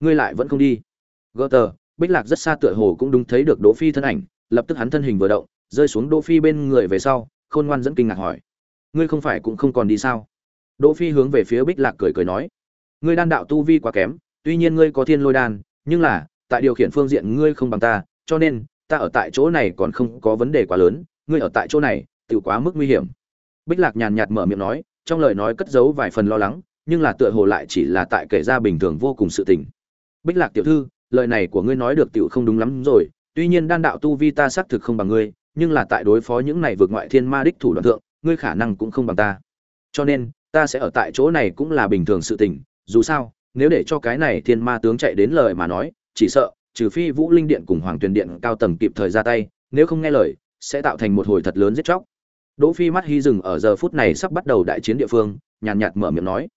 ngươi lại vẫn không đi. Gỡ tờ bích lạc rất xa tựa hồ cũng đúng thấy được đỗ phi thân ảnh, lập tức hắn thân hình vừa động, rơi xuống đỗ phi bên người về sau, khôn ngoan dẫn kinh ngạc hỏi. Ngươi không phải cũng không còn đi sao? Đỗ phi hướng về phía bích lạc cười cười nói. Ngươi đan đạo tu vi quá kém, tuy nhiên ngươi có thiên lôi đan, nhưng là, tại điều khiển phương diện ngươi không bằng ta, cho nên, ta ở tại chỗ này còn không có vấn đề quá lớn, ngươi ở tại chỗ này tự quá mức nguy hiểm. Bích lạc nhàn nhạt mở miệng nói, trong lời nói cất giấu vài phần lo lắng, nhưng là tựa hồ lại chỉ là tại kể ra bình thường vô cùng sự tình bích lạc tiểu thư, lời này của ngươi nói được tiểu không đúng lắm rồi, tuy nhiên đan đạo tu vi ta xác thực không bằng ngươi, nhưng là tại đối phó những này vượt ngoại thiên ma đích thủ đoạn thượng, ngươi khả năng cũng không bằng ta. Cho nên, ta sẽ ở tại chỗ này cũng là bình thường sự tình, dù sao, nếu để cho cái này thiên ma tướng chạy đến lời mà nói, chỉ sợ, trừ phi vũ linh điện cùng hoàng tuyền điện cao tầng kịp thời ra tay, nếu không nghe lời, sẽ tạo thành một hồi thật lớn giết chóc. Đỗ phi mắt hy dừng ở giờ phút này sắp bắt đầu đại chiến địa phương, nhàn nhạt mở miệng nói.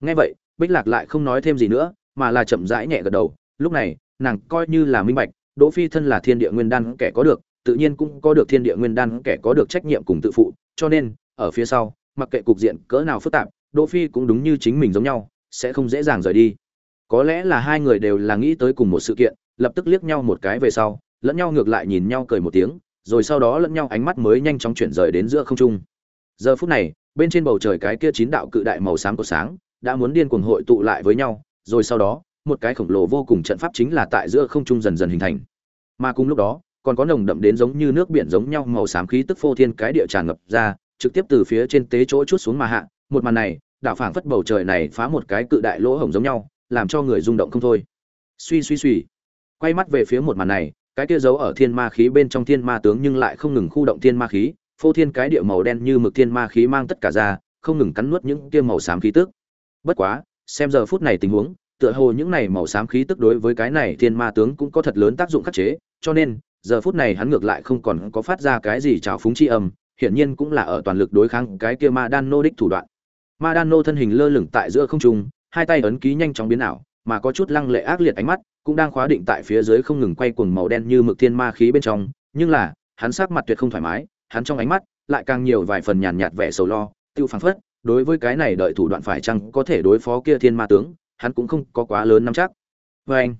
Nghe vậy, bích lạc lại không nói thêm gì nữa mà là chậm rãi nhẹ gật đầu. Lúc này, nàng coi như là minh bạch, đỗ phi thân là thiên địa nguyên đan kẻ có được, tự nhiên cũng có được thiên địa nguyên đan kẻ có được trách nhiệm cùng tự phụ. Cho nên, ở phía sau, mặc kệ cục diện cỡ nào phức tạp, đỗ phi cũng đúng như chính mình giống nhau, sẽ không dễ dàng rời đi. Có lẽ là hai người đều là nghĩ tới cùng một sự kiện, lập tức liếc nhau một cái về sau, lẫn nhau ngược lại nhìn nhau cười một tiếng, rồi sau đó lẫn nhau ánh mắt mới nhanh chóng chuyển rời đến giữa không trung. Giờ phút này, bên trên bầu trời cái kia chín đạo cự đại màu xám của sáng, đã muốn điên cuồng hội tụ lại với nhau rồi sau đó, một cái khổng lồ vô cùng trận pháp chính là tại giữa không trung dần dần hình thành. Mà cùng lúc đó, còn có nồng đậm đến giống như nước biển giống nhau màu xám khí tức phô thiên cái địa tràn ngập ra, trực tiếp từ phía trên tế chỗ chút xuống mà hạ. Một màn này đảo phảng phất bầu trời này phá một cái cự đại lỗ hổng giống nhau, làm cho người rung động không thôi. Suy suy suy. Quay mắt về phía một màn này, cái kia giấu ở thiên ma khí bên trong thiên ma tướng nhưng lại không ngừng khu động thiên ma khí, phô thiên cái địa màu đen như mực thiên ma khí mang tất cả ra, không ngừng cắn nuốt những kia màu xám khí tức. Bất quá xem giờ phút này tình huống, tựa hồ những này màu xám khí tức đối với cái này thiên ma tướng cũng có thật lớn tác dụng khắc chế, cho nên, giờ phút này hắn ngược lại không còn có phát ra cái gì trào phúng chi âm, hiển nhiên cũng là ở toàn lực đối kháng cái kia ma đan nô đích thủ đoạn. Ma đan nô thân hình lơ lửng tại giữa không trung, hai tay ấn ký nhanh chóng biến ảo, mà có chút lăng lệ ác liệt ánh mắt cũng đang khóa định tại phía dưới không ngừng quay cuồng màu đen như mực thiên ma khí bên trong, nhưng là, hắn sắc mặt tuyệt không thoải mái, hắn trong ánh mắt lại càng nhiều vài phần nhàn nhạt vẻ sầu lo, tiêu phảng phất đối với cái này đợi thủ đoạn phải chăng có thể đối phó kia thiên ma tướng, hắn cũng không có quá lớn nắm chắc. Vê anh,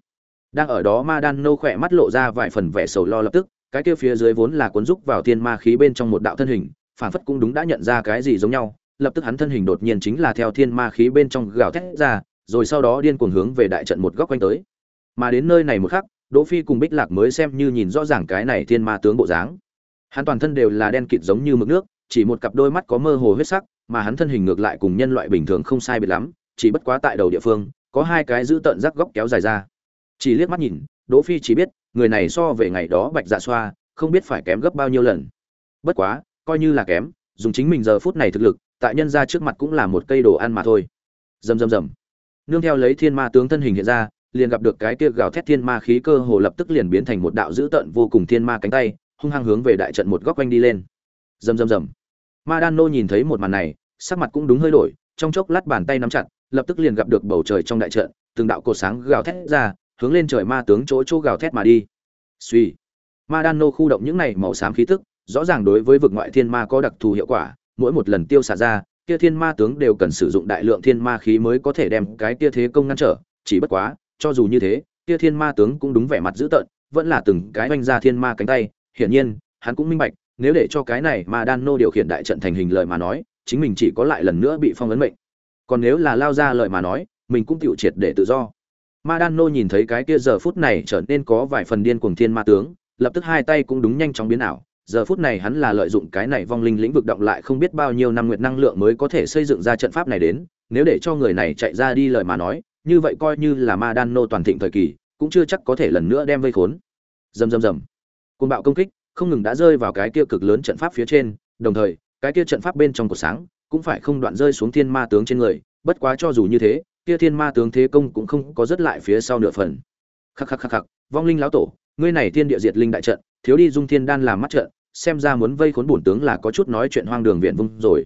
đang ở đó ma đan nô khỏe mắt lộ ra vài phần vẻ sầu lo lập tức, cái kia phía dưới vốn là cuốn rúc vào thiên ma khí bên trong một đạo thân hình phản phất cũng đúng đã nhận ra cái gì giống nhau, lập tức hắn thân hình đột nhiên chính là theo thiên ma khí bên trong gào thét ra, rồi sau đó điên cuồng hướng về đại trận một góc quanh tới. Mà đến nơi này một khắc, đỗ phi cùng bích lạc mới xem như nhìn rõ ràng cái này thiên ma tướng bộ dáng. Hắn toàn thân đều là đen kịt giống như mực nước, chỉ một cặp đôi mắt có mơ hồ huyết sắc mà hắn thân hình ngược lại cùng nhân loại bình thường không sai biệt lắm, chỉ bất quá tại đầu địa phương, có hai cái giữ tận rắc góc kéo dài ra. Chỉ liếc mắt nhìn, đỗ phi chỉ biết, người này so về ngày đó bạch dạ xoa, không biết phải kém gấp bao nhiêu lần. Bất quá, coi như là kém, dùng chính mình giờ phút này thực lực, tại nhân ra trước mặt cũng là một cây đồ ăn mà thôi. Rầm rầm rầm. Nương theo lấy thiên ma tướng thân hình hiện ra, liền gặp được cái kia gào thét thiên ma khí cơ hồ lập tức liền biến thành một đạo dữ tợn vô cùng thiên ma cánh tay, hung hăng hướng về đại trận một góc quanh đi lên. Rầm rầm rầm. Ma đan nô nhìn thấy một màn này sắc mặt cũng đúng hơi đổi, trong chốc lát bàn tay nắm chặt, lập tức liền gặp được bầu trời trong đại trận, từng đạo cột sáng gào thét ra, hướng lên trời ma tướng chỗ chỗ gào thét mà đi. Suy ma đan nô khu động những này màu xám khí tức, rõ ràng đối với vực ngoại thiên ma có đặc thù hiệu quả, mỗi một lần tiêu xả ra, kia thiên ma tướng đều cần sử dụng đại lượng thiên ma khí mới có thể đem cái kia thế công ngăn trở, chỉ bất quá, cho dù như thế, kia thiên ma tướng cũng đúng vẻ mặt dữ tợn, vẫn là từng cái oanh ra thiên ma cánh tay, hiển nhiên, hắn cũng minh bạch, nếu để cho cái này ma đan nô điều khiển đại trận thành hình lời mà nói chính mình chỉ có lại lần nữa bị phong ấn mệnh. Còn nếu là lao ra lời mà nói, mình cũng chịu triệt để tự do. Ma đan nô nhìn thấy cái kia giờ phút này trở nên có vài phần điên cuồng thiên ma tướng, lập tức hai tay cũng đúng nhanh chóng biến ảo. Giờ phút này hắn là lợi dụng cái này vong linh lĩnh vực động lại không biết bao nhiêu năm nguyệt năng lượng mới có thể xây dựng ra trận pháp này đến. Nếu để cho người này chạy ra đi lời mà nói, như vậy coi như là ma đan nô toàn thịnh thời kỳ, cũng chưa chắc có thể lần nữa đem vây khốn. Rầm rầm rầm. Côn bạo công kích, không ngừng đã rơi vào cái kia cực lớn trận pháp phía trên, đồng thời cái kia trận pháp bên trong của sáng cũng phải không đoạn rơi xuống thiên ma tướng trên người, bất quá cho dù như thế, kia thiên ma tướng thế công cũng không có rất lại phía sau nửa phần. Khắc khắc khắc khắc, vong linh lão tổ, ngươi này thiên địa diệt linh đại trận, thiếu đi dung thiên đan làm mắt trận, xem ra muốn vây khốn bổn tướng là có chút nói chuyện hoang đường viện vung rồi.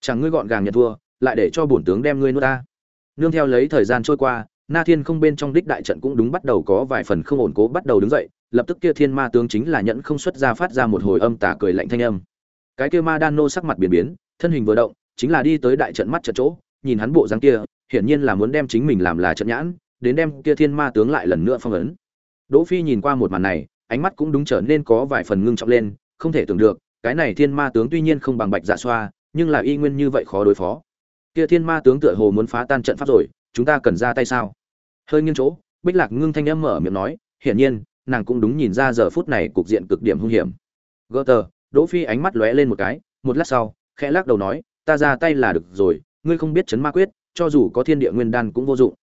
Chẳng ngươi gọn gàng nhận thua, lại để cho bổn tướng đem ngươi nuốt ta. Nương theo lấy thời gian trôi qua, na thiên không bên trong đích đại trận cũng đúng bắt đầu có vài phần không ổn cố bắt đầu đứng dậy, lập tức kia thiên ma tướng chính là nhẫn không xuất ra phát ra một hồi âm tà cười lạnh thanh âm cái kia ma đan nô sắc mặt biến biến, thân hình vừa động, chính là đi tới đại trận mắt trận chỗ, nhìn hắn bộ dáng kia, hiển nhiên là muốn đem chính mình làm là trận nhãn, đến đem kia thiên ma tướng lại lần nữa phong ấn. Đỗ phi nhìn qua một màn này, ánh mắt cũng đúng trở nên có vài phần ngưng trọng lên, không thể tưởng được, cái này thiên ma tướng tuy nhiên không bằng bạch dạ xoa, nhưng là y nguyên như vậy khó đối phó. Kia thiên ma tướng tựa hồ muốn phá tan trận pháp rồi, chúng ta cần ra tay sao? Hơi nghiêng chỗ, bích lạc ngưng thanh âm mở miệng nói, hiển nhiên, nàng cũng đúng nhìn ra giờ phút này cục diện cực điểm hung hiểm. Gỡ tờ đỗ phi ánh mắt lóe lên một cái, một lát sau, khẽ lắc đầu nói, ta ra tay là được rồi, ngươi không biết chấn ma quyết, cho dù có thiên địa nguyên đan cũng vô dụng.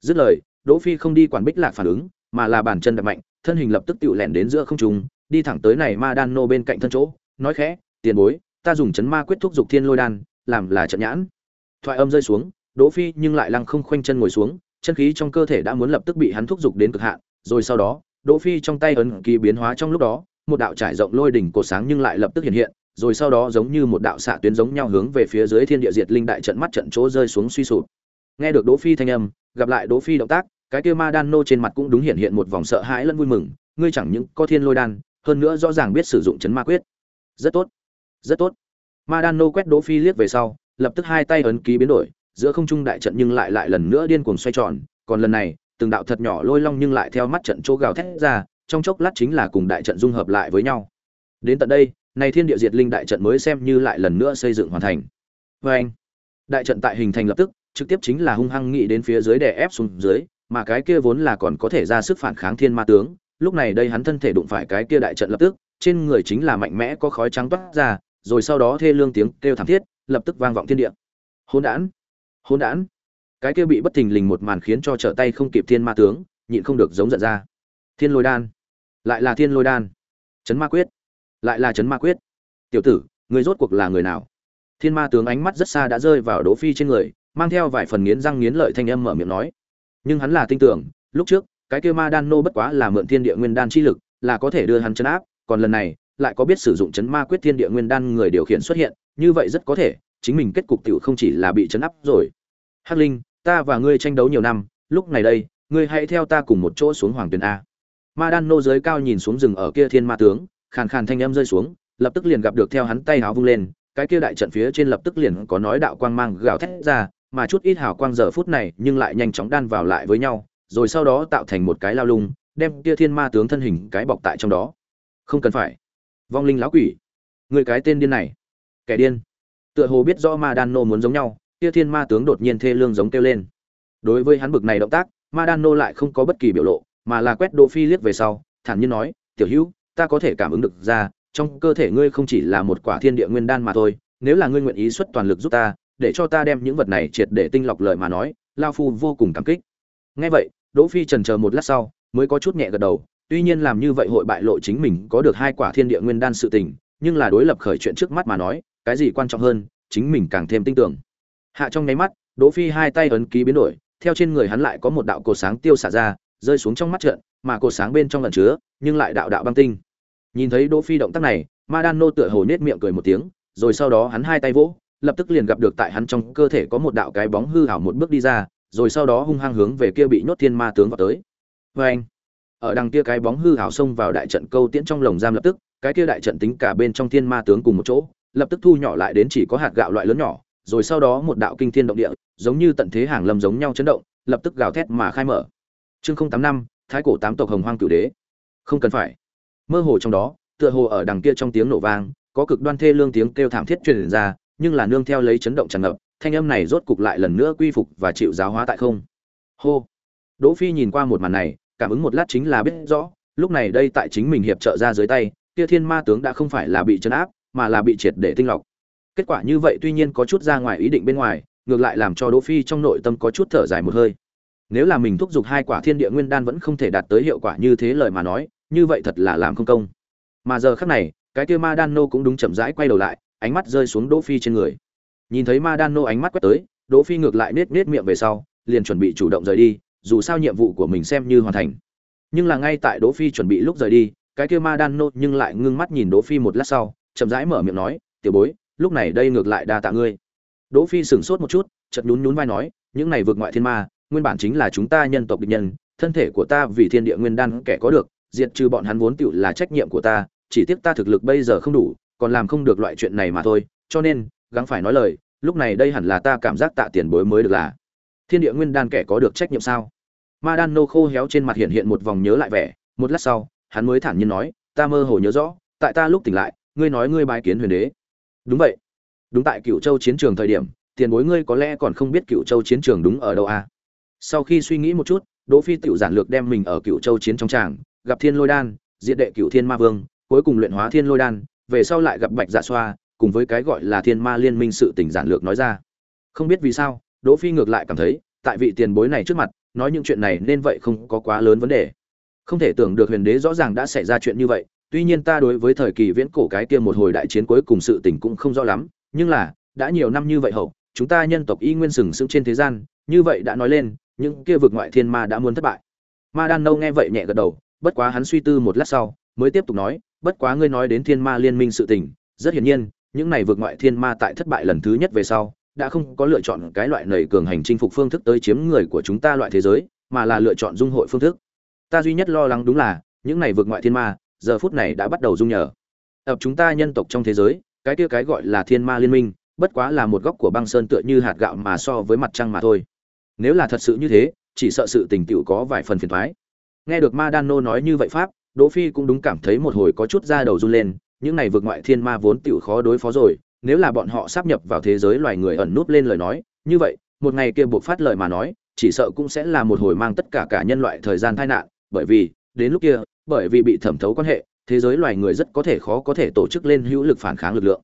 Dứt lời, đỗ phi không đi quản bích lạc phản ứng, mà là bản chân đập mạnh, thân hình lập tức tựu lẹn đến giữa không trung, đi thẳng tới này ma đan nô bên cạnh thân chỗ, nói khẽ, tiền bối, ta dùng chấn ma quyết thúc dục thiên lôi đan, làm là trận nhãn. Thoại âm rơi xuống, đỗ phi nhưng lại lăng không khoanh chân ngồi xuống, chân khí trong cơ thể đã muốn lập tức bị hắn thúc dục đến cực hạn, rồi sau đó, đỗ phi trong tay ấn ký biến hóa trong lúc đó một đạo trải rộng lôi đỉnh cột sáng nhưng lại lập tức hiện hiện, rồi sau đó giống như một đạo xạ tuyến giống nhau hướng về phía dưới thiên địa diệt linh đại trận mắt trận chỗ rơi xuống suy sụp. Nghe được đỗ phi thanh âm, gặp lại đỗ phi động tác, cái kia ma đan nô trên mặt cũng đúng hiện hiện một vòng sợ hãi lẫn vui mừng, ngươi chẳng những có thiên lôi đan, hơn nữa rõ ràng biết sử dụng chấn ma quyết. Rất tốt rất tốt. Ma đan nô quét đỗ phi liếc về sau, lập tức hai tay ấn ký biến đổi, giữa không trung đại trận nhưng lại lại lần nữa điên cuồng xoay tròn, còn lần này, từng đạo thật nhỏ lôi long nhưng lại theo mắt trận chỗ gào thét ra trong chốc lát chính là cùng đại trận dung hợp lại với nhau. Đến tận đây, này thiên địa diệt linh đại trận mới xem như lại lần nữa xây dựng hoàn thành. Và anh, đại trận tại hình thành lập tức, trực tiếp chính là hung hăng nghị đến phía dưới đè ép xuống dưới, mà cái kia vốn là còn có thể ra sức phản kháng thiên ma tướng, lúc này đây hắn thân thể đụng phải cái kia đại trận lập tức, trên người chính là mạnh mẽ có khói trắng toát ra, rồi sau đó thê lương tiếng kêu thảm thiết, lập tức vang vọng thiên địa. Hỗn đản hỗn đản. Cái kia bị bất thình lình một màn khiến cho trở tay không kịp thiên ma tướng, nhịn không được giống giận ra. Thiên lôi đan lại là thiên lôi đan. Chấn ma quyết. Lại là chấn ma quyết. Tiểu tử người rốt cuộc là người nào? Thiên ma tướng ánh mắt rất xa đã rơi vào đỗ phi trên người, mang theo vài phần nghiến răng nghiến lợi thanh âm mở miệng nói. Nhưng hắn là tin tưởng, lúc trước, cái kia ma đan nô bất quá là mượn thiên địa nguyên đan chi lực, là có thể đưa hắn chấn áp, còn lần này, lại có biết sử dụng chấn ma quyết thiên địa nguyên đan người điều khiển xuất hiện, như vậy rất có thể, chính mình kết cục tiểu không chỉ là bị chấn áp rồi. Hắc linh, ta và ngươi tranh đấu nhiều năm, lúc này đây, ngươi hãy theo ta cùng một chỗ xuống hoàng tuyền a ma đan nô giới cao nhìn xuống rừng ở kia thiên ma tướng, khàn khàn thanh âm rơi xuống, lập tức liền gặp được theo hắn tay háo vung lên, cái kia đại trận phía trên lập tức liền có nói đạo quang mang gào thét ra, mà chút ít hào quang giờ phút này nhưng lại nhanh chóng đan vào lại với nhau, rồi sau đó tạo thành một cái lao lung, đem kia thiên ma tướng thân hình cái bọc tại trong đó. Không cần phải. Vong linh lão quỷ. Người cái tên điên này. Kẻ điên. Tựa hồ biết rõ ma đan nô muốn giống nhau, kia thiên ma tướng đột nhiên thê lương giống kêu lên. Đối với hắn bực này động tác, ma đan nô lại không có bất kỳ biểu lộ mà là quét Đỗ Phi liếc về sau, thản nhiên nói, "Tiểu Hữu, ta có thể cảm ứng được ra, trong cơ thể ngươi không chỉ là một quả thiên địa nguyên đan mà thôi, nếu là ngươi nguyện ý xuất toàn lực giúp ta, để cho ta đem những vật này triệt để tinh lọc lời mà nói, lão phu vô cùng cảm kích." Nghe vậy, Đỗ Phi chần chờ một lát sau, mới có chút nhẹ gật đầu, tuy nhiên làm như vậy hội bại lộ chính mình có được hai quả thiên địa nguyên đan sự tình, nhưng là đối lập khởi chuyện trước mắt mà nói, cái gì quan trọng hơn, chính mình càng thêm tin tưởng. Hạ trong nháy mắt, Đỗ Phi hai tay ấn ký biến đổi, theo trên người hắn lại có một đạo cổ sáng tiêu xả ra, rơi xuống trong mắt trận, mà cột sáng bên trong lần chứa, nhưng lại đạo đạo băng tinh. Nhìn thấy Đỗ Phi động tác này, Ma nô tựa hồ nhếch miệng cười một tiếng, rồi sau đó hắn hai tay vỗ, lập tức liền gặp được tại hắn trong cơ thể có một đạo cái bóng hư ảo một bước đi ra, rồi sau đó hung hăng hướng về kia bị nhốt thiên ma tướng vào tới. Oeng! Ở đằng kia cái bóng hư ảo xông vào đại trận câu tiễn trong lồng giam lập tức, cái kia đại trận tính cả bên trong thiên ma tướng cùng một chỗ, lập tức thu nhỏ lại đến chỉ có hạt gạo loại lớn nhỏ, rồi sau đó một đạo kinh thiên động địa, giống như tận thế hàng lâm giống nhau chấn động, lập tức gào thét mà khai mở chương không tám năm, thái cổ tám tộc hồng hoang cửu đế. Không cần phải. Mơ hồ trong đó, tựa hồ ở đằng kia trong tiếng nổ vang, có cực đoan thê lương tiếng kêu thảm thiết truyền ra, nhưng là nương theo lấy chấn động tràn ngập, thanh âm này rốt cục lại lần nữa quy phục và chịu giáo hóa tại không. Hô. Đỗ phi nhìn qua một màn này, cảm ứng một lát chính là biết rõ, lúc này đây tại chính mình hiệp trợ ra dưới tay, kia thiên ma tướng đã không phải là bị chấn áp, mà là bị triệt để tinh lọc. Kết quả như vậy tuy nhiên có chút ra ngoài ý định bên ngoài, ngược lại làm cho đỗ phi trong nội tâm có chút thở dài một hơi nếu là mình thúc giục hai quả thiên địa nguyên đan vẫn không thể đạt tới hiệu quả như thế lời mà nói, như vậy thật là làm không công. Mà giờ khắc này, cái kia ma đan nô cũng đúng chậm rãi quay đầu lại, ánh mắt rơi xuống đỗ phi trên người. Nhìn thấy ma đan nô ánh mắt quét tới, đỗ phi ngược lại nết nết miệng về sau, liền chuẩn bị chủ động rời đi, dù sao nhiệm vụ của mình xem như hoàn thành. Nhưng là ngay tại đỗ phi chuẩn bị lúc rời đi, cái kia ma đan nô nhưng lại ngưng mắt nhìn đỗ phi một lát sau, chậm rãi mở miệng nói, tiểu bối, lúc này đây ngược lại đa tạ ngươi. Đỗ phi sững sốt một chút, chợt nhún nhún vai nói, những này vượt ngoại thiên ma nguyên bản chính là chúng ta nhân tộc địch nhân, thân thể của ta vì thiên địa nguyên đan kẻ có được, diệt trừ bọn hắn vốn tựu là trách nhiệm của ta, chỉ tiếc ta thực lực bây giờ không đủ, còn làm không được loại chuyện này mà thôi, cho nên, gắng phải nói lời, lúc này đây hẳn là ta cảm giác tạ tiền bối mới được là. Thiên địa nguyên đan kẻ có được trách nhiệm sao? Ma đan nô khô héo trên mặt hiện hiện một vòng nhớ lại vẻ, một lát sau, hắn mới thản nhiên nói, "Ta mơ hồ nhớ rõ, tại ta lúc tỉnh lại, ngươi nói ngươi bái kiến huyền đế." "Đúng vậy." Đúng tại Cựu Châu chiến trường thời điểm, tiền bối ngươi có lẽ còn không biết Cựu Châu chiến trường đúng ở đâu à? Sau khi suy nghĩ một chút, Đỗ Phi tiểu giản lược đem mình ở Cựu Châu chiến trong tràng, gặp Thiên Lôi Đan, diệt đệ Cựu Thiên Ma Vương, cuối cùng luyện hóa Thiên Lôi Đan, về sau lại gặp Bạch Dạ Xoa, cùng với cái gọi là Thiên Ma Liên Minh sự tình giản lược nói ra. Không biết vì sao, Đỗ Phi ngược lại cảm thấy, tại vị tiền bối này trước mặt, nói những chuyện này nên vậy không có quá lớn vấn đề. Không thể tưởng được huyền đế rõ ràng đã xảy ra chuyện như vậy, tuy nhiên ta đối với thời kỳ viễn cổ cái kia một hồi đại chiến cuối cùng sự tình cũng không rõ lắm, nhưng là, đã nhiều năm như vậy hậu, chúng ta nhân tộc y nguyên sừng sững trên thế gian, như vậy đã nói lên, những kia vực ngoại thiên ma đã muốn thất bại. Ma Đan Nâu nghe vậy nhẹ gật đầu, bất quá hắn suy tư một lát sau, mới tiếp tục nói, bất quá ngươi nói đến thiên ma liên minh sự tình, rất hiển nhiên, những này vượt ngoại thiên ma tại thất bại lần thứ nhất về sau, đã không có lựa chọn cái loại nảy cường hành chinh phục phương thức tới chiếm người của chúng ta loại thế giới, mà là lựa chọn dung hội phương thức. Ta duy nhất lo lắng đúng là, những này vượt ngoại thiên ma, giờ phút này đã bắt đầu dung nhở. Ập chúng ta nhân tộc trong thế giới, cái kia cái gọi là thiên ma liên minh, bất quá là một góc của băng sơn tựa như hạt gạo mà so với mặt trăng mà thôi. Nếu là thật sự như thế, chỉ sợ sự tình tựu có vài phần phiền thoái Nghe được Ma Đan Nô nói như vậy pháp, Đỗ Phi cũng đúng cảm thấy một hồi có chút da đầu run lên, những này vượt ngoại thiên ma vốn tiểu khó đối phó rồi, nếu là bọn họ sắp nhập vào thế giới loài người ẩn núp lên lời nói, như vậy, một ngày kia buộc phát lời mà nói, chỉ sợ cũng sẽ là một hồi mang tất cả cả nhân loại thời gian tai nạn, bởi vì, đến lúc kia, bởi vì bị thẩm thấu quan hệ, thế giới loài người rất có thể khó có thể tổ chức lên hữu lực phản kháng lực lượng.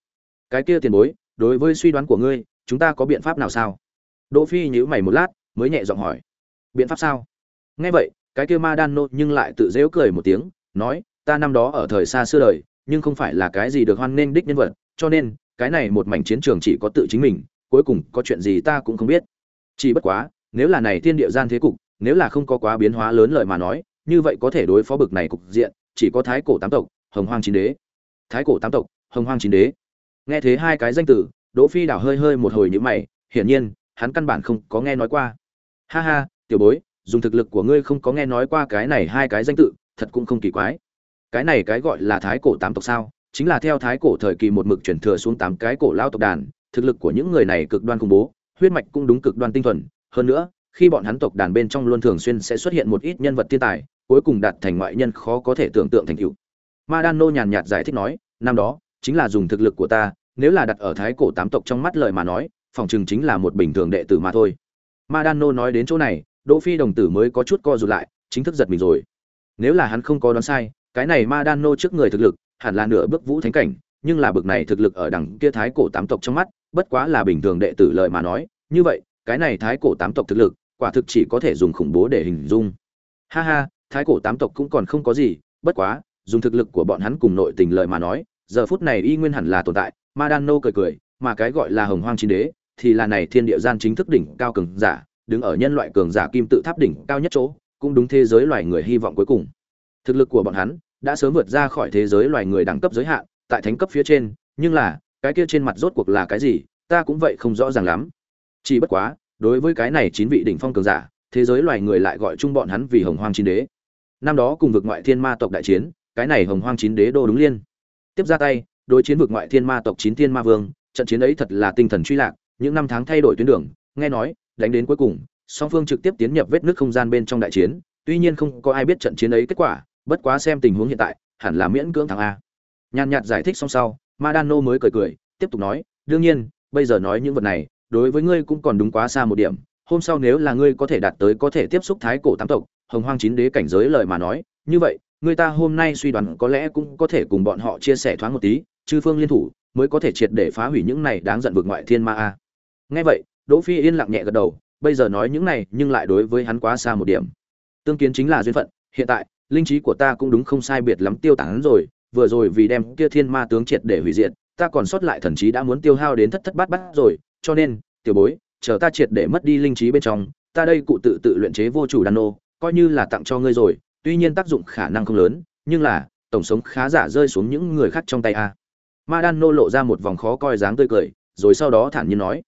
Cái kia tiền bối, đối với suy đoán của ngươi, chúng ta có biện pháp nào sao? Đỗ Phi nhíu mày một lát, mới nhẹ giọng hỏi. Biện pháp sao? Nghe vậy, cái kia Ma Đan Nô nhưng lại tự dễu cười một tiếng, nói, ta năm đó ở thời xa xưa đời, nhưng không phải là cái gì được hoan nghênh đích nhân vật, cho nên, cái này một mảnh chiến trường chỉ có tự chính mình, cuối cùng có chuyện gì ta cũng không biết. Chỉ bất quá, nếu là này thiên địa gian thế cục, nếu là không có quá biến hóa lớn lợi mà nói, như vậy có thể đối phó bực này cục diện, chỉ có Thái cổ tám tộc, Hồng Hoang chín đế. Thái cổ tám tộc, Hồng Hoang chín đế. Nghe thế hai cái danh từ, Đỗ Phi đảo hơi hơi một hồi như mày, hiển nhiên, hắn căn bản không có nghe nói qua. Ha ha, tiểu bối, dùng thực lực của ngươi không có nghe nói qua cái này hai cái danh tự, thật cũng không kỳ quái. Cái này cái gọi là Thái cổ tám tộc sao? Chính là theo Thái cổ thời kỳ một mực chuyển thừa xuống tám cái cổ lao tộc đàn, thực lực của những người này cực đoan khủng bố, huyết mạch cũng đúng cực đoan tinh thuần, hơn nữa, khi bọn hắn tộc đàn bên trong luôn thường xuyên sẽ xuất hiện một ít nhân vật thiên tài, cuối cùng đạt thành ngoại nhân khó có thể tưởng tượng thành tựu. Madano nhàn nhạt giải thích nói, năm đó, chính là dùng thực lực của ta, nếu là đặt ở thái cổ tám tộc trong mắt lời mà nói, phòng chừng chính là một bình thường đệ tử mà thôi. Madano nói đến chỗ này, Đỗ Phi đồng tử mới có chút co rụt lại, chính thức giật mình rồi. Nếu là hắn không có đoán sai, cái này Madano trước người thực lực, hẳn là nửa bước vũ thánh cảnh, nhưng là bực này thực lực ở đẳng kia thái cổ tám tộc trong mắt, bất quá là bình thường đệ tử lời mà nói, như vậy, cái này thái cổ tám tộc thực lực, quả thực chỉ có thể dùng khủng bố để hình dung. Ha ha, thái cổ tám tộc cũng còn không có gì, bất quá, dùng thực lực của bọn hắn cùng nội tình lời mà nói, giờ phút này y nguyên hẳn là tồn tại, Madano cười cười, mà cái gọi là Hồng Hoang Chín Đế, thì là này thiên địa gian chính thức đỉnh cao cường giả, đứng ở nhân loại cường giả kim tự tháp đỉnh cao nhất chỗ, cũng đúng thế giới loài người hy vọng cuối cùng. Thực lực của bọn hắn đã sớm vượt ra khỏi thế giới loài người đẳng cấp giới hạn, tại thánh cấp phía trên, nhưng là, cái kia trên mặt rốt cuộc là cái gì, ta cũng vậy không rõ ràng lắm. Chỉ bất quá, đối với cái này chín vị đỉnh phong cường giả, thế giới loài người lại gọi chung bọn hắn vì Hồng Hoang Chín Đế. Năm đó cùng vực ngoại thiên ma tộc đại chiến, cái này Hồng Hoang Chín Đế đô đúng liên. Tiếp ra tay, đối chiến vực ngoại thiên ma tộc chín thiên ma vương, trận chiến ấy thật là tinh thần truy lạc, những năm tháng thay đổi tuyến đường, nghe nói, đánh đến cuối cùng, song phương trực tiếp tiến nhập vết nước không gian bên trong đại chiến, tuy nhiên không có ai biết trận chiến ấy kết quả, bất quá xem tình huống hiện tại, hẳn là miễn cưỡng thắng a. Nhàn nhạt giải thích xong sau, Madano mới cười cười, tiếp tục nói, đương nhiên, bây giờ nói những vật này, đối với ngươi cũng còn đúng quá xa một điểm, hôm sau nếu là ngươi có thể đạt tới có thể tiếp xúc thái cổ tám tộc, hồng hoang chín đế cảnh giới lời mà nói, như vậy, người ta hôm nay suy đoán có lẽ cũng có thể cùng bọn họ chia sẻ thoáng một tí, chư phương liên thủ, mới có thể triệt để phá hủy những này đáng giận vượt ngoại thiên ma a. Nghe vậy, Đỗ Phi yên lặng nhẹ gật đầu, bây giờ nói những này, nhưng lại đối với hắn quá xa một điểm. Tương kiến chính là duyên phận, hiện tại, linh trí của ta cũng đúng không sai biệt lắm tiêu tán rồi, vừa rồi vì đem kia thiên ma tướng triệt để hủy diệt, ta còn sót lại thần trí đã muốn tiêu hao đến thất thất bát bát rồi, cho nên, tiểu bối, chờ ta triệt để mất đi linh trí bên trong, ta đây cụ tự tự luyện chế vô chủ đan nô, coi như là tặng cho ngươi rồi, tuy nhiên tác dụng khả năng không lớn, nhưng là tổng sống khá giả rơi xuống những người khác trong tay a. Ma Đan nô lộ ra một vòng khó coi dáng tươi cười, rồi sau đó thản nhiên nói.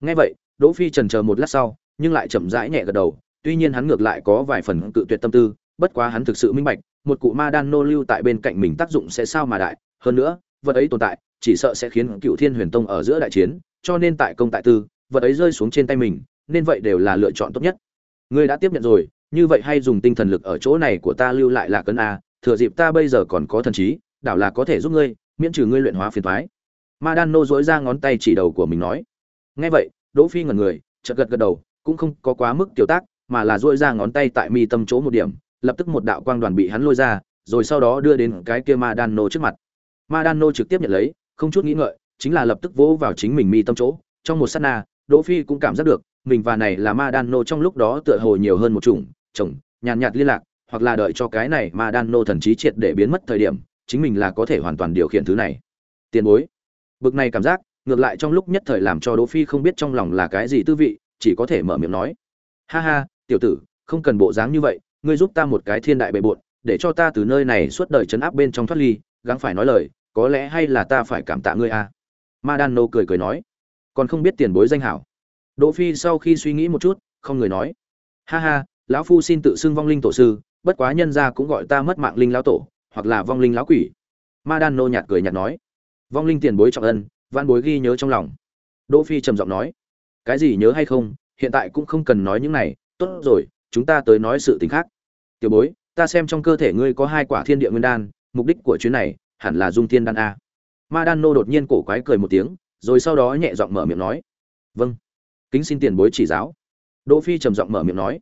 Nghe vậy, Đỗ Phi chần chờ một lát sau, nhưng lại chậm rãi nhẹ gật đầu, tuy nhiên hắn ngược lại có vài phần cự tuyệt tâm tư, bất quá hắn thực sự minh bạch, một cụ Ma Đan nô lưu tại bên cạnh mình tác dụng sẽ sao mà đại, hơn nữa, vật ấy tồn tại, chỉ sợ sẽ khiến Cựu Thiên Huyền Tông ở giữa đại chiến, cho nên tại công tại tư, vật ấy rơi xuống trên tay mình, nên vậy đều là lựa chọn tốt nhất. Ngươi đã tiếp nhận rồi, như vậy hay dùng tinh thần lực ở chỗ này của ta lưu lại là cấn a thừa dịp ta bây giờ còn có thần trí đảo là có thể giúp ngươi miễn trừ ngươi luyện hóa phiền toái. ma đan nô dỗi ra ngón tay chỉ đầu của mình nói nghe vậy đỗ phi ngẩn người chợt gật gật đầu cũng không có quá mức tiểu tác mà là duỗi ra ngón tay tại mi tâm chỗ một điểm lập tức một đạo quang đoàn bị hắn lôi ra rồi sau đó đưa đến cái kia ma đan nô trước mặt. Ma đan nô trực tiếp nhận lấy không chút nghĩ ngợi chính là lập tức vỗ vào chính mình mi tâm chỗ. Trong một sát na đỗ phi cũng cảm giác được mình và này là ma đan nô trong lúc đó tựa hồ nhiều hơn một chủng chồng nhàn nhạt, nhạt liên lạc hoặc là đợi cho cái này ma đan nô thần trí triệt để biến mất thời điểm chính mình là có thể hoàn toàn điều khiển thứ này. Tiền bối. Bực này cảm giác ngược lại trong lúc nhất thời làm cho đỗ phi không biết trong lòng là cái gì tư vị, chỉ có thể mở miệng nói. Ha ha, tiểu tử, không cần bộ dáng như vậy, ngươi giúp ta một cái thiên đại bệ bội để cho ta từ nơi này suốt đời chấn áp bên trong thoát ly, gắng phải nói lời, có lẽ hay là ta phải cảm tạ ngươi a. À? cười cười nói. Còn không biết tiền bối danh hảo. Đỗ phi sau khi suy nghĩ một chút, không người nói. Ha ha, lão phu xin tự xưng vong linh tổ sư, bất quá nhân gia cũng gọi ta mất mạng linh lão tổ, hoặc là vong linh lão quỷ. Madano nhạt cười nhạt nói. Vong linh tiền bối trọng ân văn bối ghi nhớ trong lòng. Đỗ phi trầm giọng nói, cái gì nhớ hay không? Hiện tại cũng không cần nói những này. Tốt rồi, chúng ta tới nói sự tình khác. Tiểu bối, ta xem trong cơ thể ngươi có hai quả thiên địa nguyên đan, mục đích của chuyến này hẳn là dung thiên đan a. Ma đan nô đột nhiên cổ quái cười một tiếng, rồi sau đó nhẹ giọng mở miệng nói vâng kính xin tiền bối chỉ giáo. Đỗ phi trầm giọng mở miệng nói,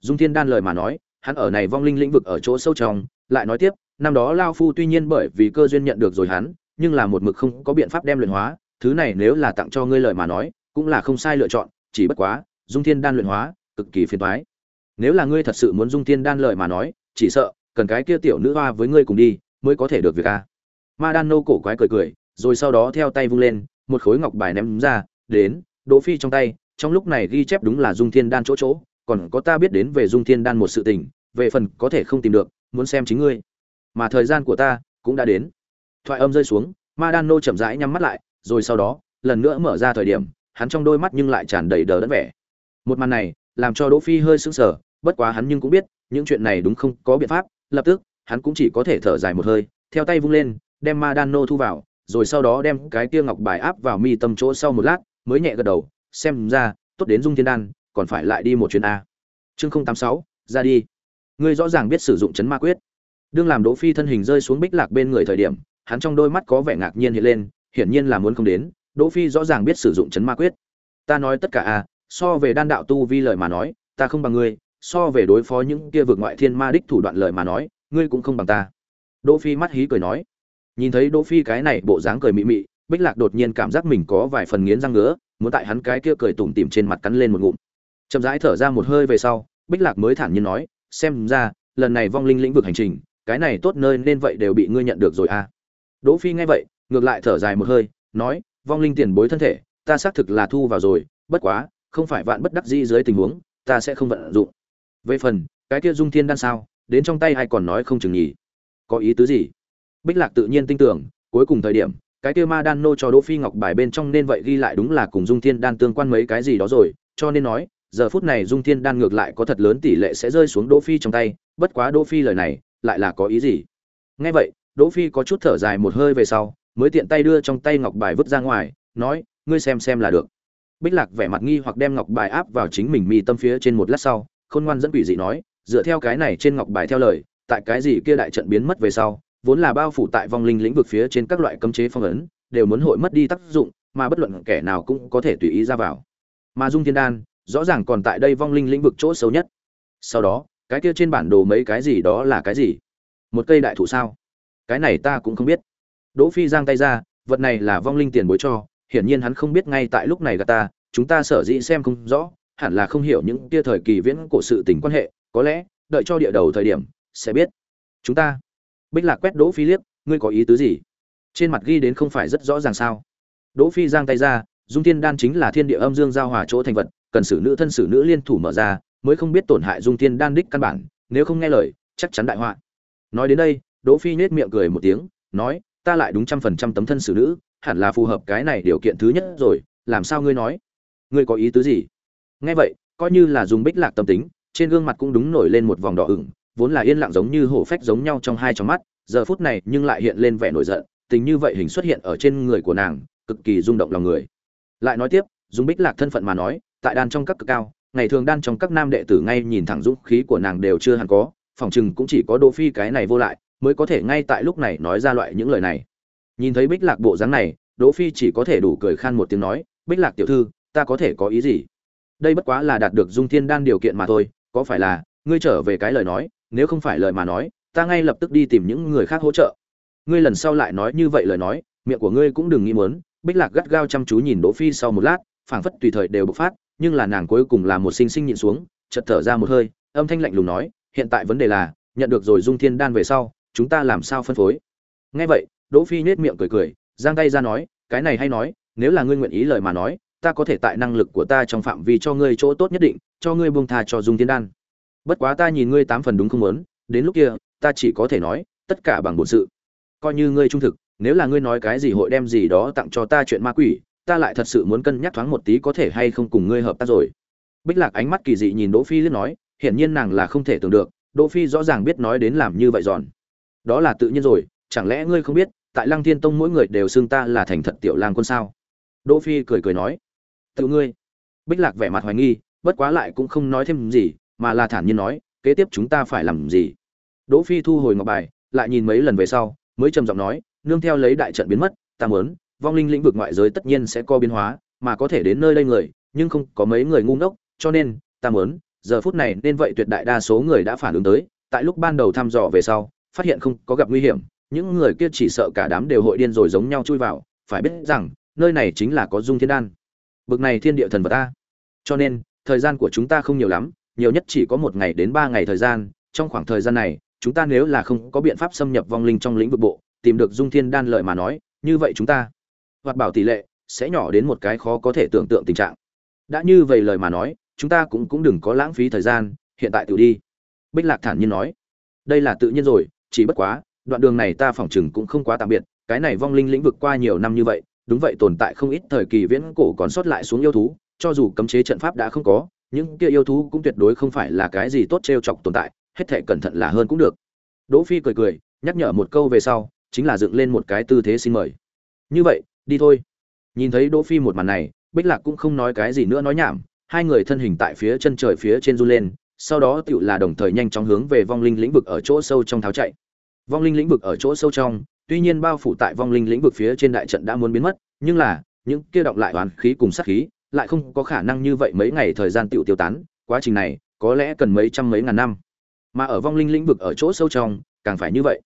dung thiên đan lời mà nói, hắn ở này vong linh lĩnh vực ở chỗ sâu trong, lại nói tiếp, năm đó lao phu tuy nhiên bởi vì cơ duyên nhận được rồi hắn nhưng là một mực không có biện pháp đem luyện hóa, thứ này nếu là tặng cho ngươi lời mà nói, cũng là không sai lựa chọn, chỉ bất quá, dung thiên đan luyện hóa, cực kỳ phiền toái. Nếu là ngươi thật sự muốn dung thiên đan lời mà nói, chỉ sợ, cần cái kia tiểu nữ hoa với ngươi cùng đi, mới có thể được việc a ma đan nô cổ quái cười cười, rồi sau đó theo tay vung lên, một khối ngọc bài ném ra, đến, đỗ phi trong tay, trong lúc này ghi chép đúng là dung thiên đan chỗ chỗ, còn có ta biết đến về dung thiên đan một sự tình, về phần có thể không tìm được, muốn xem chính ngươi. Mà thời gian của ta cũng đã đến thoại âm rơi xuống, ma đan nô chậm rãi nhắm mắt lại, rồi sau đó, lần nữa mở ra thời điểm, hắn trong đôi mắt nhưng lại tràn đầy đờ đẫn vẻ. Một màn này, làm cho đỗ phi hơi sững sờ, bất quá hắn nhưng cũng biết, những chuyện này đúng không có biện pháp, lập tức, hắn cũng chỉ có thể thở dài một hơi, theo tay vung lên, đem ma đan nô thu vào, rồi sau đó đem cái kia ngọc bài áp vào mi tâm chỗ sau một lát, mới nhẹ gật đầu, xem ra, tốt đến dung thiên đan, còn phải lại đi một chuyến a. Chương không tám sáu, ra đi. Ngươi rõ ràng biết sử dụng chấn ma quyết. Đương làm đỗ phi thân hình rơi xuống bích lạc bên người thời điểm hắn trong đôi mắt có vẻ ngạc nhiên hiện lên, hiển nhiên là muốn không đến, đỗ phi rõ ràng biết sử dụng chấn ma quyết. Ta nói tất cả a so về đan đạo tu vi lời mà nói, ta không bằng ngươi, so về đối phó những kia vượt ngoại thiên ma đích thủ đoạn lời mà nói, ngươi cũng không bằng ta. Đỗ phi mắt hí cười nói. Nhìn thấy đỗ phi cái này bộ dáng cười mị mị, bích lạc đột nhiên cảm giác mình có vài phần nghiến răng ngứa, muốn tại hắn cái kia cười tủm tỉm trên mặt cắn lên một ngụm. Chậm rãi thở ra một hơi về sau, bích lạc mới thản nhiên nói, xem ra, lần này vong linh lĩnh vực hành trình, cái này tốt nơi nên vậy đều bị ngươi nhận được rồi à đỗ phi nghe vậy, ngược lại thở dài một hơi, nói, vong linh tiền bối thân thể, ta xác thực là thu vào rồi, bất quá, không phải vạn bất đắc dĩ dưới tình huống, ta sẽ không vận dụng. Về phần, cái kia dung thiên đan sao, đến trong tay ai còn nói không chừng nhỉ? Có ý tứ gì? Bích lạc tự nhiên tin tưởng, cuối cùng thời điểm, cái kia ma đan nô cho đỗ phi ngọc bài bên trong nên vậy ghi lại đúng là cùng dung thiên đan tương quan mấy cái gì đó rồi, cho nên nói, giờ phút này dung thiên đan ngược lại có thật lớn tỷ lệ sẽ rơi xuống đỗ phi trong tay, bất quá đỗ phi lời này, lại là có ý gì? Nghe vậy đỗ phi có chút thở dài một hơi về sau, mới tiện tay đưa trong tay ngọc bài vứt ra ngoài, nói, ngươi xem xem là được. Bích lạc vẻ mặt nghi hoặc đem ngọc bài áp vào chính mình mi tâm phía trên một lát sau, khôn ngoan dẫn quỷ dị nói, dựa theo cái này trên ngọc bài theo lời, tại cái gì kia đại trận biến mất về sau, vốn là bao phủ tại vong linh lĩnh vực phía trên các loại cấm chế phong ấn, đều muốn hội mất đi tác dụng, mà bất luận kẻ nào cũng có thể tùy ý ra vào. Mà dung thiên đan, rõ ràng còn tại đây vong linh lĩnh vực chỗ xấu nhất. Sau đó, cái kia trên bản đồ mấy cái gì đó là cái gì? Một cây đại thụ sao? Cái này ta cũng không biết. Đỗ phi giang tay ra, vật này là vong linh tiền bối cho, hiển nhiên hắn không biết ngay tại lúc này gặp ta, chúng ta sở dĩ xem không rõ, hẳn là không hiểu những kia thời kỳ viễn cổ sự tình quan hệ, có lẽ, đợi cho địa đầu thời điểm, sẽ biết. Chúng ta. Bích lạc quét đỗ phi liếc, ngươi có ý tứ gì? Trên mặt ghi đến không phải rất rõ ràng sao? Đỗ phi giang tay ra, dung thiên đan chính là thiên địa âm dương giao hòa chỗ thành vật, cần xử nữ thân xử nữ liên thủ mở ra, mới không biết tổn hại dung thiên đan đích căn bản, nếu không nghe lời, chắc chắn đại họa. Nói đến đây đỗ phi nhếch miệng cười một tiếng, nói, ta lại đúng trăm phần trăm tấm thân xử nữ, hẳn là phù hợp cái này điều kiện thứ nhất rồi, làm sao ngươi nói? Ngươi có ý tứ gì? Nghe vậy, coi như là dùng bích lạc tâm tính, trên gương mặt cũng đúng nổi lên một vòng đỏ ửng, vốn là yên lặng giống như hổ phách giống nhau trong hai trong mắt, giờ phút này nhưng lại hiện lên vẻ nổi giận, tình như vậy hình xuất hiện ở trên người của nàng, cực kỳ rung động lòng người. Lại nói tiếp, dùng bích lạc thân phận mà nói, tại đan trong các cực cao, ngày thường đan trong các nam đệ tử ngay nhìn thẳng dũng khí của nàng đều chưa hẳn có, phòng chừng cũng chỉ có đỗ phi cái này vô lại mới có thể ngay tại lúc này nói ra loại những lời này. Nhìn thấy bích lạc bộ dáng này, đỗ phi chỉ có thể đủ cười khan một tiếng nói, bích lạc tiểu thư, ta có thể có ý gì? Đây bất quá là đạt được dung thiên đan điều kiện mà thôi, có phải là, ngươi trở về cái lời nói, nếu không phải lời mà nói, ta ngay lập tức đi tìm những người khác hỗ trợ. Ngươi lần sau lại nói như vậy lời nói, miệng của ngươi cũng đừng nghĩ muốn, bích lạc gắt gao chăm chú nhìn đỗ phi sau một lát, phảng phất tùy thời đều bộc phát, nhưng là nàng cuối cùng là một sinh sinh nhịn xuống, chợt thở ra một hơi, âm thanh lạnh lùng nói, hiện tại vấn đề là, nhận được rồi dung thiên đan về sau chúng ta làm sao phân phối? Nghe vậy, đỗ phi nhếch miệng cười cười, giang tay ra nói, cái này hay nói, nếu là ngươi nguyện ý lời mà nói, ta có thể tại năng lực của ta trong phạm vi cho ngươi chỗ tốt nhất định, cho ngươi buông tha cho dung thiên đan. Bất quá ta nhìn ngươi tám phần đúng không muốn, đến lúc kia, ta chỉ có thể nói, tất cả bằng bổn sự. Coi như ngươi trung thực, nếu là ngươi nói cái gì hội đem gì đó tặng cho ta chuyện ma quỷ, ta lại thật sự muốn cân nhắc thoáng một tí có thể hay không cùng ngươi hợp tác rồi. Bích lạc ánh mắt kỳ dị nhìn đỗ phi liếc nói, hiển nhiên nàng là không thể tưởng được, đỗ phi rõ ràng biết nói đến làm như vậy giòn đó là tự nhiên rồi, chẳng lẽ ngươi không biết, tại lăng thiên tông mỗi người đều xưng ta là thành thật tiểu lang quân sao? Đỗ phi cười cười nói, tự ngươi. Bích lạc vẻ mặt hoài nghi, bất quá lại cũng không nói thêm gì, mà là thản nhiên nói, kế tiếp chúng ta phải làm gì? Đỗ phi thu hồi ngọc bài, lại nhìn mấy lần về sau, mới trầm giọng nói, nương theo lấy đại trận biến mất, ta muốn, vong linh lĩnh vực ngoại giới tất nhiên sẽ có biến hóa, mà có thể đến nơi đây người, nhưng không có mấy người ngu ngốc, cho nên, ta muốn, giờ phút này nên vậy tuyệt đại đa số người đã phản ứng tới, tại lúc ban đầu thăm dò về sau phát hiện không có gặp nguy hiểm, những người kia chỉ sợ cả đám đều hội điên rồi giống nhau chui vào, phải biết rằng, nơi này chính là có dung thiên đan. Bực này thiên địa thần vật ta. Cho nên, thời gian của chúng ta không nhiều lắm, nhiều nhất chỉ có một ngày đến ba ngày thời gian, trong khoảng thời gian này, chúng ta nếu là không có biện pháp xâm nhập vong linh trong lĩnh vực bộ, tìm được dung thiên đan lợi mà nói, như vậy chúng ta, hoạt bảo tỷ lệ, sẽ nhỏ đến một cái khó có thể tưởng tượng tình trạng. Đã như vậy lời mà nói, chúng ta cũng cũng đừng có lãng phí thời gian, hiện tại tự đi. Bích lạc thản nhiên nói. Đây là tự nhiên rồi chỉ bất quá, đoạn đường này ta phỏng chừng cũng không quá tạm biệt, cái này vong linh lĩnh vực qua nhiều năm như vậy, đúng vậy tồn tại không ít thời kỳ viễn cổ còn sót lại xuống yêu thú, cho dù cấm chế trận pháp đã không có, những kia yêu thú cũng tuyệt đối không phải là cái gì tốt trêu chọc tồn tại, hết thể cẩn thận là hơn cũng được. Đỗ phi cười cười, nhắc nhở một câu về sau, chính là dựng lên một cái tư thế xin mời. Như vậy, đi thôi. Nhìn thấy đỗ phi một màn này, bích lạc cũng không nói cái gì nữa nói nhảm, hai người thân hình tại phía chân trời phía trên du lên, sau đó tựu là đồng thời nhanh chóng hướng về vong linh lĩnh vực ở chỗ sâu trong tháo chạy vong linh lĩnh vực ở chỗ sâu trong, tuy nhiên bao phủ tại vong linh lĩnh vực phía trên đại trận đã muốn biến mất, nhưng là, những kia động lại oán khí cùng sát khí, lại không có khả năng như vậy mấy ngày thời gian tiêu tiêu tán, quá trình này, có lẽ cần mấy trăm mấy ngàn năm mà ở vong linh lĩnh vực ở chỗ sâu trong, càng phải như vậy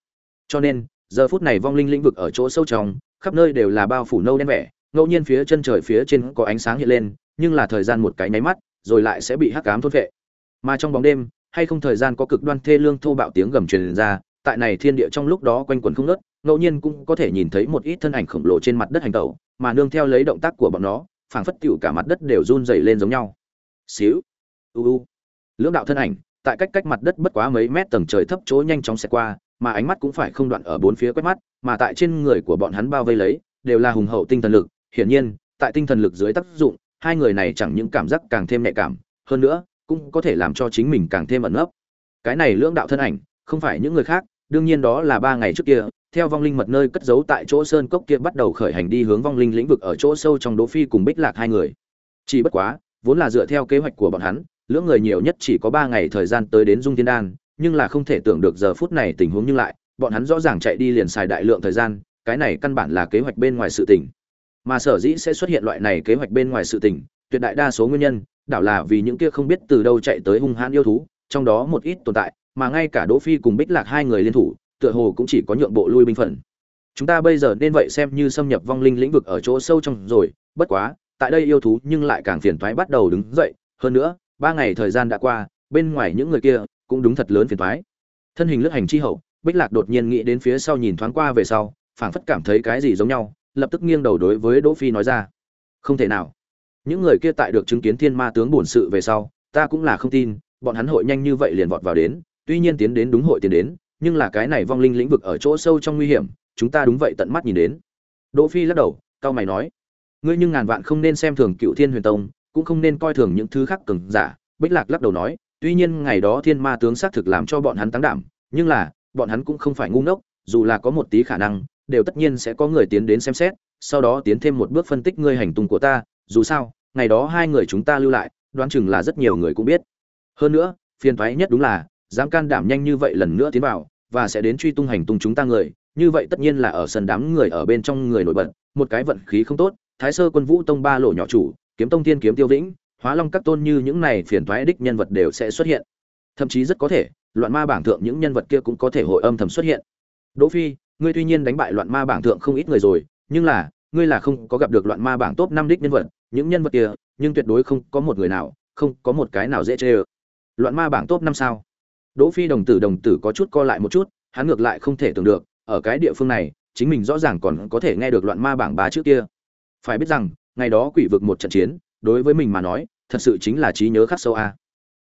cho nên, giờ phút này vong linh lĩnh vực ở chỗ sâu trong, khắp nơi đều là bao phủ nâu đen vẻ, ngẫu nhiên phía chân trời phía trên có ánh sáng hiện lên, nhưng là thời gian một cái nháy mắt, rồi lại sẽ bị hắc ám thôn phệ. mà trong bóng đêm, hay không thời gian có cực đoan thê lương thô bạo tiếng gầm truyền ra tại này thiên địa trong lúc đó quanh quẩn không ngớt, ngẫu nhiên cũng có thể nhìn thấy một ít thân ảnh khổng lồ trên mặt đất hành tẩu, mà nương theo lấy động tác của bọn nó, phảng phất tiểu cả mặt đất đều run rẩy lên giống nhau. Xíu, u u. Lưỡng đạo thân ảnh, tại cách cách mặt đất bất quá mấy mét tầng trời thấp chỗ nhanh chóng xẹt qua, mà ánh mắt cũng phải không đoạn ở bốn phía quét mắt, mà tại trên người của bọn hắn bao vây lấy, đều là hùng hậu tinh thần lực. Hiển nhiên, tại tinh thần lực dưới tác dụng, hai người này chẳng những cảm giác càng thêm nhạy cảm, hơn nữa, cũng có thể làm cho chính mình càng thêm ẩn nấp. Cái này lưỡng đạo thân ảnh, không phải những người khác đương nhiên đó là ba ngày trước kia, theo vong linh mật nơi cất giấu tại chỗ sơn cốc kia bắt đầu khởi hành đi hướng vong linh lĩnh vực ở chỗ sâu trong đỗ phi cùng bích lạc hai người. Chỉ bất quá, vốn là dựa theo kế hoạch của bọn hắn, lưỡng người nhiều nhất chỉ có ba ngày thời gian tới đến dung thiên đan, nhưng là không thể tưởng được giờ phút này tình huống như lại, bọn hắn rõ ràng chạy đi liền xài đại lượng thời gian, cái này căn bản là kế hoạch bên ngoài sự tình. Mà sở dĩ sẽ xuất hiện loại này kế hoạch bên ngoài sự tình, tuyệt đại đa số nguyên nhân, đảo là vì những kia không biết từ đâu chạy tới hung hãn yêu thú, trong đó một ít tồn tại mà ngay cả đỗ phi cùng bích lạc hai người liên thủ, tựa hồ cũng chỉ có nhượng bộ lui binh phận chúng ta bây giờ nên vậy xem như xâm nhập vong linh lĩnh vực ở chỗ sâu trong rồi, bất quá, tại đây yêu thú nhưng lại càng phiền toái bắt đầu đứng dậy. Hơn nữa, ba ngày thời gian đã qua, bên ngoài những người kia cũng đúng thật lớn phiền toái. Thân hình lướt hành chi hậu, bích lạc đột nhiên nghĩ đến phía sau nhìn thoáng qua về sau, phảng phất cảm thấy cái gì giống nhau, lập tức nghiêng đầu đối với đỗ phi nói ra. Không thể nào. Những người kia tại được chứng kiến thiên ma tướng bổn sự về sau, ta cũng là không tin, bọn hắn hội nhanh như vậy liền vọt vào đến tuy nhiên tiến đến đúng hội tiến đến, nhưng là cái này vong linh lĩnh vực ở chỗ sâu trong nguy hiểm, chúng ta đúng vậy tận mắt nhìn đến. Đỗ phi lắc đầu, cao mày nói, ngươi nhưng ngàn vạn không nên xem thường cựu thiên huyền tông, cũng không nên coi thường những thứ khác cường giả. Bích lạc lắc đầu nói, tuy nhiên ngày đó thiên ma tướng xác thực làm cho bọn hắn tăng đảm, nhưng là, bọn hắn cũng không phải ngu ngốc, dù là có một tí khả năng, đều tất nhiên sẽ có người tiến đến xem xét, sau đó tiến thêm một bước phân tích ngươi hành tung của ta, dù sao, ngày đó hai người chúng ta lưu lại, đoán chừng là rất nhiều người cũng biết. Hơn nữa, phiền thoái nhất đúng là dám can đảm nhanh như vậy lần nữa tiến vào, và sẽ đến truy tung hành tung chúng ta người, như vậy tất nhiên là ở sân đám người ở bên trong người nổi bật, một cái vận khí không tốt, thái sơ quân vũ tông ba lộ nhỏ chủ, kiếm tông thiên kiếm tiêu vĩnh, hóa long các tôn như những này phiền thoái đích nhân vật đều sẽ xuất hiện. Thậm chí rất có thể, loạn ma bảng thượng những nhân vật kia cũng có thể hội âm thầm xuất hiện. Đỗ phi, ngươi tuy nhiên đánh bại loạn ma bảng thượng không ít người rồi, nhưng là, ngươi là không có gặp được loạn ma bảng top năm đích nhân vật, những nhân vật kia, nhưng tuyệt đối không có một người nào, không có một cái nào dễ chơi loạn ma bảng top năm sao? Đỗ phi đồng tử đồng tử có chút co lại một chút, hắn ngược lại không thể tưởng được, ở cái địa phương này, chính mình rõ ràng còn có thể nghe được loạn ma bảng ba trước kia. Phải biết rằng, ngày đó quỷ vực một trận chiến, đối với mình mà nói, thật sự chính là trí nhớ khắc sâu a.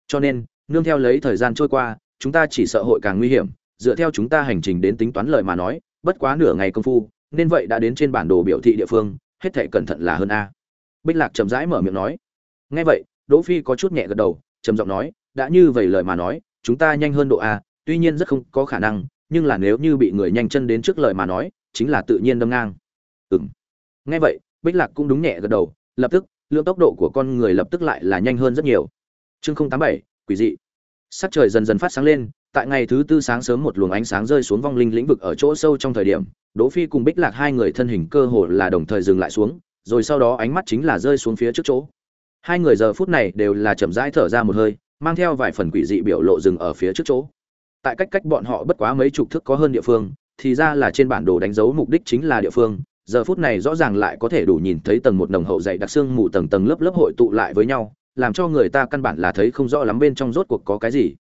Cho nên, nương theo lấy thời gian trôi qua, chúng ta chỉ sợ hội càng nguy hiểm, dựa theo chúng ta hành trình đến tính toán lời mà nói, bất quá nửa ngày công phu, nên vậy đã đến trên bản đồ biểu thị địa phương, hết thảy cẩn thận là hơn a. Bích lạc chậm rãi mở miệng nói. Nghe vậy, đỗ phi có chút nhẹ gật đầu, trầm giọng nói, đã như vậy lời mà nói chúng ta nhanh hơn độ a, tuy nhiên rất không có khả năng, nhưng là nếu như bị người nhanh chân đến trước lời mà nói, chính là tự nhiên đâm ngang. Ừm. Nghe vậy, bích lạc cũng đúng nhẹ gật đầu, lập tức, lượng tốc độ của con người lập tức lại là nhanh hơn rất nhiều. Chương không tám bảy, quỷ dị. Sắc trời dần dần phát sáng lên, tại ngày thứ tư sáng sớm một luồng ánh sáng rơi xuống vong linh lĩnh vực ở chỗ sâu trong thời điểm, đỗ phi cùng bích lạc hai người thân hình cơ hồ là đồng thời dừng lại xuống, rồi sau đó ánh mắt chính là rơi xuống phía trước chỗ. Hai người giờ phút này đều là chậm rãi thở ra một hơi mang theo vài phần quỷ dị biểu lộ dừng ở phía trước chỗ. Tại cách cách bọn họ bất quá mấy chục thước có hơn địa phương, thì ra là trên bản đồ đánh dấu mục đích chính là địa phương. Giờ phút này rõ ràng lại có thể đủ nhìn thấy tầng một nồng hậu dày đặc xương mù tầng tầng lớp lớp hội tụ lại với nhau, làm cho người ta căn bản là thấy không rõ lắm bên trong rốt cuộc có cái gì.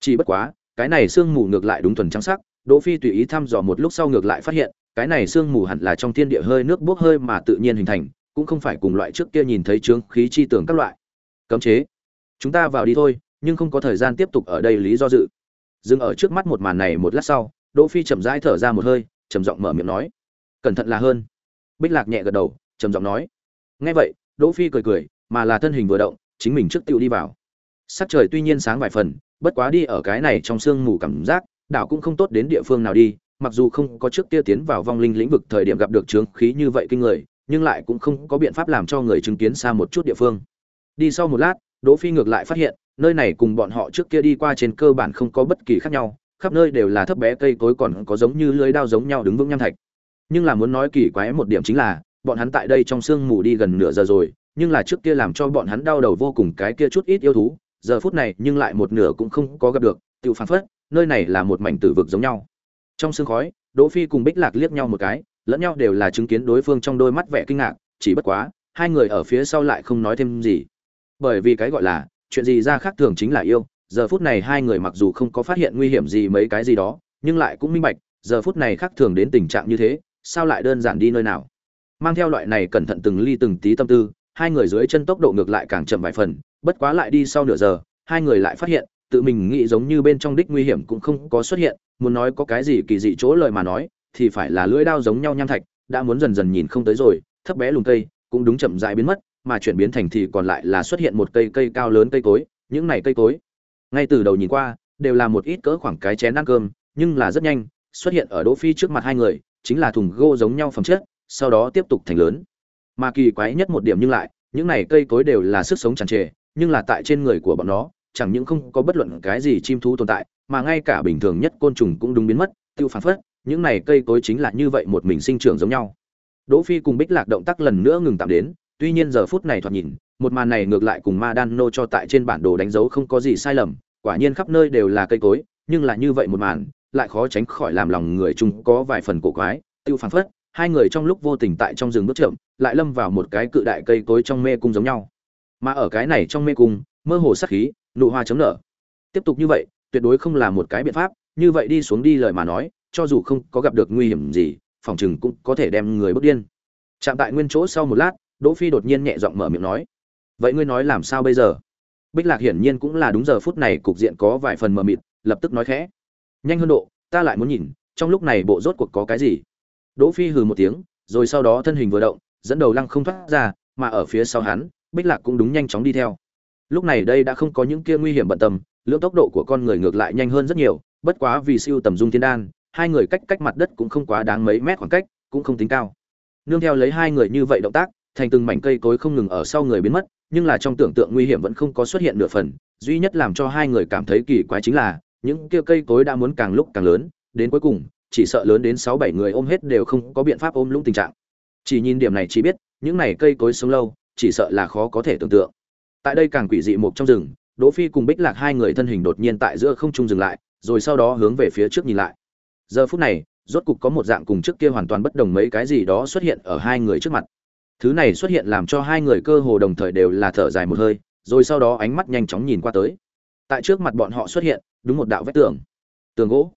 Chỉ bất quá, cái này xương mù ngược lại đúng thuần trắng sắc, đỗ phi tùy ý thăm dò một lúc sau ngược lại phát hiện, cái này xương mù hẳn là trong thiên địa hơi nước bốc hơi mà tự nhiên hình thành, cũng không phải cùng loại trước kia nhìn thấy trướng khí chi tưởng các loại. Cấm chế chúng ta vào đi thôi, nhưng không có thời gian tiếp tục ở đây lý do dự. Dừng ở trước mắt một màn này một lát sau, đỗ phi chậm rãi thở ra một hơi, trầm giọng mở miệng nói. Cẩn thận là hơn. Bích lạc nhẹ gật đầu, trầm giọng nói. Nghe vậy, đỗ phi cười cười, mà là thân hình vừa động, chính mình trước tiêu đi vào. Sắc trời tuy nhiên sáng vài phần, bất quá đi ở cái này trong sương mù cảm giác, đảo cũng không tốt đến địa phương nào đi, mặc dù không có trước kia tiến vào vong linh lĩnh vực thời điểm gặp được trướng khí như vậy kinh người, nhưng lại cũng không có biện pháp làm cho người chứng kiến xa một chút địa phương. Đi sau một lát đỗ phi ngược lại phát hiện, nơi này cùng bọn họ trước kia đi qua trên cơ bản không có bất kỳ khác nhau, khắp nơi đều là thấp bé cây cối còn có giống như lưới đao giống nhau đứng vững nham thạch. Nhưng là muốn nói kỳ quái một điểm chính là, bọn hắn tại đây trong sương mù đi gần nửa giờ rồi, nhưng là trước kia làm cho bọn hắn đau đầu vô cùng cái kia chút ít yêu thú, giờ phút này nhưng lại một nửa cũng không có gặp được tiêu phản phất, nơi này là một mảnh tử vực giống nhau. Trong sương khói, đỗ phi cùng bích lạc liếc nhau một cái, lẫn nhau đều là chứng kiến đối phương trong đôi mắt vẻ kinh ngạc, chỉ bất quá, hai người ở phía sau lại không nói thêm gì bởi vì cái gọi là, chuyện gì ra khác thường chính là yêu. Giờ phút này hai người mặc dù không có phát hiện nguy hiểm gì mấy cái gì đó, nhưng lại cũng minh bạch, giờ phút này khác thường đến tình trạng như thế, sao lại đơn giản đi nơi nào? Mang theo loại này cẩn thận từng ly từng tí tâm tư, hai người dưới chân tốc độ ngược lại càng chậm vài phần, bất quá lại đi sau nửa giờ, hai người lại phát hiện, tự mình nghĩ giống như bên trong đích nguy hiểm cũng không có xuất hiện, muốn nói có cái gì kỳ dị chỗ lời mà nói, thì phải là lưỡi đao giống nhau nham thạch, đã muốn dần dần nhìn không tới rồi, thấp bé lùm cây, cũng đúng chậm rãi biến mất mà chuyển biến thành thì còn lại là xuất hiện một cây cây cao lớn cây cối, những này cây cối, ngay từ đầu nhìn qua, đều là một ít cỡ khoảng cái chén ăn cơm, nhưng là rất nhanh, xuất hiện ở đỗ phi trước mặt hai người, chính là thùng gỗ giống nhau phẩm chất, sau đó tiếp tục thành lớn. Mà kỳ quái nhất một điểm nhưng lại, những này cây cối đều là sức sống tràn trề, nhưng là tại trên người của bọn nó, chẳng những không có bất luận cái gì chim thú tồn tại, mà ngay cả bình thường nhất côn trùng cũng đúng biến mất, tiêu phản phất, những này cây cối chính là như vậy một mình sinh trưởng giống nhau. Đỗ phi cùng bích lạc động tác lần nữa ngừng tạm đến tuy nhiên giờ phút này thoạt nhìn, một màn này ngược lại cùng ma đan nô cho tại trên bản đồ đánh dấu không có gì sai lầm, quả nhiên khắp nơi đều là cây cối, nhưng là như vậy một màn, lại khó tránh khỏi làm lòng người chung có vài phần cổ quái. Tiêu phản phất, hai người trong lúc vô tình tại trong rừng bước chậm, lại lâm vào một cái cự đại cây cối trong mê cung giống nhau. Mà ở cái này trong mê cung, mơ hồ sắc khí, nụ hoa chấm nở. Tiếp tục như vậy, tuyệt đối không là một cái biện pháp, như vậy đi xuống đi lời mà nói, cho dù không có gặp được nguy hiểm gì, phòng chừng cũng có thể đem người bước điên. Chạm tại nguyên chỗ sau một lát đỗ phi đột nhiên nhẹ giọng mở miệng nói, vậy ngươi nói làm sao bây giờ? Bích lạc hiển nhiên cũng là đúng giờ phút này cục diện có vài phần mờ mịt, lập tức nói khẽ, nhanh hơn độ, ta lại muốn nhìn, trong lúc này bộ rốt cuộc có cái gì? Đỗ phi hừ một tiếng, rồi sau đó thân hình vừa động, dẫn đầu lăng không thoát ra, mà ở phía sau hắn, bích lạc cũng đúng nhanh chóng đi theo. Lúc này đây đã không có những kia nguy hiểm bận tâm, lượng tốc độ của con người ngược lại nhanh hơn rất nhiều, bất quá vì siêu tầm dung thiên đan, hai người cách cách mặt đất cũng không quá đáng mấy mét khoảng cách, cũng không tính cao. Nương theo lấy hai người như vậy động tác thành từng mảnh cây cối không ngừng ở sau người biến mất, nhưng là trong tưởng tượng nguy hiểm vẫn không có xuất hiện nửa phần, duy nhất làm cho hai người cảm thấy kỳ quái chính là, những kia cây cối đã muốn càng lúc càng lớn, đến cuối cùng, chỉ sợ lớn đến sáu bảy người ôm hết đều không có biện pháp ôm lũng tình trạng. Chỉ nhìn điểm này chỉ biết, những này cây cối sống lâu, chỉ sợ là khó có thể tưởng tượng. Tại đây càng quỷ dị một trong rừng, đỗ phi cùng bích lạc hai người thân hình đột nhiên tại giữa không trung dừng lại, rồi sau đó hướng về phía trước nhìn lại. Giờ phút này, rốt cục có một dạng cùng trước kia hoàn toàn bất đồng mấy cái gì đó xuất hiện ở hai người trước mặt thứ này xuất hiện làm cho hai người cơ hồ đồng thời đều là thở dài một hơi, rồi sau đó ánh mắt nhanh chóng nhìn qua tới. Tại trước mặt bọn họ xuất hiện, đúng một đạo vách tường. Tường gỗ.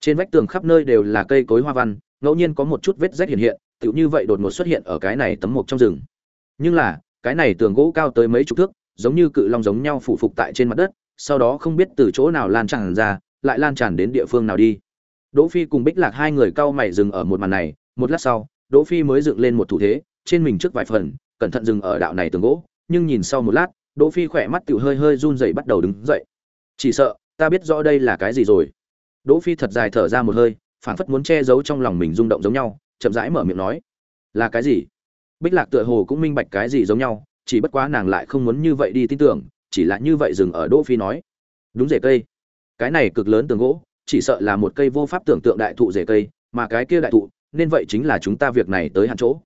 Trên vách tường khắp nơi đều là cây cối hoa văn, ngẫu nhiên có một chút vết rách hiện hiện, tựu như vậy đột ngột xuất hiện ở cái này tấm mục trong rừng. Nhưng là, cái này tường gỗ cao tới mấy chục thước, giống như cự long giống nhau phủ phục tại trên mặt đất, sau đó không biết từ chỗ nào lan tràn ra, lại lan tràn đến địa phương nào đi. Đỗ phi cùng bích lạc hai người cao mày dừng ở một màn này, một lát sau, đỗ phi mới dựng lên một thủ thế trên mình trước vài phần, cẩn thận dừng ở đạo này tường gỗ, nhưng nhìn sau một lát, đỗ phi khỏe mắt tiểu hơi hơi run rẩy bắt đầu đứng dậy. Chỉ sợ, ta biết rõ đây là cái gì rồi. Đỗ phi thật dài thở ra một hơi, phảng phất muốn che giấu trong lòng mình rung động giống nhau, chậm rãi mở miệng nói, là cái gì? Bích lạc tựa hồ cũng minh bạch cái gì giống nhau, chỉ bất quá nàng lại không muốn như vậy đi tin tưởng, chỉ là như vậy dừng ở đỗ phi nói, đúng rễ cây. Cái này cực lớn tường gỗ, chỉ sợ là một cây vô pháp tưởng tượng đại thụ rễ cây, mà cái kia đại thụ, nên vậy chính là chúng ta việc này tới hạn chỗ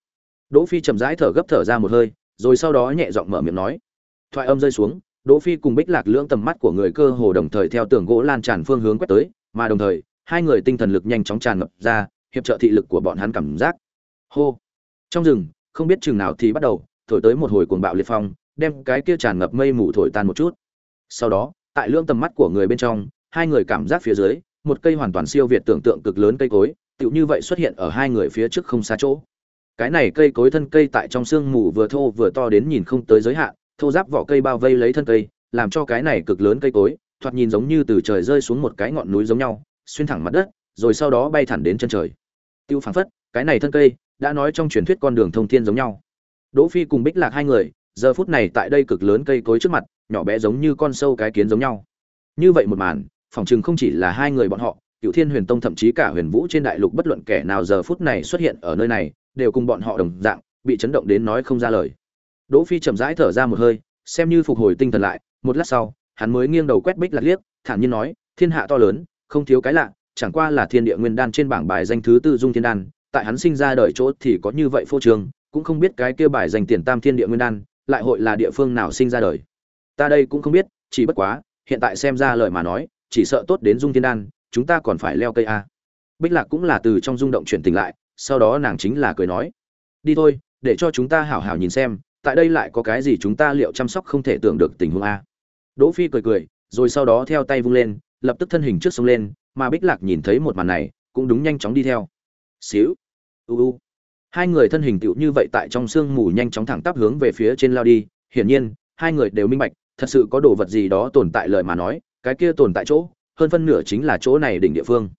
đỗ phi chậm rãi thở gấp thở ra một hơi, rồi sau đó nhẹ giọng mở miệng nói. Thoại âm rơi xuống, đỗ phi cùng bích lạc lưỡng tầm mắt của người cơ hồ đồng thời theo tường gỗ lan tràn phương hướng quét tới, mà đồng thời, hai người tinh thần lực nhanh chóng tràn ngập ra, hiệp trợ thị lực của bọn hắn cảm giác. Hô! Trong rừng, không biết chừng nào thì bắt đầu, thổi tới một hồi cuồng bạo liệt phong, đem cái kia tràn ngập mây mù thổi tan một chút. Sau đó, tại lưỡng tầm mắt của người bên trong, hai người cảm giác phía dưới, một cây hoàn toàn siêu việt tưởng tượng cực lớn cây cối, tựu như vậy xuất hiện ở hai người phía trước không xa chỗ cái này cây cối thân cây tại trong sương mù vừa thô vừa to đến nhìn không tới giới hạn, thô giáp vỏ cây bao vây lấy thân cây, làm cho cái này cực lớn cây cối, thoạt nhìn giống như từ trời rơi xuống một cái ngọn núi giống nhau, xuyên thẳng mặt đất, rồi sau đó bay thẳng đến chân trời. Tiêu phảng phất, cái này thân cây, đã nói trong truyền thuyết con đường thông thiên giống nhau. Đỗ phi cùng bích lạc hai người, giờ phút này tại đây cực lớn cây cối trước mặt, nhỏ bé giống như con sâu cái kiến giống nhau. Như vậy một màn phỏng chừng không chỉ là hai người bọn họ cựu thiên huyền tông thậm chí cả huyền vũ trên đại lục bất luận kẻ nào giờ phút này xuất hiện ở nơi này đều cùng bọn họ đồng dạng, bị chấn động đến nói không ra lời. Đỗ phi chậm rãi thở ra một hơi, xem như phục hồi tinh thần lại, một lát sau, hắn mới nghiêng đầu quét bích lạc liếc, thản nhiên nói, thiên hạ to lớn, không thiếu cái lạ, chẳng qua là thiên địa nguyên đan trên bảng bài danh thứ tư dung thiên đan, tại hắn sinh ra đời chỗ thì có như vậy phô trương, cũng không biết cái kia bài danh tiền tam thiên địa nguyên đan, lại hội là địa phương nào sinh ra đời. Ta đây cũng không biết, chỉ bất quá, hiện tại xem ra lời mà nói, chỉ sợ tốt đến dung thiên đan, chúng ta còn phải leo cây a. Bích lạc cũng là từ trong rung động chuyển tỉnh lại sau đó nàng chính là cười nói, đi thôi, để cho chúng ta hảo hảo nhìn xem, tại đây lại có cái gì chúng ta liệu chăm sóc không thể tưởng được tình huống a? Đỗ phi cười cười, rồi sau đó theo tay vung lên, lập tức thân hình trước sông lên, mà bích lạc nhìn thấy một màn này, cũng đúng nhanh chóng đi theo. Xíu, u u. Hai người thân hình tựu như vậy tại trong sương mù nhanh chóng thẳng tắp hướng về phía trên lao đi, hiển nhiên, hai người đều minh bạch, thật sự có đồ vật gì đó tồn tại lời mà nói, cái kia tồn tại chỗ, hơn phân nửa chính là chỗ này đỉnh địa phương.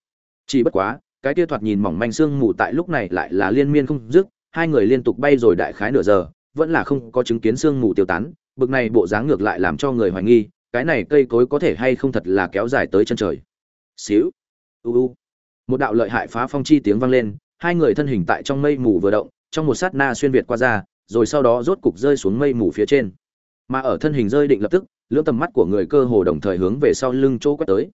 Chỉ bất quá cái kia thoạt nhìn mỏng manh xương mù tại lúc này lại là liên miên không dứt, hai người liên tục bay rồi đại khái nửa giờ, vẫn là không có chứng kiến xương mù tiêu tán, bực này bộ dáng ngược lại làm cho người hoài nghi, cái này cây cối có thể hay không thật là kéo dài tới chân trời. Xíu, u u. Một đạo lợi hại phá phong chi tiếng vang lên, hai người thân hình tại trong mây mù vừa động, trong một sát na xuyên việt qua ra, rồi sau đó rốt cục rơi xuống mây mù phía trên. Mà ở thân hình rơi định lập tức, lưỡng tầm mắt của người cơ hồ đồng thời hướng về sau lưng chỗ quét tới.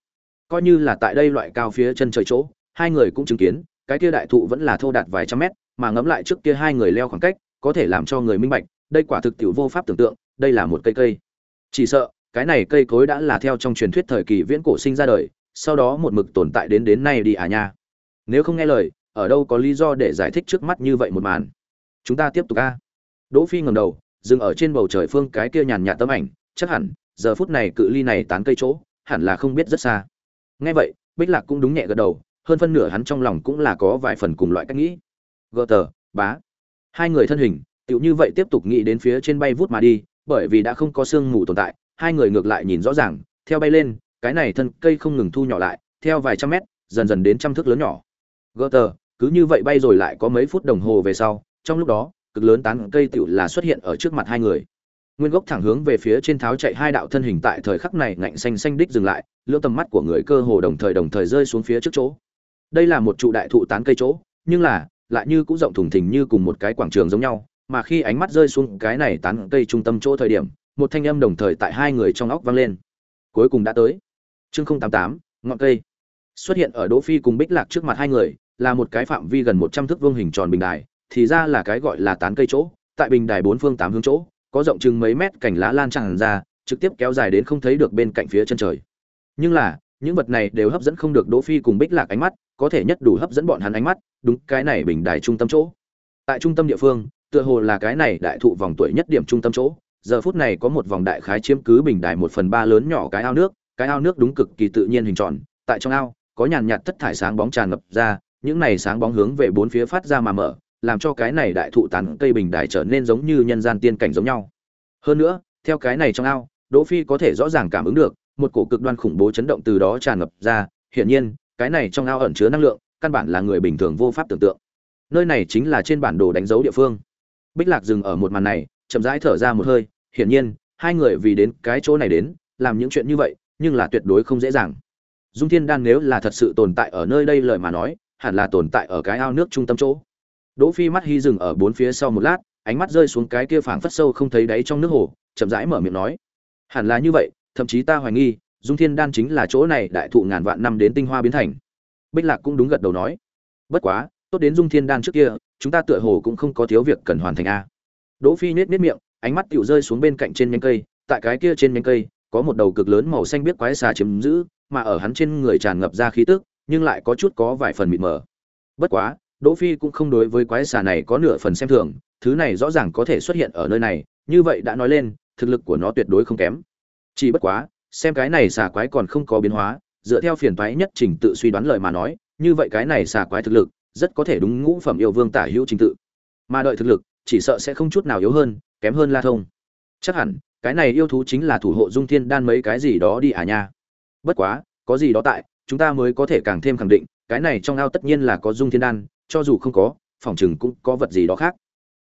Coi như là tại đây loại cao phía chân trời chỗ hai người cũng chứng kiến, cái kia đại thụ vẫn là thô đạt vài trăm mét, mà ngẫm lại trước kia hai người leo khoảng cách, có thể làm cho người minh bạch, đây quả thực tiểu vô pháp tưởng tượng, đây là một cây cây. Chỉ sợ, cái này cây cối đã là theo trong truyền thuyết thời kỳ viễn cổ sinh ra đời, sau đó một mực tồn tại đến đến nay đi à nha. Nếu không nghe lời, ở đâu có lý do để giải thích trước mắt như vậy một màn. Chúng ta tiếp tục a. Đỗ phi ngẩng đầu, dừng ở trên bầu trời phương cái kia nhàn nhạt tấm ảnh, chắc hẳn, giờ phút này cự ly này tán cây chỗ, hẳn là không biết rất xa. Nghe vậy, bích lạc cũng đúng nhẹ gật đầu hơn phân nửa hắn trong lòng cũng là có vài phần cùng loại cách nghĩ. Gờ tờ, bá. Hai người thân hình, tựu như vậy tiếp tục nghĩ đến phía trên bay vút mà đi, bởi vì đã không có sương mù tồn tại, hai người ngược lại nhìn rõ ràng, theo bay lên, cái này thân cây không ngừng thu nhỏ lại, theo vài trăm mét, dần dần đến trăm thước lớn nhỏ. Gờ tờ, cứ như vậy bay rồi lại có mấy phút đồng hồ về sau, trong lúc đó, cực lớn tán cây tựu là xuất hiện ở trước mặt hai người. Nguyên gốc thẳng hướng về phía trên tháo chạy hai đạo thân hình tại thời khắc này ngạnh xanh xanh đích dừng lại, lưỡng tầm mắt của người cơ hồ đồng thời đồng thời rơi xuống phía trước chỗ đây là một trụ đại thụ tán cây chỗ, nhưng là, lại như cũng rộng thùng thình như cùng một cái quảng trường giống nhau, mà khi ánh mắt rơi xuống cái này tán cây trung tâm chỗ thời điểm, một thanh âm đồng thời tại hai người trong óc vang lên. Cuối cùng đã tới. Chương không tám tám, ngọn cây. Xuất hiện ở đỗ phi cùng bích lạc trước mặt hai người, là một cái phạm vi gần một trăm thước vuông hình tròn bình đài, thì ra là cái gọi là tán cây chỗ. Tại bình đài bốn phương tám hướng chỗ, có rộng chừng mấy mét cành lá lan tràn ra, trực tiếp kéo dài đến không thấy được bên cạnh phía chân trời. Nhưng là, những vật này đều hấp dẫn không được đỗ phi cùng bích lạc ánh mắt có thể nhất đủ hấp dẫn bọn hắn ánh mắt, đúng, cái này bình đài trung tâm chỗ. Tại trung tâm địa phương, tựa hồ là cái này đại thụ vòng tuổi nhất điểm trung tâm chỗ. Giờ phút này có một vòng đại khái chiếm cứ bình đài một phần ba lớn nhỏ cái ao nước, cái ao nước đúng cực kỳ tự nhiên hình tròn, tại trong ao, có nhàn nhạt thất thải sáng bóng tràn ngập ra, những này sáng bóng hướng về bốn phía phát ra mà mở, làm cho cái này đại thụ tán cây bình đài trở nên giống như nhân gian tiên cảnh giống nhau. Hơn nữa, theo cái này trong ao, đỗ phi có thể rõ ràng cảm ứng được, một cổ cực đoan khủng bố chấn động từ đó tràn ngập ra, hiển nhiên cái này trong ao ẩn chứa năng lượng, căn bản là người bình thường vô pháp tưởng tượng. Nơi này chính là trên bản đồ đánh dấu địa phương. Bích lạc dừng ở một màn này, chậm rãi thở ra một hơi, hiển nhiên, hai người vì đến cái chỗ này đến, làm những chuyện như vậy, nhưng là tuyệt đối không dễ dàng. Dung thiên đan nếu là thật sự tồn tại ở nơi đây lời mà nói, hẳn là tồn tại ở cái ao nước trung tâm chỗ. Đỗ phi mắt hy dừng ở bốn phía sau một lát, ánh mắt rơi xuống cái kia phảng phất sâu không thấy đáy trong nước hồ, chậm rãi mở miệng nói, hẳn là như vậy, thậm chí ta hoài nghi dung thiên đan chính là chỗ này đại thụ ngàn vạn năm đến tinh hoa biến thành. Bích lạc cũng đúng gật đầu nói. Bất quá, tốt đến dung thiên đan trước kia, chúng ta tựa hồ cũng không có thiếu việc cần hoàn thành a. Đỗ phi nết nết miệng, ánh mắt tựu rơi xuống bên cạnh trên nhánh cây, tại cái kia trên nhánh cây, có một đầu cực lớn màu xanh biết quái xà chiếm giữ, mà ở hắn trên người tràn ngập ra khí tức, nhưng lại có chút có vài phần mịt mờ. Bất quá, đỗ phi cũng không đối với quái xà này có nửa phần xem thường, thứ này rõ ràng có thể xuất hiện ở nơi này, như vậy đã nói lên, thực lực của nó tuyệt đối không kém. Chỉ bất quá xem cái này xà quái còn không có biến hóa, dựa theo phiền toái nhất trình tự suy đoán lời mà nói, như vậy cái này xà quái thực lực, rất có thể đúng ngũ phẩm yêu vương tả hữu trình tự. Mà đợi thực lực, chỉ sợ sẽ không chút nào yếu hơn, kém hơn la thông. Chắc hẳn, cái này yêu thú chính là thủ hộ dung thiên đan mấy cái gì đó đi à nha. Bất quá, có gì đó tại, chúng ta mới có thể càng thêm khẳng định, cái này trong ao tất nhiên là có dung thiên đan, cho dù không có, phòng chừng cũng có vật gì đó khác.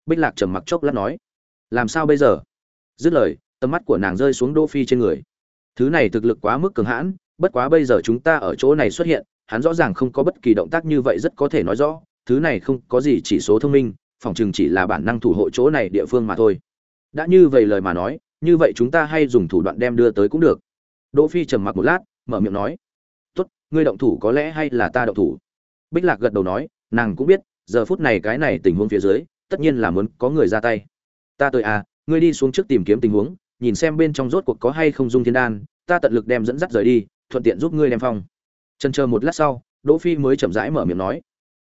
Bích lạc trầm mặc chốc lát nói, làm sao bây giờ? Dứt lời, tầm mắt của nàng rơi xuống đỗ phi trên người thứ này thực lực quá mức cường hãn, bất quá bây giờ chúng ta ở chỗ này xuất hiện, hắn rõ ràng không có bất kỳ động tác như vậy rất có thể nói rõ, thứ này không có gì chỉ số thông minh, phòng chừng chỉ là bản năng thủ hộ chỗ này địa phương mà thôi. Đã như vậy lời mà nói, như vậy chúng ta hay dùng thủ đoạn đem đưa tới cũng được. Đỗ phi trầm mặc một lát, mở miệng nói, tốt, ngươi động thủ có lẽ hay là ta động thủ? Bích lạc gật đầu nói, nàng cũng biết, giờ phút này cái này tình huống phía dưới, tất nhiên là muốn có người ra tay. Ta tới à ngươi đi xuống trước tìm kiếm tình huống nhìn xem bên trong rốt cuộc có hay không dung thiên đan, ta tận lực đem dẫn dắt rời đi, thuận tiện giúp ngươi đem phong. Chần chờ một lát sau, đỗ phi mới chậm rãi mở miệng nói.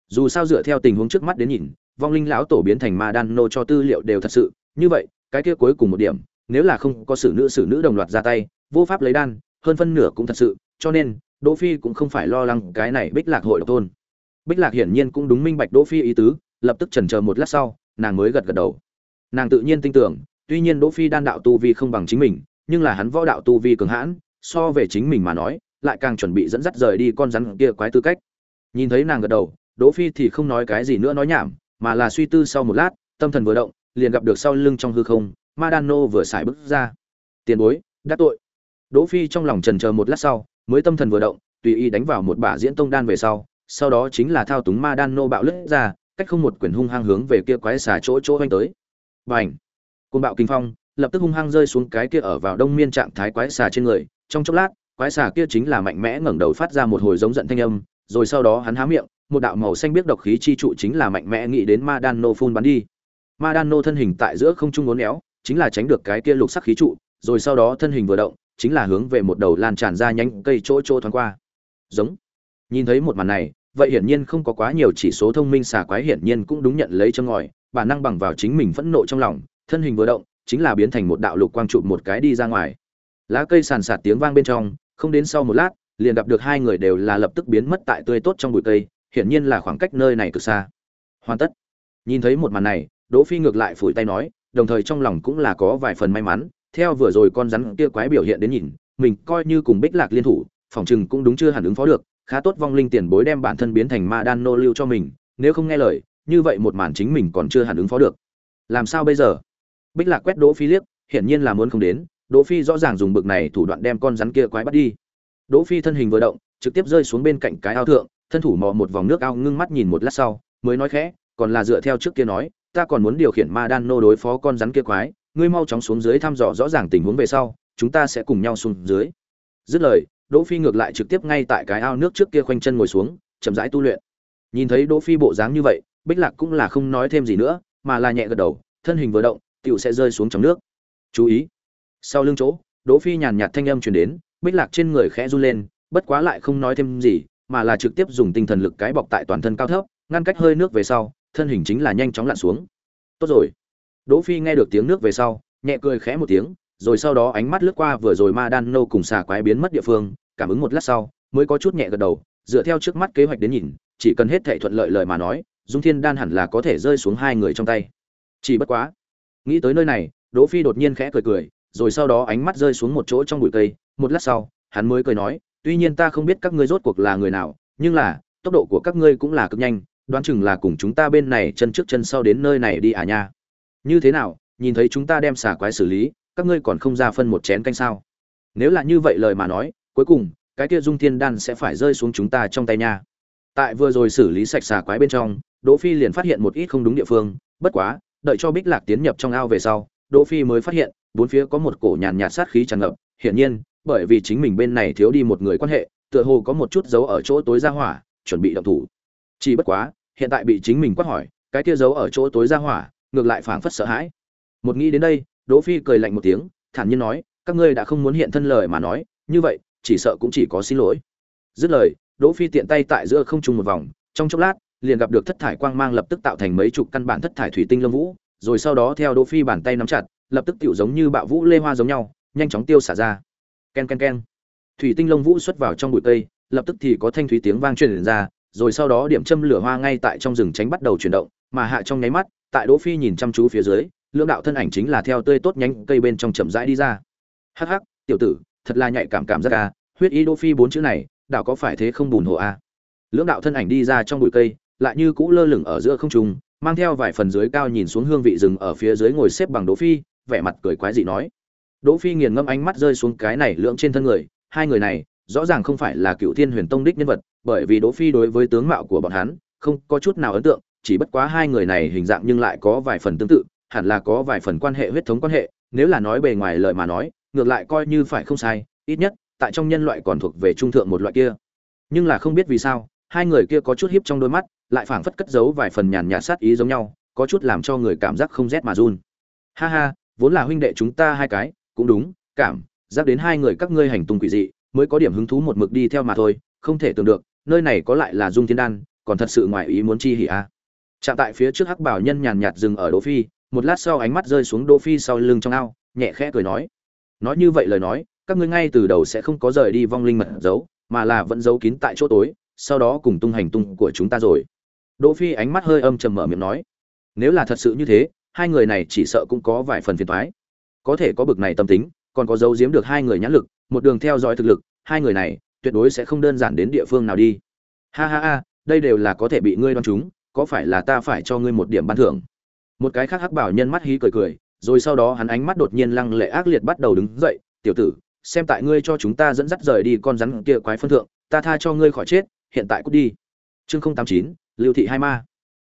Dù sao dựa theo tình huống trước mắt đến nhìn, vong linh lão tổ biến thành ma đan nô cho tư liệu đều thật sự. Như vậy, cái kia cuối cùng một điểm, nếu là không có sử nữ sử nữ đồng loạt ra tay, vô pháp lấy đan, hơn phân nửa cũng thật sự. Cho nên, đỗ phi cũng không phải lo lắng cái này bích lạc hội độc tôn. Bích lạc hiển nhiên cũng đúng minh bạch đỗ phi ý tứ, lập tức chần chờ một lát sau, nàng mới gật gật đầu. Nàng tự nhiên tin tưởng tuy nhiên đỗ phi đan đạo tu vi không bằng chính mình, nhưng là hắn võ đạo tu vi cường hãn, so về chính mình mà nói, lại càng chuẩn bị dẫn dắt rời đi con rắn kia quái tư cách. Nhìn thấy nàng gật đầu, đỗ phi thì không nói cái gì nữa nói nhảm, mà là suy tư sau một lát, tâm thần vừa động, liền gặp được sau lưng trong hư không madano vừa xài bước ra. Tiền bối, đã tội. Đỗ phi trong lòng trần chờ một lát sau, mới tâm thần vừa động, tùy ý đánh vào một bả diễn tông đan về sau sau đó chính là thao túng madano bạo lướt ra, cách không một quyền hung hăng hướng về kia quái xà chỗ chỗ vánh tới. Bành! Côn bạo kinh phong, lập tức hung hăng rơi xuống cái kia ở vào đông miên trạng thái quái xà trên người. Trong chốc lát, quái xà kia chính là mạnh mẽ ngẩng đầu phát ra một hồi giống giận thanh âm, rồi sau đó hắn há miệng, một đạo màu xanh biết độc khí chi trụ chính là mạnh mẽ nghĩ đến ma đan nô phun bắn đi. Ma đan nô thân hình tại giữa không trung uốn éo, chính là tránh được cái kia lục sắc khí trụ, rồi sau đó thân hình vừa động, chính là hướng về một đầu lan tràn ra nhánh cây chỗ chỗ thoáng qua. Giống. Nhìn thấy một màn này, vậy hiển nhiên không có quá nhiều chỉ số thông minh xà quái hiển nhiên cũng đúng nhận lấy châm ngòi, bản năng bằng vào chính mình phẫn nộ trong lòng thân hình vừa động, chính là biến thành một đạo lục quang trụ một cái đi ra ngoài. Lá cây sàn sạt tiếng vang bên trong, không đến sau một lát, liền gặp được hai người đều là lập tức biến mất tại tươi tốt trong bụi cây, hiển nhiên là khoảng cách nơi này cực xa. Hoàn tất. Nhìn thấy một màn này, đỗ phi ngược lại phủi tay nói, đồng thời trong lòng cũng là có vài phần may mắn, theo vừa rồi con rắn kia quái biểu hiện đến nhìn, mình coi như cùng bích lạc liên thủ, phòng chừng cũng đúng chưa hẳn ứng phó được, khá tốt vong linh tiền bối đem bản thân biến thành ma đan nô lưu cho mình, nếu không nghe lời, như vậy một màn chính mình còn chưa hẳn ứng phó được. Làm sao bây giờ? Bích lạc quét đỗ phi liếc, hiển nhiên là muốn không đến, đỗ phi rõ ràng dùng bực này thủ đoạn đem con rắn kia quái bắt đi. Đỗ phi thân hình vừa động, trực tiếp rơi xuống bên cạnh cái ao thượng, thân thủ mò một vòng nước ao ngưng mắt nhìn một lát sau, mới nói khẽ, còn là dựa theo trước kia nói, ta còn muốn điều khiển ma đan nô đối phó con rắn kia quái, ngươi mau chóng xuống dưới thăm dò rõ ràng tình huống về sau, chúng ta sẽ cùng nhau xuống dưới. Dứt lời, đỗ phi ngược lại trực tiếp ngay tại cái ao nước trước kia khoanh chân ngồi xuống, chậm rãi tu luyện. Nhìn thấy đỗ phi bộ dáng như vậy, bích lạc cũng là không nói thêm gì nữa, mà là nhẹ gật đầu, thân hình vừa động tiểu sẽ rơi xuống trong nước. Chú ý. Sau lưng chỗ, đỗ phi nhàn nhạt thanh âm truyền đến, bích lạc trên người khẽ run lên, bất quá lại không nói thêm gì, mà là trực tiếp dùng tinh thần lực cái bọc tại toàn thân cao thấp, ngăn cách hơi nước về sau, thân hình chính là nhanh chóng lặn xuống. Tốt rồi. Đỗ phi nghe được tiếng nước về sau, nhẹ cười khẽ một tiếng, rồi sau đó ánh mắt lướt qua vừa rồi ma đan nô cùng xà quái biến mất địa phương, cảm ứng một lát sau, mới có chút nhẹ gật đầu, dựa theo trước mắt kế hoạch đến nhìn, chỉ cần hết thảy thuận lợi lời mà nói, dung thiên đan hẳn là có thể rơi xuống hai người trong tay. Chỉ bất quá nghĩ tới nơi này, đỗ phi đột nhiên khẽ cười cười, rồi sau đó ánh mắt rơi xuống một chỗ trong bụi cây. Một lát sau, hắn mới cười nói, tuy nhiên ta không biết các ngươi rốt cuộc là người nào, nhưng là, tốc độ của các ngươi cũng là cực nhanh, đoán chừng là cùng chúng ta bên này chân trước chân sau đến nơi này đi à nha. Như thế nào, nhìn thấy chúng ta đem xà quái xử lý, các ngươi còn không ra phân một chén canh sao? Nếu là như vậy lời mà nói, cuối cùng, cái kia dung thiên đan sẽ phải rơi xuống chúng ta trong tay nha. Tại vừa rồi xử lý sạch xà quái bên trong, đỗ phi liền phát hiện một ít không đúng địa phương, bất quá đợi cho bích lạc tiến nhập trong ao về sau, đỗ phi mới phát hiện, bốn phía có một cổ nhàn nhạt sát khí tràn ngập. Hiển nhiên, bởi vì chính mình bên này thiếu đi một người quan hệ, tựa hồ có một chút dấu ở chỗ tối ra hỏa, chuẩn bị động thủ. Chỉ bất quá, hiện tại bị chính mình quát hỏi, cái kia dấu ở chỗ tối ra hỏa, ngược lại phảng phất sợ hãi. Một nghĩ đến đây, đỗ phi cười lạnh một tiếng, thản nhiên nói, các ngươi đã không muốn hiện thân lời mà nói, như vậy, chỉ sợ cũng chỉ có xin lỗi. Dứt lời, đỗ phi tiện tay tại giữa không trung một vòng, trong chốc lát liền gặp được thất thải quang mang lập tức tạo thành mấy chục căn bản thất thải thủy tinh lâm vũ, rồi sau đó theo đỗ phi bàn tay nắm chặt, lập tức tiểu giống như bạo vũ lê hoa giống nhau, nhanh chóng tiêu xả ra. Ken ken ken. Thủy tinh lông vũ xuất vào trong bụi cây, lập tức thì có thanh thúy tiếng vang truyền ra, rồi sau đó điểm châm lửa hoa ngay tại trong rừng tránh bắt đầu chuyển động, mà hạ trong nháy mắt, tại đỗ phi nhìn chăm chú phía dưới, lưỡng đạo thân ảnh chính là theo tươi tốt nhánh cây bên trong chậm rãi đi ra. Hắc hắc, tiểu tử, thật là nhạy cảm cảm rất a à, huyết ý đỗ phi bốn chữ này, đạo có phải thế không bùn hồ a lưỡng đạo thân ảnh đi ra trong bụi cây lại như cũ lơ lửng ở giữa không trung, mang theo vài phần dưới cao nhìn xuống hương vị rừng ở phía dưới ngồi xếp bằng đỗ phi, vẻ mặt cười quái dị nói. Đỗ phi nghiền ngâm ánh mắt rơi xuống cái này lưỡng trên thân người, hai người này, rõ ràng không phải là cựu thiên huyền tông đích nhân vật, bởi vì đỗ phi đối với tướng mạo của bọn hắn, không có chút nào ấn tượng, chỉ bất quá hai người này hình dạng nhưng lại có vài phần tương tự, hẳn là có vài phần quan hệ huyết thống quan hệ, nếu là nói bề ngoài lời mà nói, ngược lại coi như phải không sai, ít nhất, tại trong nhân loại còn thuộc về trung thượng một loại kia. Nhưng là không biết vì sao, hai người kia có chút hiếp trong đôi mắt lại phảng phất cất giấu vài phần nhàn nhạt sát ý giống nhau, có chút làm cho người cảm giác không rét mà run. Ha ha, vốn là huynh đệ chúng ta hai cái, cũng đúng, cảm, giác đến hai người các ngươi hành tung quỷ dị, mới có điểm hứng thú một mực đi theo mà thôi, không thể tưởng được, nơi này có lại là dung thiên đan, còn thật sự ngoài ý muốn chi hỉ a. À. chạm tại phía trước hắc bảo nhân nhàn nhạt dừng ở đỗ phi, một lát sau ánh mắt rơi xuống đỗ phi sau lưng trong ao, nhẹ khẽ cười nói. Nói như vậy lời nói, các ngươi ngay từ đầu sẽ không có rời đi vong linh mật giấu mà là vẫn giấu kín tại chỗ tối, sau đó cùng tung hành tung của chúng ta rồi đỗ phi ánh mắt hơi âm trầm mở miệng nói, nếu là thật sự như thế, hai người này chỉ sợ cũng có vài phần phiền toái. Có thể có bực này tâm tính, còn có dấu giếm được hai người nhãn lực, một đường theo dõi thực lực, hai người này tuyệt đối sẽ không đơn giản đến địa phương nào đi. Ha ha ha, đây đều là có thể bị ngươi đoán chúng, có phải là ta phải cho ngươi một điểm ban thưởng? Một cái khác hắc bảo nhân mắt hí cười cười, rồi sau đó hắn ánh mắt đột nhiên lăng lệ ác liệt bắt đầu đứng dậy, tiểu tử, xem tại ngươi cho chúng ta dẫn dắt rời đi con rắn kia quái phân thượng, ta tha cho ngươi khỏi chết, hiện tại cút đi. Chương không tám chín lưu thị hai ma.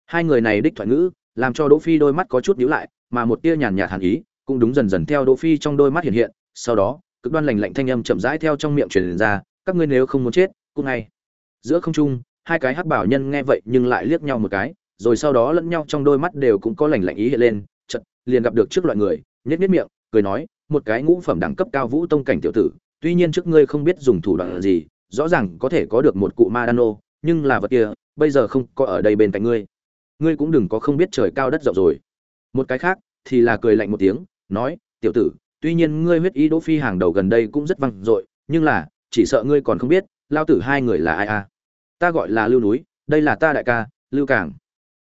Hai người này đích thoại ngữ, làm cho đỗ phi đôi mắt có chút nhíu lại, mà một tia nhàn nhạt hàn ý cũng đúng dần dần theo đỗ phi trong đôi mắt hiện hiện. Sau đó, cực đoan lạnh lạnh thanh âm chậm rãi theo trong miệng truyền ra, các ngươi nếu không muốn chết, cũng ngay. Giữa không trung, hai cái hắc bảo nhân nghe vậy nhưng lại liếc nhau một cái, rồi sau đó lẫn nhau trong đôi mắt đều cũng có lạnh lạnh ý hiện lên, chợt liền gặp được trước loại người, nhếch nhếch miệng, cười nói, một cái ngũ phẩm đẳng cấp cao vũ tông cảnh tiểu tử, tuy nhiên trước ngươi không biết dùng thủ đoạn gì, rõ ràng có thể có được một cụ ma đano nhưng là vật kia bây giờ không có ở đây bên cạnh ngươi. Ngươi cũng đừng có không biết trời cao đất rộng rồi. Một cái khác thì là cười lạnh một tiếng, nói, tiểu tử, tuy nhiên ngươi huyết ý đỗ phi hàng đầu gần đây cũng rất văng dội, nhưng là, chỉ sợ ngươi còn không biết, lao tử hai người là ai à? Ta gọi là lưu núi, đây là ta đại ca, lưu cảng.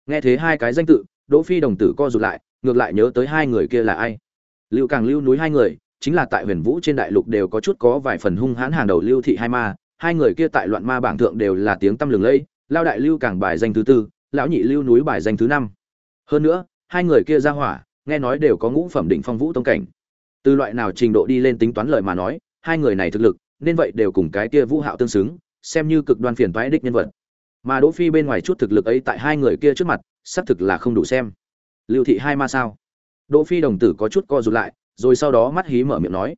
Nghe thế hai cái danh tự, đỗ phi đồng tử co rụt lại, ngược lại nhớ tới hai người kia là ai. Lưu cảng, lưu núi hai người, chính là tại huyền vũ trên đại lục đều có chút có vài phần hung hãn hàng đầu lưu thị hai ma, hai người kia tại loạn ma bảng thượng đều là tiếng tăm lừng lẫy lao đại lưu cảng bài danh thứ tư, lão nhị lưu núi bài danh thứ năm. Hơn nữa, hai người kia ra hỏa, nghe nói đều có ngũ phẩm đỉnh phong vũ tông cảnh. Từ loại nào trình độ đi lên tính toán lời mà nói, hai người này thực lực, nên vậy đều cùng cái kia vũ hạo tương xứng, xem như cực đoan phiền toái đích nhân vật. Mà đỗ phi bên ngoài chút thực lực ấy tại hai người kia trước mặt, xác thực là không đủ xem. Lưu thị hai ma sao? Đỗ phi đồng tử có chút co rụt lại, rồi sau đó mắt hí mở miệng nói.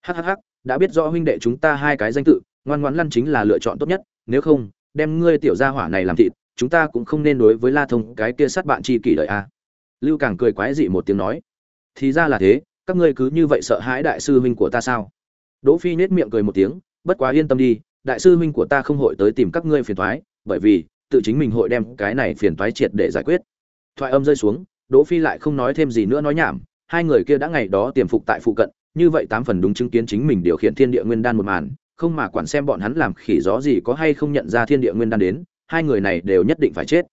Hắc hắc hắc, đã biết rõ huynh đệ chúng ta hai cái danh tự, ngoan ngoãn lăn chính là lựa chọn tốt nhất, nếu không đem ngươi tiểu gia hỏa này làm thịt, chúng ta cũng không nên đối với la thông cái kia sát bạn chi kỷ đợi a. Lưu càng cười quái dị một tiếng nói. Thì ra là thế, các ngươi cứ như vậy sợ hãi đại sư huynh của ta sao? Đỗ phi nết miệng cười một tiếng, bất quá yên tâm đi, đại sư huynh của ta không hội tới tìm các ngươi phiền toái, bởi vì, tự chính mình hội đem cái này phiền toái triệt để giải quyết. Thoại âm rơi xuống, đỗ phi lại không nói thêm gì nữa nói nhảm, hai người kia đã ngày đó tiềm phục tại phụ cận, như vậy tám phần đúng chứng kiến chính mình điều khiển thiên địa nguyên đan một màn không mà quản xem bọn hắn làm khỉ gió gì có hay không nhận ra thiên địa nguyên đan đến, hai người này đều nhất định phải chết.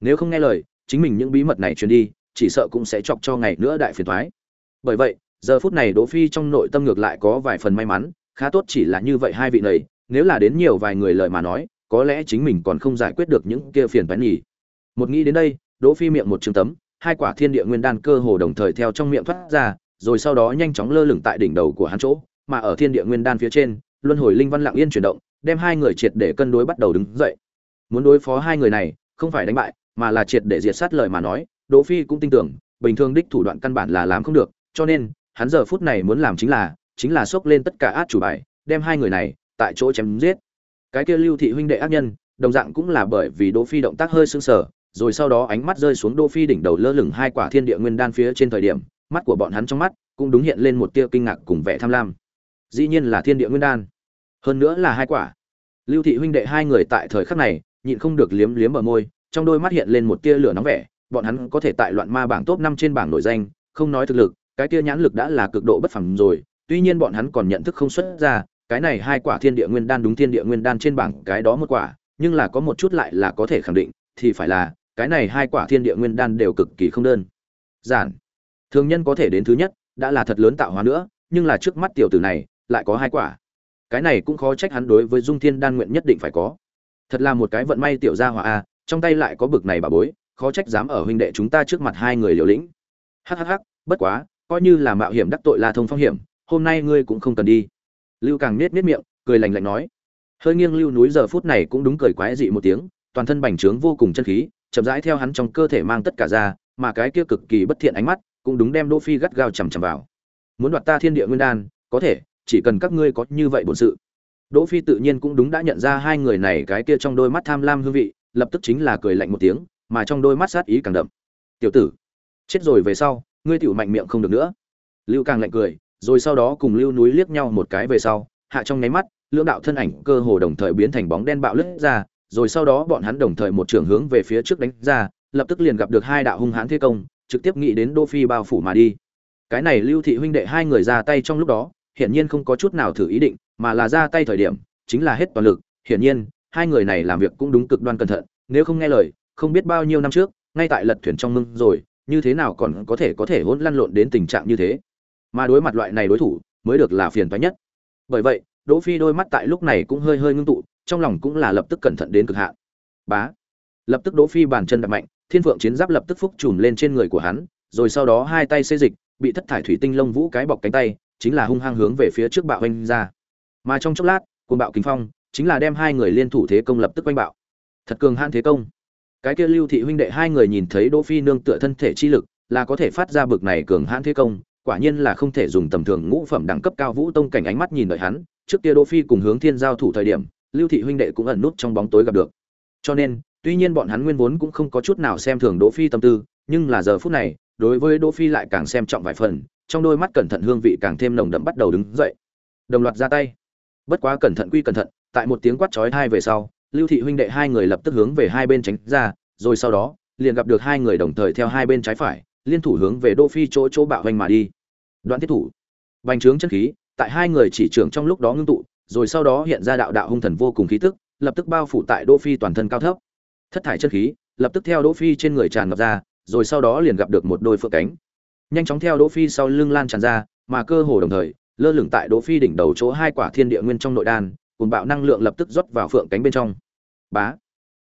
Nếu không nghe lời, chính mình những bí mật này truyền đi, chỉ sợ cũng sẽ chọc cho ngày nữa đại phiền toái. Bởi vậy, giờ phút này đỗ phi trong nội tâm ngược lại có vài phần may mắn, khá tốt chỉ là như vậy hai vị này, nếu là đến nhiều vài người lời mà nói, có lẽ chính mình còn không giải quyết được những kia phiền toái nhỉ. Một nghĩ đến đây, đỗ phi miệng một trương tấm, hai quả thiên địa nguyên đan cơ hồ đồng thời theo trong miệng thoát ra, rồi sau đó nhanh chóng lơ lửng tại đỉnh đầu của hắn chỗ, mà ở thiên địa nguyên đan phía trên luân hồi linh văn lặng yên chuyển động, đem hai người triệt để cân đối bắt đầu đứng dậy. Muốn đối phó hai người này, không phải đánh bại, mà là triệt để diệt sát lời mà nói, đỗ phi cũng tin tưởng, bình thường đích thủ đoạn căn bản là làm không được, cho nên, hắn giờ phút này muốn làm chính là chính là xốc lên tất cả át chủ bài, đem hai người này, tại chỗ chém giết. Cái kia lưu thị huynh đệ ác nhân, đồng dạng cũng là bởi vì đỗ phi động tác hơi sưng sờ, rồi sau đó ánh mắt rơi xuống đỗ phi đỉnh đầu lơ lửng hai quả thiên địa nguyên đan phía trên thời điểm, mắt của bọn hắn trong mắt cũng đúng hiện lên một tia kinh ngạc cùng vẻ tham lam dĩ nhiên là thiên địa nguyên đan. Hơn nữa là hai quả. Lưu thị huynh đệ hai người tại thời khắc này, nhịn không được liếm liếm ở môi, trong đôi mắt hiện lên một tia lửa nóng vẻ, bọn hắn có thể tại loạn ma bảng top năm trên bảng nổi danh, không nói thực lực, cái tia nhãn lực đã là cực độ bất phẳng rồi, tuy nhiên bọn hắn còn nhận thức không xuất ra, cái này hai quả thiên địa nguyên đan đúng thiên địa nguyên đan trên bảng, cái đó một quả, nhưng là có một chút lại là có thể khẳng định, thì phải là, cái này hai quả thiên địa nguyên đan đều cực kỳ không đơn. Giản. Thường nhân có thể đến thứ nhất, đã là thật lớn tạo hóa nữa, nhưng là trước mắt tiểu tử này lại có hai quả. Cái này cũng khó trách hắn đối với dung thiên đan nguyện nhất định phải có. Thật là một cái vận may tiểu gia hỏa a trong tay lại có bực này bà bối, khó trách dám ở huynh đệ chúng ta trước mặt hai người liều lĩnh. Hhh bất quá, coi như là mạo hiểm đắc tội la thông phong hiểm, hôm nay ngươi cũng không cần đi. Lưu càng nết nết miệng, cười lành lạnh nói. Hơi nghiêng lưu núi giờ phút này cũng đúng cười quái dị một tiếng, toàn thân bành trướng vô cùng chân khí, chậm rãi theo hắn trong cơ thể mang tất cả ra, mà cái kia cực kỳ bất thiện ánh mắt cũng đúng đem đỗ phi gắt gao chằm chằm vào. Muốn đoạt ta thiên địa nguyên đan, có thể chỉ cần các ngươi có như vậy bổn sự. Đỗ phi tự nhiên cũng đúng đã nhận ra hai người này cái kia trong đôi mắt tham lam hương vị, lập tức chính là cười lạnh một tiếng, mà trong đôi mắt sát ý càng đậm. Tiểu tử, chết rồi về sau, ngươi tiểu mạnh miệng không được nữa. Lưu càng lạnh cười, rồi sau đó cùng lưu núi liếc nhau một cái về sau, hạ trong nháy mắt, lưỡng đạo thân ảnh cơ hồ đồng thời biến thành bóng đen bạo lướt ra, rồi sau đó bọn hắn đồng thời một trường hướng về phía trước đánh ra, lập tức liền gặp được hai đạo hung hãn thế công, trực tiếp nghĩ đến đô phi bao phủ mà đi. Cái này lưu thị huynh đệ hai người ra tay trong lúc đó hiển nhiên không có chút nào thử ý định, mà là ra tay thời điểm, chính là hết toàn lực. Hiển nhiên, hai người này làm việc cũng đúng cực đoan cẩn thận, nếu không nghe lời, không biết bao nhiêu năm trước, ngay tại lật thuyền trong mưng rồi, như thế nào còn có thể có thể hỗn lăn lộn đến tình trạng như thế? Mà đối mặt loại này đối thủ, mới được là phiền toái nhất. Bởi vậy, đỗ phi đôi mắt tại lúc này cũng hơi hơi ngưng tụ, trong lòng cũng là lập tức cẩn thận đến cực hạn. Bá! Lập tức đỗ phi bàn chân đạp mạnh, thiên phượng chiến giáp lập tức phúc trùm lên trên người của hắn, rồi sau đó hai tay xê dịch, bị thất thải thủy tinh lông vũ cái bọc cánh tay chính là hung hăng hướng về phía trước bạo anh ra. Mà trong chốc lát, cuồng bạo kinh phong chính là đem hai người liên thủ thế công lập tức quanh bạo. Thật cường hãn thế công. Cái kia lưu thị huynh đệ hai người nhìn thấy đỗ phi nương tựa thân thể chi lực, là có thể phát ra bực này cường hãn thế công, quả nhiên là không thể dùng tầm thường ngũ phẩm đẳng cấp cao vũ tông cảnh ánh mắt nhìn đợi hắn. Trước kia đỗ phi cùng hướng thiên giao thủ thời điểm, lưu thị huynh đệ cũng ẩn nút trong bóng tối gặp được. Cho nên, tuy nhiên bọn hắn nguyên vốn cũng không có chút nào xem thường đỗ phi tâm tư, nhưng là giờ phút này, đối với đỗ phi lại càng xem trọng vài phần trong đôi mắt cẩn thận hương vị càng thêm nồng đậm bắt đầu đứng dậy. Đồng loạt ra tay. Bất quá cẩn thận quy cẩn thận, tại một tiếng quát chói hai về sau, lưu thị huynh đệ hai người lập tức hướng về hai bên tránh ra, rồi sau đó, liền gặp được hai người đồng thời theo hai bên trái phải, liên thủ hướng về đỗ phi chỗ chỗ bạo hoành mà đi. Đoạn thiết thủ. Bành trướng chân khí, tại hai người chỉ trưởng trong lúc đó ngưng tụ, rồi sau đó hiện ra đạo đạo hung thần vô cùng khí tức, lập tức bao phủ tại đỗ phi toàn thân cao thấp. Thất thải chân khí, lập tức theo đỗ phi trên người tràn ngập ra, rồi sau đó liền gặp được một đôi phượng cánh nhanh chóng theo đỗ phi sau lưng lan tràn ra mà cơ hồ đồng thời lơ lửng tại đỗ phi đỉnh đầu chỗ hai quả thiên địa nguyên trong nội đan cùng bạo năng lượng lập tức rót vào phượng cánh bên trong. Bá!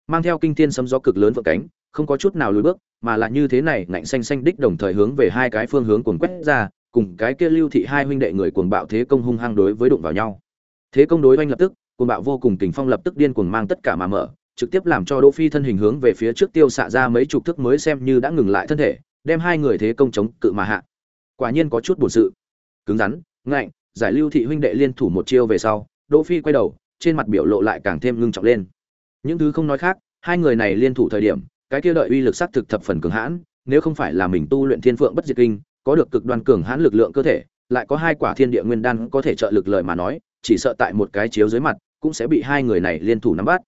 Mang theo kinh thiên sấm gió cực lớn phượng cánh không có chút nào lùi bước mà là như thế này ngạnh xanh xanh đích đồng thời hướng về hai cái phương hướng cuồng quét ra cùng cái kia lưu thị hai huynh đệ người cuồng bạo thế công hung hăng đối với đụng vào nhau. Thế công đối oanh lập tức cuồng bạo vô cùng kình phong lập tức điên cuồng mang tất cả mà mở trực tiếp làm cho Đỗ Phi thân hình hướng về phía trước tiêu xạ ra mấy chục thước mới xem như đã ngừng lại thân thể, đem hai người thế công chống cự mà hạ. Quả nhiên có chút buồn sự. Cứng rắn, ngạnh, giải lưu thị huynh đệ liên thủ một chiêu về sau, đỗ phi quay đầu, trên mặt biểu lộ lại càng thêm ngưng trọng lên. Những thứ không nói khác, hai người này liên thủ thời điểm, cái kia đợi uy lực sát thực thập phần cường hãn, nếu không phải là mình tu luyện thiên phượng bất diệt kinh, có được cực đoan cường hãn lực lượng cơ thể, lại có hai quả thiên địa nguyên đan có thể trợ lực lời mà nói, chỉ sợ tại một cái chiếu dưới mặt, cũng sẽ bị hai người này liên thủ nắm bắt.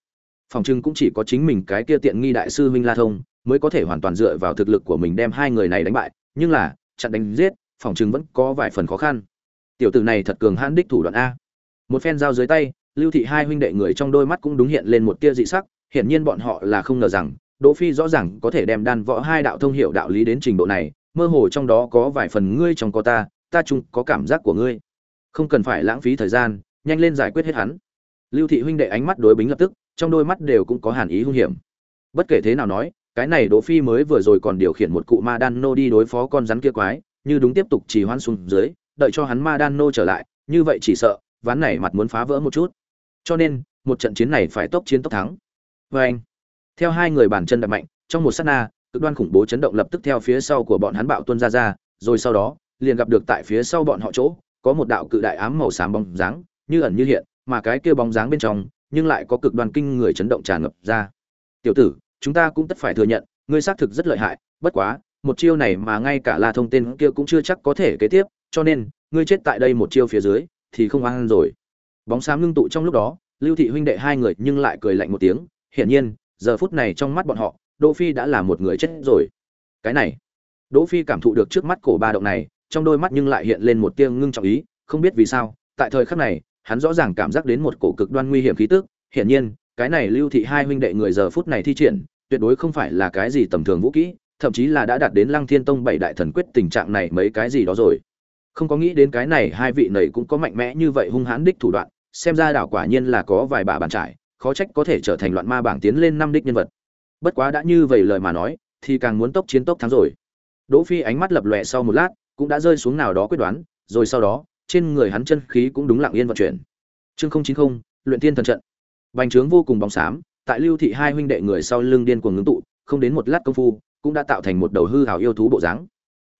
Phòng trưng cũng chỉ có chính mình cái kia tiện nghi đại sư minh la thông mới có thể hoàn toàn dựa vào thực lực của mình đem hai người này đánh bại, nhưng là, chặn đánh giết, phòng chứng vẫn có vài phần khó khăn. Tiểu tử này thật cường hãn đích thủ đoạn a. Một phen dao dưới tay, lưu thị hai huynh đệ người trong đôi mắt cũng đúng hiện lên một tia dị sắc, hiển nhiên bọn họ là không ngờ rằng, đỗ phi rõ ràng có thể đem đan võ hai đạo thông hiểu đạo lý đến trình độ này, mơ hồ trong đó có vài phần ngươi trong có ta ta chung có cảm giác của ngươi. Không cần phải lãng phí thời gian, nhanh lên giải quyết hết hắn. Lưu thị huynh đệ ánh mắt đối bính lập tức, trong đôi mắt đều cũng có hàn ý hung hiểm. Bất kể thế nào nói cái này đỗ phi mới vừa rồi còn điều khiển một cụ ma đan nô đi đối phó con rắn kia quái, như đúng tiếp tục chỉ hoan xuống dưới, đợi cho hắn ma đan nô trở lại, như vậy chỉ sợ, ván này mặt muốn phá vỡ một chút. Cho nên, một trận chiến này phải tốc chiến tốc thắng. Với anh, theo hai người bàn chân đập mạnh, trong một sát na, cực đoan khủng bố chấn động lập tức theo phía sau của bọn hắn bạo tuôn ra ra, rồi sau đó, liền gặp được tại phía sau bọn họ chỗ, có một đạo cự đại ám màu xám bóng dáng, như ẩn như hiện, mà cái kia bóng dáng bên trong, nhưng lại có cực đoan kinh người chấn động tràn ngập ra. Tiểu tử chúng ta cũng tất phải thừa nhận, ngươi xác thực rất lợi hại, bất quá, một chiêu này mà ngay cả la thông tên kia cũng chưa chắc có thể kế tiếp, cho nên, ngươi chết tại đây một chiêu phía dưới, thì không ăn rồi. Bóng xám ngưng tụ trong lúc đó, lưu thị huynh đệ hai người nhưng lại cười lạnh một tiếng, hiển nhiên, giờ phút này trong mắt bọn họ, đỗ phi đã là một người chết rồi. Cái này, đỗ phi cảm thụ được trước mắt cổ ba động này, trong đôi mắt nhưng lại hiện lên một tia ngưng trọng ý, không biết vì sao, tại thời khắc này, hắn rõ ràng cảm giác đến một cổ cực đoan nguy hiểm khí tức, hiển nhiên cái này lưu thị hai huynh đệ người giờ phút này thi triển, tuyệt đối không phải là cái gì tầm thường vũ kỹ, thậm chí là đã đạt đến lăng thiên tông bảy đại thần quyết tình trạng này mấy cái gì đó rồi. Không có nghĩ đến cái này hai vị này cũng có mạnh mẽ như vậy hung hãn đích thủ đoạn, xem ra đảo quả nhiên là có vài bà bàn trải, khó trách có thể trở thành loạn ma bảng tiến lên năm đích nhân vật. Bất quá đã như vậy lời mà nói, thì càng muốn tốc chiến tốc thắng rồi. Đỗ phi ánh mắt lập lòe sau một lát, cũng đã rơi xuống nào đó quyết đoán, rồi sau đó, trên người hắn chân khí cũng đúng lặng yên vận chuyển. Chương không chín không, luyện tiên thần trận bành trướng vô cùng bóng xám, tại lưu thị hai huynh đệ người sau lưng điên cuồng ngưng tụ, không đến một lát công phu, cũng đã tạo thành một đầu hư hào yêu thú bộ dáng.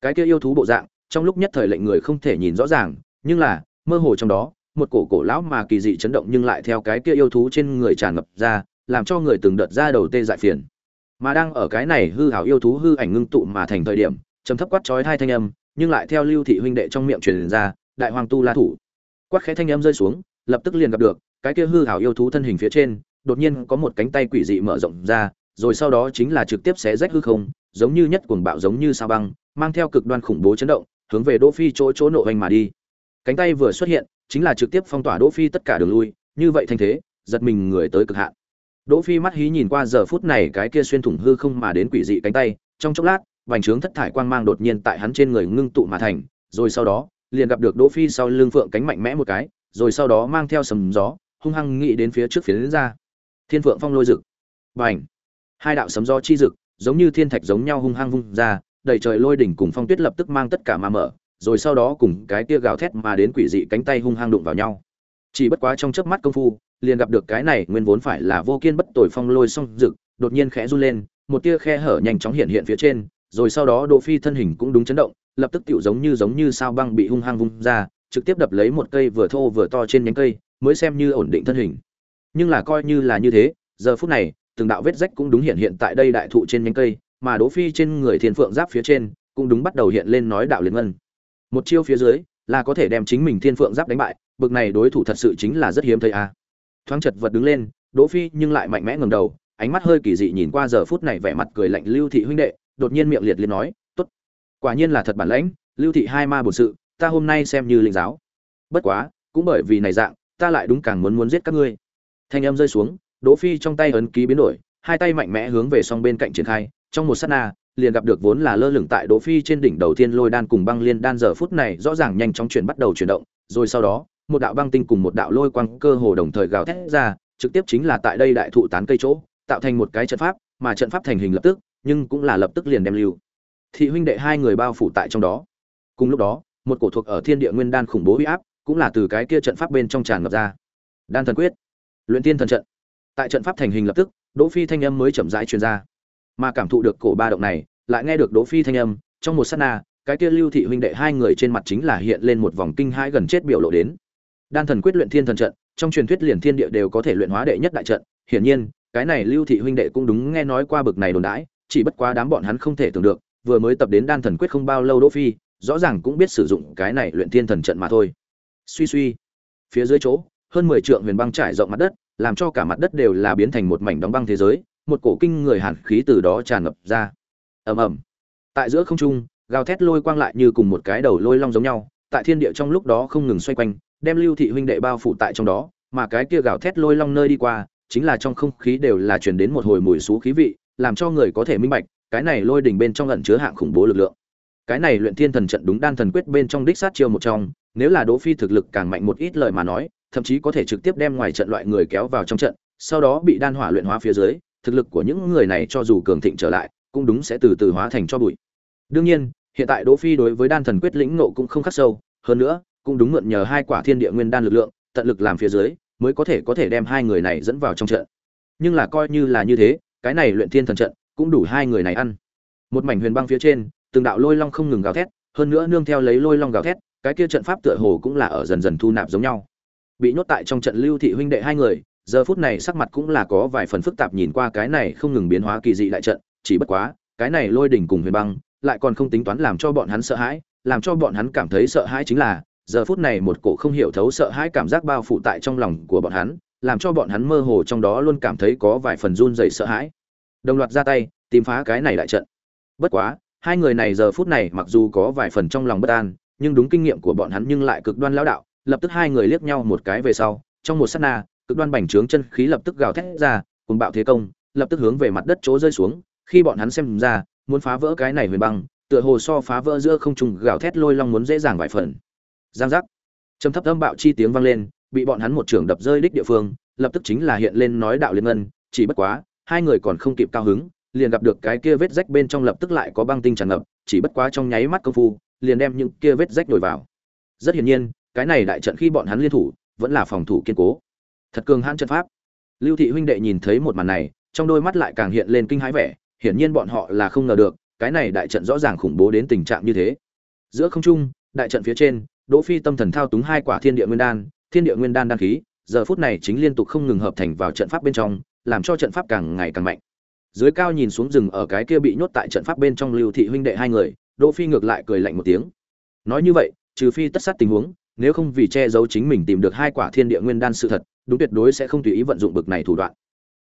Cái kia yêu thú bộ dạng, trong lúc nhất thời lệnh người không thể nhìn rõ ràng, nhưng là, mơ hồ trong đó, một cổ cổ lão mà kỳ dị chấn động nhưng lại theo cái kia yêu thú trên người tràn ngập ra, làm cho người từng đợt ra đầu tê dại phiền. Mà đang ở cái này hư hảo yêu thú hư ảnh ngưng tụ mà thành thời điểm, trầm thấp quát chói hai thanh âm, nhưng lại theo lưu thị huynh đệ trong miệng truyền ra, đại hoàng tu la thủ. Quát khẽ thanh âm rơi xuống, lập tức liền gặp được cái kia hư hảo yêu thú thân hình phía trên đột nhiên có một cánh tay quỷ dị mở rộng ra rồi sau đó chính là trực tiếp xé rách hư không giống như nhất cuồng bạo giống như sao băng mang theo cực đoan khủng bố chấn động hướng về Đỗ Phi chỗ chỗ nộ hoành mà đi. Cánh tay vừa xuất hiện, chính là trực tiếp phong tỏa Đỗ Phi tất cả đường lui, như vậy thanh thế, giật mình người tới cực hạn. Đỗ Phi mắt hí nhìn qua giờ phút này cái kia xuyên thủng hư không mà đến quỷ dị cánh tay, trong chốc lát, vành trướng thất thải quang mang đột nhiên tại hắn trên người ngưng tụ mà thành, rồi sau đó, liền gặp được Đỗ Phi sau lưng phượng cánh mạnh mẽ một cái, rồi sau đó mang theo sầm gió, hung hăng nghĩ đến phía trước phía đến ra. Thiên Phượng Phong lôi rực. Bành! Hai đạo sấm gió chi rực, giống như thiên thạch giống nhau hung hăng vung ra, đầy trời lôi đỉnh cùng phong tuyết lập tức mang tất cả mà mở, rồi sau đó cùng cái tia gào thét mà đến quỷ dị cánh tay hung hăng đụng vào nhau. Chỉ bất quá trong chớp mắt công phu, liền gặp được cái này nguyên vốn phải là vô kiên bất tồi phong lôi song rực, đột nhiên khẽ run lên, một tia khe hở nhanh chóng hiện hiện phía trên, rồi sau đó Đỗ Phi thân hình cũng đúng chấn động, lập tức tiểu giống như giống như sao băng bị hung hăng vung ra, trực tiếp đập lấy một cây vừa thô vừa to trên nhánh cây, mới xem như ổn định thân hình. Nhưng là coi như là như thế, giờ phút này, từng đạo vết rách cũng đúng hiện hiện tại đây đại thụ trên nhánh cây, mà Đỗ Phi trên người Thiên Phượng Giáp phía trên cũng đúng bắt đầu hiện lên nói đạo liên ngân. Một chiêu phía dưới là có thể đem chính mình Thiên Phượng Giáp đánh bại, bực này đối thủ thật sự chính là rất hiếm thấy a. À. Thoáng chật vật đứng lên, Đỗ Phi nhưng lại mạnh mẽ ngẩng đầu, ánh mắt hơi kỳ dị nhìn qua giờ phút này vẻ mặt cười lạnh Lưu thị huynh đệ, đột nhiên miệng liệt liền nói, "Tốt, quả nhiên là thật bản lãnh, Lưu thị hai ma bổn sự, ta hôm nay xem như linh giáo. Bất quá, cũng bởi vì này dạng, ta lại đúng càng muốn muốn giết các ngươi." Thanh âm rơi xuống, Đỗ Phi trong tay ấn ký biến đổi, hai tay mạnh mẽ hướng về song bên cạnh triển khai, trong một sát na liền gặp được vốn là lơ lửng tại Đỗ Phi trên đỉnh đầu tiên lôi đan cùng băng liên đan giờ phút này rõ ràng nhanh chóng chuyển bắt đầu chuyển động, rồi sau đó, một đạo băng tinh cùng một đạo lôi quang cơ hồ đồng thời gào thét ra, trực tiếp chính là tại đây đại thụ tán cây chỗ, tạo thành một cái trận pháp, mà trận pháp thành hình lập tức, nhưng cũng là lập tức liền đem lưu. Thị huynh đệ hai người bao phủ tại trong đó. Cùng lúc đó, một cổ thuộc ở thiên địa nguyên đan khủng bố uy áp, cũng là từ cái kia trận pháp bên trong tràn ngập ra. Đan thần quyết, luyện tiên thần trận. Tại trận pháp thành hình lập tức, Đỗ Phi thanh âm mới chậm rãi truyền ra mà cảm thụ được cổ ba động này lại nghe được đỗ phi thanh âm trong một sát na cái kia lưu thị huynh đệ hai người trên mặt chính là hiện lên một vòng kinh hãi gần chết biểu lộ đến đan thần quyết luyện thiên thần trận trong truyền thuyết liền thiên địa đều có thể luyện hóa đệ nhất đại trận hiển nhiên cái này lưu thị huynh đệ cũng đúng nghe nói qua bực này đồn đãi chỉ bất quá đám bọn hắn không thể tưởng được vừa mới tập đến đan thần quyết không bao lâu đỗ phi rõ ràng cũng biết sử dụng cái này luyện thiên thần trận mà thôi suy suy. Phía dưới chỗ, hơn mười trượng huyền băng trải rộng mặt đất, làm cho cả mặt đất đều là biến thành một mảnh đóng băng thế giới, một cổ kinh người hàn khí từ đó tràn ngập ra. Ầm ầm. Tại giữa không trung, gào thét lôi quang lại như cùng một cái đầu lôi long giống nhau, tại thiên địa trong lúc đó không ngừng xoay quanh, đem lưu thị huynh đệ bao phủ tại trong đó, mà cái kia gào thét lôi long nơi đi qua, chính là trong không khí đều là truyền đến một hồi mùi xú khí vị, làm cho người có thể minh bạch, cái này lôi đỉnh bên trong ẩn chứa hạng khủng bố lực lượng cái này luyện thiên thần trận đúng đan thần quyết bên trong đích sát chiêu một trong, nếu là đỗ phi thực lực càng mạnh một ít lời mà nói, thậm chí có thể trực tiếp đem ngoài trận loại người kéo vào trong trận, sau đó bị đan hỏa luyện hóa phía dưới, thực lực của những người này cho dù cường thịnh trở lại, cũng đúng sẽ từ từ hóa thành cho bụi. Đương nhiên, hiện tại đỗ phi đối với đan thần quyết lĩnh ngộ cũng không khắc sâu, hơn nữa, cũng đúng mượn nhờ hai quả thiên địa nguyên đan lực lượng, tận lực làm phía dưới, mới có thể có thể đem hai người này dẫn vào trong trận. Nhưng là coi như là như thế, cái này luyện thiên thần trận, cũng đủ hai người này ăn. Một mảnh huyền băng phía trên từng đạo lôi long không ngừng gào thét, hơn nữa nương theo lấy lôi long gào thét, cái kia trận pháp tựa hồ cũng là ở dần dần thu nạp giống nhau. Bị nhốt tại trong trận lưu thị huynh đệ hai người, giờ phút này sắc mặt cũng là có vài phần phức tạp nhìn qua cái này không ngừng biến hóa kỳ dị đại trận, chỉ bất quá, cái này lôi đỉnh cùng huyền băng, lại còn không tính toán làm cho bọn hắn sợ hãi, làm cho bọn hắn cảm thấy sợ hãi chính là, giờ phút này một cổ không hiểu thấu sợ hãi cảm giác bao phủ tại trong lòng của bọn hắn, làm cho bọn hắn mơ hồ trong đó luôn cảm thấy có vài phần run rẩy sợ hãi. Đồng loạt ra tay, tìm phá cái này đại trận. Bất quá hai người này giờ phút này mặc dù có vài phần trong lòng bất an, nhưng đúng kinh nghiệm của bọn hắn nhưng lại cực đoan lão đạo, lập tức hai người liếc nhau một cái về sau, trong một sát na, cực đoan bành trướng chân khí lập tức gào thét ra cùng bạo thế công, lập tức hướng về mặt đất chỗ rơi xuống, khi bọn hắn xem ra, muốn phá vỡ cái này huyền băng, tựa hồ so phá vỡ giữa không trung gào thét lôi long muốn dễ dàng vài phần. Giang giác. Trầm thấp âm bạo chi tiếng vang lên, bị bọn hắn một trường đập rơi đích địa phương, lập tức chính là hiện lên nói đạo liên ngân, chỉ bất quá, hai người còn không kịp cao hứng liền gặp được cái kia vết rách bên trong lập tức lại có băng tinh tràn ngập, chỉ bất quá trong nháy mắt công phu, liền đem những kia vết rách nổi vào. Rất hiển nhiên, cái này đại trận khi bọn hắn liên thủ, vẫn là phòng thủ kiên cố. Thật cường hãn trận pháp. Lưu thị huynh đệ nhìn thấy một màn này, trong đôi mắt lại càng hiện lên kinh hãi vẻ, hiển nhiên bọn họ là không ngờ được, cái này đại trận rõ ràng khủng bố đến tình trạng như thế. Giữa không trung, đại trận phía trên, đỗ phi tâm thần thao túng hai quả thiên địa nguyên đan, thiên địa nguyên đan đan khí, giờ phút này chính liên tục không ngừng hợp thành vào trận pháp bên trong, làm cho trận pháp càng ngày càng mạnh dưới cao nhìn xuống rừng ở cái kia bị nhốt tại trận pháp bên trong lưu thị huynh đệ hai người, đỗ phi ngược lại cười lạnh một tiếng. Nói như vậy, trừ phi tất sát tình huống, nếu không vì che giấu chính mình tìm được hai quả thiên địa nguyên đan sự thật, đúng tuyệt đối sẽ không tùy ý vận dụng bực này thủ đoạn.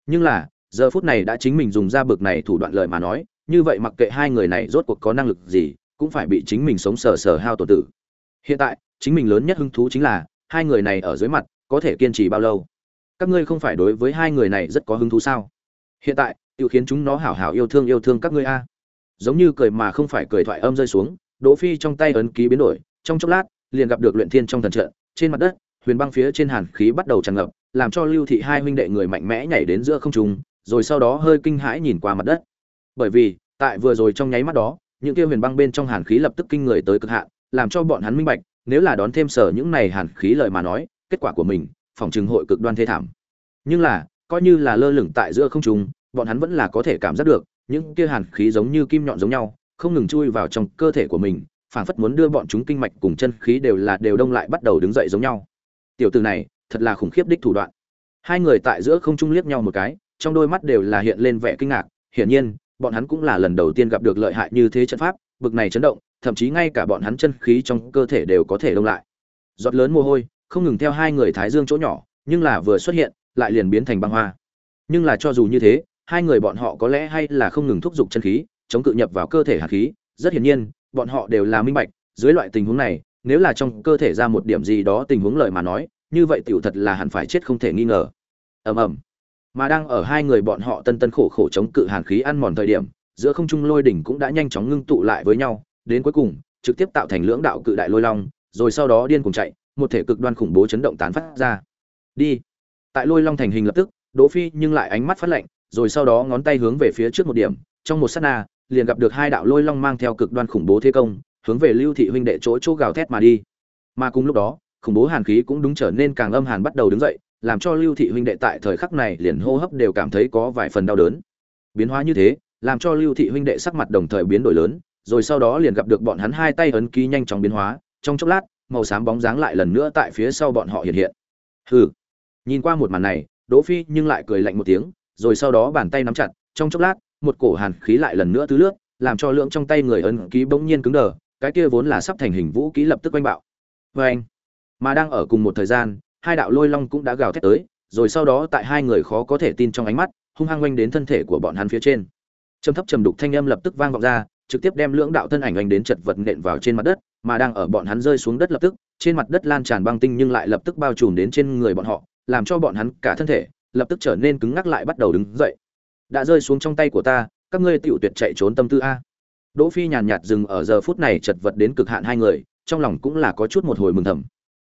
Nhưng là, giờ phút này đã chính mình dùng ra bực này thủ đoạn lời mà nói, như vậy mặc kệ hai người này rốt cuộc có năng lực gì, cũng phải bị chính mình sống sờ sờ hao tổn tử. Hiện tại, chính mình lớn nhất hứng thú chính là, hai người này ở dưới mặt, có thể kiên trì bao lâu? Các ngươi không phải đối với hai người này rất có hứng thú sao? Hiện tại tự khiến chúng nó hảo hảo yêu thương yêu thương các ngươi a. Giống như cười mà không phải cười thoại âm rơi xuống, đỗ phi trong tay ấn ký biến đổi, trong chốc lát, liền gặp được luyện thiên trong thần trận, trên mặt đất, huyền băng phía trên hàn khí bắt đầu tràn ngập, làm cho lưu thị hai huynh đệ người mạnh mẽ nhảy đến giữa không trung, rồi sau đó hơi kinh hãi nhìn qua mặt đất. Bởi vì, tại vừa rồi trong nháy mắt đó, những kia huyền băng bên trong hàn khí lập tức kinh người tới cực hạn, làm cho bọn hắn minh bạch, nếu là đón thêm sở những này hàn khí lời mà nói, kết quả của mình, phòng trường hội cực đoan thê thảm. Nhưng là, coi như là lơ lửng tại giữa không trung bọn hắn vẫn là có thể cảm giác được, những kia hàn khí giống như kim nhọn giống nhau, không ngừng chui vào trong cơ thể của mình, phảng phất muốn đưa bọn chúng kinh mạch cùng chân khí đều là đều đông lại bắt đầu đứng dậy giống nhau. Tiểu tử này, thật là khủng khiếp đích thủ đoạn. Hai người tại giữa không trung liếc nhau một cái, trong đôi mắt đều là hiện lên vẻ kinh ngạc, hiển nhiên, bọn hắn cũng là lần đầu tiên gặp được lợi hại như thế trận pháp, bực này chấn động, thậm chí ngay cả bọn hắn chân khí trong cơ thể đều có thể đông lại. Giọt lớn mồ hôi, không ngừng theo hai người thái dương chỗ nhỏ, nhưng là vừa xuất hiện, lại liền biến thành băng hoa. Nhưng là cho dù như thế hai người bọn họ có lẽ hay là không ngừng thúc giục chân khí, chống cự nhập vào cơ thể hàn khí, rất hiển nhiên, bọn họ đều là minh bạch, dưới loại tình huống này, nếu là trong cơ thể ra một điểm gì đó tình huống lợi mà nói, như vậy tiểu thật là hẳn phải chết không thể nghi ngờ. Ầm ầm. Mà đang ở hai người bọn họ tân tân khổ khổ chống cự hàn khí ăn mòn thời điểm, giữa không trung lôi đỉnh cũng đã nhanh chóng ngưng tụ lại với nhau, đến cuối cùng, trực tiếp tạo thành lưỡng đạo cự đại lôi long, rồi sau đó điên cùng chạy, một thể cực đoan khủng bố chấn động tán phát ra. Đi. Tại lôi long thành hình lập tức, đỗ phi nhưng lại ánh mắt phát lạnh rồi sau đó ngón tay hướng về phía trước một điểm, trong một sát na, liền gặp được hai đạo lôi long mang theo cực đoan khủng bố thế công, hướng về lưu thị huynh đệ chỗ chỗ gào thét mà đi. Mà cùng lúc đó, khủng bố hàn khí cũng đúng trở nên càng âm hàn bắt đầu đứng dậy, làm cho lưu thị huynh đệ tại thời khắc này liền hô hấp đều cảm thấy có vài phần đau đớn. Biến hóa như thế, làm cho lưu thị huynh đệ sắc mặt đồng thời biến đổi lớn, rồi sau đó liền gặp được bọn hắn hai tay ấn ký nhanh chóng biến hóa, trong chốc lát, màu xám bóng dáng lại lần nữa tại phía sau bọn họ hiện hiện. Hừ. Nhìn qua một màn này, đỗ phi nhưng lại cười lạnh một tiếng rồi sau đó bàn tay nắm chặt, trong chốc lát, một cổ hàn khí lại lần nữa tứ lướt làm cho lượng trong tay người ấn ký bỗng nhiên cứng đờ, cái kia vốn là sắp thành hình vũ ký lập tức quanh bạo. Vê anh mà đang ở cùng một thời gian, hai đạo lôi long cũng đã gào thét tới, rồi sau đó tại hai người khó có thể tin trong ánh mắt, hung hăng quanh đến thân thể của bọn hắn phía trên. Trầm thấp trầm đục thanh âm lập tức vang vọng ra, trực tiếp đem lưỡng đạo thân ảnh anh đến chật vật nện vào trên mặt đất, mà đang ở bọn hắn rơi xuống đất lập tức, trên mặt đất lan tràn băng tinh nhưng lại lập tức bao trùm đến trên người bọn họ, làm cho bọn hắn cả thân thể lập tức trở nên cứng ngắc lại bắt đầu đứng dậy. Đã rơi xuống trong tay của ta, các ngươi tiểu tuyệt chạy trốn tâm tư a. Đỗ phi nhàn nhạt dừng ở giờ phút này chật vật đến cực hạn hai người, trong lòng cũng là có chút một hồi mừng thầm.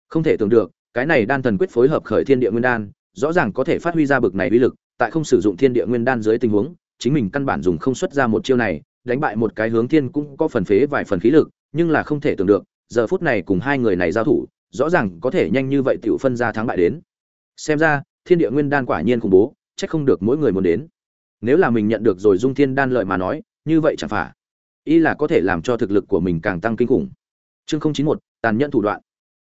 Không thể tưởng được, cái này đan thần quyết phối hợp khởi thiên địa nguyên đan, rõ ràng có thể phát huy ra bực này uy lực, tại không sử dụng thiên địa nguyên đan dưới tình huống, chính mình căn bản dùng không xuất ra một chiêu này, đánh bại một cái hướng thiên cũng có phần phế vài phần khí lực, nhưng là không thể tưởng được, giờ phút này cùng hai người này giao thủ, rõ ràng có thể nhanh như vậy tiểu phân ra thắng bại đến. Xem ra thiên địa nguyên đan quả nhiên khủng bố, chắc không được mỗi người muốn đến. Nếu là mình nhận được rồi dung thiên đan lợi mà nói, như vậy chẳng phải y là có thể làm cho thực lực của mình càng tăng kinh khủng. Chương không chín một tàn nhẫn thủ đoạn.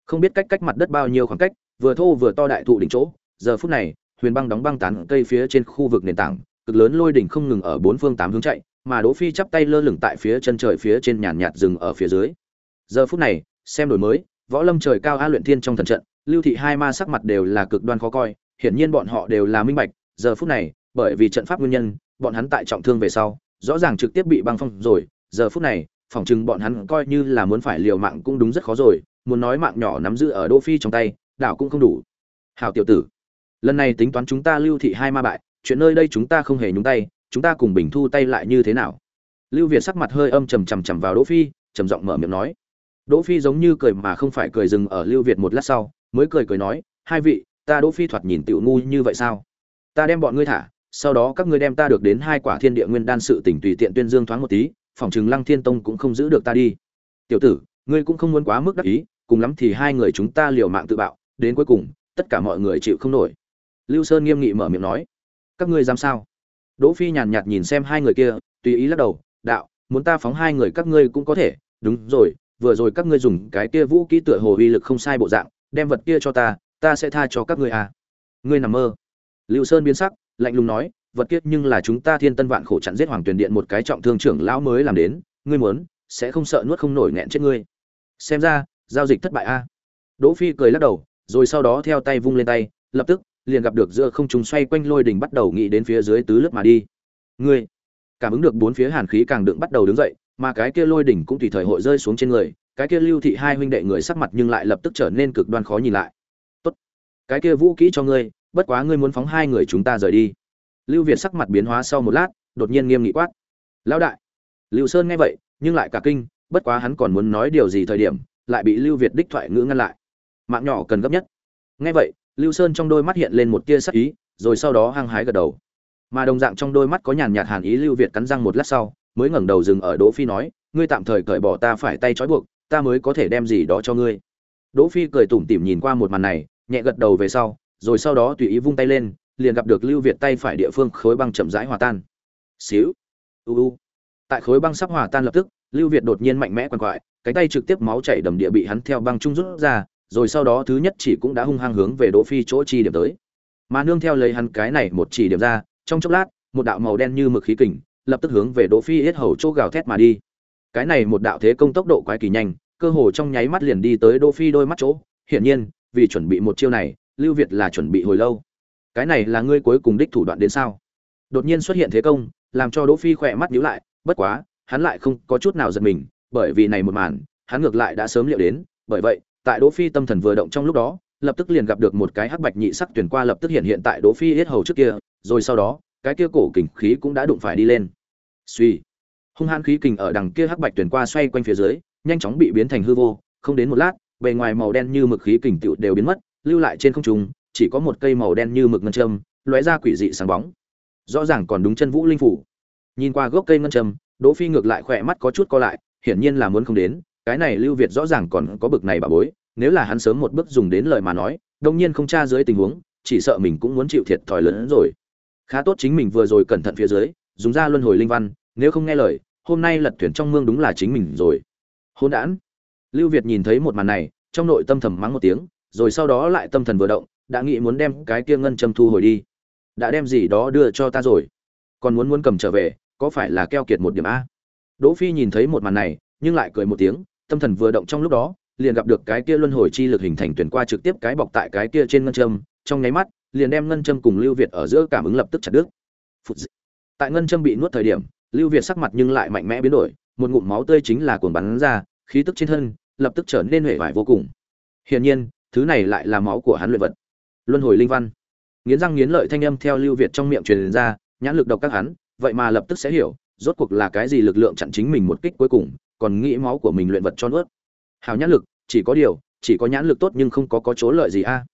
Không biết cách cách mặt đất bao nhiêu khoảng cách, vừa thô vừa to đại thụ đỉnh chỗ, giờ phút này, huyền băng đóng băng tán cây phía trên khu vực nền tảng, cực lớn lôi đỉnh không ngừng ở bốn phương tám hướng chạy, mà đỗ phi chắp tay lơ lửng tại phía chân trời phía trên nhàn nhạt rừng ở phía dưới. Giờ phút này, xem đổi mới, võ lâm trời cao a luyện thiên trong thần trận, lưu thị hai ma sắc mặt đều là cực đoan khó coi hiển nhiên bọn họ đều là minh bạch, giờ phút này, bởi vì trận pháp nguyên nhân, bọn hắn tại trọng thương về sau, rõ ràng trực tiếp bị băng phong rồi, giờ phút này, phỏng chừng bọn hắn coi như là muốn phải liều mạng cũng đúng rất khó rồi, muốn nói mạng nhỏ nắm giữ ở đô phi trong tay, đảo cũng không đủ. Hảo tiểu tử, lần này tính toán chúng ta lưu thị hai ma bại, chuyện nơi đây chúng ta không hề nhúng tay, chúng ta cùng bình thu tay lại như thế nào? Lưu việt sắc mặt hơi âm trầm trầm trầm vào đỗ phi, trầm giọng mở miệng nói. Đỗ phi giống như cười mà không phải cười dừng ở lưu việt một lát sau, mới cười cười nói, hai vị ta đỗ phi thoạt nhìn tiểu ngu như vậy sao? Ta đem bọn ngươi thả, sau đó các ngươi đem ta được đến hai quả thiên địa nguyên đan sự tỉnh tùy tiện tuyên dương thoáng một tí phỏng chừng lăng thiên tông cũng không giữ được ta đi. Tiểu tử, ngươi cũng không muốn quá mức đắc ý, cùng lắm thì hai người chúng ta liều mạng tự bạo, đến cuối cùng, tất cả mọi người chịu không nổi. Lưu sơn nghiêm nghị mở miệng nói, các ngươi dám sao? Đỗ phi nhàn nhạt nhìn xem hai người kia, tùy ý lắc đầu, đạo, muốn ta phóng hai người các ngươi cũng có thể, đúng rồi, vừa rồi các ngươi dùng cái kia vũ kỹ tựa hồ uy lực không sai bộ dạng, đem vật kia cho ta ta sẽ tha cho các ngươi à. Ngươi nằm mơ. Lưu sơn biến sắc, lạnh lùng nói, vật kiết nhưng là chúng ta thiên tân vạn khổ chặn giết hoàng tuyền điện một cái trọng thương trưởng lão mới làm đến, ngươi muốn, sẽ không sợ nuốt không nổi nghẹn chết ngươi. Xem ra, giao dịch thất bại a đỗ phi cười lắc đầu, rồi sau đó theo tay vung lên tay, lập tức, liền gặp được giữa không trung xoay quanh lôi đỉnh bắt đầu nghĩ đến phía dưới tứ lướt mà đi. Ngươi, cảm ứng được bốn phía hàn khí càng đựng bắt đầu đứng dậy, mà cái kia lôi đỉnh cũng tùy thời hội rơi xuống trên người, cái kia lưu thị hai huynh đệ người sắc mặt nhưng lại lập tức trở nên cực đoan khó nhìn lại cái kia vũ kỹ cho ngươi, bất quá ngươi muốn phóng hai người chúng ta rời đi. Lưu việt sắc mặt biến hóa sau một lát, đột nhiên nghiêm nghị quát. Lão đại. Lưu sơn nghe vậy, nhưng lại cả kinh, bất quá hắn còn muốn nói điều gì thời điểm, lại bị lưu việt đích thoại ngữ ngăn lại. Mạng nhỏ cần gấp nhất. Nghe vậy, lưu sơn trong đôi mắt hiện lên một tia sắc ý, rồi sau đó hăng hái gật đầu. Mà đồng dạng trong đôi mắt có nhàn nhạt hàn ý lưu việt cắn răng một lát sau, mới ngẩng đầu dừng ở đỗ phi nói, ngươi tạm thời cởi bỏ ta phải tay trói buộc, ta mới có thể đem gì đó cho ngươi. Đỗ phi cười tủm tỉm nhìn qua một màn này nhẹ gật đầu về sau, rồi sau đó tùy ý vung tay lên, liền gặp được lưu việt tay phải địa phương khối băng chậm rãi hòa tan. Xíu, u u. Tại khối băng sắp hòa tan lập tức, lưu việt đột nhiên mạnh mẽ quằn quại, cánh tay trực tiếp máu chảy đầm địa bị hắn theo băng trung rút ra, rồi sau đó thứ nhất chỉ cũng đã hung hăng hướng về đỗ phi chỗ chi điểm tới. Mà nương theo lấy hắn cái này một chỉ điểm ra, trong chốc lát, một đạo màu đen như mực khí kình, lập tức hướng về đỗ phi hết hầu chỗ gào thét mà đi. Cái này một đạo thế công tốc độ quái kỳ nhanh, cơ hồ trong nháy mắt liền đi tới đỗ phi đôi mắt chỗ. Hiển nhiên vì chuẩn bị một chiêu này, lưu việt là chuẩn bị hồi lâu. Cái này là ngươi cuối cùng đích thủ đoạn đến sao? Đột nhiên xuất hiện thế công, làm cho đỗ phi khỏe mắt nhíu lại, bất quá, hắn lại không có chút nào giật mình, bởi vì này một màn, hắn ngược lại đã sớm liệu đến, bởi vậy, tại đỗ phi tâm thần vừa động trong lúc đó, lập tức liền gặp được một cái hắc bạch nhị sắc tuyển qua lập tức hiện hiện tại đỗ phi hết hầu trước kia, rồi sau đó, cái kia cổ kình khí cũng đã đụng phải đi lên. Suy. Hung hãn khí kình ở đằng kia hắc bạch tuyển qua xoay quanh phía dưới, nhanh chóng bị biến thành hư vô, không đến một lát bề ngoài màu đen như mực khí kình tựu đều biến mất, lưu lại trên không trung, chỉ có một cây màu đen như mực ngân châm, lóe ra quỷ dị sáng bóng. Rõ ràng còn đúng chân vũ linh phủ. Nhìn qua gốc cây ngân châm, đỗ phi ngược lại khỏe mắt có chút co lại, hiển nhiên là muốn không đến, cái này lưu việt rõ ràng còn có bực này bà bối, nếu là hắn sớm một bước dùng đến lời mà nói đương nhiên không tra dưới tình huống, chỉ sợ mình cũng muốn chịu thiệt thòi lớn hơn rồi. Khá tốt chính mình vừa rồi cẩn thận phía dưới, dùng ra luân hồi linh văn, nếu không nghe lời, hôm nay lật thuyền trong mương đúng là chính mình rồi. Hỗn đản lưu việt nhìn thấy một màn này, trong nội tâm thầm mắng một tiếng, rồi sau đó lại tâm thần vừa động, đã nghĩ muốn đem cái kia ngân châm thu hồi đi. Đã đem gì đó đưa cho ta rồi. Còn muốn muốn cầm trở về, có phải là keo kiệt một điểm a? Đỗ phi nhìn thấy một màn này, nhưng lại cười một tiếng, tâm thần vừa động trong lúc đó, liền gặp được cái kia luân hồi chi lực hình thành tuyển qua trực tiếp cái bọc tại cái kia trên ngân châm, trong nháy mắt, liền đem ngân châm cùng lưu việt ở giữa cảm ứng lập tức chặt đứt. Tại ngân châm bị nuốt thời điểm, lưu việt sắc mặt nhưng lại mạnh mẽ biến đổi, một ngụm máu tươi chính là cuồng bắn ra khí tức trên thân, lập tức trở nên huệ vải vô cùng. Hiển nhiên, thứ này lại là máu của hắn luyện vật. Luân hồi linh văn. Nghiến răng nghiến lợi thanh âm theo lưu việt trong miệng truyền ra, nhãn lực độc các hắn, vậy mà lập tức sẽ hiểu, rốt cuộc là cái gì lực lượng chặn chính mình một kích cuối cùng, còn nghĩ máu của mình luyện vật cho nuốt. Hào nhãn lực, chỉ có điều, chỉ có nhãn lực tốt nhưng không có có chỗ lợi gì a.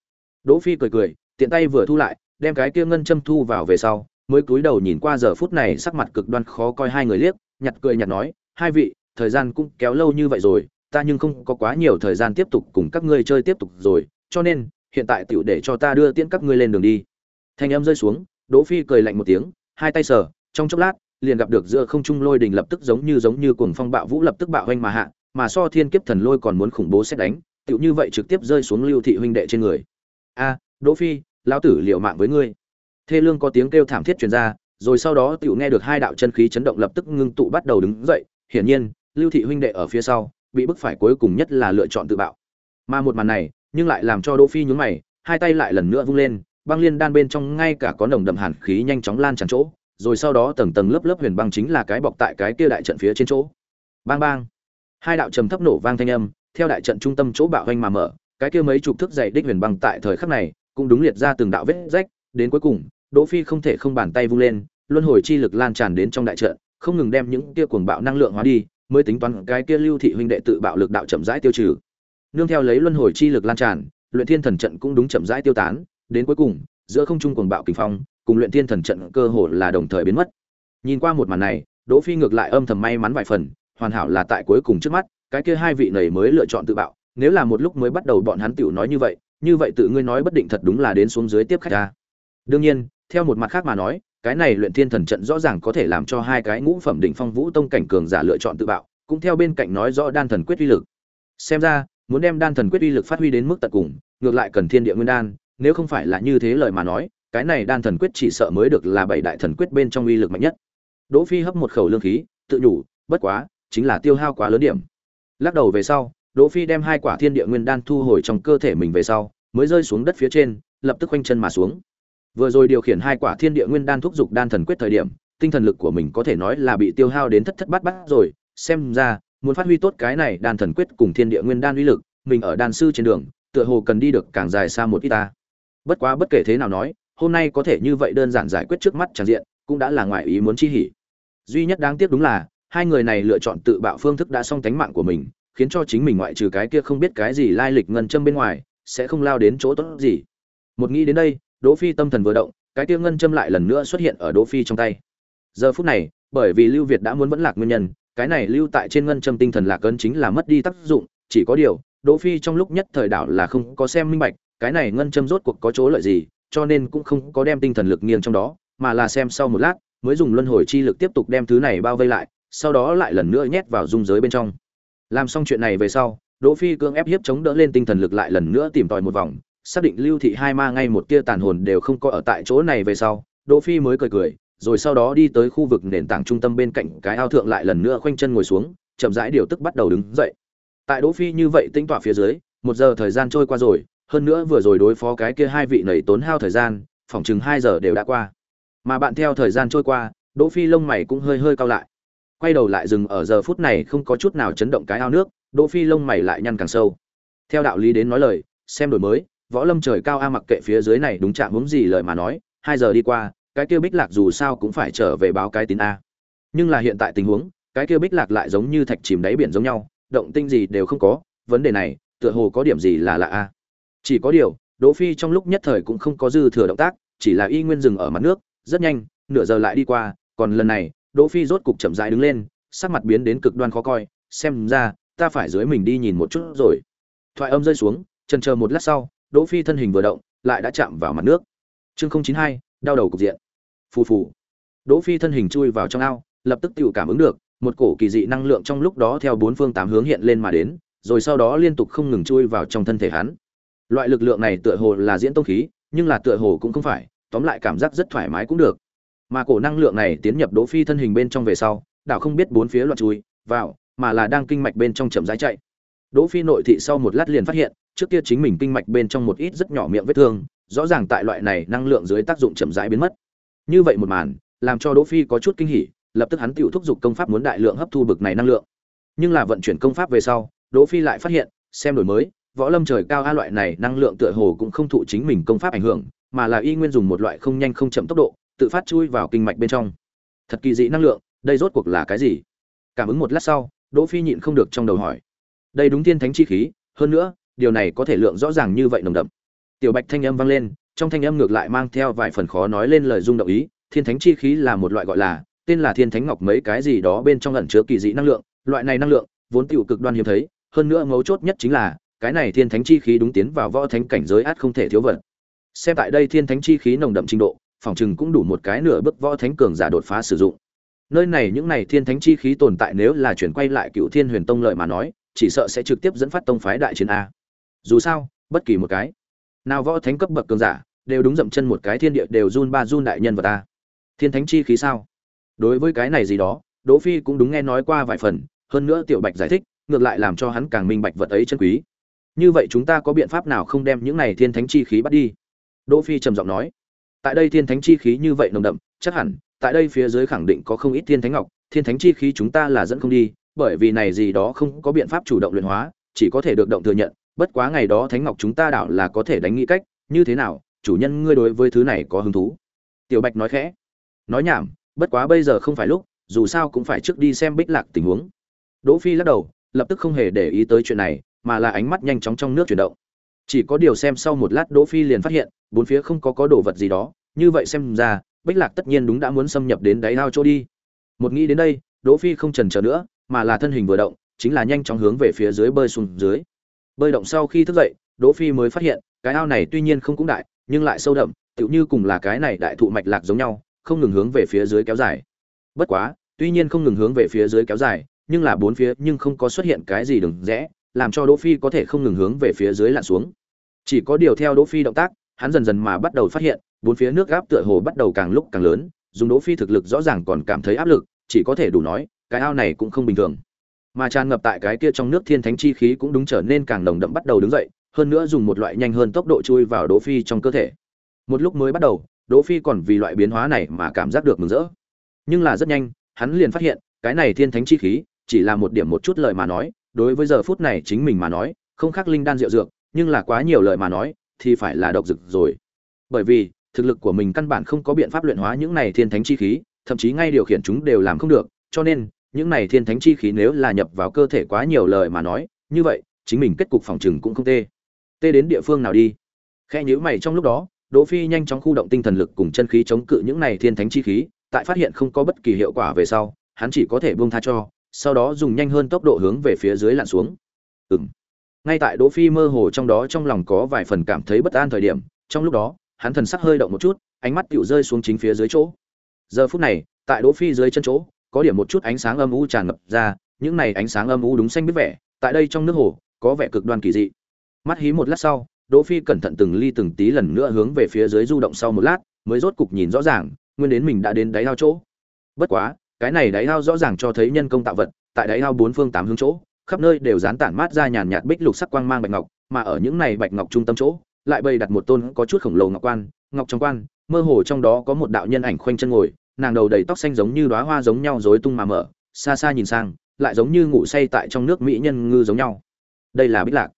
Đỗ phi cười cười, tiện tay vừa thu lại, đem cái kia ngân châm thu vào về sau, mới cúi đầu nhìn qua giờ phút này sắc mặt cực đoan khó coi hai người liếc, nhặt cười nhặt nói, hai vị thời gian cũng kéo lâu như vậy rồi, ta nhưng không có quá nhiều thời gian tiếp tục cùng các ngươi chơi tiếp tục rồi, cho nên, hiện tại tiểu để cho ta đưa tiễn các ngươi lên đường đi. Thanh âm rơi xuống, đỗ phi cười lạnh một tiếng, hai tay sờ, trong chốc lát, liền gặp được giữa không trung lôi đình lập tức giống như giống như cuồng phong bạo vũ lập tức bạo hoành mà hạ, mà so thiên kiếp thần lôi còn muốn khủng bố xét đánh, tiểu như vậy trực tiếp rơi xuống lưu thị huynh đệ trên người. A, đỗ phi, lão tử liều mạng với ngươi. Thê lương có tiếng kêu thảm thiết truyền ra, rồi sau đó tiểu nghe được hai đạo chân khí chấn động lập tức ngưng tụ bắt đầu đứng dậy, hiển nhiên lưu thị huynh đệ ở phía sau, bị bức phải cuối cùng nhất là lựa chọn tự bạo. Mà một màn này, nhưng lại làm cho đỗ phi nhướng mày, hai tay lại lần nữa vung lên, băng liên đan bên trong ngay cả có nồng đậm hàn khí nhanh chóng lan tràn chỗ, rồi sau đó tầng tầng lớp lớp huyền băng chính là cái bọc tại cái kia đại trận phía trên chỗ. Bang bang. Hai đạo trầm thấp nổ vang thanh âm, theo đại trận trung tâm chỗ bạo hoành mà mở, cái kia mấy chục thước dày đích huyền băng tại thời khắc này, cũng đúng liệt ra từng đạo vết rách, đến cuối cùng, đỗ phi không thể không bàn tay vung lên, luân hồi chi lực lan tràn đến trong đại trận, không ngừng đem những kia cuồng bạo năng lượng hóa đi mới tính toán cái kia lưu thị huynh đệ tự bạo lực đạo chậm rãi tiêu trừ. Nương theo lấy luân hồi chi lực lan tràn, luyện thiên thần trận cũng đúng chậm rãi tiêu tán, đến cuối cùng, giữa không trung cuồng bạo kinh phong, cùng luyện thiên thần trận cơ hồ là đồng thời biến mất. Nhìn qua một màn này, đỗ phi ngược lại âm thầm may mắn vài phần, hoàn hảo là tại cuối cùng trước mắt, cái kia hai vị này mới lựa chọn tự bạo, nếu là một lúc mới bắt đầu bọn hắn tiểu nói như vậy như vậy tự ngươi nói bất định thật đúng là đến xuống dưới tiếp khách ta. Đương nhiên, theo một mặt khác mà nói cái này luyện thiên thần trận rõ ràng có thể làm cho hai cái ngũ phẩm đỉnh phong vũ tông cảnh cường giả lựa chọn tự bạo, cũng theo bên cạnh nói rõ đan thần quyết uy lực. Xem ra, muốn đem đan thần quyết uy lực phát huy đến mức tận cùng, ngược lại cần thiên địa nguyên đan, nếu không phải là như thế lời mà nói, cái này đan thần quyết chỉ sợ mới được là bảy đại thần quyết bên trong uy lực mạnh nhất. Đỗ phi hấp một khẩu lương khí, tự nhủ, bất quá, chính là tiêu hao quá lớn điểm. Lắc đầu về sau, đỗ phi đem hai quả thiên địa nguyên đan thu hồi trong cơ thể mình về sau, mới rơi xuống đất phía trên, lập tức quanh chân mà xuống vừa rồi điều khiển hai quả thiên địa nguyên đan thúc dục đan thần quyết thời điểm, tinh thần lực của mình có thể nói là bị tiêu hao đến thất thất bát bát rồi. Xem ra, muốn phát huy tốt cái này đan thần quyết cùng thiên địa nguyên đan uy lực, mình ở đan sư trên đường, tựa hồ cần đi được càng dài xa một ít ta. Bất quá bất kể thế nào nói, hôm nay có thể như vậy đơn giản giải quyết trước mắt tràn diện, cũng đã là ngoài ý muốn chi hỉ. Duy nhất đáng tiếc đúng là, hai người này lựa chọn tự bạo phương thức đã xong tánh mạng của mình, khiến cho chính mình ngoại trừ cái kia không biết cái gì lai lịch ngân châm bên ngoài, sẽ không lao đến chỗ tốt gì. Một nghĩ đến đây đỗ phi tâm thần vừa động, cái tiêu ngân châm lại lần nữa xuất hiện ở đỗ phi trong tay. Giờ phút này, bởi vì lưu việt đã muốn vẫn lạc nguyên nhân, cái này lưu tại trên ngân châm tinh thần lạc ấn chính là mất đi tác dụng, chỉ có điều, đỗ phi trong lúc nhất thời đảo là không có xem minh bạch, cái này ngân châm rốt cuộc có chỗ lợi gì, cho nên cũng không có đem tinh thần lực nghiêng trong đó, mà là xem sau một lát, mới dùng luân hồi chi lực tiếp tục đem thứ này bao vây lại, sau đó lại lần nữa nhét vào dung giới bên trong. Làm xong chuyện này về sau, đỗ phi cưỡng ép hiếp chống đỡ lên tinh thần lực lại lần nữa tìm tòi một vòng xác định lưu thị hai ma ngay một tia tàn hồn đều không có ở tại chỗ này về sau, đỗ phi mới cười cười, rồi sau đó đi tới khu vực nền tảng trung tâm bên cạnh cái ao thượng lại lần nữa khoanh chân ngồi xuống, chậm rãi điều tức bắt đầu đứng dậy. Tại đỗ phi như vậy tinh tọa phía dưới, một giờ thời gian trôi qua rồi, hơn nữa vừa rồi đối phó cái kia hai vị nảy tốn hao thời gian, phòng chừng hai giờ đều đã qua. Mà bạn theo thời gian trôi qua, đỗ phi lông mày cũng hơi hơi cao lại. Quay đầu lại dừng ở giờ phút này không có chút nào chấn động cái ao nước, đỗ phi lông mày lại nhăn càng sâu. Theo đạo lý đến nói lời, xem đổi mới võ lâm trời cao a mặc kệ phía dưới này đúng chạm hướng gì lời mà nói, hai giờ đi qua, cái kia bích lạc dù sao cũng phải trở về báo cái tín a. Nhưng là hiện tại tình huống, cái kia bích lạc lại giống như thạch chìm đáy biển giống nhau, động tinh gì đều không có, vấn đề này, tựa hồ có điểm gì là lạ a. Chỉ có điều, đỗ phi trong lúc nhất thời cũng không có dư thừa động tác, chỉ là y nguyên dừng ở mặt nước, rất nhanh, nửa giờ lại đi qua, còn lần này, đỗ phi rốt cục chậm rãi đứng lên, sắc mặt biến đến cực đoan khó coi, xem ra, ta phải dưới mình đi nhìn một chút rồi. Thoại âm rơi xuống, chần chờ một lát sau đỗ phi thân hình vừa động, lại đã chạm vào mặt nước. Chương không chín hai, đau đầu cục diện. Phù phù. Đỗ phi thân hình chui vào trong ao, lập tức tiểu cảm ứng được, một cổ kỳ dị năng lượng trong lúc đó theo bốn phương tám hướng hiện lên mà đến, rồi sau đó liên tục không ngừng chui vào trong thân thể hắn. Loại lực lượng này tựa hồ là diễn tông khí, nhưng là tựa hồ cũng không phải, tóm lại cảm giác rất thoải mái cũng được. Mà cổ năng lượng này tiến nhập đỗ phi thân hình bên trong về sau, đảo không biết bốn phía loạn chui, vào, mà là đang kinh mạch bên trong chậm rãi chạy. Đỗ phi nội thị sau một lát liền phát hiện trước kia chính mình kinh mạch bên trong một ít rất nhỏ miệng vết thương, rõ ràng tại loại này năng lượng dưới tác dụng chậm rãi biến mất. Như vậy một màn, làm cho đỗ phi có chút kinh hỉ, lập tức hắn tiểu thúc dục công pháp muốn đại lượng hấp thu bực này năng lượng. Nhưng là vận chuyển công pháp về sau, đỗ phi lại phát hiện, xem đổi mới, võ lâm trời cao a loại này năng lượng tựa hồ cũng không thụ chính mình công pháp ảnh hưởng, mà là y nguyên dùng một loại không nhanh không chậm tốc độ, tự phát chui vào kinh mạch bên trong. Thật kỳ dị năng lượng, đây rốt cuộc là cái gì? Cảm ứng một lát sau, đỗ phi nhịn không được trong đầu hỏi. Đây đúng thiên thánh chi khí, hơn nữa điều này có thể lượng rõ ràng như vậy nồng đậm. Tiểu bạch thanh âm vang lên, trong thanh âm ngược lại mang theo vài phần khó nói lên lời dung động ý, thiên thánh chi khí là một loại gọi là, tên là thiên thánh ngọc mấy cái gì đó bên trong ẩn chứa kỳ dị năng lượng, loại này năng lượng, vốn tiểu cực đoan hiếm thấy, hơn nữa mấu chốt nhất chính là, cái này thiên thánh chi khí đúng tiến vào võ thánh cảnh giới át không thể thiếu vật. Xem tại đây thiên thánh chi khí nồng đậm trình độ phòng chừng cũng đủ một cái nửa bước võ thánh cường giả đột phá sử dụng. Nơi này những này thiên thánh chi khí tồn tại nếu là chuyển quay lại cựu thiên huyền tông lợi mà nói, chỉ sợ sẽ trực tiếp dẫn phát tông phái đại chiến a dù sao, bất kỳ một cái. Nào võ thánh cấp bậc cường giả, đều đúng dậm chân một cái thiên địa đều run ba run đại nhân vật ta. Thiên thánh chi khí sao? Đối với cái này gì đó, đỗ phi cũng đúng nghe nói qua vài phần, hơn nữa tiểu bạch giải thích, ngược lại làm cho hắn càng minh bạch vật ấy chân quý. Như vậy chúng ta có biện pháp nào không đem những này thiên thánh chi khí bắt đi? Đỗ phi trầm giọng nói. Tại đây thiên thánh chi khí như vậy nồng đậm, chắc hẳn, tại đây phía dưới khẳng định có không ít thiên thánh ngọc, thiên thánh chi khí chúng ta là dẫn không đi, bởi vì này gì đó không có biện pháp chủ động luyện hóa, chỉ có thể được động thừa nhận bất quá ngày đó thánh ngọc chúng ta đảo là có thể đánh nghĩ cách, như thế nào, chủ nhân ngươi đối với thứ này có hứng thú? Tiểu bạch nói khẽ. Nói nhảm, bất quá bây giờ không phải lúc, dù sao cũng phải trước đi xem bích lạc tình huống. Đỗ phi lắc đầu, lập tức không hề để ý tới chuyện này, mà là ánh mắt nhanh chóng trong nước chuyển động. Chỉ có điều xem sau một lát đỗ phi liền phát hiện, bốn phía không có có đồ vật gì đó, như vậy xem ra, bích lạc tất nhiên đúng đã muốn xâm nhập đến đáy ao chỗ đi. Một nghĩ đến đây, đỗ phi không chần chờ nữa, mà là thân hình vừa động, chính là nhanh chóng hướng về phía dưới bơi xuống dưới bơi động sau khi thức dậy, đỗ phi mới phát hiện, cái ao này tuy nhiên không cũng đại, nhưng lại sâu đậm, tựu như cùng là cái này đại thụ mạch lạc giống nhau, không ngừng hướng về phía dưới kéo dài. Bất quá, tuy nhiên không ngừng hướng về phía dưới kéo dài, nhưng là bốn phía nhưng không có xuất hiện cái gì đừng rẽ, làm cho đỗ phi có thể không ngừng hướng về phía dưới lặn xuống. Chỉ có điều theo đỗ phi động tác, hắn dần dần mà bắt đầu phát hiện, bốn phía nước gáp tựa hồ bắt đầu càng lúc càng lớn, dùng đỗ phi thực lực rõ ràng còn cảm thấy áp lực, chỉ có thể đủ nói, cái ao này cũng không bình thường mà tràn ngập tại cái kia trong nước thiên thánh chi khí cũng đúng trở nên càng nồng đậm bắt đầu đứng dậy, hơn nữa dùng một loại nhanh hơn tốc độ chui vào đỗ phi trong cơ thể. Một lúc mới bắt đầu, đỗ phi còn vì loại biến hóa này mà cảm giác được mừng rỡ. Nhưng là rất nhanh, hắn liền phát hiện, cái này thiên thánh chi khí, chỉ là một điểm một chút lời mà nói, đối với giờ phút này chính mình mà nói, không khác linh đan rượu dược, nhưng là quá nhiều lời mà nói, thì phải là độc dược rồi. Bởi vì, thực lực của mình căn bản không có biện pháp luyện hóa những này thiên thánh chi khí, thậm chí ngay điều khiển chúng đều làm không được, cho nên những này thiên thánh chi khí nếu là nhập vào cơ thể quá nhiều lời mà nói, như vậy, chính mình kết cục phòng chừng cũng không tê. Tê đến địa phương nào đi? Khe nhữ mày trong lúc đó, đỗ phi nhanh chóng khu động tinh thần lực cùng chân khí chống cự những này thiên thánh chi khí, tại phát hiện không có bất kỳ hiệu quả về sau, hắn chỉ có thể buông tha cho, sau đó dùng nhanh hơn tốc độ hướng về phía dưới lặn xuống. Ừm. Ngay tại đỗ phi mơ hồ trong đó trong lòng có vài phần cảm thấy bất an thời điểm, trong lúc đó, hắn thần sắc hơi động một chút, ánh mắt tựu rơi xuống chính phía dưới chỗ. Giờ phút này, tại đỗ phi dưới chân chỗ có điểm một chút ánh sáng âm u tràn ngập ra, những này ánh sáng âm u đúng xanh biết vẻ, tại đây trong nước hồ, có vẻ cực đoan kỳ dị. Mắt hí một lát sau, đỗ phi cẩn thận từng ly từng tí lần nữa hướng về phía dưới du động sau một lát, mới rốt cục nhìn rõ ràng, nguyên đến mình đã đến đáy ao chỗ. Bất quá, cái này đáy ao rõ ràng cho thấy nhân công tạo vật, tại đáy ao bốn phương tám hướng chỗ, khắp nơi đều dán tản mát ra nhàn nhạt bích lục sắc quang mang bạch ngọc, mà ở những này bạch ngọc trung tâm chỗ, lại bày đặt một tôn có chút khổng lồ ngọc quan, ngọc trong quan, mơ hồ trong đó có một đạo nhân ảnh khoanh chân ngồi nàng đầu đầy tóc xanh giống như đóa hoa giống nhau rối tung mà mở, xa xa nhìn sang, lại giống như ngủ say tại trong nước mỹ nhân ngư giống nhau. Đây là bích lạc.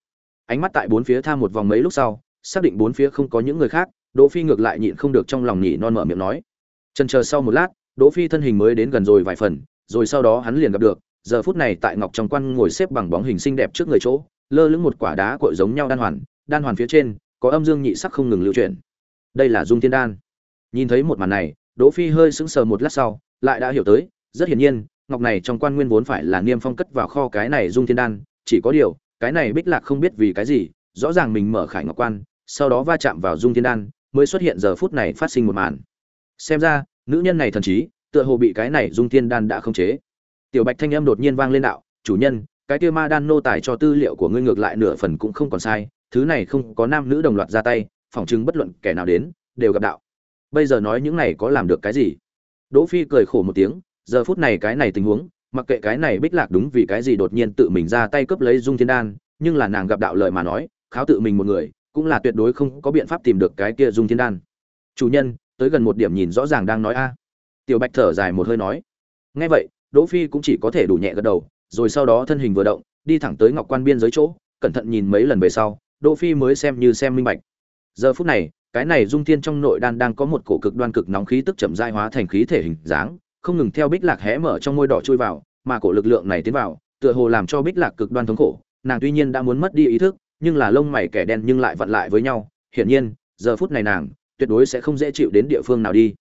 Ánh mắt tại bốn phía tham một vòng mấy lúc sau, xác định bốn phía không có những người khác, đỗ phi ngược lại nhịn không được trong lòng nhỉ non mở miệng nói. Chần chờ sau một lát, đỗ phi thân hình mới đến gần rồi vài phần, rồi sau đó hắn liền gặp được, giờ phút này tại ngọc trong quan ngồi xếp bằng bóng hình xinh đẹp trước người chỗ, lơ lửng một quả đá cội giống nhau đan hoàn đan hoàn phía trên, có âm dương nhị sắc không ngừng lưu chuyển. Đây là dung thiên đan. Nhìn thấy một màn này đỗ phi hơi sững sờ một lát sau, lại đã hiểu tới, rất hiển nhiên, ngọc này trong quan nguyên vốn phải là niêm phong cất vào kho cái này dung thiên đan, chỉ có điều, cái này bích lạc không biết vì cái gì, rõ ràng mình mở khải ngọc quan, sau đó va chạm vào dung thiên đan, mới xuất hiện giờ phút này phát sinh một màn. Xem ra, nữ nhân này thần trí, tựa hồ bị cái này dung thiên đan đã khống chế. Tiểu bạch thanh âm đột nhiên vang lên đạo, chủ nhân, cái kia ma đan nô tài cho tư liệu của ngươi ngược lại nửa phần cũng không còn sai, thứ này không có nam nữ đồng loạt ra tay, phỏng chứng bất luận kẻ nào đến, đều gặp đạo bây giờ nói những này có làm được cái gì? Đỗ phi cười khổ một tiếng, giờ phút này cái này tình huống, mặc kệ cái này bích lạc đúng vì cái gì đột nhiên tự mình ra tay cướp lấy dung thiên đan, nhưng là nàng gặp đạo lời mà nói, kháo tự mình một người, cũng là tuyệt đối không có biện pháp tìm được cái kia dung thiên đan. Chủ nhân, tới gần một điểm nhìn rõ ràng đang nói a. Tiểu bạch thở dài một hơi nói. Nghe vậy, đỗ phi cũng chỉ có thể đủ nhẹ gật đầu, rồi sau đó thân hình vừa động, đi thẳng tới ngọc quan biên giới chỗ, cẩn thận nhìn mấy lần về sau, đỗ phi mới xem như xem minh bạch. Giờ phút này cái này dung thiên trong nội đan đang có một cổ cực đoan cực nóng khí tức chậm dai hóa thành khí thể hình dáng, không ngừng theo bích lạc hé mở trong môi đỏ chui vào, mà cổ lực lượng này tiến vào, tựa hồ làm cho bích lạc cực đoan thống khổ. Nàng tuy nhiên đã muốn mất đi ý thức, nhưng là lông mày kẻ đen nhưng lại vặn lại với nhau. Hiển nhiên, giờ phút này nàng tuyệt đối sẽ không dễ chịu đến địa phương nào đi.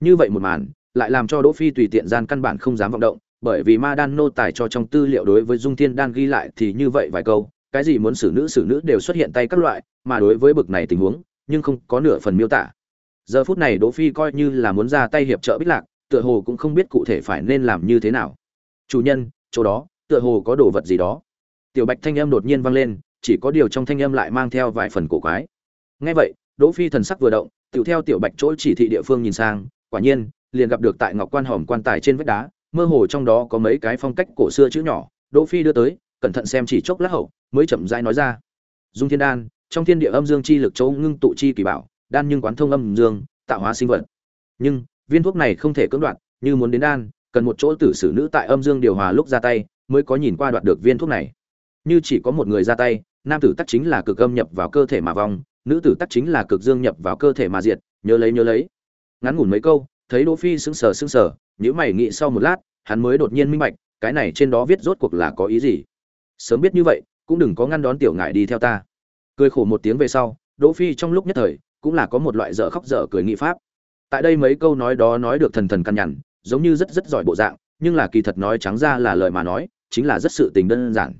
Như vậy một màn lại làm cho đỗ phi tùy tiện gian căn bản không dám vọng động, bởi vì ma đan nô tài cho trong tư liệu đối với dung thiên đan ghi lại thì như vậy vài câu, cái gì muốn xử nữ xử nữ đều xuất hiện tay các loại, mà đối với bực này tình huống nhưng không có nửa phần miêu tả. Giờ phút này đỗ phi coi như là muốn ra tay hiệp trợ bích lạc, tựa hồ cũng không biết cụ thể phải nên làm như thế nào. Chủ nhân, chỗ đó, tựa hồ có đồ vật gì đó. Tiểu bạch thanh âm đột nhiên vang lên, chỉ có điều trong thanh âm lại mang theo vài phần cổ quái. Nghe vậy, đỗ phi thần sắc vừa động, tiểu theo tiểu bạch chỗ chỉ thị địa phương nhìn sang, quả nhiên, liền gặp được tại ngọc quan hòm quan tài trên vách đá, mơ hồ trong đó có mấy cái phong cách cổ xưa chữ nhỏ. Đỗ phi đưa tới, cẩn thận xem chỉ chốc lát hậu, mới chậm rãi nói ra. Dung thiên đan trong thiên địa âm dương chi lực châu ngưng tụ chi kỳ bảo, đan nhưng quán thông âm dương, tạo hóa sinh vật. Nhưng, viên thuốc này không thể cưỡng đoạt, như muốn đến đan, cần một chỗ tử xử nữ tại âm dương điều hòa lúc ra tay, mới có nhìn qua đoạt được viên thuốc này. Như chỉ có một người ra tay, nam tử tắc chính là cực âm nhập vào cơ thể mà vong, nữ tử tắc chính là cực dương nhập vào cơ thể mà diệt, nhớ lấy nhớ lấy. Ngắn ngủn mấy câu, thấy đỗ phi sững sờ sững sờ nếu mày nghĩ sau một lát, hắn mới đột nhiên minh bạch, cái này trên đó viết rốt cuộc là có ý gì. Sớm biết như vậy, cũng đừng có ngăn đón tiểu ngại đi theo ta cười khổ một tiếng về sau, đỗ phi trong lúc nhất thời cũng là có một loại dở khóc dở cười nghị pháp. Tại đây mấy câu nói đó nói được thần thần căn nhằn, giống như rất rất giỏi bộ dạng, nhưng là kỳ thật nói trắng ra là lời mà nói, chính là rất sự tình đơn giản.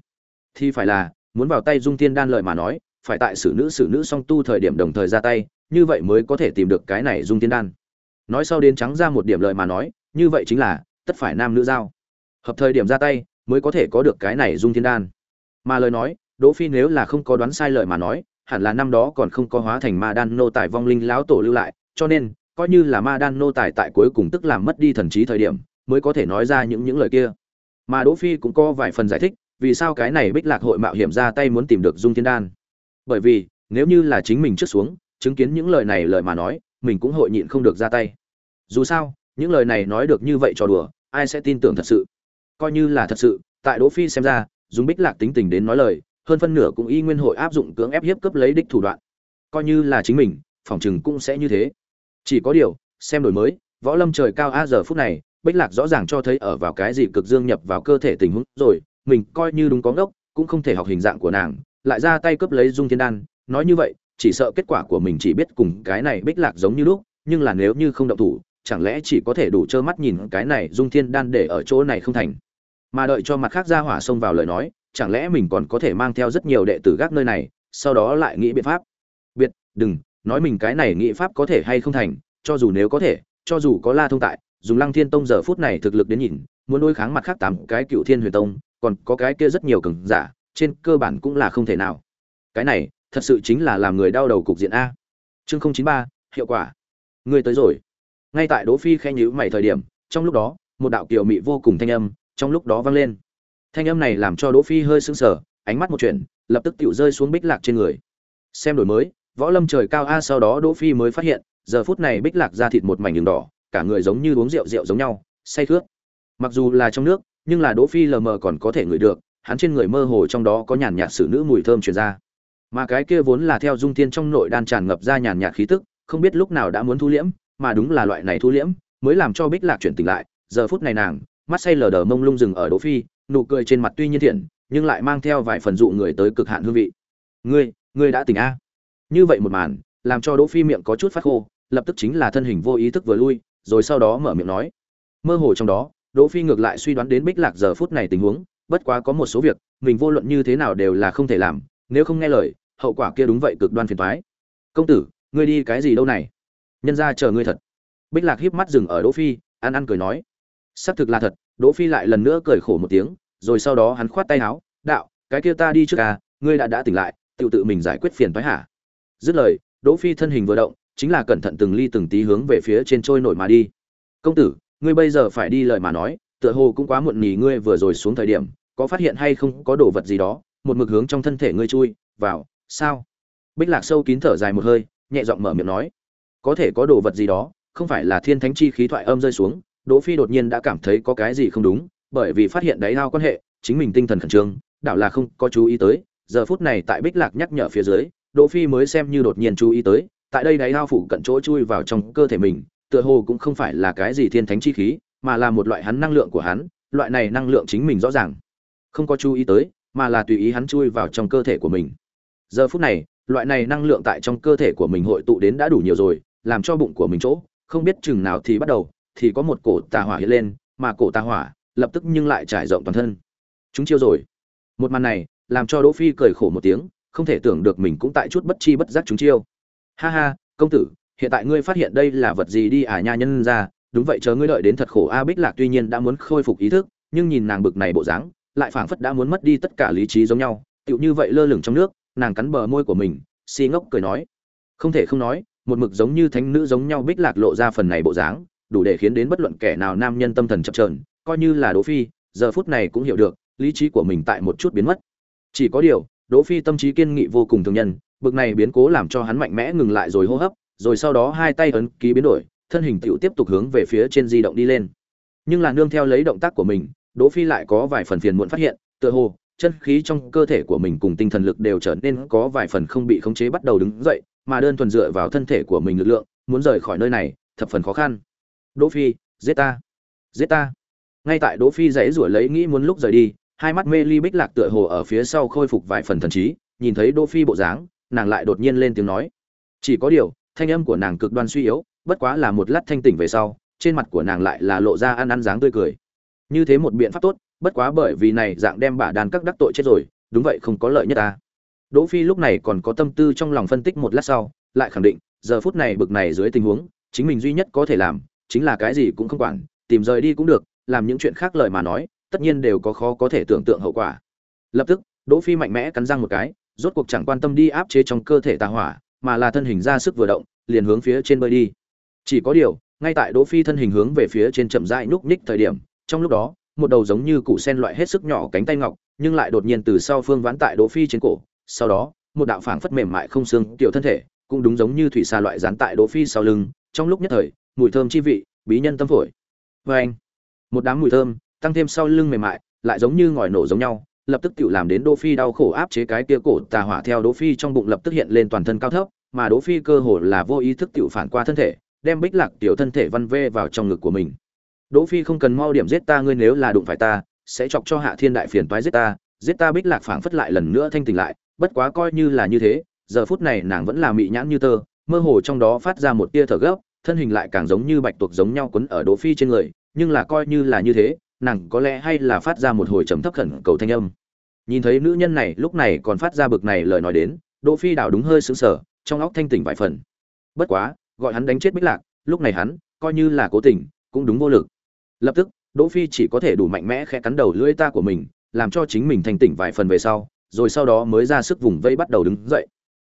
Thì phải là, muốn vào tay dung thiên đan lời mà nói, phải tại xử nữ xử nữ song tu thời điểm đồng thời ra tay, như vậy mới có thể tìm được cái này dung thiên đan. Nói sau đến trắng ra một điểm lời mà nói, như vậy chính là, tất phải nam nữ giao. Hợp thời điểm ra tay, mới có thể có được cái này dung thiên đan. Mà lời nói đỗ phi nếu là không có đoán sai lời mà nói, hẳn là năm đó còn không có hóa thành ma đan nô tài vong linh lão tổ lưu lại, cho nên, coi như là ma đan nô tài tại cuối cùng tức làm mất đi thần trí thời điểm, mới có thể nói ra những những lời kia. Mà đỗ phi cũng có vài phần giải thích, vì sao cái này bích lạc hội mạo hiểm ra tay muốn tìm được dung thiên đan. Bởi vì, nếu như là chính mình trước xuống, chứng kiến những lời này lời mà nói, mình cũng hội nhịn không được ra tay. Dù sao, những lời này nói được như vậy trò đùa, ai sẽ tin tưởng thật sự? Coi như là thật sự, tại đỗ phi xem ra, dùng bích lạc tính tình đến nói lời hơn phân nửa cũng y nguyên hội áp dụng cưỡng ép hiếp cướp lấy đích thủ đoạn. Coi như là chính mình, phòng chừng cũng sẽ như thế. Chỉ có điều, xem đổi mới, võ lâm trời cao a giờ phút này, bích lạc rõ ràng cho thấy ở vào cái gì cực dương nhập vào cơ thể tình huống rồi, mình coi như đúng có ngốc, cũng không thể học hình dạng của nàng, lại ra tay cướp lấy dung thiên đan. Nói như vậy, chỉ sợ kết quả của mình chỉ biết cùng cái này bích lạc giống như lúc, nhưng là nếu như không động thủ, chẳng lẽ chỉ có thể đủ trơ mắt nhìn cái này dung thiên đan để ở chỗ này không thành? Mà đợi cho mặt khác ra hỏa xông vào lời nói chẳng lẽ mình còn có thể mang theo rất nhiều đệ tử gác nơi này, sau đó lại nghĩ biện pháp? Biệt, đừng, nói mình cái này nghĩ pháp có thể hay không thành, cho dù nếu có thể, cho dù có la thông tại, dùng lăng thiên tông giờ phút này thực lực đến nhìn, muốn đối kháng mặt khác tám cái cựu thiên huyền tông, còn có cái kia rất nhiều cường giả, trên cơ bản cũng là không thể nào. Cái này, thật sự chính là làm người đau đầu cục diện a. Chương không chín ba, hiệu quả. Ngươi tới rồi. Ngay tại đỗ phi khen nhíu mày thời điểm, trong lúc đó, một đạo kiều mị vô cùng thanh âm, trong lúc đó vang lên thanh âm này làm cho đỗ phi hơi sững sờ, ánh mắt một chuyện, lập tức tiểu rơi xuống bích lạc trên người. Xem đổi mới, võ lâm trời cao a sau đó đỗ phi mới phát hiện, giờ phút này bích lạc ra thịt một mảnh đường đỏ, cả người giống như uống rượu rượu giống nhau, say khướt. Mặc dù là trong nước, nhưng là đỗ phi lờ mờ còn có thể ngửi được, hắn trên người mơ hồ trong đó có nhàn nhạt sử nữ mùi thơm truyền ra. Mà cái kia vốn là theo dung thiên trong nội đan tràn ngập ra nhàn nhạt khí tức, không biết lúc nào đã muốn thu liễm, mà đúng là loại này thu liễm, mới làm cho bích lạc chuyển tỉnh lại, giờ phút này nàng, mắt say lờ đờ mông lung dừng ở đỗ phi nụ cười trên mặt tuy nhiên thiện, nhưng lại mang theo vài phần dụ người tới cực hạn hương vị. Ngươi ngươi đã tỉnh a. Như vậy một màn, làm cho đỗ phi miệng có chút phát khô, lập tức chính là thân hình vô ý thức vừa lui, rồi sau đó mở miệng nói. Mơ hồ trong đó, đỗ phi ngược lại suy đoán đến bích lạc giờ phút này tình huống, bất quá có một số việc, mình vô luận như thế nào đều là không thể làm, nếu không nghe lời, hậu quả kia đúng vậy cực đoan phiền toái. Công tử, ngươi đi cái gì đâu này? Nhân ra chờ ngươi thật. Bích lạc híp mắt dừng ở đỗ phi ăn ăn cười nói xác thực là thật, đỗ phi lại lần nữa cười khổ một tiếng, rồi sau đó hắn khoát tay áo, đạo, cái kia ta đi trước à ngươi đã đã tỉnh lại tự tự mình giải quyết phiền toái hả? Dứt lời, đỗ phi thân hình vừa động, chính là cẩn thận từng ly từng tí hướng về phía trên trôi nổi mà đi. Công tử, ngươi bây giờ phải đi lời mà nói, tựa hồ cũng quá muộn nhỉ ngươi vừa rồi xuống thời điểm, có phát hiện hay không có đồ vật gì đó, một mực hướng trong thân thể ngươi chui, vào, sao? Bích lạc sâu kín thở dài một hơi, nhẹ giọng mở miệng nói, có thể có đồ vật gì đó, không phải là thiên thánh chi khí thoại âm rơi xuống đỗ phi đột nhiên đã cảm thấy có cái gì không đúng, bởi vì phát hiện đáy ao quan hệ, chính mình tinh thần khẩn trương, đảo là không có chú ý tới. Giờ phút này tại bích lạc nhắc nhở phía dưới, đỗ phi mới xem như đột nhiên chú ý tới, tại đây đáy ao phụ cận chỗ chui vào trong cơ thể mình, tựa hồ cũng không phải là cái gì thiên thánh chi khí, mà là một loại hắn năng lượng của hắn, loại này năng lượng chính mình rõ ràng. Không có chú ý tới, mà là tùy ý hắn chui vào trong cơ thể của mình. Giờ phút này, loại này năng lượng tại trong cơ thể của mình hội tụ đến đã đủ nhiều rồi, làm cho bụng của mình chỗ, không biết chừng nào thì bắt đầu thì có một cổ tà hỏa hiện lên, mà cổ tà hỏa lập tức nhưng lại trải rộng toàn thân. Chúng chiêu rồi. Một màn này làm cho đỗ phi cười khổ một tiếng, không thể tưởng được mình cũng tại chút bất chi bất giác chúng chiêu. Ha ha, công tử, hiện tại ngươi phát hiện đây là vật gì đi à nha nhân ra, đúng vậy chờ ngươi đợi đến thật khổ. A bích lạc tuy nhiên đã muốn khôi phục ý thức, nhưng nhìn nàng bực này bộ dáng, lại phảng phất đã muốn mất đi tất cả lý trí giống nhau, tựu như vậy lơ lửng trong nước, nàng cắn bờ môi của mình, si ngốc cười nói. Không thể không nói, một mực giống như thánh nữ giống nhau bích lạc lộ ra phần này bộ dáng đủ để khiến đến bất luận kẻ nào nam nhân tâm thần chập trờn coi như là đỗ phi, giờ phút này cũng hiểu được, lý trí của mình tại một chút biến mất. Chỉ có điều, đỗ phi tâm trí kiên nghị vô cùng thường nhân, bực này biến cố làm cho hắn mạnh mẽ ngừng lại rồi hô hấp, rồi sau đó hai tay ấn ký biến đổi, thân hình tiểu tiếp tục hướng về phía trên di động đi lên. Nhưng là nương theo lấy động tác của mình, đỗ phi lại có vài phần phiền muộn phát hiện, tựa hồ, chân khí trong cơ thể của mình cùng tinh thần lực đều trở nên có vài phần không bị khống chế bắt đầu đứng dậy, mà đơn thuần dựa vào thân thể của mình lực lượng, muốn rời khỏi nơi này, thập phần khó khăn đỗ phi, giết ta giết ta. Ngay tại đỗ phi dãy rủa lấy nghĩ muốn lúc rời đi, hai mắt mê ly bích lạc tựa hồ ở phía sau khôi phục vài phần thần trí, nhìn thấy đỗ phi bộ dáng, nàng lại đột nhiên lên tiếng nói. Chỉ có điều, thanh âm của nàng cực đoan suy yếu, bất quá là một lát thanh tỉnh về sau, trên mặt của nàng lại là lộ ra ăn ăn dáng tươi cười. Như thế một biện pháp tốt, bất quá bởi vì này dạng đem bả đàn các đắc tội chết rồi, đúng vậy không có lợi nhất ta. Đỗ phi lúc này còn có tâm tư trong lòng phân tích một lát sau, lại khẳng định, giờ phút này bực này dưới tình huống, chính mình duy nhất có thể làm chính là cái gì cũng không quản, tìm rời đi cũng được, làm những chuyện khác lời mà nói, tất nhiên đều có khó có thể tưởng tượng hậu quả. Lập tức, đỗ phi mạnh mẽ cắn răng một cái, rốt cuộc chẳng quan tâm đi áp chế trong cơ thể tà hỏa, mà là thân hình ra sức vừa động, liền hướng phía trên bơi đi. Chỉ có điều, ngay tại đỗ phi thân hình hướng về phía trên chậm rãi núp ních thời điểm, trong lúc đó, một đầu giống như củ sen loại hết sức nhỏ cánh tay ngọc, nhưng lại đột nhiên từ sau phương vãn tại đỗ phi trên cổ. Sau đó, một đạo phảng phất mềm mại không xương tiểu thân thể, cũng đúng giống như thủy xa loại dán tại đỗ phi sau lưng, trong lúc nhất thời mùi thơm chi vị, bí nhân tâm phổi. Với anh, một đám mùi thơm, tăng thêm sau lưng mềm mại, lại giống như ngòi nổ giống nhau, lập tức tự làm đến đỗ phi đau khổ áp chế cái kia cổ tà hỏa theo đỗ phi trong bụng lập tức hiện lên toàn thân cao thấp, mà đỗ phi cơ hồ là vô ý thức tự phản qua thân thể, đem bích lạc tiểu thân thể văn vê vào trong ngực của mình. Đỗ phi không cần mau điểm giết ta, ngươi nếu là đụng phải ta, sẽ chọc cho hạ thiên đại phiền toái giết ta giết ta bích lạc phảng phất lại lần nữa thanh tỉnh lại, bất quá coi như là như thế, giờ phút này nàng vẫn là mị nhãn như tơ, mơ hồ trong đó phát ra một tia thở gấp thân hình lại càng giống như bạch tuộc giống nhau quấn ở đỗ phi trên người, nhưng là coi như là như thế, nàng có lẽ hay là phát ra một hồi trầm thấp khẩn cầu thanh âm. Nhìn thấy nữ nhân này, lúc này còn phát ra bực này lời nói đến, đỗ phi đảo đúng hơi sững sờ, trong óc thanh tỉnh vài phần. Bất quá, gọi hắn đánh chết bích lạc, lúc này hắn, coi như là cố tình, cũng đúng vô lực. Lập tức, đỗ phi chỉ có thể đủ mạnh mẽ khẽ cắn đầu lưỡi ta của mình, làm cho chính mình thanh tỉnh vài phần về sau, rồi sau đó mới ra sức vùng vây bắt đầu đứng dậy.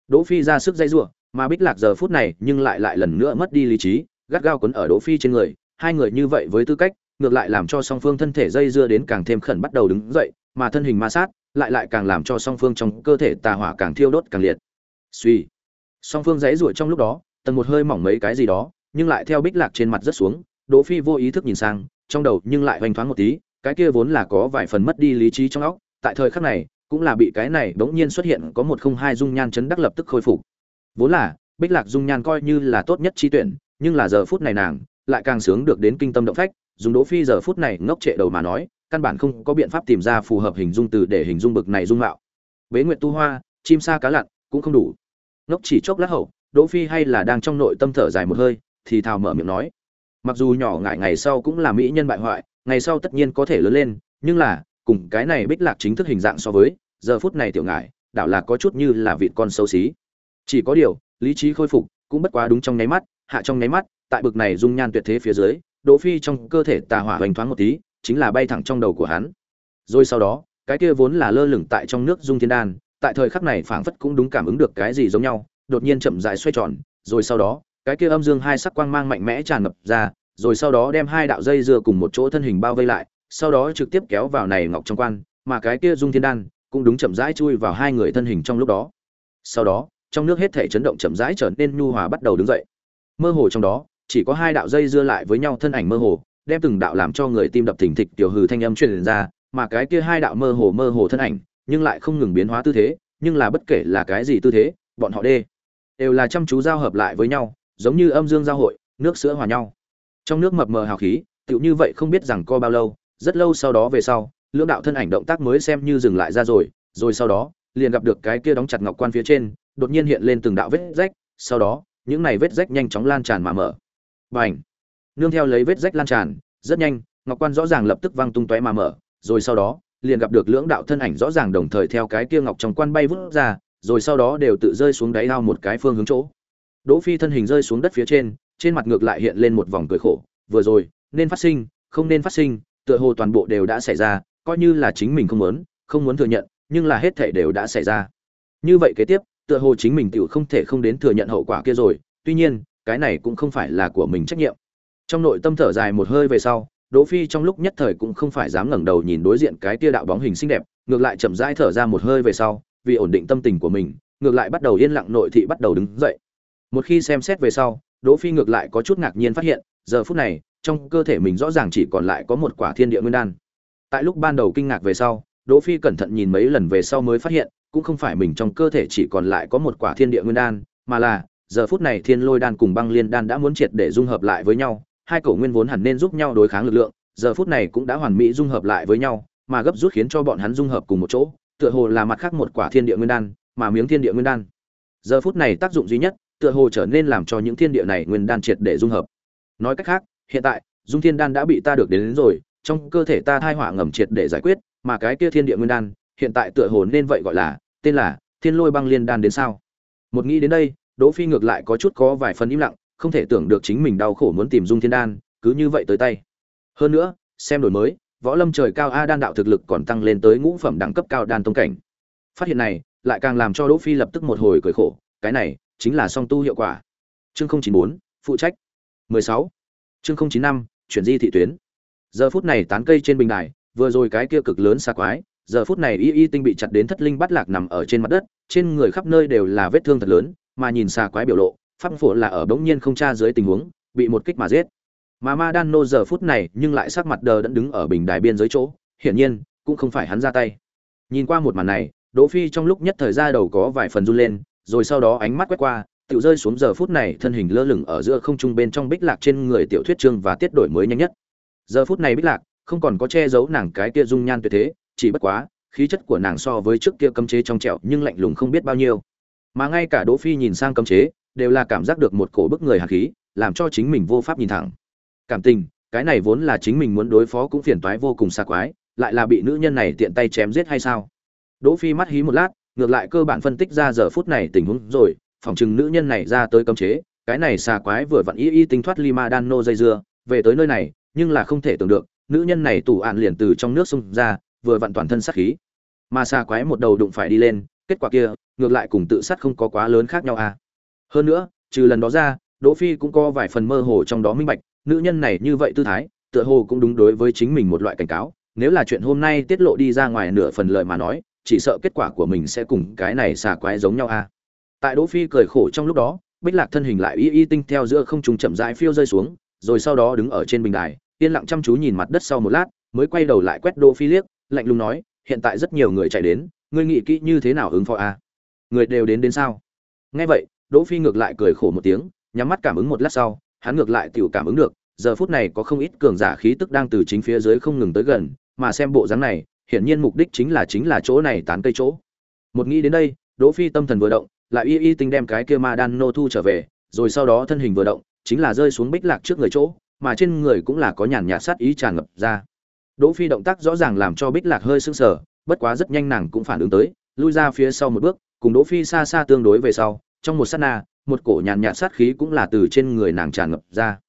Đỗ phi ra sức dây rủa mà bích lạc giờ phút này nhưng lại lại lần nữa mất đi lý trí, gắt gao quấn ở đỗ phi trên người, hai người như vậy với tư cách, ngược lại làm cho song phương thân thể dây dưa đến càng thêm khẩn bắt đầu đứng dậy, mà thân hình ma sát, lại lại càng làm cho song phương trong cơ thể tà hỏa càng thiêu đốt càng liệt. Suy song phương dãy ruổi trong lúc đó, tầng một hơi mỏng mấy cái gì đó, nhưng lại theo bích lạc trên mặt rất xuống, đỗ phi vô ý thức nhìn sang, trong đầu nhưng lại hoành thoáng một tí, cái kia vốn là có vài phần mất đi lý trí trong óc, tại thời khắc này, cũng là bị cái này bỗng nhiên xuất hiện có một không hai dung nhan chấn đắc lập tức khôi phục vốn là, bích lạc dung nhan coi như là tốt nhất chi tuyển, nhưng là giờ phút này nàng lại càng sướng được đến kinh tâm động phách, dùng đỗ phi giờ phút này ngốc trệ đầu mà nói, căn bản không có biện pháp tìm ra phù hợp hình dung từ để hình dung bực này dung mạo. Bế nguyệt tu hoa, chim sa cá lặn, cũng không đủ. Ngốc chỉ chốc lát hậu, đỗ phi hay là đang trong nội tâm thở dài một hơi, thì thào mở miệng nói. Mặc dù nhỏ ngại ngày sau cũng là mỹ nhân bại hoại, ngày sau tất nhiên có thể lớn lên, nhưng là, cùng cái này bích lạc chính thức hình dạng so với, giờ phút này tiểu ngại đảo là có chút như là vị con xấu xí chỉ có điều lý trí khôi phục cũng bất quá đúng trong nháy mắt hạ trong nháy mắt tại bực này dung nhan tuyệt thế phía dưới Đỗ Phi trong cơ thể tà hỏa hoành thoáng một tí, chính là bay thẳng trong đầu của hắn. Rồi sau đó, cái kia vốn là lơ lửng tại trong nước dung thiên đan, tại thời khắc này phảng phất cũng đúng cảm ứng được cái gì giống nhau, đột nhiên chậm rãi xoay tròn, rồi sau đó, cái kia âm dương hai sắc quang mang mạnh mẽ tràn ngập ra, rồi sau đó đem hai đạo dây dưa cùng một chỗ thân hình bao vây lại, sau đó trực tiếp kéo vào này ngọc trong quan, mà cái kia dung thiên đan cũng đúng chậm rãi chui vào hai người thân hình trong lúc đó. Sau đó, trong nước hết thể chấn động chậm rãi trở nên nhu hòa bắt đầu đứng dậy. Mơ hồ trong đó, chỉ có hai đạo dây dưa lại với nhau thân ảnh mơ hồ, đem từng đạo làm cho người tim đập thình thịch tiểu hừ thanh âm truyền ra, mà cái kia hai đạo mơ hồ mơ hồ thân ảnh, nhưng lại không ngừng biến hóa tư thế, nhưng là bất kể là cái gì tư thế, bọn họ đê đều là chăm chú giao hợp lại với nhau, giống như âm dương giao hội, nước sữa hòa nhau. Trong nước mập mờ hào khí, tựu như vậy không biết rằng co bao lâu, rất lâu sau đó về sau, lưỡng đạo thân ảnh động tác mới xem như dừng lại ra rồi, rồi sau đó, liền gặp được cái kia đóng chặt ngọc quan phía trên, đột nhiên hiện lên từng đạo vết rách, sau đó, những này vết rách nhanh chóng lan tràn mà mở. Bành! Nương theo lấy vết rách lan tràn, rất nhanh, ngọc quan rõ ràng lập tức văng tung tóe mà mở, rồi sau đó, liền gặp được lưỡng đạo thân ảnh rõ ràng đồng thời theo cái kia ngọc trong quan bay vút ra, rồi sau đó đều tự rơi xuống đáy ao một cái phương hướng chỗ. Đỗ Phi thân hình rơi xuống đất phía trên, trên mặt ngược lại hiện lên một vòng cười khổ, vừa rồi, nên phát sinh, không nên phát sinh, tựa hồ toàn bộ đều đã xảy ra, coi như là chính mình không muốn, không muốn thừa nhận, nhưng là hết thảy đều đã xảy ra. Như vậy kế tiếp, tựa hồ chính mình tiểu không thể không đến thừa nhận hậu quả kia rồi, tuy nhiên, cái này cũng không phải là của mình trách nhiệm. Trong nội tâm thở dài một hơi về sau, Đỗ Phi trong lúc nhất thời cũng không phải dám ngẩng đầu nhìn đối diện cái tia đạo bóng hình xinh đẹp, ngược lại chậm rãi thở ra một hơi về sau, vì ổn định tâm tình của mình, ngược lại bắt đầu yên lặng nội thị bắt đầu đứng dậy. Một khi xem xét về sau, Đỗ Phi ngược lại có chút ngạc nhiên phát hiện, giờ phút này, trong cơ thể mình rõ ràng chỉ còn lại có một quả thiên địa nguyên đan. Tại lúc ban đầu kinh ngạc về sau, Đỗ Phi cẩn thận nhìn mấy lần về sau mới phát hiện, cũng không phải mình trong cơ thể chỉ còn lại có một quả thiên địa nguyên đan, mà là giờ phút này thiên lôi đan cùng băng liên đan đã muốn triệt để dung hợp lại với nhau, hai cổ nguyên vốn hẳn nên giúp nhau đối kháng lực lượng, giờ phút này cũng đã hoàn mỹ dung hợp lại với nhau, mà gấp rút khiến cho bọn hắn dung hợp cùng một chỗ, tựa hồ là mặt khác một quả thiên địa nguyên đan, mà miếng thiên địa nguyên đan. Giờ phút này tác dụng duy nhất, tựa hồ trở nên làm cho những thiên địa này nguyên đan triệt để dung hợp. Nói cách khác, hiện tại, dung thiên đan đã bị ta được đến, đến rồi, trong cơ thể ta thai hỏa ngầm triệt để giải quyết, mà cái kia thiên địa nguyên đan, hiện tại tựa hồ nên vậy gọi là, tên là Thiên Lôi Băng Liên đan đến sao? Một nghĩ đến đây, Đỗ Phi ngược lại có chút có vài phần im lặng, không thể tưởng được chính mình đau khổ muốn tìm dung thiên đan, cứ như vậy tới tay. Hơn nữa, xem đổi mới, võ lâm trời cao a đan đạo thực lực còn tăng lên tới ngũ phẩm đẳng cấp cao đan tông cảnh. Phát hiện này, lại càng làm cho Đỗ Phi lập tức một hồi cười khổ, cái này chính là song tu hiệu quả. Chương 094, phụ trách. 16. Chương 095, chuyển di thị tuyến. Giờ phút này tán cây trên bình đài, vừa rồi cái kia cực lớn xa quái, giờ phút này y y tinh bị chặt đến thất linh bắt lạc nằm ở trên mặt đất, trên người khắp nơi đều là vết thương thật lớn, mà nhìn xa quái biểu lộ, pháp phổ là ở bỗng nhiên không tra dưới tình huống, bị một kích mà giết. Mà Ma Đan Nô giờ phút này nhưng lại sắc mặt đờ đẫn đứng ở bình đài biên giới chỗ, hiển nhiên cũng không phải hắn ra tay. Nhìn qua một màn này, Đỗ Phi trong lúc nhất thời ra đầu có vài phần run lên, rồi sau đó ánh mắt quét qua, tiểu rơi xuống giờ phút này thân hình lơ lửng ở giữa không trung bên trong bích lạc trên người tiểu thuyết trương và tiết đổi mới nhanh nhất. Giờ phút này bích lạc không còn có che giấu nàng cái kia dung nhan tuyệt thế, chỉ bất quá, khí chất của nàng so với trước kia cấm chế trong trẻo nhưng lạnh lùng không biết bao nhiêu. Mà ngay cả Đỗ Phi nhìn sang cấm chế, đều là cảm giác được một cổ bức người hàn khí, làm cho chính mình vô pháp nhìn thẳng cảm tình cái này vốn là chính mình muốn đối phó cũng phiền toái vô cùng xa quái lại là bị nữ nhân này tiện tay chém giết hay sao đỗ phi mắt hí một lát ngược lại cơ bản phân tích ra giờ phút này tình huống rồi phỏng chừng nữ nhân này ra tới cấm chế cái này xa quái vừa vặn y y tinh thoát lima đan nô dây dưa về tới nơi này nhưng là không thể tưởng được nữ nhân này tủ ạn liền từ trong nước xung ra vừa vặn toàn thân sát khí. Mà xa quái một đầu đụng phải đi lên, kết quả kia, ngược lại cùng tự sát không có quá lớn khác nhau à. Hơn nữa, trừ lần đó ra, đỗ phi cũng có vài phần mơ hồ trong đó minh bạch, nữ nhân này như vậy tư thái, tựa hồ cũng đúng đối với chính mình một loại cảnh cáo. Nếu là chuyện hôm nay tiết lộ đi ra ngoài nửa phần lời mà nói, chỉ sợ kết quả của mình sẽ cùng cái này xà quái giống nhau à. tại đỗ phi cười khổ trong lúc đó, bích lạc thân hình lại y y tinh theo giữa không trung chậm rãi phiêu rơi xuống, rồi sau đó đứng ở trên bình đài, yên lặng chăm chú nhìn mặt đất sau một lát, mới quay đầu lại quét đỗ phi liếc lạnh lùng nói hiện tại rất nhiều người chạy đến ngươi nghĩ kỹ như thế nào ứng phó a à? người đều đến đến sao nghe vậy đỗ phi ngược lại cười khổ một tiếng nhắm mắt cảm ứng một lát sau hắn ngược lại tiểu cảm ứng được, giờ phút này có không ít cường giả khí tức đang từ chính phía dưới không ngừng tới gần, mà xem bộ dáng này, hiển nhiên mục đích chính là chính là chỗ này tán cây chỗ. Một nghĩ đến đây, Đỗ Phi tâm thần vừa động, lại y y tinh đem cái kia ma đan nô thu trở về, rồi sau đó thân hình vừa động, chính là rơi xuống bích lạc trước người chỗ, mà trên người cũng là có nhàn nhạt sát ý tràn ngập ra. Đỗ Phi động tác rõ ràng làm cho bích lạc hơi sững sờ, bất quá rất nhanh nàng cũng phản ứng tới, lui ra phía sau một bước, cùng Đỗ Phi xa xa tương đối về sau, trong một sát na, một cổ nhàn nhạt sát khí cũng là từ trên người nàng tràn ngập ra.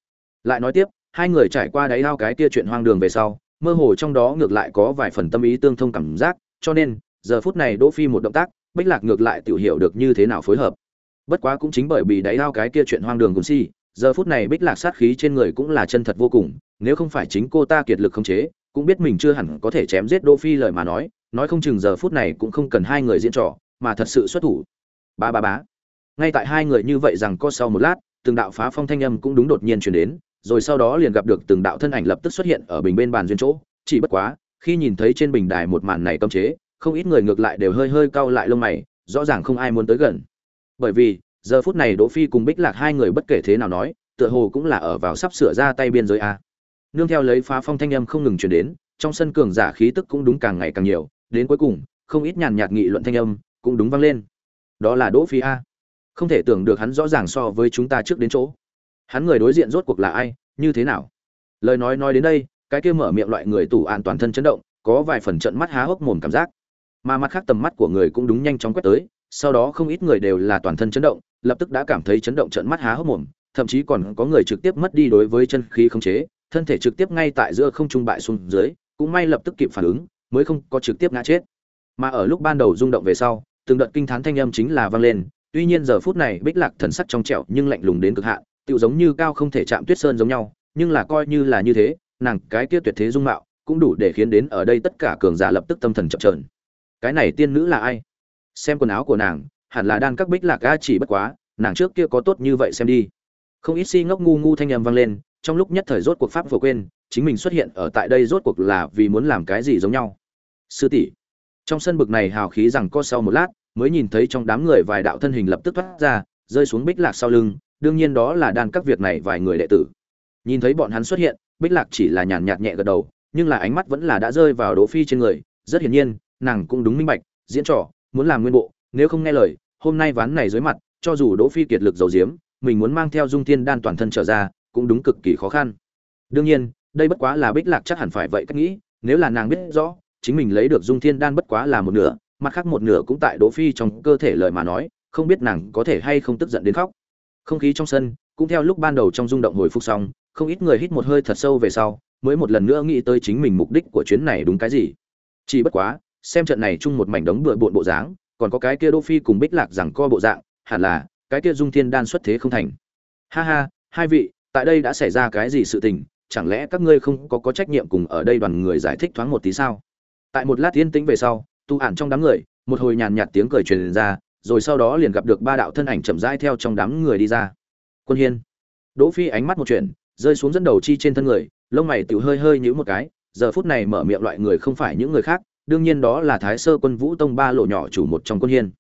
Lại nói tiếp, hai người trải qua đáy ao cái kia chuyện hoang đường về sau mơ hồ trong đó ngược lại có vài phần tâm ý tương thông cảm giác cho nên giờ phút này đỗ phi một động tác bích lạc ngược lại tiểu hiểu được như thế nào phối hợp bất quá cũng chính bởi vì đáy ao cái kia chuyện hoang đường cùng si giờ phút này bích lạc sát khí trên người cũng là chân thật vô cùng nếu không phải chính cô ta kiệt lực khống chế cũng biết mình chưa hẳn có thể chém giết đỗ phi lời mà nói nói không chừng giờ phút này cũng không cần hai người diễn trò, mà thật sự xuất thủ. Ba ba bá ngay tại hai người như vậy rằng có sau một lát, từng đạo phá phong thanh âm cũng đúng đột nhiên truyền đến, rồi sau đó liền gặp được từng đạo thân ảnh lập tức xuất hiện ở bình bên bàn duyên chỗ. Chỉ bất quá, khi nhìn thấy trên bình đài một màn này cấm chế, không ít người ngược lại đều hơi hơi cau lại lông mày, rõ ràng không ai muốn tới gần. Bởi vì, giờ phút này đỗ phi cùng bích lạc hai người bất kể thế nào nói, tựa hồ cũng là ở vào sắp sửa ra tay biên giới a nương theo lấy phá phong thanh âm không ngừng truyền đến, trong sân cường giả khí tức cũng đúng càng ngày càng nhiều, đến cuối cùng, không ít nhàn nhạt nghị luận thanh âm cũng đúng vang lên. Đó là đỗ phi a. Không thể tưởng được hắn rõ ràng so với chúng ta trước đến chỗ. Hắn người đối diện rốt cuộc là ai, như thế nào? Lời nói nói đến đây, cái kia mở miệng loại người tủ an toàn thân chấn động, có vài phần trận mắt há hốc mồm cảm giác. Mà mặt khác tầm mắt của người cũng đúng nhanh chóng quét tới, sau đó không ít người đều là toàn thân chấn động, lập tức đã cảm thấy chấn động trận mắt há hốc mồm, thậm chí còn có người trực tiếp mất đi đối với chân khí khống chế thân thể trực tiếp ngay tại giữa không trung bại xuống dưới, cũng may lập tức kịp phản ứng, mới không có trực tiếp ngã chết. Mà ở lúc ban đầu rung động về sau, từng đợt kinh thán thanh âm chính là vang lên, tuy nhiên giờ phút này bích lạc thần sắc trong trẻo nhưng lạnh lùng đến cực hạn, tựu giống như cao không thể chạm tuyết sơn giống nhau, nhưng là coi như là như thế, nàng cái kia tuyệt thế dung mạo cũng đủ để khiến đến ở đây tất cả cường giả lập tức tâm thần chập chờn. cái này tiên nữ là ai? Xem quần áo của nàng, hẳn là đan các bích lạc ga chỉ bất quá, nàng trước kia có tốt như vậy xem đi. Không ít si ngốc ngu ngu thanh âm vang lên trong lúc nhất thời rốt cuộc pháp vừa quên, chính mình xuất hiện ở tại đây rốt cuộc là vì muốn làm cái gì giống nhau. Sư tỷ, trong sân bực này hào khí rằng co sau một lát, mới nhìn thấy trong đám người vài đạo thân hình lập tức thoát ra, rơi xuống bích lạc sau lưng, đương nhiên đó là đan các việc này vài người đệ tử. Nhìn thấy bọn hắn xuất hiện, bích lạc chỉ là nhàn nhạt nhẹ gật đầu, nhưng là ánh mắt vẫn là đã rơi vào đỗ phi trên người, rất hiển nhiên, nàng cũng đúng minh bạch, diễn trò, muốn làm nguyên bộ, nếu không nghe lời, hôm nay ván này dưới mặt, cho dù đỗ phi kiệt lực dầu diếm, mình muốn mang theo dung thiên đan toàn thân trở ra cũng đúng cực kỳ khó khăn. Đương nhiên, đây bất quá là bích lạc chắc hẳn phải vậy cách nghĩ, nếu là nàng biết rõ, chính mình lấy được dung thiên đan bất quá là một nửa, mặt khác một nửa cũng tại đỗ phi trong cơ thể lời mà nói, không biết nàng có thể hay không tức giận đến khóc. Không khí trong sân, cũng theo lúc ban đầu trong rung động hồi phục xong, không ít người hít một hơi thật sâu về sau, mới một lần nữa nghĩ tới chính mình mục đích của chuyến này đúng cái gì. Chỉ bất quá, xem trận này chung một mảnh đống bừa bộn bộ dáng, còn có cái kia đỗ phi cùng bích lạc rằng co bộ dạng, hẳn là, cái kia dung thiên đan xuất thế không thành. Ha ha, hai vị tại đây đã xảy ra cái gì sự tình, chẳng lẽ các ngươi không có có trách nhiệm cùng ở đây đoàn người giải thích thoáng một tí sao? Tại một lát yên tĩnh về sau, tu ản trong đám người, một hồi nhàn nhạt tiếng cười truyền ra, rồi sau đó liền gặp được ba đạo thân ảnh chậm rãi theo trong đám người đi ra. Quân hiên. Đỗ phi ánh mắt một chuyện rơi xuống dẫn đầu chi trên thân người, lông mày tiểu hơi hơi nhíu một cái, giờ phút này mở miệng loại người không phải những người khác, đương nhiên đó là thái sơ quân vũ tông ba lộ nhỏ chủ một trong quân hiên.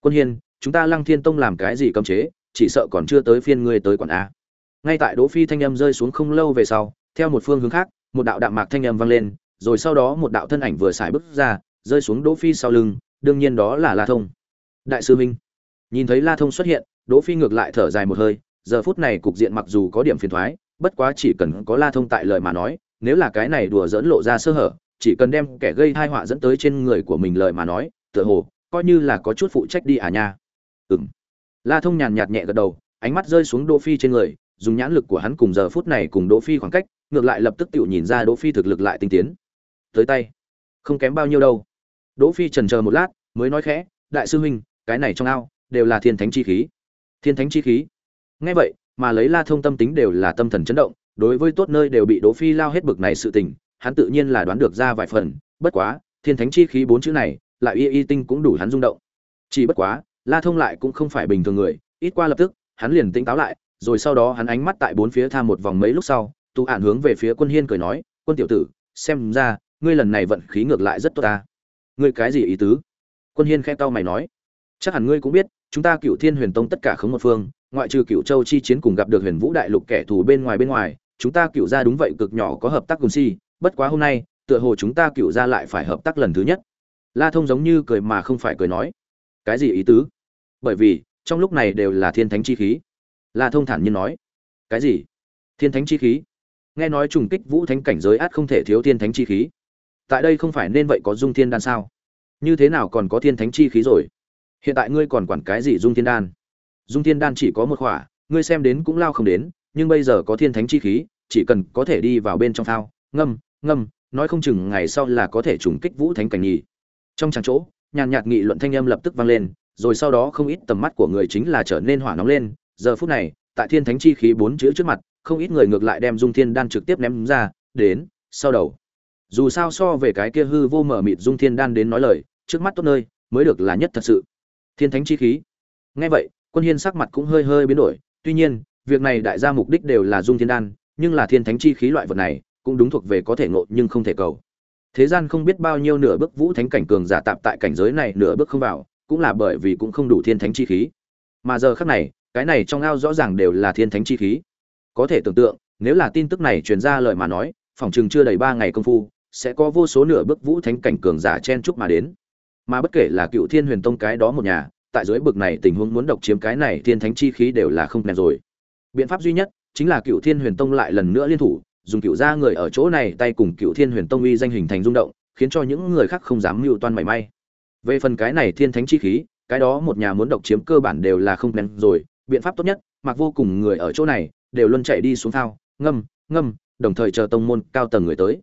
Quân hiên, chúng ta lăng thiên tông làm cái gì cấm chế, chỉ sợ còn chưa tới phiên ngươi tới quản a ngay tại đỗ phi thanh âm rơi xuống không lâu về sau, theo một phương hướng khác, một đạo đạm mạc thanh âm vang lên, rồi sau đó một đạo thân ảnh vừa xài bước ra, rơi xuống đỗ phi sau lưng, đương nhiên đó là la thông. Đại sư minh. Nhìn thấy la thông xuất hiện, đỗ phi ngược lại thở dài một hơi, giờ phút này cục diện mặc dù có điểm phiền toái bất quá chỉ cần có la thông tại lời mà nói, nếu là cái này đùa dỡn lộ ra sơ hở, chỉ cần đem kẻ gây tai họa dẫn tới trên người của mình lời mà nói, tựa hồ, coi như là có chút phụ trách đi à nha. Ừm. La thông nhàn nhạt nhẹ gật đầu, ánh mắt rơi xuống đỗ phi trên người dùng nhãn lực của hắn cùng giờ phút này cùng đỗ phi khoảng cách, ngược lại lập tức tự nhìn ra đỗ phi thực lực lại tinh tiến. Tới tay. Không kém bao nhiêu đâu. Đỗ phi chần chờ một lát, mới nói khẽ, đại sư huynh, cái này trong ao, đều là thiên thánh chi khí. Thiên thánh chi khí? Nghe vậy, mà lấy la thông tâm tính đều là tâm thần chấn động, đối với tốt nơi đều bị đỗ phi lao hết bực này sự tình, hắn tự nhiên là đoán được ra vài phần, bất quá, thiên thánh chi khí bốn chữ này, lại y y tinh cũng đủ hắn rung động. Chỉ bất quá, la thông lại cũng không phải bình thường người, ít qua lập tức, hắn liền tỉnh táo lại rồi sau đó hắn ánh mắt tại bốn phía tham một vòng mấy lúc sau, tu ạn hướng về phía quân hiên cười nói, quân tiểu tử, xem ra, ngươi lần này vận khí ngược lại rất tốt ta. Ngươi cái gì ý tứ? Quân hiên khẽ tao mày nói, chắc hẳn ngươi cũng biết, chúng ta cựu thiên huyền tông tất cả khống một phương, ngoại trừ cựu châu chi chiến cùng gặp được huyền vũ đại lục kẻ thù bên ngoài bên ngoài, chúng ta cựu gia đúng vậy cực nhỏ có hợp tác cùng si, bất quá hôm nay, tựa hồ chúng ta cựu gia lại phải hợp tác lần thứ nhất. La thông giống như cười mà không phải cười nói, cái gì ý tứ? Bởi vì, trong lúc này đều là thiên thánh chi khí la thông thản nhiên nói. Cái gì? Thiên thánh chi khí? Nghe nói trùng kích vũ thánh cảnh giới át không thể thiếu thiên thánh chi khí. Tại đây không phải nên vậy có dung thiên đan sao? Như thế nào còn có thiên thánh chi khí rồi? Hiện tại ngươi còn quản cái gì dung thiên đan? Dung thiên đan chỉ có một khỏa, ngươi xem đến cũng lao không đến, nhưng bây giờ có thiên thánh chi khí, chỉ cần có thể đi vào bên trong thao. Ngâm ngâm, nói không chừng ngày sau là có thể trùng kích vũ thánh cảnh nhì trong tràng chỗ, nhàn nhạt nghị luận thanh âm lập tức vang lên, rồi sau đó không ít tầm mắt của người chính là trở nên hỏa nóng lên giờ phút này, tại thiên thánh chi khí bốn chữ trước mặt, không ít người ngược lại đem dung thiên đan trực tiếp ném ra, đến, sau đầu. Dù sao so về cái kia hư vô mở mịt dung thiên đan đến nói lời, trước mắt tốt nơi, mới được là nhất thật sự. Thiên thánh chi khí. Ngay vậy, quân hiên sắc mặt cũng hơi hơi biến đổi, tuy nhiên, việc này đại gia mục đích đều là dung thiên đan, nhưng là thiên thánh chi khí loại vật này, cũng đúng thuộc về có thể ngộ nhưng không thể cầu. Thế gian không biết bao nhiêu nửa bước vũ thánh cảnh cường giả tạm tại cảnh giới này nửa bước không vào, cũng là bởi vì cũng không đủ thiên thánh chi khí. Mà giờ khắc này cái này trong ao rõ ràng đều là thiên thánh chi khí. Có thể tưởng tượng, nếu là tin tức này truyền ra lời mà nói, phòng chừng chưa đầy ba ngày công phu, sẽ có vô số nửa bước vũ thánh cảnh cường giả chen chúc mà đến. Mà bất kể là cựu thiên huyền tông cái đó một nhà, tại dưới bực này tình huống muốn độc chiếm cái này thiên thánh chi khí đều là không nên rồi. Biện pháp duy nhất chính là cựu thiên huyền tông lại lần nữa liên thủ, dùng cựu gia người ở chỗ này tay cùng cựu thiên huyền tông uy danh hình thành rung động, khiến cho những người khác không dám mưu toan mảy may. Về phần cái này thiên thánh chi khí, cái đó một nhà muốn độc chiếm cơ bản đều là không nên rồi biện pháp tốt nhất, mặc vô cùng người ở chỗ này, đều luôn chạy đi xuống thao ngâm ngâm, đồng thời chờ tông môn cao tầng người tới.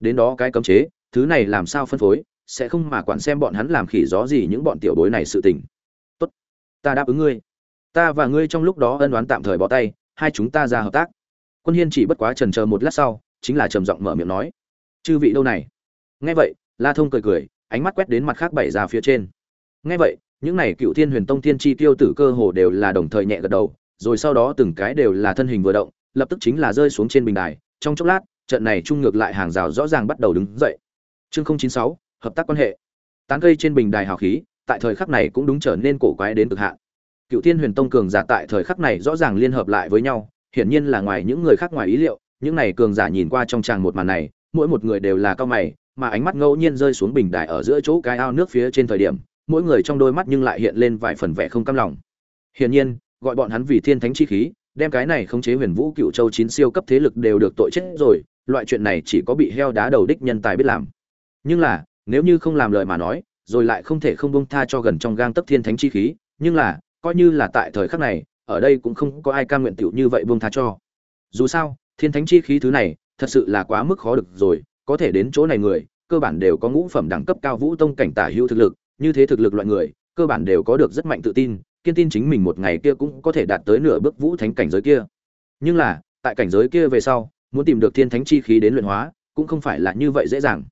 Đến đó cái cấm chế, thứ này làm sao phân phối, sẽ không mà quản xem bọn hắn làm khỉ gió gì những bọn tiểu bối này sự tình. Tốt, ta đáp ứng ngươi. Ta và ngươi trong lúc đó ân đoán tạm thời bỏ tay, hai chúng ta ra hợp tác. Quân hiên chỉ bất quá trần chờ một lát sau, chính là trầm giọng mở miệng nói. Chư vị đâu này? Nghe vậy, la thông cười cười, ánh mắt quét đến mặt khác bảy ra phía trên. Nghe vậy những này cựu thiên huyền tông thiên chi tiêu tử cơ hồ đều là đồng thời nhẹ gật đầu, rồi sau đó từng cái đều là thân hình vừa động, lập tức chính là rơi xuống trên bình đài. Trong chốc lát, trận này trung ngược lại hàng rào rõ ràng bắt đầu đứng dậy. Chương không chín sáu, hợp tác quan hệ. Tán cây trên bình đài hào khí, tại thời khắc này cũng đúng trở nên cổ quái đến cực hạn. Cựu thiên huyền tông cường giả tại thời khắc này rõ ràng liên hợp lại với nhau, hiển nhiên là ngoài những người khác ngoài ý liệu, những này cường giả nhìn qua trong tràng một màn này, mỗi một người đều là cao mày, mà ánh mắt ngẫu nhiên rơi xuống bình đài ở giữa chỗ cái ao nước phía trên thời điểm mỗi người trong đôi mắt nhưng lại hiện lên vài phần vẻ không cam lòng. Hiển nhiên, gọi bọn hắn vì thiên thánh chi khí, đem cái này khống chế huyền vũ cựu châu chín siêu cấp thế lực đều được tội chết rồi, loại chuyện này chỉ có bị heo đá đầu đích nhân tài biết làm. Nhưng là, nếu như không làm lời mà nói, rồi lại không thể không buông tha cho gần trong gang tấc thiên thánh chi khí, nhưng là, coi như là tại thời khắc này, ở đây cũng không có ai cam nguyện tiểu như vậy buông tha cho. Dù sao, thiên thánh chi khí thứ này, thật sự là quá mức khó được rồi, có thể đến chỗ này người, cơ bản đều có ngũ phẩm đẳng cấp cao vũ tông cảnh tả hữu thực lực như thế thực lực loại người, cơ bản đều có được rất mạnh tự tin, kiên tin chính mình một ngày kia cũng có thể đạt tới nửa bước vũ thánh cảnh giới kia. Nhưng là, tại cảnh giới kia về sau, muốn tìm được thiên thánh chi khí đến luyện hóa, cũng không phải là như vậy dễ dàng.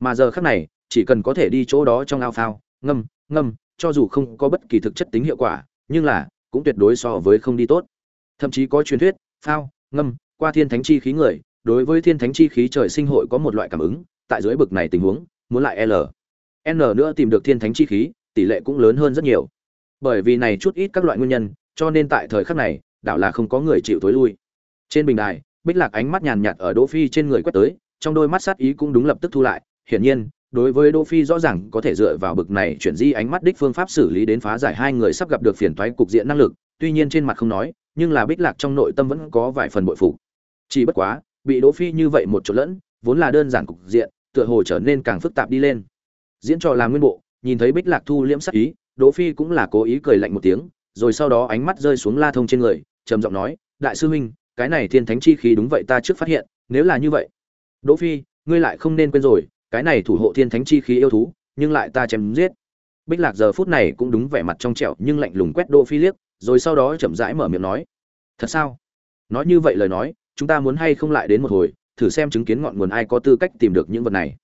Mà giờ khắc này, chỉ cần có thể đi chỗ đó trong ao phao, ngâm ngâm, cho dù không có bất kỳ thực chất tính hiệu quả, nhưng là, cũng tuyệt đối so với không đi tốt. Thậm chí có truyền thuyết, phao, ngâm, qua thiên thánh chi khí người, đối với thiên thánh chi khí trời sinh hội có một loại cảm ứng, tại dưới bực này tình huống, muốn lại l n nữa tìm được thiên thánh chi khí, tỷ lệ cũng lớn hơn rất nhiều. Bởi vì này chút ít các loại nguyên nhân, cho nên tại thời khắc này, đảo là không có người chịu tối lui. Trên bình đài, bích lạc ánh mắt nhàn nhạt ở đỗ phi trên người quét tới, trong đôi mắt sát ý cũng đúng lập tức thu lại. Hiển nhiên, đối với đỗ phi rõ ràng có thể dựa vào bực này chuyển di ánh mắt đích phương pháp xử lý đến phá giải hai người sắp gặp được phiền toái cục diện năng lực, tuy nhiên trên mặt không nói, nhưng là bích lạc trong nội tâm vẫn có vài phần bội phục. Chỉ bất quá, bị đỗ phi như vậy một chỗ lẫn, vốn là đơn giản cục diện, tựa hồ trở nên càng phức tạp đi lên diễn trò làm nguyên bộ, nhìn thấy bích lạc thu liễm sắc ý, đỗ phi cũng là cố ý cười lạnh một tiếng, rồi sau đó ánh mắt rơi xuống la thông trên người, trầm giọng nói, đại sư huynh, cái này thiên thánh chi khí đúng vậy ta trước phát hiện, nếu là như vậy, đỗ phi, ngươi lại không nên quên rồi, cái này thủ hộ thiên thánh chi khí yêu thú, nhưng lại ta chém giết. Bích lạc giờ phút này cũng đúng vẻ mặt trong trẻo nhưng lạnh lùng quét đỗ phi liếc, rồi sau đó chậm rãi mở miệng nói, thật sao? Nói như vậy lời nói, chúng ta muốn hay không lại đến một hồi, thử xem chứng kiến ngọn nguồn ai có tư cách tìm được những vật này.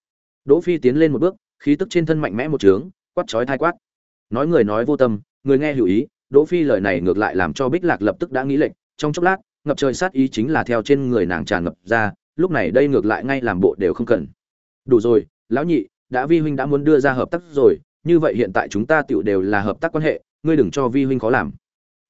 Đỗ phi tiến lên một bước khí tức trên thân mạnh mẽ một trướng, quát chói thai quát. Nói người nói vô tâm, người nghe hữu ý, đỗ phi lời này ngược lại làm cho bích lạc lập tức đã nghĩ lệnh trong chốc lát, ngập trời sát ý chính là theo trên người nàng tràn ngập ra, lúc này đây ngược lại ngay làm bộ đều không cần. Đủ rồi, lão nhị, đã vi huynh đã muốn đưa ra hợp tác rồi, như vậy hiện tại chúng ta tựu đều là hợp tác quan hệ, ngươi đừng cho vi huynh khó làm.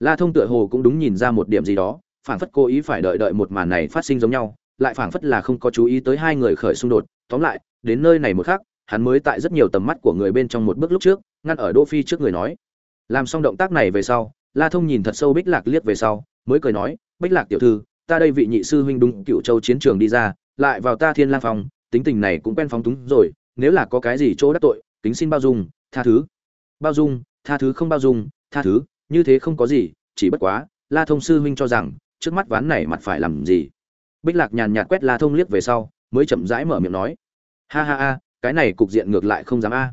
La thông tựa hồ cũng đúng nhìn ra một điểm gì đó, phảng phất cố ý phải đợi đợi một màn này phát sinh giống nhau, lại phảng phất là không có chú ý tới hai người khởi xung đột. Tóm lại, đến nơi này một khắc hắn mới tại rất nhiều tầm mắt của người bên trong một bước lúc trước, ngăn ở đỗ phi trước người nói. Làm xong động tác này về sau, la thông nhìn thật sâu bích lạc liếc về sau, mới cười nói, bích lạc tiểu thư, ta đây vị nhị sư huynh đúng cựu châu chiến trường đi ra, lại vào ta thiên lang phòng, tính tình này cũng quen phóng túng rồi, nếu là có cái gì chỗ đắc tội, kính xin bao dung, tha thứ. Bao dung, tha thứ không bao dung, tha thứ, như thế không có gì, chỉ bất quá, la thông sư huynh cho rằng, trước mắt ván này mặt phải làm gì? Bích lạc nhàn nhạt quét la thông liếc về sau, mới chậm rãi mở miệng nói. Ha ha ha cái này cục diện ngược lại không dám a.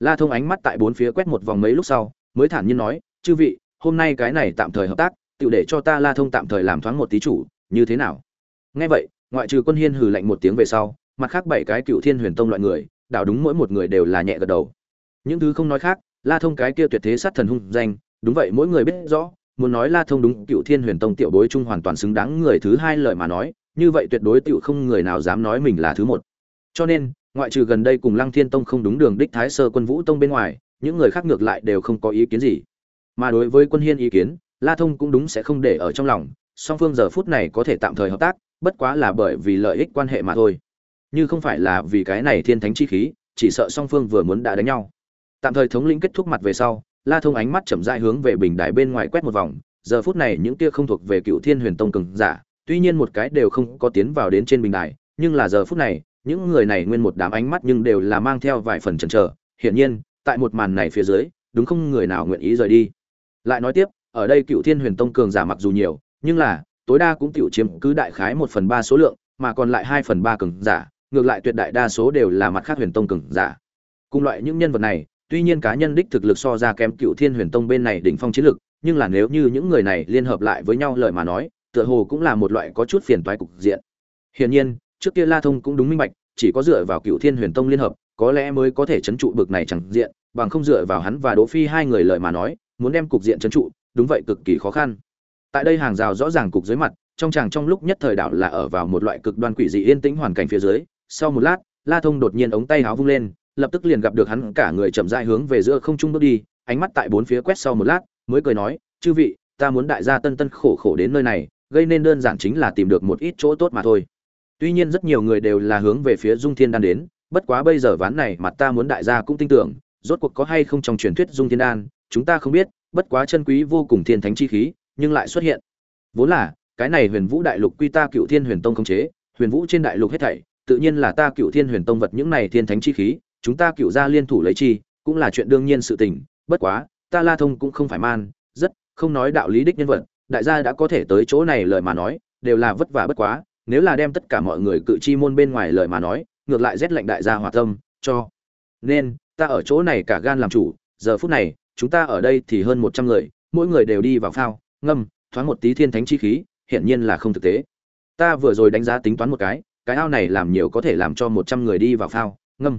La thông ánh mắt tại bốn phía quét một vòng mấy lúc sau, mới thản nhiên nói, chư vị, hôm nay cái này tạm thời hợp tác tự để cho ta la thông tạm thời làm thoáng một tí chủ, như thế nào? Nghe vậy, ngoại trừ quân hiên hừ lạnh một tiếng về sau, mặt khác bảy cái cựu thiên huyền tông loại người, đảo đúng mỗi một người đều là nhẹ gật đầu. Những thứ không nói khác, la thông cái kia tuyệt thế sát thần hung danh, đúng vậy, mỗi người biết rõ, muốn nói la thông đúng cựu thiên huyền tông tiểu bối trung hoàn toàn xứng đáng người thứ hai lời mà nói, như vậy tuyệt đối tiểu không người nào dám nói mình là thứ một. Cho nên ngoại trừ gần đây cùng lăng thiên tông không đúng đường đích thái sơ quân vũ tông bên ngoài, những người khác ngược lại đều không có ý kiến gì. Mà đối với quân hiên ý kiến, la thông cũng đúng sẽ không để ở trong lòng, song phương giờ phút này có thể tạm thời hợp tác, bất quá là bởi vì lợi ích quan hệ mà thôi. Như không phải là vì cái này thiên thánh chi khí, chỉ sợ song phương vừa muốn đã đánh nhau. Tạm thời thống lĩnh kết thúc mặt về sau, la thông ánh mắt chậm rãi hướng về bình đài bên ngoài quét một vòng, giờ phút này những tia không thuộc về cựu thiên huyền tông cường giả, tuy nhiên một cái đều không có tiến vào đến trên bình đài, nhưng là giờ phút này những người này nguyên một đám ánh mắt nhưng đều là mang theo vài phần chần chờ. Hiển nhiên, tại một màn này phía dưới, đúng không người nào nguyện ý rời đi. Lại nói tiếp, ở đây cựu thiên huyền tông cường giả mặc dù nhiều, nhưng là, tối đa cũng tiểu chiếm cứ đại khái một phần ba số lượng, mà còn lại hai phần ba cường giả, ngược lại tuyệt đại đa số đều là mặt khác huyền tông cường giả. Cùng loại những nhân vật này, tuy nhiên cá nhân đích thực lực so ra kém cựu thiên huyền tông bên này đỉnh phong chiến lực, nhưng là nếu như những người này liên hợp lại với nhau lời mà nói, tựa hồ cũng là một loại có chút phiền toái cục diện. Hiển nhiên trước kia la thông cũng đúng minh bạch, chỉ có dựa vào cựu thiên huyền tông liên hợp, có lẽ mới có thể chấn trụ bực này chẳng diện, bằng không dựa vào hắn và đỗ phi hai người lời mà nói, muốn đem cục diện chấn trụ, đúng vậy cực kỳ khó khăn. Tại đây hàng rào rõ ràng cục dưới mặt, trong chàng trong lúc nhất thời đảo là ở vào một loại cực đoan quỷ dị yên tĩnh hoàn cảnh phía dưới, sau một lát, la thông đột nhiên ống tay háo vung lên, lập tức liền gặp được hắn cả người chậm rãi hướng về giữa không trung bước đi, ánh mắt tại bốn phía quét sau một lát, mới cười nói, chư vị, ta muốn đại gia tân tân khổ khổ đến nơi này, gây nên đơn giản chính là tìm được một ít chỗ tốt mà thôi tuy nhiên rất nhiều người đều là hướng về phía dung thiên đan đến, bất quá bây giờ ván này mặt ta muốn đại gia cũng tin tưởng, rốt cuộc có hay không trong truyền thuyết dung thiên đan, chúng ta không biết, bất quá chân quý vô cùng thiên thánh chi khí, nhưng lại xuất hiện. Vốn là, cái này huyền vũ đại lục quy ta cựu thiên huyền tông khống chế, huyền vũ trên đại lục hết thảy, tự nhiên là ta cựu thiên huyền tông vật những này thiên thánh chi khí, chúng ta cựu gia liên thủ lấy chi, cũng là chuyện đương nhiên sự tình, bất quá, ta la thông cũng không phải man, rất không nói đạo lý đích nhân vật, đại gia đã có thể tới chỗ này lời mà nói, đều là vất vả bất quá nếu là đem tất cả mọi người cự chi môn bên ngoài lời mà nói ngược lại rét lệnh đại gia hòa tâm cho. Nên ta ở chỗ này cả gan làm chủ giờ phút này chúng ta ở đây thì hơn một trăm người mỗi người đều đi vào phao ngâm thoáng một tí thiên thánh chi khí hiển nhiên là không thực tế. Ta vừa rồi đánh giá tính toán một cái cái ao này làm nhiều có thể làm cho một trăm người đi vào phao ngâm.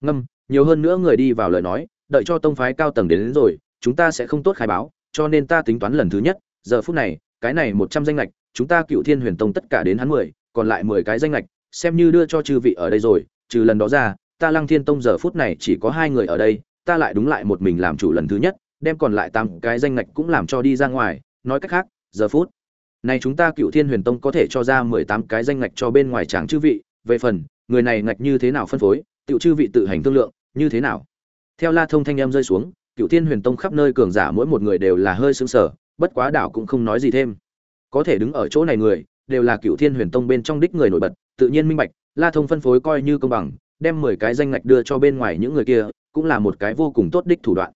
Ngâm nhiều hơn nữa người đi vào lời nói đợi cho tông phái cao tầng đến, đến rồi chúng ta sẽ không tốt khai báo cho nên ta tính toán lần thứ nhất giờ phút này cái này một trăm danh lệch chúng ta cựu thiên huyền tông tất cả đến hắn mười, còn lại mười cái danh lệch, xem như đưa cho chư vị ở đây rồi, trừ lần đó ra, ta lăng thiên tông giờ phút này chỉ có hai người ở đây, ta lại đúng lại một mình làm chủ lần thứ nhất, đem còn lại tám cái danh lệch cũng làm cho đi ra ngoài, nói cách khác, giờ phút này chúng ta cựu thiên huyền tông có thể cho ra mười tám cái danh ngạch cho bên ngoài tráng chư vị, về phần, người này ngạch như thế nào phân phối, tiểu chư vị tự hành thương lượng, như thế nào? Theo la thông thanh em rơi xuống, cựu thiên huyền tông khắp nơi cường giả mỗi một người đều là hơi sững sờ, bất quá đảo cũng không nói gì thêm có thể đứng ở chỗ này người, đều là cựu thiên huyền tông bên trong đích người nổi bật, tự nhiên minh bạch, la thông phân phối coi như công bằng, đem mười cái danh ngạch đưa cho bên ngoài những người kia, cũng là một cái vô cùng tốt đích thủ đoạn.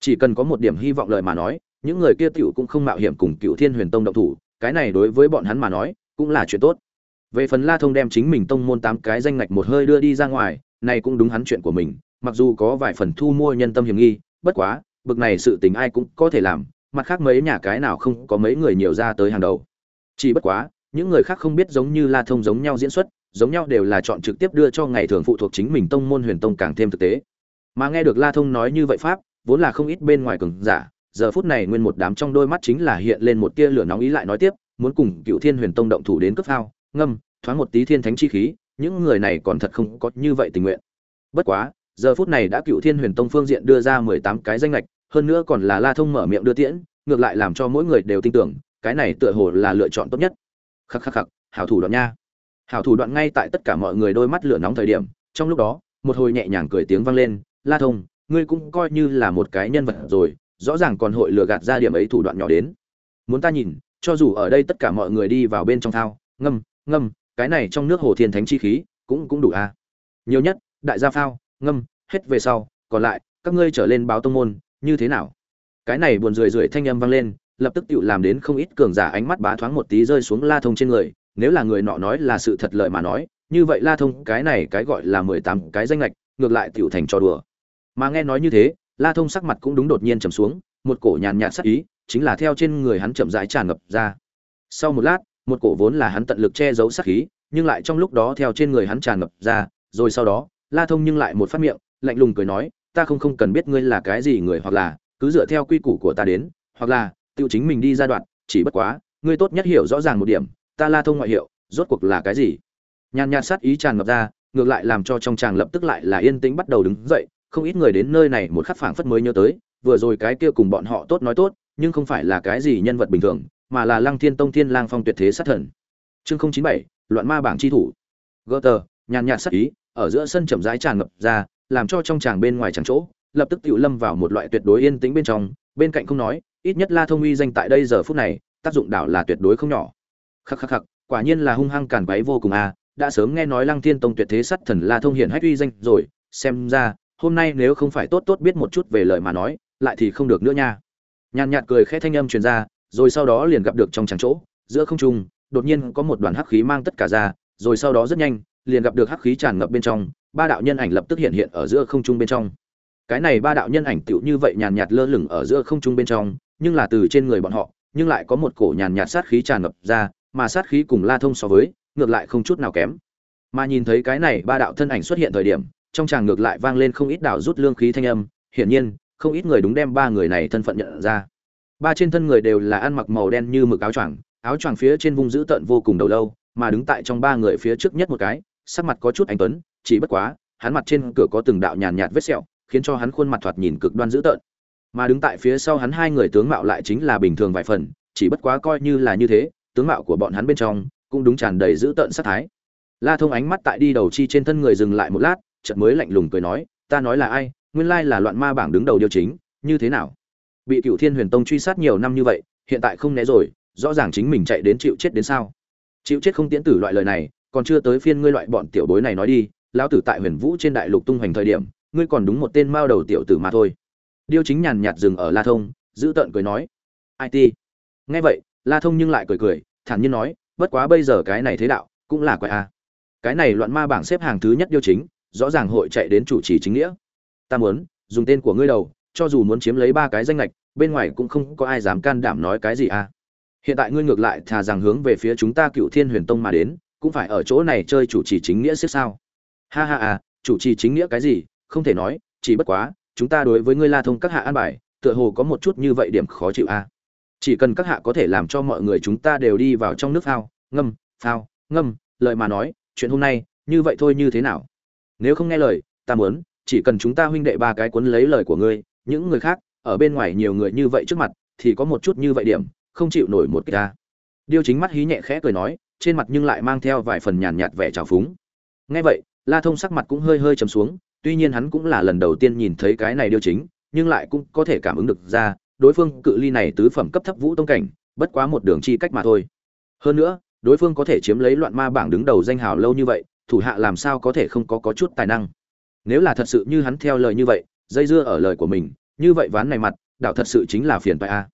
Chỉ cần có một điểm hy vọng lời mà nói, những người kia tiểu cũng không mạo hiểm cùng cựu thiên huyền tông động thủ, cái này đối với bọn hắn mà nói, cũng là chuyện tốt. Về phần la thông đem chính mình tông môn tám cái danh ngạch một hơi đưa đi ra ngoài, này cũng đúng hắn chuyện của mình, mặc dù có vài phần thu mua nhân tâm hiểm nghi, bất quá, bực này sự tình ai cũng có thể làm mặt khác mấy nhà cái nào không có mấy người nhiều ra tới hàng đầu. Chỉ bất quá, những người khác không biết giống như la thông giống nhau diễn xuất, giống nhau đều là chọn trực tiếp đưa cho ngày thường phụ thuộc chính mình tông môn huyền tông càng thêm thực tế. Mà nghe được la thông nói như vậy pháp, vốn là không ít bên ngoài cường giả, giờ phút này nguyên một đám trong đôi mắt chính là hiện lên một tia lửa nóng ý lại nói tiếp, muốn cùng cựu thiên huyền tông động thủ đến cấp phao, ngâm, thoáng một tí thiên thánh chi khí, những người này còn thật không có như vậy tình nguyện. Bất quá, giờ phút này đã cựu thiên huyền tông phương diện đưa ra mười tám cái danh lệch hơn nữa còn là la thông mở miệng đưa tiễn, ngược lại làm cho mỗi người đều tin tưởng, cái này tựa hồ là lựa chọn tốt nhất. Khắc khắc khắc, hảo thủ đoạn nha. Hảo thủ đoạn ngay tại tất cả mọi người đôi mắt lửa nóng thời điểm, trong lúc đó, một hồi nhẹ nhàng cười tiếng vang lên, la thông, ngươi cũng coi như là một cái nhân vật rồi, rõ ràng còn hội lừa gạt ra điểm ấy thủ đoạn nhỏ đến. Muốn ta nhìn, cho dù ở đây tất cả mọi người đi vào bên trong thao, ngâm ngâm, cái này trong nước hồ thiên thánh chi khí, cũng cũng đủ a à. nhiều nhất, đại gia phao, ngâm, hết về sau, còn lại, các ngươi trở lên báo tông môn như thế nào? Cái này buồn rười rượi thanh âm vang lên, lập tức tự làm đến không ít cường giả ánh mắt bá thoáng một tí rơi xuống la thông trên người. Nếu là người nọ nói là sự thật lợi mà nói, như vậy la thông cái này cái gọi là mười tám cái danh lệch ngược lại tiểu thành trò đùa. Mà nghe nói như thế, la thông sắc mặt cũng đúng đột nhiên trầm xuống, một cổ nhàn nhạt sắc ý, chính là theo trên người hắn chậm rãi tràn ngập ra. Sau một lát, một cổ vốn là hắn tận lực che giấu sắc khí nhưng lại trong lúc đó theo trên người hắn tràn ngập ra, rồi sau đó, la thông nhưng lại một phát miệng, lạnh lùng cười nói ta không không cần biết ngươi là cái gì người hoặc là, cứ dựa theo quy củ của ta đến, hoặc là tiêu chính mình đi ra đoạn, chỉ bất quá, ngươi tốt nhất hiểu rõ ràng một điểm, ta la thông ngoại hiệu, rốt cuộc là cái gì? Nhàn nhạt sát ý tràn ngập ra, ngược lại làm cho trong chàng lập tức lại là yên tĩnh bắt đầu đứng dậy, không ít người đến nơi này một khắc phảng phất mới nhớ tới, vừa rồi cái kia cùng bọn họ tốt nói tốt, nhưng không phải là cái gì nhân vật bình thường, mà là lăng thiên tông thiên lang phong tuyệt thế sát thần. Chương không chín bảy, loạn ma bảng chi thủ. Gỡ tờ, nhàn nhạt sát ý, ở giữa sân chậm rãi tràn ngập ra làm cho trong chàng bên ngoài chẳng chỗ, lập tức tự lâm vào một loại tuyệt đối yên tĩnh bên trong, bên cạnh không nói, ít nhất la thông uy danh tại đây giờ phút này, tác dụng đảo là tuyệt đối không nhỏ. Khắc khắc khắc, quả nhiên là hung hăng càn quấy vô cùng a, đã sớm nghe nói lăng thiên tông tuyệt thế sát thần la thông hiển hách uy danh rồi, xem ra, hôm nay nếu không phải tốt tốt biết một chút về lời mà nói, lại thì không được nữa nha. Nhàn nhạt cười khẽ thanh âm truyền ra, rồi sau đó liền gặp được trong tràng chỗ, giữa không trung, đột nhiên có một đoàn hắc khí mang tất cả ra, rồi sau đó rất nhanh, liền gặp được hắc khí tràn ngập bên trong ba đạo nhân ảnh lập tức hiện hiện ở giữa không trung bên trong. Cái này ba đạo nhân ảnh tựu như vậy nhàn nhạt lơ lửng ở giữa không trung bên trong, nhưng là từ trên người bọn họ, nhưng lại có một cổ nhàn nhạt sát khí tràn ngập ra, mà sát khí cùng la thông so với, ngược lại không chút nào kém. Mà nhìn thấy cái này ba đạo thân ảnh xuất hiện thời điểm, trong tràng ngược lại vang lên không ít đạo rút lương khí thanh âm, hiển nhiên, không ít người đúng đem ba người này thân phận nhận ra. Ba trên thân người đều là ăn mặc màu đen như mực áo choàng áo choàng phía trên vung dữ tợn vô cùng đầu lâu, mà đứng tại trong ba người phía trước nhất một cái, sắc mặt có chút anh tuấn chỉ bất quá, hắn mặt trên cửa có từng đạo nhàn nhạt vết sẹo, khiến cho hắn khuôn mặt thoạt nhìn cực đoan dữ tợn. Mà đứng tại phía sau hắn hai người tướng mạo lại chính là bình thường vài phần, chỉ bất quá coi như là như thế, tướng mạo của bọn hắn bên trong cũng đúng tràn đầy dữ tợn sát thái. La thông ánh mắt tại đi đầu chi trên thân người dừng lại một lát, chợt mới lạnh lùng cười nói, ta nói là ai? Nguyên lai là loạn ma bảng đứng đầu điều chính, như thế nào? Bị cựu thiên huyền tông truy sát nhiều năm như vậy, hiện tại không né rồi, rõ ràng chính mình chạy đến chịu chết đến sao? Chịu chết không tiễn tử loại lời này, còn chưa tới phiên ngươi loại bọn tiểu bối này nói đi lão tử tại huyền vũ trên đại lục tung hoành thời điểm, ngươi còn đúng một tên mao đầu tiểu tử mà thôi. Điêu chính nhàn nhạt dừng ở la thông, giữ tợn cười nói it nghe vậy, la thông nhưng lại cười cười, thản nhiên nói, bất quá bây giờ cái này thế đạo cũng là quái a. Cái này loạn ma bảng xếp hàng thứ nhất điêu chính, rõ ràng hội chạy đến chủ trì chính nghĩa. Ta muốn dùng tên của ngươi đầu, cho dù muốn chiếm lấy ba cái danh lệch bên ngoài cũng không có ai dám can đảm nói cái gì a. Hiện tại ngươi ngược lại thà rằng hướng về phía chúng ta cựu thiên huyền tông mà đến, cũng phải ở chỗ này chơi chủ trì chính nghĩa xếp sao? Ha ha à chủ trì chính nghĩa cái gì, không thể nói, chỉ bất quá, chúng ta đối với ngươi la thông các hạ an bài, tựa hồ có một chút như vậy điểm khó chịu a. Chỉ cần các hạ có thể làm cho mọi người chúng ta đều đi vào trong nước phao, ngâm phao, ngâm lợi mà nói, chuyện hôm nay, như vậy thôi như thế nào? Nếu không nghe lời, ta muốn, chỉ cần chúng ta huynh đệ ba cái cuốn lấy lời của ngươi, những người khác, ở bên ngoài nhiều người như vậy trước mặt, thì có một chút như vậy điểm, không chịu nổi một cái ta. Điêu chính mắt hí nhẹ khẽ cười nói, trên mặt nhưng lại mang theo vài phần nhàn nhạt vẻ trào phúng. Nghe vậy la thông sắc mặt cũng hơi hơi trầm xuống, tuy nhiên hắn cũng là lần đầu tiên nhìn thấy cái này điều chính, nhưng lại cũng có thể cảm ứng được ra, đối phương cự ly này tứ phẩm cấp thấp vũ tông cảnh, bất quá một đường chi cách mà thôi. Hơn nữa, đối phương có thể chiếm lấy loạn ma bảng đứng đầu danh hào lâu như vậy, thủ hạ làm sao có thể không có có chút tài năng? Nếu là thật sự như hắn theo lời như vậy, dây dưa ở lời của mình, như vậy ván này mặt đạo thật sự chính là phiền phải a.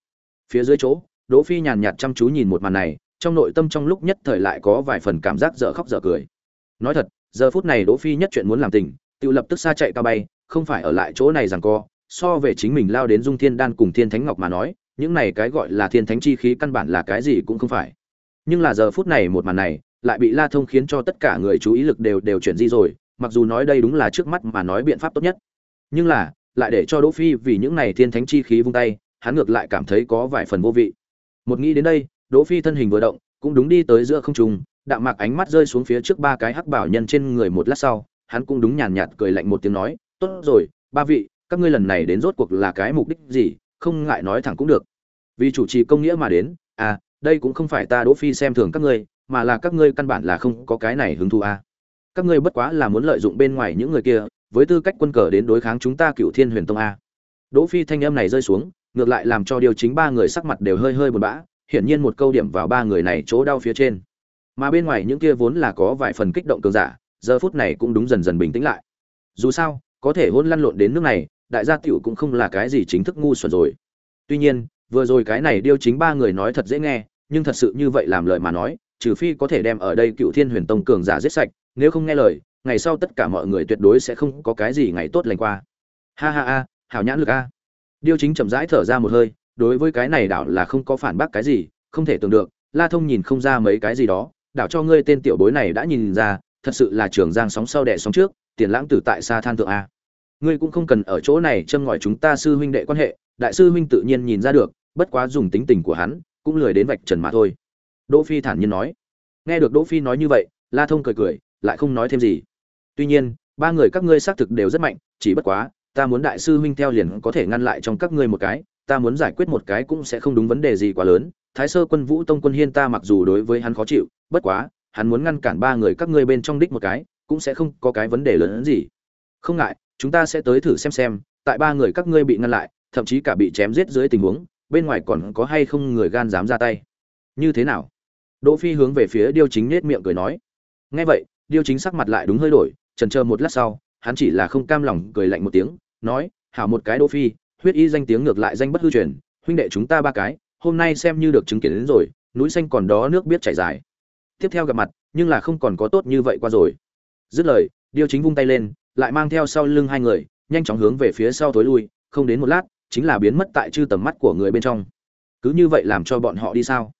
Phía dưới chỗ, đỗ phi nhàn nhạt chăm chú nhìn một màn này, trong nội tâm trong lúc nhất thời lại có vài phần cảm giác dở khóc dở cười. Nói thật giờ phút này đỗ phi nhất chuyện muốn làm tình, tự lập tức xa chạy cao bay, không phải ở lại chỗ này rằng co, so về chính mình lao đến dung thiên đan cùng thiên thánh ngọc mà nói, những này cái gọi là thiên thánh chi khí căn bản là cái gì cũng không phải. Nhưng là giờ phút này một màn này, lại bị la thông khiến cho tất cả người chú ý lực đều đều chuyển di rồi, mặc dù nói đây đúng là trước mắt mà nói biện pháp tốt nhất. Nhưng là, lại để cho đỗ phi vì những này thiên thánh chi khí vung tay, hắn ngược lại cảm thấy có vài phần vô vị. Một nghĩ đến đây, đỗ phi thân hình vừa động, cũng đúng đi tới giữa không trung đạm mạc ánh mắt rơi xuống phía trước ba cái hắc bảo nhân trên người một lát sau, hắn cũng đúng nhàn nhạt cười lạnh một tiếng nói, tốt rồi, ba vị, các ngươi lần này đến rốt cuộc là cái mục đích gì? Không ngại nói thẳng cũng được. Vì chủ trì công nghĩa mà đến à đây cũng không phải ta đỗ phi xem thường các ngươi, mà là các ngươi căn bản là không có cái này hứng thú à. các ngươi bất quá là muốn lợi dụng bên ngoài những người kia, với tư cách quân cờ đến đối kháng chúng ta cựu thiên huyền tông a đỗ phi thanh âm này rơi xuống, ngược lại làm cho điều chính ba người sắc mặt đều hơi hơi buồn bã, hiển nhiên một câu điểm vào ba người này chỗ đau phía trên mà bên ngoài những kia vốn là có vài phần kích động cường giả, giờ phút này cũng đúng dần dần bình tĩnh lại. Dù sao, có thể hôn lăn lộn đến nước này, đại gia tiểu cũng không là cái gì chính thức ngu xuẩn rồi. Tuy nhiên, vừa rồi cái này điêu chính ba người nói thật dễ nghe, nhưng thật sự như vậy làm lời mà nói, trừ phi có thể đem ở đây cựu thiên huyền tông cường giả giết sạch, nếu không nghe lời, ngày sau tất cả mọi người tuyệt đối sẽ không có cái gì ngày tốt lành qua. Ha ha ha, hảo nhãn lực a. Điêu chính chậm rãi thở ra một hơi, đối với cái này đảo là không có phản bác cái gì, không thể tưởng được, la thông nhìn không ra mấy cái gì đó đảo cho ngươi tên tiểu bối này đã nhìn ra, thật sự là trường giang sóng sau đẻ sóng trước, tiền lãng tử tại xa than thượng a. Ngươi cũng không cần ở chỗ này châm ngòi chúng ta sư huynh đệ quan hệ, đại sư huynh tự nhiên nhìn ra được, bất quá dùng tính tình của hắn, cũng lười đến vạch trần mà thôi. Đỗ phi thản nhiên nói. Nghe được đỗ phi nói như vậy, la thông cười cười, lại không nói thêm gì. Tuy nhiên, ba người các ngươi xác thực đều rất mạnh, chỉ bất quá, ta muốn đại sư huynh theo liền có thể ngăn lại trong các ngươi một cái, ta muốn giải quyết một cái cũng sẽ không đúng vấn đề gì quá lớn. Thái sơ quân vũ tông quân hiên ta mặc dù đối với hắn khó chịu bất quá, hắn muốn ngăn cản ba người các ngươi bên trong đích một cái, cũng sẽ không có cái vấn đề lớn hơn gì. Không ngại, chúng ta sẽ tới thử xem xem, tại ba người các ngươi bị ngăn lại, thậm chí cả bị chém giết dưới tình huống, bên ngoài còn có hay không người gan dám ra tay. Như thế nào? Đỗ phi hướng về phía điêu chính nết miệng cười nói. Nghe vậy, điêu chính sắc mặt lại đúng hơi đổi, chần chờ một lát sau, hắn chỉ là không cam lòng cười lạnh một tiếng, nói, hảo một cái đỗ phi, huyết y danh tiếng ngược lại danh bất hư truyền, huynh đệ chúng ta ba cái, hôm nay xem như được chứng kiến đến rồi, núi xanh còn đó nước biết chảy dài tiếp theo gặp mặt, nhưng là không còn có tốt như vậy qua rồi. Dứt lời, điêu chính vung tay lên, lại mang theo sau lưng hai người, nhanh chóng hướng về phía sau tối lui, không đến một lát, chính là biến mất tại chư tầm mắt của người bên trong. Cứ như vậy làm cho bọn họ đi sao?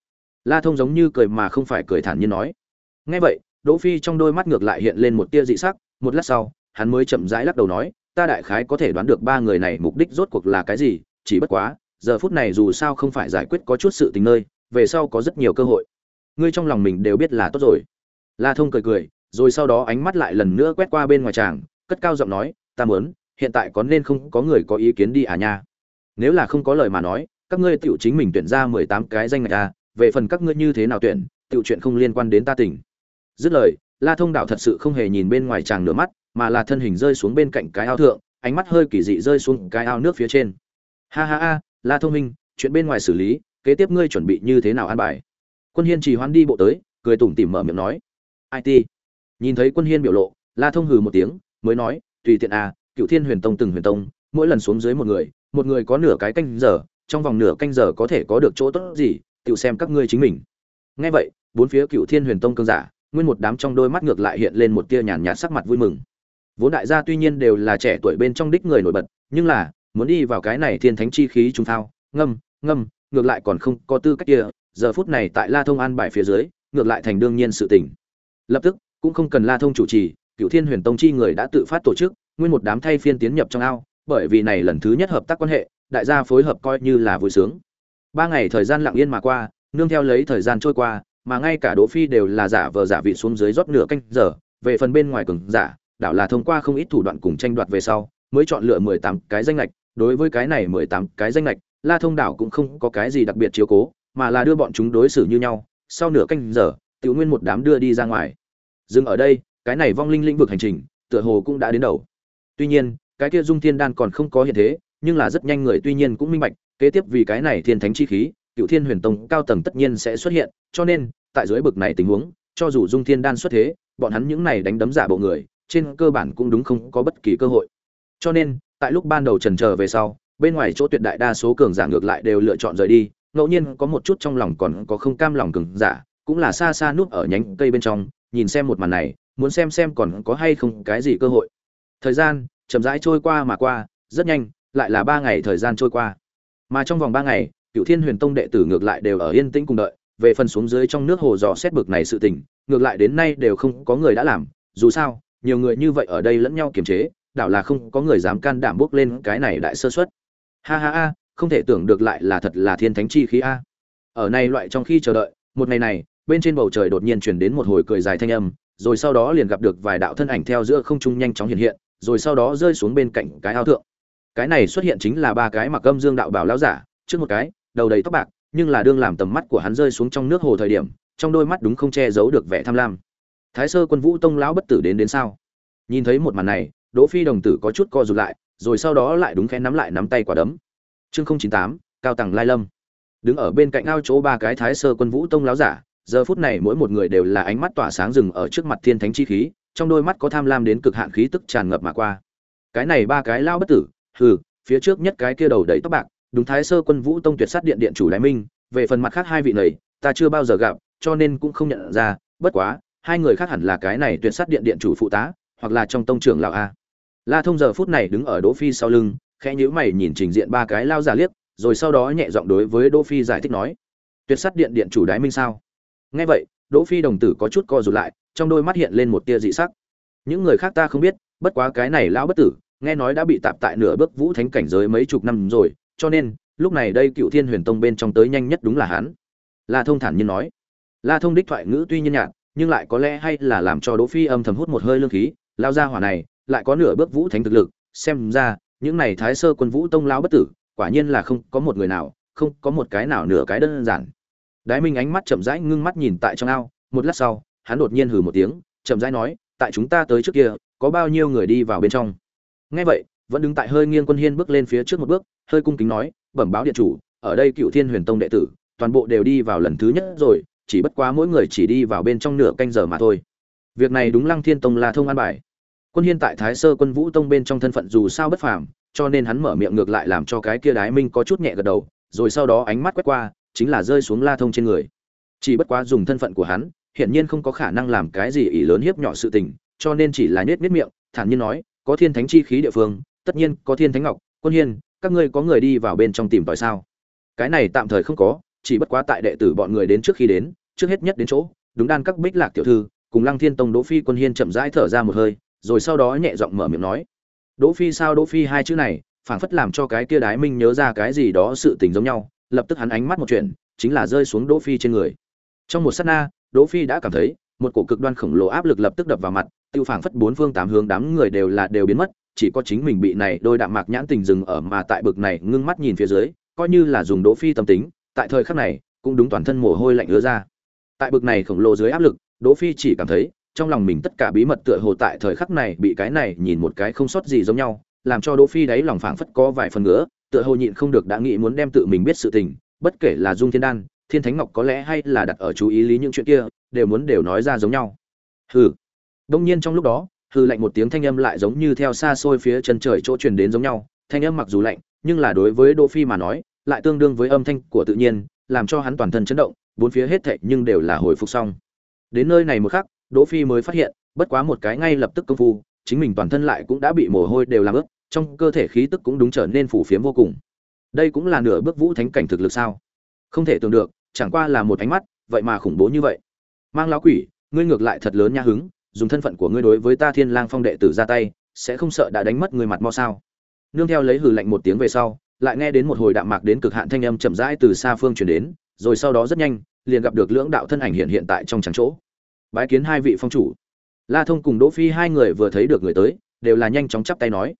La thông giống như cười mà không phải cười thản nhiên nói. Nghe vậy, đỗ phi trong đôi mắt ngược lại hiện lên một tia dị sắc, một lát sau, hắn mới chậm rãi lắc đầu nói, ta đại khái có thể đoán được ba người này mục đích rốt cuộc là cái gì, chỉ bất quá, giờ phút này dù sao không phải giải quyết có chút sự tình nơi, về sau có rất nhiều cơ hội ngươi trong lòng mình đều biết là tốt rồi. La thông cười cười, rồi sau đó ánh mắt lại lần nữa quét qua bên ngoài tràng, cất cao giọng nói, ta muốn, hiện tại có nên không có người có ý kiến đi à nha? Nếu là không có lời mà nói, các ngươi tiểu chính mình tuyển ra mười tám cái danh ngạch à về phần các ngươi như thế nào tuyển, tiểu chuyện không liên quan đến ta tỉnh dứt lời, la thông đạo thật sự không hề nhìn bên ngoài tràng nửa mắt, mà là thân hình rơi xuống bên cạnh cái ao thượng, ánh mắt hơi kỳ dị rơi xuống cái ao nước phía trên. Ha ha ha, la thông minh, chuyện bên ngoài xử lý, kế tiếp ngươi chuẩn bị như thế nào an bài? Quân hiên trì hoãn đi bộ tới, cười tủm tỉm mở miệng nói. It nhìn thấy quân hiên biểu lộ, la thông hừ một tiếng, mới nói, tùy tiện à cựu thiên huyền tông từng huyền tông, mỗi lần xuống dưới một người một người có nửa cái canh giờ, trong vòng nửa canh giờ có thể có được chỗ tốt gì tự xem các ngươi chính mình. Nghe vậy, bốn phía cựu thiên huyền tông cương giả, nguyên một đám trong đôi mắt ngược lại hiện lên một tia nhàn nhạt sắc mặt vui mừng. Vốn đại gia tuy nhiên đều là trẻ tuổi bên trong đích người nổi bật, nhưng là, muốn đi vào cái này thiên thánh chi khí trung thao, ngâm ngâm, ngược lại còn không có tư cách kia giờ phút này tại la thông an bài phía dưới ngược lại thành đương nhiên sự tình. Lập tức cũng không cần la thông chủ trì cựu thiên huyền tông chi người đã tự phát tổ chức nguyên một đám thay phiên tiến nhập trong ao bởi vì này lần thứ nhất hợp tác quan hệ đại gia phối hợp coi như là vui sướng. Ba ngày thời gian lặng yên mà qua nương theo lấy thời gian trôi qua mà ngay cả đỗ phi đều là giả vờ giả vị xuống dưới rót nửa canh giờ về phần bên ngoài cường giả đảo là thông qua không ít thủ đoạn cùng tranh đoạt về sau mới chọn lựa mười tám cái danh ngạch, đối với cái này mười tám cái danh ngạch, la thông đảo cũng không có cái gì đặc biệt chiếu cố mà là đưa bọn chúng đối xử như nhau. Sau nửa canh giờ tự nguyên một đám đưa đi ra ngoài. Dừng ở đây, cái này vong linh lĩnh vực hành trình, tựa hồ cũng đã đến đầu. Tuy nhiên, cái kia dung thiên đan còn không có hiện thế, nhưng là rất nhanh người tuy nhiên cũng minh bạch, kế tiếp vì cái này thiên thánh chi khí, cựu thiên huyền tông cao tầng tất nhiên sẽ xuất hiện, cho nên, tại dưới bực này tình huống, cho dù dung thiên đan xuất thế, bọn hắn những này đánh đấm giả bộ người, trên cơ bản cũng đúng không có bất kỳ cơ hội. Cho nên, tại lúc ban đầu trần chờ về sau, bên ngoài chỗ tuyệt đại đa số cường giả ngược lại đều lựa chọn rời đi ngẫu nhiên có một chút trong lòng còn có không cam lòng cứng giả cũng là xa xa núp ở nhánh cây bên trong, nhìn xem một màn này, muốn xem xem còn có hay không cái gì cơ hội. Thời gian chậm rãi trôi qua mà qua, rất nhanh, lại là ba ngày thời gian trôi qua. Mà trong vòng ba ngày, cựu thiên huyền tông đệ tử ngược lại đều ở yên tĩnh cùng đợi, về phần xuống dưới trong nước hồ dò xét bực này sự tình, ngược lại đến nay đều không có người đã làm, dù sao, nhiều người như vậy ở đây lẫn nhau kiềm chế, đảo là không có người dám can đảm bước lên cái này đại sơ suất. Ha ha ha không thể tưởng được lại là thật là thiên thánh chi khí a. Ở này loại trong khi chờ đợi, một ngày này, bên trên bầu trời đột nhiên truyền đến một hồi cười dài thanh âm, rồi sau đó liền gặp được vài đạo thân ảnh theo giữa không trung nhanh chóng hiện hiện, rồi sau đó rơi xuống bên cạnh cái ao thượng. Cái này xuất hiện chính là ba cái mặc âm dương đạo bảo lão giả, trước một cái, đầu đầy tóc bạc, nhưng là đương làm tầm mắt của hắn rơi xuống trong nước hồ thời điểm, trong đôi mắt đúng không che giấu được vẻ tham lam. Thái sơ quân vũ tông lão bất tử đến đến sao? Nhìn thấy một màn này, đỗ phi đồng tử có chút co rụt lại, rồi sau đó lại đúng khẽ nắm lại nắm tay quả đấm chương không chín tám, cao tầng lai lâm. Đứng ở bên cạnh ao chỗ ba cái thái sơ quân vũ tông lão giả, giờ phút này mỗi một người đều là ánh mắt tỏa sáng rừng ở trước mặt thiên thánh chi khí, trong đôi mắt có tham lam đến cực hạn khí tức tràn ngập mà qua. Cái này ba cái lao bất tử, hừ, phía trước nhất cái kia đầu đầy tóc bạc, đúng thái sơ quân vũ tông tuyệt sát điện điện chủ đại minh, về phần mặt khác hai vị này, ta chưa bao giờ gặp, cho nên cũng không nhận ra, bất quá, hai người khác hẳn là cái này tuyệt sát điện điện chủ phụ tá, hoặc là trong tông trưởng lão a. La thông giờ phút này đứng ở đỗ phi sau lưng khẽ nhíu mày nhìn trình diện ba cái lao giả liếc, rồi sau đó nhẹ giọng đối với đỗ phi giải thích nói, tuyệt sát điện điện chủ đái minh sao? Nghe vậy, đỗ phi đồng tử có chút co rụt lại, trong đôi mắt hiện lên một tia dị sắc. Những người khác ta không biết, bất quá cái này lão bất tử, nghe nói đã bị tạm tại nửa bước vũ thánh cảnh giới mấy chục năm rồi, cho nên, lúc này đây cựu thiên huyền tông bên trong tới nhanh nhất đúng là hắn. La thông thản nhiên nói. La thông đích thoại ngữ tuy nhiên nhạt, nhưng lại có lẽ hay là làm cho đỗ phi âm thầm hút một hơi lương khí, lao ra hỏa này, lại có nửa bước vũ thánh thực lực, xem ra những này thái sơ quân vũ tông lão bất tử, quả nhiên là không có một người nào, không có một cái nào nửa cái đơn giản. Đái minh ánh mắt chậm rãi ngưng mắt nhìn tại trong ao, một lát sau, hắn đột nhiên hừ một tiếng, chậm rãi nói, tại chúng ta tới trước kia, có bao nhiêu người đi vào bên trong? Nghe vậy, vẫn đứng tại hơi nghiêng quân hiên bước lên phía trước một bước, hơi cung kính nói, bẩm báo điện chủ, ở đây cựu thiên huyền tông đệ tử, toàn bộ đều đi vào lần thứ nhất rồi, chỉ bất quá mỗi người chỉ đi vào bên trong nửa canh giờ mà thôi. Việc này đúng lăng thiên tông là thông an bài quân hiên tại thái sơ quân vũ tông bên trong thân phận dù sao bất phàm, cho nên hắn mở miệng ngược lại làm cho cái kia đái minh có chút nhẹ gật đầu, rồi sau đó ánh mắt quét qua, chính là rơi xuống la thông trên người. Chỉ bất quá dùng thân phận của hắn, hiển nhiên không có khả năng làm cái gì ỷ lớn hiếp nhỏ sự tình, cho nên chỉ là nhếch nhếch miệng, thản nhiên nói, có thiên thánh chi khí địa phương, tất nhiên có thiên thánh ngọc, quân hiên, các ngươi có người đi vào bên trong tìm tòi sao? Cái này tạm thời không có, chỉ bất quá tại đệ tử bọn người đến trước khi đến, trước hết nhất đến chỗ, đúng đan các bích lạc tiểu thư, cùng lăng thiên tông đỗ phi quân hiên chậm rãi thở ra một hơi rồi sau đó nhẹ giọng mở miệng nói, đỗ phi sao đỗ phi hai chữ này, phảng phất làm cho cái kia đái minh nhớ ra cái gì đó sự tình giống nhau. Lập tức hắn ánh mắt một chuyện, chính là rơi xuống đỗ phi trên người. Trong một sát na, đỗ phi đã cảm thấy, một cổ cực đoan khổng lồ áp lực lập tức đập vào mặt, tiêu phảng phất bốn phương tám hướng đám người đều là đều biến mất, chỉ có chính mình bị này đôi đạm mạc nhãn tình dừng ở mà tại bực này ngưng mắt nhìn phía dưới, coi như là dùng đỗ phi tâm tính, tại thời khắc này, cũng đúng toàn thân mồ hôi lạnh ứa ra. Tại bực này khổng lồ dưới áp lực, đỗ phi chỉ cảm thấy trong lòng mình tất cả bí mật tựa hồ tại thời khắc này bị cái này nhìn một cái không sót gì giống nhau, làm cho đỗ phi đáy lòng phảng phất có vài phần nữa tựa hồ nhịn không được đã nghĩ muốn đem tự mình biết sự tình, bất kể là dung thiên đan, thiên thánh ngọc có lẽ hay là đặt ở chú ý lý những chuyện kia, đều muốn đều nói ra giống nhau. Hừ. Đông nhiên trong lúc đó, hừ lạnh một tiếng thanh âm lại giống như theo xa xôi phía chân trời chỗ truyền đến giống nhau, thanh âm mặc dù lạnh, nhưng là đối với đỗ phi mà nói, lại tương đương với âm thanh của tự nhiên, làm cho hắn toàn thân chấn động, bốn phía hết thảy nhưng đều là hồi phục xong. Đến nơi này một khắc đỗ phi mới phát hiện, bất quá một cái ngay lập tức công phu, chính mình toàn thân lại cũng đã bị mồ hôi đều làm ướt, trong cơ thể khí tức cũng đúng trở nên phủ phiếm vô cùng. Đây cũng là nửa bước vũ thánh cảnh thực lực sao? Không thể tưởng được, chẳng qua là một ánh mắt, vậy mà khủng bố như vậy. Mang lão quỷ, ngươi ngược lại thật lớn nha hứng, dùng thân phận của ngươi đối với ta thiên lang phong đệ tử ra tay, sẽ không sợ đã đánh mất người mặt mo sao? Nương theo lấy hừ lạnh một tiếng về sau, lại nghe đến một hồi đạm mạc đến cực hạn thanh âm chậm rãi từ xa phương truyền đến, rồi sau đó rất nhanh, liền gặp được lưỡng đạo thân ảnh hiện hiện tại trong trắng chỗ bái kiến hai vị phong chủ. La thông cùng đỗ phi hai người vừa thấy được người tới, đều là nhanh chóng chắp tay nói.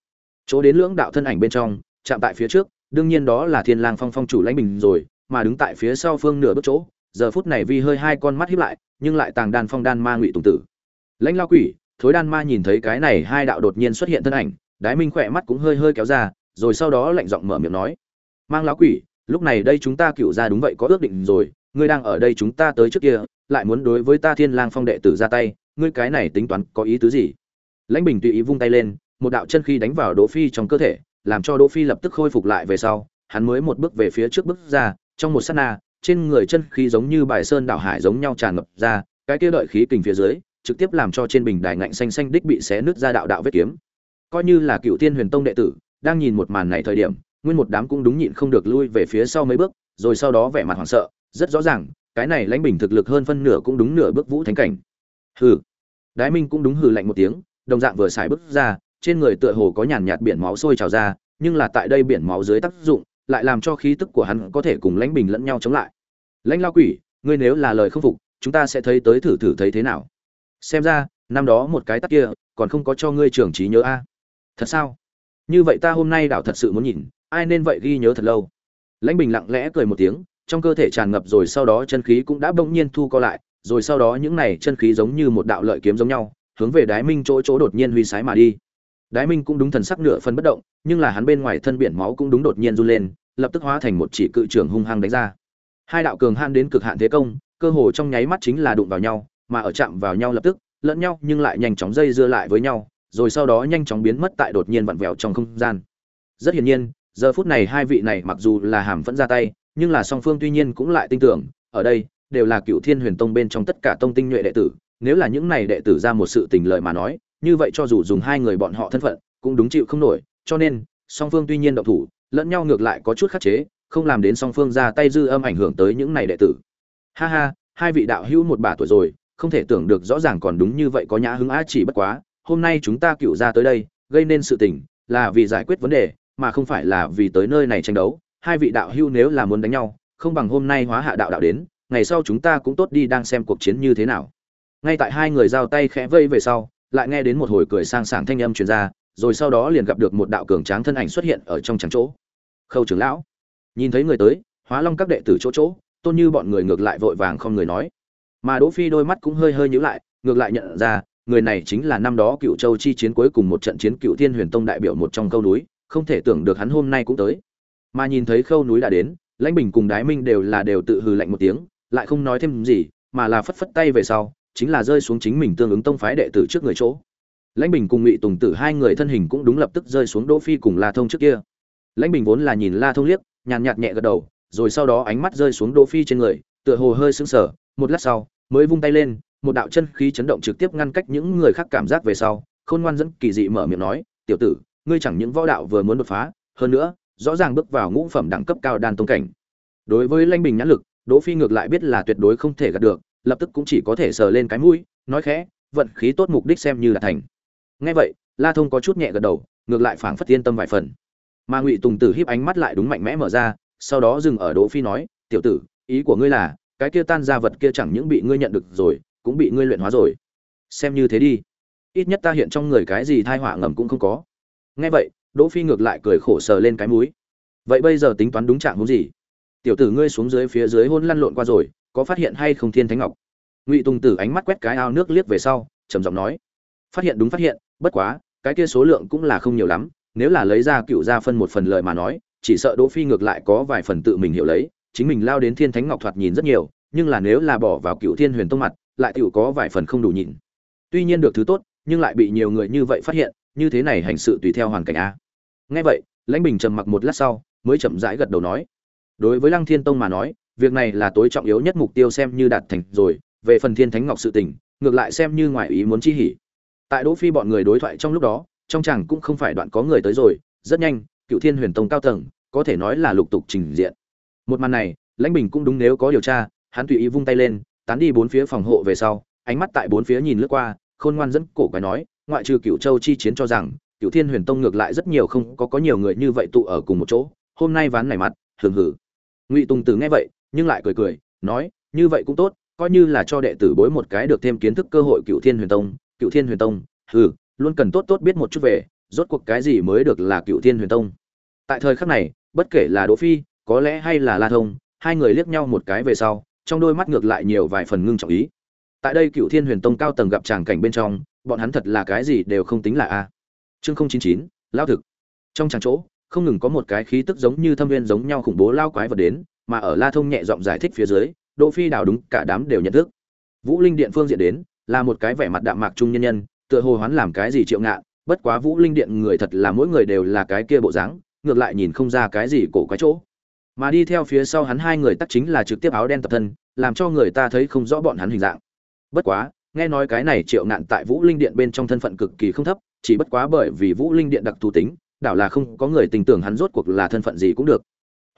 Chỗ đến lưỡng đạo thân ảnh bên trong, chạm tại phía trước, đương nhiên đó là thiên lang phong phong chủ lãnh bình rồi, mà đứng tại phía sau phương nửa bước chỗ, giờ phút này vi hơi hai con mắt híp lại, nhưng lại tàng đan phong đan ma ngụy tùng tử. Lãnh lao quỷ, thối đan ma nhìn thấy cái này hai đạo đột nhiên xuất hiện thân ảnh, đái minh khỏe mắt cũng hơi hơi kéo ra, rồi sau đó lạnh giọng mở miệng nói. Mang lão quỷ, lúc này đây chúng ta cựu ra đúng vậy có ước định rồi ngươi đang ở đây chúng ta tới trước kia, lại muốn đối với ta thiên lang phong đệ tử ra tay, ngươi cái này tính toán có ý tứ gì? Lãnh bình tùy ý vung tay lên, một đạo chân khí đánh vào đỗ phi trong cơ thể, làm cho đỗ phi lập tức khôi phục lại về sau, hắn mới một bước về phía trước bước ra, trong một sát na, trên người chân khí giống như bài sơn đảo hải giống nhau tràn ngập ra, cái kia đợi khí kình phía dưới, trực tiếp làm cho trên bình đài ngạnh xanh xanh đích bị xé nứt ra đạo đạo vết kiếm. Coi như là cựu tiên huyền tông đệ tử, đang nhìn một màn này thời điểm, nguyên một đám cũng đúng nhịn không được lui về phía sau mấy bước, rồi sau đó vẻ mặt hoảng sợ rất rõ ràng, cái này lãnh bình thực lực hơn phân nửa cũng đúng nửa bước vũ thánh cảnh. Hừ. Đái minh cũng đúng hừ lạnh một tiếng, đồng dạng vừa xài bước ra, trên người tựa hồ có nhàn nhạt biển máu sôi trào ra, nhưng là tại đây biển máu dưới tác dụng, lại làm cho khí tức của hắn có thể cùng lãnh bình lẫn nhau chống lại. Lãnh lao quỷ, ngươi nếu là lời không phục, chúng ta sẽ thấy tới thử thử thấy thế nào? Xem ra, năm đó một cái tắc kia, còn không có cho ngươi trưởng trí nhớ a. Thật sao? Như vậy ta hôm nay đảo thật sự muốn nhìn, ai nên vậy ghi nhớ thật lâu? Lãnh bình lặng lẽ cười một tiếng trong cơ thể tràn ngập rồi sau đó chân khí cũng đã bỗng nhiên thu co lại, rồi sau đó những này chân khí giống như một đạo lợi kiếm giống nhau, hướng về đái minh chỗ chỗ đột nhiên huy sái mà đi. Đái minh cũng đúng thần sắc nửa phần bất động, nhưng là hắn bên ngoài thân biển máu cũng đúng đột nhiên run lên, lập tức hóa thành một chỉ cự trưởng hung hăng đánh ra. Hai đạo cường han đến cực hạn thế công, cơ hồ trong nháy mắt chính là đụng vào nhau, mà ở chạm vào nhau lập tức, lẫn nhau nhưng lại nhanh chóng dây dưa lại với nhau, rồi sau đó nhanh chóng biến mất tại đột nhiên vặn vẹo trong không gian. Rất hiển nhiên, giờ phút này hai vị này mặc dù là hàm vẫn ra tay nhưng là song phương tuy nhiên cũng lại tin tưởng, ở đây, đều là cựu thiên huyền tông bên trong tất cả tông tinh nhuệ đệ tử, nếu là những này đệ tử ra một sự tình lợi mà nói, như vậy cho dù dùng hai người bọn họ thân phận, cũng đúng chịu không nổi, cho nên, song phương tuy nhiên động thủ, lẫn nhau ngược lại có chút khắc chế, không làm đến song phương ra tay dư âm ảnh hưởng tới những này đệ tử. Ha ha, hai vị đạo hữu một bà tuổi rồi, không thể tưởng được rõ ràng còn đúng như vậy có nhã hứng á chỉ bất quá, hôm nay chúng ta cựu ra tới đây, gây nên sự tình, là vì giải quyết vấn đề, mà không phải là vì tới nơi này tranh đấu hai vị đạo hữu nếu là muốn đánh nhau, không bằng hôm nay hóa hạ đạo đạo đến, ngày sau chúng ta cũng tốt đi đang xem cuộc chiến như thế nào. Ngay tại hai người giao tay khẽ vây về sau, lại nghe đến một hồi cười sang sảng thanh âm truyền ra, rồi sau đó liền gặp được một đạo cường tráng thân ảnh xuất hiện ở trong trắng chỗ. Khâu trưởng lão, nhìn thấy người tới, hóa long các đệ tử chỗ chỗ, tôn như bọn người ngược lại vội vàng không người nói. Mà đỗ phi đôi mắt cũng hơi hơi nhíu lại, ngược lại nhận ra, người này chính là năm đó cựu châu chi chiến cuối cùng một trận chiến cựu thiên huyền tông đại biểu một trong câu núi, không thể tưởng được hắn hôm nay cũng tới mà nhìn thấy khâu núi đã đến, lãnh bình cùng đái minh đều là đều tự hừ lạnh một tiếng, lại không nói thêm gì, mà là phất phất tay về sau, chính là rơi xuống chính mình tương ứng tông phái đệ tử trước người chỗ. Lãnh bình cùng ngụy tùng tử hai người thân hình cũng đúng lập tức rơi xuống đỗ phi cùng la thông trước kia. Lãnh bình vốn là nhìn la thông liếc, nhàn nhạt nhẹ gật đầu, rồi sau đó ánh mắt rơi xuống đỗ phi trên người, tựa hồ hơi sững sờ, một lát sau, mới vung tay lên, một đạo chân khí chấn động trực tiếp ngăn cách những người khác cảm giác về sau, khôn ngoan dẫn kỳ dị mở miệng nói, tiểu tử, ngươi chẳng những võ đạo vừa muốn đột phá, hơn nữa rõ ràng bước vào ngũ phẩm đẳng cấp cao đan tông cảnh. Đối với lãnh bình nhãn lực, đỗ phi ngược lại biết là tuyệt đối không thể gạt được, lập tức cũng chỉ có thể sờ lên cái mũi, nói khẽ, vận khí tốt mục đích xem như là thành. Nghe vậy, la thông có chút nhẹ gật đầu, ngược lại phảng phất yên tâm vài phần. Mà ngụy tùng tử híp ánh mắt lại đúng mạnh mẽ mở ra, sau đó dừng ở đỗ phi nói, tiểu tử, ý của ngươi là, cái kia tan ra vật kia chẳng những bị ngươi nhận được rồi, cũng bị ngươi luyện hóa rồi. Xem như thế đi. Ít nhất ta hiện trong người cái gì thai họa ngầm cũng không có. Nghe vậy đỗ phi ngược lại cười khổ sờ lên cái mũi. Vậy bây giờ tính toán đúng trạng huống gì? Tiểu tử ngươi xuống dưới phía dưới hôn lăn lộn qua rồi, có phát hiện hay không thiên thánh ngọc? Ngụy tùng tử ánh mắt quét cái ao nước liếc về sau, trầm giọng nói. Phát hiện đúng phát hiện, bất quá, cái kia số lượng cũng là không nhiều lắm, nếu là lấy ra cựu gia phân một phần lợi mà nói, chỉ sợ đỗ phi ngược lại có vài phần tự mình hiểu lấy, chính mình lao đến thiên thánh ngọc thoạt nhìn rất nhiều, nhưng là nếu là bỏ vào cựu thiên huyền tông mặt, lại tiểu có vài phần không đủ nhịn. tuy nhiên được thứ tốt, nhưng lại bị nhiều người như vậy phát hiện, như thế này hành sự tùy theo hoàn cảnh a nghe vậy, lãnh bình trầm mặc một lát sau, mới chậm rãi gật đầu nói. Đối với lăng thiên tông mà nói, việc này là tối trọng yếu nhất mục tiêu xem như đạt thành rồi, về phần thiên thánh ngọc sự tình, ngược lại xem như ngoài ý muốn chi hỉ. Tại đỗ phi bọn người đối thoại trong lúc đó, trong chẳng cũng không phải đoạn có người tới rồi, rất nhanh, cựu thiên huyền tông cao tầng, có thể nói là lục tục trình diện. Một màn này, lãnh bình cũng đúng nếu có điều tra, hắn tùy ý vung tay lên, tán đi bốn phía phòng hộ về sau, ánh mắt tại bốn phía nhìn lướt qua, khôn ngoan dẫn cổ quái nói, ngoại trừ cựu châu chi chiến cho rằng cựu thiên huyền tông ngược lại rất nhiều không có có nhiều người như vậy tụ ở cùng một chỗ, hôm nay ván này mặt hưởng hử ngụy tùng tử nghe vậy, nhưng lại cười cười, nói, như vậy cũng tốt, coi như là cho đệ tử bối một cái được thêm kiến thức cơ hội cựu thiên huyền tông cựu thiên huyền tông, hừ, luôn cần tốt tốt biết một chút về, rốt cuộc cái gì mới được là cựu thiên huyền tông? Tại thời khắc này, bất kể là đỗ phi, có lẽ hay là la thông, hai người liếc nhau một cái về sau, trong đôi mắt ngược lại nhiều vài phần ngưng trọng ý. Tại đây cựu thiên huyền tông cao tầng gặp tràng cảnh bên trong, bọn hắn thật là cái gì đều không tính là a chương không chín chín, lao thực. Trong tràng chỗ, không ngừng có một cái khí tức giống như thâm viên giống nhau khủng bố lao quái vật đến, mà ở la thông nhẹ giọng giải thích phía dưới, đỗ phi đào đúng cả đám đều nhận thức. Vũ linh điện phương diện đến, là một cái vẻ mặt đạm mạc trung nhân nhân, tựa hồ hoán làm cái gì triệu ngạ. bất quá vũ linh điện người thật là mỗi người đều là cái kia bộ dáng, ngược lại nhìn không ra cái gì cổ quái chỗ. Mà đi theo phía sau hắn hai người tắc chính là trực tiếp áo đen tập thân, làm cho người ta thấy không rõ bọn hắn hình dạng. Bất quá, nghe nói cái này triệu ngạn tại vũ linh điện bên trong thân phận cực kỳ không thấp chỉ bất quá bởi vì vũ linh điện đặc thù tính, đảo là không có người tình tưởng hắn rốt cuộc là thân phận gì cũng được.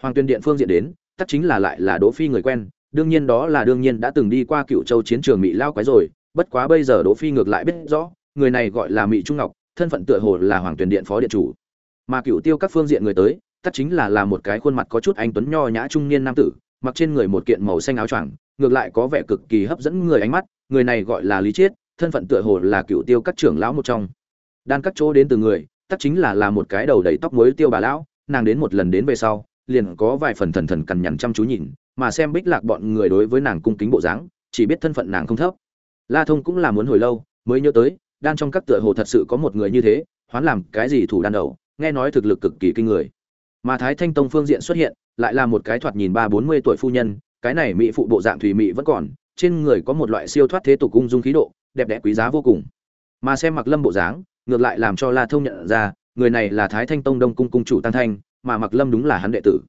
Hoàng tuyên điện phương diện đến, tất chính là lại là đỗ phi người quen, đương nhiên đó là đương nhiên đã từng đi qua cựu châu chiến trường mỹ lao quái rồi, bất quá bây giờ đỗ phi ngược lại biết rõ, người này gọi là mỹ trung ngọc, thân phận tựa hồ là hoàng tuyển điện phó điện chủ. Mà cựu tiêu các phương diện người tới, tất chính là là một cái khuôn mặt có chút anh tuấn nho nhã trung niên nam tử, mặc trên người một kiện màu xanh áo choàng, ngược lại có vẻ cực kỳ hấp dẫn người ánh mắt, người này gọi là lý chiết, thân phận tựa hồ là cựu tiêu các trưởng lão một trong đan các chỗ đến từ người tất chính là là một cái đầu đầy tóc mới tiêu bà lão, nàng đến một lần đến về sau, liền có vài phần thần thần cằn nhằn chăm chú nhìn, mà xem bích lạc bọn người đối với nàng cung kính bộ dáng, chỉ biết thân phận nàng không thấp. La thông cũng là muốn hồi lâu, mới nhớ tới, đan trong các tựa hồ thật sự có một người như thế, hoán làm cái gì thủ đan đầu, nghe nói thực lực cực kỳ kinh người. Mà thái thanh tông phương diện xuất hiện, lại là một cái thoạt nhìn ba bốn mươi tuổi phu nhân, cái này mỹ phụ bộ dạng thủy mỹ vẫn còn, trên người có một loại siêu thoát thế tục cung dung khí độ, đẹp đẽ quý giá vô cùng. Mà xem mặc lâm bộ dáng ngược lại làm cho la thông nhận ra, người này là thái thanh tông đông cung cung chủ tăng thanh, mà mặc lâm đúng là hắn đệ tử.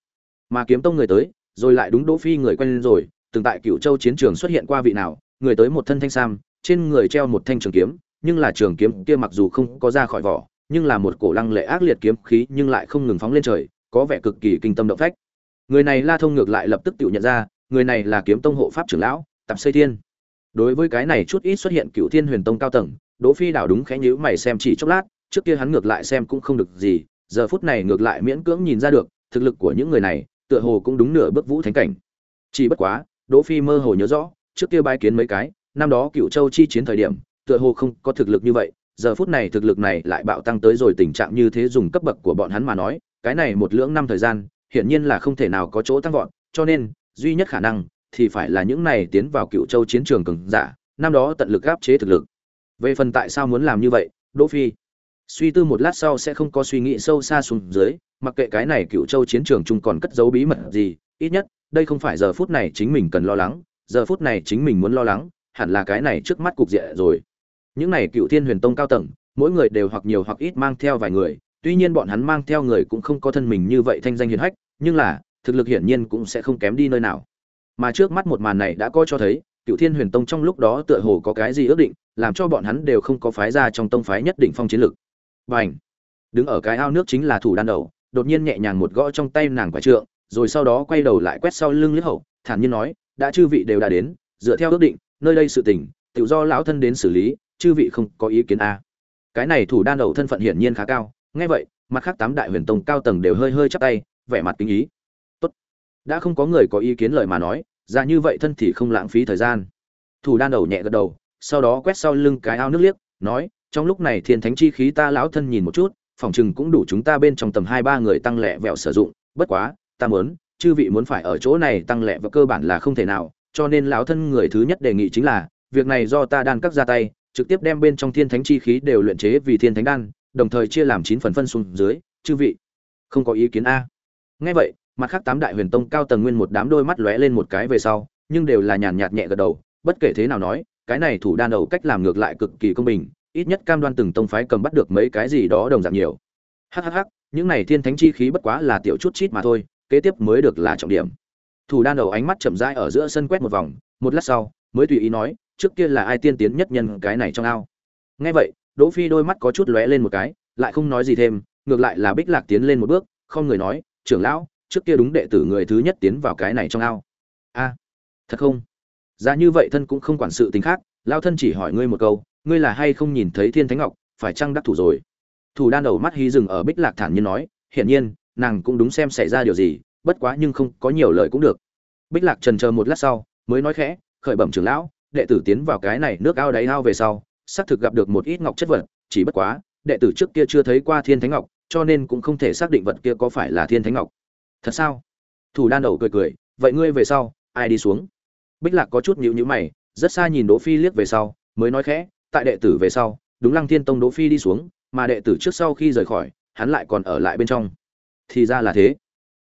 Mà kiếm tông người tới, rồi lại đúng đỗ phi người quen rồi, từng tại cựu châu chiến trường xuất hiện qua vị nào, người tới một thân thanh sam, trên người treo một thanh trường kiếm, nhưng là trường kiếm kia mặc dù không có ra khỏi vỏ, nhưng là một cổ lăng lệ ác liệt kiếm khí nhưng lại không ngừng phóng lên trời, có vẻ cực kỳ kinh tâm động phách. Người này la thông ngược lại lập tức tự nhận ra, người này là kiếm tông hộ pháp trưởng lão, tạp xây thiên. Đối với cái này chút ít xuất hiện cựu thiên huyền tông cao tầng đỗ phi đảo đúng khẽ nhíu mày xem chỉ chốc lát, trước kia hắn ngược lại xem cũng không được gì, giờ phút này ngược lại miễn cưỡng nhìn ra được, thực lực của những người này, tựa hồ cũng đúng nửa bước vũ thánh cảnh. Chỉ bất quá, đỗ phi mơ hồ nhớ rõ, trước kia bái kiến mấy cái, năm đó cựu châu chi chiến thời điểm, tựa hồ không có thực lực như vậy, giờ phút này thực lực này lại bạo tăng tới rồi tình trạng như thế dùng cấp bậc của bọn hắn mà nói, cái này một lưỡng năm thời gian, hiển nhiên là không thể nào có chỗ tăng vọt, cho nên, duy nhất khả năng thì phải là những này tiến vào cựu châu chiến trường cường giả, năm đó tận lực áp chế thực lực về phần tại sao muốn làm như vậy, đỗ phi? Suy tư một lát sau sẽ không có suy nghĩ sâu xa xuống dưới, mặc kệ cái này cựu châu chiến trường chung còn cất giấu bí mật gì, ít nhất, đây không phải giờ phút này chính mình cần lo lắng, giờ phút này chính mình muốn lo lắng, hẳn là cái này trước mắt cục diện rồi. Những này cựu thiên huyền tông cao tầng, mỗi người đều hoặc nhiều hoặc ít mang theo vài người, tuy nhiên bọn hắn mang theo người cũng không có thân mình như vậy thanh danh hiền hách, nhưng là, thực lực hiển nhiên cũng sẽ không kém đi nơi nào. Mà trước mắt một màn này đã coi cho thấy, cựu thiên huyền tông trong lúc đó tựa hồ có cái gì ước định làm cho bọn hắn đều không có phái ra trong tông phái nhất định phong chiến lực Bành! đứng ở cái ao nước chính là thủ đan đầu, đột nhiên nhẹ nhàng một gõ trong tay nàng quả trượng, rồi sau đó quay đầu lại quét sau lưng liếc hậu, thản nhiên nói, đã chư vị đều đã đến, dựa theo ước định, nơi đây sự tình tự do lão thân đến xử lý, chư vị không có ý kiến a à. cái này thủ đan đầu thân phận hiển nhiên khá cao, nghe vậy, mặt khác tám đại huyền tông cao tầng đều hơi hơi chắp tay, vẻ mặt kính ý tốt đã không có người có ý kiến lời mà nói, ra như vậy thân thì không lãng phí thời gian thủ đan đầu nhẹ gật đầu sau đó quét sau lưng cái ao nước liếc, nói, trong lúc này thiên thánh chi khí ta lão thân nhìn một chút, phòng chừng cũng đủ chúng ta bên trong tầm hai ba người tăng lẹ vẹo sử dụng, bất quá, ta muốn, chư vị muốn phải ở chỗ này tăng lẹ và cơ bản là không thể nào, cho nên lão thân người thứ nhất đề nghị chính là, việc này do ta đan cắt ra tay, trực tiếp đem bên trong thiên thánh chi khí đều luyện chế vì thiên thánh đan, đồng thời chia làm chín phần phân xuống dưới, chư vị, không có ý kiến a. Nghe vậy, mặt khác tám đại huyền tông cao tầng nguyên một đám đôi mắt lóe lên một cái về sau, nhưng đều là nhàn nhạt nhẹ gật đầu, bất kể thế nào nói cái này thủ đan đầu cách làm ngược lại cực kỳ công bình, ít nhất cam đoan từng tông phái cầm bắt được mấy cái gì đó đồng dạng nhiều. Hhh những này thiên thánh chi khí bất quá là tiểu chút chít mà thôi, kế tiếp mới được là trọng điểm. Thủ đan đầu ánh mắt chậm rãi ở giữa sân quét một vòng, một lát sau, mới tùy ý nói, trước kia là ai tiên tiến nhất nhân cái này trong ao? Nghe vậy, đỗ phi đôi mắt có chút lóe lên một cái, lại không nói gì thêm, ngược lại là bích lạc tiến lên một bước, không người nói, trưởng lão, trước kia đúng đệ tử người thứ nhất tiến vào cái này trong ao. A, thật không? Giả như vậy thân cũng không quản sự tình khác lao thân chỉ hỏi ngươi một câu, ngươi là hay không nhìn thấy thiên thánh ngọc, phải chăng đắc thủ rồi? Thủ đan đầu mắt hí dừng ở bích lạc thản nhiên nói, hiển nhiên, nàng cũng đúng xem xảy ra điều gì, bất quá nhưng không có nhiều lời cũng được. Bích lạc trần chờ một lát sau, mới nói khẽ, khởi bẩm trưởng lão, đệ tử tiến vào cái này nước ao đáy ao về sau, xác thực gặp được một ít ngọc chất vật, chỉ bất quá, đệ tử trước kia chưa thấy qua thiên thánh ngọc, cho nên cũng không thể xác định vật kia có phải là thiên thánh ngọc. Thật sao? Thủ đan đầu cười cười, vậy ngươi về sau, ai đi xuống? Bích lạc có chút nhíu nhíu mày, rất xa nhìn đỗ phi liếc về sau, mới nói khẽ, tại đệ tử về sau, đúng lăng thiên tông đỗ phi đi xuống, mà đệ tử trước sau khi rời khỏi, hắn lại còn ở lại bên trong. Thì ra là thế.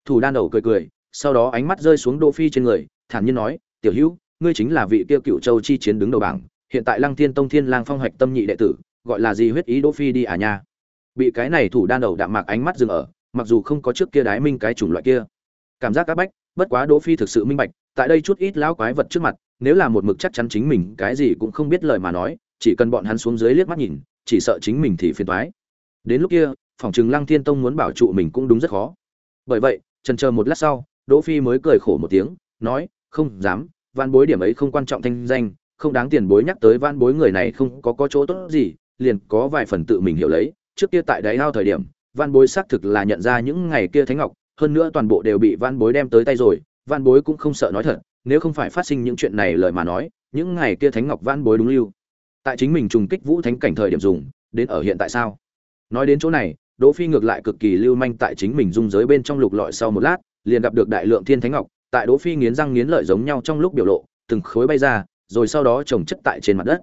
Thủ đan đầu cười cười, sau đó ánh mắt rơi xuống đỗ phi trên người, thản nhiên nói, tiểu hữu, ngươi chính là vị kia cựu châu chi chiến đứng đầu bảng, hiện tại lăng thiên tông thiên lang phong hoạch tâm nhị đệ tử, gọi là gì huyết ý đỗ phi đi à nha? Bị cái này thủ đan đầu đạm mạc ánh mắt dừng ở, mặc dù không có trước kia đái minh cái chủng loại kia. Cảm giác áp bách, bất quá đỗ phi thực sự minh bạch tại đây chút ít lão quái vật trước mặt, nếu là một mực chắc chắn chính mình, cái gì cũng không biết lời mà nói, chỉ cần bọn hắn xuống dưới liếc mắt nhìn, chỉ sợ chính mình thì phiền toái. Đến lúc kia, phòng trừng lăng thiên tông muốn bảo trụ mình cũng đúng rất khó. Bởi vậy, chần chờ một lát sau, đỗ phi mới cười khổ một tiếng, nói, không dám van bối điểm ấy không quan trọng thanh danh, không đáng tiền bối nhắc tới van bối người này không có có chỗ tốt gì, liền có vài phần tự mình hiểu lấy, trước kia tại đáy ao thời điểm van bối xác thực là nhận ra những ngày kia thánh ngọc, hơn nữa toàn bộ đều bị van bối đem tới tay rồi van bối cũng không sợ nói thật, nếu không phải phát sinh những chuyện này lời mà nói, những ngày kia thánh ngọc van bối đúng lưu. Tại chính mình trùng kích vũ thánh cảnh thời điểm dùng, đến ở hiện tại sao? Nói đến chỗ này, đỗ phi ngược lại cực kỳ lưu manh tại chính mình dung giới bên trong lục lọi sau một lát, liền gặp được đại lượng thiên thánh ngọc, tại đỗ phi nghiến răng nghiến lợi giống nhau trong lúc biểu lộ, từng khối bay ra, rồi sau đó trồng chất tại trên mặt đất.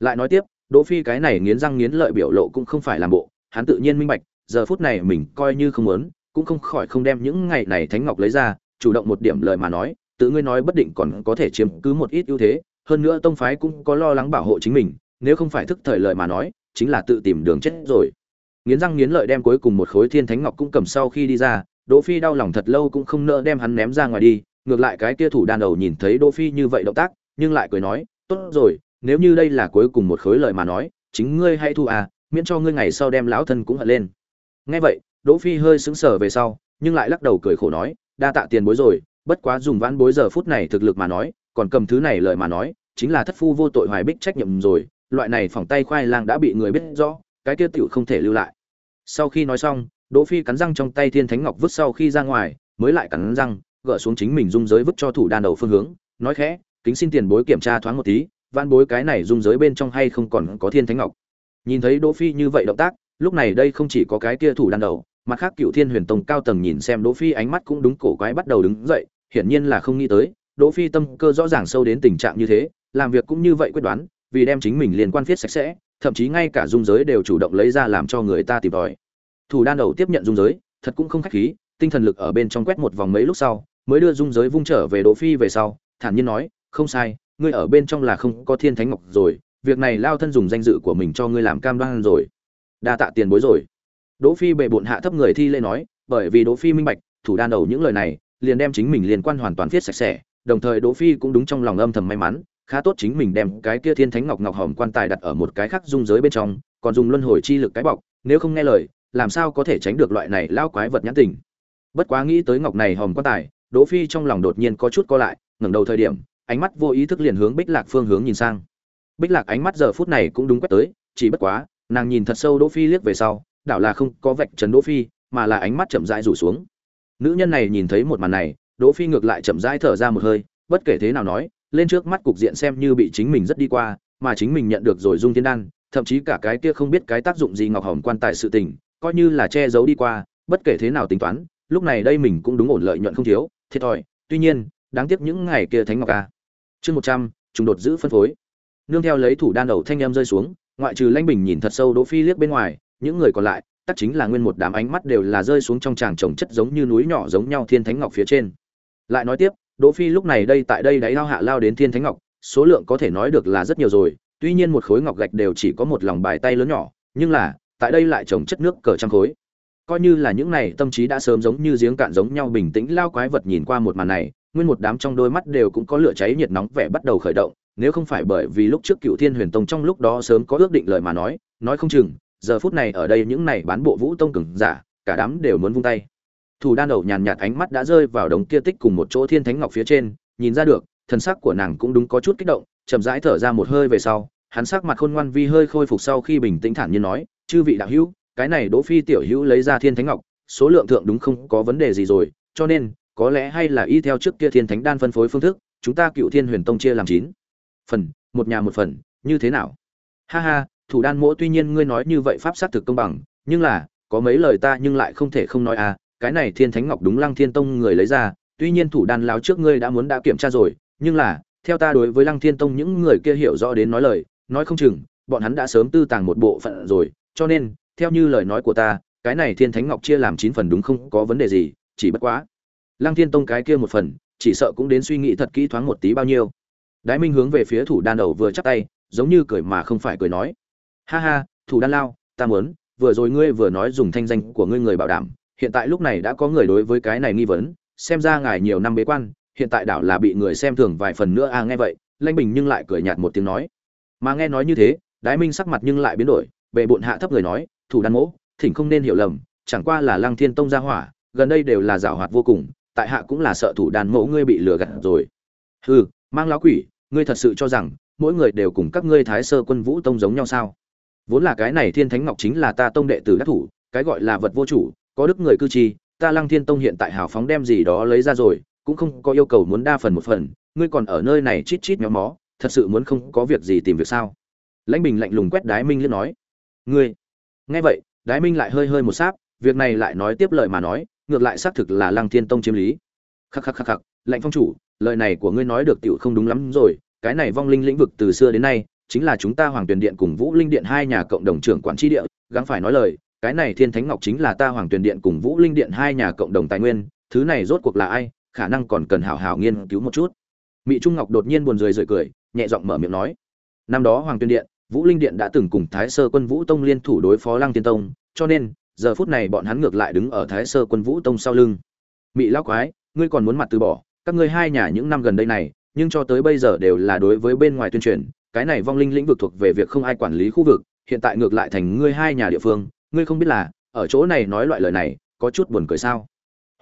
Lại nói tiếp, đỗ phi cái này nghiến răng nghiến lợi biểu lộ cũng không phải làm bộ, hắn tự nhiên minh bạch, giờ phút này mình coi như không muốn, cũng không khỏi không đem những ngày này thánh ngọc lấy ra chủ động một điểm lời mà nói, tự ngươi nói bất định còn có thể chiếm cứ một ít ưu thế, hơn nữa tông phái cũng có lo lắng bảo hộ chính mình, nếu không phải thức thời lời mà nói, chính là tự tìm đường chết rồi. Nghiến răng nghiến lợi đem cuối cùng một khối thiên thánh ngọc cũng cầm sau khi đi ra, đỗ phi đau lòng thật lâu cũng không nỡ đem hắn ném ra ngoài đi, ngược lại cái kia thủ đan đầu nhìn thấy đỗ phi như vậy động tác, nhưng lại cười nói, tốt rồi, nếu như đây là cuối cùng một khối lời mà nói, chính ngươi hay thu à miễn cho ngươi ngày sau đem lão thân cũng hận lên. Nghe vậy, đỗ phi hơi sững sờ về sau, nhưng lại lắc đầu cười khổ nói đa tạ tiền bối rồi, bất quá dùng vãn bối giờ phút này thực lực mà nói, còn cầm thứ này lời mà nói, chính là thất phu vô tội hoài bích trách nhiệm rồi, loại này phỏng tay khoai lang đã bị người biết rõ, cái kia tiểu không thể lưu lại. Sau khi nói xong, đỗ phi cắn răng trong tay thiên thánh ngọc vứt sau khi ra ngoài, mới lại cắn răng, gỡ xuống chính mình dung giới vứt cho thủ đan đầu phương hướng, nói khẽ, kính xin tiền bối kiểm tra thoáng một tí van bối cái này dung giới bên trong hay không còn có thiên thánh ngọc. Nhìn thấy đỗ phi như vậy động tác, lúc này đây không chỉ có cái kia thủ đan đầu mặt khác cựu thiên huyền tông cao tầng nhìn xem đỗ phi ánh mắt cũng đúng cổ quái bắt đầu đứng dậy, hiển nhiên là không nghĩ tới, đỗ phi tâm cơ rõ ràng sâu đến tình trạng như thế, làm việc cũng như vậy quyết đoán, vì đem chính mình liên quan viết sạch sẽ, thậm chí ngay cả dung giới đều chủ động lấy ra làm cho người ta tìm tòi. Thủ đan đầu tiếp nhận dung giới, thật cũng không khách khí, tinh thần lực ở bên trong quét một vòng mấy lúc sau, mới đưa dung giới vung trở về đỗ phi về sau, thản nhiên nói, không sai, ngươi ở bên trong là không có thiên thánh ngọc rồi, việc này lao thân dùng danh dự của mình cho ngươi làm cam đoan rồi. Đa tạ tiền bối rồi đỗ phi bệ bội hạ thấp người thi lễ nói, bởi vì đỗ phi minh bạch, thủ đan đầu những lời này, liền đem chính mình liên quan hoàn toàn viết sạch sẽ, đồng thời đỗ phi cũng đúng trong lòng âm thầm may mắn, khá tốt chính mình đem cái kia thiên thánh ngọc ngọc hòm quan tài đặt ở một cái khác dung giới bên trong, còn dùng luân hồi chi lực cái bọc, nếu không nghe lời, làm sao có thể tránh được loại này lao quái vật nhãn tình. Bất quá nghĩ tới ngọc này hòm quan tài, đỗ phi trong lòng đột nhiên có chút co lại, ngẩng đầu thời điểm, ánh mắt vô ý thức liền hướng bích lạc phương hướng nhìn sang. Bích lạc ánh mắt giờ phút này cũng đúng quét tới, chỉ bất quá, nàng nhìn thật sâu đỗ phi liếc về sau đảo là không có vạch trần đỗ phi, mà là ánh mắt chậm rãi rủ xuống. Nữ nhân này nhìn thấy một màn này, đỗ phi ngược lại chậm rãi thở ra một hơi, bất kể thế nào nói, lên trước mắt cục diện xem như bị chính mình rất đi qua, mà chính mình nhận được rồi dung thiên đan, thậm chí cả cái kia không biết cái tác dụng gì ngọc hồng quan tài sự tình, coi như là che giấu đi qua, bất kể thế nào tính toán, lúc này đây mình cũng đúng ổn lợi nhuận không thiếu, thiệt thòi. Tuy nhiên, đáng tiếc những ngày kia thánh ngọc a chương một trăm, trùng đột giữ phân phối. Nương theo lấy thủ đan đầu thanh em rơi xuống, ngoại trừ lãnh bình nhìn thật sâu đỗ phi liếc bên ngoài những người còn lại tất chính là nguyên một đám ánh mắt đều là rơi xuống trong tràng trồng chất giống như núi nhỏ giống nhau thiên thánh ngọc phía trên. Lại nói tiếp, đỗ phi lúc này đây tại đây đáy lao hạ lao đến thiên thánh ngọc, số lượng có thể nói được là rất nhiều rồi, tuy nhiên một khối ngọc gạch đều chỉ có một lòng bài tay lớn nhỏ, nhưng là, tại đây lại trồng chất nước cờ trăm khối. Coi như là những này tâm trí đã sớm giống như giếng cạn giống nhau bình tĩnh, lao quái vật nhìn qua một màn này, nguyên một đám trong đôi mắt đều cũng có lửa cháy nhiệt nóng vẻ bắt đầu khởi động, nếu không phải bởi vì lúc trước cựu thiên huyền tông trong lúc đó sớm có ước định lời mà nói nói không chừng giờ phút này ở đây những này bán bộ vũ tông cường giả, cả đám đều muốn vung tay. Thủ đan đầu nhàn nhạt ánh mắt đã rơi vào đống kia tích cùng một chỗ thiên thánh ngọc phía trên, nhìn ra được, thần sắc của nàng cũng đúng có chút kích động, chậm rãi thở ra một hơi về sau, hắn sắc mặt khôn ngoan vi hơi khôi phục sau khi bình tĩnh thản nhiên nói, chư vị đạo hữu, cái này đỗ phi tiểu hữu lấy ra thiên thánh ngọc, số lượng thượng đúng không có vấn đề gì rồi, cho nên, có lẽ hay là y theo trước kia thiên thánh đan phân phối phương thức, chúng ta cựu thiên huyền tông chia làm chín phần, một nhà một phần, như thế nào? Ha ha thủ đan mỗ tuy nhiên ngươi nói như vậy pháp sát thực công bằng, nhưng là, có mấy lời ta nhưng lại không thể không nói à cái này thiên thánh ngọc đúng lăng thiên tông người lấy ra, tuy nhiên thủ đan láo trước ngươi đã muốn đã kiểm tra rồi, nhưng là, theo ta đối với lăng thiên tông những người kia hiểu rõ đến nói lời, nói không chừng, bọn hắn đã sớm tư tàng một bộ phận rồi, cho nên, theo như lời nói của ta, cái này thiên thánh ngọc chia làm chín phần đúng không có vấn đề gì, chỉ bất quá, lăng thiên tông cái kia một phần, chỉ sợ cũng đến suy nghĩ thật kỹ thoáng một tí bao nhiêu. Đái minh hướng về phía thủ đan đầu vừa chắp tay, giống như cười mà không phải cười nói ha ha, thủ đan lao, ta muốn, vừa rồi ngươi vừa nói dùng thanh danh của ngươi người bảo đảm, hiện tại lúc này đã có người đối với cái này nghi vấn, xem ra ngài nhiều năm bế quan, hiện tại đảo là bị người xem thường vài phần nữa à nghe vậy lanh bình nhưng lại cười nhạt một tiếng nói. Mà nghe nói như thế, đái minh sắc mặt nhưng lại biến đổi bệ bộn hạ thấp người nói, thủ đan mỗ, thỉnh không nên hiểu lầm, chẳng qua là lăng thiên tông gia hỏa, gần đây đều là giảo hoạt vô cùng, tại hạ cũng là sợ thủ đan mỗ ngươi bị lừa gạt rồi. Hừ, mang lão quỷ, ngươi thật sự cho rằng, mỗi người đều cùng các ngươi thái sơ quân vũ tông giống nhau sao? Vốn là cái này thiên thánh ngọc chính là ta tông đệ tử đắc thủ, cái gọi là vật vô chủ, có đức người cư chi ta lăng thiên tông hiện tại hào phóng đem gì đó lấy ra rồi, cũng không có yêu cầu muốn đa phần một phần, ngươi còn ở nơi này chít chít méo mó, thật sự muốn không có việc gì tìm việc sao? Lãnh bình lạnh lùng quét đái minh liên nói. Ngươi. Nghe vậy, đái minh lại hơi hơi một sáp, việc này lại nói tiếp lời mà nói, ngược lại xác thực là lăng thiên tông chiếm lý. Khắc khắc khắc khắc, lạnh phong chủ, lời này của ngươi nói được tiểu không đúng lắm rồi, cái này vong linh lĩnh vực từ xưa đến nay chính là chúng ta hoàng tuyền điện cùng vũ linh điện hai nhà cộng đồng trưởng quản tri địa, gắng phải nói lời, cái này thiên thánh ngọc chính là ta hoàng tuyền điện cùng vũ linh điện hai nhà cộng đồng tài nguyên, thứ này rốt cuộc là ai, khả năng còn cần hảo hảo nghiên cứu một chút. Mị trung ngọc đột nhiên buồn rười rượi cười, nhẹ giọng mở miệng nói, năm đó hoàng tuyền điện, vũ linh điện đã từng cùng thái sơ quân vũ tông liên thủ đối phó lăng tiên tông, cho nên, giờ phút này bọn hắn ngược lại đứng ở thái sơ quân vũ tông sau lưng. Mị lão quái, ngươi còn muốn mặt từ bỏ, các ngươi hai nhà những năm gần đây này, nhưng cho tới bây giờ đều là đối với bên ngoài tuyên truyền cái này vong linh lĩnh vực thuộc về việc không ai quản lý khu vực, hiện tại ngược lại thành ngươi hai nhà địa phương, ngươi không biết là, ở chỗ này nói loại lời này, có chút buồn cười sao?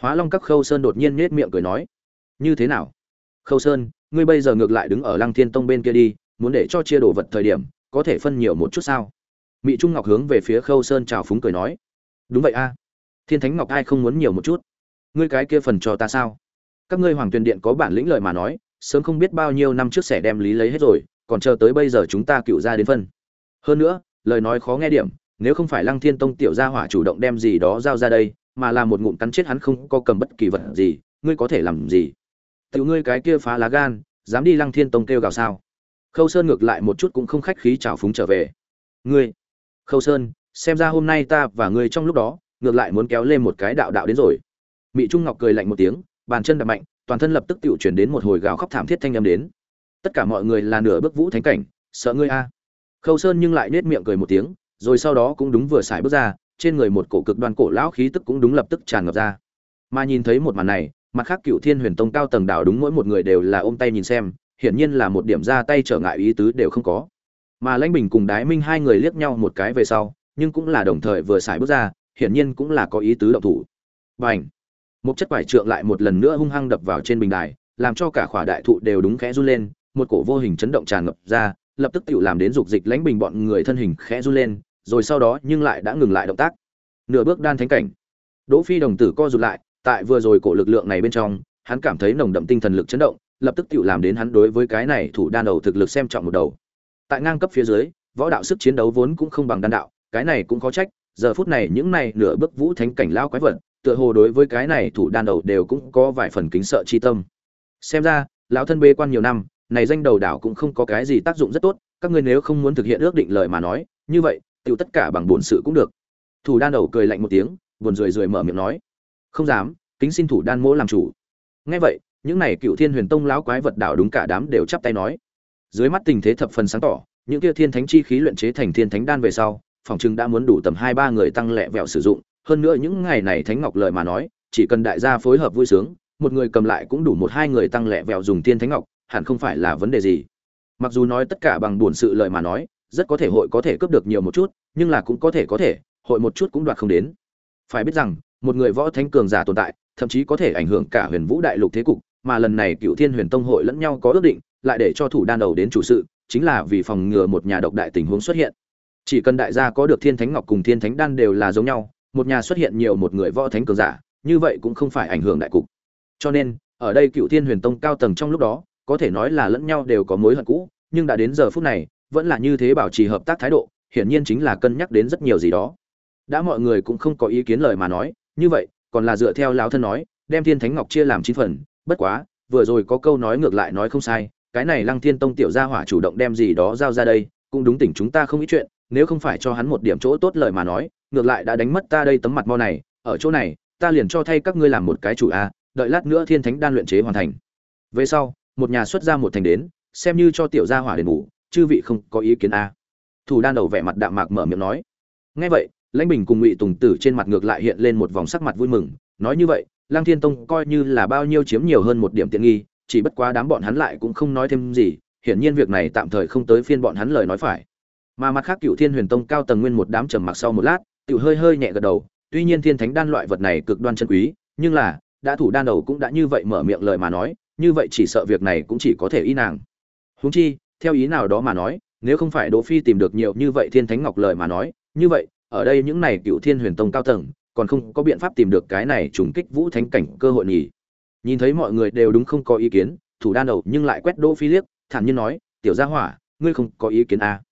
Hóa long các khâu sơn đột nhiên nết miệng cười nói, như thế nào? Khâu sơn, ngươi bây giờ ngược lại đứng ở lăng thiên tông bên kia đi, muốn để cho chia đồ vật thời điểm, có thể phân nhiều một chút sao? Mỹ trung ngọc hướng về phía khâu sơn chào phúng cười nói, đúng vậy a. Thiên thánh ngọc ai không muốn nhiều một chút? Ngươi cái kia phần cho ta sao? Các ngươi hoàng tuyền điện có bản lĩnh lợi mà nói, sớm không biết bao nhiêu năm trước sẽ đem lý lấy hết rồi còn chờ tới bây giờ chúng ta cựu ra đến phân. Hơn nữa, lời nói khó nghe điểm, nếu không phải lăng thiên tông tiểu gia hỏa chủ động đem gì đó giao ra đây, mà là một ngụm cắn chết hắn không có cầm bất kỳ vật gì, ngươi có thể làm gì? Tiểu ngươi cái kia phá lá gan, dám đi lăng thiên tông kêu gào sao? Khâu sơn ngược lại một chút cũng không khách khí chào phúng trở về. Ngươi, khâu sơn, xem ra hôm nay ta và ngươi trong lúc đó, ngược lại muốn kéo lên một cái đạo đạo đến rồi. Mỹ trung ngọc cười lạnh một tiếng, bàn chân đập mạnh, toàn thân lập tức tự chuyển đến một hồi gào khóc thảm thiết thanh âm đến tất cả mọi người là nửa bước vũ thánh cảnh, sợ ngươi a. Khâu sơn nhưng lại nết miệng cười một tiếng, rồi sau đó cũng đúng vừa xài bước ra, trên người một cổ cực đoan cổ lão khí tức cũng đúng lập tức tràn ngập ra. Mà nhìn thấy một màn này, mặt khác cựu thiên huyền tông cao tầng đảo đúng mỗi một người đều là ôm tay nhìn xem, hiển nhiên là một điểm ra tay trở ngại ý tứ đều không có. Mà lãnh bình cùng đái minh hai người liếc nhau một cái về sau, nhưng cũng là đồng thời vừa xài bước ra, hiển nhiên cũng là có ý tứ động thủ. Và ảnh một chất quải trượng lại một lần nữa hung hăng đập vào trên bình đài, làm cho cả khỏa đại thụ đều đúng khẽ run lên một cổ vô hình chấn động tràn ngập ra, lập tức tiểu làm đến dục dịch lãnh bình bọn người thân hình khẽ run lên, rồi sau đó nhưng lại đã ngừng lại động tác. Nửa bước đan thánh cảnh. Đỗ phi đồng tử co rụt lại, tại vừa rồi cổ lực lượng này bên trong, hắn cảm thấy nồng đậm tinh thần lực chấn động, lập tức tiểu làm đến hắn đối với cái này thủ đan đầu thực lực xem trọng một đầu. Tại ngang cấp phía dưới, võ đạo sức chiến đấu vốn cũng không bằng đan đạo, cái này cũng có trách, giờ phút này những này nửa bước vũ thánh cảnh lao quái vật, tựa hồ đối với cái này thủ đan đầu đều cũng có vài phần kính sợ chi tâm. Xem ra, lão thân bê quan nhiều năm này danh đầu đảo cũng không có cái gì tác dụng rất tốt, các ngươi nếu không muốn thực hiện ước định lời mà nói, như vậy tự tất cả bằng bổn sự cũng được. Thủ đan đầu cười lạnh một tiếng, buồn rười rười mở miệng nói, không dám, kính xin thủ đan mỗ làm chủ. Nghe vậy, những này cựu thiên huyền tông lão quái vật đảo đúng cả đám đều chắp tay nói. Dưới mắt tình thế thập phần sáng tỏ, những kia thiên thánh chi khí luyện chế thành thiên thánh đan về sau, phòng chừng đã muốn đủ tầm hai ba người tăng lẹ vẹo sử dụng, hơn nữa những ngày này thánh ngọc lời mà nói, chỉ cần đại gia phối hợp vui sướng, một người cầm lại cũng đủ một hai người tăng lẹ vẹo dùng thiên thánh ngọc hẳn không phải là vấn đề gì. Mặc dù nói tất cả bằng buồn sự lời mà nói, rất có thể hội có thể cướp được nhiều một chút, nhưng là cũng có thể có thể, hội một chút cũng đoạt không đến. Phải biết rằng, một người võ thánh cường giả tồn tại, thậm chí có thể ảnh hưởng cả huyền vũ đại lục thế cục, mà lần này cựu thiên huyền tông hội lẫn nhau có ước định, lại để cho thủ đan đầu đến chủ sự, chính là vì phòng ngừa một nhà độc đại tình huống xuất hiện. Chỉ cần đại gia có được thiên thánh ngọc cùng thiên thánh đan đều là giống nhau, một nhà xuất hiện nhiều một người võ thánh cường giả, như vậy cũng không phải ảnh hưởng đại cục. Cho nên, ở đây cựu thiên huyền tông cao tầng trong lúc đó có thể nói là lẫn nhau đều có mối hận cũ, nhưng đã đến giờ phút này, vẫn là như thế bảo trì hợp tác thái độ, hiển nhiên chính là cân nhắc đến rất nhiều gì đó. Đã mọi người cũng không có ý kiến lời mà nói, như vậy, còn là dựa theo lão thân nói, đem thiên thánh ngọc chia làm chín phần, bất quá, vừa rồi có câu nói ngược lại nói không sai, cái này lăng thiên tông tiểu gia hỏa chủ động đem gì đó giao ra đây, cũng đúng tỉnh chúng ta không ý chuyện, nếu không phải cho hắn một điểm chỗ tốt lời mà nói, ngược lại đã đánh mất ta đây tấm mặt mo này, ở chỗ này, ta liền cho thay các ngươi làm một cái chủ a, đợi lát nữa thiên thánh đan luyện chế hoàn thành. Về sau một nhà xuất ra một thành đến, xem như cho tiểu gia hỏa đền bù, chư vị không có ý kiến a. Thủ đan đầu vẻ mặt đạm mạc mở miệng nói. Nghe vậy, lãnh bình cùng ngụy tùng tử trên mặt ngược lại hiện lên một vòng sắc mặt vui mừng, nói như vậy lang thiên tông coi như là bao nhiêu chiếm nhiều hơn một điểm tiện nghi, chỉ bất quá đám bọn hắn lại cũng không nói thêm gì, hiển nhiên việc này tạm thời không tới phiên bọn hắn lời nói phải. Mà mặt khác cựu thiên huyền tông cao tầng nguyên một đám trầm mặc sau một lát tự hơi hơi nhẹ gật đầu, tuy nhiên thiên thánh đan loại vật này cực đoan chân quý, nhưng là, đã thủ đan đầu cũng đã như vậy mở miệng lời mà nói như vậy chỉ sợ việc này cũng chỉ có thể y nàng huống chi, theo ý nào đó mà nói, nếu không phải đỗ phi tìm được nhiều như vậy thiên thánh ngọc lời mà nói, như vậy, ở đây những này cựu thiên huyền tông cao tầng, còn không có biện pháp tìm được cái này trùng kích vũ thánh cảnh cơ hội nhỉ nhìn thấy mọi người đều đúng không có ý kiến, thủ đan đầu nhưng lại quét đỗ phi liếc, thản nhiên nói, tiểu gia hỏa, ngươi không có ý kiến à.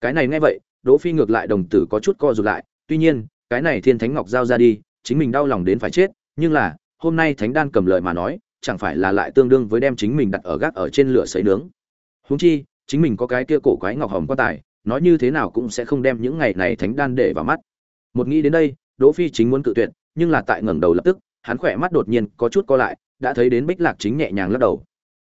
cái này nghe vậy, đỗ phi ngược lại đồng tử có chút co rụt lại, tuy nhiên, cái này thiên thánh ngọc giao ra đi, chính mình đau lòng đến phải chết, nhưng là, hôm nay thánh đan cầm lời mà nói chẳng phải là lại tương đương với đem chính mình đặt ở gác ở trên lửa sấy nướng. Huống chi, chính mình có cái kia cổ quái ngọc hồng quan tài, nói như thế nào cũng sẽ không đem những ngày này thánh đan để vào mắt. Một nghĩ đến đây, đỗ phi chính muốn cự tuyệt, nhưng là tại ngẩng đầu lập tức, hắn khỏe mắt đột nhiên có chút co lại, đã thấy đến bích lạc chính nhẹ nhàng lắc đầu.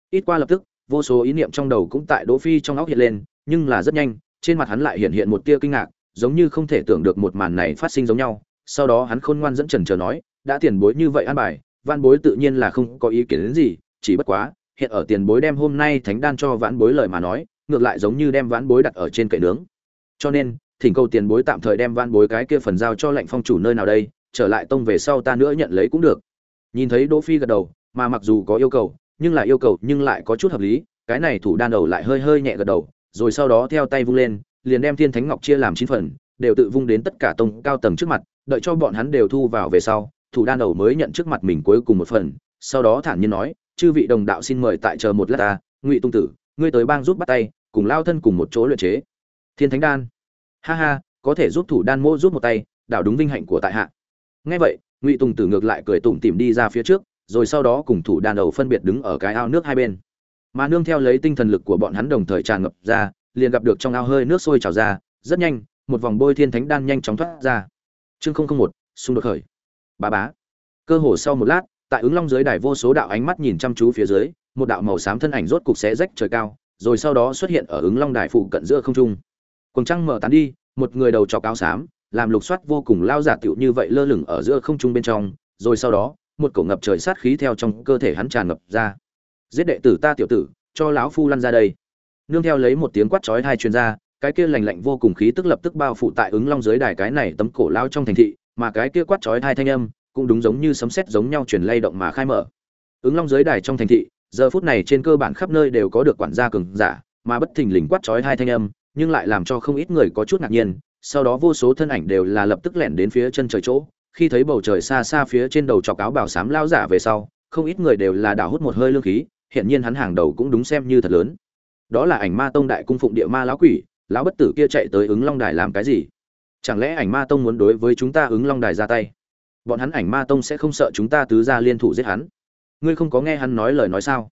Ít qua lập tức, vô số ý niệm trong đầu cũng tại đỗ phi trong óc hiện lên, nhưng là rất nhanh, trên mặt hắn lại hiện hiện một tia kinh ngạc, giống như không thể tưởng được một màn này phát sinh giống nhau. Sau đó hắn khôn ngoan dẫn trần chờ nói, đã tiền bối như vậy an bài văn bối tự nhiên là không có ý kiến đến gì, chỉ bất quá, hiện ở tiền bối đem hôm nay thánh đan cho vãn bối lời mà nói, ngược lại giống như đem vãn bối đặt ở trên cậy nướng. Cho nên, thỉnh cầu tiền bối tạm thời đem vãn bối cái kia phần giao cho lệnh phong chủ nơi nào đây, trở lại tông về sau ta nữa nhận lấy cũng được. Nhìn thấy đỗ phi gật đầu, mà mặc dù có yêu cầu, nhưng lại yêu cầu nhưng lại có chút hợp lý, cái này thủ đan đầu lại hơi hơi nhẹ gật đầu, rồi sau đó theo tay vung lên, liền đem thiên thánh ngọc chia làm chín phần, đều tự vung đến tất cả tông cao tầng trước mặt, đợi cho bọn hắn đều thu vào về sau thủ đan đầu mới nhận trước mặt mình cuối cùng một phần, sau đó thản nhiên nói, chư vị đồng đạo xin mời tại chờ một lát ta, ngụy tung tử, ngươi tới bang giúp bắt tay, cùng lao thân cùng một chỗ luyện chế. Thiên thánh đan. Ha ha, có thể giúp thủ đan mô giúp một tay đảo đúng vinh hạnh của tại hạ. Ngay vậy, ngụy tùng tử ngược lại cười tủm tỉm đi ra phía trước, rồi sau đó cùng thủ đan đầu phân biệt đứng ở cái ao nước hai bên. Mà nương theo lấy tinh thần lực của bọn hắn đồng thời tràn ngập ra, liền gặp được trong ao hơi nước sôi trào ra, rất nhanh, một vòng bôi thiên thánh đan nhanh chóng thoát ra. Chương không không một, xung đột khởi bá bá. Cơ hồ sau một lát, tại ứng long dưới đài vô số đạo ánh mắt nhìn chăm chú phía dưới, một đạo màu xám thân ảnh rốt cục xé rách trời cao, rồi sau đó xuất hiện ở ứng long đài phụ cận giữa không trung. Quần trăng mở tán đi, một người đầu trọc áo xám, làm lục soát vô cùng lao giả tựu như vậy lơ lửng ở giữa không trung bên trong, rồi sau đó, một cổ ngập trời sát khí theo trong cơ thể hắn tràn ngập ra. Giết đệ tử ta tiểu tử, cho lão phu lăn ra đây. Nương theo lấy một tiếng quát chói hai truyền ra, cái kia lạnh lạnh vô cùng khí tức lập tức bao phủ tại ứng long dưới đài cái này tấm cổ lao trong thành thị mà cái kia quát chói hai thanh âm cũng đúng giống như sấm sét giống nhau truyền lay động mà khai mở. Ứng long dưới đài trong thành thị, giờ phút này trên cơ bản khắp nơi đều có được quản gia cường giả, mà bất thình lình quát chói hai thanh âm, nhưng lại làm cho không ít người có chút ngạc nhiên, sau đó vô số thân ảnh đều là lập tức lẻn đến phía chân trời chỗ. Khi thấy bầu trời xa xa phía trên đầu chọc áo bảo sám lao giả về sau, không ít người đều là đảo hút một hơi lương khí hiện nhiên hắn hàng đầu cũng đúng xem như thật lớn. Đó là ảnh ma tông đại cung phụng địa ma lão quỷ, lão bất tử kia chạy tới ứng long đài làm cái gì? Chẳng lẽ ảnh ma tông muốn đối với chúng ta ứng long đài ra tay? Bọn hắn ảnh ma tông sẽ không sợ chúng ta tứ gia liên thủ giết hắn. Ngươi không có nghe hắn nói lời nói sao?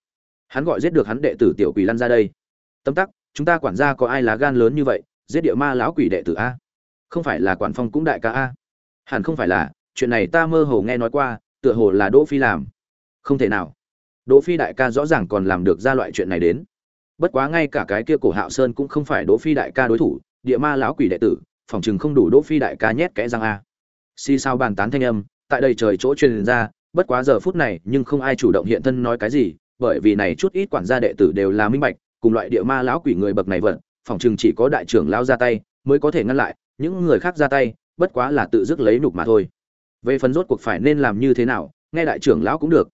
Hắn gọi giết được hắn đệ tử tiểu quỷ lăn ra đây. Tâm tắc, chúng ta quản gia có ai lá gan lớn như vậy, giết địa ma lão quỷ đệ tử a? Không phải là quản phong cũng đại ca a? Hẳn không phải là, chuyện này ta mơ hồ nghe nói qua, tựa hồ là đỗ phi làm. Không thể nào. Đỗ phi đại ca rõ ràng còn làm được ra loại chuyện này đến. Bất quá ngay cả cái kia cổ hạo sơn cũng không phải đỗ phi đại ca đối thủ, địa ma lão quỷ đệ tử phòng chừng không đủ đỗ phi đại ca nhét kẽ răng a. Si sao bàn tán thanh âm, tại đây trời chỗ truyền ra, bất quá giờ phút này nhưng không ai chủ động hiện thân nói cái gì, bởi vì này chút ít quản gia đệ tử đều là minh bạch, cùng loại địa ma lão quỷ người bậc này vận, phòng chừng chỉ có đại trưởng lão ra tay mới có thể ngăn lại, những người khác ra tay, bất quá là tự dứt lấy nục mà thôi. Về phần rốt cuộc phải nên làm như thế nào, nghe đại trưởng lão cũng được.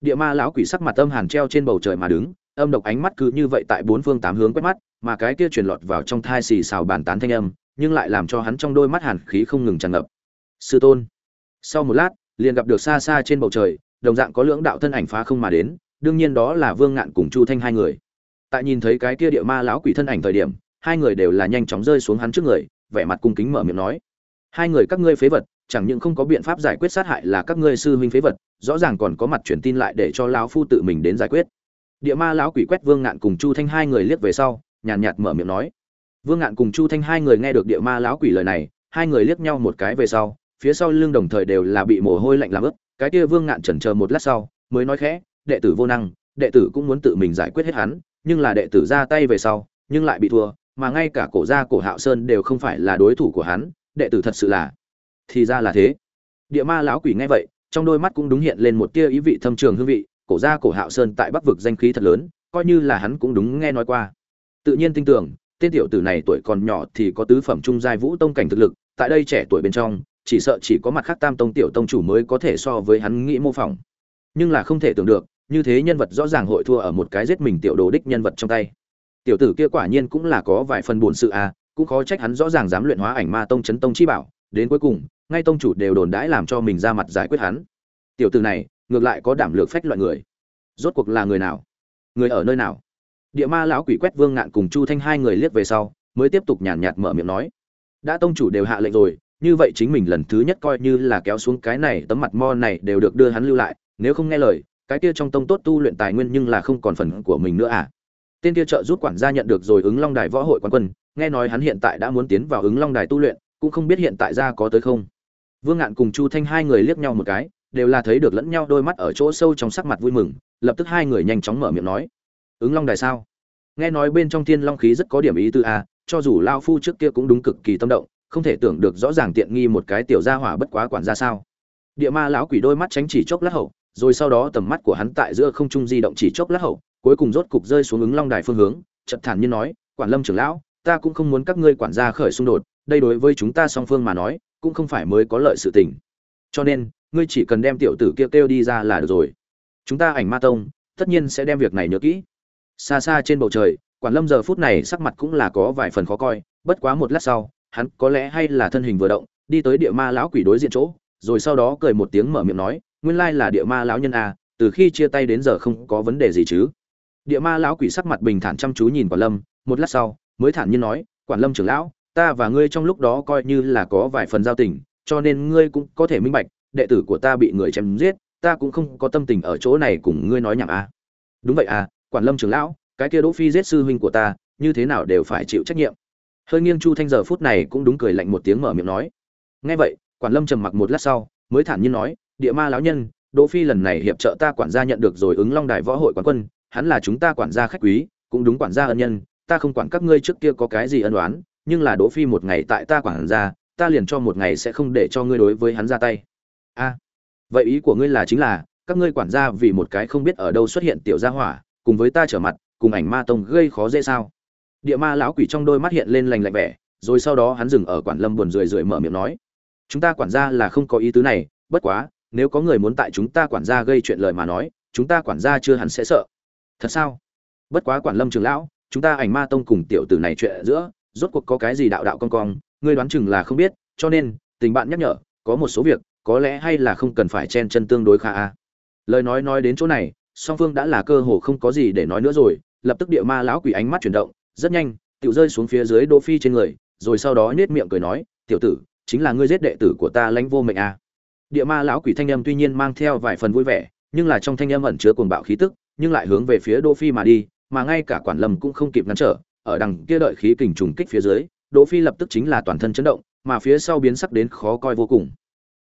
Địa ma lão quỷ sắc mặt âm hàn treo trên bầu trời mà đứng, âm độc ánh mắt cứ như vậy tại bốn phương tám hướng quét mắt, mà cái kia truyền lọt vào trong thai xì xào bàn tán thanh âm nhưng lại làm cho hắn trong đôi mắt hàn khí không ngừng tràn ngập. Sư tôn. Sau một lát liền gặp được xa xa trên bầu trời đồng dạng có lưỡng đạo thân ảnh phá không mà đến đương nhiên đó là vương ngạn cùng chu thanh hai người. Tại nhìn thấy cái kia địa ma lão quỷ thân ảnh thời điểm hai người đều là nhanh chóng rơi xuống hắn trước người vẻ mặt cung kính mở miệng nói. Hai người các ngươi phế vật chẳng những không có biện pháp giải quyết sát hại là các ngươi sư huynh phế vật rõ ràng còn có mặt truyền tin lại để cho lão phu tự mình đến giải quyết. Địa ma lão quỷ quét vương ngạn cùng chu thanh hai người liếc về sau nhàn nhạt, nhạt mở miệng nói vương ngạn cùng chu thanh hai người nghe được địa ma lão quỷ lời này, hai người liếc nhau một cái về sau, phía sau lưng đồng thời đều là bị mồ hôi lạnh làm ướt, cái kia vương ngạn chần chờ một lát sau, mới nói khẽ, đệ tử vô năng, đệ tử cũng muốn tự mình giải quyết hết hắn, nhưng là đệ tử ra tay về sau, nhưng lại bị thua, mà ngay cả cổ gia cổ hạo sơn đều không phải là đối thủ của hắn, đệ tử thật sự là thì ra là thế. Địa ma lão quỷ nghe vậy, trong đôi mắt cũng đúng hiện lên một tia ý vị thâm trường hương vị, cổ gia cổ hạo sơn tại bắc vực danh khí thật lớn, coi như là hắn cũng đúng nghe nói qua. Tự nhiên tin tưởng tên tiểu tử này tuổi còn nhỏ thì có tứ phẩm trung giai vũ tông cảnh thực lực, tại đây trẻ tuổi bên trong, chỉ sợ chỉ có mặt khác tam tông tiểu tông chủ mới có thể so với hắn nghĩ mô phỏng. Nhưng là không thể tưởng được, như thế nhân vật rõ ràng hội thua ở một cái giết mình tiểu đồ đích nhân vật trong tay. Tiểu tử kia quả nhiên cũng là có vài phần buồn sự à cũng khó trách hắn rõ ràng dám luyện hóa ảnh ma tông chấn tông chi bảo, đến cuối cùng, ngay tông chủ đều đồn đãi làm cho mình ra mặt giải quyết hắn. Tiểu tử này, ngược lại có đảm lược phách loại người. Rốt cuộc là người nào? Người ở nơi nào? Địa ma lão quỷ quét vương ngạn cùng chu thanh hai người liếc về sau, mới tiếp tục nhàn nhạt mở miệng nói. Đã tông chủ đều hạ lệnh rồi, như vậy chính mình lần thứ nhất coi như là kéo xuống cái này, tấm mặt mo này đều được đưa hắn lưu lại, nếu không nghe lời, cái kia trong tông tốt tu luyện tài nguyên nhưng là không còn phần của mình nữa à? Tên kia trợ giúp quản gia nhận được rồi ứng long đài võ hội quán quân, nghe nói hắn hiện tại đã muốn tiến vào ứng long đài tu luyện, cũng không biết hiện tại ra có tới không. Vương ngạn cùng chu thanh hai người liếc nhau một cái, đều là thấy được lẫn nhau đôi mắt ở chỗ sâu trong sắc mặt vui mừng, lập tức hai người nhanh chóng mở miệng nói ứng long đài sao? Nghe nói bên trong thiên long khí rất có điểm ý tư a cho dù lao phu trước kia cũng đúng cực kỳ tâm động không thể tưởng được rõ ràng tiện nghi một cái tiểu gia hỏa bất quá quản ra sao. Địa ma lão quỷ đôi mắt tránh chỉ chốc lát hậu rồi sau đó tầm mắt của hắn tại giữa không trung di động chỉ chốc lát hậu cuối cùng rốt cục rơi xuống ứng long đài phương hướng chật thản nhiên nói quản lâm trưởng lão ta cũng không muốn các ngươi quản gia khởi xung đột đây đối với chúng ta song phương mà nói cũng không phải mới có lợi sự tình. Cho nên ngươi chỉ cần đem tiểu tử kia kêu, kêu đi ra là được rồi. Chúng ta ảnh ma tông tất nhiên sẽ đem việc này nhớ kỹ xa xa trên bầu trời, quản lâm giờ phút này sắc mặt cũng là có vài phần khó coi, bất quá một lát sau, hắn có lẽ hay là thân hình vừa động, đi tới địa ma lão quỷ đối diện chỗ, rồi sau đó cười một tiếng mở miệng nói, nguyên lai là địa ma lão nhân a, từ khi chia tay đến giờ không có vấn đề gì chứ. Địa ma lão quỷ sắc mặt bình thản chăm chú nhìn quản lâm, một lát sau, mới thản nhiên nói, quản lâm trưởng lão, ta và ngươi trong lúc đó coi như là có vài phần giao tình, cho nên ngươi cũng có thể minh bạch, đệ tử của ta bị người chém giết, ta cũng không có tâm tình ở chỗ này cùng ngươi nói nhảm a. Đúng vậy à quản lâm trưởng lão, cái kia đỗ phi giết sư huynh của ta, như thế nào đều phải chịu trách nhiệm. Hơi nghiêng chu thanh giờ phút này cũng đúng cười lạnh một tiếng mở miệng nói. Nghe vậy, quản lâm trầm mặc một lát sau, mới thản nhiên nói, địa ma lão nhân, đỗ phi lần này hiệp trợ ta quản gia nhận được rồi ứng long đài võ hội quán quân, hắn là chúng ta quản gia khách quý, cũng đúng quản gia ân nhân, ta không quản các ngươi trước kia có cái gì ân oán, nhưng là đỗ phi một ngày tại ta quản gia, ta liền cho một ngày sẽ không để cho ngươi đối với hắn ra tay. A, vậy ý của ngươi là chính là, các ngươi quản gia vì một cái không biết ở đâu xuất hiện tiểu gia hỏa cùng với ta trở mặt, cùng ảnh ma tông gây khó dễ sao? Địa ma lão quỷ trong đôi mắt hiện lên lành lạnh vẻ, rồi sau đó hắn dừng ở quản lâm buồn rười rượi mở miệng nói, chúng ta quản gia là không có ý tứ này, bất quá, nếu có người muốn tại chúng ta quản gia gây chuyện lời mà nói, chúng ta quản gia chưa hẳn sẽ sợ. Thật sao? Bất quá quản lâm trường lão, chúng ta ảnh ma tông cùng tiểu tử này chuyện giữa, rốt cuộc có cái gì đạo đạo con con, ngươi đoán chừng là không biết, cho nên, tình bạn nhắc nhở, có một số việc, có lẽ hay là không cần phải chen chân tương đối khá a. Lời nói nói đến chỗ này song phương đã là cơ hồ không có gì để nói nữa rồi, lập tức địa ma lão quỷ ánh mắt chuyển động, rất nhanh tự rơi xuống phía dưới đỗ phi trên người, rồi sau đó nhếch miệng cười nói, tiểu tử, chính là ngươi giết đệ tử của ta lãnh vô mệnh a địa ma lão quỷ thanh âm tuy nhiên mang theo vài phần vui vẻ, nhưng là trong thanh âm ẩn chứa cuồng bạo khí tức, nhưng lại hướng về phía đỗ phi mà đi, mà ngay cả quản lâm cũng không kịp ngăn trở, ở đằng kia đợi khí kình trùng kích phía dưới, đỗ phi lập tức chính là toàn thân chấn động, mà phía sau biến sắc đến khó coi vô cùng.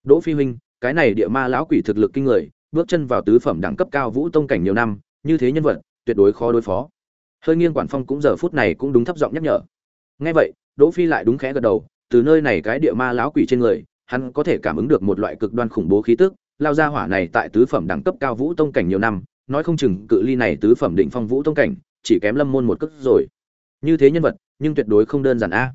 Đỗ phi huynh, cái này địa ma lão quỷ thực lực kinh người bước chân vào tứ phẩm đẳng cấp cao vũ tông cảnh nhiều năm, như thế nhân vật, tuyệt đối khó đối phó. Hơi nghiêng quản phong cũng giờ phút này cũng đúng thấp giọng nhắc nhở. Nghe vậy, đỗ phi lại đúng khẽ gật đầu, từ nơi này cái địa ma lão quỷ trên người, hắn có thể cảm ứng được một loại cực đoan khủng bố khí tức, lao ra hỏa này tại tứ phẩm đẳng cấp cao vũ tông cảnh nhiều năm, nói không chừng cự ly này tứ phẩm định phong vũ tông cảnh, chỉ kém lâm môn một cước rồi. Như thế nhân vật, nhưng tuyệt đối không đơn giản a.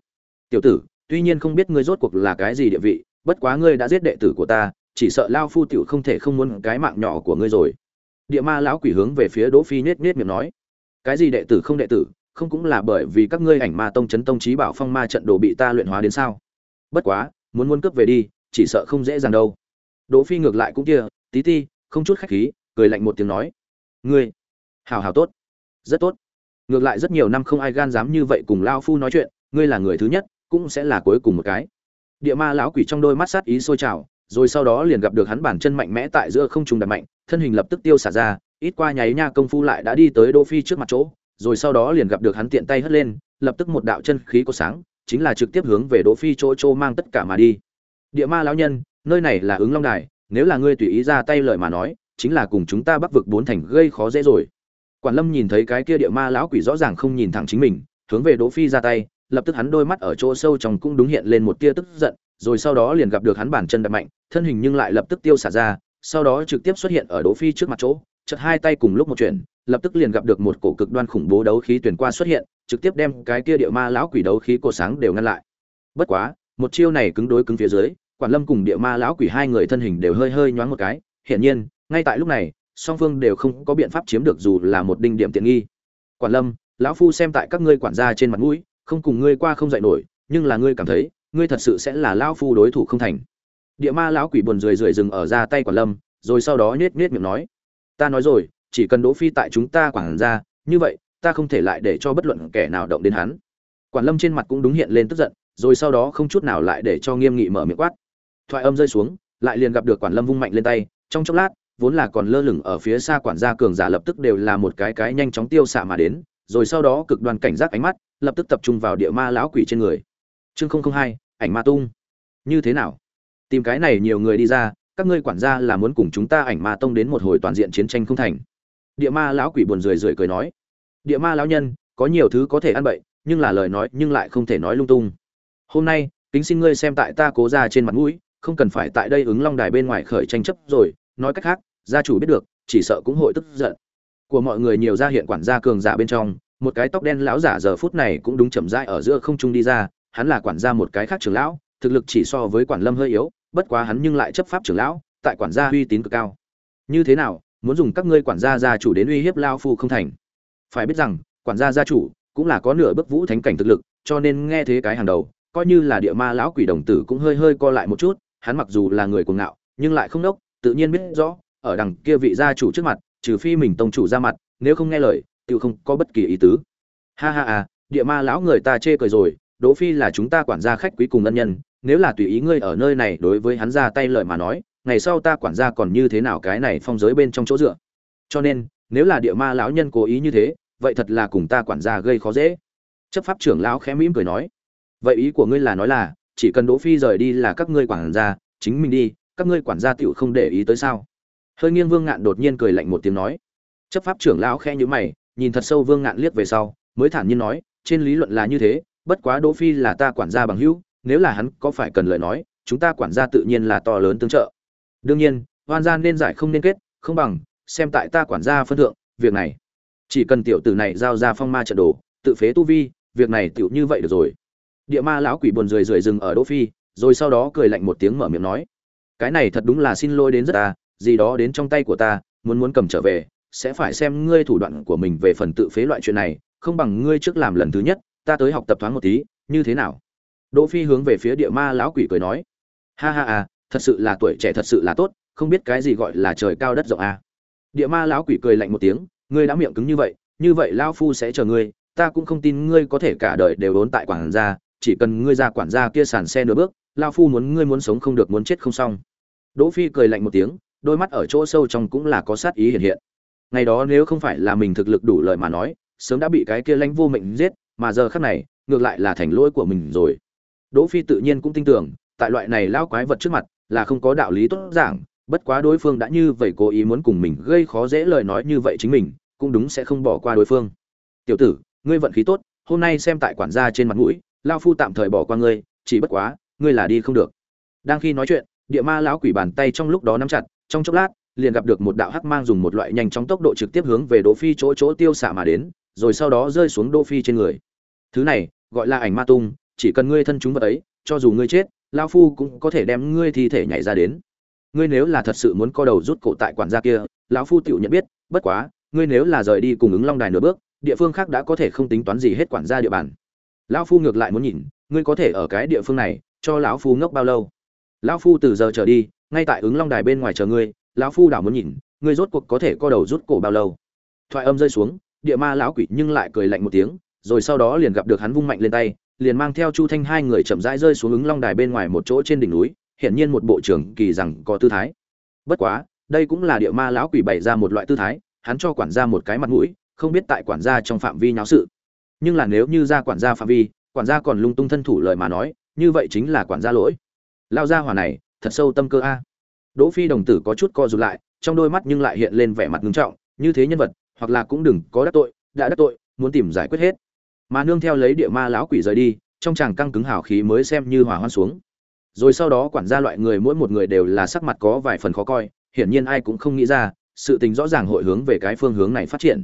Tiểu tử, tuy nhiên không biết ngươi rốt cuộc là cái gì địa vị, bất quá ngươi đã giết đệ tử của ta chỉ sợ lao phu tiểu không thể không muốn cái mạng nhỏ của ngươi rồi. Địa ma lão quỷ hướng về phía đỗ phi nhếch nhếch miệng nói. Cái gì đệ tử không đệ tử, không cũng là bởi vì các ngươi ảnh ma tông chấn tông trí bảo phong ma trận đồ bị ta luyện hóa đến sao? Bất quá, muốn muốn cướp về đi, chỉ sợ không dễ dàng đâu. Đỗ phi ngược lại cũng kia, tí ti, không chút khách khí, cười lạnh một tiếng nói. Ngươi hào hào tốt, rất tốt. Ngược lại rất nhiều năm không ai gan dám như vậy cùng lao phu nói chuyện, ngươi là người thứ nhất, cũng sẽ là cuối cùng một cái. Địa ma lão quỷ trong đôi mắt sát ý sôi trào rồi sau đó liền gặp được hắn bản chân mạnh mẽ tại giữa không trung đập mạnh, thân hình lập tức tiêu xả ra, ít qua nháy nha công phu lại đã đi tới đỗ phi trước mặt chỗ, rồi sau đó liền gặp được hắn tiện tay hất lên, lập tức một đạo chân khí có sáng, chính là trực tiếp hướng về đỗ phi chỗ chỗ mang tất cả mà đi. Địa ma lão nhân, nơi này là ứng long đài, nếu là ngươi tùy ý ra tay lời mà nói, chính là cùng chúng ta bắc vực bốn thành gây khó dễ rồi. Quản lâm nhìn thấy cái kia địa ma lão quỷ rõ ràng không nhìn thẳng chính mình, hướng về đỗ phi ra tay, lập tức hắn đôi mắt ở chỗ sâu trong cũng đúng hiện lên một tia tức giận rồi sau đó liền gặp được hắn bản chân đập mạnh, thân hình nhưng lại lập tức tiêu xả ra, sau đó trực tiếp xuất hiện ở đỗ phi trước mặt chỗ, chợt hai tay cùng lúc một chuyện lập tức liền gặp được một cổ cực đoan khủng bố đấu khí tuyển qua xuất hiện, trực tiếp đem cái kia địa ma lão quỷ đấu khí cổ sáng đều ngăn lại. Bất quá, một chiêu này cứng đối cứng phía dưới, quản lâm cùng địa ma lão quỷ hai người thân hình đều hơi hơi nhoáng một cái, hiển nhiên, ngay tại lúc này, song phương đều không có biện pháp chiếm được dù là một đinh điểm tiện nghi. Quản lâm, lão phu xem tại các ngươi quản gia trên mặt mũi, không cùng ngươi qua không dạy nổi, nhưng là ngươi cảm thấy ngươi thật sự sẽ là lão phu đối thủ không thành. Địa ma lão quỷ buồn rười rượi dừng ở ra tay quản lâm rồi sau đó nhếch nhếch miệng nói ta nói rồi chỉ cần đỗ phi tại chúng ta quản ra, như vậy ta không thể lại để cho bất luận kẻ nào động đến hắn. Quản lâm trên mặt cũng đúng hiện lên tức giận rồi sau đó không chút nào lại để cho nghiêm nghị mở miệng quát. Thoại âm rơi xuống lại liền gặp được quản lâm vung mạnh lên tay trong chốc lát vốn là còn lơ lửng ở phía xa quản gia cường giả lập tức đều là một cái cái nhanh chóng tiêu xạ mà đến rồi sau đó cực đoan cảnh giác ánh mắt lập tức tập trung vào địa ma lão quỷ trên người. Chương không không hai ảnh ma tung. Như thế nào? Tìm cái này nhiều người đi ra, các ngươi quản gia là muốn cùng chúng ta ảnh ma tông đến một hồi toàn diện chiến tranh không thành. Địa ma lão quỷ buồn rười rượi cười nói. Địa ma lão nhân, có nhiều thứ có thể ăn bậy, nhưng là lời nói nhưng lại không thể nói lung tung. Hôm nay, kính xin ngươi xem tại ta cố ra trên mặt mũi, không cần phải tại đây ứng long đài bên ngoài khởi tranh chấp rồi. Nói cách khác, gia chủ biết được, chỉ sợ cũng hội tức giận. Của mọi người nhiều ra hiện quản gia cường giả bên trong, một cái tóc đen lão giả giờ phút này cũng đúng chậm rãi ở giữa không trung đi ra hắn là quản gia một cái khác trưởng lão thực lực chỉ so với quản lâm hơi yếu bất quá hắn nhưng lại chấp pháp trưởng lão tại quản gia uy tín cực cao. Như thế nào muốn dùng các ngươi quản gia gia chủ đến uy hiếp lao phu không thành? Phải biết rằng quản gia gia chủ cũng là có nửa bước vũ thánh cảnh thực lực cho nên nghe thế cái hàng đầu coi như là địa ma lão quỷ đồng tử cũng hơi hơi co lại một chút hắn mặc dù là người cuồng ngạo nhưng lại không đốc tự nhiên biết rõ ở đằng kia vị gia chủ trước mặt trừ phi mình tông chủ ra mặt nếu không nghe lời tiểu không có bất kỳ ý tứ. Ha ha ha, địa ma lão người ta chê cười rồi đỗ phi là chúng ta quản gia khách quý cùng ân nhân, nếu là tùy ý ngươi ở nơi này đối với hắn ra tay lời mà nói, ngày sau ta quản gia còn như thế nào cái này phong giới bên trong chỗ dựa. Cho nên, nếu là địa ma lão nhân cố ý như thế, vậy thật là cùng ta quản gia gây khó dễ. Chấp pháp trưởng lão khẽ mỉm cười nói. Vậy ý của ngươi là nói là, chỉ cần đỗ phi rời đi là các ngươi quản gia, chính mình đi, các ngươi quản gia tiểu không để ý tới sao? Hơi nghiêng vương ngạn đột nhiên cười lạnh một tiếng nói. Chấp pháp trưởng lão khẽ nhíu mày, nhìn thật sâu vương ngạn liếc về sau, mới thản nhiên nói, trên lý luận là như thế bất quá đỗ phi là ta quản gia bằng hữu, nếu là hắn có phải cần lời nói, chúng ta quản gia tự nhiên là to lớn tương trợ. Đương nhiên, hoan gia nên giải không nên kết, không bằng, xem tại ta quản gia phân thượng, việc này. Chỉ cần tiểu tử này giao ra phong ma trận đồ, tự phế tu vi, việc này tiểu như vậy được rồi. Địa ma lão quỷ buồn rười rượi dừng ở đỗ phi, rồi sau đó cười lạnh một tiếng mở miệng nói, cái này thật đúng là xin lỗi đến rất ta, gì đó đến trong tay của ta, muốn muốn cầm trở về, sẽ phải xem ngươi thủ đoạn của mình về phần tự phế loại chuyện này, không bằng ngươi trước làm lần thứ nhất ta tới học tập thoáng một tí, như thế nào? Đỗ phi hướng về phía địa ma lão quỷ cười nói. Ha ha à thật sự là tuổi trẻ thật sự là tốt, không biết cái gì gọi là trời cao đất rộng à. địa ma lão quỷ cười lạnh một tiếng, ngươi đã miệng cứng như vậy như vậy lão phu sẽ chờ ngươi, ta cũng không tin ngươi có thể cả đời đều đốn tại quản gia, chỉ cần ngươi ra quản gia kia sàn xe nửa bước, lão phu muốn ngươi muốn sống không được muốn chết không xong. Đỗ phi cười lạnh một tiếng, đôi mắt ở chỗ sâu trong cũng là có sát ý hiện hiện. Ngày đó nếu không phải là mình thực lực đủ lời mà nói, sớm đã bị cái kia lãnh vô mệnh giết mà giờ khắc này ngược lại là thành lỗi của mình rồi. Đỗ phi tự nhiên cũng tin tưởng tại loại này lao quái vật trước mặt là không có đạo lý tốt giảng bất quá đối phương đã như vậy cố ý muốn cùng mình gây khó dễ lời nói như vậy chính mình cũng đúng sẽ không bỏ qua đối phương. Tiểu tử ngươi vận khí tốt hôm nay xem tại quản gia trên mặt mũi lao phu tạm thời bỏ qua ngươi chỉ bất quá ngươi là đi không được. Đang khi nói chuyện địa ma lão quỷ bàn tay trong lúc đó nắm chặt trong chốc lát liền gặp được một đạo hắc mang dùng một loại nhanh chóng tốc độ trực tiếp hướng về Đỗ Phi chỗ chỗ tiêu xạ mà đến, rồi sau đó rơi xuống Đỗ Phi trên người. Thứ này, gọi là ảnh ma tung, chỉ cần ngươi thân chúng vật ấy, cho dù ngươi chết, lão phu cũng có thể đem ngươi thi thể nhảy ra đến. Ngươi nếu là thật sự muốn co đầu rút cổ tại quản gia kia, lão phu tiểu nhận biết, bất quá, ngươi nếu là rời đi cùng ứng Long Đài nửa bước, địa phương khác đã có thể không tính toán gì hết quản gia địa bàn. Lão phu ngược lại muốn nhìn, ngươi có thể ở cái địa phương này, cho lão phu ngốc bao lâu? Lão phu từ giờ trở đi, ngay tại ứng Long Đài bên ngoài chờ ngươi, lão phu đảo muốn nhìn ngươi rốt cuộc có thể co đầu rút cổ bao lâu thoại âm rơi xuống địa ma lão quỷ nhưng lại cười lạnh một tiếng rồi sau đó liền gặp được hắn vung mạnh lên tay liền mang theo chu thanh hai người chậm rãi rơi xuống ứng long đài bên ngoài một chỗ trên đỉnh núi hiển nhiên một bộ trưởng kỳ rằng có tư thái. Bất quá đây cũng là địa ma lão quỷ bày ra một loại tư thái hắn cho quản gia một cái mặt mũi không biết tại quản gia trong phạm vi nháo sự. Nhưng là nếu như ra quản gia phạm vi quản gia còn lung tung thân thủ lời mà nói như vậy chính là quản gia lỗi. Lao ra hỏa này thật sâu tâm cơ a. Đỗ Phi đồng tử có chút co rụt lại, trong đôi mắt nhưng lại hiện lên vẻ mặt nghiêm trọng, như thế nhân vật, hoặc là cũng đừng có đắc tội, đã đắc tội, muốn tìm giải quyết hết. Mà nương theo lấy địa ma lão quỷ rời đi, trong chàng căng cứng hào khí mới xem như hòa hoan xuống. Rồi sau đó quản gia loại người mỗi một người đều là sắc mặt có vài phần khó coi, hiển nhiên ai cũng không nghĩ ra, sự tình rõ ràng hội hướng về cái phương hướng này phát triển.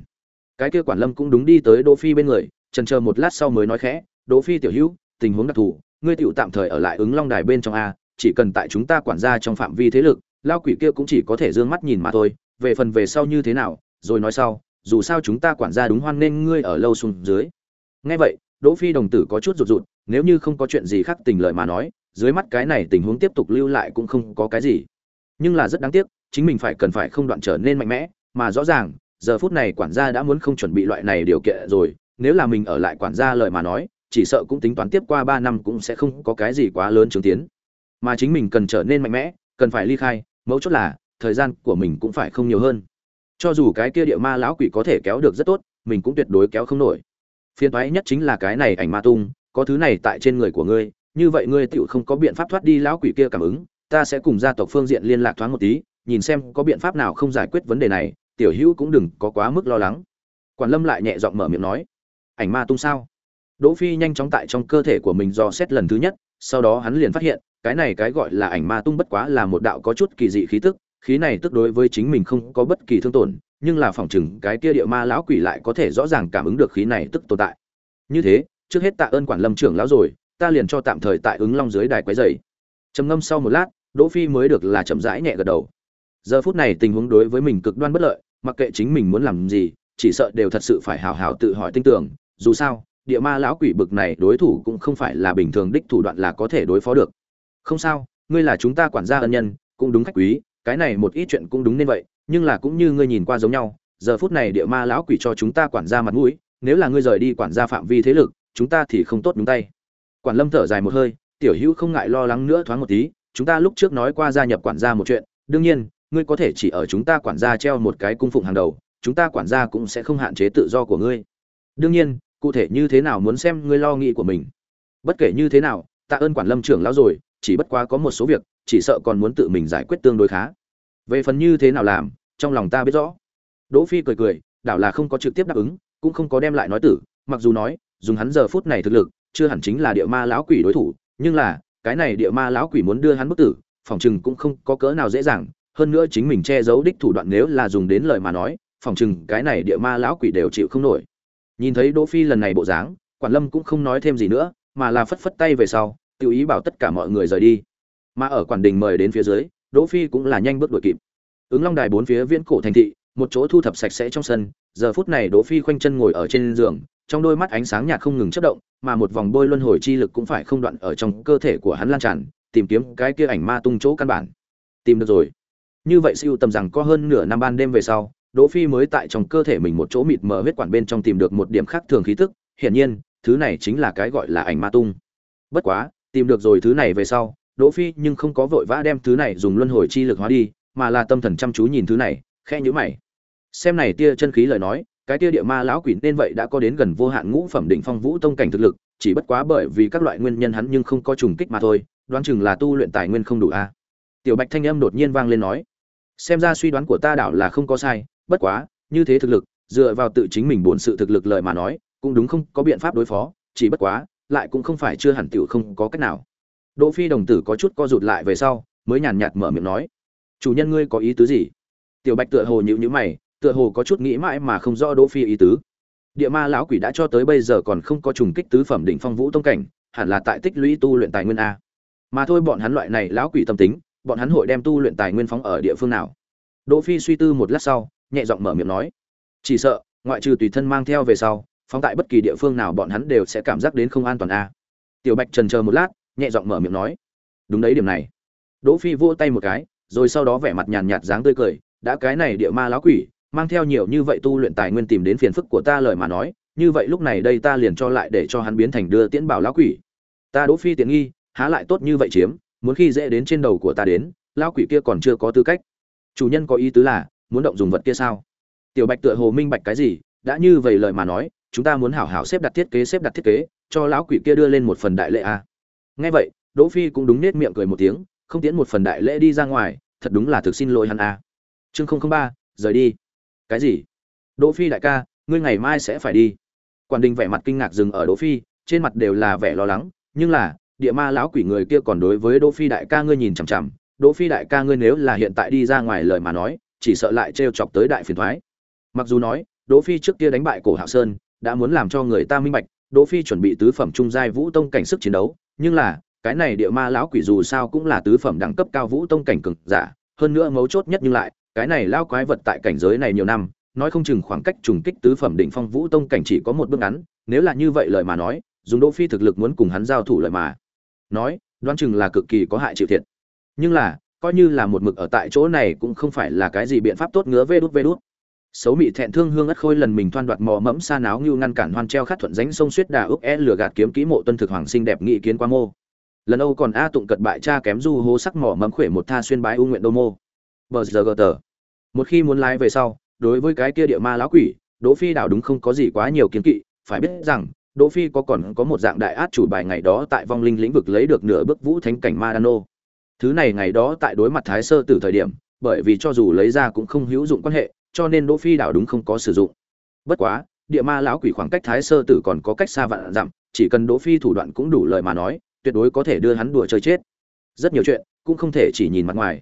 Cái kia quản lâm cũng đúng đi tới Đỗ Phi bên người, chần chờ một lát sau mới nói khẽ, "Đỗ Phi tiểu hữu, tình huống đặc thù, ngươi tiểu tạm thời ở lại ứng Long Đài bên trong a, chỉ cần tại chúng ta quản gia trong phạm vi thế lực, lao quỷ kia cũng chỉ có thể dương mắt nhìn mà thôi, về phần về sau như thế nào, rồi nói sau, dù sao chúng ta quản gia đúng hoan nên ngươi ở lâu xuống dưới. Nghe vậy, Đỗ Phi đồng tử có chút rụt rụt, nếu như không có chuyện gì khác tình lợi mà nói, dưới mắt cái này tình huống tiếp tục lưu lại cũng không có cái gì. Nhưng là rất đáng tiếc, chính mình phải cần phải không đoạn trở nên mạnh mẽ, mà rõ ràng, giờ phút này quản gia đã muốn không chuẩn bị loại này điều kiện rồi, nếu là mình ở lại quản gia lời mà nói, chỉ sợ cũng tính toán tiếp qua 3 năm cũng sẽ không có cái gì quá lớn chứng tiến mà chính mình cần trở nên mạnh mẽ cần phải ly khai mấu chốt là thời gian của mình cũng phải không nhiều hơn cho dù cái kia địa ma lão quỷ có thể kéo được rất tốt mình cũng tuyệt đối kéo không nổi. Phiền thoái nhất chính là cái này ảnh ma tung có thứ này tại trên người của ngươi như vậy ngươi tựu không có biện pháp thoát đi lão quỷ kia cảm ứng ta sẽ cùng gia tộc phương diện liên lạc thoáng một tí nhìn xem có biện pháp nào không giải quyết vấn đề này tiểu hữu cũng đừng có quá mức lo lắng. Quản lâm lại nhẹ giọng mở miệng nói ảnh ma tung sao? Đỗ phi nhanh chóng tại trong cơ thể của mình dò xét lần thứ nhất sau đó hắn liền phát hiện cái này cái gọi là ảnh ma tung bất quá là một đạo có chút kỳ dị khí tức, khí này tức đối với chính mình không có bất kỳ thương tổn, nhưng là phòng chừng cái kia địa ma lão quỷ lại có thể rõ ràng cảm ứng được khí này tức tồn tại. Như thế, trước hết tạ ơn quản lâm trưởng lão rồi, ta liền cho tạm thời tại ứng long dưới đài quái dày trầm ngâm sau một lát, đỗ phi mới được là chậm rãi nhẹ gật đầu. Giờ phút này tình huống đối với mình cực đoan bất lợi, mặc kệ chính mình muốn làm gì, chỉ sợ đều thật sự phải hào hào tự hỏi tinh tưởng, dù sao, địa ma lão quỷ bực này đối thủ cũng không phải là bình thường đích thủ đoạn là có thể đối phó được. Không sao, ngươi là chúng ta quản gia ân nhân, cũng đúng khách quý cái này một ít chuyện cũng đúng nên vậy, nhưng là cũng như ngươi nhìn qua giống nhau, giờ phút này địa ma lão quỷ cho chúng ta quản gia mặt mũi, nếu là ngươi rời đi quản gia phạm vi thế lực, chúng ta thì không tốt đúng tay. Quản lâm thở dài một hơi, tiểu hữu không ngại lo lắng nữa thoáng một tí, chúng ta lúc trước nói qua gia nhập quản gia một chuyện, đương nhiên, ngươi có thể chỉ ở chúng ta quản gia treo một cái cung phụng hàng đầu, chúng ta quản gia cũng sẽ không hạn chế tự do của ngươi. Đương nhiên, cụ thể như thế nào muốn xem ngươi lo nghĩ của mình. Bất kể như thế nào, tạ ơn quản lâm trưởng lão rồi chỉ bất quá có một số việc, chỉ sợ còn muốn tự mình giải quyết tương đối khá. Về phần như thế nào làm, trong lòng ta biết rõ. Đỗ phi cười cười, đảo là không có trực tiếp đáp ứng, cũng không có đem lại nói tử, mặc dù nói, dùng hắn giờ phút này thực lực, chưa hẳn chính là địa ma lão quỷ đối thủ, nhưng là, cái này địa ma lão quỷ muốn đưa hắn bức tử, phòng chừng cũng không có cỡ nào dễ dàng, hơn nữa chính mình che giấu đích thủ đoạn nếu là dùng đến lời mà nói, phòng chừng cái này địa ma lão quỷ đều chịu không nổi. Nhìn thấy đỗ phi lần này bộ dáng, quản lâm cũng không nói thêm gì nữa, mà là phất phất tay về sau tự ý bảo tất cả mọi người rời đi. Mà ở quản đình mời đến phía dưới, đỗ phi cũng là nhanh bước đuổi kịp. Ứng long đài bốn phía viễn cổ thành thị, một chỗ thu thập sạch sẽ trong sân, giờ phút này đỗ phi khoanh chân ngồi ở trên giường, trong đôi mắt ánh sáng nhạt không ngừng chớp động, mà một vòng bôi luân hồi chi lực cũng phải không đoạn ở trong cơ thể của hắn lan tràn, tìm kiếm cái kia ảnh ma tung chỗ căn bản. Tìm được rồi. Như vậy siêu tầm rằng có hơn nửa năm ban đêm về sau, đỗ phi mới tại trong cơ thể mình một chỗ mịt mờ huyết quản bên trong tìm được một điểm khác thường khí tức. Hiển nhiên, thứ này chính là cái gọi là ảnh ma tung. Bất quá tìm được rồi thứ này về sau, đỗ phi nhưng không có vội vã đem thứ này dùng luân hồi chi lực hóa đi, mà là tâm thần chăm chú nhìn thứ này, khẽ nhíu mày. Xem này tia chân khí lời nói, cái tia địa ma lão quỷ nên vậy đã có đến gần vô hạn ngũ phẩm đỉnh phong vũ tông cảnh thực lực, chỉ bất quá bởi vì các loại nguyên nhân hắn nhưng không có trùng kích mà thôi, đoán chừng là tu luyện tài nguyên không đủ a. Tiểu bạch thanh âm đột nhiên vang lên nói, xem ra suy đoán của ta đảo là không có sai, bất quá, như thế thực lực, dựa vào tự chính mình bổn sự thực lực lời mà nói, cũng đúng không có biện pháp đối phó, chỉ bất quá lại cũng không phải chưa hẳn tiểu không có cách nào. Đỗ phi đồng tử có chút co rụt lại về sau, mới nhàn nhạt mở miệng nói, chủ nhân ngươi có ý tứ gì? Tiểu bạch tựa hồ nhíu nhíu mày, tựa hồ có chút nghĩ mãi mà không rõ đỗ phi ý tứ. Địa ma lão quỷ đã cho tới bây giờ còn không có trùng kích tứ phẩm đỉnh phong vũ tông cảnh, hẳn là tại tích lũy tu luyện tài nguyên a. Mà thôi bọn hắn loại này lão quỷ tâm tính, bọn hắn hội đem tu luyện tài nguyên phóng ở địa phương nào? Đỗ phi suy tư một lát sau, nhẹ giọng mở miệng nói, chỉ sợ, ngoại trừ tùy thân mang theo về sau phóng tại bất kỳ địa phương nào bọn hắn đều sẽ cảm giác đến không an toàn a. Tiểu bạch trần chờ một lát, nhẹ giọng mở miệng nói, đúng đấy điểm này. Đỗ phi vỗ tay một cái, rồi sau đó vẻ mặt nhàn nhạt dáng tươi cười, đã cái này địa ma lão quỷ, mang theo nhiều như vậy tu luyện tài nguyên tìm đến phiền phức của ta lời mà nói, như vậy lúc này đây ta liền cho lại để cho hắn biến thành đưa tiễn bảo lão quỷ. Ta đỗ phi tiện nghi, há lại tốt như vậy chiếm, muốn khi dễ đến trên đầu của ta đến, lão quỷ kia còn chưa có tư cách. Chủ nhân có ý tứ là, muốn động dùng vật kia sao? Tiểu bạch tựa hồ minh bạch cái gì, đã như vậy lời mà nói chúng ta muốn hảo hảo xếp đặt thiết kế, xếp đặt thiết kế, cho lão quỷ kia đưa lên một phần đại lễ a à. nghe vậy, đỗ phi cũng đúng nết miệng cười một tiếng, không tiến một phần đại lễ đi ra ngoài, thật đúng là thực xin lỗi hắn a à. chương không không ba, rời đi cái gì đỗ phi đại ca, ngươi ngày mai sẽ phải đi quản đình vẻ mặt kinh ngạc dừng ở đỗ phi, trên mặt đều là vẻ lo lắng, nhưng là, địa ma lão quỷ người kia còn đối với đỗ phi đại ca ngươi nhìn chằm chằm, đỗ phi đại ca ngươi nếu là hiện tại đi ra ngoài lời mà nói, chỉ sợ lại trêu chọc tới đại phiền toái mặc dù nói, đỗ phi trước kia đánh bại cổ hạo sơn đã muốn làm cho người ta minh bạch, đỗ phi chuẩn bị tứ phẩm trung giai vũ tông cảnh sức chiến đấu, nhưng là, cái này địa ma lão quỷ dù sao cũng là tứ phẩm đẳng cấp cao vũ tông cảnh cường giả, hơn nữa mấu chốt nhất nhưng lại, cái này lao quái vật tại cảnh giới này nhiều năm, nói không chừng khoảng cách trùng kích tứ phẩm đỉnh phong vũ tông cảnh chỉ có một bước ngắn, nếu là như vậy lời mà nói, dùng đỗ phi thực lực muốn cùng hắn giao thủ lời mà nói, đoán chừng là cực kỳ có hại chịu thiệt. Nhưng là, coi như là một mực ở tại chỗ này cũng không phải là cái gì biện pháp tốt ngứa vê đút vê đút xấu mị thẹn thương hương ất khôi lần mình thoan đoạt mò mẫm xa náo ngưu ngăn cản hoan treo khát thuận ránh sông suýt đà ước e lửa gạt kiếm kỹ mộ tuân thực hoàng sinh đẹp nghị kiến qua mô. Lần âu còn a tụng cật bại cha kém du hố sắc mỏ mẫm khỏe một tha xuyên bái u nguyện đô mô. Bờ giờ gờ tờ. Một khi muốn lái về sau, đối với cái kia địa ma lão quỷ, đỗ phi đảo đúng không có gì quá nhiều kiến kỵ, phải biết rằng, đỗ phi có còn có một dạng đại át chủ bài ngày đó tại vong linh lĩnh vực lấy được nửa bước vũ thánh cảnh ma đano thứ này ngày đó tại đối mặt thái sơ từ thời điểm, bởi vì cho dù lấy ra cũng không hữu dụng quan hệ cho nên đỗ phi đảo đúng không có sử dụng. Bất quá địa ma lão quỷ khoảng cách thái sơ tử còn có cách xa vạn dặm chỉ cần đỗ phi thủ đoạn cũng đủ lời mà nói tuyệt đối có thể đưa hắn đùa chơi chết. Rất nhiều chuyện cũng không thể chỉ nhìn mặt ngoài.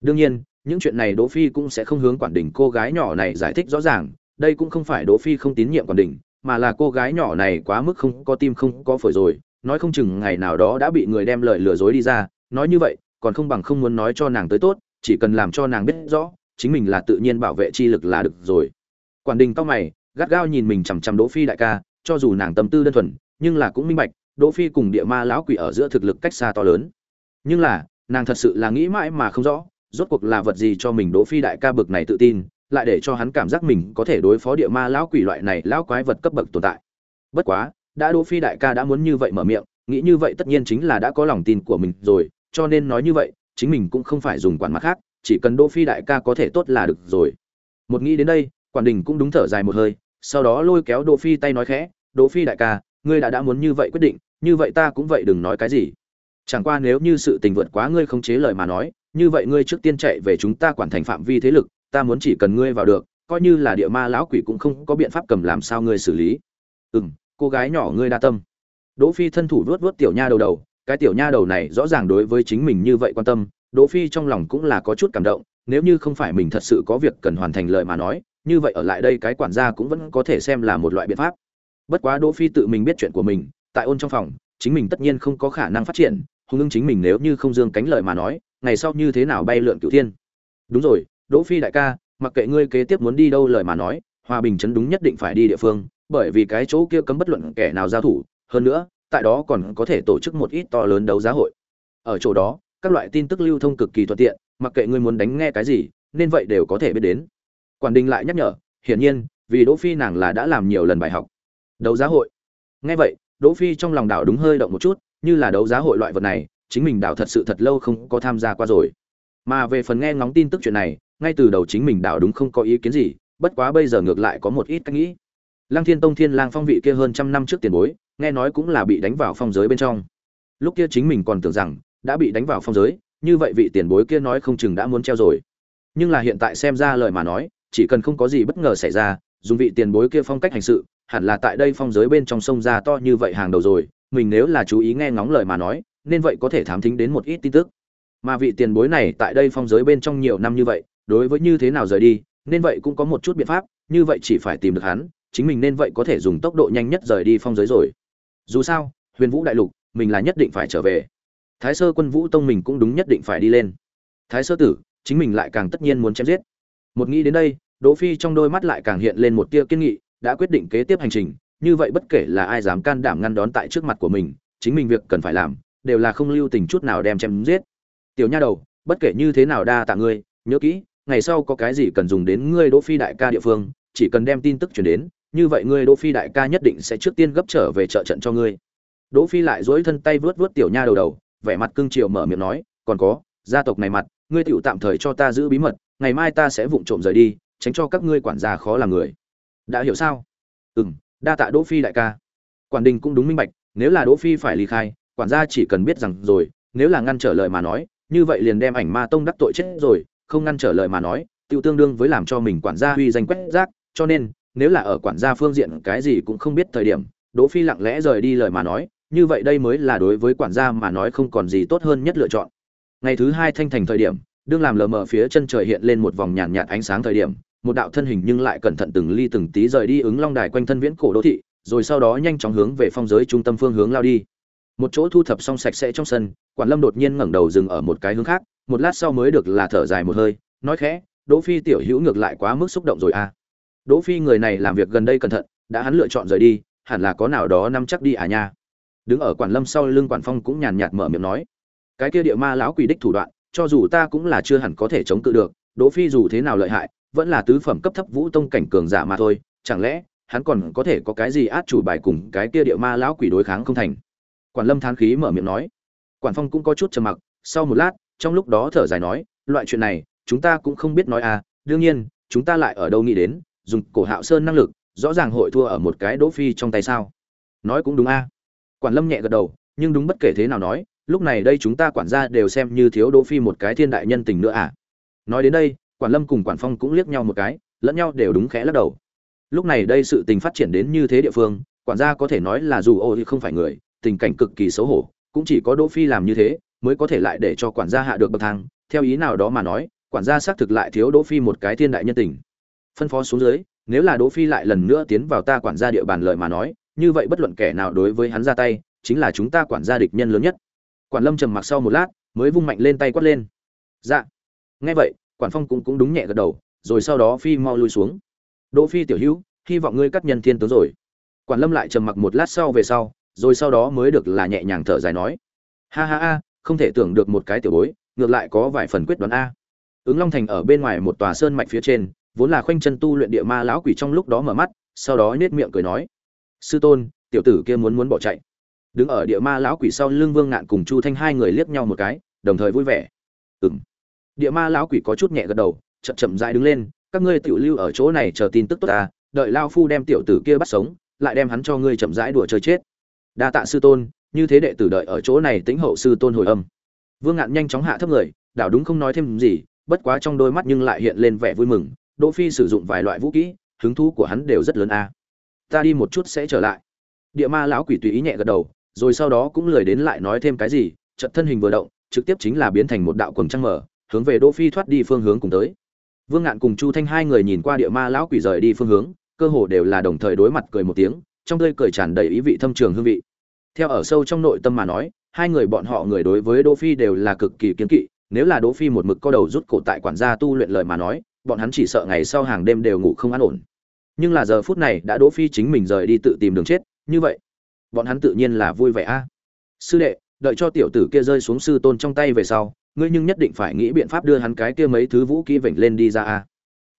Đương nhiên những chuyện này đỗ phi cũng sẽ không hướng quản đỉnh cô gái nhỏ này giải thích rõ ràng đây cũng không phải đỗ phi không tín nhiệm quản đỉnh, mà là cô gái nhỏ này quá mức không có tim không có phổi rồi nói không chừng ngày nào đó đã bị người đem lời lừa dối đi ra nói như vậy còn không bằng không muốn nói cho nàng tới tốt chỉ cần làm cho nàng biết rõ chính mình là tự nhiên bảo vệ chi lực là được rồi. Quản đình cao mày, gắt gao nhìn mình chằm chằm đỗ phi đại ca, cho dù nàng tâm tư đơn thuần, nhưng là cũng minh bạch, đỗ phi cùng địa ma lão quỷ ở giữa thực lực cách xa to lớn. Nhưng là, nàng thật sự là nghĩ mãi mà không rõ, rốt cuộc là vật gì cho mình đỗ phi đại ca bực này tự tin, lại để cho hắn cảm giác mình có thể đối phó địa ma lão quỷ loại này lão quái vật cấp bậc tồn tại. Bất quá, đã đỗ phi đại ca đã muốn như vậy mở miệng, nghĩ như vậy tất nhiên chính là đã có lòng tin của mình rồi, cho nên nói như vậy, chính mình cũng không phải dùng quản mặt khác chỉ cần đỗ phi đại ca có thể tốt là được rồi. Một nghĩ đến đây quản đình cũng đúng thở dài một hơi sau đó lôi kéo đỗ phi tay nói khẽ đỗ phi đại ca ngươi đã đã muốn như vậy quyết định như vậy ta cũng vậy đừng nói cái gì. Chẳng qua nếu như sự tình vượt quá ngươi không chế lời mà nói như vậy ngươi trước tiên chạy về chúng ta quản thành phạm vi thế lực ta muốn chỉ cần ngươi vào được coi như là địa ma lão quỷ cũng không có biện pháp cầm làm sao ngươi xử lý. "Ừm, cô gái nhỏ ngươi đa tâm. Đỗ phi thân thủ vuốt vuốt tiểu nha đầu đầu cái tiểu nha đầu này rõ ràng đối với chính mình như vậy quan tâm đỗ phi trong lòng cũng là có chút cảm động, nếu như không phải mình thật sự có việc cần hoàn thành lời mà nói, như vậy ở lại đây cái quản gia cũng vẫn có thể xem là một loại biện pháp. Bất quá đỗ phi tự mình biết chuyện của mình, tại ôn trong phòng, chính mình tất nhiên không có khả năng phát triển, hùng ưng chính mình nếu như không dương cánh lợi mà nói, ngày sau như thế nào bay lượn cửu thiên. Đúng rồi, đỗ phi đại ca, mặc kệ ngươi kế tiếp muốn đi đâu lời mà nói, hòa bình chấn đúng nhất định phải đi địa phương, bởi vì cái chỗ kia cấm bất luận kẻ nào giao thủ, hơn nữa, tại đó còn có thể tổ chức một ít to lớn đấu giá hội. Ở chỗ đó các loại tin tức lưu thông cực kỳ thuận tiện, mặc kệ ngươi muốn đánh nghe cái gì, nên vậy đều có thể biết đến. Quản đình lại nhắc nhở, hiển nhiên, vì đỗ phi nàng là đã làm nhiều lần bài học. Đấu giá hội. Nghe vậy, đỗ phi trong lòng đảo đúng hơi động một chút, như là đấu giá hội loại vật này, chính mình đảo thật sự thật lâu không có tham gia qua rồi. Mà về phần nghe ngóng tin tức chuyện này, ngay từ đầu chính mình đảo đúng không có ý kiến gì, bất quá bây giờ ngược lại có một ít cách nghĩ. Lăng thiên tông thiên lang phong vị kia hơn trăm năm trước tiền bối, nghe nói cũng là bị đánh vào phong giới bên trong. Lúc kia chính mình còn tưởng rằng đã bị đánh vào phong giới, như vậy vị tiền bối kia nói không chừng đã muốn treo rồi. Nhưng là hiện tại xem ra lời mà nói, chỉ cần không có gì bất ngờ xảy ra, dùng vị tiền bối kia phong cách hành sự, hẳn là tại đây phong giới bên trong sông ra to như vậy hàng đầu rồi, mình nếu là chú ý nghe ngóng lời mà nói, nên vậy có thể thám thính đến một ít tin tức. Mà vị tiền bối này tại đây phong giới bên trong nhiều năm như vậy, đối với như thế nào rời đi, nên vậy cũng có một chút biện pháp, như vậy chỉ phải tìm được hắn, chính mình nên vậy có thể dùng tốc độ nhanh nhất rời đi phong giới rồi. Dù sao, huyền vũ đại lục, mình là nhất định phải trở về thái sơ quân vũ tông mình cũng đúng nhất định phải đi lên. Thái sơ tử, chính mình lại càng tất nhiên muốn chém giết. Một nghĩ đến đây, đỗ phi trong đôi mắt lại càng hiện lên một tia kiên nghị, đã quyết định kế tiếp hành trình, như vậy bất kể là ai dám can đảm ngăn đón tại trước mặt của mình, chính mình việc cần phải làm, đều là không lưu tình chút nào đem chém giết. Tiểu nha đầu, bất kể như thế nào đa tạ ngươi, nhớ kỹ, ngày sau có cái gì cần dùng đến ngươi đỗ phi đại ca địa phương, chỉ cần đem tin tức truyền đến, như vậy ngươi đỗ phi đại ca nhất định sẽ trước tiên gấp trở về trợ trận cho ngươi. Đỗ phi lại duỗi thân tay vớt vớt tiểu nha đầu đầu vẻ mặt cương triều mở miệng nói, còn có, gia tộc này mặt, ngươi tiểu tạm thời cho ta giữ bí mật, ngày mai ta sẽ vụng trộm rời đi, tránh cho các ngươi quản gia khó làm người. Đã hiểu sao? Ừm, đa tạ đỗ phi đại ca. Quản đình cũng đúng minh bạch, nếu là đỗ phi phải ly khai, quản gia chỉ cần biết rằng rồi, nếu là ngăn trở lời mà nói, như vậy liền đem ảnh ma tông đắc tội chết rồi, không ngăn trở lời mà nói, tiểu tương đương với làm cho mình quản gia uy danh quét rác, cho nên, nếu là ở quản gia phương diện cái gì cũng không biết thời điểm, đỗ phi lặng lẽ rời đi lời mà nói như vậy đây mới là đối với quản gia mà nói không còn gì tốt hơn nhất lựa chọn. Ngày thứ hai thanh thành thời điểm, đương làm lờ mờ phía chân trời hiện lên một vòng nhàn nhạt ánh sáng thời điểm, một đạo thân hình nhưng lại cẩn thận từng ly từng tí rời đi ứng long đài quanh thân viễn cổ đô thị, rồi sau đó nhanh chóng hướng về phong giới trung tâm phương hướng lao đi. Một chỗ thu thập xong sạch sẽ trong sân, quản lâm đột nhiên ngẩng đầu dừng ở một cái hướng khác, một lát sau mới được là thở dài một hơi, nói khẽ, đỗ phi tiểu hữu ngược lại quá mức xúc động rồi à. Đỗ phi người này làm việc gần đây cẩn thận, đã hắn lựa chọn rời đi, hẳn là có nào đó nắm chắc đi à nha đứng ở quản lâm sau lưng quản phong cũng nhàn nhạt mở miệng nói, cái kia địa ma lão quỷ đích thủ đoạn, cho dù ta cũng là chưa hẳn có thể chống cự được, đỗ phi dù thế nào lợi hại, vẫn là tứ phẩm cấp thấp vũ tông cảnh cường giả mà thôi, chẳng lẽ, hắn còn có thể có cái gì át chủ bài cùng cái kia địa ma lão quỷ đối kháng không thành? Quản lâm thán khí mở miệng nói. Quản phong cũng có chút trầm mặc, sau một lát, trong lúc đó thở dài nói, loại chuyện này, chúng ta cũng không biết nói à đương nhiên, chúng ta lại ở đâu nghĩ đến, dùng cổ hạo sơn năng lực, rõ ràng hội thua ở một cái đỗ phi trong tay sao? Nói cũng đúng a quản lâm nhẹ gật đầu, nhưng đúng bất kể thế nào nói, lúc này đây chúng ta quản gia đều xem như thiếu đỗ phi một cái thiên đại nhân tình nữa à. Nói đến đây, quản lâm cùng quản phong cũng liếc nhau một cái, lẫn nhau đều đúng khẽ lắc đầu. Lúc này đây sự tình phát triển đến như thế địa phương, quản gia có thể nói là dù ô thì không phải người, tình cảnh cực kỳ xấu hổ, cũng chỉ có đỗ phi làm như thế, mới có thể lại để cho quản gia hạ được bậc thang. Theo ý nào đó mà nói, quản gia xác thực lại thiếu đỗ phi một cái thiên đại nhân tình. Phân phó xuống dưới, nếu là đỗ phi lại lần nữa tiến vào ta quản gia địa bàn lời mà nói như vậy bất luận kẻ nào đối với hắn ra tay, chính là chúng ta quản gia địch nhân lớn nhất. Quản lâm trầm mặc sau một lát, mới vung mạnh lên tay quát lên. Dạ. Nghe vậy, quản phong cũng cũng đúng nhẹ gật đầu, rồi sau đó phi mau lui xuống. Đỗ phi tiểu hữu, hy vọng ngươi cắt nhân thiên tướng rồi. Quản lâm lại trầm mặc một lát sau về sau, rồi sau đó mới được là nhẹ nhàng thở dài nói. Ha ha ha, không thể tưởng được một cái tiểu bối, ngược lại có vài phần quyết đoán a. Ứng long thành ở bên ngoài một tòa sơn mạch phía trên, vốn là khoanh chân tu luyện địa ma lão quỷ trong lúc đó mở mắt, sau đó nết miệng cười nói sư tôn, tiểu tử kia muốn muốn bỏ chạy. Đứng ở địa ma lão quỷ sau lưng vương ngạn cùng chu thanh hai người liếc nhau một cái, đồng thời vui vẻ. Ừng địa ma lão quỷ có chút nhẹ gật đầu, chậm chậm dại đứng lên, các ngươi tiểu lưu ở chỗ này chờ tin tức tốt ta, đợi lao phu đem tiểu tử kia bắt sống, lại đem hắn cho ngươi chậm rãi đùa chơi chết. Đa tạ sư tôn, như thế đệ tử đợi ở chỗ này tính hậu sư tôn hồi âm. Vương ngạn nhanh chóng hạ thấp người, đảo đúng không nói thêm gì, bất quá trong đôi mắt nhưng lại hiện lên vẻ vui mừng, đỗ phi sử dụng vài loại vũ kỹ hứng thú của hắn đều rất lớn a ta đi một chút sẽ trở lại. Địa ma lão quỷ tùy ý nhẹ gật đầu, rồi sau đó cũng lười đến lại nói thêm cái gì trận thân hình vừa động, trực tiếp chính là biến thành một đạo quần trăng mở, hướng về đỗ phi thoát đi phương hướng cùng tới. Vương ngạn cùng chu thanh hai người nhìn qua địa ma lão quỷ rời đi phương hướng, cơ hồ đều là đồng thời đối mặt cười một tiếng, trong tươi cười tràn đầy ý vị thâm trường hương vị. Theo ở sâu trong nội tâm mà nói, hai người bọn họ người đối với đỗ phi đều là cực kỳ kiến kỵ, nếu là đỗ phi một mực co đầu rút cổ tại quản gia tu luyện lời mà nói, bọn hắn chỉ sợ ngày sau hàng đêm đều ngủ không an ổn nhưng là giờ phút này đã đỗ phi chính mình rời đi tự tìm đường chết, như vậy, bọn hắn tự nhiên là vui vẻ a. Sư đệ, đợi cho tiểu tử kia rơi xuống sư tôn trong tay về sau, ngươi nhưng nhất định phải nghĩ biện pháp đưa hắn cái kia mấy thứ vũ khí vểnh lên đi ra a.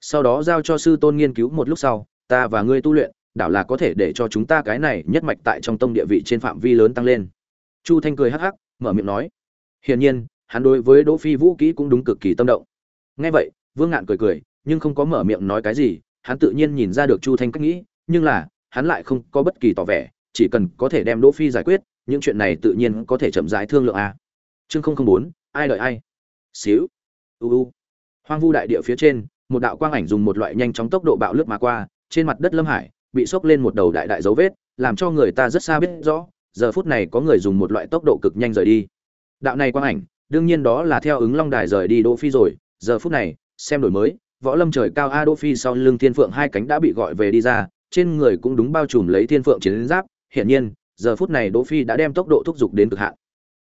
Sau đó giao cho sư tôn nghiên cứu một lúc sau, ta và ngươi tu luyện, đảo là có thể để cho chúng ta cái này nhất mạch tại trong tông địa vị trên phạm vi lớn tăng lên. Chu thanh cười hắc hắc, mở miệng nói. Hiển nhiên, hắn đối với đỗ phi vũ kỹ cũng đúng cực kỳ tâm động. Nghe vậy, vương ngạn cười cười, nhưng không có mở miệng nói cái gì hắn tự nhiên nhìn ra được chu thanh cách nghĩ, nhưng là, hắn lại không có bất kỳ tỏ vẻ, chỉ cần có thể đem đỗ phi giải quyết, những chuyện này tự nhiên có thể chậm rãi thương lượng a. Chương không không bốn, ai đợi ai? Xíu. U u. Hoang vu đại địa phía trên, một đạo quang ảnh dùng một loại nhanh chóng tốc độ bạo lướt mà qua, trên mặt đất lâm hải bị sốc lên một đầu đại đại dấu vết, làm cho người ta rất xa biết rõ, giờ phút này có người dùng một loại tốc độ cực nhanh rời đi. Đạo này quang ảnh, đương nhiên đó là theo ứng long đài rời đi đỗ phi rồi, giờ phút này, xem đổi mới võ lâm trời cao a đỗ phi sau lưng thiên phượng hai cánh đã bị gọi về đi ra, trên người cũng đúng bao trùm lấy thiên phượng chiến giáp. Hiển nhiên, giờ phút này đỗ phi đã đem tốc độ thúc giục đến cực hạn.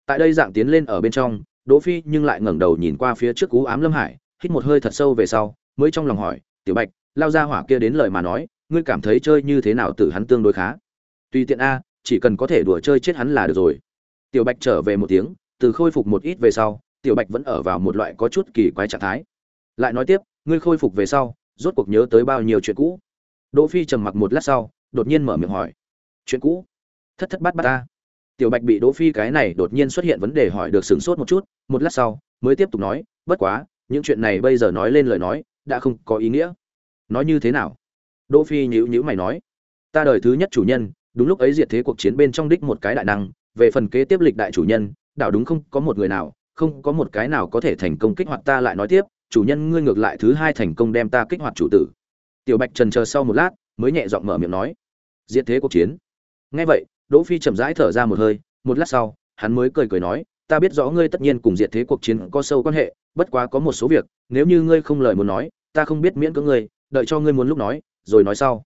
Tại đây dạng tiến lên ở bên trong, đỗ phi nhưng lại ngẩng đầu nhìn qua phía trước cú ám lâm hải, hít một hơi thật sâu về sau, mới trong lòng hỏi, tiểu bạch, lao ra hỏa kia đến lời mà nói, ngươi cảm thấy chơi như thế nào từ hắn tương đối khá? Tùy tiện a, chỉ cần có thể đùa chơi chết hắn là được rồi. Tiểu bạch trở về một tiếng, từ khôi phục một ít về sau, tiểu bạch vẫn ở vào một loại có chút kỳ quái trạng thái. Lại nói tiếp ngươi khôi phục về sau, rốt cuộc nhớ tới bao nhiêu chuyện cũ? Đỗ phi trầm mặc một lát sau, đột nhiên mở miệng hỏi. Chuyện cũ? Thất thất bát bát ta. Tiểu bạch bị đỗ phi cái này đột nhiên xuất hiện vấn đề hỏi được sửng sốt một chút, một lát sau, mới tiếp tục nói, bất quá, những chuyện này bây giờ nói lên lời nói, đã không có ý nghĩa. Nói như thế nào? Đỗ phi nhíu nhíu mày nói. Ta đời thứ nhất chủ nhân, đúng lúc ấy diệt thế cuộc chiến bên trong đích một cái đại năng, về phần kế tiếp lịch đại chủ nhân, đảo đúng không có một người nào, không có một cái nào có thể thành công kích hoạt ta lại nói tiếp chủ nhân ngươi ngược lại thứ hai thành công đem ta kích hoạt chủ tử. Tiểu bạch trần chờ sau một lát, mới nhẹ giọng mở miệng nói. Diệt thế cuộc chiến. Nghe vậy, đỗ phi chậm rãi thở ra một hơi, một lát sau, hắn mới cười cười nói, ta biết rõ ngươi tất nhiên cùng diệt thế cuộc chiến có sâu quan hệ, bất quá có một số việc, nếu như ngươi không lời muốn nói, ta không biết miễn cưỡng ngươi, đợi cho ngươi muốn lúc nói, rồi nói sau.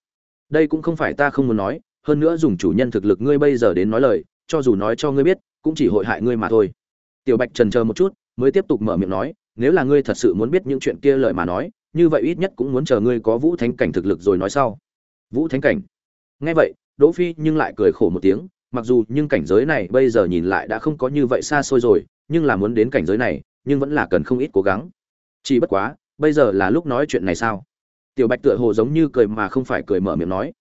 Đây cũng không phải ta không muốn nói, hơn nữa dùng chủ nhân thực lực ngươi bây giờ đến nói lời, cho dù nói cho ngươi biết, cũng chỉ hội hại ngươi mà thôi. Tiểu bạch trần chờ một chút, mới tiếp tục mở miệng nói nếu là ngươi thật sự muốn biết những chuyện kia lời mà nói, như vậy ít nhất cũng muốn chờ ngươi có vũ thánh cảnh thực lực rồi nói sau. Vũ thánh cảnh? Nghe vậy, đỗ phi nhưng lại cười khổ một tiếng, mặc dù nhưng cảnh giới này bây giờ nhìn lại đã không có như vậy xa xôi rồi, nhưng là muốn đến cảnh giới này, nhưng vẫn là cần không ít cố gắng. Chỉ bất quá, bây giờ là lúc nói chuyện này sao? Tiểu bạch tựa hồ giống như cười mà không phải cười mở miệng nói.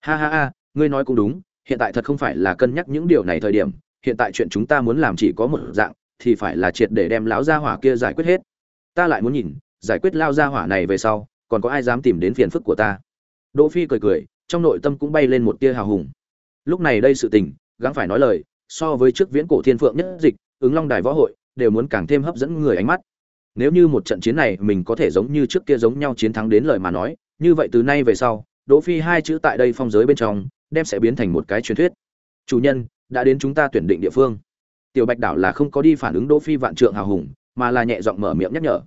Ha ha ha, ngươi nói cũng đúng, hiện tại thật không phải là cân nhắc những điều này thời điểm, hiện tại chuyện chúng ta muốn làm chỉ có một dạng thì phải là triệt để đem lão gia hỏa kia giải quyết hết. Ta lại muốn nhìn, giải quyết lao gia hỏa này về sau, còn có ai dám tìm đến phiền phức của ta? Đỗ phi cười cười, trong nội tâm cũng bay lên một tia hào hùng. Lúc này đây sự tình, gắng phải nói lời, so với trước viễn cổ thiên phượng nhất dịch, ứng long đài võ hội, đều muốn càng thêm hấp dẫn người ánh mắt. Nếu như một trận chiến này mình có thể giống như trước kia giống nhau chiến thắng đến lời mà nói, như vậy từ nay về sau, đỗ phi hai chữ tại đây phong giới bên trong, đem sẽ biến thành một cái truyền thuyết. Chủ nhân, đã đến chúng ta tuyển định địa phương tiểu bạch đảo là không có đi phản ứng đỗ phi vạn trượng hào hùng, mà là nhẹ giọng mở miệng nhắc nhở.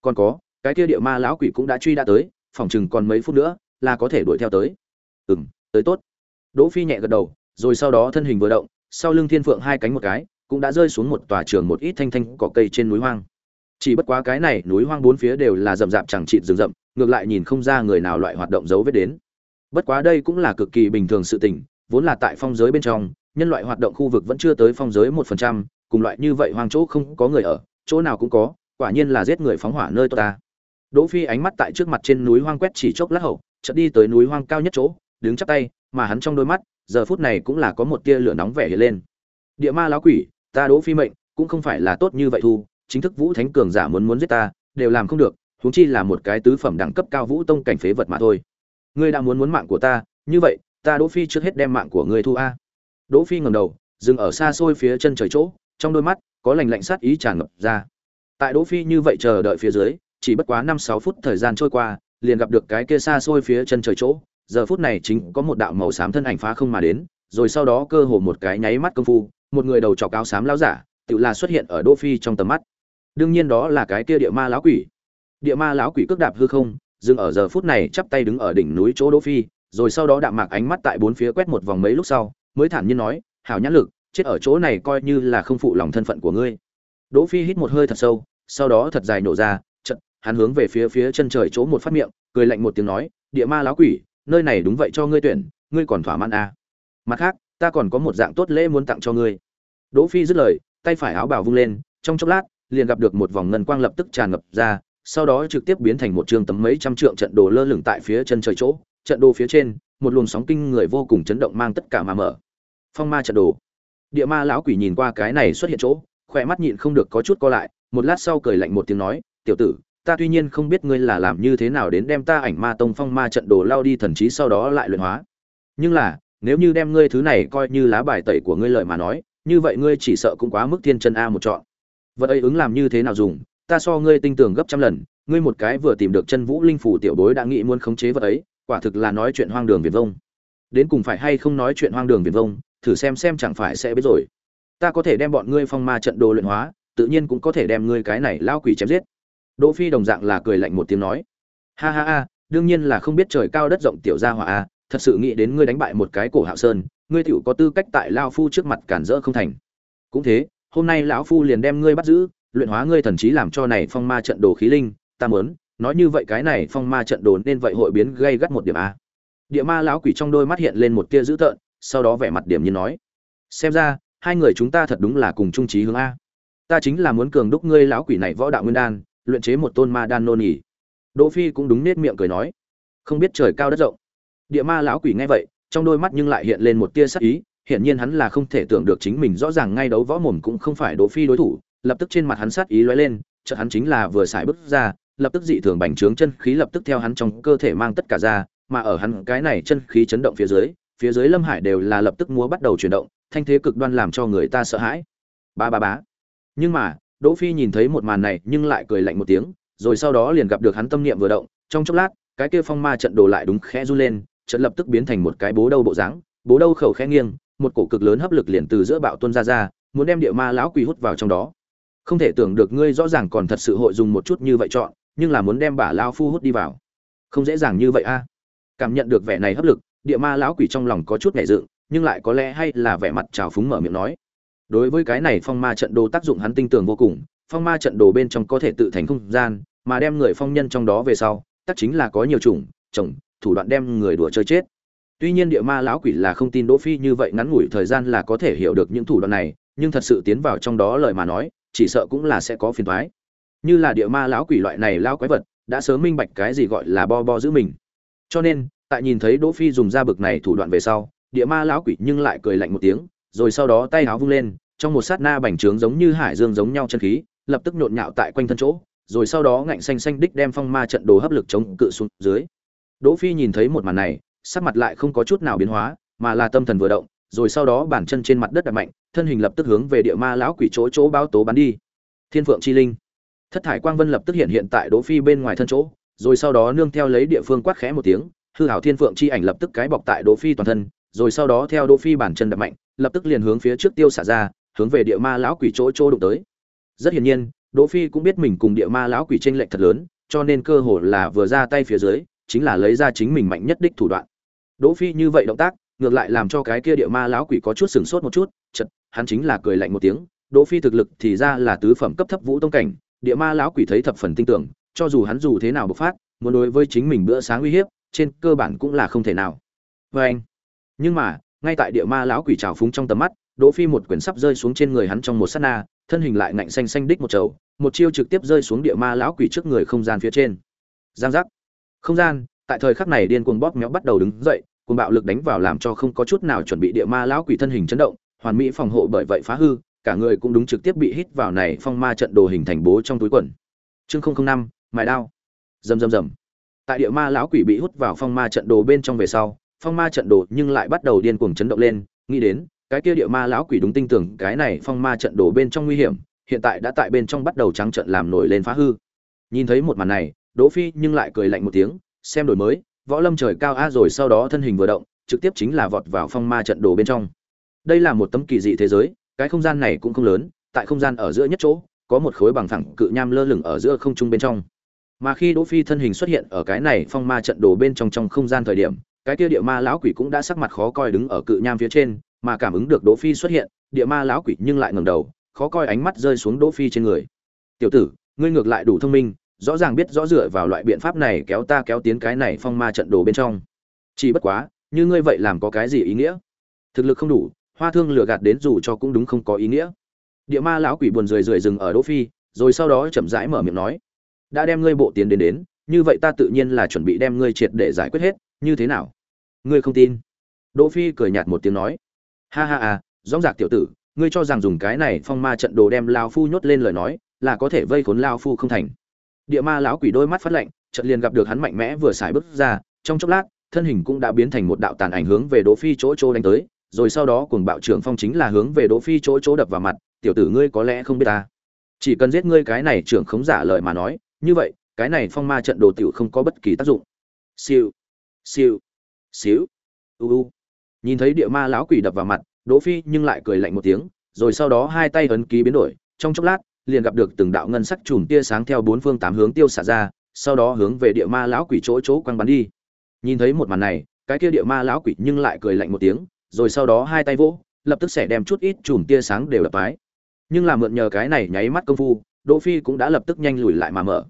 Còn có, cái kia địa ma lão quỷ cũng đã truy đã tới, phòng chừng còn mấy phút nữa là có thể đuổi theo tới. Ừm, tới tốt. Đỗ phi nhẹ gật đầu, rồi sau đó thân hình vừa động, sau lưng thiên phượng hai cánh một cái, cũng đã rơi xuống một tòa trường một ít thanh thanh cỏ cây trên núi hoang. Chỉ bất quá cái này núi hoang bốn phía đều là rậm rạp chẳng chịt rừng rậm, ngược lại nhìn không ra người nào loại hoạt động dấu vết đến. Bất quá đây cũng là cực kỳ bình thường sự tình, vốn là tại phong giới bên trong nhân loại hoạt động khu vực vẫn chưa tới phong giới một phần trăm, cùng loại như vậy hoang chỗ không có người ở, chỗ nào cũng có, quả nhiên là giết người phóng hỏa nơi tốt ta. Đỗ phi ánh mắt tại trước mặt trên núi hoang quét chỉ chốc lát hậu, chợt đi tới núi hoang cao nhất chỗ, đứng chắp tay, mà hắn trong đôi mắt, giờ phút này cũng là có một tia lửa nóng vẻ hiện lên. Địa ma lão quỷ, ta đỗ phi mệnh, cũng không phải là tốt như vậy thu, chính thức vũ thánh cường giả muốn muốn giết ta, đều làm không được, huống chi là một cái tứ phẩm đẳng cấp cao vũ tông cảnh phế vật mà thôi. Ngươi đã muốn muốn mạng của ta, như vậy, ta đỗ phi trước hết đem mạng của ngươi thu a đỗ phi ngẩng đầu, dừng ở xa xôi phía chân trời chỗ, trong đôi mắt có lạnh lạnh sát ý tràn ngập ra. Tại đỗ phi như vậy chờ đợi phía dưới, chỉ bất quá năm sáu phút thời gian trôi qua, liền gặp được cái kia xa xôi phía chân trời chỗ, giờ phút này chính có một đạo màu xám thân ảnh phá không mà đến, rồi sau đó cơ hồ một cái nháy mắt công phu, một người đầu trọc áo xám lão giả, tự là xuất hiện ở đỗ phi trong tầm mắt. Đương nhiên đó là cái kia địa ma lão quỷ. Địa ma lão quỷ cước đạp hư không, dừng ở giờ phút này chắp tay đứng ở đỉnh núi chỗ đỗ phi, rồi sau đó đạm mạc ánh mắt tại bốn phía quét một vòng mấy lúc sau mới thản nhiên nói, hảo nhãn lực, chết ở chỗ này coi như là không phụ lòng thân phận của ngươi đỗ phi hít một hơi thật sâu, sau đó thật dài nổ ra, chợt, hắn hướng về phía phía chân trời chỗ một phát miệng, cười lạnh một tiếng nói, địa ma lão quỷ, nơi này đúng vậy cho ngươi tuyển, ngươi còn thỏa mãn à. mặt khác, ta còn có một dạng tốt lễ muốn tặng cho ngươi đỗ phi dứt lời, tay phải áo bào vung lên, trong chốc lát, liền gặp được một vòng ngân quang lập tức tràn ngập ra, sau đó trực tiếp biến thành một trường tấm mấy trăm trượng trận đồ lơ lửng tại phía chân trời chỗ, trận đồ phía trên một luồng sóng kinh người vô cùng chấn động mang tất cả mà mở. Phong ma trận đồ. Địa ma lão quỷ nhìn qua cái này xuất hiện chỗ, khỏe mắt nhịn không được có chút co lại, một lát sau cười lạnh một tiếng nói, tiểu tử, ta tuy nhiên không biết ngươi là làm như thế nào đến đem ta ảnh ma tông phong ma trận đồ lao đi thần trí sau đó lại luyện hóa. Nhưng là, nếu như đem ngươi thứ này coi như lá bài tẩy của ngươi lợi mà nói, như vậy ngươi chỉ sợ cũng quá mức thiên chân a một chọn vật ấy ứng làm như thế nào dùng, ta so ngươi tinh tường gấp trăm lần, ngươi một cái vừa tìm được chân vũ linh phủ tiểu bối đã nghĩ muốn khống chế vật ấy quả thực là nói chuyện hoang đường viền vông. Đến cùng phải hay không nói chuyện hoang đường viền vông, thử xem xem chẳng phải sẽ biết rồi. Ta có thể đem bọn ngươi phong ma trận đồ luyện hóa, tự nhiên cũng có thể đem ngươi cái này lao quỷ chém giết. Đỗ phi đồng dạng là cười lạnh một tiếng nói. Ha ha ha, đương nhiên là không biết trời cao đất rộng tiểu gia hỏa a, thật sự nghĩ đến ngươi đánh bại một cái cổ hạo sơn, ngươi tiểu có tư cách tại lao phu trước mặt cản rỡ không thành. Cũng thế, hôm nay lão phu liền đem ngươi bắt giữ, luyện hóa ngươi thần trí làm cho này phong ma trận đồ khí linh, ta muốn nói như vậy cái này phong ma trận đồ nên vậy hội biến gây gắt một điểm a. Địa ma lão quỷ trong đôi mắt hiện lên một tia dữ tợn, sau đó vẻ mặt điểm như nói, xem ra, hai người chúng ta thật đúng là cùng chung trí hướng a. Ta chính là muốn cường đúc ngươi lão quỷ này võ đạo nguyên đan, luyện chế một tôn ma đan nôn nhỉ đỗ phi cũng đúng nết miệng cười nói, không biết trời cao đất rộng. Địa ma lão quỷ nghe vậy, trong đôi mắt nhưng lại hiện lên một tia sắc ý, hiển nhiên hắn là không thể tưởng được chính mình rõ ràng ngay đấu võ mồm cũng không phải đỗ phi đối thủ, lập tức trên mặt hắn sát ý lóe lên, chợt hắn chính là vừa xài bước ra lập tức dị thường bành trướng chân khí lập tức theo hắn trong cơ thể mang tất cả ra, mà ở hắn cái này chân khí chấn động phía dưới phía dưới lâm hải đều là lập tức múa bắt đầu chuyển động, thanh thế cực đoan làm cho người ta sợ hãi. Ba ba bá nhưng mà, đỗ phi nhìn thấy một màn này nhưng lại cười lạnh một tiếng, rồi sau đó liền gặp được hắn tâm niệm vừa động, trong chốc lát, cái kia phong ma trận đồ lại đúng khẽ run lên, trận lập tức biến thành một cái bố đâu bộ dáng, bố đâu khẩu khẽ nghiêng, một cổ cực lớn hấp lực liền từ giữa bạo tuôn ra ra, muốn đem địa ma lão quỷ hút vào trong đó. Không thể tưởng được ngươi rõ ràng còn thật sự hội dùng một chút như vậy chọn nhưng là muốn đem bả lao phu hút đi vào. Không dễ dàng như vậy a. Cảm nhận được vẻ này hấp lực, địa ma lão quỷ trong lòng có chút nhẹ dựng, nhưng lại có lẽ hay là vẻ mặt trào phúng mở miệng nói. Đối với cái này phong ma trận đồ tác dụng hắn tinh tường vô cùng, phong ma trận đồ bên trong có thể tự thành không gian, mà đem người phong nhân trong đó về sau, tắc chính là có nhiều chủng, chồng, thủ đoạn đem người đùa chơi chết. Tuy nhiên địa ma lão quỷ là không tin đỗ phi như vậy ngắn ngủi thời gian là có thể hiểu được những thủ đoạn này, nhưng thật sự tiến vào trong đó lời mà nói, chỉ sợ cũng là sẽ có phiền toái như là địa ma lão quỷ loại này lão quái vật, đã sớm minh bạch cái gì gọi là bo bo giữ mình. Cho nên, tại nhìn thấy đỗ phi dùng ra bực này thủ đoạn về sau, địa ma lão quỷ nhưng lại cười lạnh một tiếng, rồi sau đó tay áo vung lên, trong một sát na bành trướng giống như hải dương giống nhau chân khí, lập tức nhộn nhạo tại quanh thân chỗ, rồi sau đó ngạnh xanh xanh đích đem phong ma trận đồ hấp lực chống cự xuống dưới. Đỗ phi nhìn thấy một màn này, sắc mặt lại không có chút nào biến hóa, mà là tâm thần vừa động, rồi sau đó bản chân trên mặt đất đập mạnh, thân hình lập tức hướng về địa ma lão quỷ chỗ chỗ báo tố bắn đi. Thiên phượng chi linh thất thải quang vân lập tức hiện hiện tại đỗ phi bên ngoài thân chỗ rồi sau đó nương theo lấy địa phương quát khẽ một tiếng hư hảo thiên phượng chi ảnh lập tức cái bọc tại đỗ phi toàn thân rồi sau đó theo đỗ phi bản chân đập mạnh lập tức liền hướng phía trước tiêu xả ra hướng về địa ma lão quỷ chỗ chỗ đụng tới rất hiển nhiên Đỗ Phi cũng biết mình cùng địa ma lão quỷ tranh lệch thật lớn, cho nên cơ hồ là vừa ra tay phía dưới, chính là lấy ra chính mình mạnh nhất đích thủ đoạn. Đỗ Phi như vậy động tác, ngược lại làm cho cái kia địa ma lão quỷ có chút sừng sốt một chút, chật hắn chính là cười lạnh một tiếng, Đỗ Phi thực lực thì ra là tứ phẩm cấp thấp vũ tông cảnh, địa ma lão quỷ thấy thập phần tin tưởng, cho dù hắn dù thế nào bộc phát, muốn đối với chính mình bữa sáng uy hiếp, trên cơ bản cũng là không thể nào. Và anh, nhưng mà, ngay tại địa ma lão quỷ trào phúng trong tầm mắt, Đỗ Phi một quyền sắp rơi xuống trên người hắn trong một sát na, thân hình lại ngạnh xanh xanh đích một chầu, một chiêu trực tiếp rơi xuống địa ma lão quỷ trước người không gian phía trên. Giang giác. Không gian, tại thời khắc này điên cuồng bóp méo bắt đầu đứng dậy, cuồng bạo lực đánh vào làm cho không có chút nào chuẩn bị địa ma lão quỷ thân hình chấn động, hoàn mỹ phòng hộ bởi vậy phá hư, cả người cũng đúng trực tiếp bị hít vào này phong ma trận đồ hình thành bố trong túi quần. Chương 005, mài đao. Rầm rầm rầm. Tại địa ma lão quỷ bị hút vào phong ma trận đồ bên trong về sau, phong ma trận đồ nhưng lại bắt đầu điên cuồng chấn động lên, nghĩ đến, cái kia địa ma lão quỷ đúng tin tưởng cái này phong ma trận đồ bên trong nguy hiểm, hiện tại đã tại bên trong bắt đầu trắng trận làm nổi lên phá hư. Nhìn thấy một màn này, Đỗ Phi nhưng lại cười lạnh một tiếng, xem đổi mới, võ lâm trời cao a rồi sau đó thân hình vừa động, trực tiếp chính là vọt vào phong ma trận đồ bên trong. Đây là một tấm kỳ dị thế giới, cái không gian này cũng không lớn, tại không gian ở giữa nhất chỗ, có một khối bằng thẳng cự nham lơ lửng ở giữa không trung bên trong. Mà khi Đỗ Phi thân hình xuất hiện ở cái này phong ma trận đồ bên trong trong không gian thời điểm, cái kia địa ma lão quỷ cũng đã sắc mặt khó coi đứng ở cự nham phía trên, mà cảm ứng được Đỗ Phi xuất hiện, địa ma lão quỷ nhưng lại ngẩng đầu, khó coi ánh mắt rơi xuống Đỗ Phi trên người. "Tiểu tử, ngươi ngược lại đủ thông minh, rõ ràng biết rõ dựa vào loại biện pháp này kéo ta kéo tiến cái này phong ma trận đồ bên trong. Chỉ bất quá, như ngươi vậy làm có cái gì ý nghĩa? Thực lực không đủ, hoa thương lừa gạt đến dù cho cũng đúng không có ý nghĩa." Địa ma lão quỷ buồn rười rượi dừng ở Đỗ Phi, rồi sau đó chậm rãi mở miệng nói: "Đã đem ngươi bộ tiến đến đến, như vậy ta tự nhiên là chuẩn bị đem ngươi triệt để giải quyết hết, như thế nào?" "Ngươi không tin?" Đỗ Phi cười nhạt một tiếng nói: ha ha à rõ rạc tiểu tử ngươi cho rằng dùng cái này phong ma trận đồ đem lao phu nhốt lên lời nói là có thể vây khốn lao phu không thành địa ma lão quỷ đôi mắt phát lạnh chợt liền gặp được hắn mạnh mẽ vừa xài bước ra trong chốc lát thân hình cũng đã biến thành một đạo tàn ảnh hướng về đỗ phi chỗ chỗ đánh tới rồi sau đó cuồng bạo trưởng phong chính là hướng về đỗ phi chỗ chỗ đập vào mặt, tiểu tử ngươi có lẽ không biết ta. Chỉ cần giết ngươi cái này trưởng khống giả lời mà nói, như vậy, cái này phong ma trận đồ tiểu không có bất kỳ tác dụng. Siêu siêu xíu. u u. Nhìn thấy địa ma lão quỷ đập vào mặt, đỗ phi nhưng lại cười lạnh một tiếng, rồi sau đó hai tay ấn ký biến đổi, trong chốc lát, liền gặp được từng đạo ngân sắc chùm tia sáng theo bốn phương tám hướng tiêu xả ra, sau đó hướng về địa ma lão quỷ chỗ chỗ quăng bắn đi. Nhìn thấy một màn này, cái kia địa ma lão quỷ nhưng lại cười lạnh một tiếng rồi sau đó hai tay vỗ, lập tức sẽ đem chút ít chùm tia sáng đều đập mái nhưng là mượn nhờ cái này nháy mắt công phu, đỗ phi cũng đã lập tức nhanh lùi lại mà mở.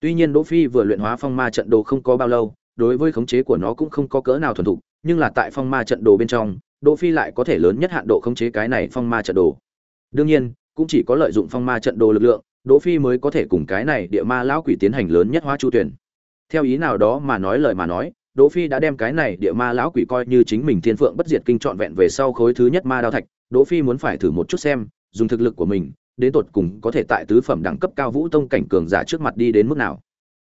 Tuy nhiên đỗ phi vừa luyện hóa phong ma trận đồ không có bao lâu, đối với khống chế của nó cũng không có cỡ nào thuần thục, nhưng là tại phong ma trận đồ bên trong, đỗ phi lại có thể lớn nhất hạn độ khống chế cái này phong ma trận đồ. Đương nhiên, cũng chỉ có lợi dụng phong ma trận đồ lực lượng, đỗ phi mới có thể cùng cái này địa ma lão quỷ tiến hành lớn nhất hóa chu tuyển. Theo ý nào đó mà nói lời mà nói đỗ phi đã đem cái này địa ma lão quỷ coi như chính mình thiên phượng bất diệt kinh trọn vẹn về sau khối thứ nhất ma đao thạch đỗ phi muốn phải thử một chút xem dùng thực lực của mình đến tột cùng có thể tại tứ phẩm đẳng cấp cao vũ tông cảnh cường giả trước mặt đi đến mức nào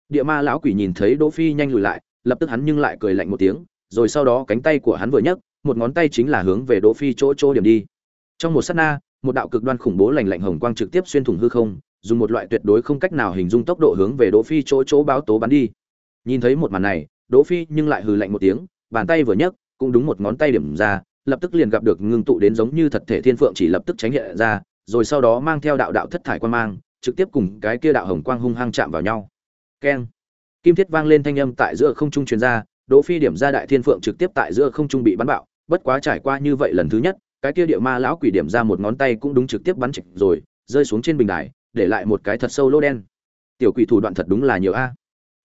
địa ma lão quỷ nhìn thấy đỗ phi nhanh lùi lại lập tức hắn nhưng lại cười lạnh một tiếng rồi sau đó cánh tay của hắn vừa nhấc một ngón tay chính là hướng về Đỗ Phi chỗ chỗ điểm đi. Trong một sát na, một đạo cực đoan khủng bố lạnh lạnh hồng quang trực tiếp xuyên thủng hư không, dùng một loại tuyệt đối không cách nào hình dung tốc độ hướng về Đỗ Phi chỗ chỗ báo tố bắn đi. Nhìn thấy một màn này, Đỗ Phi nhưng lại hừ lạnh một tiếng, bàn tay vừa nhấc, cũng đúng một ngón tay điểm ra, lập tức liền gặp được ngưng tụ đến giống như thật thể thiên phượng chỉ lập tức tránh hiện ra, rồi sau đó mang theo đạo đạo thất thải quan mang, trực tiếp cùng cái kia đạo hồng quang hung hăng chạm vào nhau. Keng. Kim thiết vang lên thanh âm tại giữa không trung truyền ra, Đỗ Phi điểm ra đại thiên phượng trực tiếp tại giữa không trung bị bắn bạo, bất quá trải qua như vậy lần thứ nhất cái kia địa ma lão quỷ điểm ra một ngón tay cũng đúng trực tiếp bắn trịch rồi rơi xuống trên bình đài để lại một cái thật sâu lỗ đen tiểu quỷ thủ đoạn thật đúng là nhiều a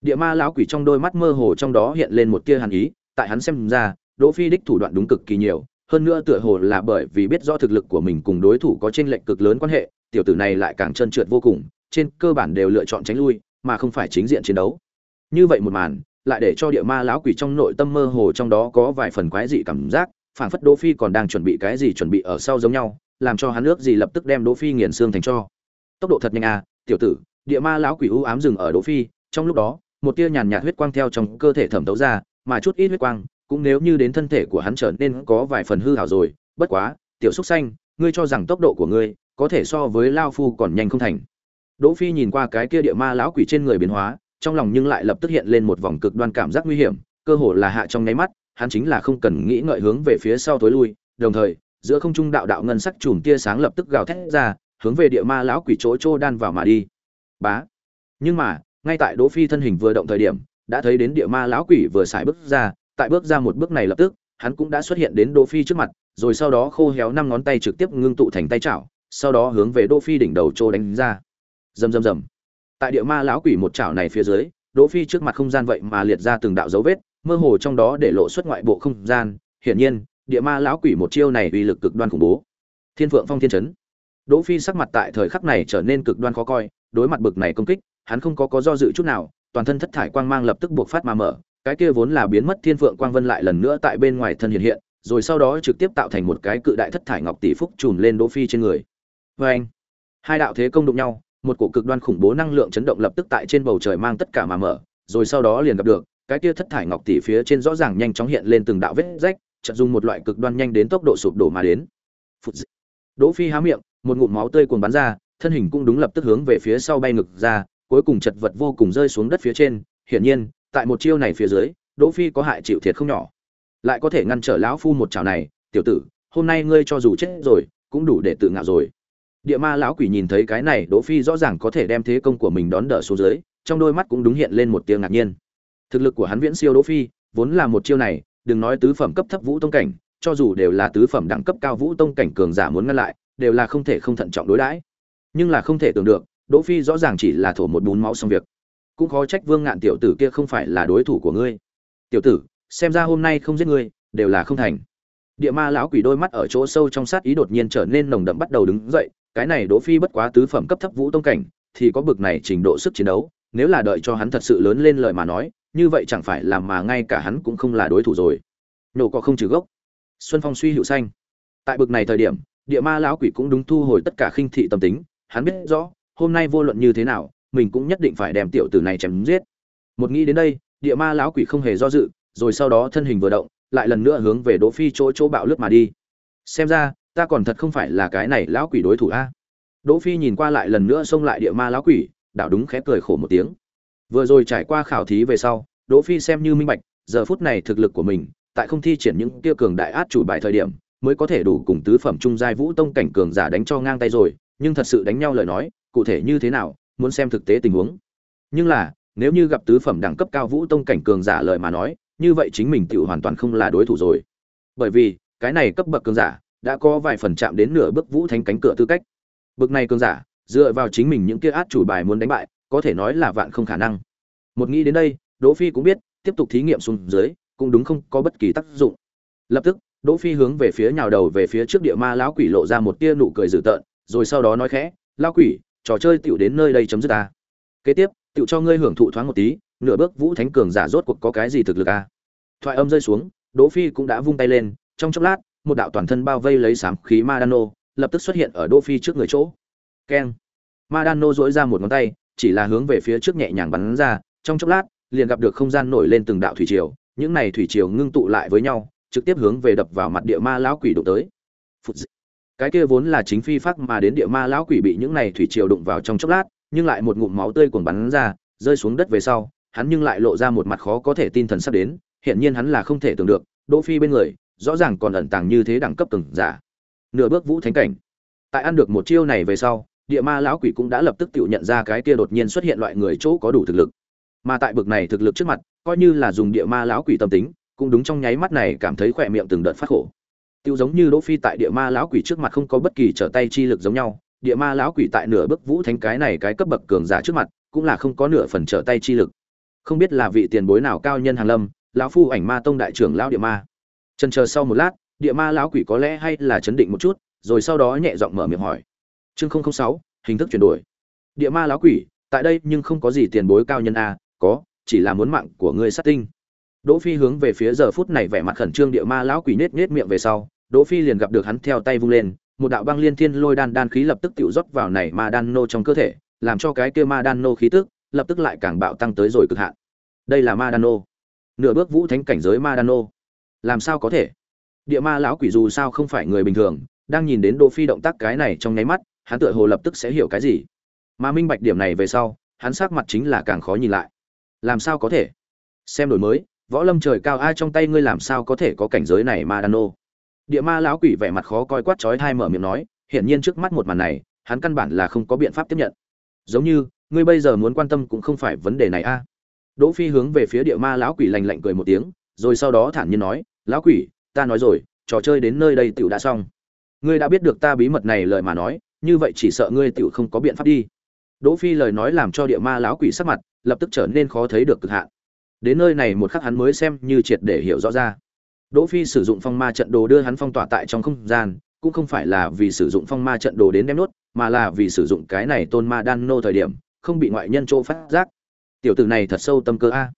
địa ma lão quỷ trong đôi mắt mơ hồ trong đó hiện lên một tia hàn ý, tại hắn xem ra, đỗ phi đích thủ đoạn đúng cực kỳ nhiều, hơn nữa tựa hồ là bởi vì biết rõ thực lực của mình cùng đối thủ có trên lệnh cực lớn quan hệ, tiểu tử này lại càng trơn trượt vô cùng, trên cơ bản đều lựa chọn tránh lui, mà không phải chính diện chiến đấu. Như vậy một màn, lại để cho địa ma lão quỷ trong nội tâm mơ hồ trong đó có vài phần quái dị cảm giác, phảng phất đỗ phi còn đang chuẩn bị cái gì chuẩn bị ở sau giống nhau, làm cho hắn ước gì lập tức đem đỗ phi nghiền xương thành cho. Tốc độ thật nhanh à tiểu tử, địa ma lão quỷ u ám dừng ở đỗ phi, trong lúc đó một tia nhàn nhạt huyết quang theo trong cơ thể thẩm thấu ra mà chút ít huyết quang cũng nếu như đến thân thể của hắn trở nên có vài phần hư hảo rồi bất quá tiểu xúc xanh ngươi cho rằng tốc độ của ngươi có thể so với lao phu còn nhanh không thành. Đỗ phi nhìn qua cái kia địa ma lão quỷ trên người biến hóa trong lòng nhưng lại lập tức hiện lên một vòng cực đoan cảm giác nguy hiểm, cơ hồ là hạ trong nháy mắt, hắn chính là không cần nghĩ ngợi hướng về phía sau tối lui, đồng thời, giữa không trung đạo đạo ngân sắc chùm tia sáng lập tức gào thét ra, hướng về địa ma lão quỷ chỗ chỗ đan vào mà đi. Bá. Nhưng mà ngay tại đỗ phi thân hình vừa động thời điểm, đã thấy đến địa ma lão quỷ vừa xài bước ra, tại bước ra một bước này lập tức, hắn cũng đã xuất hiện đến đỗ phi trước mặt, rồi sau đó khô héo năm ngón tay trực tiếp ngưng tụ thành tay chảo, sau đó hướng về đỗ phi đỉnh đầu trô đánh ra. Rầm rầm rầm. Tại địa ma lão quỷ một chảo này phía dưới, đỗ phi trước mặt không gian vậy mà liệt ra từng đạo dấu vết, mơ hồ trong đó để lộ xuất ngoại bộ không gian. Hiển nhiên, địa ma lão quỷ một chiêu này uy lực cực đoan khủng bố. Thiên phượng phong thiên chấn. Đỗ phi sắc mặt tại thời khắc này trở nên cực đoan khó coi, đối mặt bực này công kích hắn không có có do dự chút nào, toàn thân thất thải quang mang lập tức buộc phát mà mở, cái kia vốn là biến mất thiên phượng quang vân lại lần nữa tại bên ngoài thân hiện hiện, rồi sau đó trực tiếp tạo thành một cái cự đại thất thải ngọc tỷ phúc trùm lên đỗ phi trên người. Và anh hai đạo thế công đụng nhau, một cổ cực đoan khủng bố năng lượng chấn động lập tức tại trên bầu trời mang tất cả mà mở, rồi sau đó liền gặp được, cái kia thất thải ngọc tỷ phía trên rõ ràng nhanh chóng hiện lên từng đạo vết rách, chợt dùng một loại cực đoan nhanh đến tốc độ sụp đổ mà đến. Phụt đỗ phi há miệng, một ngụm máu tươi cuồn bắn ra, thân hình cũng đúng lập tức hướng về phía sau bay ngược ra cuối cùng chật vật vô cùng rơi xuống đất phía trên, hiển nhiên, tại một chiêu này phía dưới, đỗ phi có hại chịu thiệt không nhỏ. Lại có thể ngăn trở lão phu một chảo này, tiểu tử, hôm nay ngươi cho dù chết rồi, cũng đủ để tự ngạo rồi. Địa ma lão quỷ nhìn thấy cái này, đỗ phi rõ ràng có thể đem thế công của mình đón đỡ xuống dưới, trong đôi mắt cũng đúng hiện lên một tia ngạc nhiên. Thực lực của hắn viễn siêu đỗ phi, vốn là một chiêu này, đừng nói tứ phẩm cấp thấp vũ tông cảnh, cho dù đều là tứ phẩm đẳng cấp cao vũ tông cảnh cường giả muốn ngăn lại, đều là không thể không thận trọng đối đãi. Nhưng là không thể tưởng được đỗ phi rõ ràng chỉ là thổ một bún máu xong việc. Cũng khó trách vương ngạn tiểu tử kia không phải là đối thủ của ngươi. Tiểu tử, xem ra hôm nay không giết ngươi, đều là không thành. Địa ma lão quỷ đôi mắt ở chỗ sâu trong sát ý đột nhiên trở nên nồng đậm bắt đầu đứng dậy, cái này đỗ phi bất quá tứ phẩm cấp thấp vũ tông cảnh, thì có bực này trình độ sức chiến đấu, nếu là đợi cho hắn thật sự lớn lên lời mà nói, như vậy chẳng phải làm mà ngay cả hắn cũng không là đối thủ rồi. Nổ cỏ không trừ gốc. Xuân phong suy hữu xanh tại bực này thời điểm, địa ma lão quỷ cũng đúng thu hồi tất cả khinh thị tâm tính, hắn biết rõ hôm nay vô luận như thế nào, mình cũng nhất định phải đem tiểu tử này chém giết. Một nghĩ đến đây, địa ma lão quỷ không hề do dự, rồi sau đó thân hình vừa động, lại lần nữa hướng về đỗ phi chỗ chỗ bạo lướt mà đi. Xem ra, ta còn thật không phải là cái này lão quỷ đối thủ a. Đỗ phi nhìn qua lại lần nữa xông lại địa ma lão quỷ đảo đúng khẽ cười khổ một tiếng. Vừa rồi trải qua khảo thí về sau, đỗ phi xem như minh bạch, giờ phút này thực lực của mình, tại không thi triển những kia cường đại át chủ bài thời điểm, mới có thể đủ cùng tứ phẩm trung giai vũ tông cảnh cường giả đánh cho ngang tay rồi, nhưng thật sự đánh nhau lời nói cụ thể như thế nào, muốn xem thực tế tình huống. Nhưng là, nếu như gặp tứ phẩm đẳng cấp cao vũ tông cảnh cường giả lời mà nói, như vậy chính mình tự hoàn toàn không là đối thủ rồi. Bởi vì, cái này cấp bậc cường giả, đã có vài phần chạm đến nửa bước vũ thánh cánh cửa tư cách. Bậc này cường giả, dựa vào chính mình những kia át chủ bài muốn đánh bại, có thể nói là vạn không khả năng. Một nghĩ đến đây, đỗ phi cũng biết, tiếp tục thí nghiệm xuống dưới, cũng đúng không có bất kỳ tác dụng. Lập tức, đỗ phi hướng về phía nhào đầu về phía trước địa ma lão quỷ lộ ra một tia nụ cười dữ tợn, rồi sau đó nói khẽ, lão quỷ trò chơi tựu đến nơi đây chấm dứt ta. Kế tiếp tựu cho ngươi hưởng thụ thoáng một tí, nửa bước vũ thánh cường giả rốt cuộc có cái gì thực lực a thoại âm rơi xuống, đỗ phi cũng đã vung tay lên, trong chốc lát, một đạo toàn thân bao vây lấy sám khí Madano, lập tức xuất hiện ở đỗ phi trước người chỗ. Keng. Madano duỗi ra một ngón tay, chỉ là hướng về phía trước nhẹ nhàng bắn ra, trong chốc lát, liền gặp được không gian nổi lên từng đạo thủy triều, những này thủy triều ngưng tụ lại với nhau, trực tiếp hướng về đập vào mặt địa ma lão quỷ đụng tới. Phụt dị cái kia vốn là chính phi pháp mà đến địa ma lão quỷ bị những này thủy triều đụng vào trong chốc lát, nhưng lại một ngụm máu tươi cuồng bắn ra, rơi xuống đất về sau, hắn nhưng lại lộ ra một mặt khó có thể tin thần sắp đến hiện nhiên hắn là không thể tưởng được, đỗ phi bên người, rõ ràng còn ẩn tàng như thế đẳng cấp từng giả. Nửa bước vũ thánh cảnh. Tại ăn được một chiêu này về sau, địa ma lão quỷ cũng đã lập tức tự nhận ra cái kia đột nhiên xuất hiện loại người chỗ có đủ thực lực. Mà tại bực này thực lực trước mặt, coi như là dùng địa ma lão quỷ tâm tính, cũng đúng trong nháy mắt này cảm thấy khỏe miệng từng đợt phát khổ tiêu giống như đỗ phi tại địa ma lão quỷ trước mặt không có bất kỳ trở tay chi lực giống nhau, địa ma lão quỷ tại nửa bước vũ thánh cái này cái cấp bậc cường giả trước mặt, cũng là không có nửa phần trở tay chi lực. Không biết là vị tiền bối nào cao nhân hàng lâm, lão phu ảnh ma tông đại trưởng lão địa ma. Chân chờ sau một lát, địa ma lão quỷ có lẽ hay là chấn định một chút, rồi sau đó nhẹ giọng mở miệng hỏi. Chương sáu, hình thức chuyển đổi. Địa ma lão quỷ, tại đây nhưng không có gì tiền bối cao nhân a, có, chỉ là muốn mạng của ngươi sát tinh đỗ phi hướng về phía giờ phút này vẻ mặt khẩn trương địa ma lão quỷ nết nết miệng về sau, đỗ phi liền gặp được hắn theo tay vung lên, một đạo băng liên thiên lôi đan đan khí lập tức tiểu rót vào này ma đan nô trong cơ thể, làm cho cái kia ma đan nô khí tức lập tức lại càng bạo tăng tới rồi cực hạn. Đây là ma đan nô. Nửa bước vũ thánh cảnh giới ma đan nô. Làm sao có thể? Địa ma lão quỷ dù sao không phải người bình thường, đang nhìn đến đỗ phi động tác cái này trong nháy mắt, hắn tựa hồ lập tức sẽ hiểu cái gì. Mà minh bạch điểm này về sau, hắn sắc mặt chính là càng khó nhìn lại. Làm sao có thể? Xem đổi mới võ lâm trời cao ai trong tay ngươi làm sao có thể có cảnh giới này ma đan nô? Địa ma lão quỷ vẻ mặt khó coi quát chói thai mở miệng nói, hiển nhiên trước mắt một màn này, hắn căn bản là không có biện pháp tiếp nhận. Giống như, ngươi bây giờ muốn quan tâm cũng không phải vấn đề này, a. Đỗ phi hướng về phía địa ma lão quỷ lạnh lạnh cười một tiếng, rồi sau đó thản nhiên nói, lão quỷ, ta nói rồi, trò chơi đến nơi đây tiểu đã xong. Ngươi đã biết được ta bí mật này lời mà nói, như vậy chỉ sợ ngươi tiểu không có biện pháp đi. Đỗ phi lời nói làm cho địa ma lão quỷ sắc mặt lập tức trở nên khó thấy được cực hạn đến nơi này một khắc hắn mới xem như triệt để hiểu rõ ra. Đỗ phi sử dụng phong ma trận đồ đưa hắn phong tỏa tại trong không gian, cũng không phải là vì sử dụng phong ma trận đồ đến đem nốt, mà là vì sử dụng cái này tôn ma đan nô thời điểm, không bị ngoại nhân chỗ phát giác. Tiểu tử này thật sâu tâm cơ a.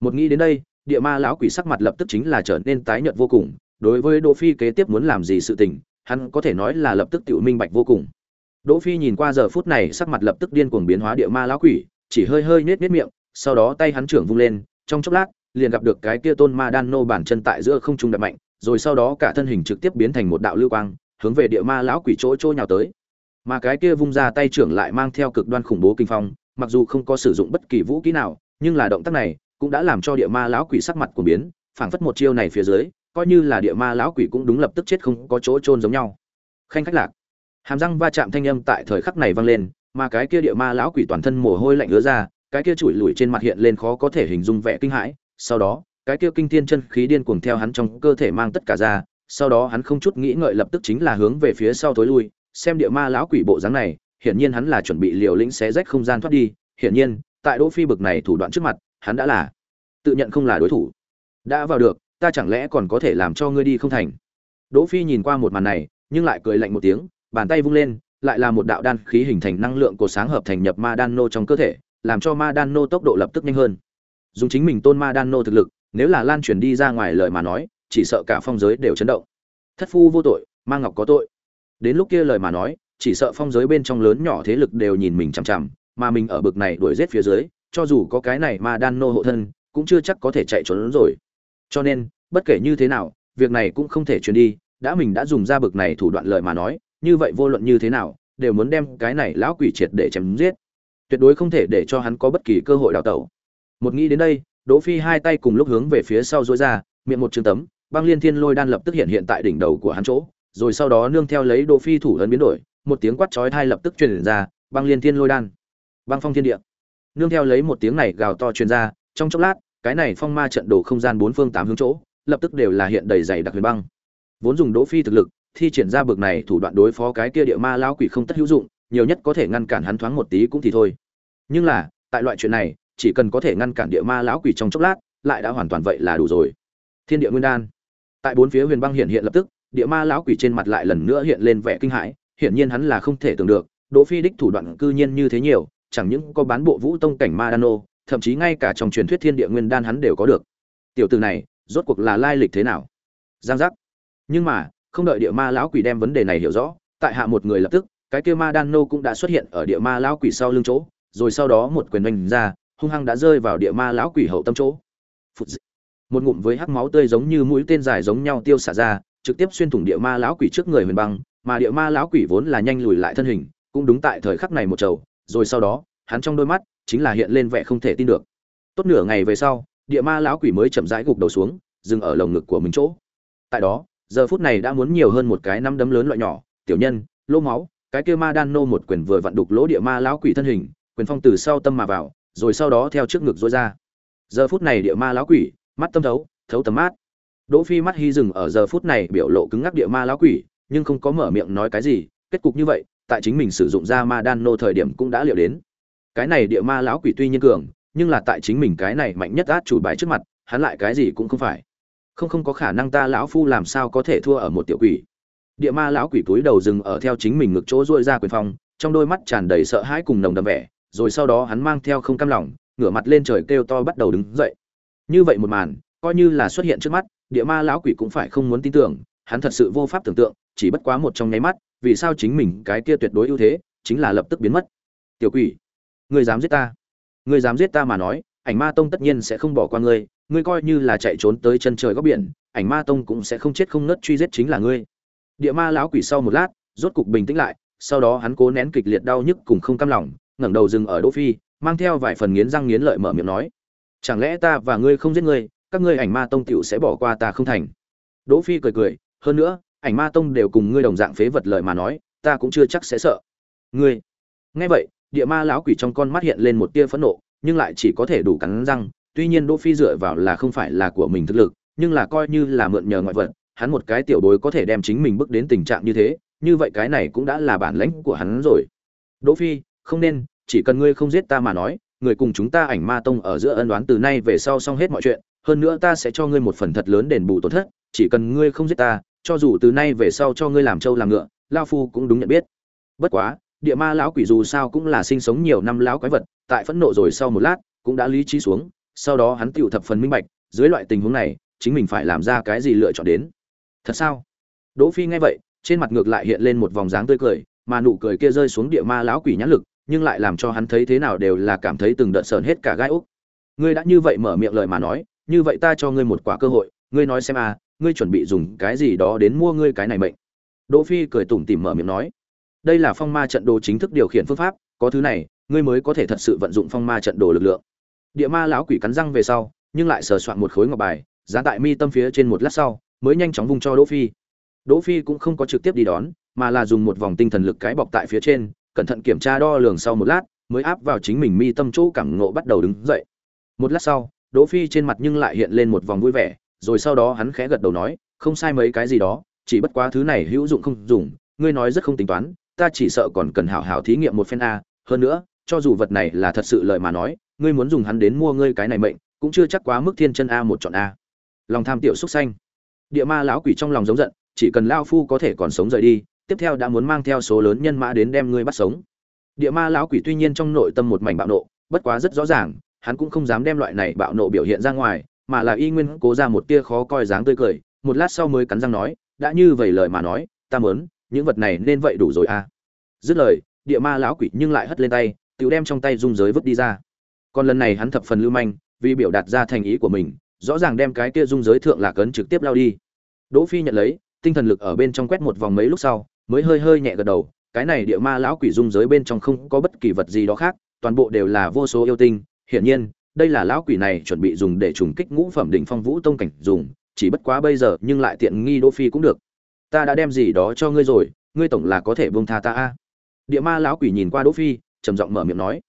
Một nghĩ đến đây, địa ma lão quỷ sắc mặt lập tức chính là trở nên tái nhợt vô cùng, đối với đỗ phi kế tiếp muốn làm gì sự tình, hắn có thể nói là lập tức tiểu minh bạch vô cùng. Đỗ phi nhìn qua giờ phút này sắc mặt lập tức điên cuồng biến hóa địa ma lão quỷ, chỉ hơi hơi nết nết miệng, sau đó tay hắn trưởng vung lên trong chốc lát, liền gặp được cái kia tôn ma đan nô bản chân tại giữa không trung đập mạnh, rồi sau đó cả thân hình trực tiếp biến thành một đạo lưu quang, hướng về địa ma lão quỷ chỗ chỗ nhào tới. Mà cái kia vung ra tay trưởng lại mang theo cực đoan khủng bố kinh phong, mặc dù không có sử dụng bất kỳ vũ khí nào, nhưng là động tác này cũng đã làm cho địa ma lão quỷ sắc mặt của biến, phảng phất một chiêu này phía dưới, coi như là địa ma lão quỷ cũng đúng lập tức chết không có chỗ trôn giống nhau. Khanh khách lạc. Hàm răng va chạm thanh âm tại thời khắc này vang lên, mà cái kia địa ma lão quỷ toàn thân mồ hôi lạnh ứa ra cái kia chùi lùi trên mặt hiện lên khó có thể hình dung vẻ kinh hãi, sau đó, cái kia kinh thiên chân khí điên cuồng theo hắn trong cơ thể mang tất cả ra, sau đó hắn không chút nghĩ ngợi lập tức chính là hướng về phía sau tối lui, xem địa ma lão quỷ bộ dáng này, hiển nhiên hắn là chuẩn bị liều lĩnh xé rách không gian thoát đi, hiển nhiên, tại đỗ phi bực này thủ đoạn trước mặt, hắn đã là tự nhận không là đối thủ. Đã vào được, ta chẳng lẽ còn có thể làm cho ngươi đi không thành? Đỗ phi nhìn qua một màn này, nhưng lại cười lạnh một tiếng, bàn tay vung lên, lại là một đạo đan khí hình thành năng lượng của sáng hợp thành nhập ma đan nô trong cơ thể làm cho ma đan nô tốc độ lập tức nhanh hơn. Dùng chính mình tôn ma đan nô thực lực, nếu là lan truyền đi ra ngoài lời mà nói, chỉ sợ cả phong giới đều chấn động. Thất phu vô tội, ma ngọc có tội. Đến lúc kia lời mà nói, chỉ sợ phong giới bên trong lớn nhỏ thế lực đều nhìn mình chằm chằm, mà mình ở bực này đuổi giết phía dưới, cho dù có cái này ma đan nô hộ thân, cũng chưa chắc có thể chạy trốn rồi. Cho nên, bất kể như thế nào, việc này cũng không thể truyền đi, đã mình đã dùng ra bực này thủ đoạn lợi mà nói, như vậy vô luận như thế nào, đều muốn đem cái này lão quỷ triệt để chém giết tuyệt đối không thể để cho hắn có bất kỳ cơ hội đào tẩu. Một nghĩ đến đây, đỗ phi hai tay cùng lúc hướng về phía sau dối ra, miệng một trường tấm, băng liên thiên lôi đan lập tức hiện hiện tại đỉnh đầu của hắn chỗ, rồi sau đó nương theo lấy đỗ phi thủ ấn biến đổi, một tiếng quát chói tai lập tức truyền ra, băng liên thiên lôi đan, băng phong thiên địa. Nương theo lấy một tiếng này gào to truyền ra, trong chốc lát, cái này phong ma trận đồ không gian bốn phương tám hướng chỗ, lập tức đều là hiện đầy dày đặc huyền băng. Vốn dùng đỗ phi thực lực, thi triển ra bực này thủ đoạn đối phó cái kia địa ma lão quỷ không tất hữu dụng nhiều nhất có thể ngăn cản hắn thoáng một tí cũng thì thôi. Nhưng là, tại loại chuyện này, chỉ cần có thể ngăn cản địa ma lão quỷ trong chốc lát, lại đã hoàn toàn vậy là đủ rồi. Thiên địa nguyên đan. Tại bốn phía huyền băng hiện hiện lập tức, địa ma lão quỷ trên mặt lại lần nữa hiện lên vẻ kinh hãi, hiển nhiên hắn là không thể tưởng được, đỗ phi đích thủ đoạn cư nhiên như thế nhiều, chẳng những có bán bộ vũ tông cảnh ma đan ô thậm chí ngay cả trong truyền thuyết thiên địa nguyên đan hắn đều có được. Tiểu tử này, rốt cuộc là lai lịch thế nào? Giang giác. Nhưng mà, không đợi địa ma lão quỷ đem vấn đề này hiểu rõ, tại hạ một người lập tức cái kia ma đan nô cũng đã xuất hiện ở địa ma lão quỷ sau lưng chỗ, rồi sau đó một quyền đánh ra, hung hăng đã rơi vào địa ma lão quỷ hậu tâm chỗ. Một ngụm với hắc máu tươi giống như mũi tên dài giống nhau tiêu xả ra, trực tiếp xuyên thủng địa ma lão quỷ trước người huyền băng, mà địa ma lão quỷ vốn là nhanh lùi lại thân hình, cũng đúng tại thời khắc này một trầu rồi sau đó, hắn trong đôi mắt chính là hiện lên vẻ không thể tin được. Tốt nửa ngày về sau, địa ma lão quỷ mới chậm rãi gục đầu xuống, dừng ở lồng ngực của mình chỗ. Tại đó, giờ phút này đã muốn nhiều hơn một cái năm đấm lớn loại nhỏ, tiểu nhân, lỗ máu cái kia ma đan nô một quyền vừa vặn đục lỗ địa ma lão quỷ thân hình, quyền phong từ sau tâm mà vào, rồi sau đó theo trước ngực dối ra. Giờ phút này địa ma lão quỷ, mắt tâm thấu thấu tầm mát đỗ phi mắt hy dừng ở giờ phút này biểu lộ cứng ngắc địa ma lão quỷ, nhưng không có mở miệng nói cái gì, kết cục như vậy, tại chính mình sử dụng ra ma đan nô thời điểm cũng đã liệu đến. Cái này địa ma lão quỷ tuy nhiên cường, nhưng là tại chính mình cái này mạnh nhất át chủ bài trước mặt, hắn lại cái gì cũng không phải. Không không có khả năng ta lão phu làm sao có thể thua ở một tiểu quỷ địa ma lão quỷ túi đầu dừng ở theo chính mình ngực chỗ dội ra quyền phong, trong đôi mắt tràn đầy sợ hãi cùng nồng đầm vẻ, rồi sau đó hắn mang theo không cam lòng, ngửa mặt lên trời kêu to bắt đầu đứng dậy. Như vậy một màn, coi như là xuất hiện trước mắt, địa ma lão quỷ cũng phải không muốn tin tưởng, hắn thật sự vô pháp tưởng tượng, chỉ bất quá một trong nháy mắt, vì sao chính mình cái kia tuyệt đối ưu thế, chính là lập tức biến mất. Tiểu quỷ, ngươi dám giết ta? Ngươi dám giết ta mà nói, ảnh ma tông tất nhiên sẽ không bỏ qua ngươi ngươi coi như là chạy trốn tới chân trời góc biển, ảnh ma tông cũng sẽ không chết không nớt truy giết chính là ngươi địa ma lão quỷ sau một lát, rốt cục bình tĩnh lại, sau đó hắn cố nén kịch liệt đau nhức cùng không cam lòng, ngẩng đầu dừng ở đỗ phi, mang theo vài phần nghiến răng nghiến lợi mở miệng nói, chẳng lẽ ta và ngươi không giết ngươi, các ngươi ảnh ma tông tiểu sẽ bỏ qua ta không thành? Đỗ phi cười cười, hơn nữa, ảnh ma tông đều cùng ngươi đồng dạng phế vật lợi mà nói, ta cũng chưa chắc sẽ sợ. Ngươi? Nghe vậy, địa ma lão quỷ trong con mắt hiện lên một tia phẫn nộ, nhưng lại chỉ có thể đủ cắn răng, tuy nhiên đỗ phi dựa vào là không phải là của mình thực lực, nhưng là coi như là mượn nhờ ngoại vật hắn một cái tiểu bối có thể đem chính mình bước đến tình trạng như thế, như vậy cái này cũng đã là bản lãnh của hắn rồi. Đỗ phi, không nên, chỉ cần ngươi không giết ta mà nói, người cùng chúng ta ảnh ma tông ở giữa ân đoán từ nay về sau xong hết mọi chuyện, hơn nữa ta sẽ cho ngươi một phần thật lớn đền bù tổn thất, chỉ cần ngươi không giết ta, cho dù từ nay về sau cho ngươi làm trâu làm ngựa lão phu cũng đúng nhận biết. Bất quá, địa ma lão quỷ dù sao cũng là sinh sống nhiều năm lão quái vật, tại phẫn nộ rồi sau một lát, cũng đã lý trí xuống, sau đó hắn tiểu thập phần minh bạch, dưới loại tình huống này, chính mình phải làm ra cái gì lựa chọn đến thật sao? Đỗ phi nghe vậy, trên mặt ngược lại hiện lên một vòng dáng tươi cười, mà nụ cười kia rơi xuống địa ma lão quỷ nhãn lực, nhưng lại làm cho hắn thấy thế nào đều là cảm thấy từng đợt sờn hết cả gai úc ngươi đã như vậy mở miệng lời mà nói, như vậy ta cho ngươi một quả cơ hội, ngươi nói xem à ngươi chuẩn bị dùng cái gì đó đến mua ngươi cái này mệnh. Đỗ phi cười tủm tỉm mở miệng nói, đây là phong ma trận đồ chính thức điều khiển phương pháp, có thứ này, ngươi mới có thể thật sự vận dụng phong ma trận đồ lực lượng. Địa ma lão quỷ cắn răng về sau, nhưng lại sờ soạn một khối ngọc bài giá tại mi tâm phía trên một lát sau mới nhanh chóng vung cho đỗ phi. Đỗ phi cũng không có trực tiếp đi đón, mà là dùng một vòng tinh thần lực cái bọc tại phía trên, cẩn thận kiểm tra đo lường sau một lát, mới áp vào chính mình mi tâm chỗ cảm ngộ bắt đầu đứng dậy. Một lát sau, đỗ phi trên mặt nhưng lại hiện lên một vòng vui vẻ, rồi sau đó hắn khẽ gật đầu nói, không sai mấy cái gì đó, chỉ bất quá thứ này hữu dụng không dùng, ngươi nói rất không tính toán, ta chỉ sợ còn cần hảo hảo thí nghiệm một phen a. Hơn nữa, cho dù vật này là thật sự lợi mà nói, ngươi muốn dùng hắn đến mua ngươi cái này mệnh, cũng chưa chắc quá mức thiên chân a một chọn a. Lòng tham tiểu xúc xanh địa ma lão quỷ trong lòng giống giận, chỉ cần lao phu có thể còn sống rời đi, tiếp theo đã muốn mang theo số lớn nhân mã đến đem ngươi bắt sống. Địa ma lão quỷ tuy nhiên trong nội tâm một mảnh bạo nộ, bất quá rất rõ ràng, hắn cũng không dám đem loại này bạo nộ biểu hiện ra ngoài, mà là y nguyên cố ra một tia khó coi dáng tươi cười, một lát sau mới cắn răng nói, đã như vậy lời mà nói, ta mớn những vật này nên vậy đủ rồi à. Dứt lời, địa ma lão quỷ nhưng lại hất lên tay tự đem trong tay dung giới vứt đi ra. Còn lần này hắn thập phần lưu manh, vì biểu đạt ra thành ý của mình rõ ràng đem cái kia dung giới thượng lạc ấn trực tiếp lao đi. Đỗ phi nhận lấy, tinh thần lực ở bên trong quét một vòng mấy lúc sau, mới hơi hơi nhẹ gật đầu, cái này địa ma lão quỷ dung giới bên trong không có bất kỳ vật gì đó khác, toàn bộ đều là vô số yêu tinh. Hiển nhiên, đây là lão quỷ này chuẩn bị dùng để trùng kích ngũ phẩm đỉnh phong vũ tông cảnh dùng, chỉ bất quá bây giờ nhưng lại tiện nghi đỗ phi cũng được. Ta đã đem gì đó cho ngươi rồi, ngươi tổng là có thể buông tha ta a. Địa ma lão quỷ nhìn qua đỗ phi, trầm giọng mở miệng nói.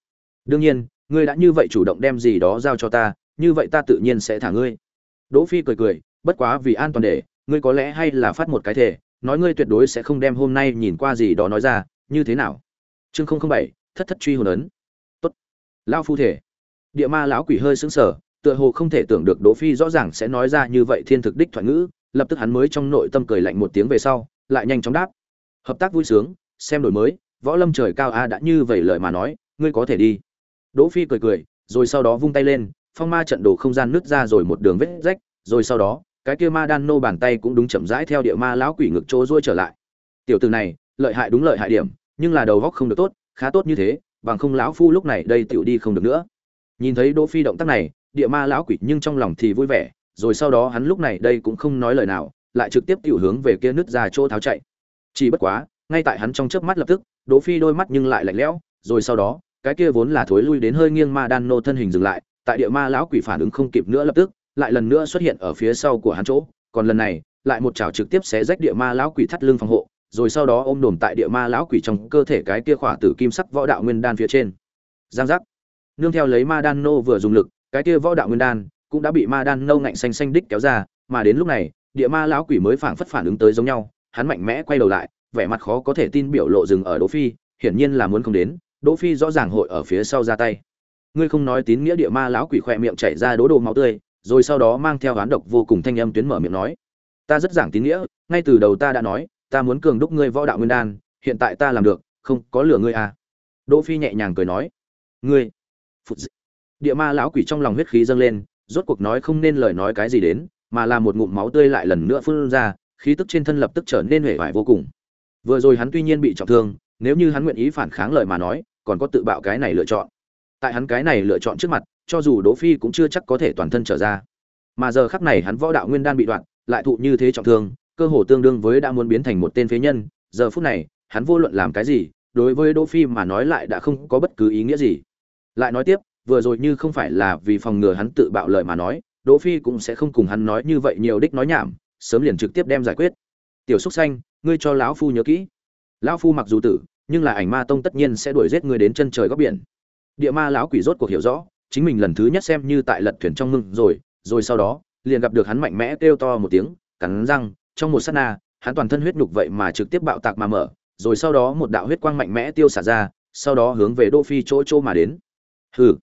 Đương nhiên, ngươi đã như vậy chủ động đem gì đó giao cho ta như vậy ta tự nhiên sẽ thả ngươi. Đỗ phi cười cười, bất quá vì an toàn để, ngươi có lẽ hay là phát một cái thể nói ngươi tuyệt đối sẽ không đem hôm nay nhìn qua gì đó nói ra, như thế nào? Chương không không bảy, thất thất truy hồn ấn. Tốt. Lão phu thể địa ma lão quỷ hơi sững sờ, tựa hồ không thể tưởng được đỗ phi rõ ràng sẽ nói ra như vậy thiên thực đích thoại ngữ, lập tức hắn mới trong nội tâm cười lạnh một tiếng về sau, lại nhanh chóng đáp. Hợp tác vui sướng, xem đổi mới, võ lâm trời cao a đã như vậy lời mà nói, ngươi có thể đi. Đỗ phi cười cười, rồi sau đó vung tay lên phong ma trận đồ không gian nứt ra rồi một đường vết rách, rồi sau đó, cái kia ma đan nô bàn tay cũng đúng chậm rãi theo địa ma lão quỷ ngực chỗ ruôi trở lại. Tiểu tử này, lợi hại đúng lợi hại điểm, nhưng là đầu góc không được tốt, khá tốt như thế, bằng không lão phu lúc này đây tiểu đi không được nữa. Nhìn thấy đỗ phi động tác này, địa ma lão quỷ nhưng trong lòng thì vui vẻ, rồi sau đó hắn lúc này đây cũng không nói lời nào, lại trực tiếp tiểu hướng về kia nứt ra chỗ tháo chạy. Chỉ bất quá, ngay tại hắn trong chớp mắt lập tức, đỗ phi đôi mắt nhưng lại lạnh lẽo, rồi sau đó, cái kia vốn là thối lui đến hơi nghiêng ma đan nô thân hình dừng lại tại địa ma lão quỷ phản ứng không kịp nữa lập tức, lại lần nữa xuất hiện ở phía sau của hắn chỗ. Còn lần này, lại một chảo trực tiếp xé rách địa ma lão quỷ thắt lưng phòng hộ, rồi sau đó ôm đồm tại địa ma lão quỷ trong cơ thể cái kia khỏa tử kim sắc võ đạo nguyên đan phía trên. Giang giác. Nương theo lấy ma đan nô vừa dùng lực, cái kia võ đạo nguyên đan cũng đã bị ma đan nâu ngạnh xanh xanh đích kéo ra, mà đến lúc này, địa ma lão quỷ mới phảng phất phản ứng tới giống nhau, hắn mạnh mẽ quay đầu lại, vẻ mặt khó có thể tin biểu lộ dừng ở đỗ phi, hiển nhiên là muốn không đến, đỗ phi rõ ràng hội ở phía sau ra tay ngươi không nói tín nghĩa địa ma lão quỷ khỏe miệng chảy ra đố đồ máu tươi, rồi sau đó mang theo oán độc vô cùng thanh âm tuyến mở miệng nói. Ta rất giảng tín nghĩa, ngay từ đầu ta đã nói, ta muốn cường đúc ngươi võ đạo nguyên đan, hiện tại ta làm được, không có lửa ngươi à. Đỗ phi nhẹ nhàng cười nói. Ngươi, phụt dị. địa ma lão quỷ trong lòng huyết khí dâng lên, rốt cuộc nói không nên lời nói cái gì đến, mà là một ngụm máu tươi lại lần nữa phun ra, khí tức trên thân lập tức trở nên hể vải vô cùng. Vừa rồi hắn tuy nhiên bị trọng thương, nếu như hắn nguyện ý phản kháng lời mà nói, còn có tự bạo cái này lựa chọn tại hắn cái này lựa chọn trước mặt, cho dù đỗ phi cũng chưa chắc có thể toàn thân trở ra. Mà giờ khắc này hắn võ đạo nguyên đan bị đoạn, lại thụ như thế trọng thương, cơ hồ tương đương với đã muốn biến thành một tên phế nhân. Giờ phút này, hắn vô luận làm cái gì, đối với đỗ phi mà nói lại đã không có bất cứ ý nghĩa gì. Lại nói tiếp, vừa rồi như không phải là vì phòng ngừa hắn tự bạo lời mà nói, đỗ phi cũng sẽ không cùng hắn nói như vậy nhiều đích nói nhảm, sớm liền trực tiếp đem giải quyết. Tiểu xúc xanh ngươi cho lão phu nhớ kỹ. Lão phu mặc dù tử, nhưng là ảnh ma tông tất nhiên sẽ đuổi giết ngươi đến chân trời góc biển địa ma lão quỷ rốt cuộc hiểu rõ, chính mình lần thứ nhất xem như tại lật thuyền trong mưng rồi rồi sau đó, liền gặp được hắn mạnh mẽ kêu to một tiếng, cắn răng, trong một sát na, hắn toàn thân huyết nhục vậy mà trực tiếp bạo tạc mà mở, rồi sau đó một đạo huyết quang mạnh mẽ tiêu xả ra, sau đó hướng về đỗ phi chỗ chỗ mà đến. Hừ.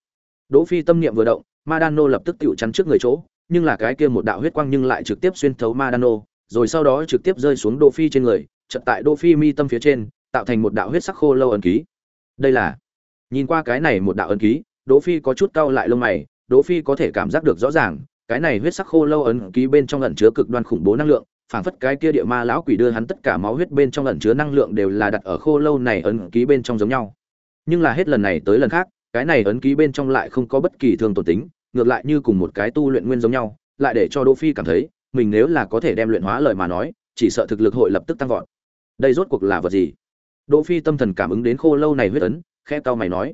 Đỗ phi tâm niệm vừa động, madano lập tức tựu chắn trước người chỗ, nhưng là cái kia một đạo huyết quang nhưng lại trực tiếp xuyên thấu madano, rồi sau đó trực tiếp rơi xuống đỗ phi trên người, chợt tại đỗ phi mi tâm phía trên, tạo thành một đạo huyết sắc khô lâu ẩn ký. Đây là nhìn qua cái này một đạo ấn ký, đỗ phi có chút cau lại lông mày, đỗ phi có thể cảm giác được rõ ràng, cái này huyết sắc khô lâu ấn ký bên trong ẩn chứa cực đoan khủng bố năng lượng, phảng phất cái kia địa ma lão quỷ đưa hắn tất cả máu huyết bên trong ẩn chứa năng lượng đều là đặt ở khô lâu này ấn ký bên trong giống nhau. Nhưng là hết lần này tới lần khác, cái này ấn ký bên trong lại không có bất kỳ thương tổn tính, ngược lại như cùng một cái tu luyện nguyên giống nhau, lại để cho đỗ phi cảm thấy, mình nếu là có thể đem luyện hóa lời mà nói, chỉ sợ thực lực hội lập tức tăng vọt. Đây rốt cuộc là vật gì? Đỗ phi tâm thần cảm ứng đến khô lâu này huyết ấn khe cau mày nói.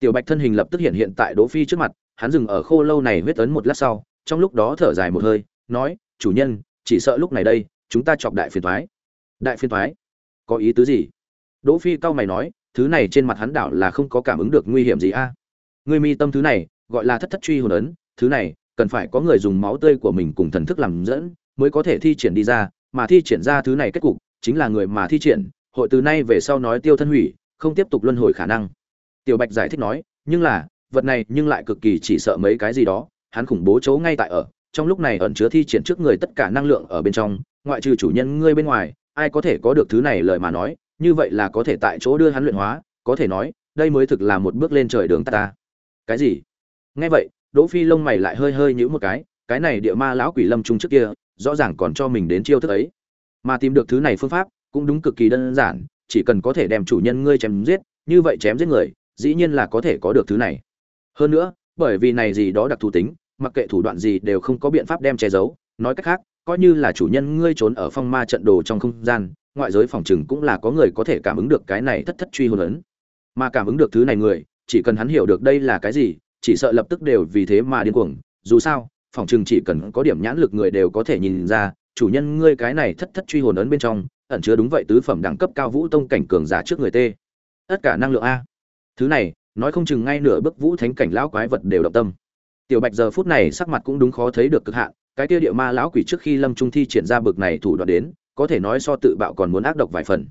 Tiểu bạch thân hình lập tức hiện hiện tại đỗ phi trước mặt, hắn dừng ở khô lâu này huyết ấn một lát sau, trong lúc đó thở dài một hơi, nói, chủ nhân, chỉ sợ lúc này đây, chúng ta chọc đại phiền toái. Đại phiền toái? Có ý tứ gì? Đỗ phi cau mày nói, thứ này trên mặt hắn đảo là không có cảm ứng được nguy hiểm gì a. À? mi tâm thứ này, gọi là thất thất truy hồn ấn, thứ này, cần phải có người dùng máu tươi của mình cùng thần thức làm dẫn, mới có thể thi triển đi ra, mà thi triển ra thứ này kết cục, chính là người mà thi triển, hội từ nay về sau nói tiêu thân hủy không tiếp tục luân hồi khả năng. Tiểu bạch giải thích nói nhưng là vật này nhưng lại cực kỳ chỉ sợ mấy cái gì đó hắn khủng bố chỗ ngay tại ở trong lúc này ẩn chứa thi triển trước người tất cả năng lượng ở bên trong ngoại trừ chủ nhân ngươi bên ngoài ai có thể có được thứ này lời mà nói như vậy là có thể tại chỗ đưa hắn luyện hóa có thể nói đây mới thực là một bước lên trời đường ta, ta. cái gì? Nghe vậy đỗ phi lông mày lại hơi hơi nhíu một cái cái này địa ma lão quỷ lâm trung trước kia rõ ràng còn cho mình đến chiêu thức ấy. Mà tìm được thứ này phương pháp cũng đúng cực kỳ đơn giản chỉ cần có thể đem chủ nhân ngươi chém giết, như vậy chém giết người, dĩ nhiên là có thể có được thứ này. Hơn nữa, bởi vì này gì đó đặc thù tính, mặc kệ thủ đoạn gì đều không có biện pháp đem che giấu. Nói cách khác, coi như là chủ nhân ngươi trốn ở phong ma trận đồ trong không gian, ngoại giới phòng trừng cũng là có người có thể cảm ứng được cái này thất thất truy hồn ấn. Mà cảm ứng được thứ này người, chỉ cần hắn hiểu được đây là cái gì, chỉ sợ lập tức đều vì thế mà điên cuồng. Dù sao, phòng trừng chỉ cần có điểm nhãn lực người đều có thể nhìn ra, chủ nhân ngươi cái này thất thất truy hồn ấn bên trong ẩn chứa đúng vậy tứ phẩm đẳng cấp cao vũ tông cảnh cường giả trước người tê. Tất cả năng lượng a. Thứ này, nói không chừng ngay nửa bước vũ thánh cảnh lão quái vật đều động tâm. Tiểu bạch giờ phút này sắc mặt cũng đúng khó thấy được cực hạn, cái kia địa ma lão quỷ trước khi lâm trung thi triển ra bực này thủ đoạn đến, có thể nói so tự bạo còn muốn ác độc vài phần.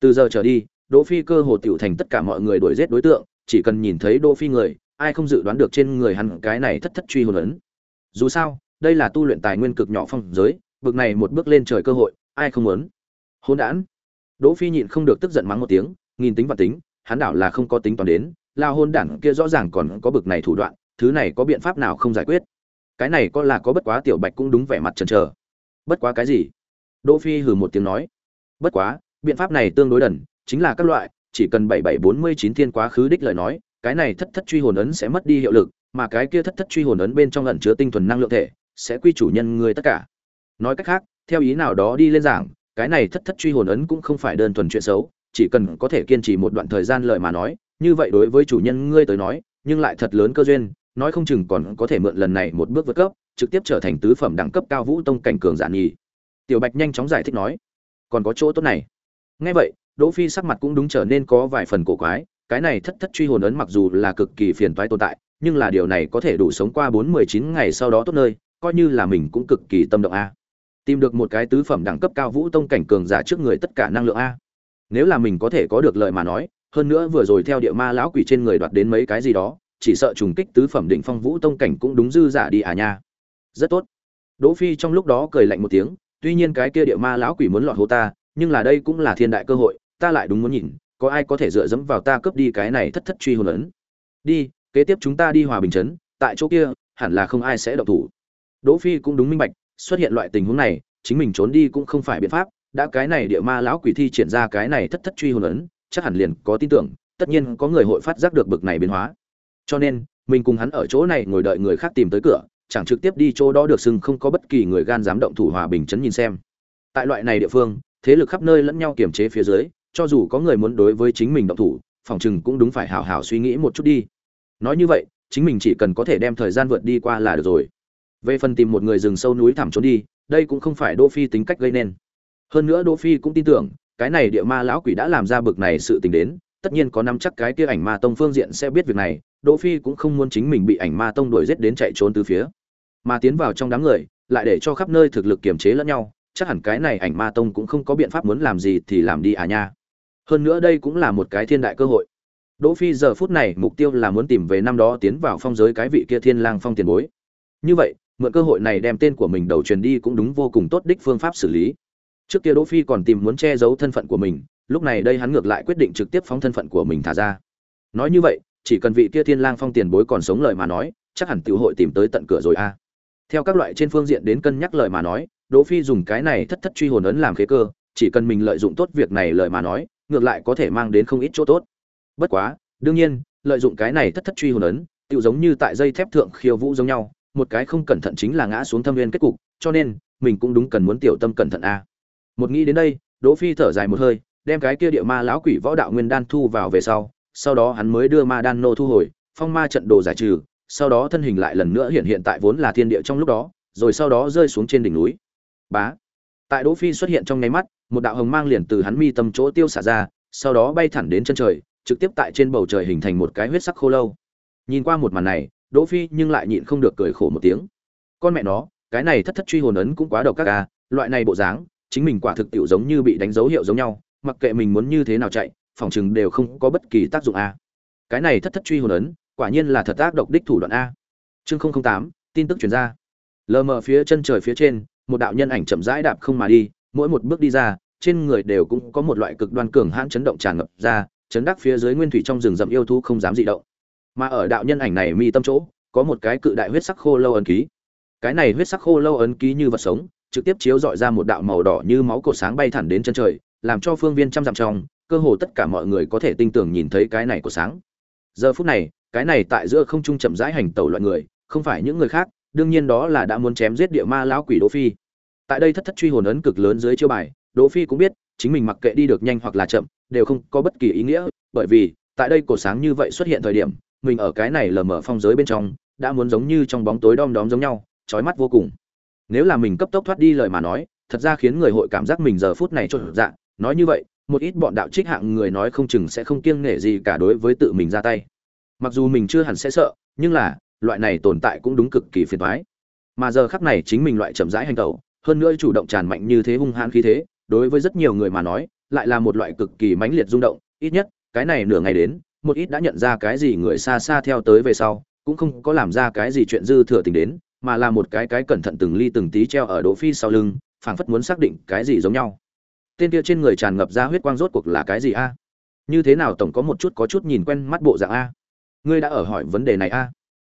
Từ giờ trở đi, đỗ phi cơ hồ tiểu thành tất cả mọi người đuổi giết đối tượng, chỉ cần nhìn thấy đỗ phi người, ai không dự đoán được trên người hắn cái này thất thất truy hồn ấn. Dù sao, đây là tu luyện tài nguyên cực nhỏ phong giới, bực này một bước lên trời cơ hội, ai không muốn? Hôn đản. Đỗ phi nhịn không được tức giận mắng một tiếng, nghìn tính và tính, hắn đảo là không có tính toán đến lao hôn đản kia rõ ràng còn có bực này thủ đoạn, thứ này có biện pháp nào không giải quyết? Cái này có là có bất quá tiểu bạch cũng đúng vẻ mặt chần chờ. Bất quá cái gì? Đỗ phi hừ một tiếng nói. Bất quá, biện pháp này tương đối đần, chính là các loại, chỉ cần bảy bảy bốn mươi chín thiên quá khứ đích lời nói, cái này thất thất truy hồn ấn sẽ mất đi hiệu lực, mà cái kia thất thất truy hồn ấn bên trong ẩn chứa tinh thuần năng lượng thể, sẽ quy chủ nhân người tất cả. Nói cách khác, theo ý nào đó đi lên giảng cái này thất thất truy hồn ấn cũng không phải đơn thuần chuyện xấu, chỉ cần có thể kiên trì một đoạn thời gian lời mà nói, như vậy đối với chủ nhân ngươi tới nói, nhưng lại thật lớn cơ duyên, nói không chừng còn có thể mượn lần này một bước vượt cấp, trực tiếp trở thành tứ phẩm đẳng cấp cao vũ tông cảnh cường giả nhì. Tiểu bạch nhanh chóng giải thích nói, còn có chỗ tốt này. Nghe vậy, đỗ phi sắc mặt cũng đúng trở nên có vài phần cổ quái, cái này thất thất truy hồn ấn mặc dù là cực kỳ phiền toái tồn tại, nhưng là điều này có thể đủ sống qua bốn mười chín ngày sau đó tốt nơi, coi như là mình cũng cực kỳ tâm động a tìm được một cái tứ phẩm đẳng cấp cao vũ tông cảnh cường giả trước người tất cả năng lượng a. Nếu là mình có thể có được lợi mà nói, hơn nữa vừa rồi theo địa ma lão quỷ trên người đoạt đến mấy cái gì đó, chỉ sợ trùng kích tứ phẩm định phong vũ tông cảnh cũng đúng dư giả đi à nha. Rất tốt. Đỗ phi trong lúc đó cười lạnh một tiếng, tuy nhiên cái kia địa ma lão quỷ muốn lọt hố ta, nhưng là đây cũng là thiên đại cơ hội, ta lại đúng muốn nhìn, có ai có thể dựa dẫm vào ta cướp đi cái này thất thất truy hồn ấn. Đi, kế tiếp chúng ta đi hòa bình chấn, tại chỗ kia, hẳn là không ai sẽ động thủ. Đỗ phi cũng đúng minh bạch xuất hiện loại tình huống này, chính mình trốn đi cũng không phải biện pháp, đã cái này địa ma lão quỷ thi triển ra cái này thất thất truy hồn ấn, chắc hẳn liền có tin tưởng, tất nhiên có người hội phát giác được bực này biến hóa. Cho nên, mình cùng hắn ở chỗ này ngồi đợi người khác tìm tới cửa, chẳng trực tiếp đi chỗ đó được xưng không có bất kỳ người gan dám động thủ hòa bình chấn nhìn xem. Tại loại này địa phương, thế lực khắp nơi lẫn nhau kiềm chế phía dưới, cho dù có người muốn đối với chính mình động thủ, phòng chừng cũng đúng phải hào hào suy nghĩ một chút đi. Nói như vậy, chính mình chỉ cần có thể đem thời gian vượt đi qua là được rồi về phần tìm một người rừng sâu núi thẳm trốn đi, đây cũng không phải đỗ phi tính cách gây nên. Hơn nữa đỗ phi cũng tin tưởng, cái này địa ma lão quỷ đã làm ra bực này sự tình đến, tất nhiên có năm chắc cái kia ảnh ma tông phương diện sẽ biết việc này, đỗ phi cũng không muốn chính mình bị ảnh ma tông đuổi giết đến chạy trốn từ phía. Mà tiến vào trong đám người, lại để cho khắp nơi thực lực kiềm chế lẫn nhau, chắc hẳn cái này ảnh ma tông cũng không có biện pháp muốn làm gì thì làm đi à nha. Hơn nữa đây cũng là một cái thiên đại cơ hội. Đỗ phi giờ phút này mục tiêu là muốn tìm về năm đó tiến vào phong giới cái vị kia thiên lang phong tiền bối. Như vậy mượn cơ hội này đem tên của mình đầu truyền đi cũng đúng vô cùng tốt đích phương pháp xử lý. Trước kia đỗ phi còn tìm muốn che giấu thân phận của mình, lúc này đây hắn ngược lại quyết định trực tiếp phóng thân phận của mình thả ra. Nói như vậy, chỉ cần vị kia thiên lang phong tiền bối còn sống lời mà nói, chắc hẳn tiểu hội tìm tới tận cửa rồi a. Theo các loại trên phương diện đến cân nhắc lời mà nói, đỗ phi dùng cái này thất thất truy hồn ấn làm khế cơ, chỉ cần mình lợi dụng tốt việc này lời mà nói, ngược lại có thể mang đến không ít chỗ tốt. Bất quá, đương nhiên, lợi dụng cái này thất thất truy hồn ấn tự giống như tại dây thép thượng khiêu vũ giống nhau một cái không cẩn thận chính là ngã xuống thâm viên kết cục, cho nên, mình cũng đúng cần muốn tiểu tâm cẩn thận a. Một nghĩ đến đây, đỗ phi thở dài một hơi, đem cái kia địa ma lão quỷ võ đạo nguyên đan thu vào về sau sau đó hắn mới đưa ma đan nô thu hồi, phong ma trận đồ giải trừ, sau đó thân hình lại lần nữa hiện hiện tại vốn là thiên địa trong lúc đó, rồi sau đó rơi xuống trên đỉnh núi. Bá! Tại đỗ phi xuất hiện trong nháy mắt, một đạo hồng mang liền từ hắn mi tâm chỗ tiêu xả ra, sau đó bay thẳng đến chân trời, trực tiếp tại trên bầu trời hình thành một cái huyết sắc khô lâu. Nhìn qua một màn này đỗ phi nhưng lại nhịn không được cười khổ một tiếng. Con mẹ nó cái này thất thất truy hồn ấn cũng quá độc các a, à, loại này bộ dáng chính mình quả thực tiểu giống như bị đánh dấu hiệu giống nhau mặc kệ mình muốn như thế nào chạy phòng chừng đều không có bất kỳ tác dụng a cái này thất thất truy hồn ấn quả nhiên là thật ác độc đích thủ đoạn a chương không tám tin tức truyền ra. Lờ mờ phía chân trời phía trên một đạo nhân ảnh chậm rãi đạp không mà đi mỗi một bước đi ra trên người đều cũng có một loại cực đoan cường hãn chấn động tràn ngập ra chấn đắc phía dưới nguyên thủy trong rừng rậm yêu thú không dám dị động mà ở đạo nhân ảnh này mi tâm chỗ, có một cái cự đại huyết sắc khô lâu ấn ký. Cái này huyết sắc khô lâu ấn ký như vật sống, trực tiếp chiếu dọi ra một đạo màu đỏ như máu cột sáng bay thẳng đến chân trời, làm cho phương viên trăm dặm trong, cơ hồ tất cả mọi người có thể tinh tường nhìn thấy cái này của sáng. Giờ phút này, cái này tại giữa không trung chậm rãi hành tẩu loại người, không phải những người khác, đương nhiên đó là đã muốn chém giết địa ma lão quỷ đỗ phi. Tại đây thất thất truy hồn ấn cực lớn dưới chiêu bài, đỗ phi cũng biết, chính mình mặc kệ đi được nhanh hoặc là chậm, đều không có bất kỳ ý nghĩa, bởi vì, tại đây cổ sáng như vậy xuất hiện thời điểm mình ở cái này lờ mờ phong giới bên trong, đã muốn giống như trong bóng tối đom đóm giống nhau, chói mắt vô cùng. Nếu là mình cấp tốc thoát đi lời mà nói, thật ra khiến người hội cảm giác mình giờ phút này trộn dạng nói như vậy, một ít bọn đạo trích hạng người nói không chừng sẽ không kiêng nể gì cả đối với tự mình ra tay. Mặc dù mình chưa hẳn sẽ sợ, nhưng là, loại này tồn tại cũng đúng cực kỳ phiền toái. Mà giờ khắc này chính mình loại chậm rãi hành tẩu, hơn nữa chủ động tràn mạnh như thế hung hãn khí thế, đối với rất nhiều người mà nói, lại là một loại cực kỳ mãnh liệt rung động. Ít nhất, cái này nửa ngày đến một ít đã nhận ra cái gì người xa xa theo tới về sau, cũng không có làm ra cái gì chuyện dư thừa tình đến, mà là một cái cái cẩn thận từng ly từng tí treo ở đỗ phi sau lưng, phảng phất muốn xác định cái gì giống nhau. Tên kia trên người tràn ngập ra huyết quang rốt cuộc là cái gì a? Như thế nào tổng có một chút có chút nhìn quen mắt bộ dạng a? Ngươi đã ở hỏi vấn đề này a?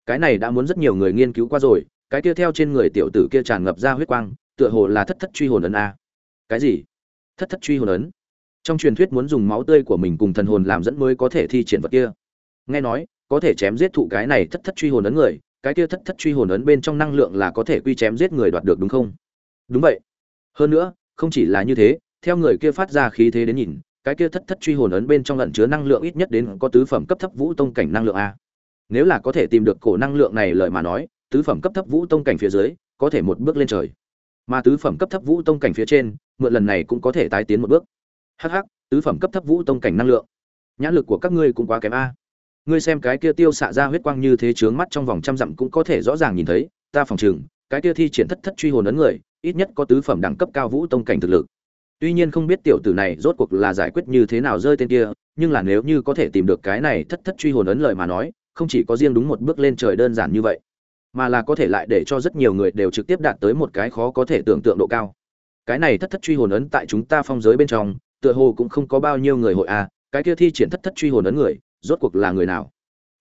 Cái này đã muốn rất nhiều người nghiên cứu qua rồi, cái kia theo trên người tiểu tử kia tràn ngập ra huyết quang, tựa hồ là thất thất truy hồn ấn a. Cái gì? Thất thất truy hồn ấn? Trong truyền thuyết muốn dùng máu tươi của mình cùng thần hồn làm dẫn mới có thể thi triển vật kia. Nghe nói, có thể chém giết thụ cái này thất thất truy hồn ấn người, cái kia thất thất truy hồn ấn bên trong năng lượng là có thể quy chém giết người đoạt được đúng không? Đúng vậy. Hơn nữa, không chỉ là như thế, theo người kia phát ra khí thế đến nhìn, cái kia thất thất truy hồn ấn bên trong lẩn chứa năng lượng ít nhất đến có tứ phẩm cấp thấp vũ tông cảnh năng lượng a. Nếu là có thể tìm được cổ năng lượng này lời mà nói, tứ phẩm cấp thấp vũ tông cảnh phía dưới, có thể một bước lên trời. Mà tứ phẩm cấp thấp vũ tông cảnh phía trên, mượn lần này cũng có thể tái tiến một bước hh tứ phẩm cấp thấp vũ tông cảnh năng lượng. Nhãn lực của các ngươi cũng quá kém a. Ngươi xem cái kia tiêu xạ ra huyết quang như thế chướng mắt trong vòng trăm dặm cũng có thể rõ ràng nhìn thấy, ta phòng chừng cái kia thi triển thất thất truy hồn ấn người, ít nhất có tứ phẩm đẳng cấp cao vũ tông cảnh thực lực. Tuy nhiên không biết tiểu tử này rốt cuộc là giải quyết như thế nào rơi tên kia, nhưng là nếu như có thể tìm được cái này thất thất truy hồn ấn lời mà nói, không chỉ có riêng đúng một bước lên trời đơn giản như vậy, mà là có thể lại để cho rất nhiều người đều trực tiếp đạt tới một cái khó có thể tưởng tượng độ cao. Cái này thất thất truy hồn ấn tại chúng ta phong giới bên trong tựa hồ cũng không có bao nhiêu người hội a à, cái kia thi triển thất thất truy hồn ấn người rốt cuộc là người nào?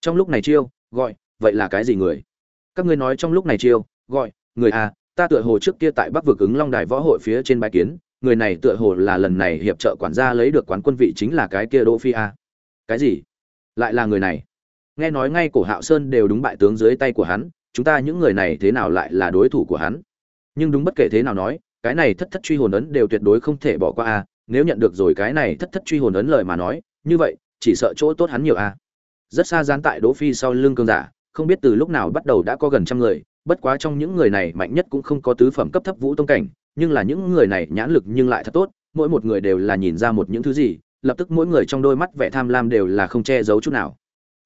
Trong lúc này chiêu gọi vậy là cái gì người? Các ngươi nói trong lúc này chiêu gọi người a à, ta tựa hồ trước kia tại bắc vực ứng long đài võ hội phía trên bái kiến người này tựa hồ là lần này hiệp trợ quản gia lấy được quán quân vị chính là cái kia đỗ phi a. Cái gì? Lại là người này? Nghe nói ngay cổ hạo sơn đều đúng bại tướng dưới tay của hắn chúng ta những người này thế nào lại là đối thủ của hắn? Nhưng đúng bất kể thế nào nói cái này thất thất truy hồn ấn đều tuyệt đối không thể bỏ qua a nếu nhận được rồi cái này thất thất truy hồn ấn lời mà nói, như vậy, chỉ sợ chỗ tốt hắn nhiều a rất xa gián tại đỗ phi sau lưng cương giả, không biết từ lúc nào bắt đầu đã có gần trăm người, bất quá trong những người này mạnh nhất cũng không có tứ phẩm cấp thấp vũ tông cảnh, nhưng là những người này nhãn lực nhưng lại thật tốt, mỗi một người đều là nhìn ra một những thứ gì, lập tức mỗi người trong đôi mắt vẻ tham lam đều là không che giấu chút nào.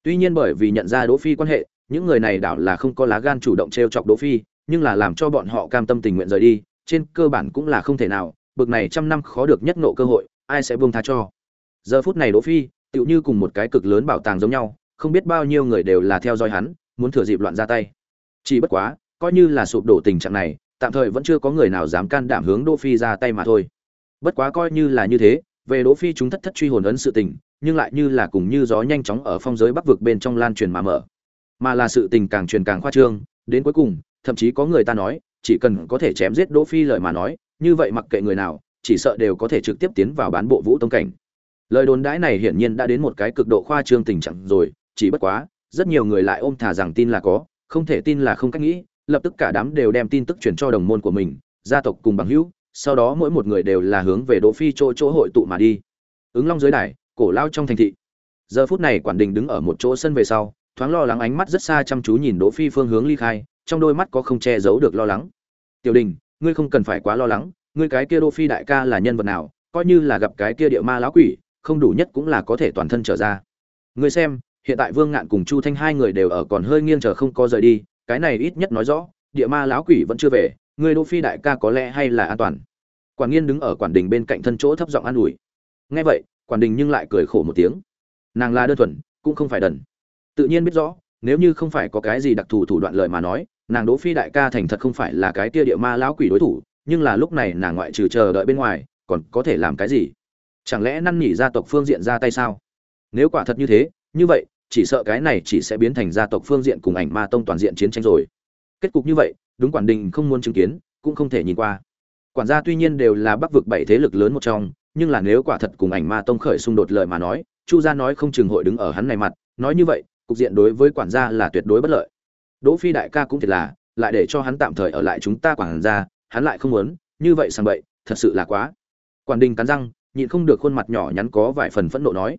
Tuy nhiên bởi vì nhận ra đỗ phi quan hệ, những người này đảo là không có lá gan chủ động trêu chọc đỗ phi, nhưng là làm cho bọn họ cam tâm tình nguyện rời đi, trên cơ bản cũng là không thể nào bực này trăm năm khó được nhất nộ cơ hội, ai sẽ buông tha cho? Giờ phút này đỗ phi, tựu như cùng một cái cực lớn bảo tàng giống nhau, không biết bao nhiêu người đều là theo dõi hắn, muốn thừa dịp loạn ra tay. Chỉ bất quá, coi như là sụp đổ tình trạng này, tạm thời vẫn chưa có người nào dám can đảm hướng đỗ phi ra tay mà thôi. Bất quá coi như là như thế, về đỗ phi chúng thất thất truy hồn ấn sự tình, nhưng lại như là cùng như gió nhanh chóng ở phong giới bắc vực bên trong lan truyền mà mở. Mà là sự tình càng truyền càng khoa trương, đến cuối cùng, thậm chí có người ta nói, chỉ cần có thể chém giết đỗ phi lời mà nói như vậy mặc kệ người nào, chỉ sợ đều có thể trực tiếp tiến vào bán bộ vũ tông cảnh. Lời đồn đãi này hiển nhiên đã đến một cái cực độ khoa trương tình trạng rồi, chỉ bất quá, rất nhiều người lại ôm thả rằng tin là có, không thể tin là không cách nghĩ, lập tức cả đám đều đem tin tức truyền cho đồng môn của mình, gia tộc cùng bằng hữu, sau đó mỗi một người đều là hướng về đỗ phi chỗ chỗ hội tụ mà đi. Ứng long dưới đài, cổ lao trong thành thị. Giờ phút này quản đình đứng ở một chỗ sân về sau, thoáng lo lắng ánh mắt rất xa chăm chú nhìn đỗ phi phương hướng ly khai, trong đôi mắt có không che giấu được lo lắng. Tiểu đình ngươi không cần phải quá lo lắng, ngươi cái kia đô phi đại ca là nhân vật nào, coi như là gặp cái kia địa ma lão quỷ, không đủ nhất cũng là có thể toàn thân trở ra. Ngươi xem, hiện tại vương ngạn cùng chu thanh hai người đều ở còn hơi nghiêng chờ không có rời đi, cái này ít nhất nói rõ, địa ma lão quỷ vẫn chưa về, ngươi đô phi đại ca có lẽ hay là an toàn. Quản nghiên đứng ở quản đình bên cạnh thân chỗ thấp giọng an ủi. Nghe vậy, quản đình nhưng lại cười khổ một tiếng. Nàng là đơn thuần, cũng không phải đần. Tự nhiên biết rõ, nếu như không phải có cái gì đặc thù thủ đoạn lợi mà nói nàng đỗ phi đại ca thành thật không phải là cái tia địa ma lão quỷ đối thủ, nhưng là lúc này nàng ngoại trừ chờ đợi bên ngoài, còn có thể làm cái gì? Chẳng lẽ năn nỉ gia tộc phương diện ra tay sao? Nếu quả thật như thế, như vậy, chỉ sợ cái này chỉ sẽ biến thành gia tộc phương diện cùng ảnh ma tông toàn diện chiến tranh rồi. Kết cục như vậy, đúng quản đình không muốn chứng kiến, cũng không thể nhìn qua. Quản gia tuy nhiên đều là bắc vực bảy thế lực lớn một trong, nhưng là nếu quả thật cùng ảnh ma tông khởi xung đột lời mà nói, chu gia nói không chừng hội đứng ở hắn này mặt, nói như vậy, cục diện đối với quản gia là tuyệt đối bất lợi đỗ phi đại ca cũng thiệt là lại để cho hắn tạm thời ở lại chúng ta quản gia hắn lại không muốn như vậy sang vậy thật sự là quá quản đình cắn răng nhịn không được khuôn mặt nhỏ nhắn có vài phần phẫn nộ nói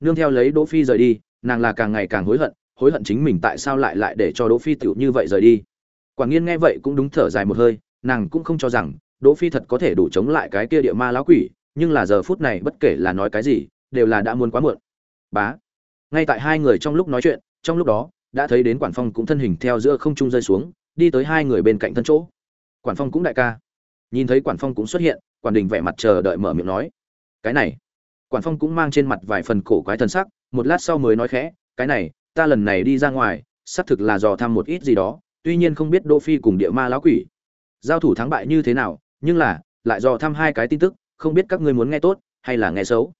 nương theo lấy đỗ phi rời đi nàng là càng ngày càng hối hận hối hận chính mình tại sao lại lại để cho đỗ phi tiểu như vậy rời đi Quản Nghiên nghe vậy cũng đúng thở dài một hơi, nàng cũng không cho rằng Đỗ Phi thật có thể đủ chống lại cái kia địa ma lão quỷ, nhưng là giờ phút này bất kể là nói cái gì, đều là đã muốn quá muộn. Bá. Ngay tại hai người trong lúc nói chuyện, trong lúc đó, đã thấy đến Quản Phong cũng thân hình theo giữa không trung rơi xuống, đi tới hai người bên cạnh thân chỗ. Quản Phong cũng đại ca. Nhìn thấy Quản Phong cũng xuất hiện, Quản Đình vẻ mặt chờ đợi mở miệng nói: "Cái này." Quản Phong cũng mang trên mặt vài phần cổ quái thần sắc, một lát sau mới nói khẽ: "Cái này, ta lần này đi ra ngoài, xác thực là dò thăm một ít gì đó, tuy nhiên không biết Đỗ Phi cùng địa ma lão quỷ giao thủ thắng bại như thế nào, nhưng là lại dò thăm hai cái tin tức, không biết các ngươi muốn nghe tốt hay là nghe xấu.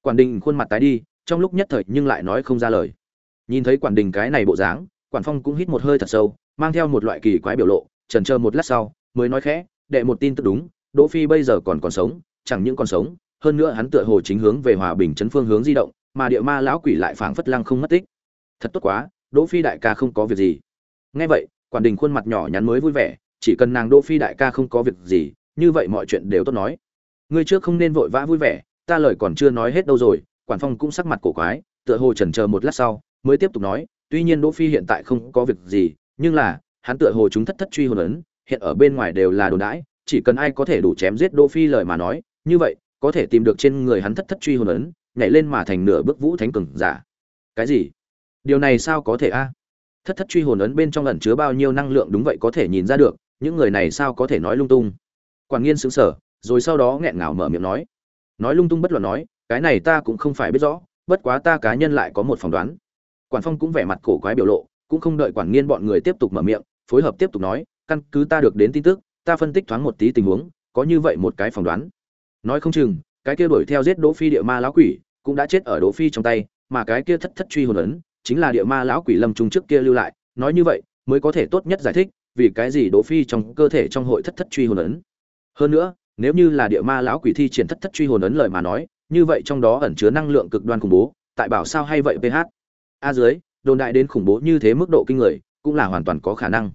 Quản Đình khuôn mặt tái đi, trong lúc nhất thời nhưng lại nói không ra lời. Nhìn thấy Quản Đình cái này bộ dáng, Quản Phong cũng hít một hơi thật sâu, mang theo một loại kỳ quái biểu lộ, chần chờ một lát sau, mới nói khẽ, đệ một tin tức đúng, Đỗ Phi bây giờ còn còn sống, chẳng những còn sống, hơn nữa hắn tựa hồ chính hướng về hòa bình chấn phương hướng di động, mà địa ma lão quỷ lại phảng phất lăng không mất tích. Thật tốt quá, Đỗ Phi đại ca không có việc gì. Nghe vậy, quản đình khuôn mặt nhỏ nhắn mới vui vẻ chỉ cần nàng đỗ phi đại ca không có việc gì như vậy mọi chuyện đều tốt nói ngươi trước không nên vội vã vui vẻ ta lời còn chưa nói hết đâu rồi quản phong cũng sắc mặt cổ quái tựa hồ chần chờ một lát sau mới tiếp tục nói tuy nhiên đỗ phi hiện tại không có việc gì nhưng là hắn tựa hồ chúng thất thất truy hồn ấn hiện ở bên ngoài đều là đồn đãi chỉ cần ai có thể đủ chém giết đỗ phi lời mà nói như vậy có thể tìm được trên người hắn thất thất truy hồn ấn nhảy lên mà thành nửa bước vũ thánh cường giả. Cái gì? Điều này sao có thể a? Thất thất truy hồn ấn bên trong ẩn chứa bao nhiêu năng lượng đúng vậy có thể nhìn ra được những người này sao có thể nói lung tung? Quản nghiên sững sờ, rồi sau đó nghẹn ngào mở miệng nói. Nói lung tung bất luận nói cái này ta cũng không phải biết rõ bất quá ta cá nhân lại có một phỏng đoán quản phong cũng vẻ mặt cổ quái biểu lộ, cũng không đợi quản nghiên bọn người tiếp tục mở miệng, phối hợp tiếp tục nói, căn cứ ta được đến tin tức, ta phân tích thoáng một tí tình huống, có như vậy một cái phỏng đoán. Nói không chừng, cái kia đuổi theo giết đỗ phi địa ma lão quỷ, cũng đã chết ở đỗ phi trong tay, mà cái kia thất thất truy hồn ấn, chính là địa ma lão quỷ lâm trung trước kia lưu lại, nói như vậy, mới có thể tốt nhất giải thích, vì cái gì đỗ phi trong cơ thể trong hội thất thất truy hồn ấn. Hơn nữa, nếu như là địa ma lão quỷ thi triển thất thất truy hồn ấn lời mà nói, như vậy trong đó ẩn chứa năng lượng cực đoan khủng bố, tại bảo sao hay vậy ph a dưới, đồn đại đến khủng bố như thế mức độ kinh người, cũng là hoàn toàn có khả năng.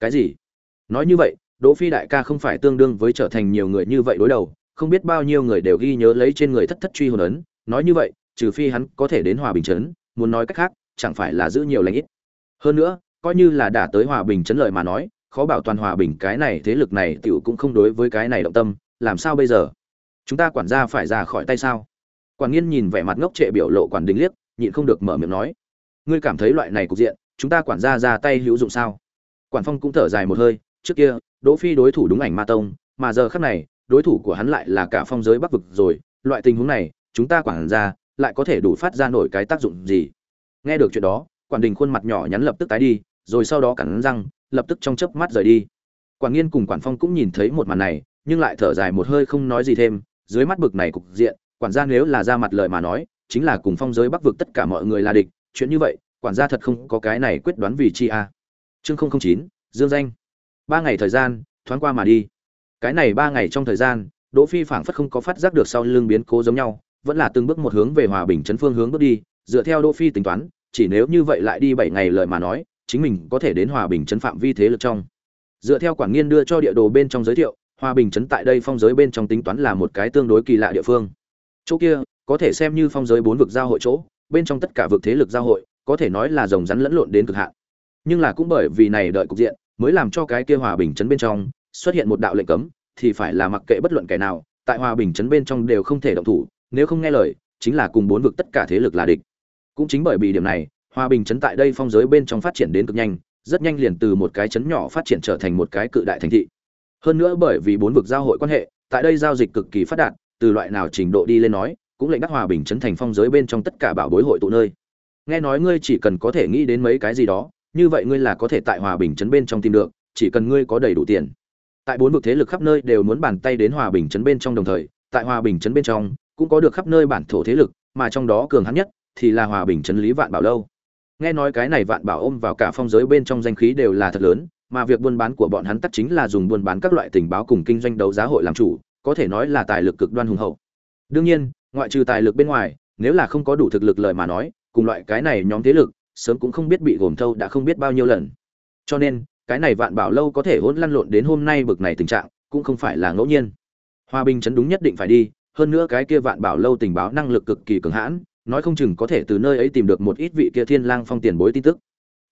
Cái gì? Nói như vậy, đỗ phi đại ca không phải tương đương với trở thành nhiều người như vậy đối đầu, không biết bao nhiêu người đều ghi nhớ lấy trên người thất thất truy hồn ấn. Nói như vậy, trừ phi hắn có thể đến hòa bình chấn, muốn nói cách khác, chẳng phải là giữ nhiều lãnh ít. Hơn nữa, coi như là đã tới hòa bình chấn lợi mà nói, khó bảo toàn hòa bình cái này thế lực này tiểu cũng không đối với cái này động tâm, làm sao bây giờ? Chúng ta quản gia phải ra khỏi tay sao? Quản nghiên nhìn vẻ mặt ngốc trệ biểu lộ quản đình liếc, nhịn không được mở miệng nói ngươi cảm thấy loại này cục diện, chúng ta quản gia ra tay hữu dụng sao? Quản phong cũng thở dài một hơi, trước kia, đỗ phi đối thủ đúng ảnh ma tông, mà giờ khắc này, đối thủ của hắn lại là cả phong giới bắc vực rồi, loại tình huống này, chúng ta quản gia lại có thể đủ phát ra nổi cái tác dụng gì? Nghe được chuyện đó, quản đình khuôn mặt nhỏ nhắn lập tức tái đi, rồi sau đó cắn răng, lập tức trong chớp mắt rời đi. Quản nghiên cùng quản phong cũng nhìn thấy một màn này, nhưng lại thở dài một hơi không nói gì thêm. Dưới mắt bực này cục diện, quản gia nếu là ra mặt lời mà nói, chính là cùng phong giới bắc vực tất cả mọi người là địch chuyện như vậy, quản gia thật không có cái này quyết đoán vì chi a. Chương không không chín, dương danh. Ba ngày thời gian, thoáng qua mà đi. Cái này ba ngày trong thời gian, đỗ phi phảng phất không có phát giác được sau lưng biến cố giống nhau, vẫn là từng bước một hướng về hòa bình chấn phương hướng bước đi, dựa theo đỗ phi tính toán, chỉ nếu như vậy lại đi bảy ngày lời mà nói, chính mình có thể đến hòa bình chấn phạm vi thế lực trong. Dựa theo quản nghiên đưa cho địa đồ bên trong giới thiệu, hòa bình chấn tại đây phong giới bên trong tính toán là một cái tương đối kỳ lạ địa phương. Chỗ kia, có thể xem như phong giới bốn vực giao hội chỗ bên trong tất cả vực thế lực giao hội, có thể nói là rồng rắn lẫn lộn đến cực hạn. Nhưng là cũng bởi vì này đợi cục diện, mới làm cho cái kia hòa bình chấn bên trong xuất hiện một đạo lệnh cấm, thì phải là mặc kệ bất luận kẻ nào, tại hòa bình chấn bên trong đều không thể động thủ, nếu không nghe lời, chính là cùng bốn vực tất cả thế lực là địch. Cũng chính bởi vì điểm này, hòa bình chấn tại đây phong giới bên trong phát triển đến cực nhanh, rất nhanh liền từ một cái chấn nhỏ phát triển trở thành một cái cự đại thành thị. Hơn nữa bởi vì bốn vực giao hội quan hệ, tại đây giao dịch cực kỳ phát đạt, từ loại nào trình độ đi lên nói cũng lệnh đắc hòa bình chấn thành phong giới bên trong tất cả bảo bối hội tụ nơi. Nghe nói ngươi chỉ cần có thể nghĩ đến mấy cái gì đó, như vậy ngươi là có thể tại hòa bình chấn bên trong tìm được, chỉ cần ngươi có đầy đủ tiền. Tại bốn vực thế lực khắp nơi đều muốn bàn tay đến hòa bình chấn bên trong đồng thời, tại hòa bình chấn bên trong cũng có được khắp nơi bản thổ thế lực, mà trong đó cường hắn nhất thì là hòa bình chấn lý vạn bảo lâu. Nghe nói cái này vạn bảo ôm vào cả phong giới bên trong danh khí đều là thật lớn, mà việc buôn bán của bọn hắn tất chính là dùng buôn bán các loại tình báo cùng kinh doanh đấu giá hội làm chủ, có thể nói là tài lực cực đoan hùng hậu. Đương nhiên ngoại trừ tài lực bên ngoài, nếu là không có đủ thực lực lời mà nói, cùng loại cái này nhóm thế lực, sớm cũng không biết bị gồm thâu đã không biết bao nhiêu lần. Cho nên, cái này vạn bảo lâu có thể hỗn lăn lộn đến hôm nay bực này tình trạng, cũng không phải là ngẫu nhiên. Hòa bình chấn đúng nhất định phải đi, hơn nữa cái kia vạn bảo lâu tình báo năng lực cực kỳ cường hãn, nói không chừng có thể từ nơi ấy tìm được một ít vị kia thiên lang phong tiền bối tin tức.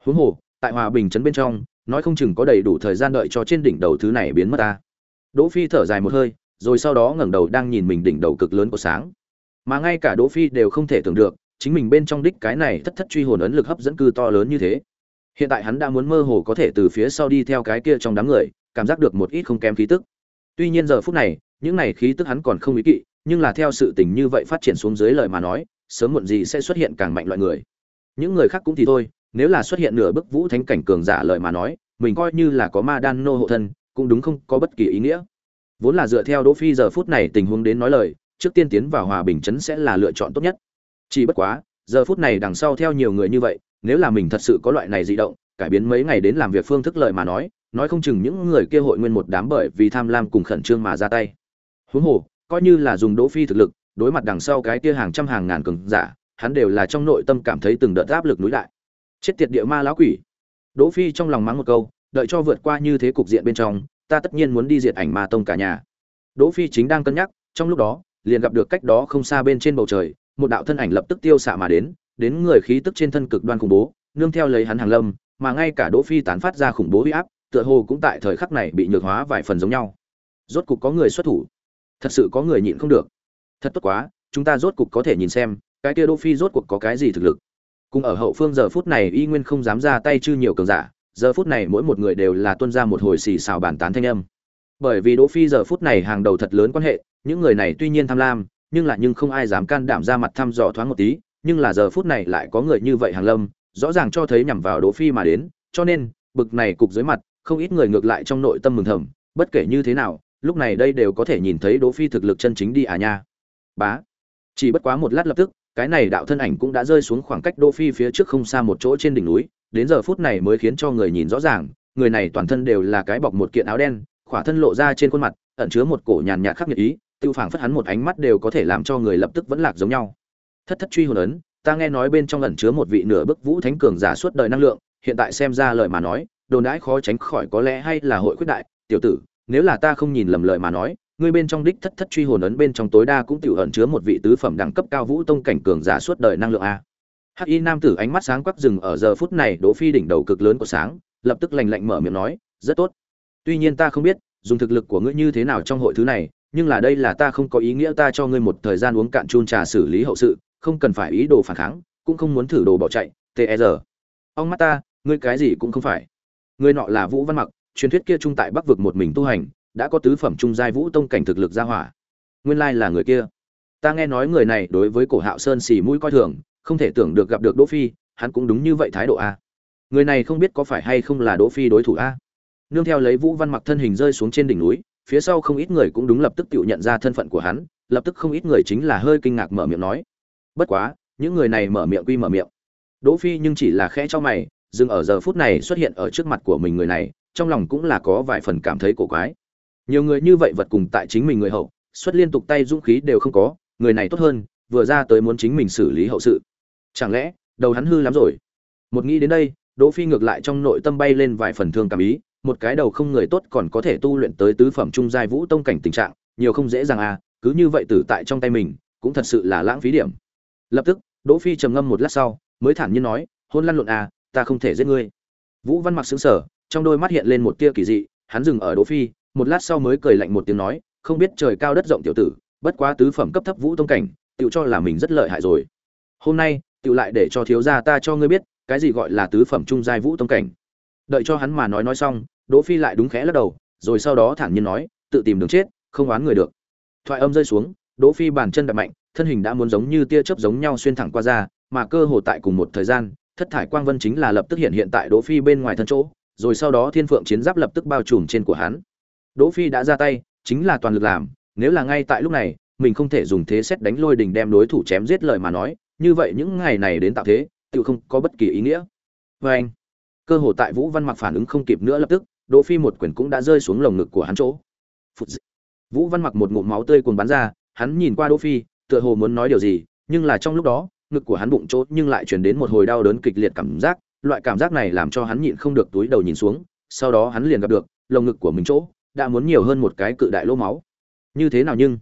Huống hồ, tại hòa bình chấn bên trong, nói không chừng có đầy đủ thời gian đợi cho trên đỉnh đầu thứ này biến mất ta. Đỗ phi thở dài một hơi, rồi sau đó ngẩng đầu đang nhìn mình đỉnh đầu cực lớn của sáng mà ngay cả đỗ phi đều không thể tưởng được, chính mình bên trong đích cái này thất thất truy hồn ấn lực hấp dẫn cư to lớn như thế. Hiện tại hắn đã muốn mơ hồ có thể từ phía sau đi theo cái kia trong đám người, cảm giác được một ít không kém khí tức. Tuy nhiên giờ phút này, những này khí tức hắn còn không ý kỵ, nhưng là theo sự tình như vậy phát triển xuống dưới lời mà nói, sớm muộn gì sẽ xuất hiện càng mạnh loại người. Những người khác cũng thì thôi, nếu là xuất hiện nửa bức vũ thánh cảnh cường giả lời mà nói, mình coi như là có ma đan nô hộ thân, cũng đúng không có bất kỳ ý nghĩa. Vốn là dựa theo đỗ phi giờ phút này tình huống đến nói lời trước tiên tiến vào hòa bình chấn sẽ là lựa chọn tốt nhất. Chỉ bất quá, giờ phút này đằng sau theo nhiều người như vậy, nếu là mình thật sự có loại này dị động, cải biến mấy ngày đến làm việc phương thức lợi mà nói nói không chừng những người kia hội nguyên một đám bởi vì tham lam cùng khẩn trương mà ra tay. Huống hồ, coi như là dùng đỗ phi thực lực, đối mặt đằng sau cái kia hàng trăm hàng ngàn cường giả, hắn đều là trong nội tâm cảm thấy từng đợt áp lực núi lại. Chết tiệt địa ma lão quỷ. Đỗ phi trong lòng mắng một câu, đợi cho vượt qua như thế cục diện bên trong, ta tất nhiên muốn đi diệt ảnh ma tông cả nhà. Đỗ phi chính đang cân nhắc, trong lúc đó liền gặp được cách đó không xa bên trên bầu trời, một đạo thân ảnh lập tức tiêu xạ mà đến đến người khí tức trên thân cực đoan khủng bố, nương theo lấy hắn hàng lâm, mà ngay cả đỗ phi tán phát ra khủng bố uy áp, tựa hồ cũng tại thời khắc này bị nhược hóa vài phần giống nhau. Rốt cục có người xuất thủ. Thật sự có người nhịn không được. Thật tốt quá, chúng ta rốt cục có thể nhìn xem, cái kia đỗ phi rốt cuộc có cái gì thực lực. Cùng ở hậu phương giờ phút này, y nguyên không dám ra tay chư nhiều cường giả, giờ phút này mỗi một người đều là tuân ra một hồi xì xào bàn tán thanh âm. Bởi vì đỗ phi giờ phút này hàng đầu thật lớn quan hệ những người này tuy nhiên tham lam, nhưng là nhưng không ai dám can đảm ra mặt thăm dò thoáng một tí, nhưng là giờ phút này lại có người như vậy hàng lâm, rõ ràng cho thấy nhằm vào đỗ phi mà đến, cho nên, bực này cục dưới mặt, không ít người ngược lại trong nội tâm mừng thầm, bất kể như thế nào, lúc này đây đều có thể nhìn thấy đỗ phi thực lực chân chính đi à nha. Bá, chỉ bất quá một lát lập tức, cái này đạo thân ảnh cũng đã rơi xuống khoảng cách đỗ phi phía trước không xa một chỗ trên đỉnh núi, đến giờ phút này mới khiến cho người nhìn rõ ràng, người này toàn thân đều là cái bọc một kiện áo đen, khỏa thân lộ ra trên khuôn mặt, ẩn chứa một cổ nhàn nhạt khắc nghiệt ý tiêu phảng phất hắn một ánh mắt đều có thể làm cho người lập tức vẫn lạc giống nhau. Thất thất truy hồn ấn, ta nghe nói bên trong ẩn chứa một vị nửa bức vũ thánh cường giả suốt đời năng lượng, hiện tại xem ra lời mà nói, đồn đãi khó tránh khỏi có lẽ hay là hội quyết đại. Tiểu tử, nếu là ta không nhìn lầm lời mà nói, ngươi bên trong đích thất thất truy hồn ấn bên trong tối đa cũng tiểu ẩn chứa một vị tứ phẩm đẳng cấp cao vũ tông cảnh cường giả suốt đời năng lượng a. Hắc y nam tử ánh mắt sáng quắc rừng ở giờ phút này đỗ phi đỉnh đầu cực lớn của sáng, lập tức lạnh lạnh mở miệng nói, rất tốt. Tuy nhiên ta không biết, dùng thực lực của ngươi như thế nào trong hội thứ này nhưng là đây là ta không có ý nghĩa ta cho ngươi một thời gian uống cạn chun trà xử lý hậu sự, không cần phải ý đồ phản kháng, cũng không muốn thử đồ bỏ chạy tr ông mắt ta, ngươi cái gì cũng không phải. Ngươi nọ là vũ văn mặc, truyền thuyết kia trung tại bắc vực một mình tu hành, đã có tứ phẩm trung giai vũ tông cảnh thực lực ra hỏa. Nguyên lai là người kia. Ta nghe nói người này đối với cổ hạo sơn xì mũi coi thường, không thể tưởng được gặp được đỗ phi, hắn cũng đúng như vậy thái độ a. Người này không biết có phải hay không là đỗ phi đối thủ a. Nương theo lấy vũ văn mặc thân hình rơi xuống trên đỉnh núi phía sau không ít người cũng đúng lập tức tự nhận ra thân phận của hắn, lập tức không ít người chính là hơi kinh ngạc mở miệng nói, bất quá, những người này mở miệng quy mở miệng. Đỗ phi nhưng chỉ là khẽ cho mày, dừng ở giờ phút này xuất hiện ở trước mặt của mình người này, trong lòng cũng là có vài phần cảm thấy cổ quái. Nhiều người như vậy vật cùng tại chính mình người hậu, xuất liên tục tay dũng khí đều không có, người này tốt hơn, vừa ra tới muốn chính mình xử lý hậu sự. Chẳng lẽ, đầu hắn hư lắm rồi? Một nghĩ đến đây, đỗ phi ngược lại trong nội tâm bay lên vài phần thương cảm ý một cái đầu không người tốt còn có thể tu luyện tới tứ phẩm trung giai vũ tông cảnh tình trạng, nhiều không dễ dàng à cứ như vậy tử tại trong tay mình, cũng thật sự là lãng phí điểm. Lập tức, đỗ phi trầm ngâm một lát sau, mới thản nhiên nói, hôn lăn lộn à ta không thể giết ngươi. Vũ văn mặc sững sờ, trong đôi mắt hiện lên một tia kỳ dị, hắn dừng ở đỗ phi, một lát sau mới cười lạnh một tiếng nói, không biết trời cao đất rộng tiểu tử, bất quá tứ phẩm cấp thấp vũ tông cảnh, tiểu cho là mình rất lợi hại rồi. Hôm nay, tiểu lại để cho thiếu gia ta cho ngươi biết, cái gì gọi là tứ phẩm trung giai vũ tông cảnh. Đợi cho hắn mà nói nói xong đỗ phi lại đúng khẽ lắc đầu, rồi sau đó thản nhiên nói, tự tìm đường chết, không oán người được. Thoại âm rơi xuống, đỗ phi bàn chân đạp mạnh, thân hình đã muốn giống như tia chớp giống nhau xuyên thẳng qua ra mà cơ hồ tại cùng một thời gian, thất thải quang vân chính là lập tức hiện hiện tại đỗ phi bên ngoài thân chỗ, rồi sau đó thiên phượng chiến giáp lập tức bao trùm trên của hắn. Đỗ phi đã ra tay, chính là toàn lực làm, nếu là ngay tại lúc này, mình không thể dùng thế xét đánh lôi đình đem đối thủ chém giết lời mà nói, như vậy những ngày này đến tạo thế, tự không có bất kỳ ý nghĩa. Và anh, cơ hồ tại vũ văn mặc phản ứng không kịp nữa lập tức đỗ phi một quyền cũng đã rơi xuống lồng ngực của hắn chỗ. Vũ văn mặc một ngụm máu tươi cuồn bắn ra, hắn nhìn qua đỗ phi, tựa hồ muốn nói điều gì, nhưng là trong lúc đó, ngực của hắn bụng chốt nhưng lại truyền đến một hồi đau đớn kịch liệt cảm giác, loại cảm giác này làm cho hắn nhịn không được túi đầu nhìn xuống, sau đó hắn liền gặp được, lồng ngực của mình chỗ đã muốn nhiều hơn một cái cự đại lỗ máu. Như thế nào nhưng?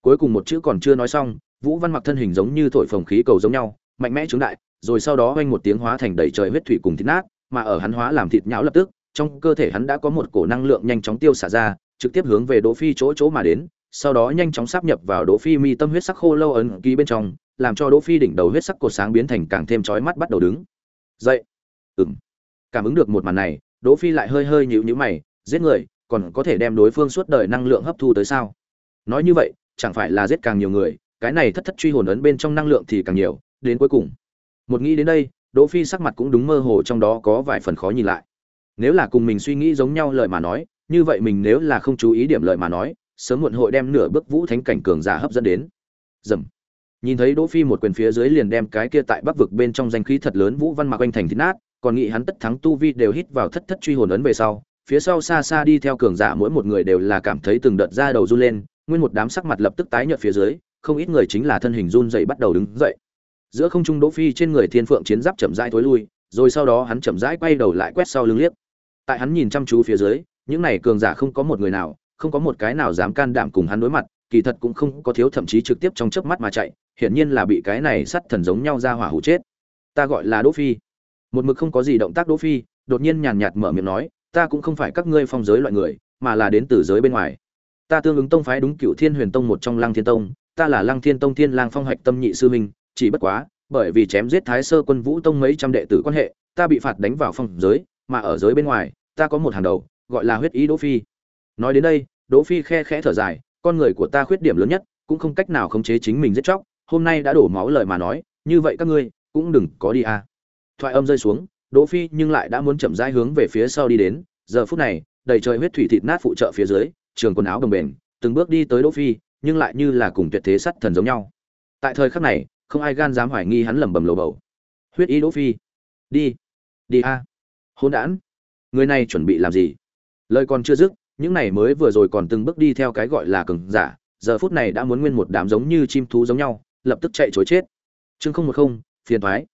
Cuối cùng một chữ còn chưa nói xong, vũ văn mặc thân hình giống như thổi phồng khí cầu giống nhau, mạnh mẽ trướng đại, rồi sau đó vang một tiếng hóa thành đầy trời huyết thủy cùng thịt nát, mà ở hắn hóa làm thịt nhão lập tức trong cơ thể hắn đã có một cổ năng lượng nhanh chóng tiêu xả ra, trực tiếp hướng về đỗ phi chỗ chỗ mà đến, sau đó nhanh chóng sáp nhập vào đỗ phi mi tâm huyết sắc khô lâu ấn ký bên trong, làm cho đỗ phi đỉnh đầu huyết sắc cột sáng biến thành càng thêm chói mắt bắt đầu đứng. Dậy. Ừm. Cảm ứng được một màn này, đỗ phi lại hơi hơi nhíu nhíu mày, giết người, còn có thể đem đối phương suốt đời năng lượng hấp thu tới sao? Nói như vậy, chẳng phải là giết càng nhiều người, cái này thất thất truy hồn ấn bên trong năng lượng thì càng nhiều, đến cuối cùng. Một nghĩ đến đây, đỗ phi sắc mặt cũng đúng mơ hồ trong đó có vài phần khó nhìn lại nếu là cùng mình suy nghĩ giống nhau lời mà nói, như vậy mình nếu là không chú ý điểm lời mà nói, sớm muộn hội đem nửa bước vũ thánh cảnh cường giả hấp dẫn đến. Dầm. Nhìn thấy đỗ phi một quyền phía dưới liền đem cái kia tại bắc vực bên trong danh khí thật lớn vũ văn mặc anh thành thít nát, còn nghĩ hắn tất thắng tu vi đều hít vào thất thất truy hồn ấn về sau, phía sau xa xa đi theo cường giả mỗi một người đều là cảm thấy từng đợt da đầu run lên, nguyên một đám sắc mặt lập tức tái nhợt phía dưới, không ít người chính là thân hình run dậy bắt đầu đứng dậy. Giữa không trung đỗ phi trên người thiên phượng chiến giáp chậm rãi thối lui, rồi sau đó hắn chậm rãi quay đầu lại quét sau lưng liếc tại hắn nhìn chăm chú phía dưới, những này cường giả không có một người nào, không có một cái nào dám can đảm cùng hắn đối mặt, kỳ thật cũng không có thiếu thậm chí trực tiếp trong chớp mắt mà chạy, hiển nhiên là bị cái này sắt thần giống nhau ra hỏa hủ chết. Ta gọi là đỗ phi. Một mực không có gì động tác đỗ phi, đột nhiên nhàn nhạt mở miệng nói, ta cũng không phải các ngươi phong giới loại người, mà là đến từ giới bên ngoài. Ta tương ứng tông phái đúng cựu thiên huyền tông một trong lăng thiên tông, ta là lăng thiên tông thiên lang phong hạch tâm nhị sư minh, chỉ bất quá, bởi vì chém giết thái sơ quân vũ tông mấy trăm đệ tử quan hệ, ta bị phạt đánh vào phong giới, mà ở giới bên ngoài ta có một hàng đầu, gọi là huyết ý đỗ phi. Nói đến đây, đỗ phi khe khẽ thở dài, con người của ta khuyết điểm lớn nhất, cũng không cách nào khống chế chính mình giết chóc, hôm nay đã đổ máu lời mà nói, như vậy các ngươi, cũng đừng có đi a. Thoại âm rơi xuống, đỗ phi nhưng lại đã muốn chậm rãi hướng về phía sau đi đến, giờ phút này, đầy trời huyết thủy thịt nát phụ trợ phía dưới, trường quần áo đồng bền, từng bước đi tới đỗ phi, nhưng lại như là cùng tuyệt thế sắt thần giống nhau. Tại thời khắc này, không ai gan dám hoài nghi hắn lẩm bẩm lầu bầu. Huyết ý đỗ phi. Đi. Đi a. Hỗn đản người này chuẩn bị làm gì? Lời còn chưa dứt, những này mới vừa rồi còn từng bước đi theo cái gọi là cường giả, giờ phút này đã muốn nguyên một đám giống như chim thú giống nhau, lập tức chạy chối chết. Chương không một không, phiền thoái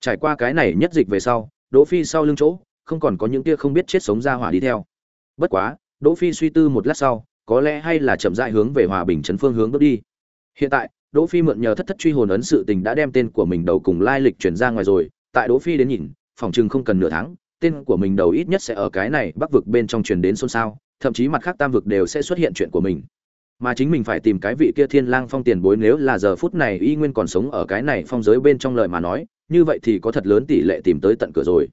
trải qua cái này nhất dịch về sau, đỗ phi sau lưng chỗ, không còn có những tia không biết chết sống ra hỏa đi theo. Bất quá, đỗ phi suy tư một lát sau, có lẽ hay là chậm rãi hướng về hòa bình trấn phương hướng bước đi. Hiện tại, đỗ phi mượn nhờ thất thất truy hồn ấn sự tình đã đem tên của mình đầu cùng lai lịch truyền ra ngoài rồi, tại đỗ phi đến nhìn, phòng chừng không cần nửa tháng tên của mình đầu ít nhất sẽ ở cái này bắc vực bên trong truyền đến xôn xao, thậm chí mặt khác tam vực đều sẽ xuất hiện chuyện của mình. Mà chính mình phải tìm cái vị kia thiên lang phong tiền bối nếu là giờ phút này y nguyên còn sống ở cái này phong giới bên trong lời mà nói, như vậy thì có thật lớn tỷ lệ tìm tới tận cửa rồi.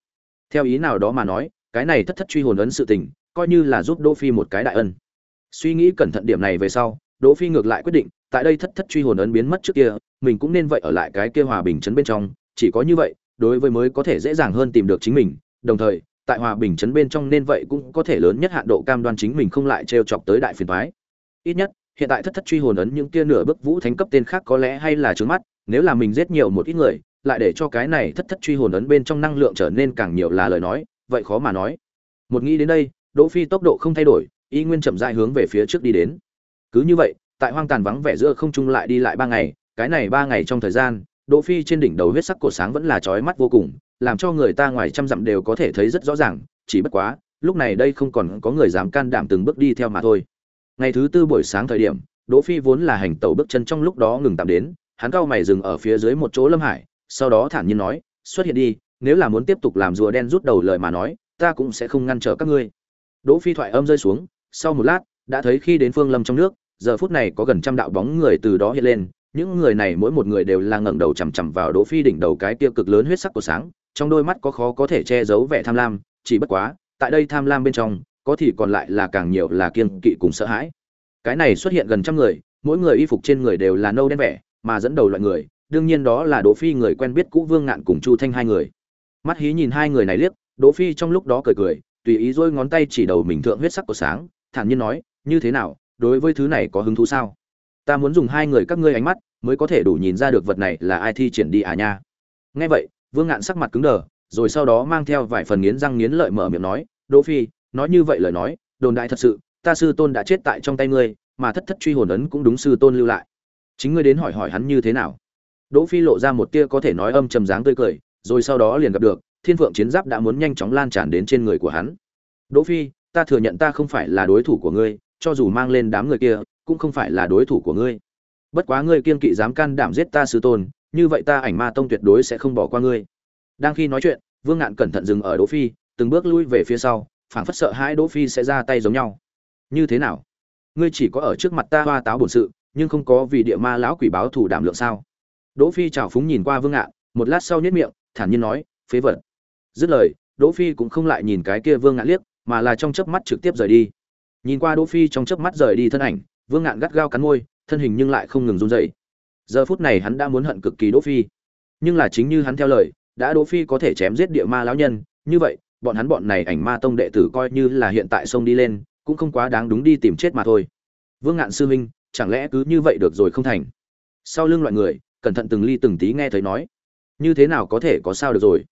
Theo ý nào đó mà nói, cái này thất thất truy hồn ấn sự tình, coi như là giúp đỗ phi một cái đại ân. Suy nghĩ cẩn thận điểm này về sau, đỗ phi ngược lại quyết định, tại đây thất thất truy hồn ấn biến mất trước kia, mình cũng nên vậy ở lại cái kia hòa bình chấn bên trong, chỉ có như vậy, đối với mới có thể dễ dàng hơn tìm được chính mình đồng thời, tại hòa bình chấn bên trong nên vậy cũng có thể lớn nhất hạn độ cam đoan chính mình không lại trêu chọc tới đại phiền toái. Ít nhất, hiện tại thất thất truy hồn ấn những kia nửa bức vũ thánh cấp tên khác có lẽ hay là trướng mắt, nếu là mình giết nhiều một ít người, lại để cho cái này thất thất truy hồn ấn bên trong năng lượng trở nên càng nhiều là lời nói, vậy khó mà nói. Một nghĩ đến đây, đỗ phi tốc độ không thay đổi, y nguyên chậm rãi hướng về phía trước đi đến. Cứ như vậy, tại hoang tàn vắng vẻ giữa không trung lại đi lại ba ngày, cái này ba ngày trong thời gian, đỗ phi trên đỉnh đầu huyết sắc cột sáng vẫn là chói mắt vô cùng làm cho người ta ngoài trăm dặm đều có thể thấy rất rõ ràng, chỉ bất quá, lúc này đây không còn có người dám can đảm từng bước đi theo mà thôi. Ngày thứ tư buổi sáng thời điểm, đỗ phi vốn là hành tẩu bước chân trong lúc đó ngừng tạm đến, hắn cao mày dừng ở phía dưới một chỗ lâm hải, sau đó thản nhiên nói, xuất hiện đi, nếu là muốn tiếp tục làm rùa đen rút đầu lời mà nói, ta cũng sẽ không ngăn trở các ngươi. Đỗ phi thoại âm rơi xuống, sau một lát, đã thấy khi đến phương lâm trong nước, giờ phút này có gần trăm đạo bóng người từ đó hiện lên những người này mỗi một người đều là ngẩng đầu chằm chằm vào đỗ phi đỉnh đầu cái tiêu cực lớn huyết sắc của sáng, trong đôi mắt có khó có thể che giấu vẻ tham lam, chỉ bất quá, tại đây tham lam bên trong, có thì còn lại là càng nhiều là kiên kỵ cùng sợ hãi. Cái này xuất hiện gần trăm người, mỗi người y phục trên người đều là nâu đen vẻ, mà dẫn đầu loại người, đương nhiên đó là đỗ phi người quen biết cũ vương ngạn cùng chu thanh hai người. Mắt hí nhìn hai người này liếc, đỗ phi trong lúc đó cười cười, tùy ý rôi ngón tay chỉ đầu mình thượng huyết sắc của sáng, thản nhiên nói, như thế nào, đối với thứ này có hứng thú sao? Ta muốn dùng hai người các ngươi ánh mắt mới có thể đủ nhìn ra được vật này là ai thi triển đi à nha. Nghe vậy, vương ngạn sắc mặt cứng đờ, rồi sau đó mang theo vài phần nghiến răng nghiến lợi mở miệng nói, đỗ phi, nói như vậy lời nói, đồn đại thật sự, ta sư tôn đã chết tại trong tay ngươi, mà thất thất truy hồn ấn cũng đúng sư tôn lưu lại. Chính ngươi đến hỏi hỏi hắn như thế nào. Đỗ phi lộ ra một tia có thể nói âm trầm dáng tươi cười, rồi sau đó liền gặp được, thiên phượng chiến giáp đã muốn nhanh chóng lan tràn đến trên người của hắn. Đỗ phi, ta thừa nhận ta không phải là đối thủ của ngươi, cho dù mang lên đám người kia cũng không phải là đối thủ của ngươi. Bất quá ngươi kiên kỵ dám can đảm giết ta sư tôn, như vậy ta ảnh ma tông tuyệt đối sẽ không bỏ qua ngươi. Đang khi nói chuyện, vương ngạn cẩn thận dừng ở đỗ phi, từng bước lui về phía sau, phảng phất sợ hãi đỗ phi sẽ ra tay giống nhau. Như thế nào? Ngươi chỉ có ở trước mặt ta hoa táo bổn sự, nhưng không có vì địa ma lão quỷ báo thủ đảm lượng sao? Đỗ phi chào phúng nhìn qua vương ngạn, một lát sau nhếch miệng, thản nhiên nói, phế vật. Dứt lời, đỗ phi cũng không lại nhìn cái kia vương ngạn liếc, mà là trong chớp mắt trực tiếp rời đi. Nhìn qua đỗ phi trong chớp mắt rời đi thân ảnh vương ngạn gắt gao cắn môi, thân hình nhưng lại không ngừng run rẩy. Giờ phút này hắn đã muốn hận cực kỳ đỗ phi. Nhưng là chính như hắn theo lời, đã đỗ phi có thể chém giết địa ma lão nhân, như vậy, bọn hắn bọn này ảnh ma tông đệ tử coi như là hiện tại sông đi lên, cũng không quá đáng đúng đi tìm chết mà thôi. Vương ngạn sư huynh, chẳng lẽ cứ như vậy được rồi không thành? Sau lưng loại người, cẩn thận từng ly từng tí nghe thấy nói. Như thế nào có thể có sao được rồi?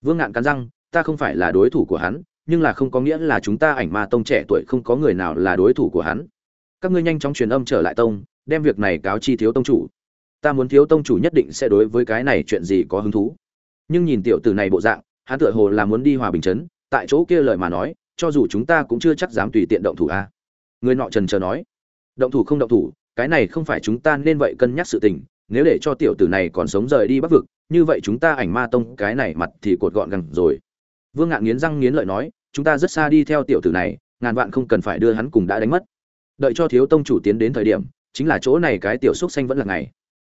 Vương ngạn cắn răng, ta không phải là đối thủ của hắn, nhưng là không có nghĩa là chúng ta ảnh ma tông trẻ tuổi không có người nào là đối thủ của hắn các ngươi nhanh chóng truyền âm trở lại tông, đem việc này cáo chi thiếu tông chủ. Ta muốn thiếu tông chủ nhất định sẽ đối với cái này chuyện gì có hứng thú. Nhưng nhìn tiểu tử này bộ dạng, hắn tựa hồ là muốn đi hòa bình chấn, tại chỗ kia lời mà nói, cho dù chúng ta cũng chưa chắc dám tùy tiện động thủ a. Người nọ trần chờ nói, động thủ không động thủ, cái này không phải chúng ta nên vậy cân nhắc sự tình, nếu để cho tiểu tử này còn sống rời đi bắc vực, như vậy chúng ta ảnh ma tông cái này mặt thì cột gọn gàng rồi. Vương ngạn nghiến răng nghiến lợi nói, chúng ta rất xa đi theo tiểu tử này, ngàn vạn không cần phải đưa hắn cùng đã đánh mất đợi cho thiếu tông chủ tiến đến thời điểm, chính là chỗ này cái tiểu xúc xanh vẫn là ngày.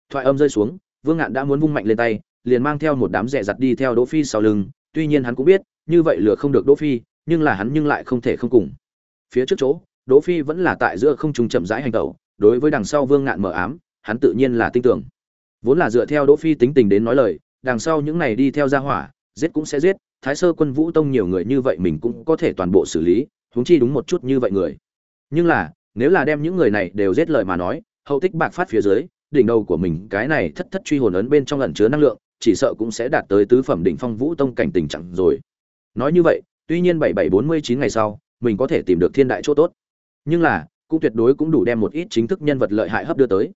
Thoại âm rơi xuống, vương ngạn đã muốn vung mạnh lên tay, liền mang theo một đám rẻ giặt đi theo đỗ phi sau lưng, tuy nhiên hắn cũng biết, như vậy lừa không được đỗ phi, nhưng là hắn nhưng lại không thể không cùng. Phía trước chỗ, đỗ phi vẫn là tại giữa không trung chậm rãi hành tẩu, đối với đằng sau vương ngạn mở ám, hắn tự nhiên là tin tưởng. Vốn là dựa theo đỗ phi tính tình đến nói lời, đằng sau những này đi theo gia hỏa, giết cũng sẽ giết, thái sơ quân vũ tông nhiều người như vậy mình cũng có thể toàn bộ xử lý, huống chi đúng một chút như vậy người. Nhưng là nếu là đem những người này đều giết lời mà nói, hậu tích bạc phát phía dưới, đỉnh đầu của mình, cái này thất thất truy hồn ấn bên trong ẩn chứa năng lượng, chỉ sợ cũng sẽ đạt tới tứ phẩm đỉnh phong vũ tông cảnh tình trạng rồi. Nói như vậy, tuy nhiên bảy bảy bốn mươi chín ngày sau, mình có thể tìm được thiên đại chỗ tốt. Nhưng là, cũng tuyệt đối cũng đủ đem một ít chính thức nhân vật lợi hại hấp đưa tới.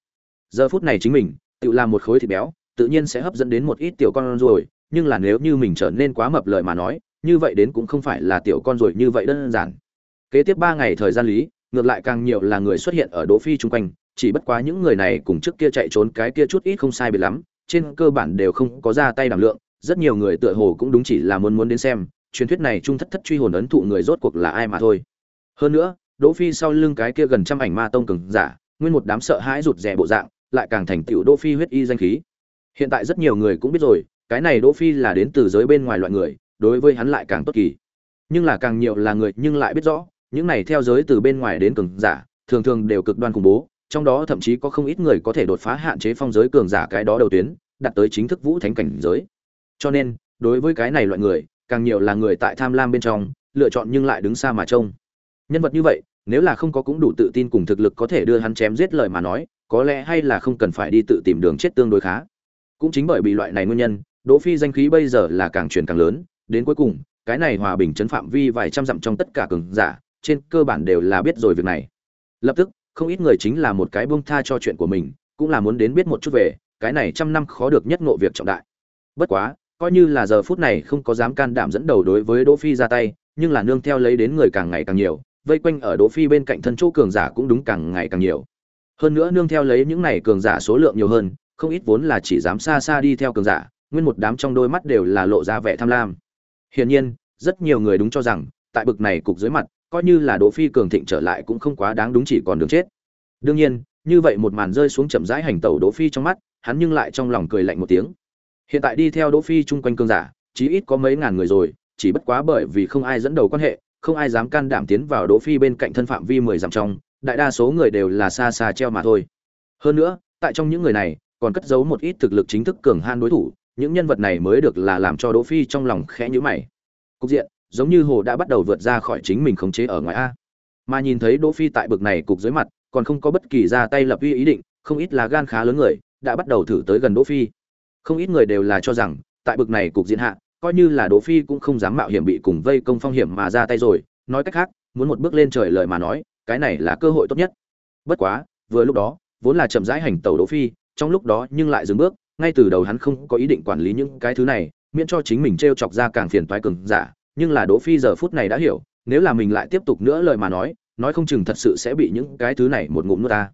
Giờ phút này chính mình, tự làm một khối thịt béo, tự nhiên sẽ hấp dẫn đến một ít tiểu con rồi, nhưng là nếu như mình trở nên quá mập lời mà nói, như vậy đến cũng không phải là tiểu con rồi như vậy đơn giản. Kế tiếp ba ngày thời gian lý ngược lại càng nhiều là người xuất hiện ở đỗ phi chung quanh, chỉ bất quá những người này cùng trước kia chạy trốn cái kia chút ít không sai biệt lắm, trên cơ bản đều không có ra tay đảm lượng, rất nhiều người tựa hồ cũng đúng chỉ là muốn muốn đến xem, truyền thuyết này trung thất thất truy hồn ấn thụ người rốt cuộc là ai mà thôi. Hơn nữa, đỗ phi sau lưng cái kia gần trăm ảnh ma tông cường giả, nguyên một đám sợ hãi rụt rè bộ dạng, lại càng thành tiểu đỗ phi huyết y danh khí. Hiện tại rất nhiều người cũng biết rồi, cái này đỗ phi là đến từ giới bên ngoài loại người, đối với hắn lại càng tốt kỳ. Nhưng là càng nhiều là người nhưng lại biết rõ những này theo giới từ bên ngoài đến cường giả, thường thường đều cực đoan khủng bố, trong đó thậm chí có không ít người có thể đột phá hạn chế phong giới cường giả cái đó đầu tuyến, đạt tới chính thức vũ thánh cảnh giới. Cho nên, đối với cái này loại người, càng nhiều là người tại tham lam bên trong, lựa chọn nhưng lại đứng xa mà trông. Nhân vật như vậy, nếu là không có cũng đủ tự tin cùng thực lực có thể đưa hắn chém giết lời mà nói, có lẽ hay là không cần phải đi tự tìm đường chết tương đối khá. Cũng chính bởi bị loại này nguyên nhân, đỗ phi danh khí bây giờ là càng truyền càng lớn, đến cuối cùng, cái này hòa bình chấn phạm vi vài trăm dặm trong tất cả cường giả trên cơ bản đều là biết rồi việc này. Lập tức, không ít người chính là một cái buông tha cho chuyện của mình, cũng là muốn đến biết một chút về, cái này trăm năm khó được nhất ngộ việc trọng đại. Bất quá, coi như là giờ phút này không có dám can đảm dẫn đầu đối với đỗ phi ra tay, nhưng là nương theo lấy đến người càng ngày càng nhiều, vây quanh ở đỗ phi bên cạnh thân chỗ cường giả cũng đúng càng ngày càng nhiều. Hơn nữa nương theo lấy những này cường giả số lượng nhiều hơn, không ít vốn là chỉ dám xa xa đi theo cường giả, nguyên một đám trong đôi mắt đều là lộ ra vẻ tham lam. Hiển nhiên, rất nhiều người đúng cho rằng, tại bực này cục dưới mặt coi như là đỗ phi cường thịnh trở lại cũng không quá đáng đúng chỉ còn đường chết. Đương nhiên, như vậy một màn rơi xuống chậm rãi hành tẩu đỗ phi trong mắt, hắn nhưng lại trong lòng cười lạnh một tiếng. Hiện tại đi theo đỗ phi chung quanh cương giả, chí ít có mấy ngàn người rồi, chỉ bất quá bởi vì không ai dẫn đầu quan hệ, không ai dám can đảm tiến vào đỗ phi bên cạnh thân phạm vi mười dặm trong, đại đa số người đều là xa xa treo mà thôi. Hơn nữa, tại trong những người này, còn cất giấu một ít thực lực chính thức cường han đối thủ, những nhân vật này mới được là làm cho đỗ phi trong lòng khẽ nhíu mày. Cục diện giống như hồ đã bắt đầu vượt ra khỏi chính mình khống chế ở ngoài a. Mà nhìn thấy đỗ phi tại bực này cục dưới mặt, còn không có bất kỳ ra tay lập uy ý định, không ít là gan khá lớn người đã bắt đầu thử tới gần đỗ phi. Không ít người đều là cho rằng, tại bực này cục diễn hạ, coi như là đỗ phi cũng không dám mạo hiểm bị cùng vây công phong hiểm mà ra tay rồi. Nói cách khác, muốn một bước lên trời lời mà nói, cái này là cơ hội tốt nhất. Bất quá, vừa lúc đó, vốn là chậm rãi hành tẩu đỗ phi, trong lúc đó nhưng lại dừng bước, ngay từ đầu hắn không có ý định quản lý những cái thứ này, miễn cho chính mình treo chọc ra càng phiền toái cường giả nhưng là đỗ phi giờ phút này đã hiểu, nếu là mình lại tiếp tục nữa lời mà nói nói không chừng thật sự sẽ bị những cái thứ này một ngụm nuốt ta.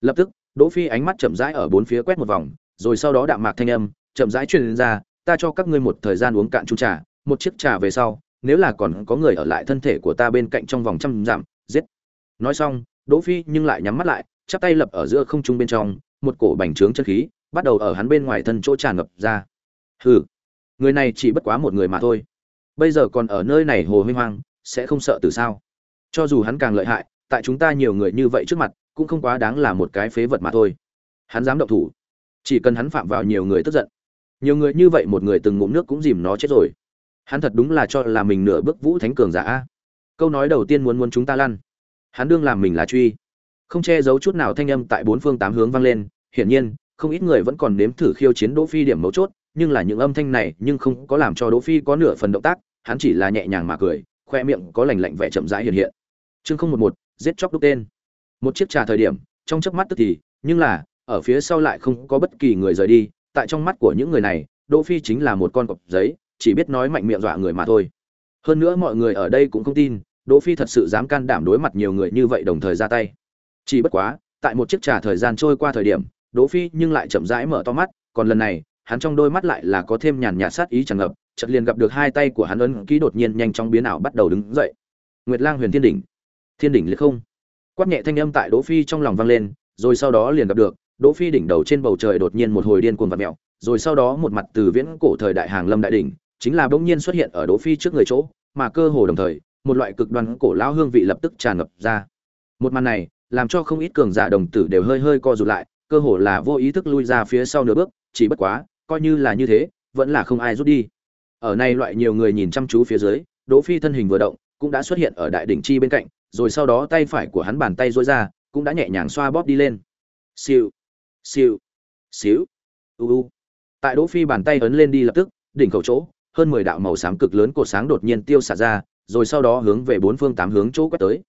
Lập tức, đỗ phi ánh mắt chậm rãi ở bốn phía quét một vòng, rồi sau đó đạm mạc thanh âm, chậm rãi truyền ra, ta cho các ngươi một thời gian uống cạn chung trà, một chiếc trà về sau, nếu là còn có người ở lại thân thể của ta bên cạnh trong vòng trăm dặm, giết. Nói xong, đỗ phi nhưng lại nhắm mắt lại, chắp tay lập ở giữa không trung bên trong, một cổ bành trướng chân khí, bắt đầu ở hắn bên ngoài thân chỗ tràn ngập ra. Hừ, người này chỉ bất quá một người mà thôi bây giờ còn ở nơi này hồ huy hoang, sẽ không sợ từ sao? Cho dù hắn càng lợi hại, tại chúng ta nhiều người như vậy trước mặt, cũng không quá đáng là một cái phế vật mà thôi. Hắn dám động thủ. Chỉ cần hắn phạm vào nhiều người tức giận. Nhiều người như vậy một người từng ngụm nước cũng dìm nó chết rồi. Hắn thật đúng là cho là mình nửa bước vũ thánh cường giả câu nói đầu tiên muốn muốn chúng ta lăn. Hắn đương làm mình là truy. Không che giấu chút nào thanh âm tại bốn phương tám hướng vang lên. Hiển nhiên, không ít người vẫn còn nếm thử khiêu chiến đỗ phi điểm mấu chốt, nhưng là những âm thanh này nhưng không có làm cho đỗ phi có nửa phần động tác hắn chỉ là nhẹ nhàng mà cười, khoe miệng có lành lạnh vẻ chậm rãi hiện hiện. Chương không một một, giết chóc đúc tên. Một chiếc trà thời điểm, trong chớp mắt tức thì, nhưng là, ở phía sau lại không có bất kỳ người rời đi, tại trong mắt của những người này, đỗ phi chính là một con cọp giấy, chỉ biết nói mạnh miệng dọa người mà thôi. Hơn nữa mọi người ở đây cũng không tin, đỗ phi thật sự dám can đảm đối mặt nhiều người như vậy đồng thời ra tay. Chỉ bất quá, tại một chiếc trà thời gian trôi qua thời điểm, đỗ phi nhưng lại chậm rãi mở to mắt, còn lần này, hắn trong đôi mắt lại là có thêm nhàn nhạt sát ý tràn ngập chợt liền gặp được hai tay của hắn ấn ký đột nhiên nhanh chóng biến ảo bắt đầu đứng dậy. Nguyệt lang huyền thiên đỉnh. Thiên đỉnh liệt không. Quát nhẹ thanh âm tại đỗ phi trong lòng vang lên, rồi sau đó liền gặp được, đỗ phi đỉnh đầu trên bầu trời đột nhiên một hồi điên cuồng vặn mèo, rồi sau đó một mặt từ viễn cổ thời đại hàng lâm đại đỉnh, chính là bỗng nhiên xuất hiện ở đỗ phi trước người chỗ, mà cơ hồ đồng thời, một loại cực đoan cổ lão hương vị lập tức tràn ngập ra. Một màn này, làm cho không ít cường giả đồng tử đều hơi hơi co rụt lại, cơ hồ là vô ý thức lui ra phía sau nửa bước, chỉ bất quá, coi như là như thế, vẫn là không ai rút đi ở này loại nhiều người nhìn chăm chú phía dưới, đỗ phi thân hình vừa động, cũng đã xuất hiện ở đại đỉnh chi bên cạnh, rồi sau đó tay phải của hắn bàn tay duỗi ra, cũng đã nhẹ nhàng xoa bóp đi lên. Siêu siêu xíu u u. Tại đỗ phi bàn tay ấn lên đi lập tức, đỉnh khẩu chỗ, hơn mười đạo màu xám cực lớn cột sáng đột nhiên tiêu xả ra, rồi sau đó hướng về bốn phương tám hướng chỗ quét tới.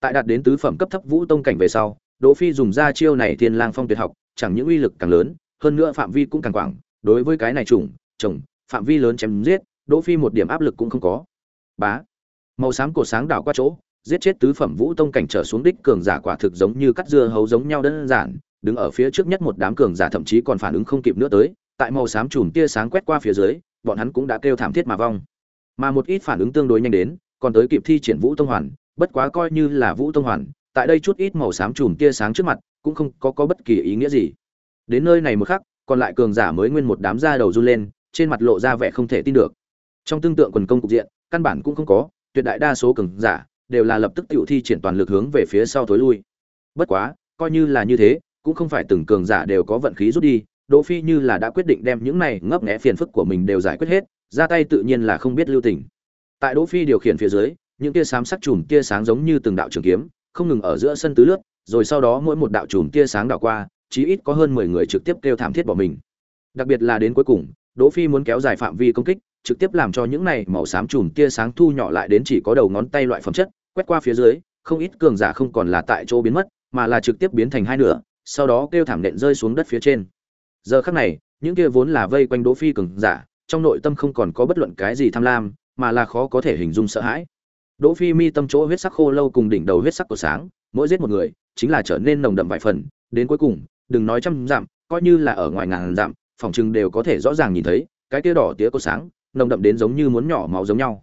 Tại đạt đến tứ phẩm cấp thấp vũ tông cảnh về sau, đỗ phi dùng ra chiêu này thiên lang phong tuyệt học, chẳng những uy lực càng lớn, hơn nữa phạm vi cũng càng quảng, đối với cái này trùng trồng phạm vi lớn chém giết, đỗ phi một điểm áp lực cũng không có. Bá. Màu xám cổ sáng đảo qua chỗ, giết chết tứ phẩm vũ tông cảnh trở xuống đích cường giả quả thực giống như cắt dưa hấu giống nhau đơn giản, đứng ở phía trước nhất một đám cường giả thậm chí còn phản ứng không kịp nữa tới, tại màu xám chùm tia sáng quét qua phía dưới, bọn hắn cũng đã kêu thảm thiết mà vong. Mà một ít phản ứng tương đối nhanh đến, còn tới kịp thi triển vũ tông hoàn, bất quá coi như là vũ tông hoàn, tại đây chút ít màu xám chùm tia sáng trước mặt, cũng không có có bất kỳ ý nghĩa gì. Đến nơi này một khắc, còn lại cường giả mới nguyên một đám da đầu run lên trên mặt lộ ra vẻ không thể tin được. Trong tương tượng quần công cục diện, căn bản cũng không có, tuyệt đại đa số cường giả đều là lập tức tự thi triển toàn lực hướng về phía sau thối lui. Bất quá, coi như là như thế, cũng không phải từng cường giả đều có vận khí rút đi, đỗ phi như là đã quyết định đem những này ngấp nghé phiền phức của mình đều giải quyết hết, ra tay tự nhiên là không biết lưu tình. Tại đỗ phi điều khiển phía dưới, những tia sám sắc chùm tia sáng giống như từng đạo trường kiếm, không ngừng ở giữa sân tứ lướt, rồi sau đó mỗi một đạo chùm tia sáng đảo qua, chí ít có hơn 10 người trực tiếp kêu thảm thiết bỏ mình. Đặc biệt là đến cuối cùng đỗ phi muốn kéo dài phạm vi công kích, trực tiếp làm cho những này màu xám chùm tia sáng thu nhỏ lại đến chỉ có đầu ngón tay loại phẩm chất, quét qua phía dưới, không ít cường giả không còn là tại chỗ biến mất, mà là trực tiếp biến thành hai nửa, sau đó kêu thảm nện rơi xuống đất phía trên. Giờ khắc này, những kia vốn là vây quanh đỗ phi cường giả, trong nội tâm không còn có bất luận cái gì tham lam, mà là khó có thể hình dung sợ hãi. Đỗ phi mi tâm chỗ huyết sắc khô lâu cùng đỉnh đầu huyết sắc của sáng, mỗi giết một người, chính là trở nên nồng đậm vài phần, đến cuối cùng, đừng nói trăm dặm, coi như là ở ngoài ngàn dặm phòng chừng đều có thể rõ ràng nhìn thấy, cái kia đỏ tía của sáng, nồng đậm đến giống như muốn nhỏ máu giống nhau.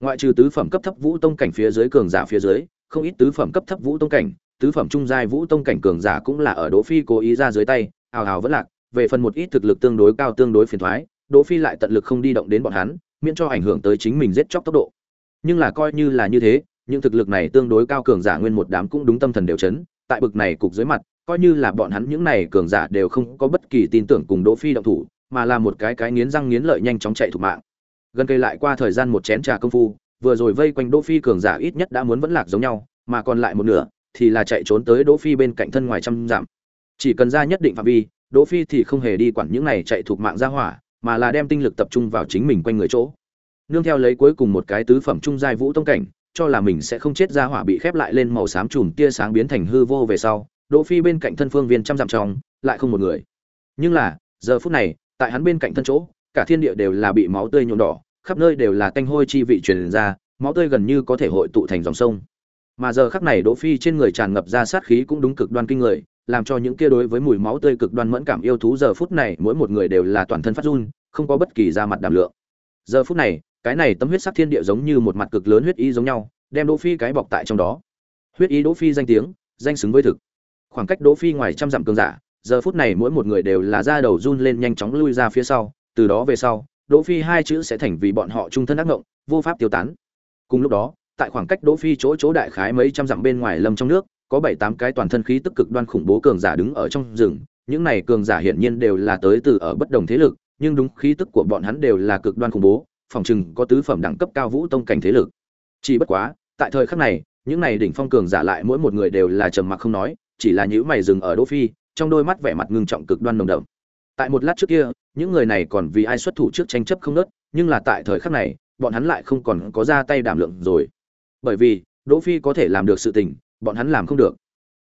Ngoại trừ tứ phẩm cấp thấp vũ tông cảnh phía dưới cường giả phía dưới, không ít tứ phẩm cấp thấp vũ tông cảnh, tứ phẩm trung giai vũ tông cảnh cường giả cũng là ở đỗ phi cố ý ra dưới tay, hào hào vẫn lạc, về phần một ít thực lực tương đối cao tương đối phiền thoái, đỗ phi lại tận lực không đi động đến bọn hắn, miễn cho ảnh hưởng tới chính mình giết chóc tốc độ. Nhưng là coi như là như thế, những thực lực này tương đối cao cường giả nguyên một đám cũng đúng tâm thần đều chấn, tại bực này cục dưới mặt coi như là bọn hắn những này cường giả đều không có bất kỳ tin tưởng cùng đỗ phi động thủ, mà là một cái cái nghiến răng nghiến lợi nhanh chóng chạy thủ mạng. Gần cây lại qua thời gian một chén trà công phu, vừa rồi vây quanh đỗ phi cường giả ít nhất đã muốn vẫn lạc giống nhau, mà còn lại một nửa thì là chạy trốn tới đỗ phi bên cạnh thân ngoài trăm dặm. Chỉ cần ra nhất định phạm vi, đỗ phi thì không hề đi quản những này chạy thuộc mạng ra hỏa, mà là đem tinh lực tập trung vào chính mình quanh người chỗ. Nương theo lấy cuối cùng một cái tứ phẩm trung giai vũ tông cảnh, cho là mình sẽ không chết ra hỏa bị khép lại lên màu xám chùm tia sáng biến thành hư vô về sau đỗ phi bên cạnh thân phương viên trăm dặm trong, lại không một người. Nhưng là, giờ phút này, tại hắn bên cạnh thân chỗ, cả thiên địa đều là bị máu tươi nhuộm đỏ, khắp nơi đều là tanh hôi chi vị truyền ra, máu tươi gần như có thể hội tụ thành dòng sông. Mà giờ khắc này đỗ phi trên người tràn ngập ra sát khí cũng đúng cực đoan kinh người, làm cho những kia đối với mùi máu tươi cực đoan mẫn cảm yêu thú giờ phút này mỗi một người đều là toàn thân phát run, không có bất kỳ da mặt đảm lượng. Giờ phút này, cái này tấm huyết sắc thiên địa giống như một mặt cực lớn huyết ý giống nhau, đem đỗ phi cái bọc tại trong đó. Huyết ý đỗ phi danh tiếng, danh xứng với thực khoảng cách đỗ phi ngoài trăm dặm cường giả, giờ phút này mỗi một người đều là da đầu run lên nhanh chóng lui ra phía sau, từ đó về sau, đỗ phi hai chữ sẽ thành vì bọn họ trung thân ác ngộng, vô pháp tiêu tán. Cùng lúc đó, tại khoảng cách đỗ phi chỗ chỗ đại khái mấy trăm dặm bên ngoài lâm trong nước, có bảy tám cái toàn thân khí tức cực đoan khủng bố cường giả đứng ở trong rừng, những này cường giả hiển nhiên đều là tới từ ở bất đồng thế lực, nhưng đúng khí tức của bọn hắn đều là cực đoan khủng bố, phòng chừng có tứ phẩm đẳng cấp cao vũ tông cảnh thế lực. Chỉ bất quá, tại thời khắc này, những này đỉnh phong cường giả lại mỗi một người đều là trầm mặc không nói chỉ là những mày dừng ở đỗ phi, trong đôi mắt vẻ mặt ngưng trọng cực đoan nồng đậm. Tại một lát trước kia, những người này còn vì ai xuất thủ trước tranh chấp không nớt, nhưng là tại thời khắc này, bọn hắn lại không còn có ra tay đảm lượng rồi. Bởi vì, đỗ phi có thể làm được sự tình, bọn hắn làm không được.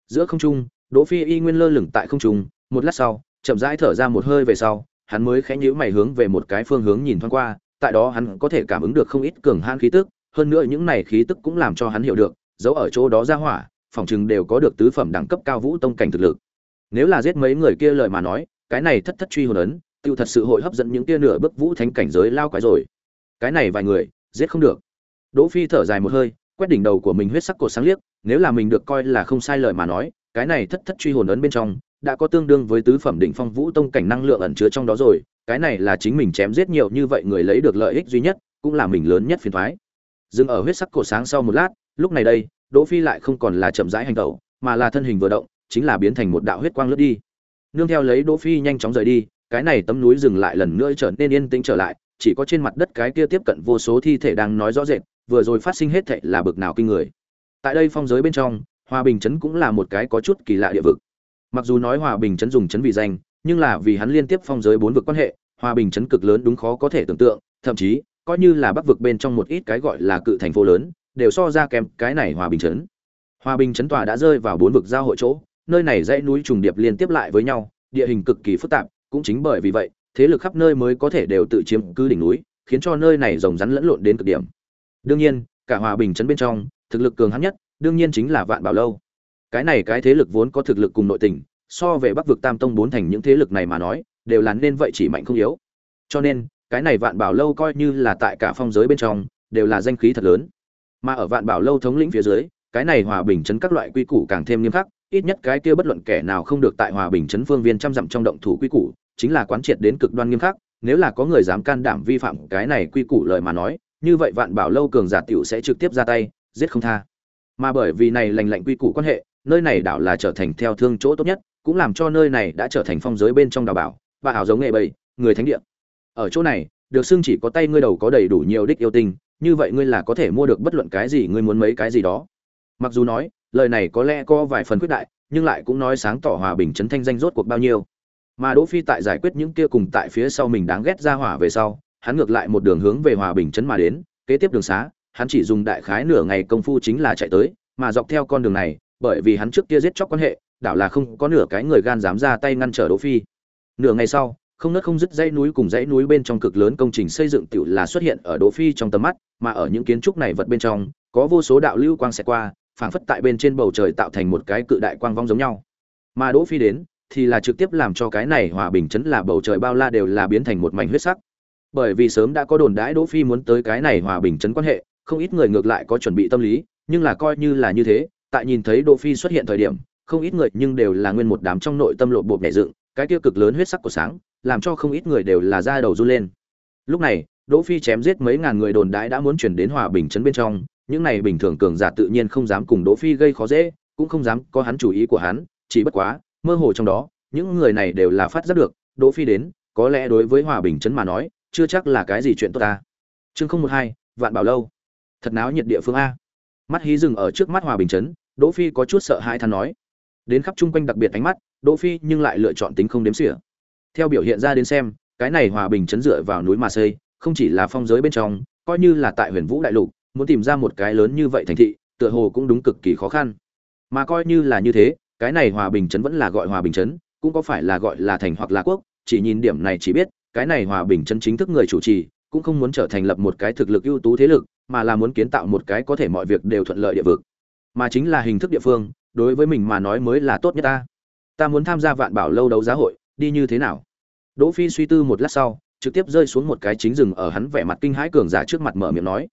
Giữa không trung, đỗ phi y nguyên lơ lửng tại không trung, một lát sau, chậm rãi thở ra một hơi về sau, hắn mới khẽ nhíu mày hướng về một cái phương hướng nhìn thoáng qua, tại đó hắn có thể cảm ứng được không ít cường hãn khí tức, hơn nữa những này khí tức cũng làm cho hắn hiểu được, dấu ở chỗ đó ra hỏa phòng chừng đều có được tứ phẩm đẳng cấp cao vũ tông cảnh thực lực. Nếu là giết mấy người kia lời mà nói, cái này thất thất truy hồn ấn tiêu thật sự hội hấp dẫn những kia nửa bước vũ thánh cảnh giới lao quái rồi. Cái này vài người, giết không được. Đỗ phi thở dài một hơi, quét đỉnh đầu của mình huyết sắc cột sáng liếc, nếu là mình được coi là không sai lời mà nói, cái này thất thất truy hồn ấn bên trong, đã có tương đương với tứ phẩm đỉnh phong vũ tông cảnh năng lượng ẩn chứa trong đó rồi, cái này là chính mình chém giết nhiều như vậy người lấy được lợi ích duy nhất, cũng là mình lớn nhất phiền thoái. Dừng ở huyết sắc cổ sáng sau một lát, lúc này đây đỗ phi lại không còn là chậm rãi hành động mà là thân hình vừa động, chính là biến thành một đạo huyết quang lướt đi. Nương theo lấy đỗ phi nhanh chóng rời đi, cái này tấm núi dừng lại lần nữa trở nên yên tĩnh trở lại, chỉ có trên mặt đất cái kia tiếp cận vô số thi thể đang nói rõ rệt, vừa rồi phát sinh hết thảy là bực nào kinh người. Tại đây phong giới bên trong, hòa bình Trấn cũng là một cái có chút kỳ lạ địa vực. Mặc dù nói hòa bình Trấn dùng trấn vì danh, nhưng là vì hắn liên tiếp phong giới bốn vực quan hệ, hòa bình Trấn cực lớn đúng khó có thể tưởng tượng, thậm chí, coi như là bắc vực bên trong một ít cái gọi là cự thành phố lớn đều so ra kèm cái này hòa bình chấn. Hòa bình chấn tòa đã rơi vào bốn vực giao hội chỗ, nơi này dãy núi trùng điệp liên tiếp lại với nhau, địa hình cực kỳ phức tạp, cũng chính bởi vì vậy, thế lực khắp nơi mới có thể đều tự chiếm cứ đỉnh núi, khiến cho nơi này rồng rắn lẫn lộn đến cực điểm. Đương nhiên, cả hòa bình chấn bên trong, thực lực cường hắn nhất, đương nhiên chính là vạn bảo lâu. Cái này cái thế lực vốn có thực lực cùng nội tình, so về bắc vực tam tông bốn thành những thế lực này mà nói, đều là nên vậy chỉ mạnh không yếu. Cho nên, cái này vạn bảo lâu coi như là tại cả phong giới bên trong, đều là danh khí thật lớn mà ở vạn bảo lâu thống lĩnh phía dưới, cái này hòa bình chấn các loại quy củ càng thêm nghiêm khắc, ít nhất cái kia bất luận kẻ nào không được tại hòa bình chấn phương viên trăm dặm trong động thủ quy củ, chính là quán triệt đến cực đoan nghiêm khắc, nếu là có người dám can đảm vi phạm cái này quy củ lời mà nói, như vậy vạn bảo lâu cường giả tiểu sẽ trực tiếp ra tay, giết không tha. Mà bởi vì này lành lạnh quy củ quan hệ, nơi này đảo là trở thành theo thương chỗ tốt nhất, cũng làm cho nơi này đã trở thành phong giới bên trong đào bảo, và ảo giống nghệ bầy, người thánh địa. Ở chỗ này, được xưng chỉ có tay ngươi đầu có đầy đủ nhiều đích yêu tinh như vậy ngươi là có thể mua được bất luận cái gì, ngươi muốn mấy cái gì đó. Mặc dù nói, lời này có lẽ có vài phần quyết đại, nhưng lại cũng nói sáng tỏ hòa bình chấn thanh danh rốt cuộc bao nhiêu. Mà đỗ phi tại giải quyết những kia cùng tại phía sau mình đáng ghét ra hỏa về sau, hắn ngược lại một đường hướng về hòa bình chấn mà đến, kế tiếp đường xá, hắn chỉ dùng đại khái nửa ngày công phu chính là chạy tới, mà dọc theo con đường này, bởi vì hắn trước kia giết chóc quan hệ, đảo là không có nửa cái người gan dám ra tay ngăn trở đỗ phi. Nửa ngày sau không nứt không dứt dãy núi cùng dãy núi bên trong cực lớn công trình xây dựng tiểu là xuất hiện ở Đỗ Phi trong tầm mắt, mà ở những kiến trúc này vật bên trong, có vô số đạo lưu quang sẽ qua, phảng phất tại bên trên bầu trời tạo thành một cái cự đại quang vong giống nhau. Mà Đỗ Phi đến, thì là trực tiếp làm cho cái này hòa bình chấn là bầu trời bao la đều là biến thành một mảnh huyết sắc. Bởi vì sớm đã có đồn đãi Đỗ Phi muốn tới cái này hòa bình chấn quan hệ, không ít người ngược lại có chuẩn bị tâm lý, nhưng là coi như là như thế, tại nhìn thấy Đỗ Phi xuất hiện thời điểm, không ít người nhưng đều là nguyên một đám trong nội tâm lộ bộ nhẹ dựng, cái kia cực lớn huyết sắc của sáng, làm cho không ít người đều là da đầu run lên. Lúc này, Đỗ Phi chém giết mấy ngàn người đồn đãi đã muốn chuyển đến hòa bình trấn bên trong, những này bình thường cường giả tự nhiên không dám cùng Đỗ Phi gây khó dễ, cũng không dám có hắn chủ ý của hắn, chỉ bất quá, mơ hồ trong đó, những người này đều là phát giác được, Đỗ Phi đến, có lẽ đối với hòa bình trấn mà nói, chưa chắc là cái gì chuyện tốt ta. Chương không một hai, Vạn Bảo lâu. Thật náo nhiệt địa phương a. Mắt hí dừng ở trước mắt hòa bình trấn, Đỗ Phi có chút sợ hãi than nói. Đến khắp chung quanh đặc biệt ánh mắt, Đỗ Phi nhưng lại lựa chọn tính không đếm xỉa. Theo biểu hiện ra đến xem, cái này hòa bình chấn dựa vào núi mà xây, không chỉ là phong giới bên trong, coi như là tại Huyền Vũ đại lục, muốn tìm ra một cái lớn như vậy thành thị, tựa hồ cũng đúng cực kỳ khó khăn. Mà coi như là như thế, cái này hòa bình chấn vẫn là gọi hòa bình chấn, cũng có phải là gọi là thành hoặc là quốc, chỉ nhìn điểm này chỉ biết, cái này hòa bình chấn chính thức người chủ trì, cũng không muốn trở thành lập một cái thực lực ưu tú thế lực, mà là muốn kiến tạo một cái có thể mọi việc đều thuận lợi địa vực. Mà chính là hình thức địa phương, đối với mình mà nói mới là tốt nhất ta ta muốn tham gia vạn bảo lâu đấu giá hội đi như thế nào đỗ phi suy tư một lát sau trực tiếp rơi xuống một cái chính rừng ở hắn vẻ mặt kinh hãi cường giả trước mặt mở miệng nói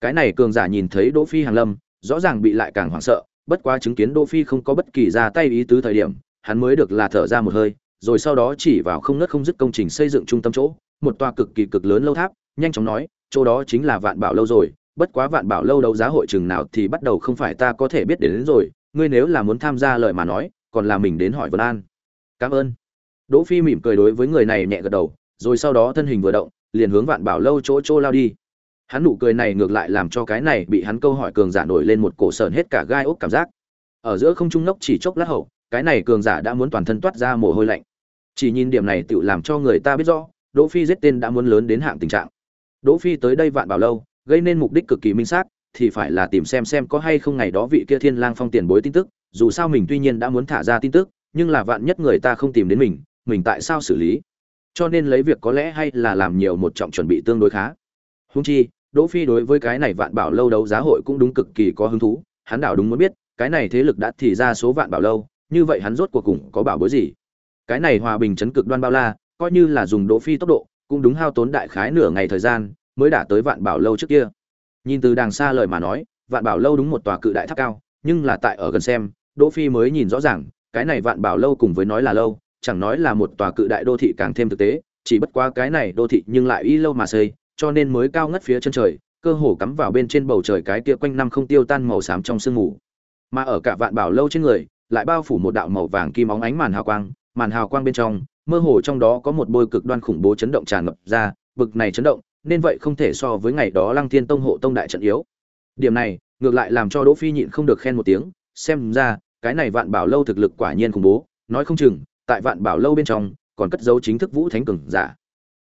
cái này cường giả nhìn thấy đỗ phi hàng lâm rõ ràng bị lại càng hoảng sợ bất quá chứng kiến đỗ phi không có bất kỳ ra tay ý tứ thời điểm hắn mới được là thở ra một hơi rồi sau đó chỉ vào không nứt không dứt công trình xây dựng trung tâm chỗ một tòa cực kỳ cực lớn lâu tháp nhanh chóng nói chỗ đó chính là vạn bảo lâu rồi bất quá vạn bảo lâu đấu giá hội trường nào thì bắt đầu không phải ta có thể biết đến, đến rồi ngươi nếu là muốn tham gia lời mà nói còn là mình đến hỏi Vân An. Cảm ơn. Đỗ Phi mỉm cười đối với người này nhẹ gật đầu, rồi sau đó thân hình vừa động, liền hướng Vạn Bảo lâu chỗ chỗ lao đi. Hắn nụ cười này ngược lại làm cho cái này bị hắn câu hỏi cường giả nổi lên một cổ sờn hết cả gai ốc cảm giác. Ở giữa không trung nốc chỉ chốc lát hậu, cái này cường giả đã muốn toàn thân toát ra mồ hôi lạnh. Chỉ nhìn điểm này tự làm cho người ta biết rõ, Đỗ Phi giết tên đã muốn lớn đến hạng tình trạng. Đỗ Phi tới đây Vạn Bảo lâu, gây nên mục đích cực kỳ minh xác, thì phải là tìm xem xem có hay không ngày đó vị kia Thiên Lang Phong tiền bối tin tức, dù sao mình tuy nhiên đã muốn thả ra tin tức nhưng là vạn nhất người ta không tìm đến mình mình tại sao xử lý? Cho nên lấy việc có lẽ hay là làm nhiều một trọng chuẩn bị tương đối khá. Húng chi đỗ phi đối với cái này vạn bảo lâu đấu giá hội cũng đúng cực kỳ có hứng thú hắn đảo đúng muốn biết cái này thế lực đã thì ra số vạn bảo lâu như vậy hắn rốt cuộc cùng có bảo bối gì? Cái này hòa bình chấn cực đoan bao la coi như là dùng đỗ phi tốc độ cũng đúng hao tốn đại khái nửa ngày thời gian mới đã tới vạn bảo lâu trước kia. Nhìn từ đàng xa lời mà nói vạn bảo lâu đúng một tòa cự đại tháp cao nhưng là tại ở gần xem Đỗ Phi mới nhìn rõ ràng, cái này Vạn Bảo lâu cùng với nói là lâu, chẳng nói là một tòa cự đại đô thị càng thêm thực tế, chỉ bất quá cái này đô thị nhưng lại y lâu mà xây, cho nên mới cao ngất phía chân trời, cơ hồ cắm vào bên trên bầu trời cái kia quanh năm không tiêu tan màu xám trong sương mù. Mà ở cả Vạn Bảo lâu trên người, lại bao phủ một đạo màu vàng kim óng ánh màn hào quang, màn hào quang bên trong, mơ hồ trong đó có một bôi cực đoan khủng bố chấn động tràn ngập ra, bực này chấn động, nên vậy không thể so với ngày đó Lăng Thiên Tông hộ tông đại trận yếu. Điểm này, ngược lại làm cho Đỗ Phi nhịn không được khen một tiếng, xem ra, cái này vạn bảo lâu thực lực quả nhiên khủng bố nói không chừng tại vạn bảo lâu bên trong, còn cất dấu chính thức vũ thánh cường giả.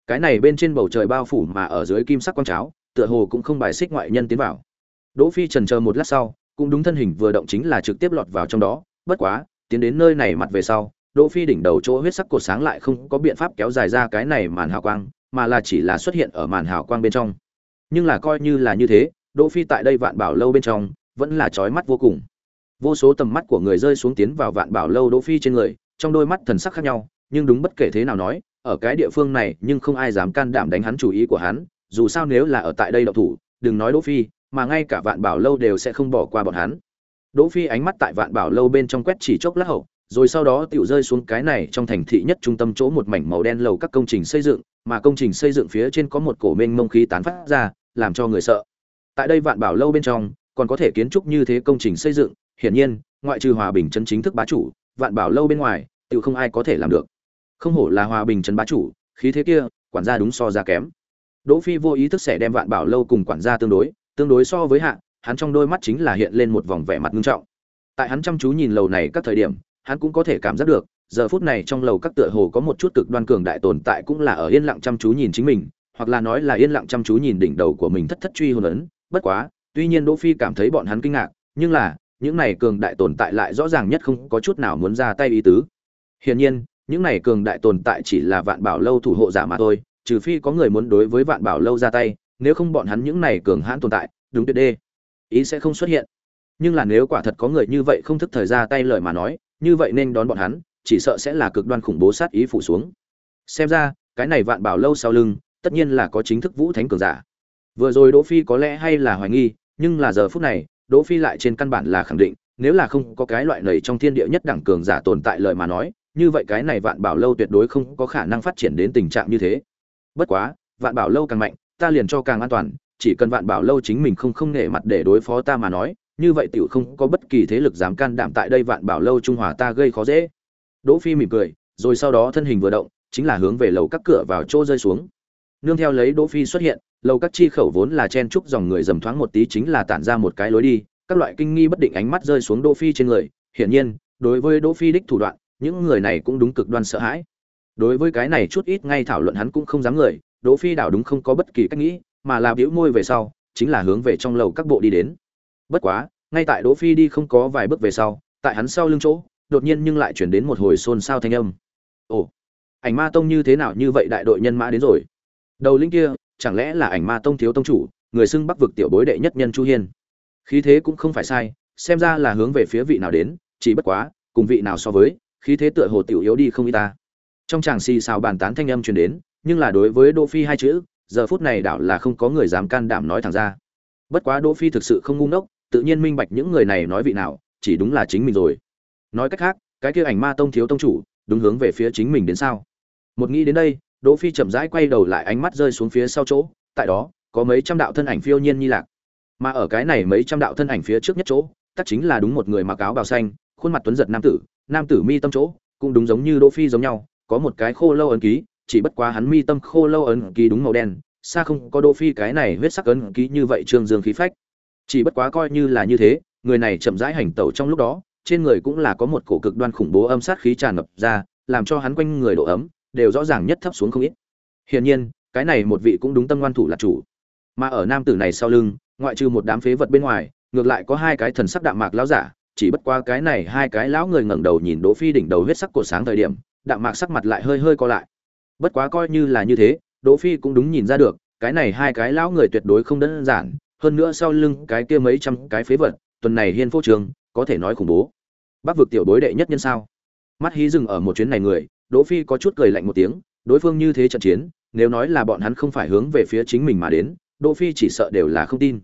Cái này bên trên bầu trời bao phủ mà ở dưới kim sắc quang cháo, tựa hồ cũng không bài xích ngoại nhân tiến vào. Đỗ phi trần chờ một lát sau, cũng đúng thân hình vừa động chính là trực tiếp lọt vào trong đó. Bất quá, tiến đến nơi này mặt về sau, đỗ phi đỉnh đầu chỗ huyết sắc cột sáng lại không có biện pháp kéo dài ra cái này màn hào quang, mà là chỉ là xuất hiện ở màn hào quang bên trong. Nhưng là coi như là như thế, đỗ phi tại đây vạn bảo lâu bên trong, vẫn là chói mắt vô cùng. Vô số tầm mắt của người rơi xuống tiến vào vạn bảo lâu đỗ phi trên người trong đôi mắt thần sắc khác nhau, nhưng đúng bất kể thế nào nói, ở cái địa phương này nhưng không ai dám can đảm đánh hắn chủ ý của hắn, dù sao nếu là ở tại đây đậu thủ, đừng nói đỗ phi, mà ngay cả vạn bảo lâu đều sẽ không bỏ qua bọn hắn. Đỗ phi ánh mắt tại vạn bảo lâu bên trong quét chỉ chốc lát hậu, rồi sau đó tiểu rơi xuống cái này trong thành thị nhất trung tâm chỗ một mảnh màu đen lầu các công trình xây dựng, mà công trình xây dựng phía trên có một cổ mênh mông khí tán phát ra, làm cho người sợ. Tại đây vạn bảo lâu bên trong, còn có thể kiến trúc như thế công trình xây dựng, hiển nhiên, ngoại trừ hòa bình chân chính thức bá chủ vạn bảo lâu bên ngoài tự không ai có thể làm được. Không hổ là hòa bình trấn bá chủ, khí thế kia, quản gia đúng so ra kém. Đỗ phi vô ý thức sẽ đem vạn bảo lâu cùng quản gia tương đối tương đối so với hạ, hắn trong đôi mắt chính là hiện lên một vòng vẻ mặt nghiêm trọng. Tại hắn chăm chú nhìn lầu này các thời điểm, hắn cũng có thể cảm giác được, giờ phút này trong lầu các tựa hồ có một chút cực đoan cường đại tồn tại cũng là ở yên lặng chăm chú nhìn chính mình, hoặc là nói là yên lặng chăm chú nhìn đỉnh đầu của mình thất thất truy hồn ấn. Bất quá, tuy nhiên đỗ phi cảm thấy bọn hắn kinh ngạc, nhưng là những này cường đại tồn tại lại rõ ràng nhất không có chút nào muốn ra tay ý tứ. Hiển nhiên, những này cường đại tồn tại chỉ là vạn bảo lâu thủ hộ giả mà thôi, trừ phi có người muốn đối với vạn bảo lâu ra tay, nếu không bọn hắn những này cường hãn tồn tại, đúng tuyệt đê. Ý sẽ không xuất hiện. Nhưng là nếu quả thật có người như vậy không thức thời ra tay lời mà nói, như vậy nên đón bọn hắn, chỉ sợ sẽ là cực đoan khủng bố sát ý phủ xuống. Xem ra, cái này vạn bảo lâu sau lưng, tất nhiên là có chính thức vũ thánh cường giả. Vừa rồi đỗ phi có lẽ hay là hoài nghi, nhưng là giờ phút này đỗ phi lại trên căn bản là khẳng định, nếu là không có cái loại này trong thiên địa nhất đẳng cường giả tồn tại lời mà nói, như vậy cái này vạn bảo lâu tuyệt đối không có khả năng phát triển đến tình trạng như thế. Bất quá, vạn bảo lâu càng mạnh, ta liền cho càng an toàn, chỉ cần vạn bảo lâu chính mình không không nể mặt để đối phó ta mà nói, như vậy tiểu không có bất kỳ thế lực dám can đảm tại đây vạn bảo lâu trung hòa ta gây khó dễ. Đỗ phi mỉm cười, rồi sau đó thân hình vừa động, chính là hướng về lầu các cửa vào chỗ rơi xuống. Nương theo lấy đỗ phi xuất hiện lầu các chi khẩu vốn là chen trúc dòng người dầm thoáng một tí chính là tản ra một cái lối đi, các loại kinh nghi bất định ánh mắt rơi xuống đỗ phi trên người. Hiển nhiên, đối với đỗ phi đích thủ đoạn, những người này cũng đúng cực đoan sợ hãi. Đối với cái này chút ít ngay thảo luận hắn cũng không dám người, đỗ phi đảo đúng không có bất kỳ cách nghĩ, mà là biểu môi về sau, chính là hướng về trong lầu các bộ đi đến. Bất quá, ngay tại đỗ phi đi không có vài bước về sau, tại hắn sau lưng chỗ, đột nhiên nhưng lại chuyển đến một hồi xôn xao thanh âm. Ồ, ảnh ma tông như thế nào như vậy đại đội nhân mã đến rồi? Đầu linh kia chẳng lẽ là ảnh ma tông thiếu tông chủ, người xưng bắc vực tiểu bối đệ nhất nhân chu hiên? Khí thế cũng không phải sai, xem ra là hướng về phía vị nào đến, chỉ bất quá, cùng vị nào so với, khí thế tựa hồ tiểu yếu đi không y ta. Trong chàng xì xào bàn tán thanh âm truyền đến, nhưng là đối với đỗ phi hai chữ, giờ phút này đảo là không có người dám can đảm nói thẳng ra. Bất quá đỗ phi thực sự không ngu ngốc, tự nhiên minh bạch những người này nói vị nào, chỉ đúng là chính mình rồi. Nói cách khác, cái kia ảnh ma tông thiếu tông chủ, đúng hướng về phía chính mình đến sao? Một nghĩ đến đây đỗ phi chậm rãi quay đầu lại ánh mắt rơi xuống phía sau chỗ, tại đó, có mấy trăm đạo thân ảnh phiêu nhiên như lạc. Mà ở cái này mấy trăm đạo thân ảnh phía trước nhất chỗ, tất chính là đúng một người mặc áo bào xanh, khuôn mặt tuấn giật nam tử nam tử mi tâm chỗ, cũng đúng giống như đỗ phi giống nhau, có một cái khô lâu ấn ký, chỉ bất quá hắn mi tâm khô lâu ấn ký đúng màu đen, xa không có đỗ phi cái này huyết sắc ấn ký như vậy trương dương khí phách. Chỉ bất quá coi như là như thế, người này chậm rãi hành tẩu trong lúc đó, trên người cũng là có một cổ cực đoan khủng bố âm sát khí tràn ngập ra, làm cho hắn quanh người độ ấm đều rõ ràng nhất thấp xuống không ít. Hiển nhiên, cái này một vị cũng đúng tâm ngoan thủ là chủ. Mà ở nam tử này sau lưng, ngoại trừ một đám phế vật bên ngoài, ngược lại có hai cái thần sắc đạm mạc lão giả, chỉ bất qua cái này hai cái lão người ngẩng đầu nhìn đỗ phi đỉnh đầu huyết sắc cổ sáng thời điểm, đạm mạc sắc mặt lại hơi hơi co lại. Bất quá coi như là như thế, đỗ phi cũng đúng nhìn ra được, cái này hai cái lão người tuyệt đối không đơn giản, hơn nữa sau lưng cái kia mấy trăm cái phế vật, tuần này hiên phố trường, có thể nói khủng bố. Bắc vực tiểu đối đệ nhất nhân sao? Mắt hí dừng ở một chuyến này người đỗ phi có chút cười lạnh một tiếng, đối phương như thế trận chiến, nếu nói là bọn hắn không phải hướng về phía chính mình mà đến, đỗ phi chỉ sợ đều là không tin.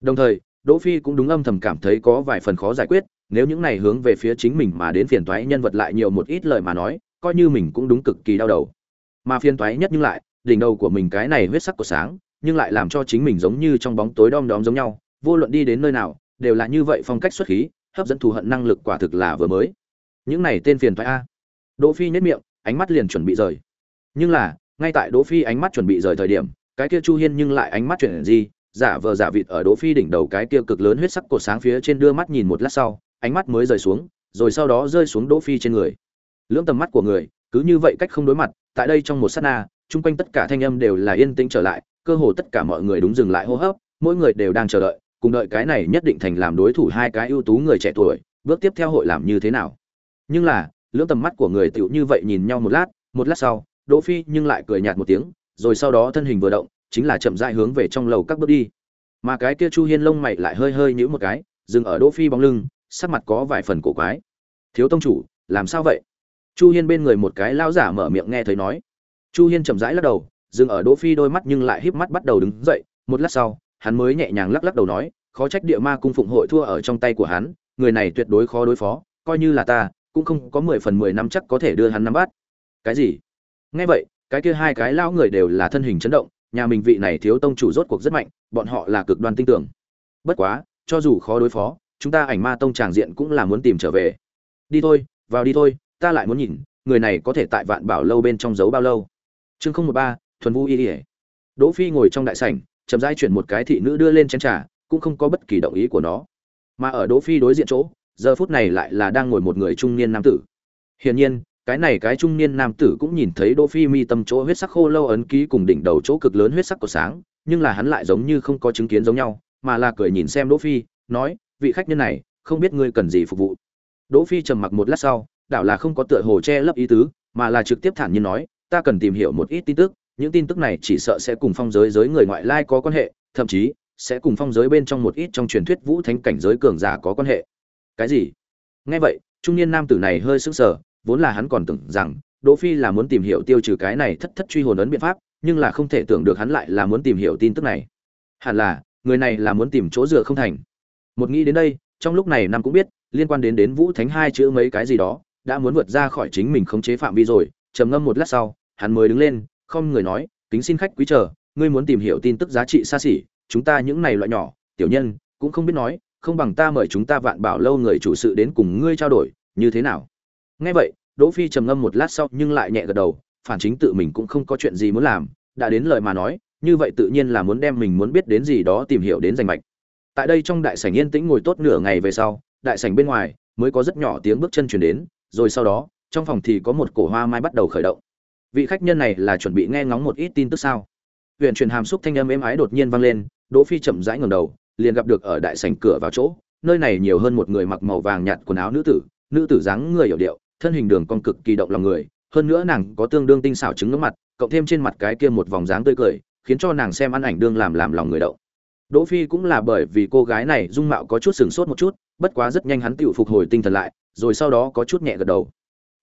Đồng thời, đỗ phi cũng đúng âm thầm cảm thấy có vài phần khó giải quyết, nếu những này hướng về phía chính mình mà đến phiền toái nhân vật lại nhiều một ít lời mà nói, coi như mình cũng đúng cực kỳ đau đầu. Mà phiền toái nhất nhưng lại, đỉnh đầu của mình cái này huyết sắc của sáng, nhưng lại làm cho chính mình giống như trong bóng tối đom đóm giống nhau, vô luận đi đến nơi nào, đều là như vậy phong cách xuất khí, hấp dẫn thù hận năng lực quả thực là vừa mới. Những này tên phiền toái a đỗ phi nhếch miệng, ánh mắt liền chuẩn bị rời. Nhưng là, ngay tại đỗ phi ánh mắt chuẩn bị rời thời điểm, cái kia chu hiên nhưng lại ánh mắt chuyển gì, giả vờ giả vịt ở đỗ phi đỉnh đầu cái kia cực lớn huyết sắc cột sáng phía trên đưa mắt nhìn một lát sau, ánh mắt mới rời xuống, rồi sau đó rơi xuống đỗ phi trên người. Lưỡng tầm mắt của người, cứ như vậy cách không đối mặt, tại đây trong một sát na, chung quanh tất cả thanh âm đều là yên tĩnh trở lại, cơ hồ tất cả mọi người đúng dừng lại hô hấp, mỗi người đều đang chờ đợi, cùng đợi cái này nhất định thành làm đối thủ hai cái ưu tú người trẻ tuổi, bước tiếp theo hội làm như thế nào. Nhưng là lưỡng tầm mắt của người tựu như vậy nhìn nhau một lát một lát sau, đỗ phi nhưng lại cười nhạt một tiếng, rồi sau đó thân hình vừa động, chính là chậm rãi hướng về trong lầu các bước đi. Mà cái kia chu hiên lông mày lại hơi hơi nhíu một cái, dừng ở đỗ phi bóng lưng, sắc mặt có vài phần cổ quái. Thiếu tông chủ, làm sao vậy? Chu hiên bên người một cái lao giả mở miệng nghe thấy nói. Chu hiên chậm rãi lắc đầu, dừng ở đỗ phi đôi mắt nhưng lại híp mắt bắt đầu đứng dậy, một lát sau, hắn mới nhẹ nhàng lắc lắc đầu nói, khó trách địa ma cung phụng hội thua ở trong tay của hắn, người này tuyệt đối khó đối phó, coi như là ta cũng không có mười phần mười năm chắc có thể đưa hắn nắm bắt. Cái gì? Nghe vậy, cái kia hai cái lão người đều là thân hình chấn động, nhà mình vị này thiếu tông chủ rốt cuộc rất mạnh, bọn họ là cực đoan tin tưởng. Bất quá, cho dù khó đối phó, chúng ta ảnh ma tông tràng diện cũng là muốn tìm trở về. Đi thôi, vào đi thôi, ta lại muốn nhìn, người này có thể tại vạn bảo lâu bên trong giấu bao lâu. Chương không một ba, thuần vu y ỉa đỗ phi ngồi trong đại sảnh, chậm rãi chuyển một cái thị nữ đưa lên chén trà, cũng không có bất kỳ động ý của nó. Mà ở đỗ phi đối diện chỗ giờ phút này lại là đang ngồi một người trung niên nam tử. Hiển nhiên, cái này cái trung niên nam tử cũng nhìn thấy đỗ phi mi tâm chỗ huyết sắc khô lâu ấn ký cùng đỉnh đầu chỗ cực lớn huyết sắc của sáng, nhưng là hắn lại giống như không có chứng kiến giống nhau, mà là cười nhìn xem đỗ phi, nói, vị khách nhân này, không biết ngươi cần gì phục vụ. Đỗ phi trầm mặc một lát sau, đảo là không có tựa hồ che lấp ý tứ, mà là trực tiếp thản nhiên nói, ta cần tìm hiểu một ít tin tức, những tin tức này chỉ sợ sẽ cùng phong giới giới người ngoại lai có quan hệ, thậm chí sẽ cùng phong giới bên trong một ít trong truyền thuyết vũ thánh cảnh giới cường giả có quan hệ cái gì? Nghe vậy, trung niên nam tử này hơi sững sờ, vốn là hắn còn tưởng rằng đỗ phi là muốn tìm hiểu tiêu trừ cái này thất thất truy hồn ấn biện pháp, nhưng là không thể tưởng được hắn lại là muốn tìm hiểu tin tức này. Hẳn là, người này là muốn tìm chỗ dựa không thành. Một nghĩ đến đây, trong lúc này nam cũng biết, liên quan đến đến vũ thánh hai chữ mấy cái gì đó, đã muốn vượt ra khỏi chính mình khống chế phạm vi rồi, trầm ngâm một lát sau, hắn mới đứng lên, không người nói, kính xin khách quý chờ, ngươi muốn tìm hiểu tin tức giá trị xa xỉ, chúng ta những này loại nhỏ, tiểu nhân, cũng không biết nói không bằng ta mời chúng ta vạn bảo lâu người chủ sự đến cùng ngươi trao đổi, như thế nào? Nghe vậy, đỗ phi trầm ngâm một lát sau nhưng lại nhẹ gật đầu, phản chính tự mình cũng không có chuyện gì muốn làm, đã đến lời mà nói, như vậy tự nhiên là muốn đem mình muốn biết đến gì đó tìm hiểu đến danh mạch. Tại đây trong đại sảnh yên tĩnh ngồi tốt nửa ngày về sau, đại sảnh bên ngoài mới có rất nhỏ tiếng bước chân truyền đến, rồi sau đó, trong phòng thì có một cổ hoa mai bắt đầu khởi động. Vị khách nhân này là chuẩn bị nghe ngóng một ít tin tức sao? Huyện truyền hàm xúc thanh âm êm ái đột nhiên vang lên, đỗ phi chậm rãi ngẩng đầu liền gặp được ở đại sảnh cửa vào chỗ, nơi này nhiều hơn một người mặc màu vàng nhạt quần áo nữ tử nữ tử dáng người hiểu điệu, thân hình đường cong cực kỳ động lòng người, hơn nữa nàng có tương đương tinh xảo trứng ngưỡng mặt, cộng thêm trên mặt cái kia một vòng dáng tươi cười, khiến cho nàng xem ăn ảnh đương làm làm lòng người động. đỗ phi cũng là bởi vì cô gái này dung mạo có chút sừng sốt một chút, bất quá rất nhanh hắn tự phục hồi tinh thần lại, rồi sau đó có chút nhẹ gật đầu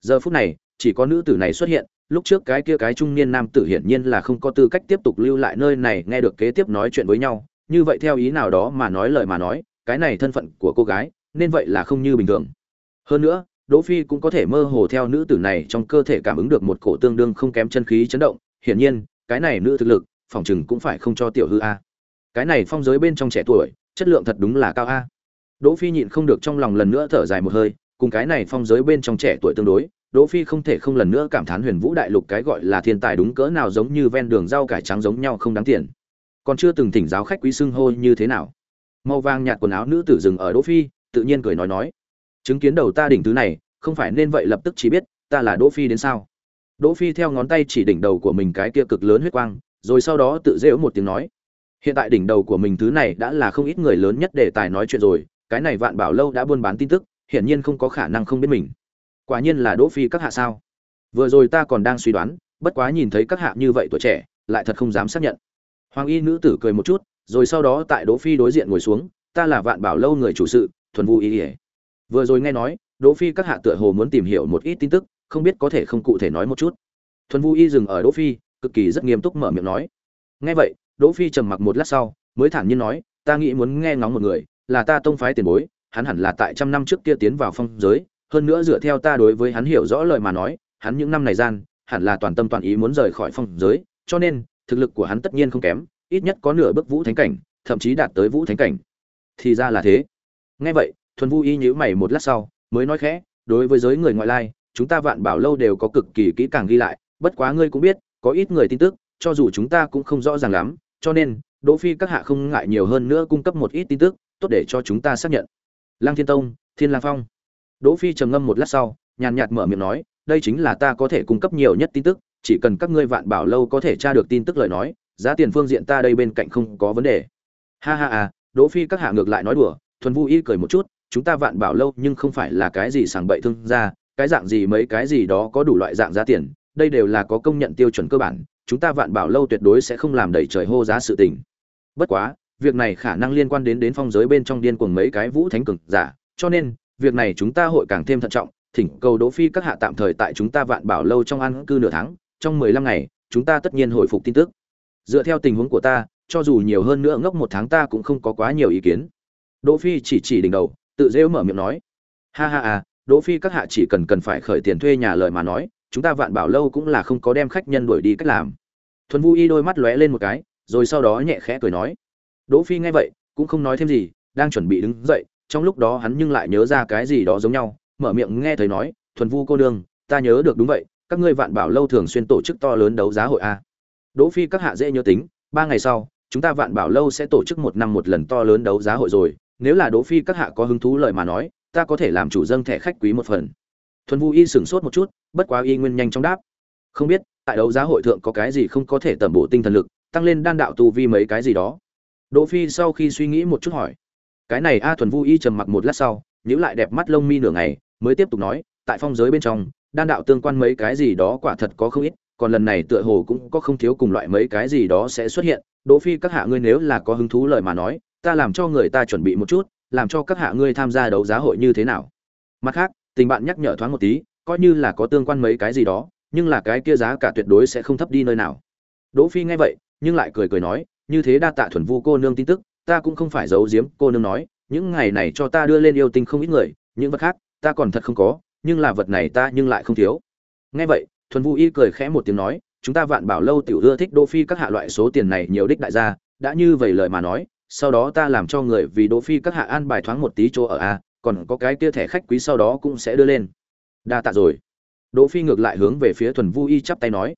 giờ phút này, chỉ có nữ tử này xuất hiện, lúc trước cái kia cái trung niên nam tử hiển nhiên là không có tư cách tiếp tục lưu lại nơi này, nghe được kế tiếp nói chuyện với nhau như vậy theo ý nào đó mà nói lời mà nói, cái này thân phận của cô gái, nên vậy là không như bình thường. Hơn nữa, đỗ phi cũng có thể mơ hồ theo nữ tử này trong cơ thể cảm ứng được một cổ tương đương không kém chân khí chấn động. Hiển nhiên, cái này nữ thực lực, phòng chừng cũng phải không cho tiểu hư a. Cái này phong giới bên trong trẻ tuổi, chất lượng thật đúng là cao a. Đỗ phi nhịn không được trong lòng lần nữa thở dài một hơi, cùng cái này phong giới bên trong trẻ tuổi tương đối, Đỗ Phi không thể không lần nữa cảm thán Huyền Vũ Đại Lục cái gọi là thiên tài đúng cỡ nào giống như ven đường rau cải trắng giống nhau không đáng tiền. Còn chưa từng thỉnh giáo khách quý xưng hô như thế nào. Màu vàng nhạt quần áo nữ tử dừng ở Đỗ Phi, tự nhiên cười nói nói: "Chứng kiến đầu ta đỉnh thứ này, không phải nên vậy lập tức chỉ biết, ta là Đỗ Phi đến sao?" Đỗ Phi theo ngón tay chỉ đỉnh đầu của mình cái kia cực lớn huyết quang, rồi sau đó tự giễu một tiếng nói: "Hiện tại đỉnh đầu của mình thứ này đã là không ít người lớn nhất để tài nói chuyện rồi, cái này Vạn Bảo lâu đã buôn bán tin tức, hiển nhiên không có khả năng không biết mình." quả nhiên là đỗ phi các hạ sao vừa rồi ta còn đang suy đoán bất quá nhìn thấy các hạ như vậy tuổi trẻ lại thật không dám xác nhận hoàng y nữ tử cười một chút rồi sau đó tại đỗ phi đối diện ngồi xuống ta là vạn bảo lâu người chủ sự thuần vu y ỉa vừa rồi nghe nói đỗ phi các hạ tựa hồ muốn tìm hiểu một ít tin tức không biết có thể không cụ thể nói một chút. Thuần vu y dừng ở đỗ phi cực kỳ rất nghiêm túc mở miệng nói. Nghe vậy đỗ phi trầm mặc một lát sau mới thản nhiên nói ta nghĩ muốn nghe ngóng một người là ta tông phái tiền bối hắn hẳn là tại trăm năm trước kia tiến vào phong giới hơn nữa dựa theo ta đối với hắn hiểu rõ lời mà nói, hắn những năm này gian, hẳn là toàn tâm toàn ý muốn rời khỏi phong giới, cho nên, thực lực của hắn tất nhiên không kém, ít nhất có nửa bước vũ thánh cảnh, thậm chí đạt tới vũ thánh cảnh. Thì ra là thế. Nghe vậy, Thuần Vu Y nhíu mày một lát sau, mới nói khẽ, đối với giới người ngoại lai, chúng ta vạn bảo lâu đều có cực kỳ kỹ càng ghi lại, bất quá ngươi cũng biết, có ít người tin tức, cho dù chúng ta cũng không rõ ràng lắm, cho nên, Đỗ Phi các hạ không ngại nhiều hơn nữa cung cấp một ít tin tức, tốt để cho chúng ta xác nhận. Lăng Thiên Tông, Thiên Lang Phong. Đỗ Phi trầm ngâm một lát sau, nhàn nhạt mở miệng nói, đây chính là ta có thể cung cấp nhiều nhất tin tức, chỉ cần các ngươi vạn bảo lâu có thể tra được tin tức lời nói, giá tiền phương diện ta đây bên cạnh không có vấn đề. Ha ha à, Đỗ Phi các hạ ngược lại nói đùa, thuần vu y cười một chút, chúng ta vạn bảo lâu nhưng không phải là cái gì sảng bậy thương gia, cái dạng gì mấy cái gì đó có đủ loại dạng giá tiền, đây đều là có công nhận tiêu chuẩn cơ bản, chúng ta vạn bảo lâu tuyệt đối sẽ không làm đẩy trời hô giá sự tình. Bất quá, việc này khả năng liên quan đến đến phong giới bên trong điên cuồng mấy cái vũ thánh cường giả, cho nên việc này chúng ta hội càng thêm thận trọng thỉnh cầu đỗ phi các hạ tạm thời tại chúng ta vạn bảo lâu trong ăn cư nửa tháng trong mười lăm ngày, chúng ta tất nhiên hồi phục tin tức. Dựa theo tình huống của ta, cho dù nhiều hơn nữa ngốc một tháng ta cũng không có quá nhiều ý kiến. Đỗ phi chỉ chỉ đỉnh đầu, tự dễ mở miệng nói. Ha ha à đỗ phi các hạ chỉ cần cần phải khởi tiền thuê nhà lời mà nói, chúng ta vạn bảo lâu cũng là không có đem khách nhân đuổi đi cách làm. Thuần vu y đôi mắt lóe lên một cái, rồi sau đó nhẹ khẽ cười nói. Đỗ phi nghe vậy, cũng không nói thêm gì, đang chuẩn bị đứng dậy, trong lúc đó hắn nhưng lại nhớ ra cái gì đó giống nhau, mở miệng nghe thấy nói, thuần vu cô đương ta nhớ được đúng vậy các ngươi vạn bảo lâu thường xuyên tổ chức to lớn đấu giá hội a. Đỗ phi các hạ dễ nhớ tính, ba ngày sau, chúng ta vạn bảo lâu sẽ tổ chức một năm một lần to lớn đấu giá hội rồi. Nếu là đỗ phi các hạ có hứng thú lời mà nói, ta có thể làm chủ dâng thẻ khách quý một phần. Thuần vu y sửng sốt một chút, bất quá y nguyên nhanh chóng đáp. Không biết, tại đấu giá hội thượng có cái gì không có thể tẩm bổ tinh thần lực, tăng lên đan đạo tu vi mấy cái gì đó. Đỗ phi sau khi suy nghĩ một chút hỏi. Cái này a thuần vu y trầm mặc một lát sau, nhíu lại đẹp mắt lông mi nửa ngày, mới tiếp tục nói, tại phong giới bên trong đan đạo tương quan mấy cái gì đó quả thật có không ít, còn lần này tựa hồ cũng có không thiếu cùng loại mấy cái gì đó sẽ xuất hiện. Đỗ phi, các hạ ngươi nếu là có hứng thú lời mà nói, ta làm cho người ta chuẩn bị một chút, làm cho các hạ ngươi tham gia đấu giá hội như thế nào. Mặt khác, tình bạn nhắc nhở thoáng một tí, coi như là có tương quan mấy cái gì đó, nhưng là cái kia giá cả tuyệt đối sẽ không thấp đi nơi nào. Đỗ phi nghe vậy, nhưng lại cười cười nói, như thế đa tạ thuần vu cô nương tin tức, ta cũng không phải giấu giếm cô nương nói, những ngày này cho ta đưa lên yêu tinh không ít người, những vật khác, ta còn thật không có nhưng là vật này ta nhưng lại không thiếu. Nghe vậy, thuần vu y cười khẽ một tiếng nói, chúng ta vạn bảo lâu tiểu ưa thích đỗ phi các hạ loại số tiền này nhiều đích đại gia, đã như vậy lời mà nói, sau đó ta làm cho người vì đỗ phi các hạ an bài thoáng một tí chỗ ở a, còn có cái kia thẻ khách quý sau đó cũng sẽ đưa lên. Đa tạ rồi. Đỗ phi ngược lại hướng về phía thuần vu y chắp tay nói,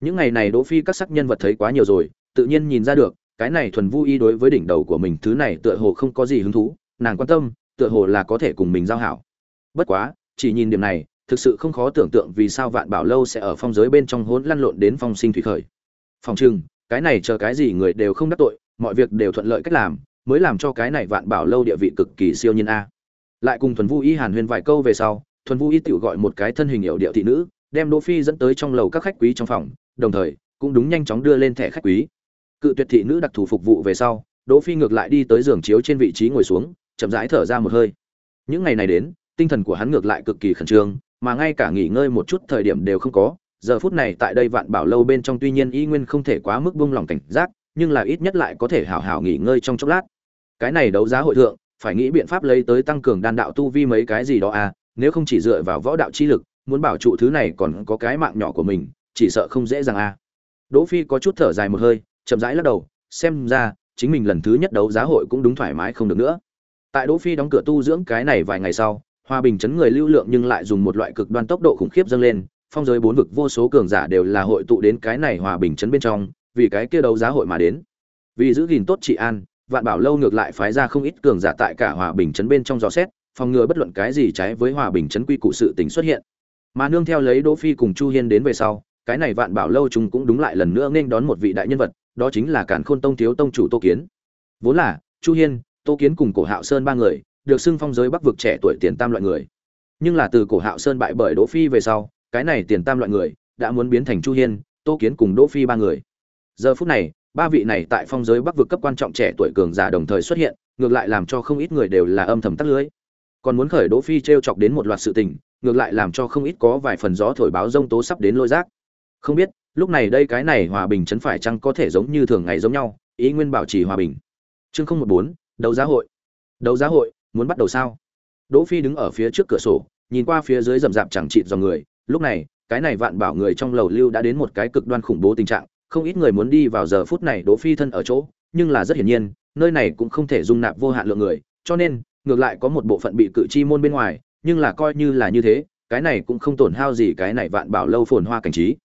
những ngày này đỗ phi các sắc nhân vật thấy quá nhiều rồi, tự nhiên nhìn ra được, cái này thuần vu y đối với đỉnh đầu của mình thứ này tựa hồ không có gì hứng thú, nàng quan tâm, tựa hồ là có thể cùng mình giao hảo. Bất quá chỉ nhìn điểm này, thực sự không khó tưởng tượng vì sao vạn bảo lâu sẽ ở phong giới bên trong hỗn lăn lộn đến phong sinh thủy khởi. Phòng trưng cái này chờ cái gì người đều không đắc tội, mọi việc đều thuận lợi cách làm, mới làm cho cái này vạn bảo lâu địa vị cực kỳ siêu nhiên a. Lại cùng thuần vu y hàn huyền vài câu về sau, thuần vu y tự gọi một cái thân hình hiệu điệu thị nữ, đem đỗ phi dẫn tới trong lầu các khách quý trong phòng, đồng thời, cũng đúng nhanh chóng đưa lên thẻ khách quý. Cự tuyệt thị nữ đặc thù phục vụ về sau, đỗ phi ngược lại đi tới giường chiếu trên vị trí ngồi xuống, chậm rãi thở ra một hơi. Những ngày này đến tinh thần của hắn ngược lại cực kỳ khẩn trương, mà ngay cả nghỉ ngơi một chút thời điểm đều không có. Giờ phút này tại đây vạn bảo lâu bên trong tuy nhiên y nguyên không thể quá mức buông lỏng cảnh giác, nhưng là ít nhất lại có thể hảo hảo nghỉ ngơi trong chốc lát. Cái này đấu giá hội thượng, phải nghĩ biện pháp lấy tới tăng cường đan đạo tu vi mấy cái gì đó à nếu không chỉ dựa vào võ đạo chi lực, muốn bảo trụ thứ này còn có cái mạng nhỏ của mình, chỉ sợ không dễ dàng à. Đỗ phi có chút thở dài một hơi, chậm rãi lắc đầu, xem ra, chính mình lần thứ nhất đấu giá hội cũng đúng thoải mái không được nữa. Tại đỗ phi đóng cửa tu dưỡng cái này vài ngày sau hòa bình chấn người lưu lượng nhưng lại dùng một loại cực đoan tốc độ khủng khiếp dâng lên, phong giới bốn vực vô số cường giả đều là hội tụ đến cái này hòa bình chấn bên trong, vì cái kia đấu giá hội mà đến. Vì giữ gìn tốt trị an, vạn bảo lâu ngược lại phái ra không ít cường giả tại cả hòa bình chấn bên trong dò xét, phòng ngừa bất luận cái gì trái với hòa bình chấn quy cụ sự tình xuất hiện. Mà nương theo lấy đỗ phi cùng chu hiên đến về sau, cái này vạn bảo lâu chúng cũng đúng lại lần nữa nên đón một vị đại nhân vật, đó chính là cản khôn tông thiếu tông chủ tô kiến. Vốn là, chu hiên, tô kiến cùng cổ hạo sơn ba người được xưng phong giới bắc vực trẻ tuổi tiền tam loại người. Nhưng là từ cổ hạo sơn bại bởi đỗ phi về sau, cái này tiền tam loại người đã muốn biến thành chu hiên, tô kiến cùng đỗ phi ba người. Giờ phút này, ba vị này tại phong giới bắc vực cấp quan trọng trẻ tuổi cường giả đồng thời xuất hiện, ngược lại làm cho không ít người đều là âm thầm tắt lưới. Còn muốn khởi đỗ phi treo chọc đến một loạt sự tình, ngược lại làm cho không ít có vài phần gió thổi báo rông tố sắp đến lôi rác. Không biết, lúc này đây cái này hòa bình chấn phải chăng có thể giống như thường ngày giống nhau, ý nguyên bảo trì hòa bình. Chương không một bốn, đấu giá hội. Đấu giá hội muốn bắt đầu sao? Đỗ phi đứng ở phía trước cửa sổ, nhìn qua phía dưới rầm rạp chẳng chịt dòng người. Lúc này, cái này vạn bảo người trong lầu lưu đã đến một cái cực đoan khủng bố tình trạng. Không ít người muốn đi vào giờ phút này đỗ phi thân ở chỗ, nhưng là rất hiển nhiên, nơi này cũng không thể dung nạp vô hạn lượng người. Cho nên, ngược lại có một bộ phận bị cự chi môn bên ngoài, nhưng là coi như là như thế, cái này cũng không tổn hao gì cái này vạn bảo lâu phồn hoa cảnh trí.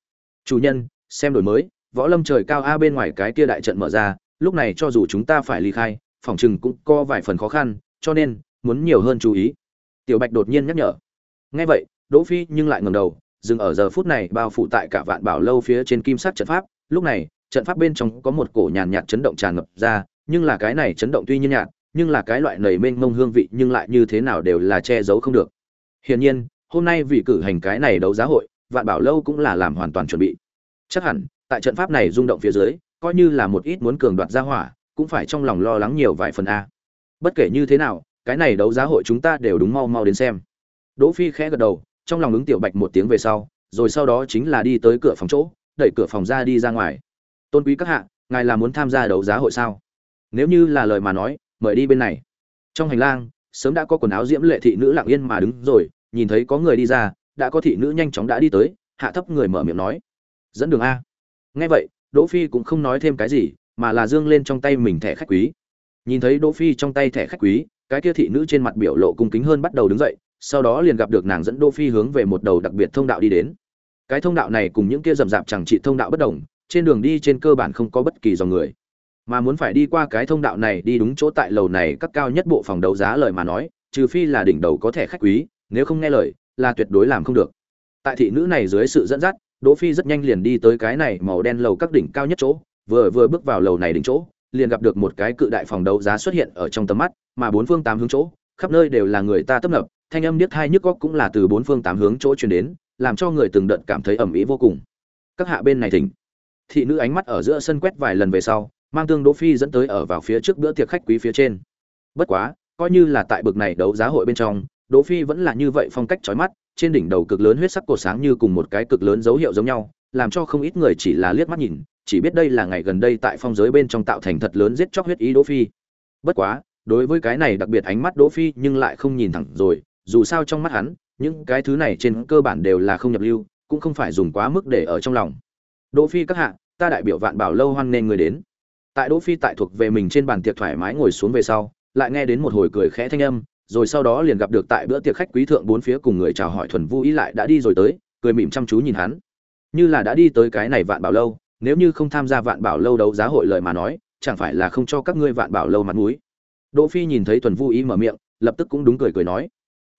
Chủ nhân, xem đổi mới, võ lâm trời cao a bên ngoài cái kia đại trận mở ra, lúc này cho dù chúng ta phải ly khai, phòng chừng cũng có vài phần khó khăn cho nên, muốn nhiều hơn chú ý. Tiểu bạch đột nhiên nhắc nhở. Nghe vậy, đỗ phi nhưng lại ngẩng đầu, dừng ở giờ phút này bao phủ tại cả vạn bảo lâu phía trên kim sắc trận pháp. Lúc này, trận pháp bên trong có một cổ nhàn nhạt chấn động tràn ngập ra, nhưng là cái này chấn động tuy nhiên nhạt, nhưng là cái loại nầy mênh mông hương vị nhưng lại như thế nào đều là che giấu không được. Hiển nhiên, hôm nay vì cử hành cái này đấu giá hội, vạn bảo lâu cũng là làm hoàn toàn chuẩn bị. Chắc hẳn, tại trận pháp này rung động phía dưới, coi như là một ít muốn cường đoạt ra hỏa, cũng phải trong lòng lo lắng nhiều vài phần a bất kể như thế nào, cái này đấu giá hội chúng ta đều đúng mau mau đến xem. Đỗ phi khẽ gật đầu, trong lòng ứng tiểu bạch một tiếng về sau, rồi sau đó chính là đi tới cửa phòng chỗ, đẩy cửa phòng ra đi ra ngoài. Tôn quý các hạ, ngài là muốn tham gia đấu giá hội sao? Nếu như là lời mà nói, mời đi bên này. Trong hành lang, sớm đã có quần áo diễm lệ thị nữ lặng yên mà đứng rồi, nhìn thấy có người đi ra, đã có thị nữ nhanh chóng đã đi tới, hạ thấp người mở miệng nói. Dẫn đường a. Nghe vậy, đỗ phi cũng không nói thêm cái gì, mà là dương lên trong tay mình thẻ khách quý nhìn thấy đỗ phi trong tay thẻ khách quý, cái kia thị nữ trên mặt biểu lộ cung kính hơn bắt đầu đứng dậy, sau đó liền gặp được nàng dẫn đỗ phi hướng về một đầu đặc biệt thông đạo đi đến. Cái thông đạo này cùng những kia rầm rạp chẳng trị thông đạo bất đồng, trên đường đi trên cơ bản không có bất kỳ dòng người. Mà muốn phải đi qua cái thông đạo này đi đúng chỗ tại lầu này các cao nhất bộ phòng đấu giá lời mà nói, trừ phi là đỉnh đầu có thẻ khách quý, nếu không nghe lời, là tuyệt đối làm không được. Tại thị nữ này dưới sự dẫn dắt, đỗ phi rất nhanh liền đi tới cái này màu đen lầu các đỉnh cao nhất chỗ, vừa vừa bước vào lầu này đỉnh chỗ liền gặp được một cái cự đại phòng đấu giá xuất hiện ở trong tầm mắt, mà bốn phương tám hướng chỗ, khắp nơi đều là người ta tấp nập, thanh âm điếc tai nhức óc cũng là từ bốn phương tám hướng chỗ truyền đến, làm cho người từng đợt cảm thấy ẩm ý vô cùng. Các hạ bên này thỉnh. Thị nữ ánh mắt ở giữa sân quét vài lần về sau, mang tương đỗ phi dẫn tới ở vào phía trước bữa tiệc khách quý phía trên. Bất quá, coi như là tại bực này đấu giá hội bên trong, đỗ phi vẫn là như vậy phong cách chói mắt, trên đỉnh đầu cực lớn huyết sắc cổ sáng như cùng một cái cực lớn dấu hiệu giống nhau, làm cho không ít người chỉ là liếc mắt nhìn chỉ biết đây là ngày gần đây tại phong giới bên trong tạo thành thật lớn giết chóc huyết ý đỗ phi. Bất quá, đối với cái này đặc biệt ánh mắt đỗ phi nhưng lại không nhìn thẳng rồi, dù sao trong mắt hắn, những cái thứ này trên cơ bản đều là không nhập lưu, cũng không phải dùng quá mức để ở trong lòng. Đỗ phi các hạ, ta đại biểu vạn bảo lâu hoan nên người đến. Tại đỗ phi tại thuộc về mình trên bàn tiệc thoải mái ngồi xuống về sau, lại nghe đến một hồi cười khẽ thanh âm, rồi sau đó liền gặp được tại bữa tiệc khách quý thượng bốn phía cùng người chào hỏi thuần vu ý lại đã đi rồi tới, cười mỉm chăm chú nhìn hắn. Như là đã đi tới cái này vạn bảo lâu nếu như không tham gia vạn bảo lâu đấu giá hội lời mà nói, chẳng phải là không cho các ngươi vạn bảo lâu mặt mũi? Đỗ phi nhìn thấy thuần vu ý mở miệng, lập tức cũng đúng cười cười nói,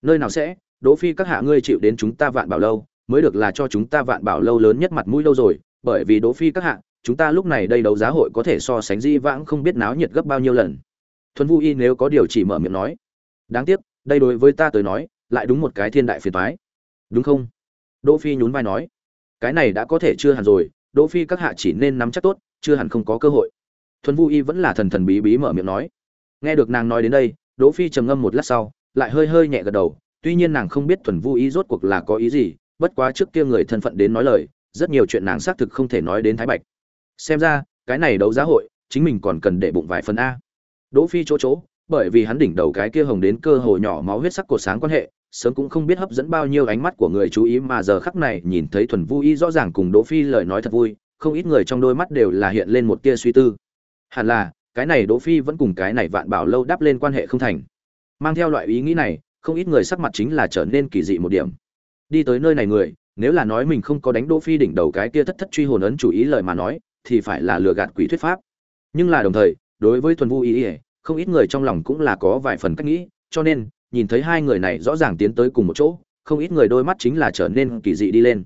nơi nào sẽ, đỗ phi các hạ ngươi chịu đến chúng ta vạn bảo lâu, mới được là cho chúng ta vạn bảo lâu lớn nhất mặt mũi lâu rồi, bởi vì đỗ phi các hạ, chúng ta lúc này đây đấu giá hội có thể so sánh di vãng không biết náo nhiệt gấp bao nhiêu lần. Thuần vu y nếu có điều chỉ mở miệng nói, đáng tiếc, đây đối với ta tới nói, lại đúng một cái thiên đại phiền toái. Đúng không? Đỗ phi nhún vai nói, cái này đã có thể chưa hẳn rồi đỗ phi các hạ chỉ nên nắm chắc tốt, chưa hẳn không có cơ hội. Thuần vu y vẫn là thần thần bí bí mở miệng nói. Nghe được nàng nói đến đây, đỗ phi trầm ngâm một lát sau, lại hơi hơi nhẹ gật đầu, tuy nhiên nàng không biết thuần vu y rốt cuộc là có ý gì, bất quá trước kia người thân phận đến nói lời, rất nhiều chuyện nàng xác thực không thể nói đến thái bạch. Xem ra, cái này đấu giá hội, chính mình còn cần để bụng vài phần a. Đỗ phi chỗ chỗ, bởi vì hắn đỉnh đầu cái kia hồng đến cơ hồ nhỏ máu huyết sắc cột sáng quan hệ sớm cũng không biết hấp dẫn bao nhiêu ánh mắt của người chú ý mà giờ khắc này nhìn thấy thuần vui rõ ràng cùng đỗ phi lời nói thật vui, không ít người trong đôi mắt đều là hiện lên một tia suy tư. Hẳn là, cái này đỗ phi vẫn cùng cái này vạn bảo lâu đáp lên quan hệ không thành. Mang theo loại ý nghĩ này, không ít người sắc mặt chính là trở nên kỳ dị một điểm. Đi tới nơi này người, nếu là nói mình không có đánh đỗ phi đỉnh đầu cái kia thất thất truy hồn ấn chủ ý lời mà nói, thì phải là lừa gạt quỷ thuyết pháp. Nhưng là đồng thời, đối với thuần vu ý không ít người trong lòng cũng là có vài phần cách nghĩ, cho nên nhìn thấy hai người này rõ ràng tiến tới cùng một chỗ, không ít người đôi mắt chính là trở nên kỳ dị đi lên.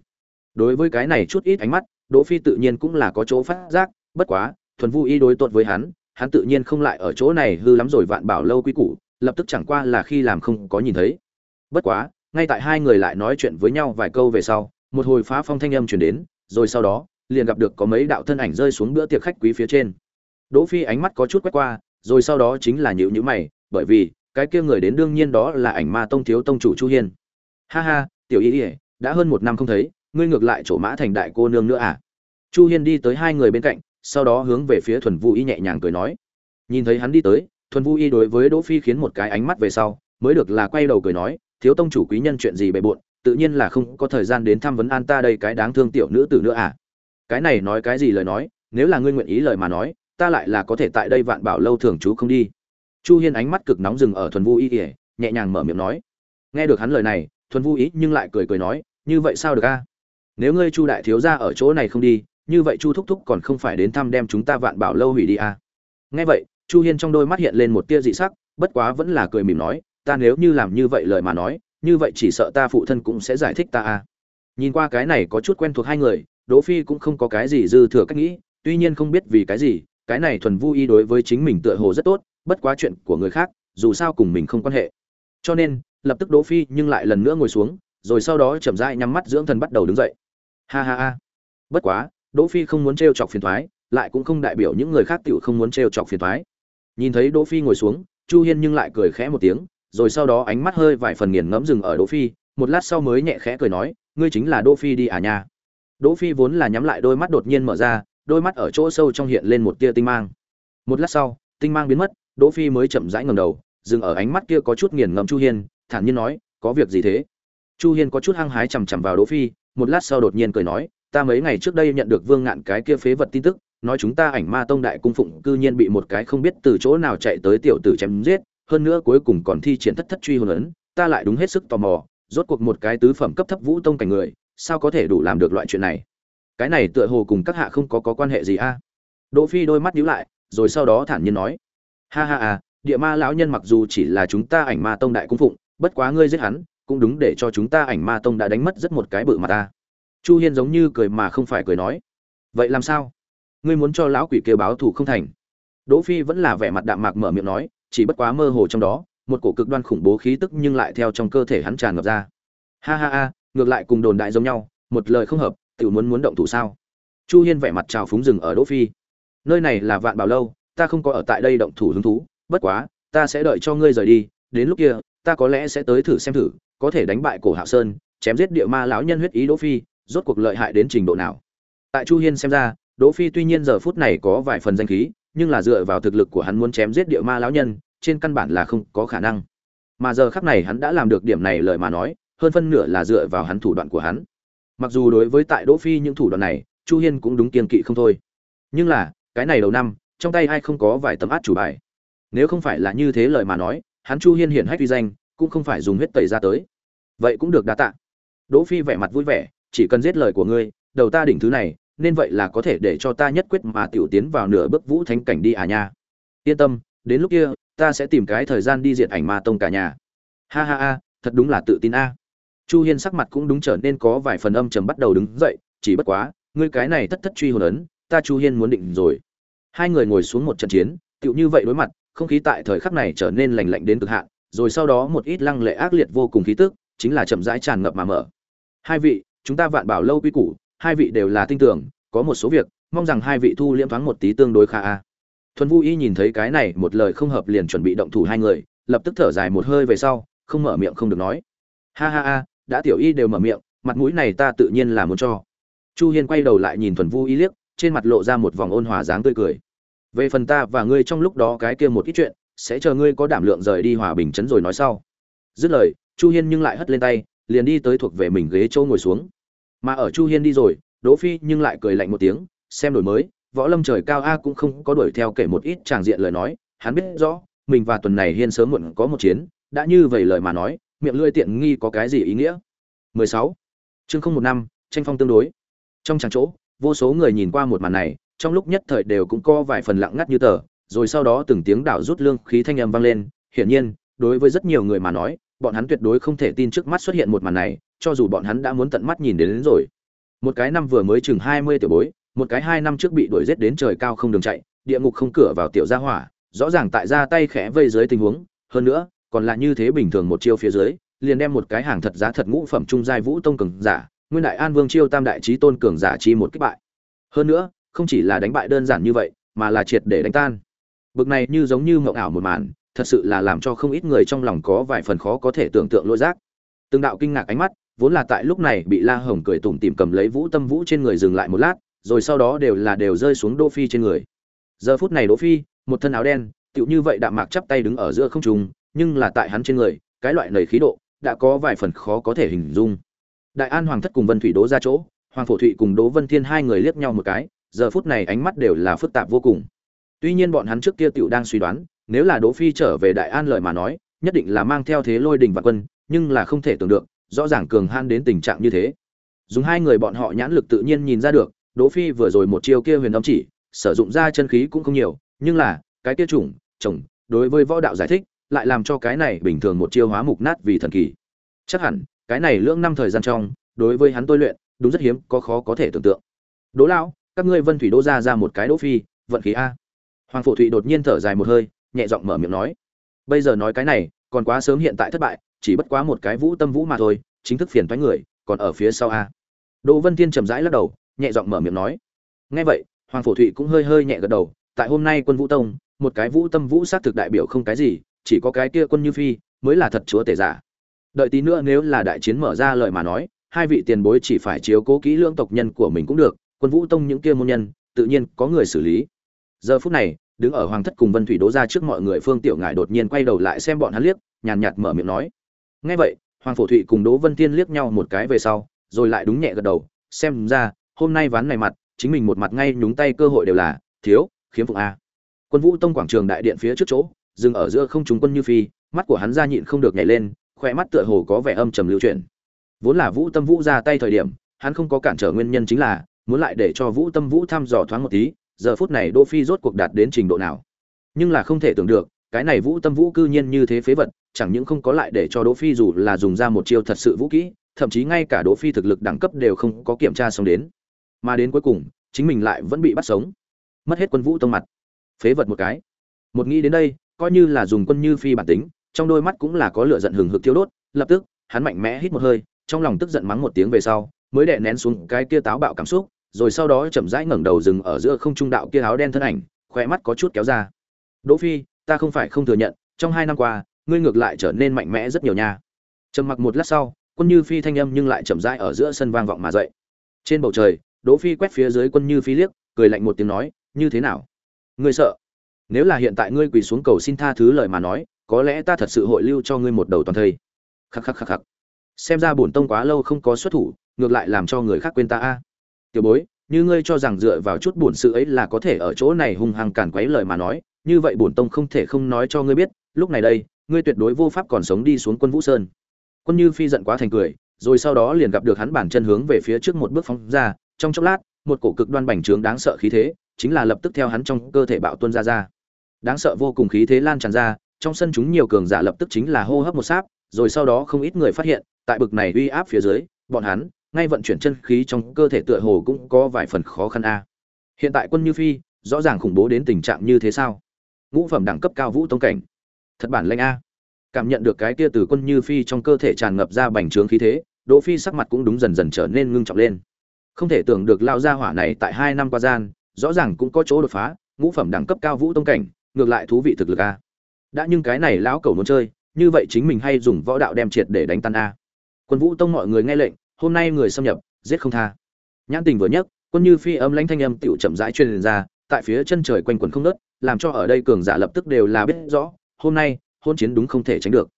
Đối với cái này chút ít ánh mắt, đỗ phi tự nhiên cũng là có chỗ phát giác, bất quá, thuần vu Y đối tốt với hắn hắn tự nhiên không lại ở chỗ này hư lắm rồi vạn bảo lâu quý củ, lập tức chẳng qua là khi làm không có nhìn thấy. Bất quá, ngay tại hai người lại nói chuyện với nhau vài câu về sau, một hồi phá phong thanh âm truyền đến, rồi sau đó, liền gặp được có mấy đạo thân ảnh rơi xuống bữa tiệc khách quý phía trên. Đỗ phi ánh mắt có chút quét qua, rồi sau đó chính là nhíu nhíu mày, bởi vì cái kia người đến đương nhiên đó là ảnh ma tông thiếu tông chủ chu hiên. Ha ha, tiểu y ỉa đã hơn một năm không thấy, ngươi ngược lại chỗ mã thành đại cô nương nữa à? Chu hiên đi tới hai người bên cạnh, sau đó hướng về phía thuần vu y nhẹ nhàng cười nói. Nhìn thấy hắn đi tới, thuần vu y đối với đỗ phi khiến một cái ánh mắt về sau, mới được là quay đầu cười nói, thiếu tông chủ quý nhân chuyện gì bề bộn, tự nhiên là không có thời gian đến thăm vấn an ta đây cái đáng thương tiểu nữ tử nữa à? Cái này nói cái gì lời nói, nếu là ngươi nguyện ý lời mà nói, ta lại là có thể tại đây vạn bảo lâu thường chú không đi chu hiên ánh mắt cực nóng dừng ở thuần vu y ỉa nhẹ nhàng mở miệng nói. Nghe được hắn lời này thuần vu ý nhưng lại cười cười nói như vậy sao được a? Nếu ngươi chu đại thiếu gia ở chỗ này không đi như vậy chu thúc thúc còn không phải đến thăm đem chúng ta vạn bảo lâu hủy đi a? Nghe vậy chu hiên trong đôi mắt hiện lên một tia dị sắc bất quá vẫn là cười mỉm nói ta nếu như làm như vậy lời mà nói như vậy chỉ sợ ta phụ thân cũng sẽ giải thích ta a. Nhìn qua cái này có chút quen thuộc hai người Đỗ Phi cũng không có cái gì dư thừa cách nghĩ, tuy nhiên không biết vì cái gì, cái này thuần vu y đối với chính mình tựa hồ rất tốt, bất quá chuyện của người khác, dù sao cùng mình không quan hệ. Cho nên, lập tức Đỗ Phi nhưng lại lần nữa ngồi xuống, rồi sau đó chậm rãi nhắm mắt dưỡng thần bắt đầu đứng dậy. Ha ha ha. Bất quá, Đỗ Phi không muốn treo chọc phiền toái, lại cũng không đại biểu những người khác tiểu không muốn treo chọc phiền toái. Nhìn thấy Đỗ Phi ngồi xuống, Chu Hiên nhưng lại cười khẽ một tiếng, rồi sau đó ánh mắt hơi vài phần nghiền ngẫm dừng ở Đỗ Phi, một lát sau mới nhẹ khẽ cười nói, ngươi chính là Đỗ Phi đi à nha. Đỗ Phi vốn là nhắm lại đôi mắt đột nhiên mở ra, đôi mắt ở chỗ sâu trong hiện lên một tia tinh mang. Một lát sau, tinh mang biến mất, Đỗ Phi mới chậm rãi ngẩng đầu, dừng ở ánh mắt kia có chút nghiền ngẫm chu hiên thản nhiên nói có việc gì thế? Chu hiên có chút hăng hái chằm chằm vào đỗ phi một lát sau đột nhiên cười nói ta mấy ngày trước đây nhận được vương ngạn cái kia phế vật tin tức nói chúng ta ảnh ma tông đại cung phụng cư nhiên bị một cái không biết từ chỗ nào chạy tới tiểu tử chém giết hơn nữa cuối cùng còn thi triển thất thất truy hồn ấn ta lại đúng hết sức tò mò rốt cuộc một cái tứ phẩm cấp thấp vũ tông cảnh người sao có thể đủ làm được loại chuyện này? Cái này tựa hồ cùng các hạ không có có quan hệ gì a? Đỗ phi đôi mắt nhíu lại rồi sau đó thản nhiên nói, ha ha à địa ma lão nhân mặc dù chỉ là chúng ta ảnh ma tông đại cung phụng, bất quá ngươi giết hắn, cũng đúng để cho chúng ta ảnh ma tông đã đánh mất rất một cái bự mà ta. Chu hiên giống như cười mà không phải cười nói, vậy làm sao? Ngươi muốn cho lão quỷ kêu báo thù không thành? Đỗ phi vẫn là vẻ mặt đạm mạc mở miệng nói, chỉ bất quá mơ hồ trong đó, một cổ cực đoan khủng bố khí tức nhưng lại theo trong cơ thể hắn tràn ngập ra. Ha ha ha, ngược lại cùng đồn đại giống nhau, một lời không hợp tự muốn muốn động thủ sao? Chu hiên vẻ mặt trào phúng rừng ở đỗ phi nơi này là vạn bảo lâu, ta không có ở tại đây động thủ hứng thú, bất quá, ta sẽ đợi cho ngươi rời đi, đến lúc kia, ta có lẽ sẽ tới thử xem thử, có thể đánh bại cổ hạo sơn, chém giết địa ma lão nhân huyết ý đỗ phi, rốt cuộc lợi hại đến trình độ nào. Tại chu hiên xem ra, đỗ phi tuy nhiên giờ phút này có vài phần danh khí, nhưng là dựa vào thực lực của hắn muốn chém giết địa ma lão nhân, trên căn bản là không có khả năng. Mà giờ khắc này hắn đã làm được điểm này lời mà nói, hơn phân nửa là dựa vào hắn thủ đoạn của hắn. Mặc dù đối với tại đỗ phi những thủ đoạn này, chu hiên cũng đúng kiên kỵ không thôi. Nhưng là cái này đầu năm, trong tay ai không có vài tấm át chủ bài. Nếu không phải là như thế lời mà nói, hắn chu hiên hiển hách uy danh, cũng không phải dùng huyết tẩy ra tới. Vậy cũng được đa tạ. Đỗ phi vẻ mặt vui vẻ, chỉ cần giết lời của ngươi, đầu ta đỉnh thứ này, nên vậy là có thể để cho ta nhất quyết mà tiểu tiến vào nửa bước vũ thánh cảnh đi à nha. Yên tâm, đến lúc kia, ta sẽ tìm cái thời gian đi diệt ảnh ma tông cả nhà. Ha ha ha, thật đúng là tự tin a. Chu hiên sắc mặt cũng đúng trở nên có vài phần âm trầm bắt đầu đứng dậy, chỉ bất quá, ngươi cái này thất thất truy hồn ấn, ta chu hiên muốn định rồi hai người ngồi xuống một trận chiến, tựu như vậy đối mặt, không khí tại thời khắc này trở nên lành lạnh đến cực hạn, rồi sau đó một ít lăng lệ ác liệt vô cùng khí tức, chính là chậm rãi tràn ngập mà mở. Hai vị, chúng ta vạn bảo lâu quy củ, hai vị đều là tin tưởng, có một số việc, mong rằng hai vị thu liễm thoáng một tí tương đối khá a. Thuần vu y nhìn thấy cái này một lời không hợp liền chuẩn bị động thủ hai người, lập tức thở dài một hơi về sau, không mở miệng không được nói. Ha ha ha, đã tiểu y đều mở miệng, mặt mũi này ta tự nhiên là muốn cho. Chu hiên quay đầu lại nhìn thuần vu y liếc trên mặt lộ ra một vòng ôn hòa dáng tươi cười. Về phần ta và ngươi trong lúc đó cái kia một ít chuyện, sẽ chờ ngươi có đảm lượng rời đi hòa bình chấn rồi nói sau. Dứt lời, chu hiên nhưng lại hất lên tay, liền đi tới thuộc về mình ghế chỗ ngồi xuống. Mà ở chu hiên đi rồi, đỗ phi nhưng lại cười lạnh một tiếng, xem đổi mới, võ lâm trời cao a cũng không có đuổi theo kể một ít tràng diện lời nói, hắn biết rõ, mình và tuần này hiên sớm muộn có một chiến, đã như vậy lời mà nói, miệng lưỡi tiện nghi có cái gì ý nghĩa? 16. chương không một năm, tranh phong tương đối. Trong tràng chỗ vô số người nhìn qua một màn này trong lúc nhất thời đều cũng co vài phần lặng ngắt như tờ rồi sau đó từng tiếng đảo rút lương khí thanh âm vang lên. Hiển nhiên đối với rất nhiều người mà nói bọn hắn tuyệt đối không thể tin trước mắt xuất hiện một màn này cho dù bọn hắn đã muốn tận mắt nhìn đến, đến rồi. Một cái năm vừa mới chừng hai mươi tiểu bối một cái hai năm trước bị đuổi giết đến trời cao không đường chạy địa ngục không cửa vào tiểu gia hỏa rõ ràng tại ra tay khẽ vây dưới tình huống. Hơn nữa còn là như thế bình thường một chiêu phía dưới liền đem một cái hàng thật giá thật ngũ phẩm trung giai vũ tông cường giả nguyên đại an vương chiêu tam đại trí tôn cường giả chi một kích bại. Hơn nữa, không chỉ là đánh bại đơn giản như vậy, mà là triệt để đánh tan. Bực này như giống như mộng ảo một màn, thật sự là làm cho không ít người trong lòng có vài phần khó có thể tưởng tượng lỗi giác. Từng đạo kinh ngạc ánh mắt, vốn là tại lúc này bị la hồng cười tủm tỉm cầm lấy vũ tâm vũ trên người dừng lại một lát, rồi sau đó đều là đều rơi xuống đỗ phi trên người. Giờ phút này đỗ phi, một thân áo đen, tựu như vậy đạm mạc chắp tay đứng ở giữa không trung, nhưng là tại hắn trên người, cái loại nầy khí độ, đã có vài phần khó có thể hình dung đại an hoàng thất cùng vân thủy đố ra chỗ, hoàng phổ thụy cùng đố vân thiên hai người liếc nhau một cái, giờ phút này ánh mắt đều là phức tạp vô cùng. Tuy nhiên bọn hắn trước kia tựu đang suy đoán, nếu là đỗ phi trở về đại an lời mà nói, nhất định là mang theo thế lôi đình và quân, nhưng là không thể tưởng được, rõ ràng cường han đến tình trạng như thế. Dùng hai người bọn họ nhãn lực tự nhiên nhìn ra được, đỗ phi vừa rồi một chiêu kia huyền âm chỉ, sử dụng ra chân khí cũng không nhiều, nhưng là, cái kia chủng, chồng, đối với võ đạo giải thích, lại làm cho cái này bình thường một chiêu hóa mục nát vì thần kỳ. Chắc hẳn cái này lưỡng năm thời gian trong, đối với hắn tôi luyện, đúng rất hiếm, có khó có thể tưởng tượng. Đỗ lão, các ngươi vân thủy đỗ ra ra một cái đỗ phi, vận khí a. Hoàng phổ thụy đột nhiên thở dài một hơi, nhẹ giọng mở miệng nói. Bây giờ nói cái này, còn quá sớm hiện tại thất bại, chỉ bất quá một cái vũ tâm vũ mà thôi, chính thức phiền thoái người, còn ở phía sau a. Đỗ vân thiên trầm rãi lắc đầu, nhẹ giọng mở miệng nói. Nghe vậy, hoàng phổ thụy cũng hơi hơi nhẹ gật đầu, tại hôm nay quân vũ tông, một cái vũ tâm vũ sát thực đại biểu không cái gì, chỉ có cái kia quân như phi, mới là thật chúa tể giả đợi tí nữa nếu là đại chiến mở ra lời mà nói, hai vị tiền bối chỉ phải chiếu cố kỹ lưỡng tộc nhân của mình cũng được, quân vũ tông những kia môn nhân, tự nhiên có người xử lý. Giờ phút này, đứng ở hoàng thất cùng vân thủy đố ra trước mọi người phương tiểu ngải đột nhiên quay đầu lại xem bọn hắn liếc, nhàn nhạt mở miệng nói. Nghe vậy, hoàng phổ thụy cùng đỗ vân tiên liếc nhau một cái về sau, rồi lại đúng nhẹ gật đầu, xem ra, hôm nay ván này mặt, chính mình một mặt ngay nhúng tay cơ hội đều là, thiếu, khiếm phục a. Quân vũ tông quảng trường đại điện phía trước chỗ, dừng ở giữa không trung quân như phi, mắt của hắn ra nhịn không được nhảy lên khỏe mắt tựa hồ có vẻ âm trầm lưu chuyển. Vốn là vũ tâm vũ ra tay thời điểm, hắn không có cản trở nguyên nhân chính là, muốn lại để cho vũ tâm vũ thăm dò thoáng một tí, giờ phút này đỗ phi rốt cuộc đạt đến trình độ nào. Nhưng là không thể tưởng được, cái này vũ tâm vũ cư nhiên như thế phế vật, chẳng những không có lại để cho đỗ phi dù là dùng ra một chiêu thật sự vũ kỹ, thậm chí ngay cả đỗ phi thực lực đẳng cấp đều không có kiểm tra xong đến. Mà đến cuối cùng, chính mình lại vẫn bị bắt sống. Mất hết quân vũ tông mặt. Phế vật một cái. Một nghĩ đến đây, coi như là dùng quân như phi bản tính trong đôi mắt cũng là có lửa giận hừng hực thiêu đốt, lập tức, hắn mạnh mẽ hít một hơi, trong lòng tức giận mắng một tiếng về sau, mới đè nén xuống cái kia táo bạo cảm xúc, rồi sau đó chậm rãi ngẩng đầu dừng ở giữa không trung đạo kia áo đen thân ảnh, khóe mắt có chút kéo ra. Đỗ phi, ta không phải không thừa nhận, trong hai năm qua, ngươi ngược lại trở nên mạnh mẽ rất nhiều nha. Trầm mặc một lát sau, quân như phi thanh âm nhưng lại chậm rãi ở giữa sân vang vọng mà dậy. Trên bầu trời, đỗ phi quét phía dưới quân như phi liếc, cười lạnh một tiếng nói, như thế nào? Ngươi sợ? Nếu là hiện tại ngươi quỳ xuống cầu xin tha thứ lời mà nói có lẽ ta thật sự hội lưu cho ngươi một đầu toàn thây. Khắc khắc khắc khắc. Xem ra bổn tông quá lâu không có xuất thủ, ngược lại làm cho người khác quên ta a. Tiểu bối, như ngươi cho rằng dựa vào chút bổn sự ấy là có thể ở chỗ này hung hăng cản quấy lời mà nói, như vậy bổn tông không thể không nói cho ngươi biết, lúc này đây, ngươi tuyệt đối vô pháp còn sống đi xuống quân vũ sơn. Quân như phi giận quá thành cười, rồi sau đó liền gặp được hắn bản chân hướng về phía trước một bước phóng ra, trong chốc lát, một cổ cực đoan bành trướng đáng sợ khí thế, chính là lập tức theo hắn trong cơ thể bạo tuôn ra ra. Đáng sợ vô cùng khí thế lan tràn ra trong sân chúng nhiều cường giả lập tức chính là hô hấp một sáp, rồi sau đó không ít người phát hiện, tại bực này uy áp phía dưới, bọn hắn, ngay vận chuyển chân khí trong cơ thể tựa hồ cũng có vài phần khó khăn a. Hiện tại quân như phi, rõ ràng khủng bố đến tình trạng như thế sao? Ngũ phẩm đẳng cấp cao vũ tông cảnh. Thật bản lĩnh a. Cảm nhận được cái kia từ quân như phi trong cơ thể tràn ngập ra bành trướng khí thế, đỗ phi sắc mặt cũng đúng dần dần trở nên ngưng trọng lên. Không thể tưởng được lao gia hỏa này tại hai năm qua gian, rõ ràng cũng có chỗ đột phá, ngũ phẩm đẳng cấp cao vũ tông cảnh, ngược lại thú vị thực lực a đã nhưng cái này lão cầu muốn chơi, như vậy chính mình hay dùng võ đạo đem triệt để đánh tan a. Quân vũ tông mọi người nghe lệnh, hôm nay người xâm nhập, giết không tha. Nhãn tình vừa nhấc, quân như phi âm lãnh thanh âm tiểu chậm rãi truyền ra, tại phía chân trời quanh quần không nứt làm cho ở đây cường giả lập tức đều là biết rõ, hôm nay, hôn chiến đúng không thể tránh được.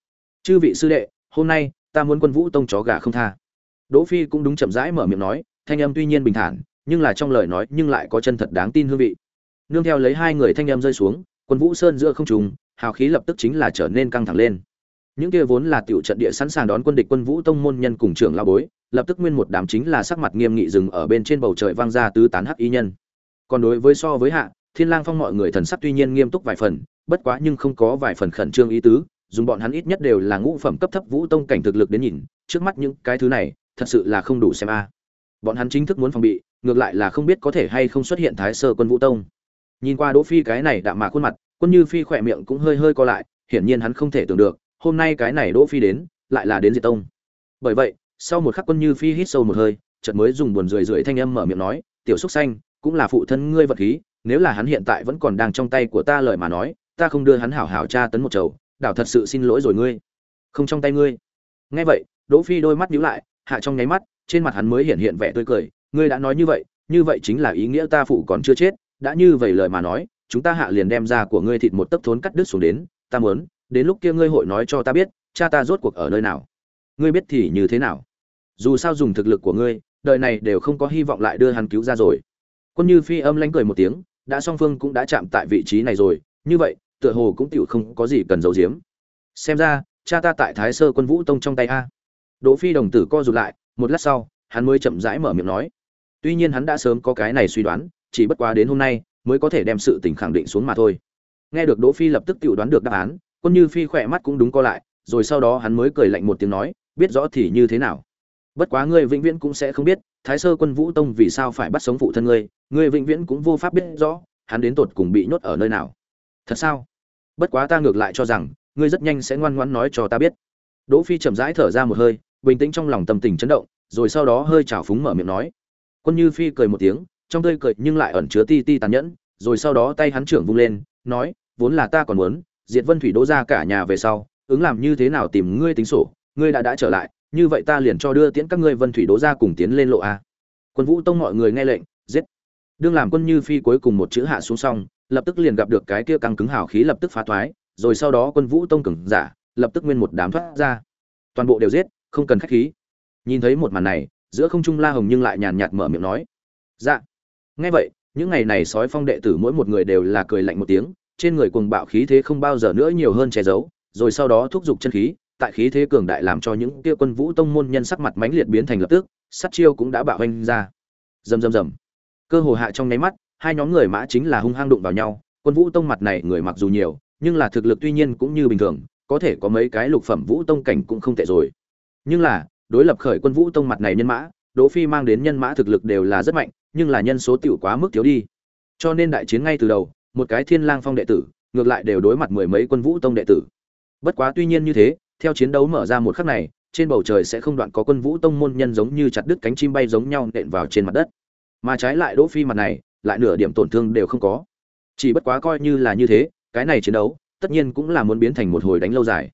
Chư vị sư đệ, hôm nay, ta muốn quân vũ tông chó gà không tha. Đỗ phi cũng đúng chậm rãi mở miệng nói, thanh âm tuy nhiên bình thản, nhưng là trong lời nói nhưng lại có chân thật đáng tin hương vị. Nương theo lấy hai người thanh âm rơi xuống, quân vũ sơn giữa không trung hào khí lập tức chính là trở nên căng thẳng lên. Những kia vốn là tiểu trận địa sẵn sàng đón quân địch quân vũ tông môn nhân cùng trưởng lao bối, lập tức nguyên một đám chính là sắc mặt nghiêm nghị dừng ở bên trên bầu trời vang ra tứ tán hắc y nhân. Còn đối với so với hạ, thiên lang phong mọi người thần sắc tuy nhiên nghiêm túc vài phần, bất quá nhưng không có vài phần khẩn trương ý tứ, dùng bọn hắn ít nhất đều là ngũ phẩm cấp thấp vũ tông cảnh thực lực đến nhìn, trước mắt những cái thứ này, thật sự là không đủ xem a. Bọn hắn chính thức muốn phòng bị, ngược lại là không biết có thể hay không xuất hiện thái sơ quân vũ tông. Nhìn qua đỗ phi cái này đạm mạc khuôn mặt quân như phi khỏe miệng cũng hơi hơi co lại, hiển nhiên hắn không thể tưởng được, hôm nay cái này đỗ phi đến, lại là đến diệt tông. Bởi vậy, sau một khắc quân như phi hít sâu một hơi, chợt mới dùng buồn rười rượi thanh âm mở miệng nói, tiểu xúc xanh cũng là phụ thân ngươi vật khí, nếu là hắn hiện tại vẫn còn đang trong tay của ta lời mà nói, ta không đưa hắn hảo hảo tra tấn một chầu, đảo thật sự xin lỗi rồi ngươi. Không trong tay ngươi. Nghe vậy, đỗ phi đôi mắt nhíu lại, hạ trong nháy mắt, trên mặt hắn mới hiện hiện vẻ tươi cười, ngươi đã nói như vậy như vậy chính là ý nghĩa ta phụ còn chưa chết, đã như vậy lời mà nói chúng ta hạ liền đem ra của ngươi thịt một tấc thốn cắt đứt xuống đến, ta muốn, đến lúc kia ngươi hội nói cho ta biết, cha ta rốt cuộc ở nơi nào. Ngươi biết thì như thế nào? Dù sao dùng thực lực của ngươi, đời này đều không có hy vọng lại đưa hắn cứu ra rồi. Quân như phi âm lánh cười một tiếng, đã song phương cũng đã chạm tại vị trí này rồi, như vậy, tựa hồ cũng tựu không có gì cần giấu giếm. Xem ra, cha ta tại thái sơ quân vũ tông trong tay a. Đỗ phi đồng tử co rụt lại, một lát sau, hắn mới chậm rãi mở miệng nói. Tuy nhiên hắn đã sớm có cái này suy đoán, chỉ bất quá đến hôm nay mới có thể đem sự tình khẳng định xuống mà thôi. Nghe được đỗ phi lập tức tự đoán được đáp án, quân như phi khỏe mắt cũng đúng co lại, rồi sau đó hắn mới cười lạnh một tiếng nói, biết rõ thì như thế nào. Bất quá ngươi vĩnh viễn cũng sẽ không biết, thái sơ quân vũ tông vì sao phải bắt sống phụ thân ngươi ngươi vĩnh viễn cũng vô pháp biết rõ, hắn đến tột cùng bị nhốt ở nơi nào. Thật sao? Bất quá ta ngược lại cho rằng, ngươi rất nhanh sẽ ngoan ngoãn nói cho ta biết. Đỗ phi chậm rãi thở ra một hơi, bình tĩnh trong lòng tâm tình chấn động, rồi sau đó hơi trào phúng mở miệng nói. Quân như phi cười một tiếng trong tươi cười nhưng lại ẩn chứa ti ti tàn nhẫn rồi sau đó tay hắn trưởng vung lên nói vốn là ta còn muốn diệt vân thủy đỗ ra cả nhà về sau ứng làm như thế nào tìm ngươi tính sổ ngươi đã đã trở lại như vậy ta liền cho đưa tiễn các ngươi vân thủy đỗ ra cùng tiến lên lộ a. Quân vũ tông mọi người nghe lệnh giết. Đương làm quân như phi cuối cùng một chữ hạ xuống xong lập tức liền gặp được cái kia căng cứng hào khí lập tức phá thoái, rồi sau đó quân vũ tông cứng giả lập tức nguyên một đám thoát ra. Toàn bộ đều giết không cần khách khí. Nhìn thấy một màn này giữa không trung la hồng nhưng lại nhàn nhạt mở miệng nói dạ nghe vậy, những ngày này sói phong đệ tử mỗi một người đều là cười lạnh một tiếng, trên người cuồng bạo khí thế không bao giờ nữa nhiều hơn che giấu, rồi sau đó thúc giục chân khí, tại khí thế cường đại làm cho những kia quân vũ tông môn nhân sắc mặt mãnh liệt biến thành lập tức, sát chiêu cũng đã bạo hoành ra. Rầm rầm rầm. Cơ hồ hạ trong nháy mắt, hai nhóm người mã chính là hung hăng đụng vào nhau, quân vũ tông mặt này người mặc dù nhiều, nhưng là thực lực tuy nhiên cũng như bình thường, có thể có mấy cái lục phẩm vũ tông cảnh cũng không tệ rồi. Nhưng là, đối lập khởi quân vũ tông mặt này nhân mã, đỗ phi mang đến nhân mã thực lực đều là rất mạnh nhưng là nhân số tiểu quá mức thiếu đi. Cho nên đại chiến ngay từ đầu, một cái thiên lang phong đệ tử, ngược lại đều đối mặt mười mấy quân vũ tông đệ tử. Bất quá tuy nhiên như thế, theo chiến đấu mở ra một khắc này, trên bầu trời sẽ không đoạn có quân vũ tông môn nhân giống như chặt đứt cánh chim bay giống nhau nện vào trên mặt đất. Mà trái lại đỗ phi mặt này, lại nửa điểm tổn thương đều không có. Chỉ bất quá coi như là như thế, cái này chiến đấu, tất nhiên cũng là muốn biến thành một hồi đánh lâu dài.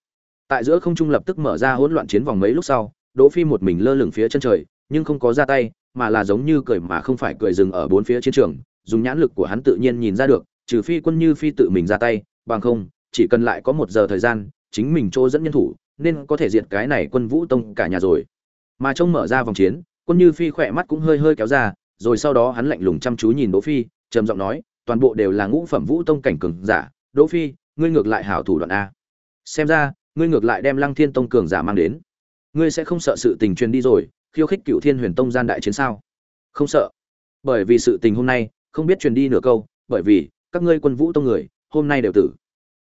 Tại giữa không trung lập tức mở ra hỗn loạn chiến vòng mấy lúc sau, đỗ phi một mình lơ lửng phía chân trời, nhưng không có ra tay mà là giống như cười mà không phải cười dừng ở bốn phía chiến trường, dùng nhãn lực của hắn tự nhiên nhìn ra được, trừ phi quân như phi tự mình ra tay, bằng không, chỉ cần lại có một giờ thời gian, chính mình chỗ dẫn nhân thủ, nên có thể diệt cái này quân vũ tông cả nhà rồi. Mà trông mở ra vòng chiến, quân như phi khỏe mắt cũng hơi hơi kéo ra, rồi sau đó hắn lạnh lùng chăm chú nhìn đỗ phi, trầm giọng nói, toàn bộ đều là ngũ phẩm vũ tông cảnh cường giả, đỗ phi, ngươi ngược lại hảo thủ đoạn a. Xem ra, ngươi ngược lại đem lăng thiên tông cường giả mang đến. Ngươi sẽ không sợ sự tình truyền đi rồi khiêu khích cựu thiên huyền tông gian đại chiến sao? Không sợ. Bởi vì sự tình hôm nay không biết truyền đi nửa câu bởi vì các ngươi quân vũ tông người hôm nay đều tử.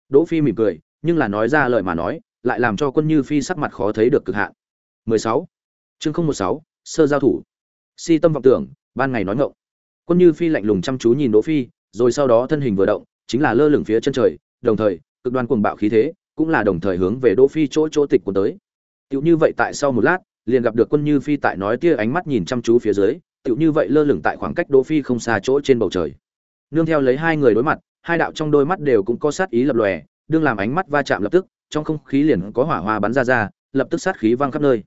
Đỗ phi mỉm cười nhưng là nói ra lời mà nói lại làm cho quân như phi sắc mặt khó thấy được cực hạn. 16. chương 016, sơ giao thủ. Si tâm vọng tưởng ban ngày nói ngọng quân như phi lạnh lùng chăm chú nhìn đỗ phi rồi sau đó thân hình vừa động chính là lơ lửng phía chân trời đồng thời cực đoan cuồng bạo khí thế cũng là đồng thời hướng về đỗ phi chỗ chỗ tịch của tới. Tiểu như vậy tại sau một lát liền gặp được quân như phi tại nói tia ánh mắt nhìn chăm chú phía dưới, tựu như vậy lơ lửng tại khoảng cách đỗ phi không xa chỗ trên bầu trời. Nương theo lấy hai người đối mặt, hai đạo trong đôi mắt đều cũng có sát ý lập lòe, đương làm ánh mắt va chạm lập tức, trong không khí liền có hỏa hoa bắn ra ra, lập tức sát khí vang khắp nơi.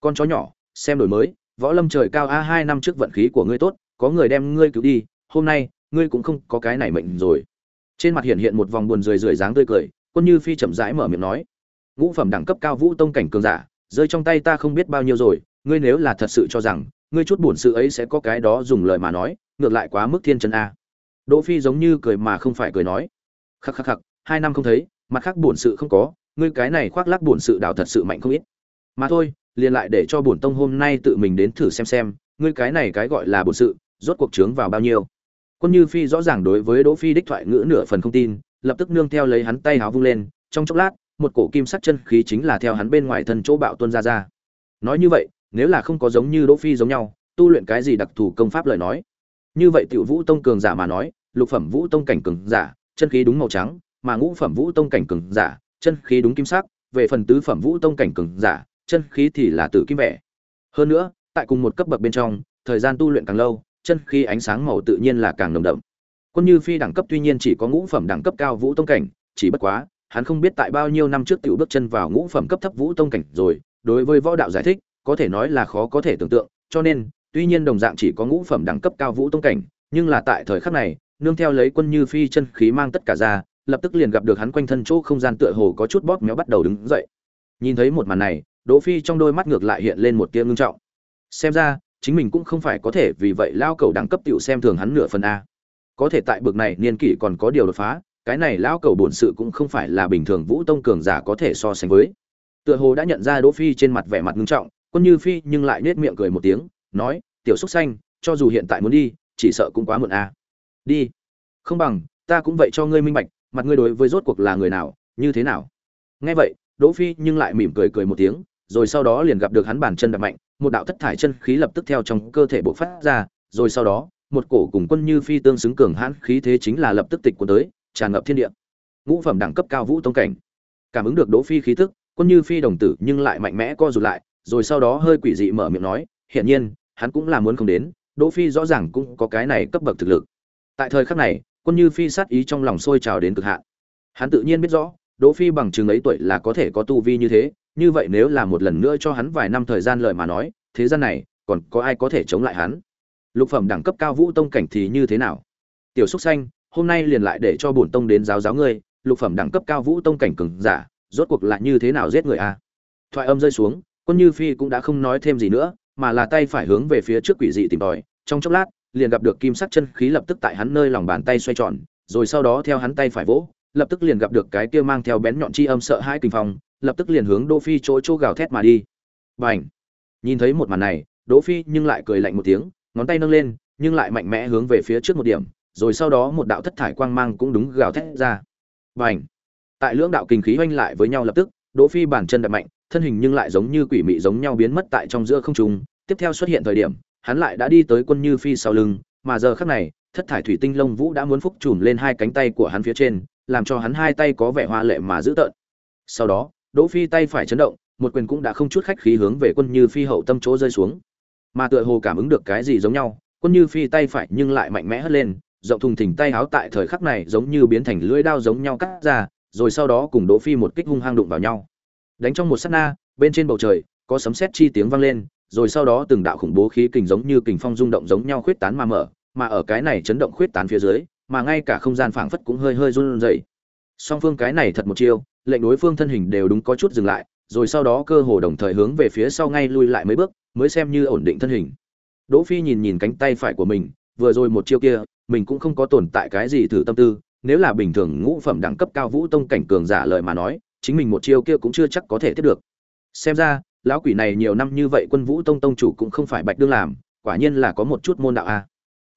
Con chó nhỏ, xem đổi mới, võ lâm trời cao a hai năm trước vận khí của ngươi tốt, có người đem ngươi cứu đi, hôm nay, ngươi cũng không có cái này mệnh rồi. Trên mặt hiện hiện một vòng buồn rười rượi dáng tươi cười, quân như phi chậm rãi mở miệng nói, ngũ phẩm đẳng cấp cao vũ tông cảnh cường giả rơi trong tay ta không biết bao nhiêu rồi, ngươi nếu là thật sự cho rằng, ngươi chút buồn sự ấy sẽ có cái đó dùng lời mà nói, ngược lại quá mức thiên chân a. Đỗ phi giống như cười mà không phải cười nói. Khắc khắc khắc, hai năm không thấy, mặt khác buồn sự không có, ngươi cái này khoác lác buồn sự đào thật sự mạnh không ít. Mà thôi, liền lại để cho bổn tông hôm nay tự mình đến thử xem xem, ngươi cái này cái gọi là bổn sự, rốt cuộc trướng vào bao nhiêu. Quân như phi rõ ràng đối với đỗ phi đích thoại ngữ nửa phần không tin, lập tức nương theo lấy hắn tay háo vung lên, trong chốc lát một cổ kim sắc chân khí chính là theo hắn bên ngoài thân chỗ bạo tuôn ra ra. Nói như vậy, nếu là không có giống như đỗ phi giống nhau, tu luyện cái gì đặc thù công pháp lời nói? Như vậy tiểu vũ tông cường giả mà nói, lục phẩm vũ tông cảnh cường giả, chân khí đúng màu trắng, mà ngũ phẩm vũ tông cảnh cường giả, chân khí đúng kim sắc, về phần tứ phẩm vũ tông cảnh cường giả, chân khí thì là tử kim vẻ. Hơn nữa, tại cùng một cấp bậc bên trong, thời gian tu luyện càng lâu, chân khí ánh sáng màu tự nhiên là càng nồng đậm. Quân như phi đẳng cấp tuy nhiên chỉ có ngũ phẩm đẳng cấp cao vũ tông cảnh, chỉ bất quá hắn không biết tại bao nhiêu năm trước tiểu bước chân vào ngũ phẩm cấp thấp vũ tông cảnh rồi đối với võ đạo giải thích có thể nói là khó có thể tưởng tượng cho nên tuy nhiên đồng dạng chỉ có ngũ phẩm đẳng cấp cao vũ tông cảnh nhưng là tại thời khắc này nương theo lấy quân như phi chân khí mang tất cả ra lập tức liền gặp được hắn quanh thân chỗ không gian tựa hồ có chút bóp méo bắt đầu đứng dậy nhìn thấy một màn này Đỗ Phi trong đôi mắt ngược lại hiện lên một tia ngưng trọng. Xem ra, chính mình cũng không phải có thể vì vậy lao cầu đẳng cấp tiểu xem thường hắn nửa phần a. Có thể tại bực này niên kỷ còn có điều đột phá, cái này lão cầu bổn sự cũng không phải là bình thường Vũ Tông cường giả có thể so sánh với. Tựa hồ đã nhận ra Đỗ Phi trên mặt vẻ mặt ngưng trọng, Quân Như Phi nhưng lại nết miệng cười một tiếng, nói: "Tiểu xúc Xanh, cho dù hiện tại muốn đi, chỉ sợ cũng quá muộn a." "Đi." "Không bằng, ta cũng vậy cho ngươi minh bạch, mặt ngươi đối với rốt cuộc là người nào, như thế nào?" Nghe vậy, Đỗ Phi nhưng lại mỉm cười cười một tiếng, rồi sau đó liền gặp được hắn bàn chân đập mạnh, một đạo thất thải chân khí lập tức theo trong cơ thể bộc phát ra, rồi sau đó, một cổ cùng quân như phi tương xứng cường hãn khí thế chính là lập tức tịch cuốn tới, tràn ngập thiên địa. Ngũ phẩm đẳng cấp cao vũ tông cảnh. Cảm ứng được Đỗ Phi khí tức, quân như phi đồng tử nhưng lại mạnh mẽ co rụt lại, rồi sau đó hơi quỷ dị mở miệng nói, hiện nhiên, hắn cũng là muốn không đến, Đỗ Phi rõ ràng cũng có cái này cấp bậc thực lực. Tại thời khắc này, quân như phi sát ý trong lòng sôi trào đến cực hạn. Hắn tự nhiên biết rõ, Đỗ Phi bằng chứng ấy tuổi là có thể có tu vi như thế, như vậy nếu là một lần nữa cho hắn vài năm thời gian lợi mà nói thế gian này còn có ai có thể chống lại hắn lục phẩm đẳng cấp cao vũ tông cảnh thì như thế nào tiểu xúc xanh hôm nay liền lại để cho bổn tông đến giáo giáo ngươi, lục phẩm đẳng cấp cao vũ tông cảnh cường giả, rốt cuộc là như thế nào giết người a? Thoại âm rơi xuống, quân như phi cũng đã không nói thêm gì nữa, mà là tay phải hướng về phía trước quỷ dị tìm tòi. Trong chốc lát, liền gặp được kim sắc chân khí lập tức tại hắn nơi lòng bàn tay xoay tròn, rồi sau đó theo hắn tay phải vỗ, lập tức liền gặp được cái kia mang theo bén nhọn chi âm sợ hãi kinh phong, lập tức liền hướng đỗ phi chỗ chỗ gào thét mà đi. Bành! Nhìn thấy một màn này, đỗ phi nhưng lại cười lạnh một tiếng, ngón tay nâng lên, nhưng lại mạnh mẽ hướng về phía trước một điểm rồi sau đó một đạo thất thải quang mang cũng đúng gào thét ra. Bành! Tại lưỡng đạo kinh khí hoanh lại với nhau lập tức, đỗ phi bản chân đập mạnh, thân hình nhưng lại giống như quỷ mị giống nhau biến mất tại trong giữa không trung. Tiếp theo xuất hiện thời điểm, hắn lại đã đi tới quân như phi sau lưng, mà giờ khắc này, thất thải thủy tinh lông vũ đã muốn phúc trùm lên hai cánh tay của hắn phía trên, làm cho hắn hai tay có vẻ hoa lệ mà dữ tợn. Sau đó, đỗ phi tay phải chấn động, một quyền cũng đã không chút khách khí hướng về quân như phi hậu tâm chỗ rơi xuống. Mà tựa hồ cảm ứng được cái gì giống nhau, quân như phi tay phải nhưng lại mạnh mẽ hất lên rộng thùng thình tay háo tại thời khắc này giống như biến thành lưỡi đao giống nhau cắt ra, rồi sau đó cùng đỗ phi một kích hung hăng đụng vào nhau. Đánh trong một sát na, bên trên bầu trời, có sấm sét chi tiếng vang lên, rồi sau đó từng đạo khủng bố khí kình giống như kình phong rung động giống nhau khuyết tán mà mở, mà ở cái này chấn động khuyết tán phía dưới, mà ngay cả không gian phảng phất cũng hơi hơi run rẩy. Song phương cái này thật một chiêu, lệnh đối phương thân hình đều đúng có chút dừng lại, rồi sau đó cơ hồ đồng thời hướng về phía sau ngay lui lại mấy bước, mới xem như ổn định thân hình. Đỗ phi nhìn nhìn cánh tay phải của mình vừa rồi một chiêu kia, mình cũng không có tồn tại cái gì thử tâm tư, nếu là bình thường ngũ phẩm đẳng cấp cao vũ tông cảnh cường giả lời mà nói, chính mình một chiêu kia cũng chưa chắc có thể tiếp được. Xem ra, lão quỷ này nhiều năm như vậy quân vũ tông tông chủ cũng không phải bạch đương làm, quả nhiên là có một chút môn đạo a.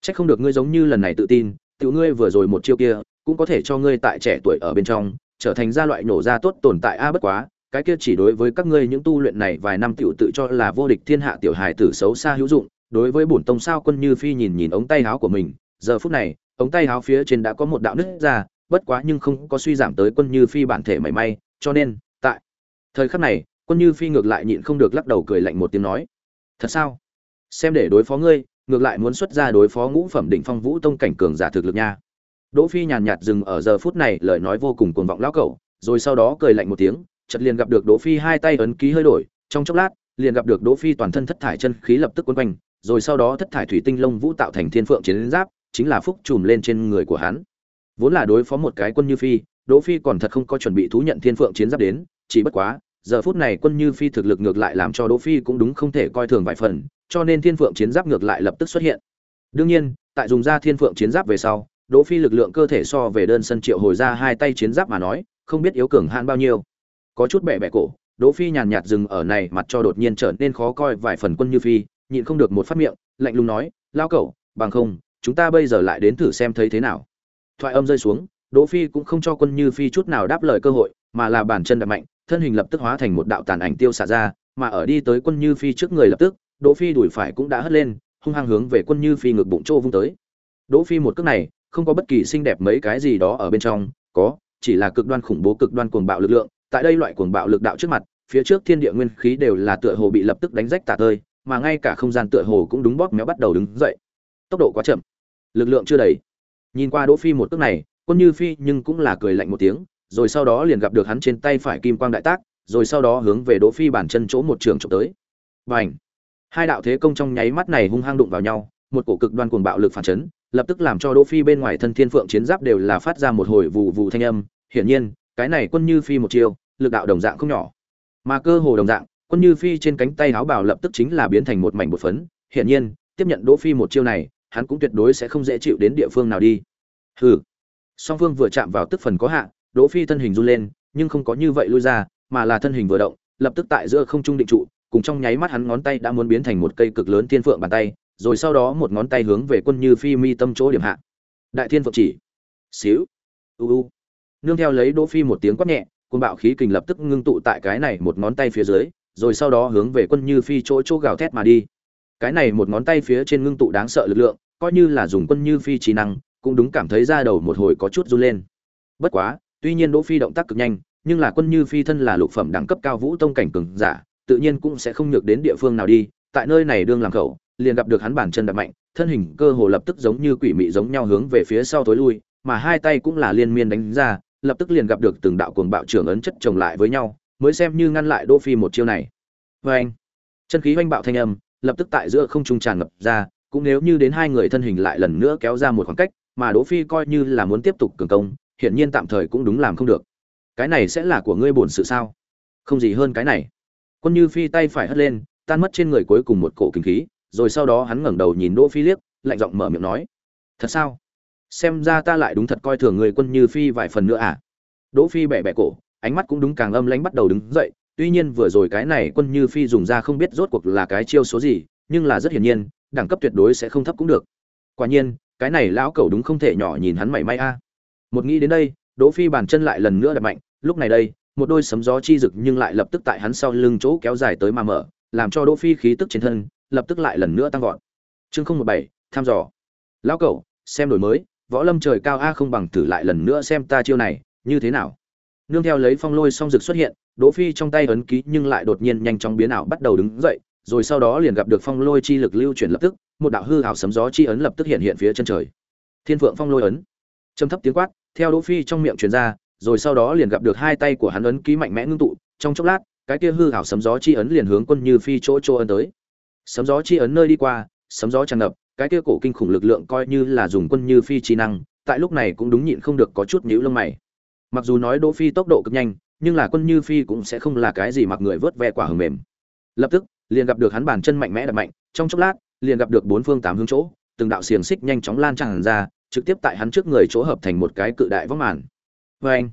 Chắc không được ngươi giống như lần này tự tin, tiểu ngươi vừa rồi một chiêu kia, cũng có thể cho ngươi tại trẻ tuổi ở bên trong, trở thành gia loại nổ ra tốt tồn tại a bất quá, cái kia chỉ đối với các ngươi những tu luyện này vài năm tiểu tự cho là vô địch thiên hạ tiểu hài tử xấu xa hữu dụng đối với bổn tông sao quân như phi nhìn nhìn ống tay áo của mình, giờ phút này, ống tay áo phía trên đã có một đạo nứt ra, bất quá nhưng không có suy giảm tới quân như phi bản thể mảy may, cho nên, tại thời khắc này, quân như phi ngược lại nhịn không được lắc đầu cười lạnh một tiếng nói, thật sao? Xem để đối phó ngươi, ngược lại muốn xuất ra đối phó ngũ phẩm đỉnh phong vũ tông cảnh cường giả thực lực nha. Đỗ phi nhàn nhạt dừng ở giờ phút này, lời nói vô cùng cuồng vọng lão cẩu, rồi sau đó cười lạnh một tiếng, chợt liền gặp được đỗ phi hai tay ấn ký hơi đổi, trong chốc lát, liền gặp được đỗ phi toàn thân thất thải chân khí lập tức quấn quanh rồi sau đó thất thải thủy tinh lông vũ tạo thành thiên phượng chiến giáp, chính là phúc trùm lên trên người của hắn. Vốn là đối phó một cái quân như phi, đỗ phi còn thật không có chuẩn bị thú nhận thiên phượng chiến giáp đến, chỉ bất quá, giờ phút này quân như phi thực lực ngược lại làm cho đỗ phi cũng đúng không thể coi thường vài phần, cho nên thiên phượng chiến giáp ngược lại lập tức xuất hiện. Đương nhiên, tại dùng ra thiên phượng chiến giáp về sau, đỗ phi lực lượng cơ thể so về đơn sân triệu hồi ra hai tay chiến giáp mà nói, không biết yếu cường hạn bao nhiêu. Có chút bẻ bẻ cổ, đỗ phi nhàn nhạt dừng ở này, mặt cho đột nhiên trở nên khó coi vài phần quân như phi nhịn không được một phát miệng, lạnh lùng nói lao cẩu, bằng không, chúng ta bây giờ lại đến thử xem thấy thế nào. Thoại âm rơi xuống, đỗ phi cũng không cho quân như phi chút nào đáp lời cơ hội, mà là bản chân đập mạnh, thân hình lập tức hóa thành một đạo tàn ảnh tiêu xả ra, mà ở đi tới quân như phi trước người lập tức, đỗ phi đuổi phải cũng đã hất lên, hung hăng hướng về quân như phi ngực bụng trô vung tới. Đỗ phi một cước này, không có bất kỳ xinh đẹp mấy cái gì đó ở bên trong, có, chỉ là cực đoan khủng bố cực đoan cuồng bạo lực lượng, tại đây loại cuồng bạo lực đạo trước mặt, phía trước thiên địa nguyên khí đều là tựa hồ bị lập tức đánh rách tả tơi mà ngay cả không gian tựa hồ cũng đúng bóp méo bắt đầu đứng dậy. Tốc độ quá chậm. Lực lượng chưa đầy. Nhìn qua đỗ phi một cước này, quân như phi nhưng cũng là cười lạnh một tiếng, rồi sau đó liền gặp được hắn trên tay phải kim quang đại tác, rồi sau đó hướng về đỗ phi bản chân chỗ một trường trộm tới. Bành! Hai đạo thế công trong nháy mắt này hung hăng đụng vào nhau, một cổ cực đoan cuồng bạo lực phản chấn, lập tức làm cho đỗ phi bên ngoài thân thiên phượng chiến giáp đều là phát ra một hồi vù vù thanh âm. Hiển nhiên, cái này quân như phi một chiêu, lực đạo đồng dạng không nhỏ. Mà cơ hồ đồng dạng quân như phi trên cánh tay áo bào lập tức chính là biến thành một mảnh bột phấn. Hiển nhiên, tiếp nhận đỗ phi một chiêu này, hắn cũng tuyệt đối sẽ không dễ chịu đến địa phương nào đi. Hừ. Song phương vừa chạm vào tức phần có hạ, đỗ phi thân hình run lên, nhưng không có như vậy lui ra, mà là thân hình vừa động, lập tức tại giữa không trung định trụ, cùng trong nháy mắt hắn ngón tay đã muốn biến thành một cây cực lớn thiên phượng bàn tay, rồi sau đó một ngón tay hướng về quân như phi mi tâm chỗ điểm hạ. Đại thiên phượng chỉ. Xíu. U u. Nương theo lấy đỗ phi một tiếng quát nhẹ, cuồng bạo khí kình lập tức ngưng tụ tại cái này một ngón tay phía dưới rồi sau đó hướng về quân như phi chỗ chỗ gào thét mà đi. Cái này một ngón tay phía trên ngưng tụ đáng sợ lực lượng, coi như là dùng quân như phi trí năng, cũng đúng cảm thấy ra đầu một hồi có chút run lên. Bất quá, tuy nhiên đỗ phi động tác cực nhanh, nhưng là quân như phi thân là lục phẩm đẳng cấp cao vũ tông cảnh cường giả, tự nhiên cũng sẽ không nhược đến địa phương nào đi, tại nơi này đương làm khẩu, liền gặp được hắn bản chân đập mạnh, thân hình cơ hồ lập tức giống như quỷ mị giống nhau hướng về phía sau tối lui, mà hai tay cũng là liên miên đánh ra, lập tức liền gặp được từng đạo cuồng bạo trưởng ấn chất chồng lại với nhau mới xem như ngăn lại đỗ phi một chiêu này vê anh chân khí oanh bạo thanh âm lập tức tại giữa không trung tràn ngập ra cũng nếu như đến hai người thân hình lại lần nữa kéo ra một khoảng cách mà Đỗ Phi coi như là muốn tiếp tục cường công, hiển nhiên tạm thời cũng đúng làm không được. Cái này sẽ là của ngươi bổn sự sao? Không gì hơn cái này. Quân Như Phi tay phải hất lên, tan mất trên người cuối cùng một cổ kinh khí, rồi sau đó hắn ngẩng đầu nhìn Đỗ Phi liếc, lạnh giọng mở miệng nói: "Thật sao? Xem ra ta lại đúng thật coi thường người Quân Như Phi vài phần nữa à?" Đỗ Phi bẻ bẻ cổ, ánh mắt cũng đúng càng âm lãnh bắt đầu đứng dậy, tuy nhiên vừa rồi cái này Quân Như Phi dùng ra không biết rốt cuộc là cái chiêu số gì, nhưng là rất hiển nhiên, đẳng cấp tuyệt đối sẽ không thấp cũng được. Quả nhiên, cái này lão cẩu đúng không thể nhỏ nhìn hắn mảy may a. Một nghĩ đến đây, Đỗ Phi bàn chân lại lần nữa đập mạnh, lúc này đây, một đôi sấm gió chi rực nhưng lại lập tức tại hắn sau lưng chỗ kéo dài tới mà mở, làm cho Đỗ Phi khí tức trên thân lập tức lại lần nữa tăng vọt. Chương 017, tham dò. Lão cẩu, xem đổi mới, võ lâm trời cao a không bằng thử lại lần nữa xem ta chiêu này, như thế nào? Nương theo lấy phong lôi song rực xuất hiện, Đỗ Phi trong tay ấn ký nhưng lại đột nhiên nhanh chóng biến ảo bắt đầu đứng dậy, rồi sau đó liền gặp được phong lôi chi lực lưu chuyển lập tức, một đạo hư ảo sấm gió chi ấn lập tức hiện hiện phía chân trời. Thiên Phượng Phong lôi ấn. Trầm thấp tiếng quát, theo Đỗ Phi trong miệng truyền ra, rồi sau đó liền gặp được hai tay của hắn ấn ký mạnh mẽ ngưng tụ, trong chốc lát, cái kia hư ảo sấm gió chi ấn liền hướng Quân Như Phi chỗ chỗ ấn tới. Sấm gió chi ấn nơi đi qua, sấm gió tràn ngập, cái kia cổ kinh khủng lực lượng coi như là dùng Quân Như Phi chi năng, tại lúc này cũng đúng nhịn không được có chút nhíu lông mày. Mặc dù nói Đỗ Phi tốc độ cực nhanh, nhưng là Quân Như Phi cũng sẽ không là cái gì mặc người vớt ve quả hường mềm. Lập tức, liền gặp được hắn bàn chân mạnh mẽ đập mạnh, trong chốc lát, liền gặp được bốn phương tám hướng chỗ, từng đạo xiềng xích nhanh chóng lan tràn ra, trực tiếp tại hắn trước người chỗ hợp thành một cái cự đại vóc màn. với anh,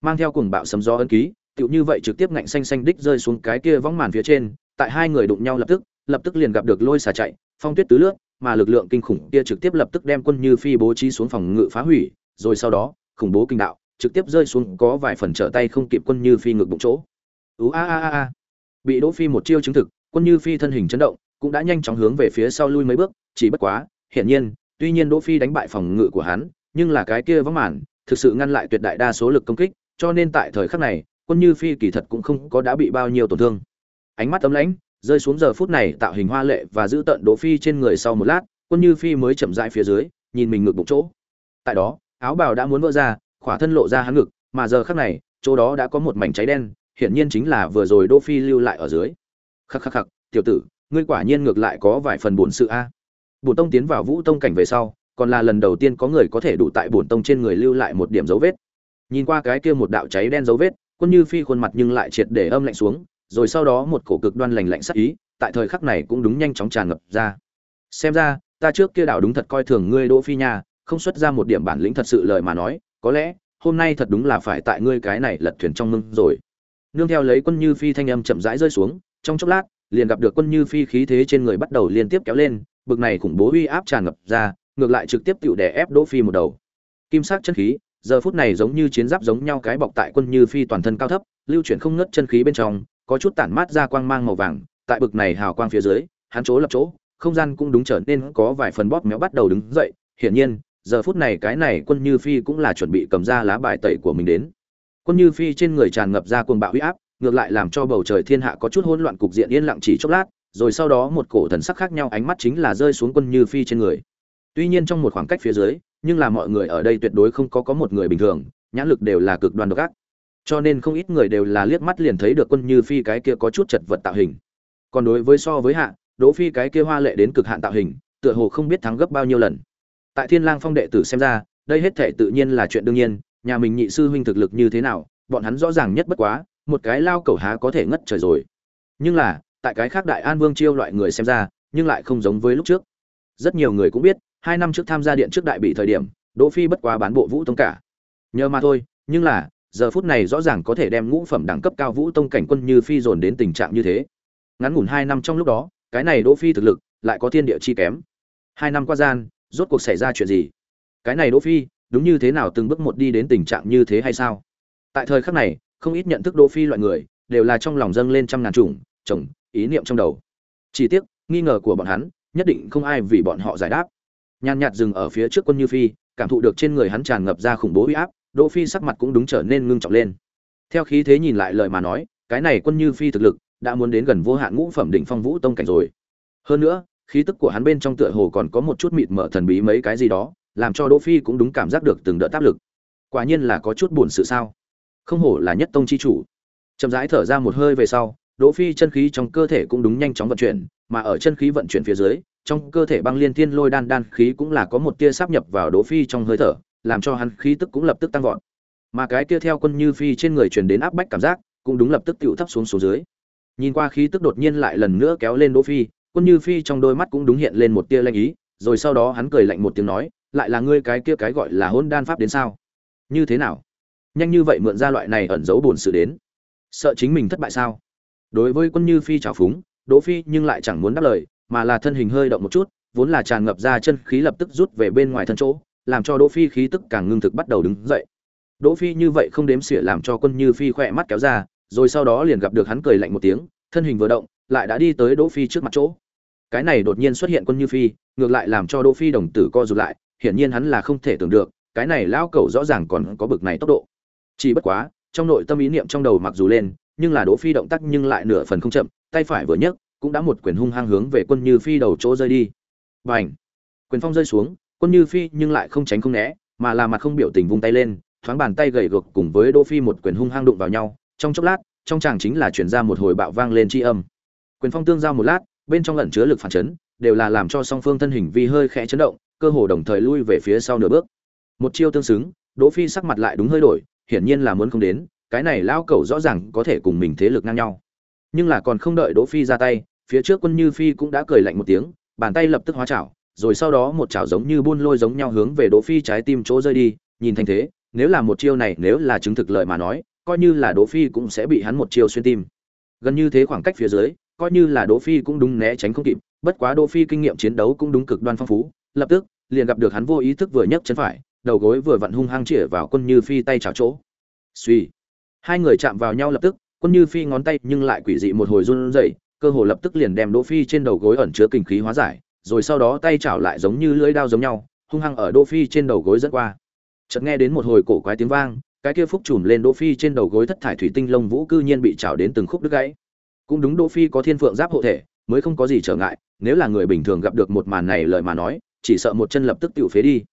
mang theo cùng bạo sấm gió ấn ký, tựu như vậy trực tiếp ngạnh xanh xanh đích rơi xuống cái kia vong màn phía trên, tại hai người đụng nhau lập tức, lập tức liền gặp được lôi xả chạy, phong tuyết tứ lướt, mà lực lượng kinh khủng kia trực tiếp lập tức đem quân như phi bố trí xuống phòng ngự phá hủy, rồi sau đó, khủng bố kinh đạo trực tiếp rơi xuống có vài phần trở tay không kịp quân như phi ngược bụng chỗ. Ú a a a a. Bị Đỗ Phi một chiêu chứng thực, quân như phi thân hình chấn động, cũng đã nhanh chóng hướng về phía sau lui mấy bước, chỉ bất quá, hiển nhiên, tuy nhiên Đỗ Phi đánh bại phòng ngự của hắn, nhưng là cái kia vắng màn, thực sự ngăn lại tuyệt đại đa số lực công kích, cho nên tại thời khắc này, quân như phi kỳ thật cũng không có đã bị bao nhiêu tổn thương. Ánh mắt ấm lãnh, rơi xuống giờ phút này tạo hình hoa lệ và giữ tận Đỗ Phi trên người sau một lát, quân như phi mới chậm rãi phía dưới, nhìn mình ngược bụng chỗ. Tại đó, áo bào đã muốn vỡ ra, khỏa thân lộ ra hắn ngực, mà giờ khắc này, chỗ đó đã có một mảnh cháy đen, hiển nhiên chính là vừa rồi Đô Phi lưu lại ở dưới. Khắc khắc khắc, tiểu tử, ngươi quả nhiên ngược lại có vài phần buồn sự a. Bổn tông tiến vào Vũ tông cảnh về sau, còn là lần đầu tiên có người có thể đủ tại bổn tông trên người lưu lại một điểm dấu vết. Nhìn qua cái kia một đạo cháy đen dấu vết, Quân Như Phi khuôn mặt nhưng lại triệt để âm lạnh xuống, rồi sau đó một cổ cực đoan lạnh lạnh sắc ý, tại thời khắc này cũng đúng nhanh chóng tràn ngập ra. Xem ra, ta trước kia đạo đúng thật coi thường ngươi Đỗ Phi nha, không xuất ra một điểm bản lĩnh thật sự lời mà nói, có lẽ hôm nay thật đúng là phải tại ngươi cái này lật thuyền trong mưng rồi. Nương theo lấy Quân Như Phi thanh âm chậm rãi rơi xuống, trong chốc lát, liền gặp được Quân Như Phi khí thế trên người bắt đầu liên tiếp kéo lên, bực này khủng bố uy áp tràn ngập ra, ngược lại trực tiếp tựu đè ép Đỗ Phi một đầu. Kim sắc chân khí, giờ phút này giống như chiến giáp giống nhau cái bọc tại Quân Như Phi toàn thân cao thấp, lưu chuyển không ngớt chân khí bên trong, có chút tản mát ra quang mang màu vàng, tại bực này hào quang phía dưới, hắn chỗ lập chỗ, không gian cũng đúng trở nên có vài phần bóp méo bắt đầu đứng dậy, hiển nhiên, giờ phút này cái này Quân Như Phi cũng là chuẩn bị cầm ra lá bài tẩy của mình đến. Quân Như Phi trên người tràn ngập ra cuồng bạo uy áp, ngược lại làm cho bầu trời thiên hạ có chút hỗn loạn cục diện yên lặng chỉ chốc lát, rồi sau đó một cổ thần sắc khác nhau ánh mắt chính là rơi xuống Quân Như Phi trên người. Tuy nhiên trong một khoảng cách phía dưới, nhưng là mọi người ở đây tuyệt đối không có có một người bình thường, nhãn lực đều là cực đoan độc ác. Cho nên không ít người đều là liếc mắt liền thấy được Quân Như Phi cái kia có chút chật vật tạo hình. Còn đối với so với hạ, Đỗ Phi cái kia hoa lệ đến cực hạn tạo hình, tựa hồ không biết thắng gấp bao nhiêu lần. Tại Thiên Lang Phong đệ tử xem ra, đây hết thể tự nhiên là chuyện đương nhiên, nhà mình nhị sư huynh thực lực như thế nào, bọn hắn rõ ràng nhất bất quá, một cái lao cẩu há có thể ngất trời rồi. Nhưng là, tại cái khác Đại An Vương chiêu loại người xem ra, nhưng lại không giống với lúc trước. Rất nhiều người cũng biết, hai năm trước tham gia điện trước đại bị thời điểm, Đỗ Phi bất quá bán bộ Vũ Tông cả. Nhờ mà thôi, nhưng là, giờ phút này rõ ràng có thể đem ngũ phẩm đẳng cấp cao Vũ Tông cảnh quân như phi dồn đến tình trạng như thế. Ngắn ngủn hai năm trong lúc đó, cái này Đỗ Phi thực lực lại có thiên địa chi kém. Hai năm qua gian, rốt cuộc xảy ra chuyện gì? Cái này Đỗ Phi, đúng như thế nào từng bước một đi đến tình trạng như thế hay sao? Tại thời khắc này, không ít nhận thức Đỗ Phi loại người, đều là trong lòng dâng lên trăm ngàn trùng, chồng, ý niệm trong đầu. Chỉ tiếc, nghi ngờ của bọn hắn, nhất định không ai vì bọn họ giải đáp. Nhan nhạt dừng ở phía trước quân Như Phi, cảm thụ được trên người hắn tràn ngập ra khủng bố uy áp, Đỗ Phi sắc mặt cũng đúng trở nên ngưng trọng lên. Theo khí thế nhìn lại lời mà nói, cái này quân Như Phi thực lực đã muốn đến gần vô hạn ngũ phẩm đỉnh phong vũ tông cảnh rồi. Hơn nữa, khí tức của hắn bên trong tựa hồ còn có một chút mịt mờ thần bí mấy cái gì đó, làm cho Đỗ Phi cũng đúng cảm giác được từng đợt áp lực. Quả nhiên là có chút buồn sự sao? Không hổ là nhất tông chi chủ. Chậm rãi thở ra một hơi về sau, Đỗ Phi chân khí trong cơ thể cũng đúng nhanh chóng vận chuyển, mà ở chân khí vận chuyển phía dưới, trong cơ thể băng liên thiên lôi đan đan khí cũng là có một tia sáp nhập vào Đỗ Phi trong hơi thở, làm cho hắn khí tức cũng lập tức tăng vọt. Mà cái kia theo quân như phi trên người truyền đến áp bách cảm giác, cũng đúng lập tức tiểu thấp xuống số dưới. Nhìn qua khí tức đột nhiên lại lần nữa kéo lên Đỗ Phi, quân như phi trong đôi mắt cũng đúng hiện lên một tia lanh ý, rồi sau đó hắn cười lạnh một tiếng nói, lại là ngươi cái kia cái gọi là hôn đan pháp đến sao? Như thế nào? Nhanh như vậy mượn ra loại này ẩn giấu buồn sự đến, sợ chính mình thất bại sao? Đối với quân như phi trào phúng, Đỗ Phi nhưng lại chẳng muốn đáp lời, mà là thân hình hơi động một chút, vốn là tràn ngập ra chân khí lập tức rút về bên ngoài thân chỗ, làm cho Đỗ Phi khí tức càng ngưng thực bắt đầu đứng dậy. Đỗ Phi như vậy không đếm xỉa làm cho Quân Như Phi khỏe mắt kéo ra, rồi sau đó liền gặp được hắn cười lạnh một tiếng, thân hình vừa động, lại đã đi tới Đỗ Phi trước mặt chỗ. Cái này đột nhiên xuất hiện Quân Như Phi, ngược lại làm cho Đỗ Phi đồng tử co rụt lại, hiển nhiên hắn là không thể tưởng được, cái này lão cẩu rõ ràng còn có bực này tốc độ. Chỉ bất quá, trong nội tâm ý niệm trong đầu mặc dù lên, nhưng là Đỗ Phi động tác nhưng lại nửa phần không chậm, tay phải vừa nhấc, cũng đã một quyền hung hăng hướng về Quân Như Phi đầu chỗ rơi đi. Bành! Quyền phong rơi xuống, Quân Như Phi nhưng lại không tránh không né, mà là mặt không biểu tình vung tay lên, thoáng bàn tay gầy gộc cùng với Đỗ Phi một quyền hung hăng đụng vào nhau, trong chốc lát, trong chàng chính là truyền ra một hồi bạo vang lên chi âm. Quyền phong tương giao một lát, bên trong ẩn chứa lực phản chấn, đều là làm cho song phương thân hình vi hơi khẽ chấn động, cơ hồ đồng thời lui về phía sau nửa bước. Một chiêu tương xứng, Đỗ Phi sắc mặt lại đúng hơi đổi, hiển nhiên là muốn không đến, cái này Lão cẩu rõ ràng có thể cùng mình thế lực ngang nhau. Nhưng là còn không đợi Đỗ Phi ra tay, phía trước Quân Như Phi cũng đã cười lạnh một tiếng, bàn tay lập tức hóa chảo, rồi sau đó một chảo giống như buôn lôi giống nhau hướng về Đỗ Phi trái tim chỗ rơi đi, nhìn thành thế, nếu là một chiêu này nếu là chứng thực lợi mà nói, coi như là Đỗ Phi cũng sẽ bị hắn một chiêu xuyên tim. Gần như thế khoảng cách phía dưới, coi như là Đỗ Phi cũng đúng né tránh không kịp, bất quá Đỗ Phi kinh nghiệm chiến đấu cũng đúng cực đoan phong phú, lập tức liền gặp được hắn vô ý thức vừa nhấc chân phải, đầu gối vừa vặn hung hăng chĩa vào Quân Như Phi tay chảo chỗ. Suy, hai người chạm vào nhau lập tức, Quân Như Phi ngón tay nhưng lại quỷ dị một hồi run rẩy, cơ hồ lập tức liền đem Đỗ Phi trên đầu gối ẩn chứa kinh khí hóa giải, rồi sau đó tay chảo lại giống như lưỡi dao giống nhau, hung hăng ở Đỗ Phi trên đầu gối dẫn qua. Chợt nghe đến một hồi cổ quái tiếng vang, cái kia phúc trùm lên Đỗ Phi trên đầu gối thất thải thủy tinh lông vũ cư nhiên bị chảo đến từng khúc đứt gãy. Cũng đúng Đỗ Phi có thiên phượng giáp hộ thể, mới không có gì trở ngại, nếu là người bình thường gặp được một màn này lời mà nói, chỉ sợ một chân lập tức tiểu phế đi.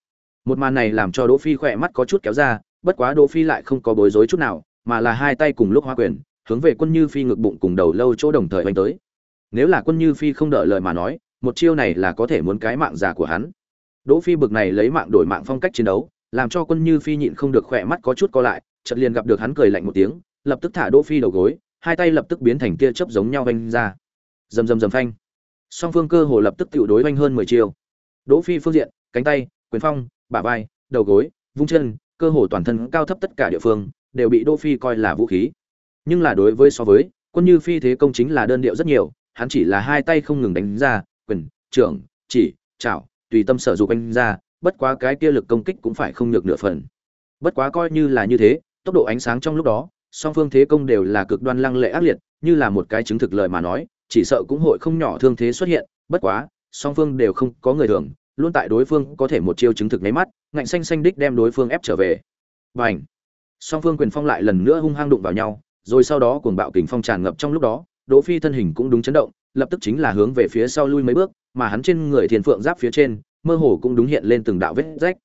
Một màn này làm cho Đỗ Phi khỏe mắt có chút kéo ra, bất quá Đỗ Phi lại không có bối rối chút nào, mà là hai tay cùng lúc hóa quyền, hướng về Quân Như Phi ngực bụng cùng đầu lâu chỗ đồng thời đánh tới. Nếu là Quân Như Phi không đợi lời mà nói, một chiêu này là có thể muốn cái mạng già của hắn. Đỗ Phi bực này lấy mạng đổi mạng phong cách chiến đấu, làm cho Quân Như Phi nhịn không được khỏe mắt có chút co lại, chợt liền gặp được hắn cười lạnh một tiếng, lập tức thả Đỗ Phi đầu gối, hai tay lập tức biến thành tia chớp giống nhau vênh ra. Rầm rầm rầm phanh. Song phương cơ hồ lập tức tiểu đối vênh hơn 10 chiều Đỗ Phi phương diện, cánh tay, quyền phong, bả vai, đầu gối, vung chân, cơ hồ toàn thân cao thấp tất cả địa phương đều bị Đỗ Phi coi là vũ khí. Nhưng là đối với so với, Quân Như Phi thế công chính là đơn điệu rất nhiều, hắn chỉ là hai tay không ngừng đánh ra, quyền, trưởng, chỉ, chảo, tùy tâm sở dục anh ra, bất quá cái kia lực công kích cũng phải không nhược nửa phần. Bất quá coi như là như thế, tốc độ ánh sáng trong lúc đó, song phương thế công đều là cực đoan lăng lệ ác liệt, như là một cái chứng thực lời mà nói, chỉ sợ cũng hội không nhỏ thương thế xuất hiện, bất quá, song phương đều không có người thường, luôn tại đối phương có thể một chiêu chứng thực nháy mắt, ngạnh xanh xanh đích đem đối phương ép trở về. Bành! Song phương quyền phong lại lần nữa hung hăng đụng vào nhau, rồi sau đó cuồng bạo kình phong tràn ngập trong lúc đó, Đỗ Phi thân hình cũng đúng chấn động, lập tức chính là hướng về phía sau lui mấy bước, mà hắn trên người Thiên Phượng giáp phía trên, mơ hồ cũng đúng hiện lên từng đạo vết rách.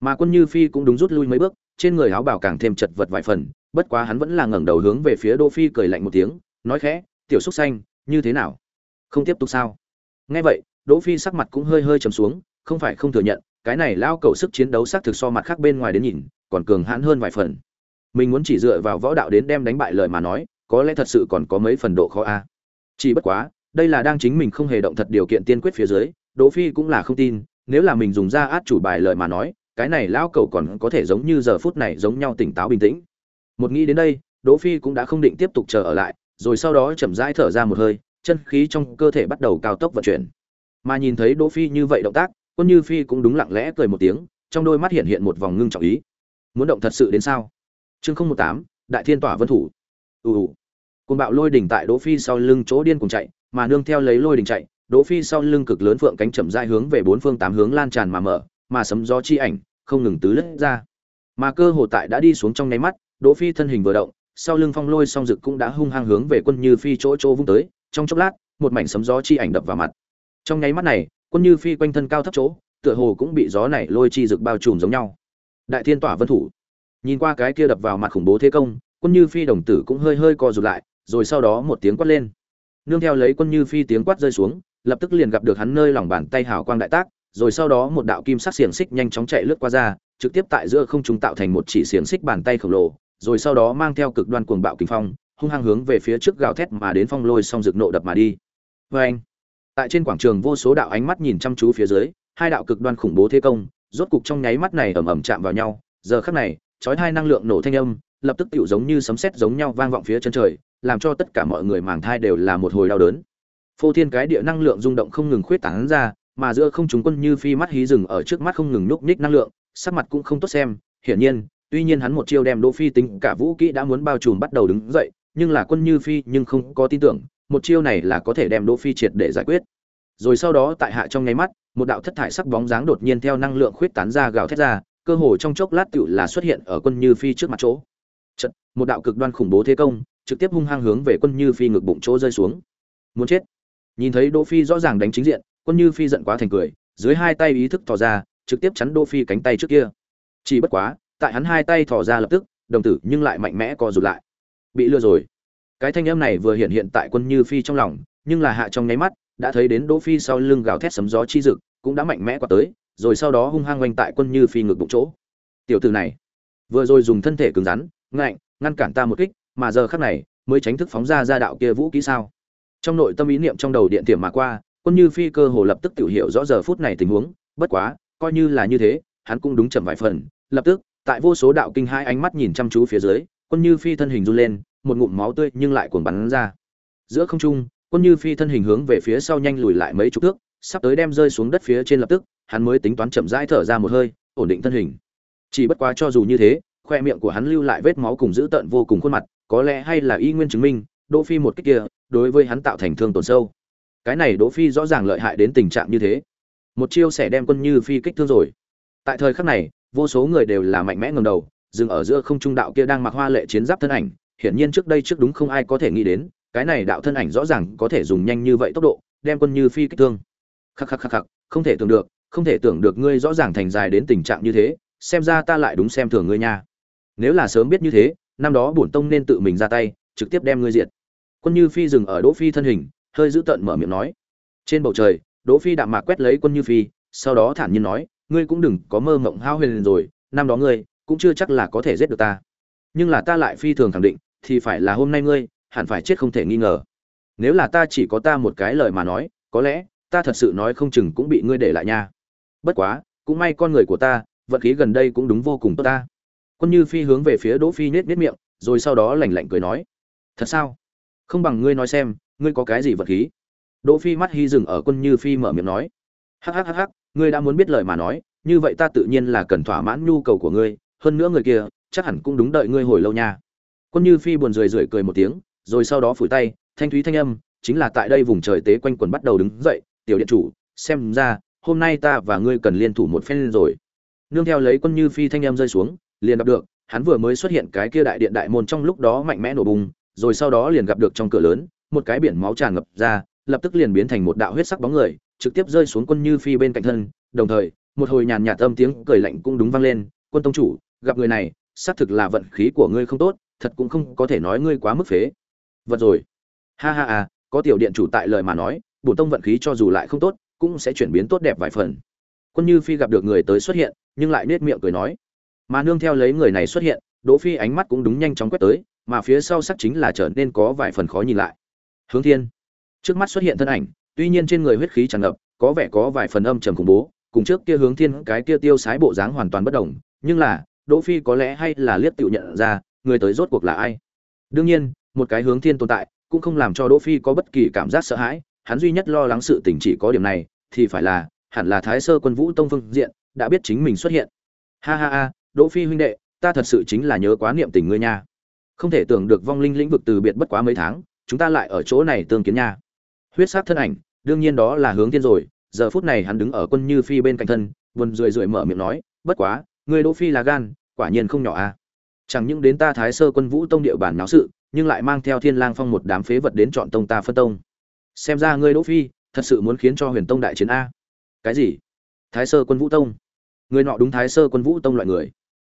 Mà Quân Như Phi cũng đúng rút lui mấy bước, trên người áo bào càng thêm chật vật vài phần, bất quá hắn vẫn là ngẩng đầu hướng về phía Đỗ Phi cười lạnh một tiếng, nói khẽ, "Tiểu Súc Xanh, như thế nào? Không tiếp tục sao?" Nghe vậy, Đỗ Phi sắc mặt cũng hơi hơi trầm xuống, không phải không thừa nhận, cái này lao cầu sức chiến đấu sắc thực so mặt khác bên ngoài đến nhìn, còn cường hãn hơn vài phần. Mình muốn chỉ dựa vào võ đạo đến đem đánh bại lời mà nói, có lẽ thật sự còn có mấy phần độ khó a. Chỉ bất quá, đây là đang chính mình không hề động thật điều kiện tiên quyết phía dưới, Đỗ Phi cũng là không tin, nếu là mình dùng ra át chủ bài lời mà nói, cái này lão cầu còn có thể giống như giờ phút này giống nhau tỉnh táo bình tĩnh. Một nghĩ đến đây, Đỗ Phi cũng đã không định tiếp tục chờ ở lại, rồi sau đó chậm rãi thở ra một hơi, chân khí trong cơ thể bắt đầu cao tốc vận chuyển. Mà nhìn thấy Đỗ Phi như vậy động tác, Quân Như Phi cũng đúng lặng lẽ cười một tiếng, trong đôi mắt hiện hiện một vòng ngưng trọng ý. Muốn động thật sự đến sao? Chương 018, Đại Thiên Tỏa Vân Thủ. Ù. Cơn bạo lôi đỉnh tại Đỗ Phi sau lưng chỗ điên cùng chạy, mà nương theo lấy lôi đỉnh chạy, Đỗ Phi sau lưng cực lớn phượng cánh chậm rãi hướng về bốn phương tám hướng lan tràn mà mở, mà sấm gió chi ảnh không ngừng tứ lướt ra. Mà cơ hồ tại đã đi xuống trong nháy mắt, Đỗ Phi thân hình vừa động, sau lưng phong lôi song dực cũng đã hung hăng hướng về quân như phi chỗ chỗ vung tới, trong chốc lát, một mảnh sấm gió chi ảnh đập vào mặt. Trong nháy mắt này, quân như phi quanh thân cao thấp chỗ, tựa hồ cũng bị gió này lôi chi dực bao trùm giống nhau. Đại Thiên Tỏa Vân Thủ. Nhìn qua cái kia đập vào mặt khủng bố thế công, quân như phi đồng tử cũng hơi hơi co rụt lại, rồi sau đó một tiếng quát lên. Nương theo lấy quân như phi tiếng quát rơi xuống, lập tức liền gặp được hắn nơi lòng bàn tay hào quang đại tác rồi sau đó một đạo kim sắc xiềng xích nhanh chóng chạy lướt qua ra trực tiếp tại giữa không trung tạo thành một chỉ xiềng xích bàn tay khổng lồ rồi sau đó mang theo cực đoan cuồng bạo kinh phong, hung hăng hướng về phía trước gào thét mà đến phong lôi song rực nộ đập mà đi. Vê anh, tại trên quảng trường vô số đạo ánh mắt nhìn chăm chú phía dưới, hai đạo cực đoan khủng bố thế công, rốt cục trong nháy mắt này ầm ầm chạm vào nhau. Giờ khắc này, chói hai năng lượng nổ thanh âm, lập tức tựu giống như sấm sét giống nhau vang vọng phía chân trời, làm cho tất cả mọi người màng thai đều là một hồi đau đớn. Phô thiên cái địa năng lượng rung động không ngừng khuyết tán ra, mà giữa không chúng quân như phi mắt hí rừng ở trước mắt không ngừng nhúc nhích năng lượng, sắc mặt cũng không tốt xem. Hiển nhiên tuy nhiên hắn một chiêu đem đỗ phi tính cả vũ kỹ đã muốn bao trùm bắt đầu đứng dậy nhưng là quân như phi nhưng không có tin tưởng một chiêu này là có thể đem đỗ phi triệt để giải quyết. Rồi sau đó tại hạ trong nháy mắt một đạo thất thải sắc bóng dáng đột nhiên theo năng lượng khuyết tán ra gào thét ra cơ hồ trong chốc lát tựu là xuất hiện ở quân như phi trước mặt chỗ. Chật, một đạo cực đoan khủng bố thế công trực tiếp hung hăng hướng về quân như phi ngực bụng chỗ rơi xuống. Muốn chết. Nhìn thấy đỗ phi rõ ràng đánh chính diện quân như phi giận quá thành cười dưới hai tay ý thức thò ra trực tiếp chắn đỗ phi cánh tay trước kia. Chỉ bất quá tại hắn hai tay thò ra lập tức, đồng tử nhưng lại mạnh mẽ co rụt lại. Bị lừa rồi. Cái thanh âm này vừa hiện hiện tại quân như phi trong lòng, nhưng là hạ trong nháy mắt, đã thấy đến đỗ phi sau lưng gào thét sấm gió chi dực, cũng đã mạnh mẽ qua tới, rồi sau đó hung hăng quanh tại quân như phi ngược bụng chỗ. Tiểu tử này, vừa rồi dùng thân thể cứng rắn, ngạnh, ngăn cản ta một kích, mà giờ khắc này, mới tránh thức phóng ra ra đạo kia vũ kỹ sao? Trong nội tâm ý niệm trong đầu điện tiệm mà qua, quân như phi cơ hồ lập tức tiểu hiểu rõ giờ phút này tình huống, bất quá, coi như là như thế, hắn cũng đúng chậm vài phần, lập tức tại vô số đạo kinh hai ánh mắt nhìn chăm chú phía dưới, quân như phi thân hình run lên, một ngụm máu tươi nhưng lại cuồng bắn ra. Giữa không trung, quân như phi thân hình hướng về phía sau nhanh lùi lại mấy chục thước, sắp tới đem rơi xuống đất phía trên lập tức, hắn mới tính toán chậm rãi thở ra một hơi, ổn định thân hình. Chỉ bất quá cho dù như thế, khoe miệng của hắn lưu lại vết máu cùng dữ tợn vô cùng khuôn mặt, có lẽ hay là y nguyên chứng minh, đỗ phi một cách kia, đối với hắn tạo thành thương tổn sâu. Cái này đỗ phi rõ ràng lợi hại đến tình trạng như thế. Một chiêu sẽ đem quân như phi kích thương rồi. Tại thời khắc này vô số người đều là mạnh mẽ ngầm đầu, dừng ở giữa không trung đạo kia đang mặc hoa lệ chiến giáp thân ảnh, hiển nhiên trước đây trước đúng không ai có thể nghĩ đến, cái này đạo thân ảnh rõ ràng có thể dùng nhanh như vậy tốc độ, đem quân như phi kích thương. Khắc khắc khắc khắc, không thể tưởng được, không thể tưởng được ngươi rõ ràng thành dài đến tình trạng như thế, xem ra ta lại đúng xem thường ngươi nha. Nếu là sớm biết như thế, năm đó bổn tông nên tự mình ra tay, trực tiếp đem ngươi diệt. Quân như phi dừng ở đỗ phi thân hình, hơi giữ tận mở miệng nói. Trên bầu trời, đỗ phi đạm mạc quét lấy quân như phi, sau đó thản nhiên nói ngươi cũng đừng có mơ mộng hao huyền rồi, năm đó ngươi cũng chưa chắc là có thể giết được ta. Nhưng là ta lại phi thường khẳng định, thì phải là hôm nay ngươi, hẳn phải chết không thể nghi ngờ. Nếu là ta chỉ có ta một cái lời mà nói, có lẽ ta thật sự nói không chừng cũng bị ngươi để lại nha. Bất quá, cũng may con người của ta vận khí gần đây cũng đúng vô cùng tốt ta. Quân như phi hướng về phía đỗ phi nết nết miệng, rồi sau đó lạnh lạnh cười nói, thật sao? Không bằng ngươi nói xem, ngươi có cái gì vật khí? Đỗ phi mắt hy dừng ở quân như phi mở miệng nói, hắc hắc hắc hắc ngươi đã muốn biết lời mà nói, như vậy ta tự nhiên là cần thỏa mãn nhu cầu của ngươi, hơn nữa người kia, chắc hẳn cũng đúng đợi ngươi hồi lâu nha. Quân như phi buồn rười rượi cười một tiếng, rồi sau đó phủi tay, thanh thúy thanh âm, chính là tại đây vùng trời tế quanh quần bắt đầu đứng dậy, tiểu điện chủ, xem ra, hôm nay ta và ngươi cần liên thủ một phen rồi. Nương theo lấy quân như phi thanh âm rơi xuống, liền gặp được, hắn vừa mới xuất hiện cái kia đại điện đại môn trong lúc đó mạnh mẽ nổ bùng, rồi sau đó liền gặp được trong cửa lớn, một cái biển máu tràn ngập ra, lập tức liền biến thành một đạo huyết sắc bóng người trực tiếp rơi xuống quân như phi bên cạnh thân, đồng thời, một hồi nhàn nhạt âm tiếng cười lạnh cũng đúng vang lên, quân tông chủ, gặp người này, xác thực là vận khí của ngươi không tốt, thật cũng không có thể nói ngươi quá mức phế. Vật rồi. Ha ha à có tiểu điện chủ tại lời mà nói bổn tông vận khí cho dù lại không tốt, cũng sẽ chuyển biến tốt đẹp vài phần. Quân như phi gặp được người tới xuất hiện, nhưng lại nết miệng cười nói. Mà nương theo lấy người này xuất hiện, đỗ phi ánh mắt cũng đúng nhanh chóng quét tới, mà phía sau sắc chính là trở nên có vài phần khó nhìn lại. Hướng thiên. Trước mắt xuất hiện thân ảnh tuy nhiên trên người huyết khí tràn ngập, có vẻ có vài phần âm trầm khủng bố, cùng trước kia hướng thiên cái kia tiêu sái bộ dáng hoàn toàn bất đồng, nhưng là, đỗ phi có lẽ hay là liếc tự nhận ra, người tới rốt cuộc là ai. Đương nhiên, một cái hướng thiên tồn tại, cũng không làm cho đỗ phi có bất kỳ cảm giác sợ hãi, hắn duy nhất lo lắng sự tình chỉ có điểm này, thì phải là, hẳn là thái sơ quân vũ tông phương diện, đã biết chính mình xuất hiện. Ha ha ha, đỗ phi huynh đệ, ta thật sự chính là nhớ quá niệm tình ngươi nha. Không thể tưởng được vong linh lĩnh vực từ biệt bất quá mấy tháng, chúng ta lại ở chỗ này tương kiến nha. Huyết sát thân ảnh đương nhiên đó là hướng thiên rồi, giờ phút này hắn đứng ở quân như phi bên cạnh thân, buồn rười rượi mở miệng nói, bất quá người đỗ phi là gan, quả nhiên không nhỏ a à. chẳng những đến ta thái sơ quân vũ tông địa bản náo sự, nhưng lại mang theo thiên lang phong một đám phế vật đến chọn tông ta phân tông. Xem ra ngươi đỗ phi, thật sự muốn khiến cho huyền tông đại chiến a. Cái gì? Thái sơ quân vũ tông? Người nọ đúng thái sơ quân vũ tông loại người.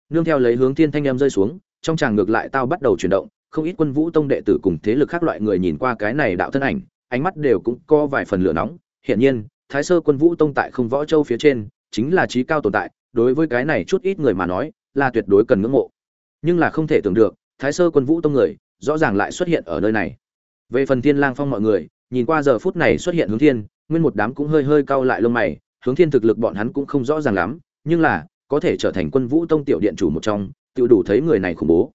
Nương theo lấy hướng thiên thanh em rơi xuống, trong tràng ngược lại tao bắt đầu chuyển động, không ít quân vũ tông đệ tử cùng thế lực khác loại người nhìn qua cái này đạo thân ảnh ánh mắt đều cũng có vài phần lửa nóng. Hiển nhiên, thái sơ quân vũ tông tại không võ châu phía trên chính là trí cao tồn tại, đối với cái này chút ít người mà nói, là tuyệt đối cần ngưỡng mộ. Nhưng là không thể tưởng được, thái sơ quân vũ tông người, rõ ràng lại xuất hiện ở nơi này. Về phần thiên lang phong mọi người, nhìn qua giờ phút này xuất hiện hướng thiên, nguyên một đám cũng hơi hơi cau lại lông mày, hướng thiên thực lực bọn hắn cũng không rõ ràng lắm, nhưng là, có thể trở thành quân vũ tông tiểu điện chủ một trong tự đủ thấy người này khủng bố.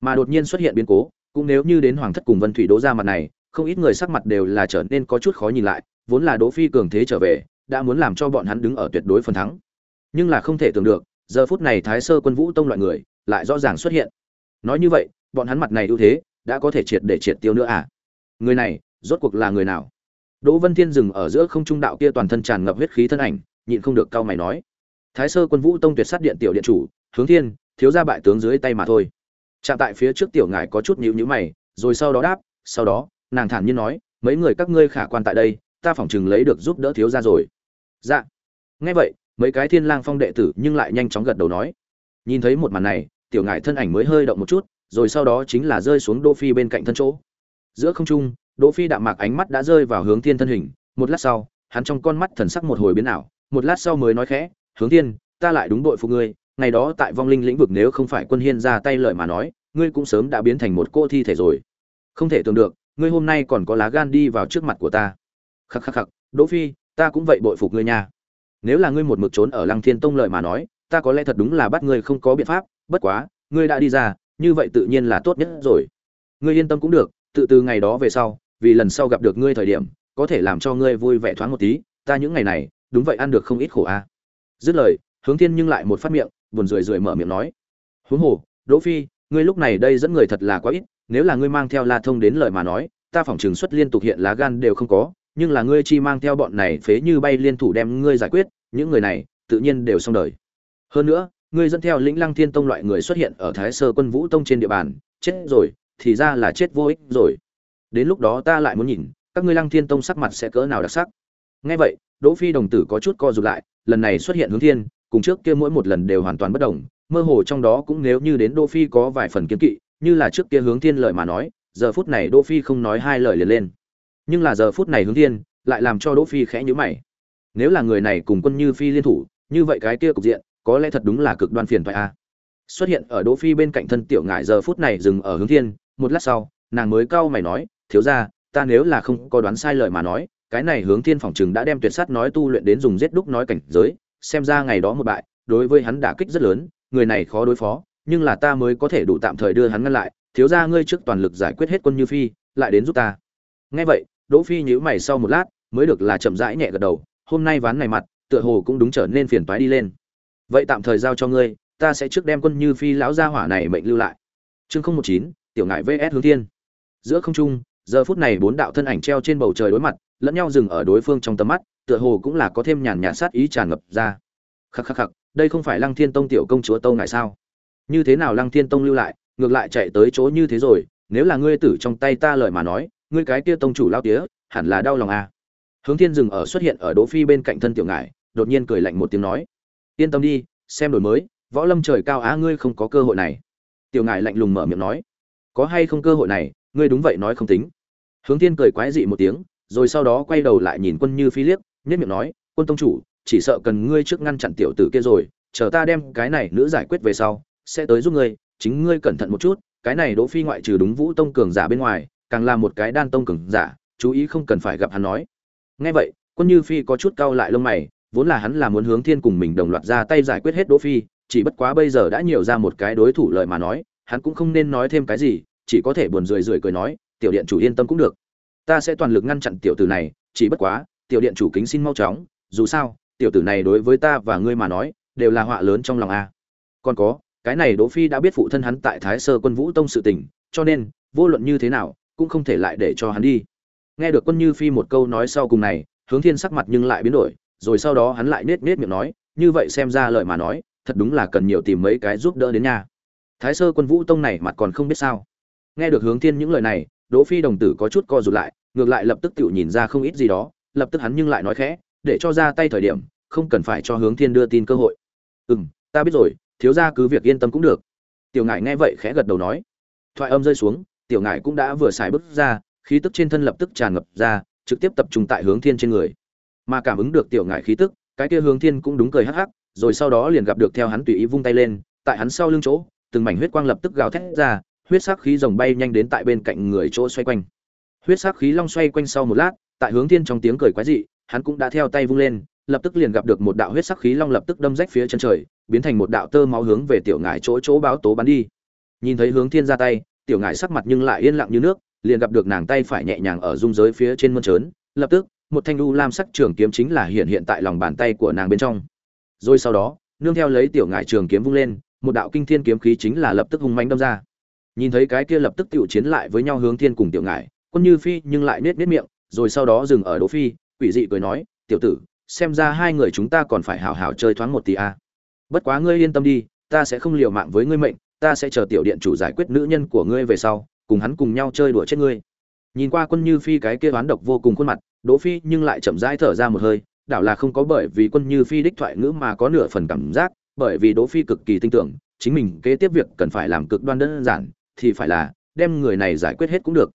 Mà đột nhiên xuất hiện biến cố, cũng nếu như đến hoàng thất cùng vân thủy đỗ ra mặt này không ít người sắc mặt đều là trở nên có chút khó nhìn lại, vốn là đỗ phi cường thế trở về, đã muốn làm cho bọn hắn đứng ở tuyệt đối phần thắng. Nhưng là không thể tưởng được, giờ phút này thái sơ quân vũ tông loại người, lại rõ ràng xuất hiện. Nói như vậy, bọn hắn mặt này ưu thế, đã có thể triệt để triệt tiêu nữa à? Người này, rốt cuộc là người nào? Đỗ vân thiên dừng ở giữa không trung đạo kia toàn thân tràn ngập huyết khí thân ảnh, nhịn không được cao mày nói. Thái sơ quân vũ tông tuyệt sát điện tiểu điện chủ, hướng thiên, thiếu gia bại tướng dưới tay mà thôi. Trạm tại phía trước tiểu ngài có chút nhíu nhíu mày, rồi sau đó đáp, sau đó nàng thản nhiên nói, mấy người các ngươi khả quan tại đây, ta phỏng chừng lấy được giúp đỡ thiếu gia rồi. Dạ. Nghe vậy, mấy cái thiên lang phong đệ tử nhưng lại nhanh chóng gật đầu nói. Nhìn thấy một màn này, tiểu ngải thân ảnh mới hơi động một chút, rồi sau đó chính là rơi xuống đỗ phi bên cạnh thân chỗ. Giữa không trung, đỗ phi đạm mạc ánh mắt đã rơi vào hướng thiên thân hình, một lát sau, hắn trong con mắt thần sắc một hồi biến ảo, một lát sau mới nói khẽ, hướng thiên, ta lại đúng đội phục ngươi, ngày đó tại vong linh lĩnh vực nếu không phải quân hiên ra tay lợi mà nói, ngươi cũng sớm đã biến thành một cô thi thể rồi. Không thể tưởng được ngươi hôm nay còn có lá gan đi vào trước mặt của ta. Khắc khắc khắc, đỗ phi, ta cũng vậy bội phục ngươi nha. Nếu là ngươi một mực trốn ở lăng thiên tông lợi mà nói, ta có lẽ thật đúng là bắt ngươi không có biện pháp, bất quá, ngươi đã đi ra, như vậy tự nhiên là tốt nhất rồi. Ngươi yên tâm cũng được, tự từ ngày đó về sau, vì lần sau gặp được ngươi thời điểm, có thể làm cho ngươi vui vẻ thoáng một tí, ta những ngày này, đúng vậy ăn được không ít khổ a. Dứt lời, hướng thiên nhưng lại một phát miệng, buồn rười rười mở miệng nói. Huống hồ, đỗ phi, ngươi lúc này đây dẫn người thật là quá ít nếu là ngươi mang theo la thông đến lời mà nói, ta phỏng trường xuất liên tục hiện lá gan đều không có, nhưng là ngươi chi mang theo bọn này phế như bay liên thủ đem ngươi giải quyết, những người này, tự nhiên đều xong đời. Hơn nữa, ngươi dẫn theo lĩnh lăng thiên tông loại người xuất hiện ở thái sơ quân vũ tông trên địa bàn, chết rồi, thì ra là chết vô ích rồi. Đến lúc đó ta lại muốn nhìn, các ngươi lăng thiên tông sắc mặt sẽ cỡ nào đặc sắc. Nghe vậy, đỗ phi đồng tử có chút co rụt lại, lần này xuất hiện hướng thiên, cùng trước kia mỗi một lần đều hoàn toàn bất đồng, mơ hồ trong đó cũng nếu như đến đỗ phi có vài phần kiến kỵ như là trước kia hướng thiên lợi mà nói, giờ phút này đỗ phi không nói hai lời liền lên. Nhưng là giờ phút này hướng thiên, lại làm cho đỗ phi khẽ nhíu mày. Nếu là người này cùng quân như phi liên thủ, như vậy cái kia cục diện, có lẽ thật đúng là cực đoan phiền toái a. Xuất hiện ở đỗ phi bên cạnh thân tiểu ngải giờ phút này dừng ở hướng thiên, một lát sau, nàng mới cau mày nói, thiếu gia, ta nếu là không có đoán sai lời mà nói, cái này hướng thiên phòng trừng đã đem tuyệt sát nói tu luyện đến dùng giết đúc nói cảnh giới, xem ra ngày đó một bại, đối với hắn đả kích rất lớn, người này khó đối phó nhưng là ta mới có thể đủ tạm thời đưa hắn ngăn lại, thiếu gia ngươi trước toàn lực giải quyết hết quân như phi, lại đến giúp ta. Nghe vậy, đỗ phi nhíu mày sau một lát, mới được là chậm rãi nhẹ gật đầu, hôm nay ván này mặt, tựa hồ cũng đúng trở nên phiền toái đi lên. Vậy tạm thời giao cho ngươi, ta sẽ trước đem quân như phi lão gia hỏa này mệnh lưu lại. Chương không một chín, tiểu ngại vs hướng thiên. Giữa không trung, giờ phút này bốn đạo thân ảnh treo trên bầu trời đối mặt, lẫn nhau dừng ở đối phương trong tầm mắt, tựa hồ cũng là có thêm nhàn nhạt sát ý tràn ngập ra. Khắc khắc khắc, đây không phải lăng thiên tông tiểu công chúa tâu ngại sao? Như thế nào lăng thiên tông lưu lại, ngược lại chạy tới chỗ như thế rồi, nếu là ngươi tử trong tay ta lời mà nói, ngươi cái kia tông chủ lao tía, hẳn là đau lòng à. hướng thiên dừng ở xuất hiện ở đỗ phi bên cạnh thân tiểu ngải, đột nhiên cười lạnh một tiếng nói, yên tâm đi, xem đổi mới, võ lâm trời cao á, ngươi không có cơ hội này tiểu ngải lạnh lùng mở miệng nói, có hay không cơ hội này, ngươi đúng vậy nói không tính hướng thiên cười quái dị một tiếng, rồi sau đó quay đầu lại nhìn quân như phi liếc, nhất miệng nói, quân tông chủ, chỉ sợ cần ngươi trước ngăn chặn tiểu tử kia rồi, chờ ta đem cái này nữ giải quyết về sau sẽ tới giúp ngươi, chính ngươi cẩn thận một chút, cái này đỗ phi ngoại trừ đúng vũ tông cường giả bên ngoài, càng là một cái đan tông cường giả, chú ý không cần phải gặp hắn nói. Nghe vậy, quân như phi có chút cau lại lông mày, vốn là hắn là muốn hướng thiên cùng mình đồng loạt ra tay giải quyết hết đỗ phi, chỉ bất quá bây giờ đã nhiều ra một cái đối thủ lợi mà nói, hắn cũng không nên nói thêm cái gì, chỉ có thể buồn rười rượi cười nói, tiểu điện chủ yên tâm cũng được. Ta sẽ toàn lực ngăn chặn tiểu tử này, chỉ bất quá, tiểu điện chủ kính xin mau chóng, dù sao, tiểu tử này đối với ta và ngươi mà nói, đều là họa lớn trong lòng a. Còn có cái này đỗ phi đã biết phụ thân hắn tại thái sơ quân vũ tông sự tình, cho nên, vô luận như thế nào, cũng không thể lại để cho hắn đi. Nghe được quân như phi một câu nói sau cùng này, hướng thiên sắc mặt nhưng lại biến đổi, rồi sau đó hắn lại nết nết miệng nói, như vậy xem ra lời mà nói, thật đúng là cần nhiều tìm mấy cái giúp đỡ đến nhà thái sơ quân vũ tông này mặt còn không biết sao. Nghe được hướng thiên những lời này, đỗ phi đồng tử có chút co rụt lại, ngược lại lập tức tiểu nhìn ra không ít gì đó, lập tức hắn nhưng lại nói khẽ, để cho ra tay thời điểm, không cần phải cho hướng thiên đưa tin cơ hội. Ừm, ta biết rồi thiếu gia cứ việc yên tâm cũng được. Tiểu ngải nghe vậy khẽ gật đầu nói. Thoại âm rơi xuống, tiểu ngải cũng đã vừa xài bước ra, khí tức trên thân lập tức tràn ngập ra, trực tiếp tập trung tại hướng thiên trên người. Mà cảm ứng được tiểu ngải khí tức, cái kia hướng thiên cũng đúng cười hắc hắc, rồi sau đó liền gặp được theo hắn tùy ý vung tay lên, tại hắn sau lưng chỗ, từng mảnh huyết quang lập tức gào thét ra, huyết sắc khí rồng bay nhanh đến tại bên cạnh người chỗ xoay quanh. Huyết sắc khí long xoay quanh sau một lát, tại hướng thiên trong tiếng cười quái dị, hắn cũng đã theo tay vung lên lập tức liền gặp được một đạo huyết sắc khí long lập tức đâm rách phía chân trời, biến thành một đạo tơ máu hướng về tiểu ngải chỗ chỗ báo tố bắn đi. Nhìn thấy hướng thiên ra tay, tiểu ngải sắc mặt nhưng lại yên lặng như nước, liền gặp được nàng tay phải nhẹ nhàng ở dung giới phía trên mơn trớn, lập tức, một thanh u lam sắc trường kiếm chính là hiện hiện tại lòng bàn tay của nàng bên trong. Rồi sau đó, nương theo lấy tiểu ngải trường kiếm vung lên, một đạo kinh thiên kiếm khí chính là lập tức hung manh đâm ra. Nhìn thấy cái kia lập tức tiểu chiến lại với nhau hướng thiên cùng tiểu ngải, quân như phi nhưng lại nết nết miệng, rồi sau đó dừng ở đỗ phi, quỷ dị cười nói, tiểu tử xem ra hai người chúng ta còn phải hào hào chơi thoáng một tí a bất quá ngươi yên tâm đi, ta sẽ không liều mạng với ngươi mệnh, ta sẽ chờ tiểu điện chủ giải quyết nữ nhân của ngươi về sau, cùng hắn cùng nhau chơi đùa chết ngươi. Nhìn qua quân như phi cái kia oán độc vô cùng khuôn mặt, đỗ phi nhưng lại chậm rãi thở ra một hơi, đảo là không có bởi vì quân như phi đích thoại ngữ mà có nửa phần cảm giác, bởi vì đỗ phi cực kỳ tin tưởng, chính mình kế tiếp việc cần phải làm cực đoan đơn giản, thì phải là đem người này giải quyết hết cũng được.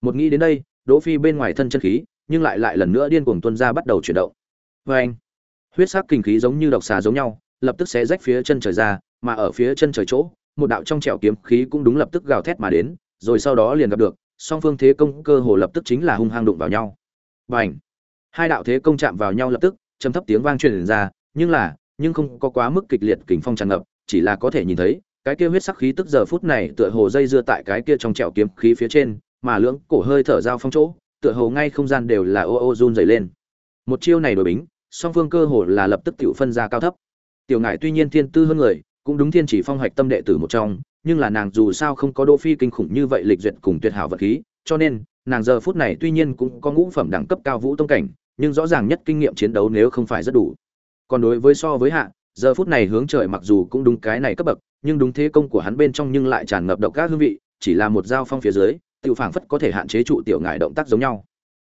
Một nghĩ đến đây, đỗ phi bên ngoài thân chân khí, nhưng lại lại lần nữa điên cuồng tuân ra bắt đầu chuyển động. Và anh. Huyết sắc kinh khí giống như độc xà giống nhau, lập tức xé rách phía chân trời ra, mà ở phía chân trời chỗ, một đạo trong trẻo kiếm khí cũng đúng lập tức gào thét mà đến, rồi sau đó liền gặp được, song phương thế công cơ hồ lập tức chính là hung hăng đụng vào nhau. Bành! Hai đạo thế công chạm vào nhau lập tức, trầm thấp tiếng vang truyền ra, nhưng là, nhưng không có quá mức kịch liệt kình phong tràn ngập, chỉ là có thể nhìn thấy, cái kia huyết sắc khí tức giờ phút này tựa hồ dây dưa tại cái kia trong trẻo kiếm khí phía trên, mà lưỡng cổ hơi thở giao phong chỗ, tựa hồ ngay không gian đều là ô ô run dày lên. Một chiêu này đối bính song phương cơ hồ là lập tức tiểu phân ra cao thấp. Tiểu ngải tuy nhiên thiên tư hơn người, cũng đúng thiên chỉ phong hoạch tâm đệ tử một trong, nhưng là nàng dù sao không có đỗ phi kinh khủng như vậy lịch duyệt cùng tuyệt hảo vật khí, cho nên, nàng giờ phút này tuy nhiên cũng có ngũ phẩm đẳng cấp cao vũ tông cảnh, nhưng rõ ràng nhất kinh nghiệm chiến đấu nếu không phải rất đủ. Còn đối với so với hạ, giờ phút này hướng trời mặc dù cũng đúng cái này cấp bậc, nhưng đúng thế công của hắn bên trong nhưng lại tràn ngập độc các hương vị, chỉ là một dao phong phía dưới, tiểu phảng phất có thể hạn chế trụ tiểu ngải động tác giống nhau.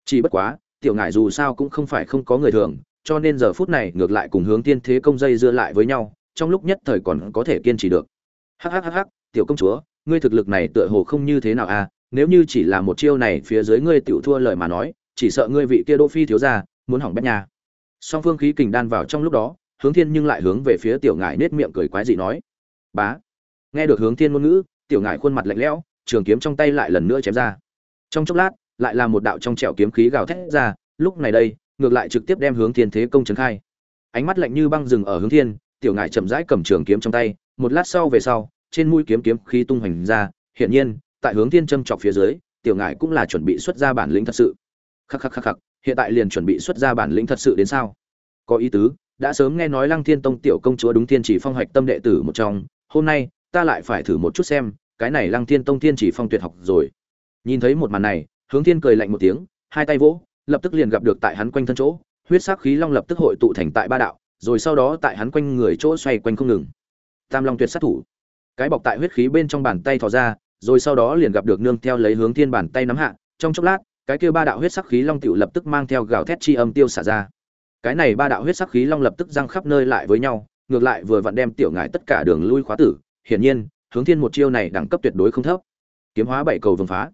Chỉ bất quá, tiểu ngải dù sao cũng không phải không có người thường cho nên giờ phút này ngược lại cùng hướng tiên thế công dây dưa lại với nhau, trong lúc nhất thời còn có thể kiên trì được. Hắc hắc hắc hắc, tiểu công chúa, ngươi thực lực này tựa hồ không như thế nào à nếu như chỉ là một chiêu này phía dưới ngươi tiểu thua lời mà nói, chỉ sợ ngươi vị kia đỗ phi thiếu gia, muốn hỏng bét nhà. Song phương khí kình đan vào trong lúc đó, hướng thiên nhưng lại hướng về phía tiểu ngải nết miệng cười quái dị nói. Bá. Nghe được hướng thiên ngôn ngữ, tiểu ngải khuôn mặt lạnh lẽo, trường kiếm trong tay lại lần nữa chém ra. Trong chốc lát, lại là một đạo trong trẻo kiếm khí gào thét ra, lúc này đây ngược lại trực tiếp đem hướng thiên thế công trấn khai. Ánh mắt lạnh như băng rừng ở hướng thiên, tiểu ngải chậm rãi cầm trường kiếm trong tay, một lát sau về sau, trên mũi kiếm kiếm khí tung hoành ra, hiển nhiên, tại hướng thiên châm chọc phía dưới, tiểu ngải cũng là chuẩn bị xuất ra bản lĩnh thật sự. Khắc khắc khắc khắc, hiện tại liền chuẩn bị xuất ra bản lĩnh thật sự đến sao? Có ý tứ, đã sớm nghe nói lăng thiên tông tiểu công chúa đúng thiên chỉ phong hoạch tâm đệ tử một trong, hôm nay, ta lại phải thử một chút xem, cái này lăng thiên tông thiên chỉ phong tuyệt học rồi. Nhìn thấy một màn này, hướng thiên cười lạnh một tiếng, hai tay vỗ lập tức liền gặp được tại hắn quanh thân chỗ, huyết sắc khí long lập tức hội tụ thành tại ba đạo, rồi sau đó tại hắn quanh người chỗ xoay quanh không ngừng. Tam long tuyệt sát thủ. Cái bọc tại huyết khí bên trong bàn tay thò ra, rồi sau đó liền gặp được nương theo lấy hướng thiên bàn tay nắm hạ, trong chốc lát, cái kia ba đạo huyết sắc khí long tiểu lập tức mang theo gào thét chi âm tiêu xả ra. Cái này ba đạo huyết sắc khí long lập tức răng khắp nơi lại với nhau, ngược lại vừa vặn đem tiểu ngải tất cả đường lui khóa tử, hiển nhiên, hướng thiên một chiêu này đẳng cấp tuyệt đối không thấp. Kiếm hóa bảy cầu vương phá.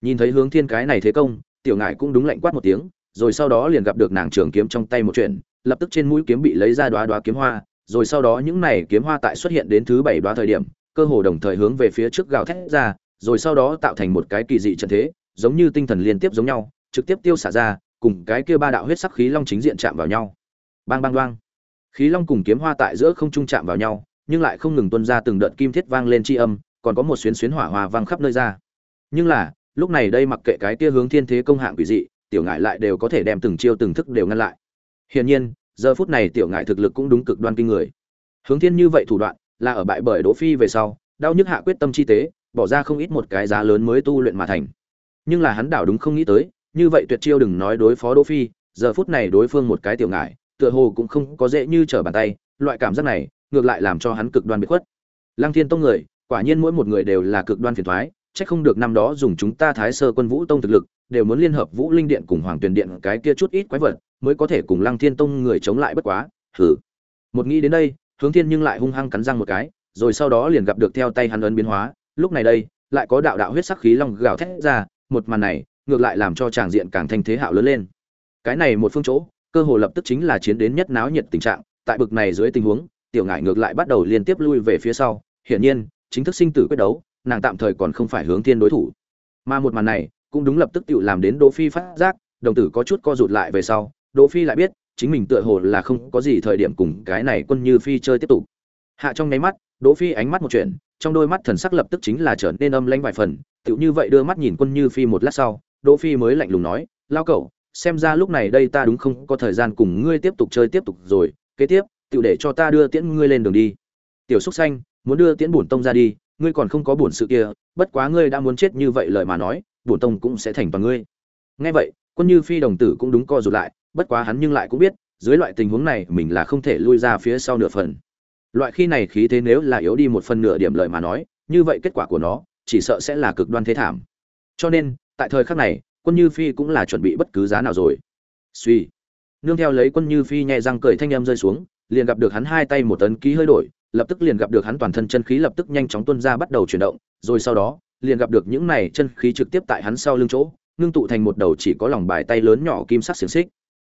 Nhìn thấy hướng thiên cái này thế công tiểu ngải cũng đúng lạnh quát một tiếng, rồi sau đó liền gặp được nàng trường kiếm trong tay một chuyện, lập tức trên mũi kiếm bị lấy ra đoá đoá kiếm hoa, rồi sau đó những này kiếm hoa tại xuất hiện đến thứ bảy đoá thời điểm, cơ hồ đồng thời hướng về phía trước gào thét ra, rồi sau đó tạo thành một cái kỳ dị trận thế, giống như tinh thần liên tiếp giống nhau, trực tiếp tiêu xả ra, cùng cái kia ba đạo huyết sắc khí long chính diện chạm vào nhau. Bang bang bang. Khí long cùng kiếm hoa tại giữa không trung chạm vào nhau, nhưng lại không ngừng tuôn ra từng đợt kim thiết vang lên tri âm, còn có một xuyến xuyến hỏa hoa vang khắp nơi ra. Nhưng là lúc này đây mặc kệ cái kia hướng thiên thế công hạng quỷ dị, tiểu ngại lại đều có thể đem từng chiêu từng thức đều ngăn lại. Hiển nhiên, giờ phút này tiểu ngại thực lực cũng đúng cực đoan kinh người. Hướng thiên như vậy thủ đoạn, là ở bại bởi đỗ phi về sau, đau nhức hạ quyết tâm chi tế, bỏ ra không ít một cái giá lớn mới tu luyện mà thành. Nhưng là hắn đảo đúng không nghĩ tới, như vậy tuyệt chiêu đừng nói đối phó đỗ phi, giờ phút này đối phương một cái tiểu ngại tựa hồ cũng không có dễ như trở bàn tay, loại cảm giác này, ngược lại làm cho hắn cực đoan biệt khuất. Lăng thiên tông người, quả nhiên mỗi một người đều là cực đoan phiền toái Chắc không được năm đó dùng chúng ta thái sơ quân vũ tông thực lực, đều muốn liên hợp vũ linh điện cùng hoàng tuyền điện cái kia chút ít quái vật, mới có thể cùng lăng thiên tông người chống lại bất quá, hừ. Một nghĩ đến đây, hướng thiên nhưng lại hung hăng cắn răng một cái, rồi sau đó liền gặp được theo tay hắn ấn biến hóa, lúc này đây, lại có đạo đạo huyết sắc khí long gào thét ra, một màn này, ngược lại làm cho tràng diện càng thanh thế hạo lớn lên. Cái này một phương chỗ, cơ hồ lập tức chính là chiến đến nhất náo nhiệt tình trạng, tại bực này dưới tình huống, tiểu ngải ngược lại bắt đầu liên tiếp lui về phía sau, hiển nhiên, chính thức sinh tử quyết đấu nàng tạm thời còn không phải hướng thiên đối thủ. Mà một màn này cũng đúng lập tức tự làm đến đỗ phi phát giác, đồng tử có chút co rụt lại về sau, đỗ phi lại biết chính mình tựa hồ là không có gì thời điểm cùng cái này quân như phi chơi tiếp tục. Hạ trong nháy mắt, đỗ phi ánh mắt một chuyện, trong đôi mắt thần sắc lập tức chính là trở nên âm lãnh vài phần, tựu như vậy đưa mắt nhìn quân như phi một lát sau, đỗ phi mới lạnh lùng nói, lao cậu xem ra lúc này đây ta đúng không có thời gian cùng ngươi tiếp tục chơi tiếp tục rồi, kế tiếp, tựu để cho ta đưa tiễn ngươi lên đường đi. Tiểu xúc xanh, muốn đưa tiễn bổn tông ra đi ngươi còn không có bổn sự kia, bất quá ngươi đã muốn chết như vậy lời mà nói, bổn tông cũng sẽ thành toàn ngươi. Nghe vậy, quân như phi đồng tử cũng đúng co rụt lại, bất quá hắn nhưng lại cũng biết, dưới loại tình huống này mình là không thể lui ra phía sau nửa phần. Loại khi này khí thế nếu là yếu đi một phần nửa điểm lợi mà nói, như vậy kết quả của nó, chỉ sợ sẽ là cực đoan thế thảm. Cho nên, tại thời khắc này, quân như phi cũng là chuẩn bị bất cứ giá nào rồi. Suy nương theo lấy quân như phi nhẹ răng cười thanh âm rơi xuống, liền gặp được hắn hai tay một tấn ký hơi đổi lập tức liền gặp được hắn toàn thân chân khí lập tức nhanh chóng tuôn ra bắt đầu chuyển động, rồi sau đó, liền gặp được những này chân khí trực tiếp tại hắn sau lưng chỗ, ngưng tụ thành một đầu chỉ có lòng bài tay lớn nhỏ kim sắc xiềng xích.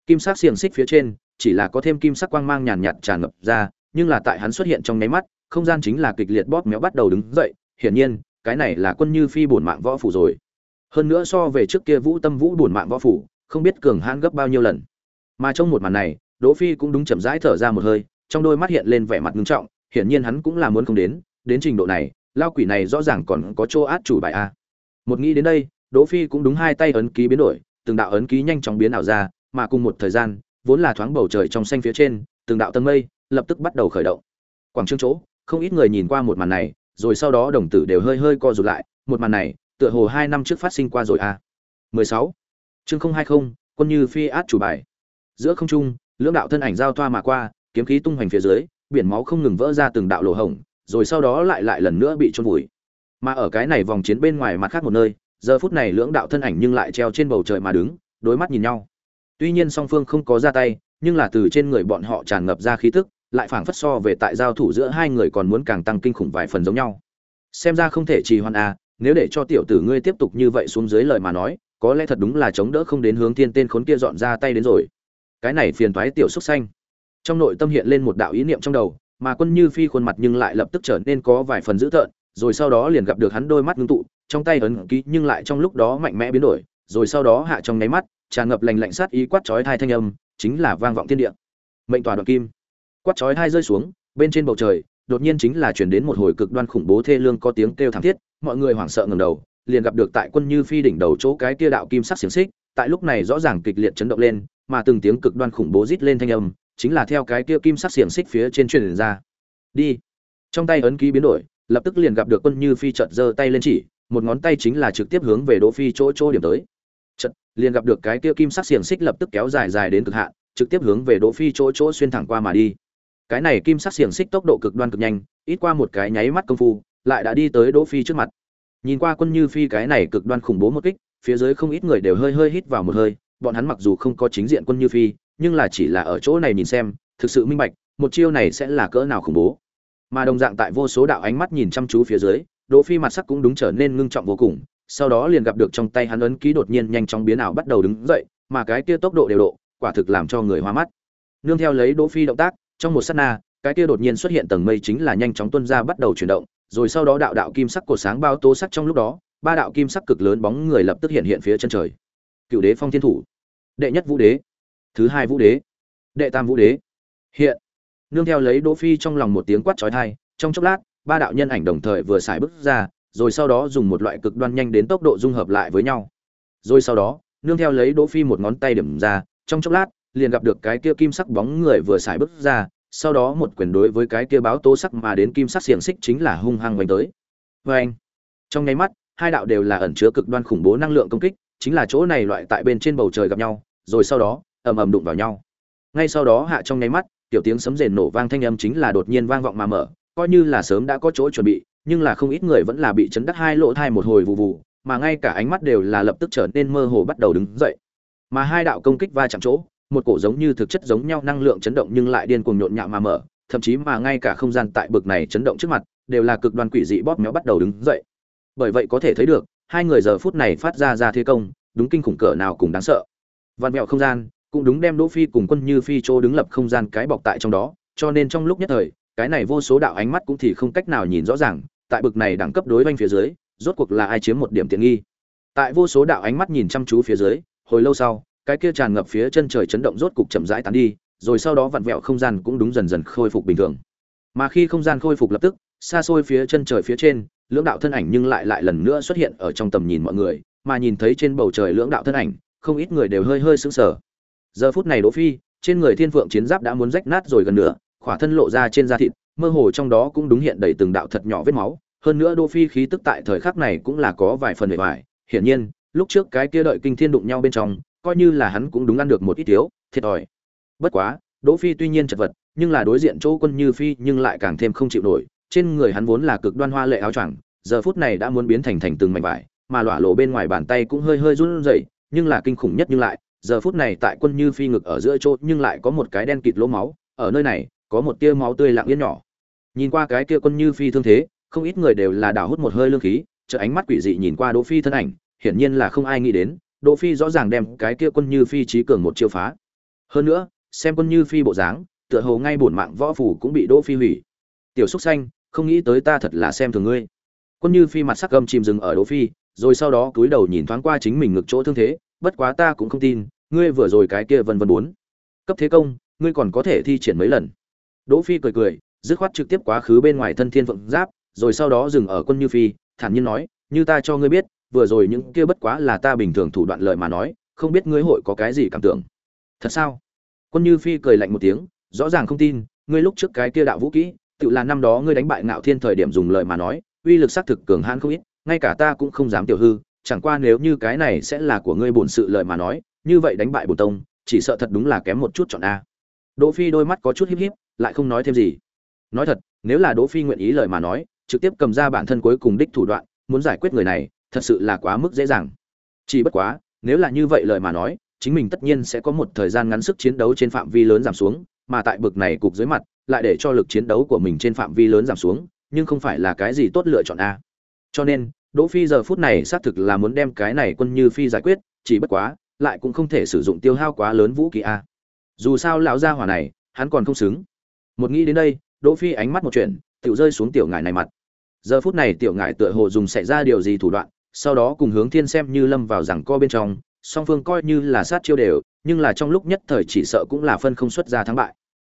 Kim sắc xiềng xích phía trên, chỉ là có thêm kim sắc quang mang nhàn nhạt tràn ngập ra, nhưng là tại hắn xuất hiện trong nháy mắt, không gian chính là kịch liệt bóp méo bắt đầu đứng dậy, hiển nhiên, cái này là quân như phi bổn mạng võ phủ rồi. Hơn nữa so về trước kia vũ tâm vũ bổn mạng võ phủ, không biết cường hãn gấp bao nhiêu lần. Mà trong một màn này, đỗ phi cũng đúng chậm rãi thở ra một hơi, trong đôi mắt hiện lên vẻ mặt nghiêm trọng hiển nhiên hắn cũng là muốn không đến đến trình độ này lao quỷ này rõ ràng còn có chỗ át chủ bài a. Một nghĩ đến đây đỗ phi cũng đúng hai tay ấn ký biến đổi từng đạo ấn ký nhanh chóng biến ảo ra mà cùng một thời gian vốn là thoáng bầu trời trong xanh phía trên từng đạo tầng mây lập tức bắt đầu khởi động. Quảng trường chỗ không ít người nhìn qua một màn này rồi sau đó đồng tử đều hơi hơi co rụt lại một màn này tựa hồ hai năm trước phát sinh qua rồi a. 16. chương 020, quân như phi át chủ bài. Giữa không trung lưỡng đạo thân ảnh giao thoa mà qua kiếm khí tung hoành phía dưới biển máu không ngừng vỡ ra từng đạo lỗ hổng, rồi sau đó lại lại lần nữa bị trôn vùi. Mà ở cái này vòng chiến bên ngoài mặt khác một nơi, giờ phút này lưỡng đạo thân ảnh nhưng lại treo trên bầu trời mà đứng, đối mắt nhìn nhau. Tuy nhiên song phương không có ra tay, nhưng là từ trên người bọn họ tràn ngập ra khí tức, lại phảng phất so về tại giao thủ giữa hai người còn muốn càng tăng kinh khủng vài phần giống nhau. Xem ra không thể trì hoãn à? nếu để cho tiểu tử ngươi tiếp tục như vậy xuống dưới lời mà nói, có lẽ thật đúng là chống đỡ không đến hướng thiên tên khốn kia dọn ra tay đến rồi. Cái này phiền toái tiểu xúc xanh trong nội tâm hiện lên một đạo ý niệm trong đầu, mà quân như phi khuôn mặt nhưng lại lập tức trở nên có vài phần dữ tợn, rồi sau đó liền gặp được hắn đôi mắt ngưng tụ, trong tay ấn ký nhưng lại trong lúc đó mạnh mẽ biến đổi, rồi sau đó hạ trong nháy mắt, tràn ngập lành lạnh sát ý quát chói thai thanh âm, chính là vang vọng thiên địa. Mệnh tòa đoạn kim. Quát chói thai rơi xuống, bên trên bầu trời, đột nhiên chính là chuyển đến một hồi cực đoan khủng bố thê lương có tiếng kêu thảm thiết, mọi người hoảng sợ ngầm đầu, liền gặp được tại quân như phi đỉnh đầu chỗ cái kia đạo kim sắc xiềng xích, tại lúc này rõ ràng kịch liệt chấn động lên, mà từng tiếng cực đoan khủng bố rít lên thanh âm chính là theo cái kia kim sắc xiềng xích phía trên truyền ra. Đi. Trong tay ấn ký biến đổi, lập tức liền gặp được quân như phi chợt giơ tay lên chỉ, một ngón tay chính là trực tiếp hướng về đỗ phi chỗ chỗ điểm tới. Chợt, liền gặp được cái kia kim sắc xiềng xích lập tức kéo dài dài đến cực hạn, trực tiếp hướng về đỗ phi chỗ chỗ xuyên thẳng qua mà đi. Cái này kim sắc xiềng xích tốc độ cực đoan cực nhanh, ít qua một cái nháy mắt công phu, lại đã đi tới đỗ phi trước mặt. Nhìn qua quân như phi cái này cực đoan khủng bố một kích, phía dưới không ít người đều hơi hơi hít vào một hơi, bọn hắn mặc dù không có chính diện quân như phi nhưng là chỉ là ở chỗ này nhìn xem, thực sự minh bạch, một chiêu này sẽ là cỡ nào khủng bố. Mà đồng dạng tại vô số đạo ánh mắt nhìn chăm chú phía dưới, đỗ phi mặt sắc cũng đúng trở nên ngưng trọng vô cùng, sau đó liền gặp được trong tay hắn ấn ký đột nhiên nhanh chóng biến ảo bắt đầu đứng dậy, mà cái kia tốc độ đều độ, quả thực làm cho người hoa mắt. Nương theo lấy đỗ phi động tác, trong một sát na, cái kia đột nhiên xuất hiện tầng mây chính là nhanh chóng tuôn ra bắt đầu chuyển động, rồi sau đó đạo đạo kim sắc của sáng bao tố sắc trong lúc đó, ba đạo kim sắc cực lớn bóng người lập tức hiện hiện phía chân trời. Cựu đế phong thiên thủ. Đệ nhất vũ đế thứ hai vũ đế, đệ tam vũ đế. Hiện, nương theo lấy đỗ phi trong lòng một tiếng quát chói tai, trong chốc lát, ba đạo nhân ảnh đồng thời vừa xài bước ra, rồi sau đó dùng một loại cực đoan nhanh đến tốc độ dung hợp lại với nhau. Rồi sau đó, nương theo lấy đỗ phi một ngón tay điểm ra, trong chốc lát, liền gặp được cái kia kim sắc bóng người vừa xài bước ra, sau đó một quyền đối với cái kia báo tố sắc mà đến kim sắc xiềng xích chính là hung hăng vành tới. Với anh trong nháy mắt, hai đạo đều là ẩn chứa cực đoan khủng bố năng lượng công kích, chính là chỗ này loại tại bên trên bầu trời gặp nhau, rồi sau đó ầm ầm đụng vào nhau. Ngay sau đó hạ trong nháy mắt, tiểu tiếng sấm rền nổ vang thanh âm chính là đột nhiên vang vọng mà mở, coi như là sớm đã có chỗ chuẩn bị, nhưng là không ít người vẫn là bị chấn đắc hai lỗ thai một hồi vụ vụ mà ngay cả ánh mắt đều là lập tức trở nên mơ hồ bắt đầu đứng dậy. Mà hai đạo công kích va chạm chỗ, một cổ giống như thực chất giống nhau năng lượng chấn động nhưng lại điên cuồng nhộn nhạo mà mở, thậm chí mà ngay cả không gian tại bực này chấn động trước mặt, đều là cực đoan quỷ dị bóp méo bắt đầu đứng dậy. Bởi vậy có thể thấy được, hai người giờ phút này phát ra ra thế công, đúng kinh khủng cỡ nào cùng đáng sợ. Vạn mẹo không gian cũng đúng đem Đỗ Phi cùng Quân Như Phi chỗ đứng lập không gian cái bọc tại trong đó, cho nên trong lúc nhất thời, cái này vô số đạo ánh mắt cũng thì không cách nào nhìn rõ ràng, tại bực này đẳng cấp đối với phía dưới, rốt cuộc là ai chiếm một điểm tiện nghi. Tại vô số đạo ánh mắt nhìn chăm chú phía dưới, hồi lâu sau, cái kia tràn ngập phía chân trời chấn động rốt cục chậm rãi tán đi, rồi sau đó vặn vẹo không gian cũng đúng dần dần khôi phục bình thường. Mà khi không gian khôi phục lập tức, xa xôi phía chân trời phía trên, lưỡng đạo thân ảnh nhưng lại lại lần nữa xuất hiện ở trong tầm nhìn mọi người, mà nhìn thấy trên bầu trời lưỡng đạo thân ảnh, không ít người đều hơi hơi sững sờ. Giờ phút này Đỗ Phi, trên người Thiên Phượng chiến giáp đã muốn rách nát rồi gần nửa, khỏa thân lộ ra trên da thịt, mơ hồ trong đó cũng đúng hiện đầy từng đạo thật nhỏ vết máu, hơn nữa Đỗ Phi khí tức tại thời khắc này cũng là có vài phần bề bài hiển nhiên, lúc trước cái kia đợi kinh thiên đụng nhau bên trong, coi như là hắn cũng đúng ăn được một ít thiếu, thiệt thòi. Bất quá, Đỗ Phi tuy nhiên chật vật, nhưng là đối diện Chỗ Quân Như Phi nhưng lại càng thêm không chịu nổi, trên người hắn vốn là cực đoan hoa lệ áo choàng, giờ phút này đã muốn biến thành thành từng mảnh vải, mà lỏa lộ bên ngoài bàn tay cũng hơi hơi run rẩy, nhưng là kinh khủng nhất nhưng lại, giờ phút này tại Quân Như Phi ngực ở giữa chỗ nhưng lại có một cái đen kịt lỗ máu, ở nơi này, có một tia máu tươi lặng yên nhỏ. Nhìn qua cái kia Quân Như Phi thương thế, không ít người đều là đảo hút một hơi lương khí, chợ ánh mắt quỷ dị nhìn qua Đỗ Phi thân ảnh, hiển nhiên là không ai nghĩ đến, Đỗ Phi rõ ràng đem cái kia Quân Như Phi trí cường một chiêu phá. Hơn nữa, xem Quân Như Phi bộ dáng, tựa hồ ngay bổn mạng võ phủ cũng bị Đỗ Phi hủy. Tiểu Súc Xanh, không nghĩ tới ta thật là xem thường ngươi. Quân Như Phi mặt sắc gầm chìm dừng ở Đỗ Phi, rồi sau đó cúi đầu nhìn thoáng qua chính mình ngực chỗ thương thế, bất quá ta cũng không tin, ngươi vừa rồi cái kia vân vân bốn. Cấp thế công, ngươi còn có thể thi triển mấy lần. Đỗ Phi cười cười, dứt khoát trực tiếp quá khứ bên ngoài thân thiên vượng giáp, rồi sau đó dừng ở Quân Như Phi, thản nhiên nói, như ta cho ngươi biết, vừa rồi những kia bất quá là ta bình thường thủ đoạn lời mà nói, không biết ngươi hội có cái gì cảm tưởng. Thật sao? Quân Như Phi cười lạnh một tiếng, rõ ràng không tin, ngươi lúc trước cái kia đạo vũ kỹ, tự là năm đó ngươi đánh bại Ngạo Thiên thời điểm dùng lời mà nói, uy lực xác thực cường hãn không ít, ngay cả ta cũng không dám tiểu hư, chẳng qua nếu như cái này sẽ là của ngươi bổn sự lời mà nói, như vậy đánh bại bổn tông, chỉ sợ thật đúng là kém một chút chọn a. Đỗ Phi đôi mắt có chút híp híp, lại không nói thêm gì. Nói thật, nếu là Đỗ Phi nguyện ý lời mà nói, trực tiếp cầm ra bản thân cuối cùng đích thủ đoạn, muốn giải quyết người này, thật sự là quá mức dễ dàng. Chỉ bất quá, nếu là như vậy lời mà nói, chính mình tất nhiên sẽ có một thời gian ngắn sức chiến đấu trên phạm vi lớn giảm xuống, mà tại bực này cục dưới mặt, lại để cho lực chiến đấu của mình trên phạm vi lớn giảm xuống, nhưng không phải là cái gì tốt lựa chọn a. Cho nên, Đỗ Phi giờ phút này xác thực là muốn đem cái này quân như phi giải quyết, chỉ bất quá, lại cũng không thể sử dụng tiêu hao quá lớn vũ khí a. Dù sao lão gia hỏa này, hắn còn không xứng. Một nghĩ đến đây, Đỗ Phi ánh mắt một chuyện, tiểu rơi xuống tiểu ngải này mặt. Giờ phút này tiểu ngải tựa hồ dùng xảy ra điều gì thủ đoạn, sau đó cùng hướng thiên xem như lâm vào rằng co bên trong, song phương coi như là sát chiêu đều, nhưng là trong lúc nhất thời chỉ sợ cũng là phân không xuất ra thắng bại.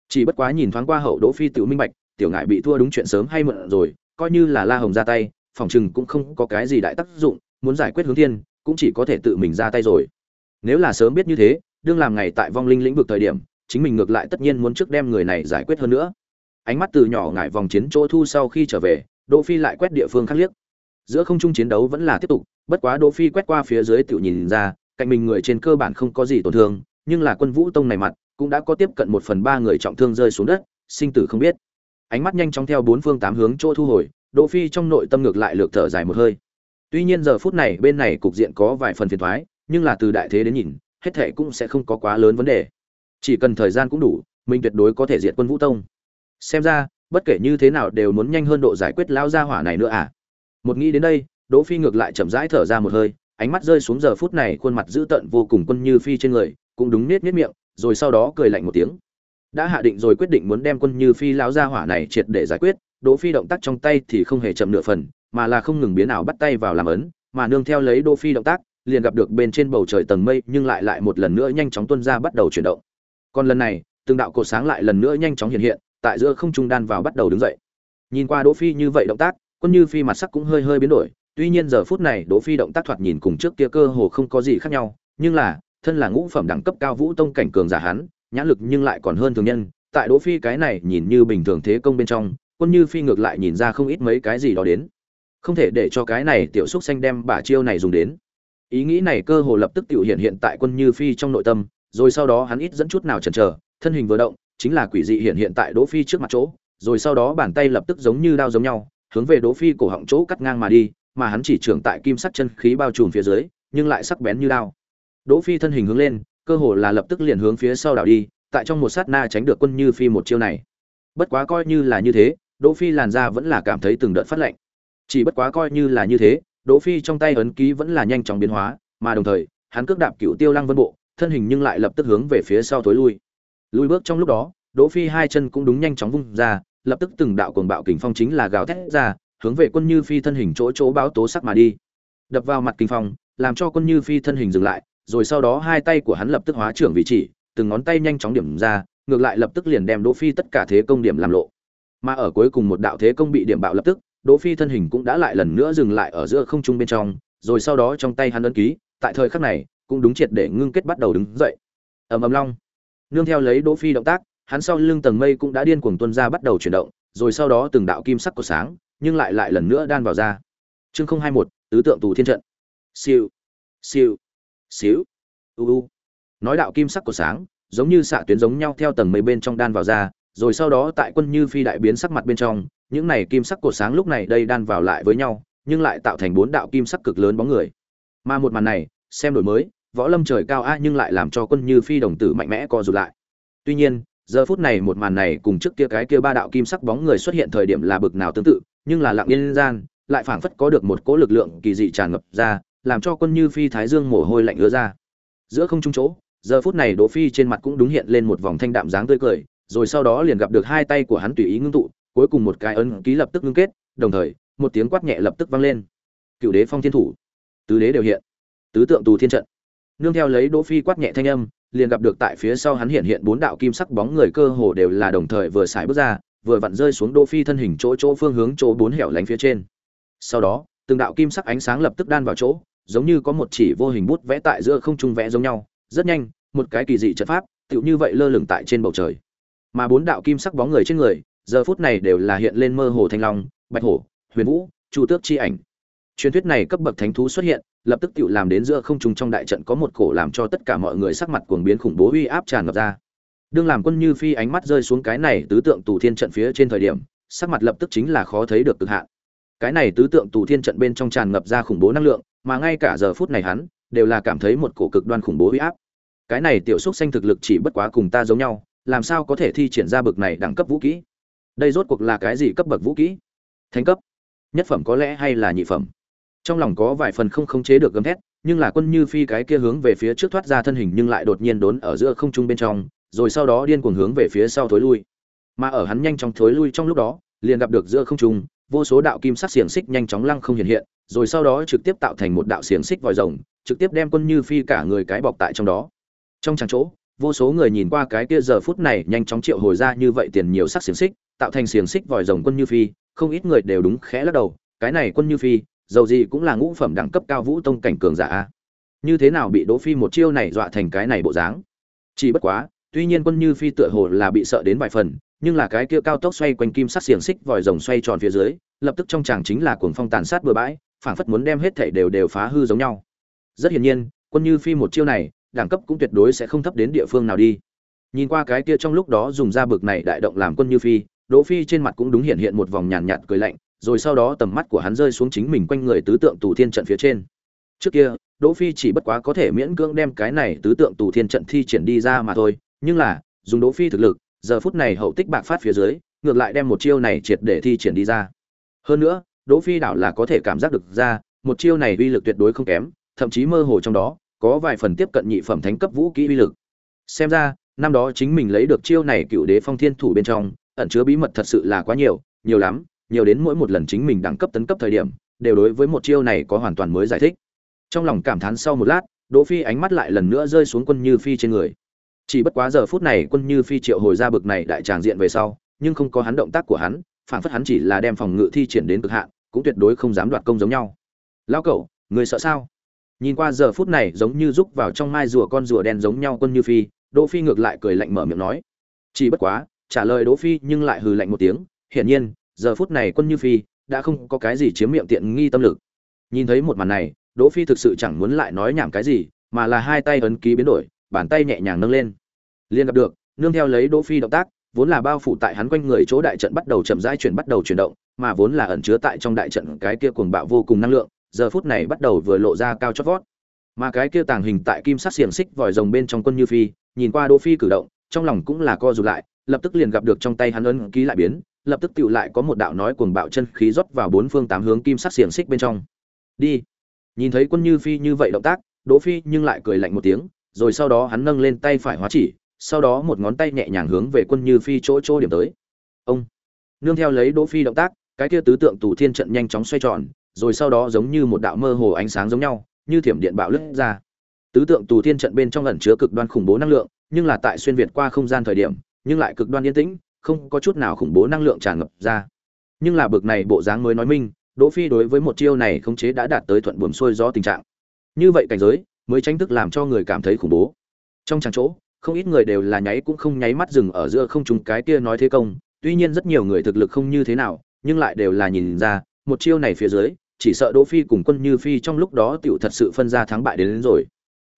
Chỉ bất quá nhìn thoáng qua hậu Đỗ Phi tiểu minh bạch, tiểu ngải bị thua đúng chuyện sớm hay muộn rồi, coi như là La Hồng ra tay, phòng trừng cũng không có cái gì đại tác dụng, muốn giải quyết hướng thiên, cũng chỉ có thể tự mình ra tay rồi. Nếu là sớm biết như thế, đương làm ngày tại vong linh lĩnh vực thời điểm, chính mình ngược lại tất nhiên muốn trước đem người này giải quyết hơn nữa. Ánh mắt từ nhỏ ngải vòng chiến chỗ thu sau khi trở về, Đỗ Phi lại quét địa phương khác liếc. Giữa không trung chiến đấu vẫn là tiếp tục, bất quá Đỗ Phi quét qua phía dưới tiểu nhìn ra, cạnh mình người trên cơ bản không có gì tổn thương, nhưng là Quân Vũ Tông này mặt, cũng đã có tiếp cận một phần ba người trọng thương rơi xuống đất, sinh tử không biết. Ánh mắt nhanh chóng theo bốn phương tám hướng chỗ thu hồi, Đỗ Phi trong nội tâm ngược lại lược thở dài một hơi. Tuy nhiên giờ phút này bên này cục diện có vài phần phiền toái, nhưng là từ đại thế đến nhìn, hết thảy cũng sẽ không có quá lớn vấn đề. Chỉ cần thời gian cũng đủ, mình tuyệt đối có thể diệt Quân Vũ Tông. Xem ra, bất kể như thế nào đều muốn nhanh hơn độ giải quyết lão gia hỏa này nữa à. Một nghĩ đến đây, Đỗ Phi ngược lại chậm rãi thở ra một hơi, ánh mắt rơi xuống giờ phút này khuôn mặt dữ tợn vô cùng quân như phi trên người, cũng đúng nết nết miệng, rồi sau đó cười lạnh một tiếng. Đã hạ định rồi quyết định muốn đem quân như phi lão gia hỏa này triệt để giải quyết, Đỗ Phi động tác trong tay thì không hề chậm nửa phần, mà là không ngừng biến ảo bắt tay vào làm ấn, mà nương theo lấy Đỗ Phi động tác, liền gặp được bên trên bầu trời tầng mây, nhưng lại lại một lần nữa nhanh chóng tuôn ra bắt đầu chuyển động. Còn lần này, từng đạo cột sáng lại lần nữa nhanh chóng hiện hiện, tại giữa không trung đan vào bắt đầu đứng dậy. Nhìn qua Đỗ Phi như vậy động tác, quân như phi mặt sắc cũng hơi hơi biến đổi, tuy nhiên giờ phút này Đỗ Phi động tác thoạt nhìn cùng trước kia cơ hồ không có gì khác nhau, nhưng là, thân là ngũ phẩm đẳng cấp cao vũ tông cảnh cường giả hắn, nhãn lực nhưng lại còn hơn thường nhân, tại Đỗ Phi cái này nhìn như bình thường thế công bên trong, quân như phi ngược lại nhìn ra không ít mấy cái gì đó đến. Không thể để cho cái này tiểu xúc xanh đem bả chiêu này dùng đến. Ý nghĩ này cơ hồ lập tức tự hiện hiện tại quân như phi trong nội tâm, rồi sau đó hắn ít dẫn chút nào chần chờ, thân hình vừa động, chính là quỷ dị hiện hiện tại Đỗ Phi trước mặt chỗ, rồi sau đó bàn tay lập tức giống như đao giống nhau, hướng về Đỗ Phi cổ họng chỗ cắt ngang mà đi, mà hắn chỉ trưởng tại kim sắc chân khí bao trùm phía dưới, nhưng lại sắc bén như đao. Đỗ Phi thân hình hướng lên, cơ hồ là lập tức liền hướng phía sau đảo đi, tại trong một sát na tránh được quân Như Phi một chiêu này. Bất quá coi như là như thế, Đỗ Phi làn da vẫn là cảm thấy từng đợt phát lạnh. Chỉ bất quá coi như là như thế, Đỗ Phi trong tay ấn ký vẫn là nhanh chóng biến hóa, mà đồng thời, hắn cước đạp cựu tiêu lăng vân bộ, thân hình nhưng lại lập tức hướng về phía sau tối lui. Lui bước trong lúc đó đỗ phi hai chân cũng đúng nhanh chóng vung ra lập tức từng đạo cuồng bạo kình phong chính là gào thét ra hướng về quân như phi thân hình chỗ chỗ báo tố sắc mà đi. Đập vào mặt kình phong làm cho quân như phi thân hình dừng lại rồi sau đó hai tay của hắn lập tức hóa trưởng vị chỉ từng ngón tay nhanh chóng điểm ra ngược lại lập tức liền đem đỗ phi tất cả thế công điểm làm lộ. Mà ở cuối cùng một đạo thế công bị điểm bạo lập tức đỗ phi thân hình cũng đã lại lần nữa dừng lại ở giữa không trung bên trong, rồi sau đó trong tay hắn ấn ký, tại thời khắc này, cũng đúng triệt để ngưng kết bắt đầu đứng dậy. Ầm ầm long. Nương theo lấy đỗ phi động tác, hắn sau lưng tầng mây cũng đã điên cuồng tuôn ra bắt đầu chuyển động, rồi sau đó từng đạo kim sắc của sáng, nhưng lại lại lần nữa đan vào ra chương không hai một, tứ tượng tù thiên trận. Siêu. Siêu. Xíu u u. Nói đạo kim sắc của sáng, giống như xạ tuyến giống nhau theo tầng mây bên trong đan vào ra rồi sau đó tại quân như phi đại biến sắc mặt bên trong những này kim sắc của sáng lúc này đây đan vào lại với nhau, nhưng lại tạo thành bốn đạo kim sắc cực lớn bóng người. Mà một màn này, xem đổi mới, võ lâm trời cao a nhưng lại làm cho quân như phi đồng tử mạnh mẽ co rụt lại. Tuy nhiên, giờ phút này một màn này cùng trước kia cái kia ba đạo kim sắc bóng người xuất hiện thời điểm là bực nào tương tự, nhưng là lặng yên gian, lại phảng phất có được một cỗ lực lượng kỳ dị tràn ngập ra, làm cho quân như phi thái dương mồ hôi lạnh ứa ra. Giữa không trung chỗ, giờ phút này đỗ phi trên mặt cũng đúng hiện lên một vòng thanh đạm dáng tươi cười, rồi sau đó liền gặp được hai tay của hắn tùy ý ngưng tụ cuối cùng một cái ấn ký lập tức ngưng kết, đồng thời, một tiếng quát nhẹ lập tức vang lên. Cựu đế phong thiên thủ. Tứ đế đều hiện. Tứ tượng tù thiên trận. Nương theo lấy đỗ phi quát nhẹ thanh âm, liền gặp được tại phía sau hắn hiện hiện bốn đạo kim sắc bóng người cơ hồ đều là đồng thời vừa xài bước ra, vừa vặn rơi xuống đỗ phi thân hình chỗ chỗ phương hướng chỗ bốn hẻo lánh phía trên. Sau đó, từng đạo kim sắc ánh sáng lập tức đan vào chỗ, giống như có một chỉ vô hình bút vẽ tại giữa không trung vẽ giống nhau, rất nhanh, một cái kỳ dị trận pháp, tựu như vậy lơ lửng tại trên bầu trời. Mà bốn đạo kim sắc bóng người trên người giờ phút này đều là hiện lên mơ hồ thanh long, bạch hổ, huyền vũ, chu tước chi ảnh. Truyền thuyết này cấp bậc thánh thú xuất hiện, lập tức tự làm đến giữa không trung trong đại trận có một cổ làm cho tất cả mọi người sắc mặt cuồng biến khủng bố uy áp tràn ngập ra. Đương làm quân như phi ánh mắt rơi xuống cái này tứ tượng tù thiên trận phía trên thời điểm, sắc mặt lập tức chính là khó thấy được cực hạn. Cái này tứ tượng tù thiên trận bên trong tràn ngập ra khủng bố năng lượng, mà ngay cả giờ phút này hắn, đều là cảm thấy một cổ cực đoan khủng bố uy áp. Cái này tiểu xúc xanh thực lực chỉ bất quá cùng ta giống nhau, làm sao có thể thi triển ra bực này đẳng cấp vũ kỹ? Đây rốt cuộc là cái gì cấp bậc vũ kỹ? Thánh cấp. Nhất phẩm có lẽ hay là nhị phẩm? Trong lòng có vài phần không khống chế được gấm thét, nhưng là quân như phi cái kia hướng về phía trước thoát ra thân hình nhưng lại đột nhiên đốn ở giữa không trung bên trong, rồi sau đó điên cuồng hướng về phía sau thối lui. Mà ở hắn nhanh chóng thối lui trong lúc đó, liền gặp được giữa không trung, vô số đạo kim sắc xiềng xích nhanh chóng lăng không hiện hiện, rồi sau đó trực tiếp tạo thành một đạo xiềng xích vòi rồng, trực tiếp đem quân như phi cả người cái bọc tại trong đó. Trong tràng chỗ, vô số người nhìn qua cái kia giờ phút này nhanh chóng triệu hồi ra như vậy tiền nhiều sắc xiềng xích tạo thành xiềng xích vòi rồng quân như phi, không ít người đều đúng khẽ lắc đầu, cái này quân như phi, dầu gì cũng là ngũ phẩm đẳng cấp cao vũ tông cảnh cường giả a. Như thế nào bị đỗ phi một chiêu này dọa thành cái này bộ dáng? Chỉ bất quá, tuy nhiên quân như phi tựa hồ là bị sợ đến vài phần, nhưng là cái kia cao tốc xoay quanh kim sắc xiềng xích vòi rồng xoay tròn phía dưới, lập tức trong chàng chính là cuồng phong tàn sát bừa bãi, phảng phất muốn đem hết thảy đều đều phá hư giống nhau. Rất hiển nhiên, quân như phi một chiêu này, đẳng cấp cũng tuyệt đối sẽ không thấp đến địa phương nào đi. Nhìn qua cái kia trong lúc đó dùng ra bực này đại động làm quân như phi đỗ phi trên mặt cũng đúng hiện hiện một vòng nhàn nhạt, nhạt cười lạnh rồi sau đó tầm mắt của hắn rơi xuống chính mình quanh người tứ tượng tù thiên trận phía trên. Trước kia đỗ phi chỉ bất quá có thể miễn cưỡng đem cái này tứ tượng tù thiên trận thi triển đi ra mà thôi nhưng là dùng đỗ phi thực lực giờ phút này hậu tích bạc phát phía dưới ngược lại đem một chiêu này triệt để thi triển đi ra. Hơn nữa đỗ phi đảo là có thể cảm giác được ra một chiêu này uy lực tuyệt đối không kém thậm chí mơ hồ trong đó có vài phần tiếp cận nhị phẩm thánh cấp vũ kỹ uy lực. Xem ra năm đó chính mình lấy được chiêu này cựu đế phong thiên thủ bên trong ẩn chứa bí mật thật sự là quá nhiều nhiều lắm, nhiều đến mỗi một lần chính mình đẳng cấp tấn cấp thời điểm, đều đối với một chiêu này có hoàn toàn mới giải thích. Trong lòng cảm thán sau một lát, đỗ phi ánh mắt lại lần nữa rơi xuống quân như phi trên người. Chỉ bất quá giờ phút này quân như phi triệu hồi ra bực này đại tràng diện về sau, nhưng không có hắn động tác của hắn, phản phất hắn chỉ là đem phòng ngự thi triển đến cực hạn, cũng tuyệt đối không dám đoạt công giống nhau. Lao cẩu, người sợ sao? Nhìn qua giờ phút này giống như rúc vào trong mai rùa con rùa đen giống nhau quân như phi, đỗ phi ngược lại cười lạnh mở miệng nói. Chỉ bất quá trả lời đỗ phi nhưng lại hừ lạnh một tiếng, hiển nhiên, giờ phút này quân như phi đã không có cái gì chiếm miệng tiện nghi tâm lực. Nhìn thấy một màn này, đỗ phi thực sự chẳng muốn lại nói nhảm cái gì, mà là hai tay ấn ký biến đổi, bàn tay nhẹ nhàng nâng lên. Liên gặp được, nương theo lấy đỗ phi động tác, vốn là bao phủ tại hắn quanh người chỗ đại trận bắt đầu chậm rãi chuyển bắt đầu chuyển động, mà vốn là ẩn chứa tại trong đại trận cái kia cuồng bạo vô cùng năng lượng, giờ phút này bắt đầu vừa lộ ra cao chót vót. Mà cái kia tàng hình tại kim sắc xiềng xích vòi rồng bên trong quân như phi, nhìn qua đỗ phi cử động, trong lòng cũng là co rụt lại lập tức liền gặp được trong tay hắn ấn ký lại biến, lập tức tụ lại có một đạo nói cuồng bạo chân khí rót vào bốn phương tám hướng kim sắc xiềng xích bên trong. Đi. Nhìn thấy quân như phi như vậy động tác, đỗ phi nhưng lại cười lạnh một tiếng, rồi sau đó hắn nâng lên tay phải hóa chỉ, sau đó một ngón tay nhẹ nhàng hướng về quân như phi chỗ chỗ điểm tới. Ông. Nương theo lấy đỗ phi động tác, cái kia tứ tượng tù thiên trận nhanh chóng xoay tròn, rồi sau đó giống như một đạo mơ hồ ánh sáng giống nhau, như thiểm điện bạo lướt ra. Tứ tượng tù thiên trận bên trong ẩn chứa cực đoan khủng bố năng lượng, nhưng là tại xuyên việt qua không gian thời điểm nhưng lại cực đoan yên tĩnh không có chút nào khủng bố năng lượng tràn ngập ra. Nhưng là bực này bộ dáng mới nói minh đỗ phi đối với một chiêu này khống chế đã đạt tới thuận buồm xuôi gió tình trạng. Như vậy cảnh giới mới tránh thức làm cho người cảm thấy khủng bố. Trong tràng chỗ không ít người đều là nháy cũng không nháy mắt dừng ở giữa không trùng cái kia nói thế công tuy nhiên rất nhiều người thực lực không như thế nào nhưng lại đều là nhìn ra một chiêu này phía dưới chỉ sợ đỗ phi cùng quân như phi trong lúc đó tiểu thật sự phân ra thắng bại đến, đến rồi.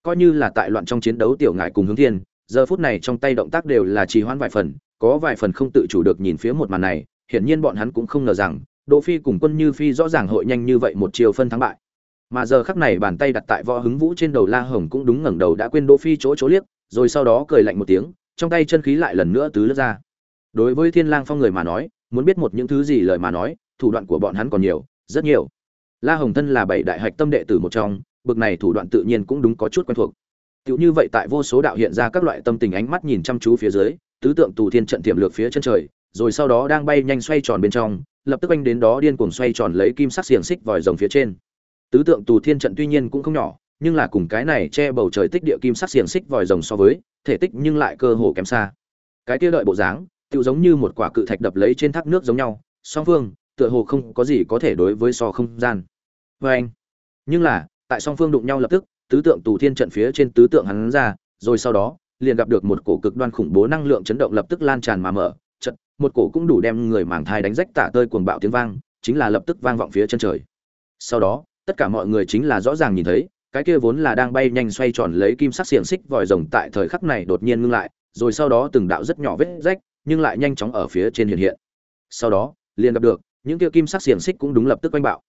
Coi như là tại loạn trong chiến đấu tiểu ngải cùng hướng thiên giờ phút này trong tay động tác đều là trì hoãn vài phần, có vài phần không tự chủ được nhìn phía một màn này, hiển nhiên bọn hắn cũng không ngờ rằng, đỗ phi cùng quân như phi rõ ràng hội nhanh như vậy một chiều phân thắng bại. Mà giờ khắc này bàn tay đặt tại võ hứng vũ trên đầu la hồng cũng đúng ngẩng đầu đã quên đỗ phi chỗ chỗ liếc, rồi sau đó cười lạnh một tiếng, trong tay chân khí lại lần nữa tứ lướt ra. Đối với thiên lang phong người mà nói, muốn biết một những thứ gì lời mà nói, thủ đoạn của bọn hắn còn nhiều, rất nhiều. La hồng thân là bảy đại hạch tâm đệ tử một trong, bực này thủ đoạn tự nhiên cũng đúng có chút quen thuộc. Tiểu như vậy tại vô số đạo hiện ra các loại tâm tình ánh mắt nhìn chăm chú phía dưới, tứ tượng tù thiên trận tiềm lược phía chân trời, rồi sau đó đang bay nhanh xoay tròn bên trong, lập tức anh đến đó điên cuồng xoay tròn lấy kim sắc xiềng xích vòi rồng phía trên. Tứ tượng tù thiên trận tuy nhiên cũng không nhỏ, nhưng là cùng cái này che bầu trời tích địa kim sắc xiềng xích vòi rồng so với, thể tích nhưng lại cơ hồ kém xa. Cái kia đợi bộ dáng, tựu giống như một quả cự thạch đập lấy trên thác nước giống nhau, song phương, tựa hồ không có gì có thể đối với so không gian. Và anh. Nhưng là, tại song phương đụng nhau lập tức, tứ tượng tù thiên trận phía trên tứ tượng hắn ra, rồi sau đó, liền gặp được một cổ cực đoan khủng bố năng lượng chấn động lập tức lan tràn mà mở, trận, một cổ cũng đủ đem người màng thai đánh rách tả tơi cuồng bạo tiếng vang, chính là lập tức vang vọng phía chân trời. Sau đó, tất cả mọi người chính là rõ ràng nhìn thấy, cái kia vốn là đang bay nhanh xoay tròn lấy kim sắc xiềng xích vòi rồng tại thời khắc này đột nhiên ngưng lại, rồi sau đó từng đạo rất nhỏ vết rách, nhưng lại nhanh chóng ở phía trên hiện hiện. Sau đó, liền gặp được, những kia kim sắc xiềng xích cũng đúng lập tức quanh bạo.